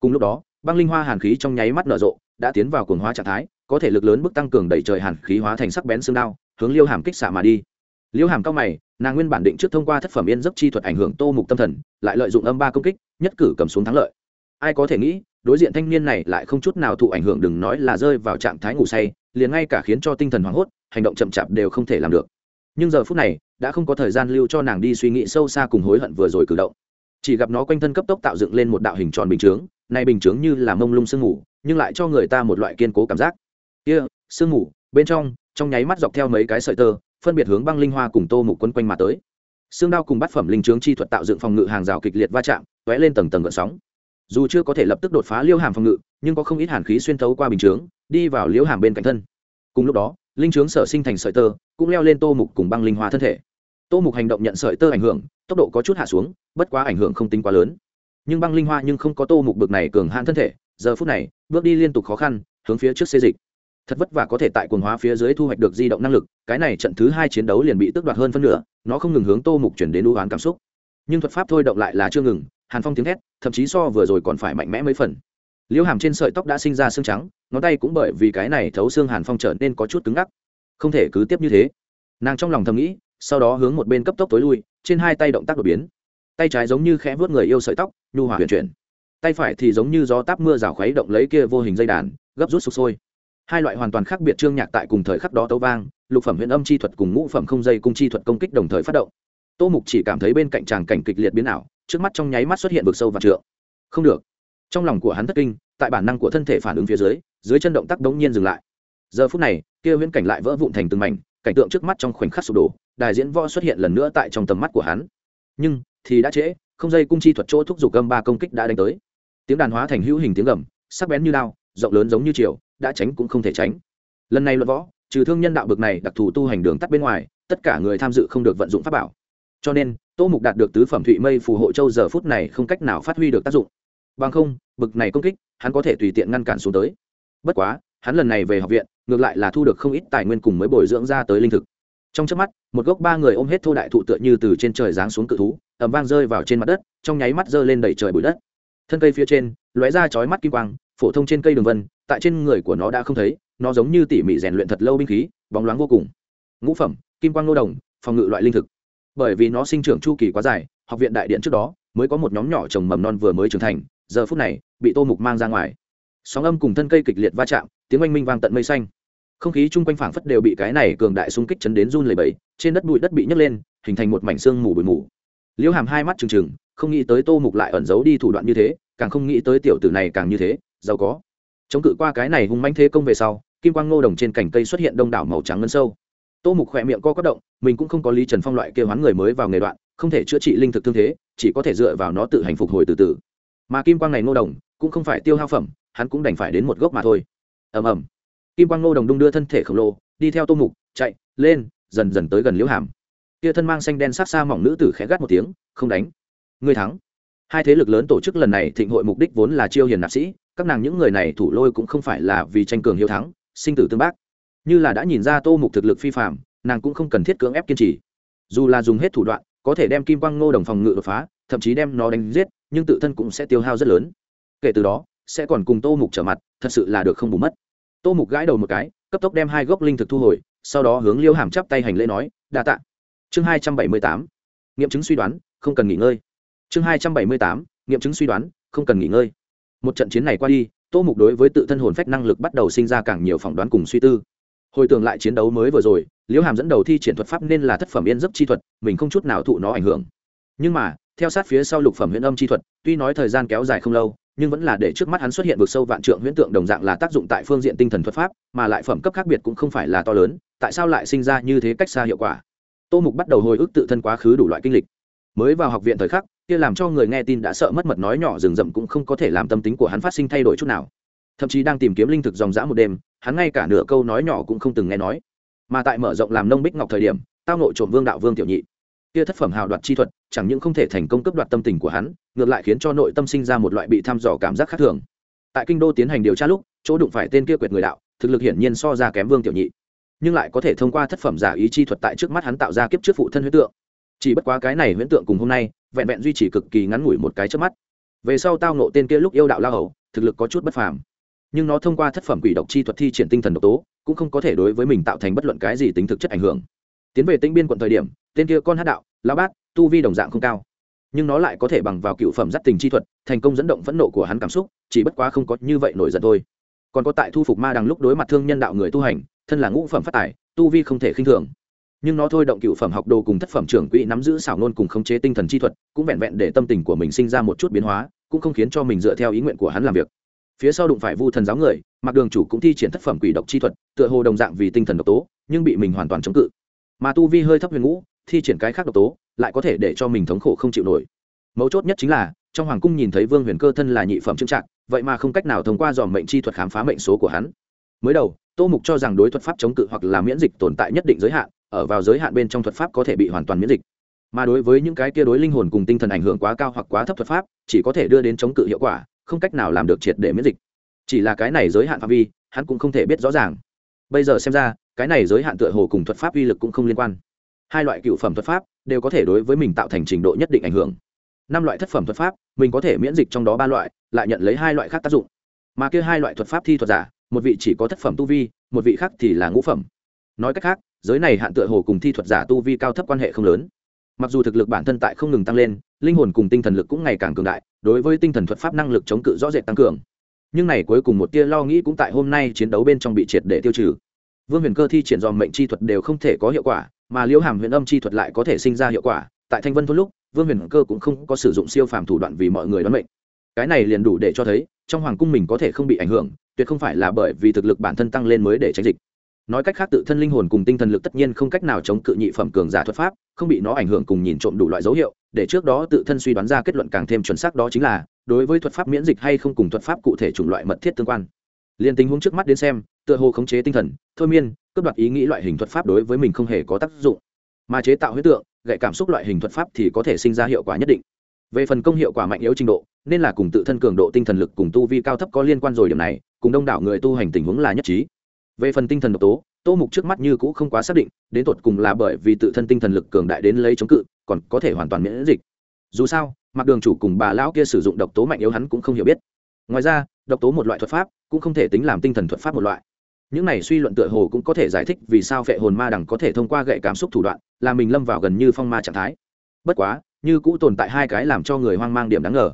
Cùng lúc đó, băng linh hoa hàn khí trong nháy mắt nở rộ, đã tiến vào cuồng hóa trạng thái, có thể lực lớn bức tăng cường đẩy trời hàn khí hóa thành sắc bén xương đao, hướng liêu hàm kích xạ mà đi. Liêu hàm cao mày, nàng nguyên bản định trước thông qua thất phẩm yên giấc chi thuật ảnh hưởng tô mục tâm thần, lại lợi dụng âm ba công kích, nhất cử cầm xuống thắng lợi. Ai có thể nghĩ, đối diện thanh niên này lại không chút nào thụ ảnh hưởng đừng nói là rơi vào trạng thái ngủ say, liền ngay cả khiến cho tinh thần hoảng hốt, hành động chậm chạp đều không thể làm được nhưng giờ phút này đã không có thời gian lưu cho nàng đi suy nghĩ sâu xa cùng hối hận vừa rồi cử động. Chỉ gặp nó quanh thân cấp tốc tạo dựng lên một đạo hình tròn bình chướng này bình chướng như là mông lung sương mù nhưng lại cho người ta một loại kiên cố cảm giác. Kia、yeah, sương mù bên trong trong nháy mắt dọc theo mấy cái sợi tơ phân biệt hướng băng linh hoa cùng tô mục quân quanh mà tới. Xương đao cùng bát phẩm linh trướng chi thuật tạo dựng phòng ngự hàng rào kịch liệt va chạm t lên tầng tầng gợn sóng. Dù chưa có thể lập tức đột phá liêu hàm phòng ngự nhưng có không ít hàn khí xuyên thấu qua bình chướng đi vào liêu hàm bên cạnh thân. Cùng lúc đó linh trướng sở sinh thành sợi tơ, cũng leo lên tô mục cùng băng linh hoa thân thể. Tô mục hành động nhận sợi tơ ảnh hưởng, tốc độ có chút hạ xuống, bất quá ảnh hưởng không tính quá lớn. Nhưng băng linh hoa nhưng không có tô mục bực này cường hạn thân thể, giờ phút này, bước đi liên tục khó khăn, hướng phía trước xê dịch. Thật vất vả có thể tại quần hóa phía dưới thu hoạch được di động năng lực, cái này trận thứ hai chiến đấu liền bị tước đoạt hơn phân nửa, nó không ngừng hướng tô mục chuyển đến đũ oán cảm xúc. Nhưng thuật pháp thôi động lại là chưa ngừng, hàn phong tiếng thét thậm chí so vừa rồi còn phải mạnh mẽ mấy phần liễu hàm trên sợi tóc đã sinh ra xương trắng, ngón tay cũng bởi vì cái này thấu xương hàn phong trở nên có chút cứng ngắc. Không thể cứ tiếp như thế. Nàng trong lòng thầm nghĩ, sau đó hướng một bên cấp tốc tối lui, trên hai tay động tác đột biến. Tay trái giống như khẽ vớt người yêu sợi tóc, nhu hòa huyền chuyển. Tay phải thì giống như gió táp mưa rào khuấy động lấy kia vô hình dây đàn, gấp rút sụp sôi. Hai loại hoàn toàn khác biệt trương nhạc tại cùng thời khắc đó tấu vang, lục phẩm huyền âm chi thuật cùng ngũ phẩm không dây cung chi thuật công kích đồng thời phát động. Tô mục chỉ cảm thấy bên cạnh tràng cảnh kịch liệt biến ảo, trước mắt trong nháy mắt xuất hiện vực sâu và trượng. Không được. Trong lòng của hắn thất kinh tại bản năng của thân thể phản ứng phía dưới dưới chân động tác đống nhiên dừng lại. Giờ phút này, kia huyễn cảnh lại vỡ vụn thành từng mảnh, cảnh tượng trước mắt trong khoảnh khắc sụp đổ đài diễn võ xuất hiện lần nữa tại trong tầm mắt của hắn. Nhưng, thì đã trễ, không dây cung chi thuật chỗ thúc giục gâm ba công kích đã đánh tới. Tiếng đàn hóa thành hữu hình tiếng gầm, sắc bén như lao rộng lớn giống như chiều, đã tránh cũng không thể tránh. Lần này luận võ, trừ thương nhân đạo bực này đặc thù tu hành đường tắt bên ngoài, tất cả người tham dự không được vận dụng pháp bảo. Cho nên, tô mục đạt được tứ phẩm thụy mây phù hộ châu giờ phút này không cách nào phát huy được tác dụng. Bằng không, bực này công kích hắn có thể tùy tiện ngăn cản xuống tới. Bất quá, hắn lần này về học viện, ngược lại là thu được không ít tài nguyên cùng mới bồi dưỡng ra tới linh thực. Trong trước mắt, một gốc ba người ôm hết thô đại thụ tựa như từ trên trời giáng xuống cự thú ẩm vang rơi vào trên mặt đất, trong nháy mắt giơ lên đẩy trời bụi đất. Thân cây phía trên, lóe ra chói mắt kim quang, phổ thông trên cây đường vân, tại trên người của nó đã không thấy, nó giống như tỉ mỉ rèn luyện thật lâu binh khí, bóng loáng vô cùng. Ngũ phẩm, kim quang nô đồng, phòng ngự loại linh thực. Bởi vì nó sinh trưởng chu kỳ quá dài, học viện đại điện trước đó, mới có một nhóm nhỏ trồng mầm non vừa mới trưởng thành giờ phút này, bị tô mục mang ra ngoài. Sóng âm cùng thân cây kịch liệt va chạm, tiếng oanh minh vang tận mây xanh. Không khí chung quanh phảng phất đều bị cái này cường đại xung kích chấn đến run lẩy bẩy, trên đất bụi đất bị nhấc lên, hình thành một mảnh xương mù bụi mù. Liễu hàm hai mắt trừng trừng, không nghĩ tới tô mục lại ẩn giấu đi thủ đoạn như thế, càng không nghĩ tới tiểu tử này càng như thế, giàu có. Chống cự qua cái này hung manh thế công về sau, kim quang ngô đồng trên cành cây xuất hiện đông đảo màu trắng ngân sâu. Tô mục khỏe miệng co quất động, mình cũng không có lý trần phong loại kêu hoán người mới vào nghề đoạn, không thể chữa trị linh thực thương thế, chỉ có thể dựa vào nó tự hành phục hồi từ từ mà kim quang này ngô đồng cũng không phải tiêu hao phẩm, hắn cũng đành phải đến một gốc mà thôi. Ầm ầm. Kim quang ngô đồng đung đưa thân thể khổng lồ, đi theo tô mục, chạy, lên, dần dần tới gần liễu hàm. Kia thân mang xanh đen sát xa mỏng nữ tử khẽ gắt một tiếng, không đánh. Ngươi thắng. Hai thế lực lớn tổ chức lần này thịnh hội mục đích vốn là chiêu hiền nạp sĩ, các nàng những người này thủ lôi cũng không phải là vì tranh cường hiếu thắng, sinh tử tương bác. Như là đã nhìn ra tô mục thực lực phi phạm nàng cũng không cần thiết cưỡng ép kiên trì. Dù là dùng hết thủ đoạn, có thể đem kim quang ngô đồng phòng ngự đột phá, thậm chí đem nó đánh giết nhưng tự thân cũng sẽ tiêu hao rất lớn. Kể từ đó, sẽ còn cùng tô mục trở mặt, thật sự là được không bù mất. Tô mục gãi đầu một cái, cấp tốc đem hai gốc linh thực thu hồi, sau đó hướng liêu hàm chắp tay hành lễ nói, đa tạ. Chương hai trăm bảy mươi tám, nghiệm chứng suy đoán, không cần nghỉ ngơi. Chương hai trăm bảy mươi tám, nghiệm chứng suy đoán, không cần nghỉ ngơi. Một trận chiến này qua đi, tô mục đối với tự thân hồn phách năng lực bắt đầu sinh ra càng nhiều phỏng đoán cùng suy tư. Hồi tưởng lại chiến đấu mới vừa rồi liễu hàm dẫn đầu thi triển thuật pháp nên là thất phẩm yên giấc chi thuật, mình không chút nào thụ nó ảnh hưởng. Nhưng mà theo sát phía sau lục phẩm huyễn âm chi thuật, tuy nói thời gian kéo dài không lâu, nhưng vẫn là để trước mắt hắn xuất hiện vực sâu vạn trượng huyễn tượng đồng dạng là tác dụng tại phương diện tinh thần thuật pháp, mà lại phẩm cấp khác biệt cũng không phải là to lớn, tại sao lại sinh ra như thế cách xa hiệu quả? Tô mục bắt đầu hồi ức tự thân quá khứ đủ loại kinh lịch. Mới vào học viện thời khắc, kia làm cho người nghe tin đã sợ mất mật nói nhỏ rừng rậm cũng không có thể làm tâm tính của hắn phát sinh thay đổi chút nào. Thậm chí đang tìm kiếm linh thực dòng dã một đêm, hắn ngay cả nửa câu nói nhỏ cũng không từng nghe nói. Mà tại mở rộng làm nông bích ngọc thời điểm, tao nội trộm vương đạo vương tiểu nhị. Kia thất phẩm hào đoạt chi thuật chẳng những không thể thành công cấp đoạt tâm tình của hắn, ngược lại khiến cho nội tâm sinh ra một loại bị thăm dò cảm giác khác thường. Tại kinh đô tiến hành điều tra lúc, chỗ đụng phải tên kia quyệt người đạo, thực lực hiển nhiên so ra kém vương tiểu nhị. Nhưng lại có thể thông qua thất phẩm giả ý chi thuật tại trước mắt hắn tạo ra kiếp trước phụ thân huyễn tượng. Chỉ bất quá cái này huyễn tượng cùng hôm nay, vẹn vẹn duy trì cực kỳ ngắn ngủi một cái trước mắt. Về sau tao nộ tên kia lúc yêu đạo la hầu, thực lực có chút bất phàm. Nhưng nó thông qua thất phẩm quỷ độc chi thuật thi triển tinh thần độc tố, cũng không có thể đối với mình tạo thành bất luận cái gì tính thực chất ảnh hưởng. Tiến về tinh biên quận thời điểm, tên kia con hát đạo lao bát tu vi đồng dạng không cao. Nhưng nó lại có thể bằng vào cựu phẩm dắt tình chi thuật, thành công dẫn động phẫn nộ của hắn cảm xúc, chỉ bất quá không có như vậy nổi giận thôi. Còn có tại thu phục ma đằng lúc đối mặt thương nhân đạo người tu hành, thân là ngũ phẩm phát tài, tu vi không thể khinh thường. Nhưng nó thôi động cựu phẩm học đồ cùng thất phẩm trưởng quỹ nắm giữ xảo nôn cùng khống chế tinh thần chi thuật, cũng vẹn vẹn để tâm tình của mình sinh ra một chút biến hóa, cũng không khiến cho mình dựa theo ý nguyện của hắn làm việc. Phía sau đụng phải vu thần giáo người mặc đường chủ cũng thi triển thất phẩm quỷ độc chi thuật, tựa hồ đồng dạng vì tinh thần độc tố, nhưng bị mình hoàn toàn chống cự. Mà tu vi hơi thấp huyền ngũ thi triển cái khác độc tố, lại có thể để cho mình thống khổ không chịu nổi. Mấu chốt nhất chính là, trong hoàng cung nhìn thấy vương huyền cơ thân là nhị phẩm trưng trạng vậy mà không cách nào thông qua dòm mệnh chi thuật khám phá mệnh số của hắn. Mới đầu, tô mục cho rằng đối thuật pháp chống cự hoặc là miễn dịch tồn tại nhất định giới hạn, ở vào giới hạn bên trong thuật pháp có thể bị hoàn toàn miễn dịch. Mà đối với những cái kia đối linh hồn cùng tinh thần ảnh hưởng quá cao hoặc quá thấp thuật pháp, chỉ có thể đưa đến chống cự hiệu quả, không cách nào làm được triệt để miễn dịch. Chỉ là cái này giới hạn phạm vi, hắn cũng không thể biết rõ ràng. Bây giờ xem ra, cái này giới hạn tựa hồ cùng thuật pháp uy lực cũng không liên quan hai loại cựu phẩm thuật pháp đều có thể đối với mình tạo thành trình độ nhất định ảnh hưởng. Năm loại thất phẩm thuật pháp, mình có thể miễn dịch trong đó ba loại, lại nhận lấy hai loại khác tác dụng. Mà kia hai loại thuật pháp thi thuật giả, một vị chỉ có thất phẩm tu vi, một vị khác thì là ngũ phẩm. Nói cách khác, giới này hạn tựa hồ cùng thi thuật giả tu vi cao thấp quan hệ không lớn. Mặc dù thực lực bản thân tại không ngừng tăng lên, linh hồn cùng tinh thần lực cũng ngày càng cường đại, đối với tinh thần thuật pháp năng lực chống cự rõ rệt tăng cường. Nhưng này cuối cùng một tia lo nghĩ cũng tại hôm nay chiến đấu bên trong bị triệt để tiêu trừ. Vương huyền cơ thi triển dòm mệnh chi thuật đều không thể có hiệu quả mà liễu hàm huyền âm chi thuật lại có thể sinh ra hiệu quả. Tại thanh vân thôn lúc, vương huyền cơ cũng không có sử dụng siêu phàm thủ đoạn vì mọi người đoán mệnh. Cái này liền đủ để cho thấy, trong hoàng cung mình có thể không bị ảnh hưởng, tuyệt không phải là bởi vì thực lực bản thân tăng lên mới để tránh dịch. Nói cách khác, tự thân linh hồn cùng tinh thần lực tất nhiên không cách nào chống cự nhị phẩm cường giả thuật pháp, không bị nó ảnh hưởng cùng nhìn trộm đủ loại dấu hiệu, để trước đó tự thân suy đoán ra kết luận càng thêm chuẩn xác đó chính là, đối với thuật pháp miễn dịch hay không cùng thuật pháp cụ thể chủng loại mật thiết tương quan. Liền tình huống trước mắt đến xem, tựa hồ khống chế tinh thần, thôi miên cướp đoạt ý nghĩ loại hình thuật pháp đối với mình không hề có tác dụng. Mà chế tạo huyết tượng gậy cảm xúc loại hình thuật pháp thì có thể sinh ra hiệu quả nhất định. Về phần công hiệu quả mạnh yếu trình độ, nên là cùng tự thân cường độ tinh thần lực cùng tu vi cao thấp có liên quan rồi điểm này, cùng đông đảo người tu hành tình huống là nhất trí. Về phần tinh thần độc tố, tô mục trước mắt như cũ không quá xác định, đến tột cùng là bởi vì tự thân tinh thần lực cường đại đến lấy chống cự, còn có thể hoàn toàn miễn dịch. Dù sao mặc đường chủ cùng bà lão kia sử dụng độc tố mạnh yếu hắn cũng không hiểu biết. Ngoài ra, độc tố một loại thuật pháp cũng không thể tính làm tinh thần thuật pháp một loại những này suy luận tựa hồ cũng có thể giải thích vì sao phệ hồn ma đằng có thể thông qua gậy cảm xúc thủ đoạn, là mình lâm vào gần như phong ma trạng thái. Bất quá, như cũ tồn tại hai cái làm cho người hoang mang điểm đáng ngờ.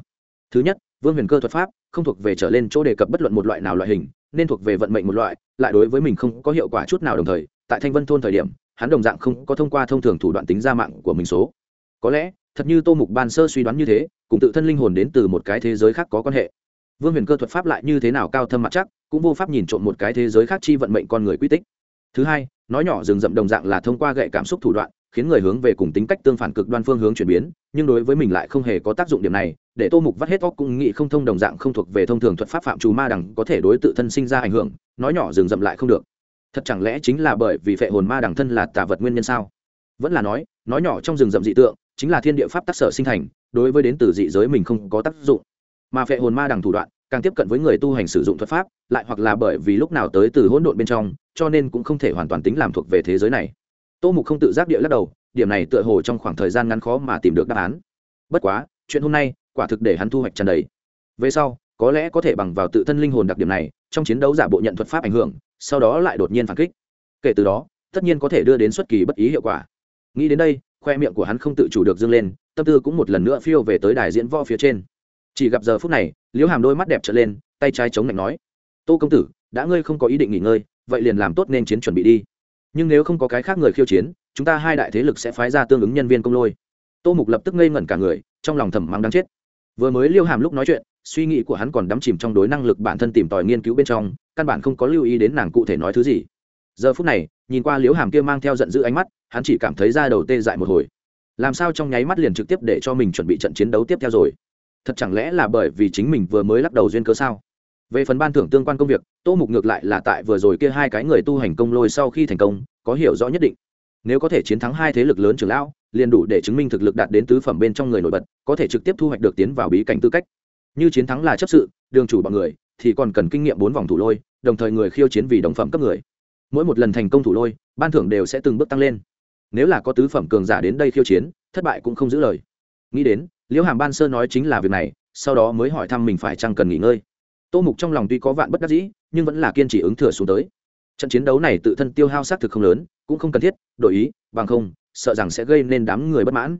Thứ nhất, vương huyền cơ thuật pháp không thuộc về trở lên chỗ đề cập bất luận một loại nào loại hình, nên thuộc về vận mệnh một loại, lại đối với mình không có hiệu quả chút nào đồng thời, tại thanh vân thôn thời điểm, hắn đồng dạng không có thông qua thông thường thủ đoạn tính ra mạng của mình số. Có lẽ, thật như tô mục ban sơ suy đoán như thế, cùng tự thân linh hồn đến từ một cái thế giới khác có quan hệ. Vương huyền cơ thuật pháp lại như thế nào cao thâm mặt chắc cũng vô pháp nhìn trộm một cái thế giới khác chi vận mệnh con người quy tích. Thứ hai, nói nhỏ rừng rậm đồng dạng là thông qua gậy cảm xúc thủ đoạn, khiến người hướng về cùng tính cách tương phản cực đoan phương hướng chuyển biến, nhưng đối với mình lại không hề có tác dụng điểm này, để tô mục vắt hết óc cũng nghĩ không thông đồng dạng không thuộc về thông thường thuật pháp phạm trù ma đằng có thể đối tự thân sinh ra ảnh hưởng, nói nhỏ rừng rậm lại không được. Thật chẳng lẽ chính là bởi vì phệ hồn ma đằng thân là tà vật nguyên nhân sao? Vẫn là nói nói nhỏ trong rừng rậm dị tượng, chính là thiên địa pháp tác sở sinh thành, đối với đến từ dị giới mình không có tác dụng. Mà phệ hồn ma đằng thủ đoạn càng tiếp cận với người tu hành sử dụng thuật pháp, lại hoặc là bởi vì lúc nào tới từ hỗn độn bên trong, cho nên cũng không thể hoàn toàn tính làm thuộc về thế giới này. Tô mục không tự giác địa lắc đầu, điểm này tựa hồ trong khoảng thời gian ngắn khó mà tìm được đáp án. Bất quá, chuyện hôm nay, quả thực để hắn thu hoạch tràn đầy. Về sau, có lẽ có thể bằng vào tự thân linh hồn đặc điểm này, trong chiến đấu giả bộ nhận thuật pháp ảnh hưởng, sau đó lại đột nhiên phản kích. Kể từ đó, tất nhiên có thể đưa đến xuất kỳ bất ý hiệu quả. Nghĩ đến đây, khoe miệng của hắn không tự chủ được dâng lên, tâm tư cũng một lần nữa phiêu về tới đài diễn võ phía trên chỉ gặp giờ phút này, liễu hàm đôi mắt đẹp trở lên, tay trái chống lạnh nói, tô công tử, đã ngươi không có ý định nghỉ ngơi, vậy liền làm tốt nên chiến chuẩn bị đi. Nhưng nếu không có cái khác người khiêu chiến, chúng ta hai đại thế lực sẽ phái ra tương ứng nhân viên công lôi. Tô mục lập tức ngây ngẩn cả người, trong lòng thầm mắng đáng chết. Vừa mới liêu hàm lúc nói chuyện, suy nghĩ của hắn còn đắm chìm trong đối năng lực bản thân tìm tòi nghiên cứu bên trong, căn bản không có lưu ý đến nàng cụ thể nói thứ gì. Giờ phút này, nhìn qua liễu hàm kia mang theo giận dữ ánh mắt, hắn chỉ cảm thấy da đầu tê dại một hồi. Làm sao trong nháy mắt liền trực tiếp để cho mình chuẩn bị trận chiến đấu tiếp theo rồi? Thật chẳng lẽ là bởi vì chính mình vừa mới lắc đầu duyên cớ sao? Về phần ban thưởng tương quan công việc, tô mục ngược lại là tại vừa rồi kia hai cái người tu hành công lôi sau khi thành công, có hiểu rõ nhất định. Nếu có thể chiến thắng hai thế lực lớn trưởng lão, liền đủ để chứng minh thực lực đạt đến tứ phẩm bên trong người nổi bật, có thể trực tiếp thu hoạch được tiến vào bí cảnh tư cách. Như chiến thắng là chấp sự, đường chủ bọn người, thì còn cần kinh nghiệm bốn vòng thủ lôi, đồng thời người khiêu chiến vì đồng phẩm cấp người. Mỗi một lần thành công thủ lôi, ban thưởng đều sẽ từng bước tăng lên. Nếu là có tứ phẩm cường giả đến đây khiêu chiến, thất bại cũng không giữ lời. Nghĩ đến liễu hàm ban sơ nói chính là việc này, sau đó mới hỏi thăm mình phải chăng cần nghỉ ngơi. Tô mục trong lòng tuy có vạn bất đắc dĩ, nhưng vẫn là kiên trì ứng thừa xuống tới. Trận chiến đấu này tự thân tiêu hao xác thực không lớn, cũng không cần thiết, đổi ý, bằng không, sợ rằng sẽ gây nên đám người bất mãn.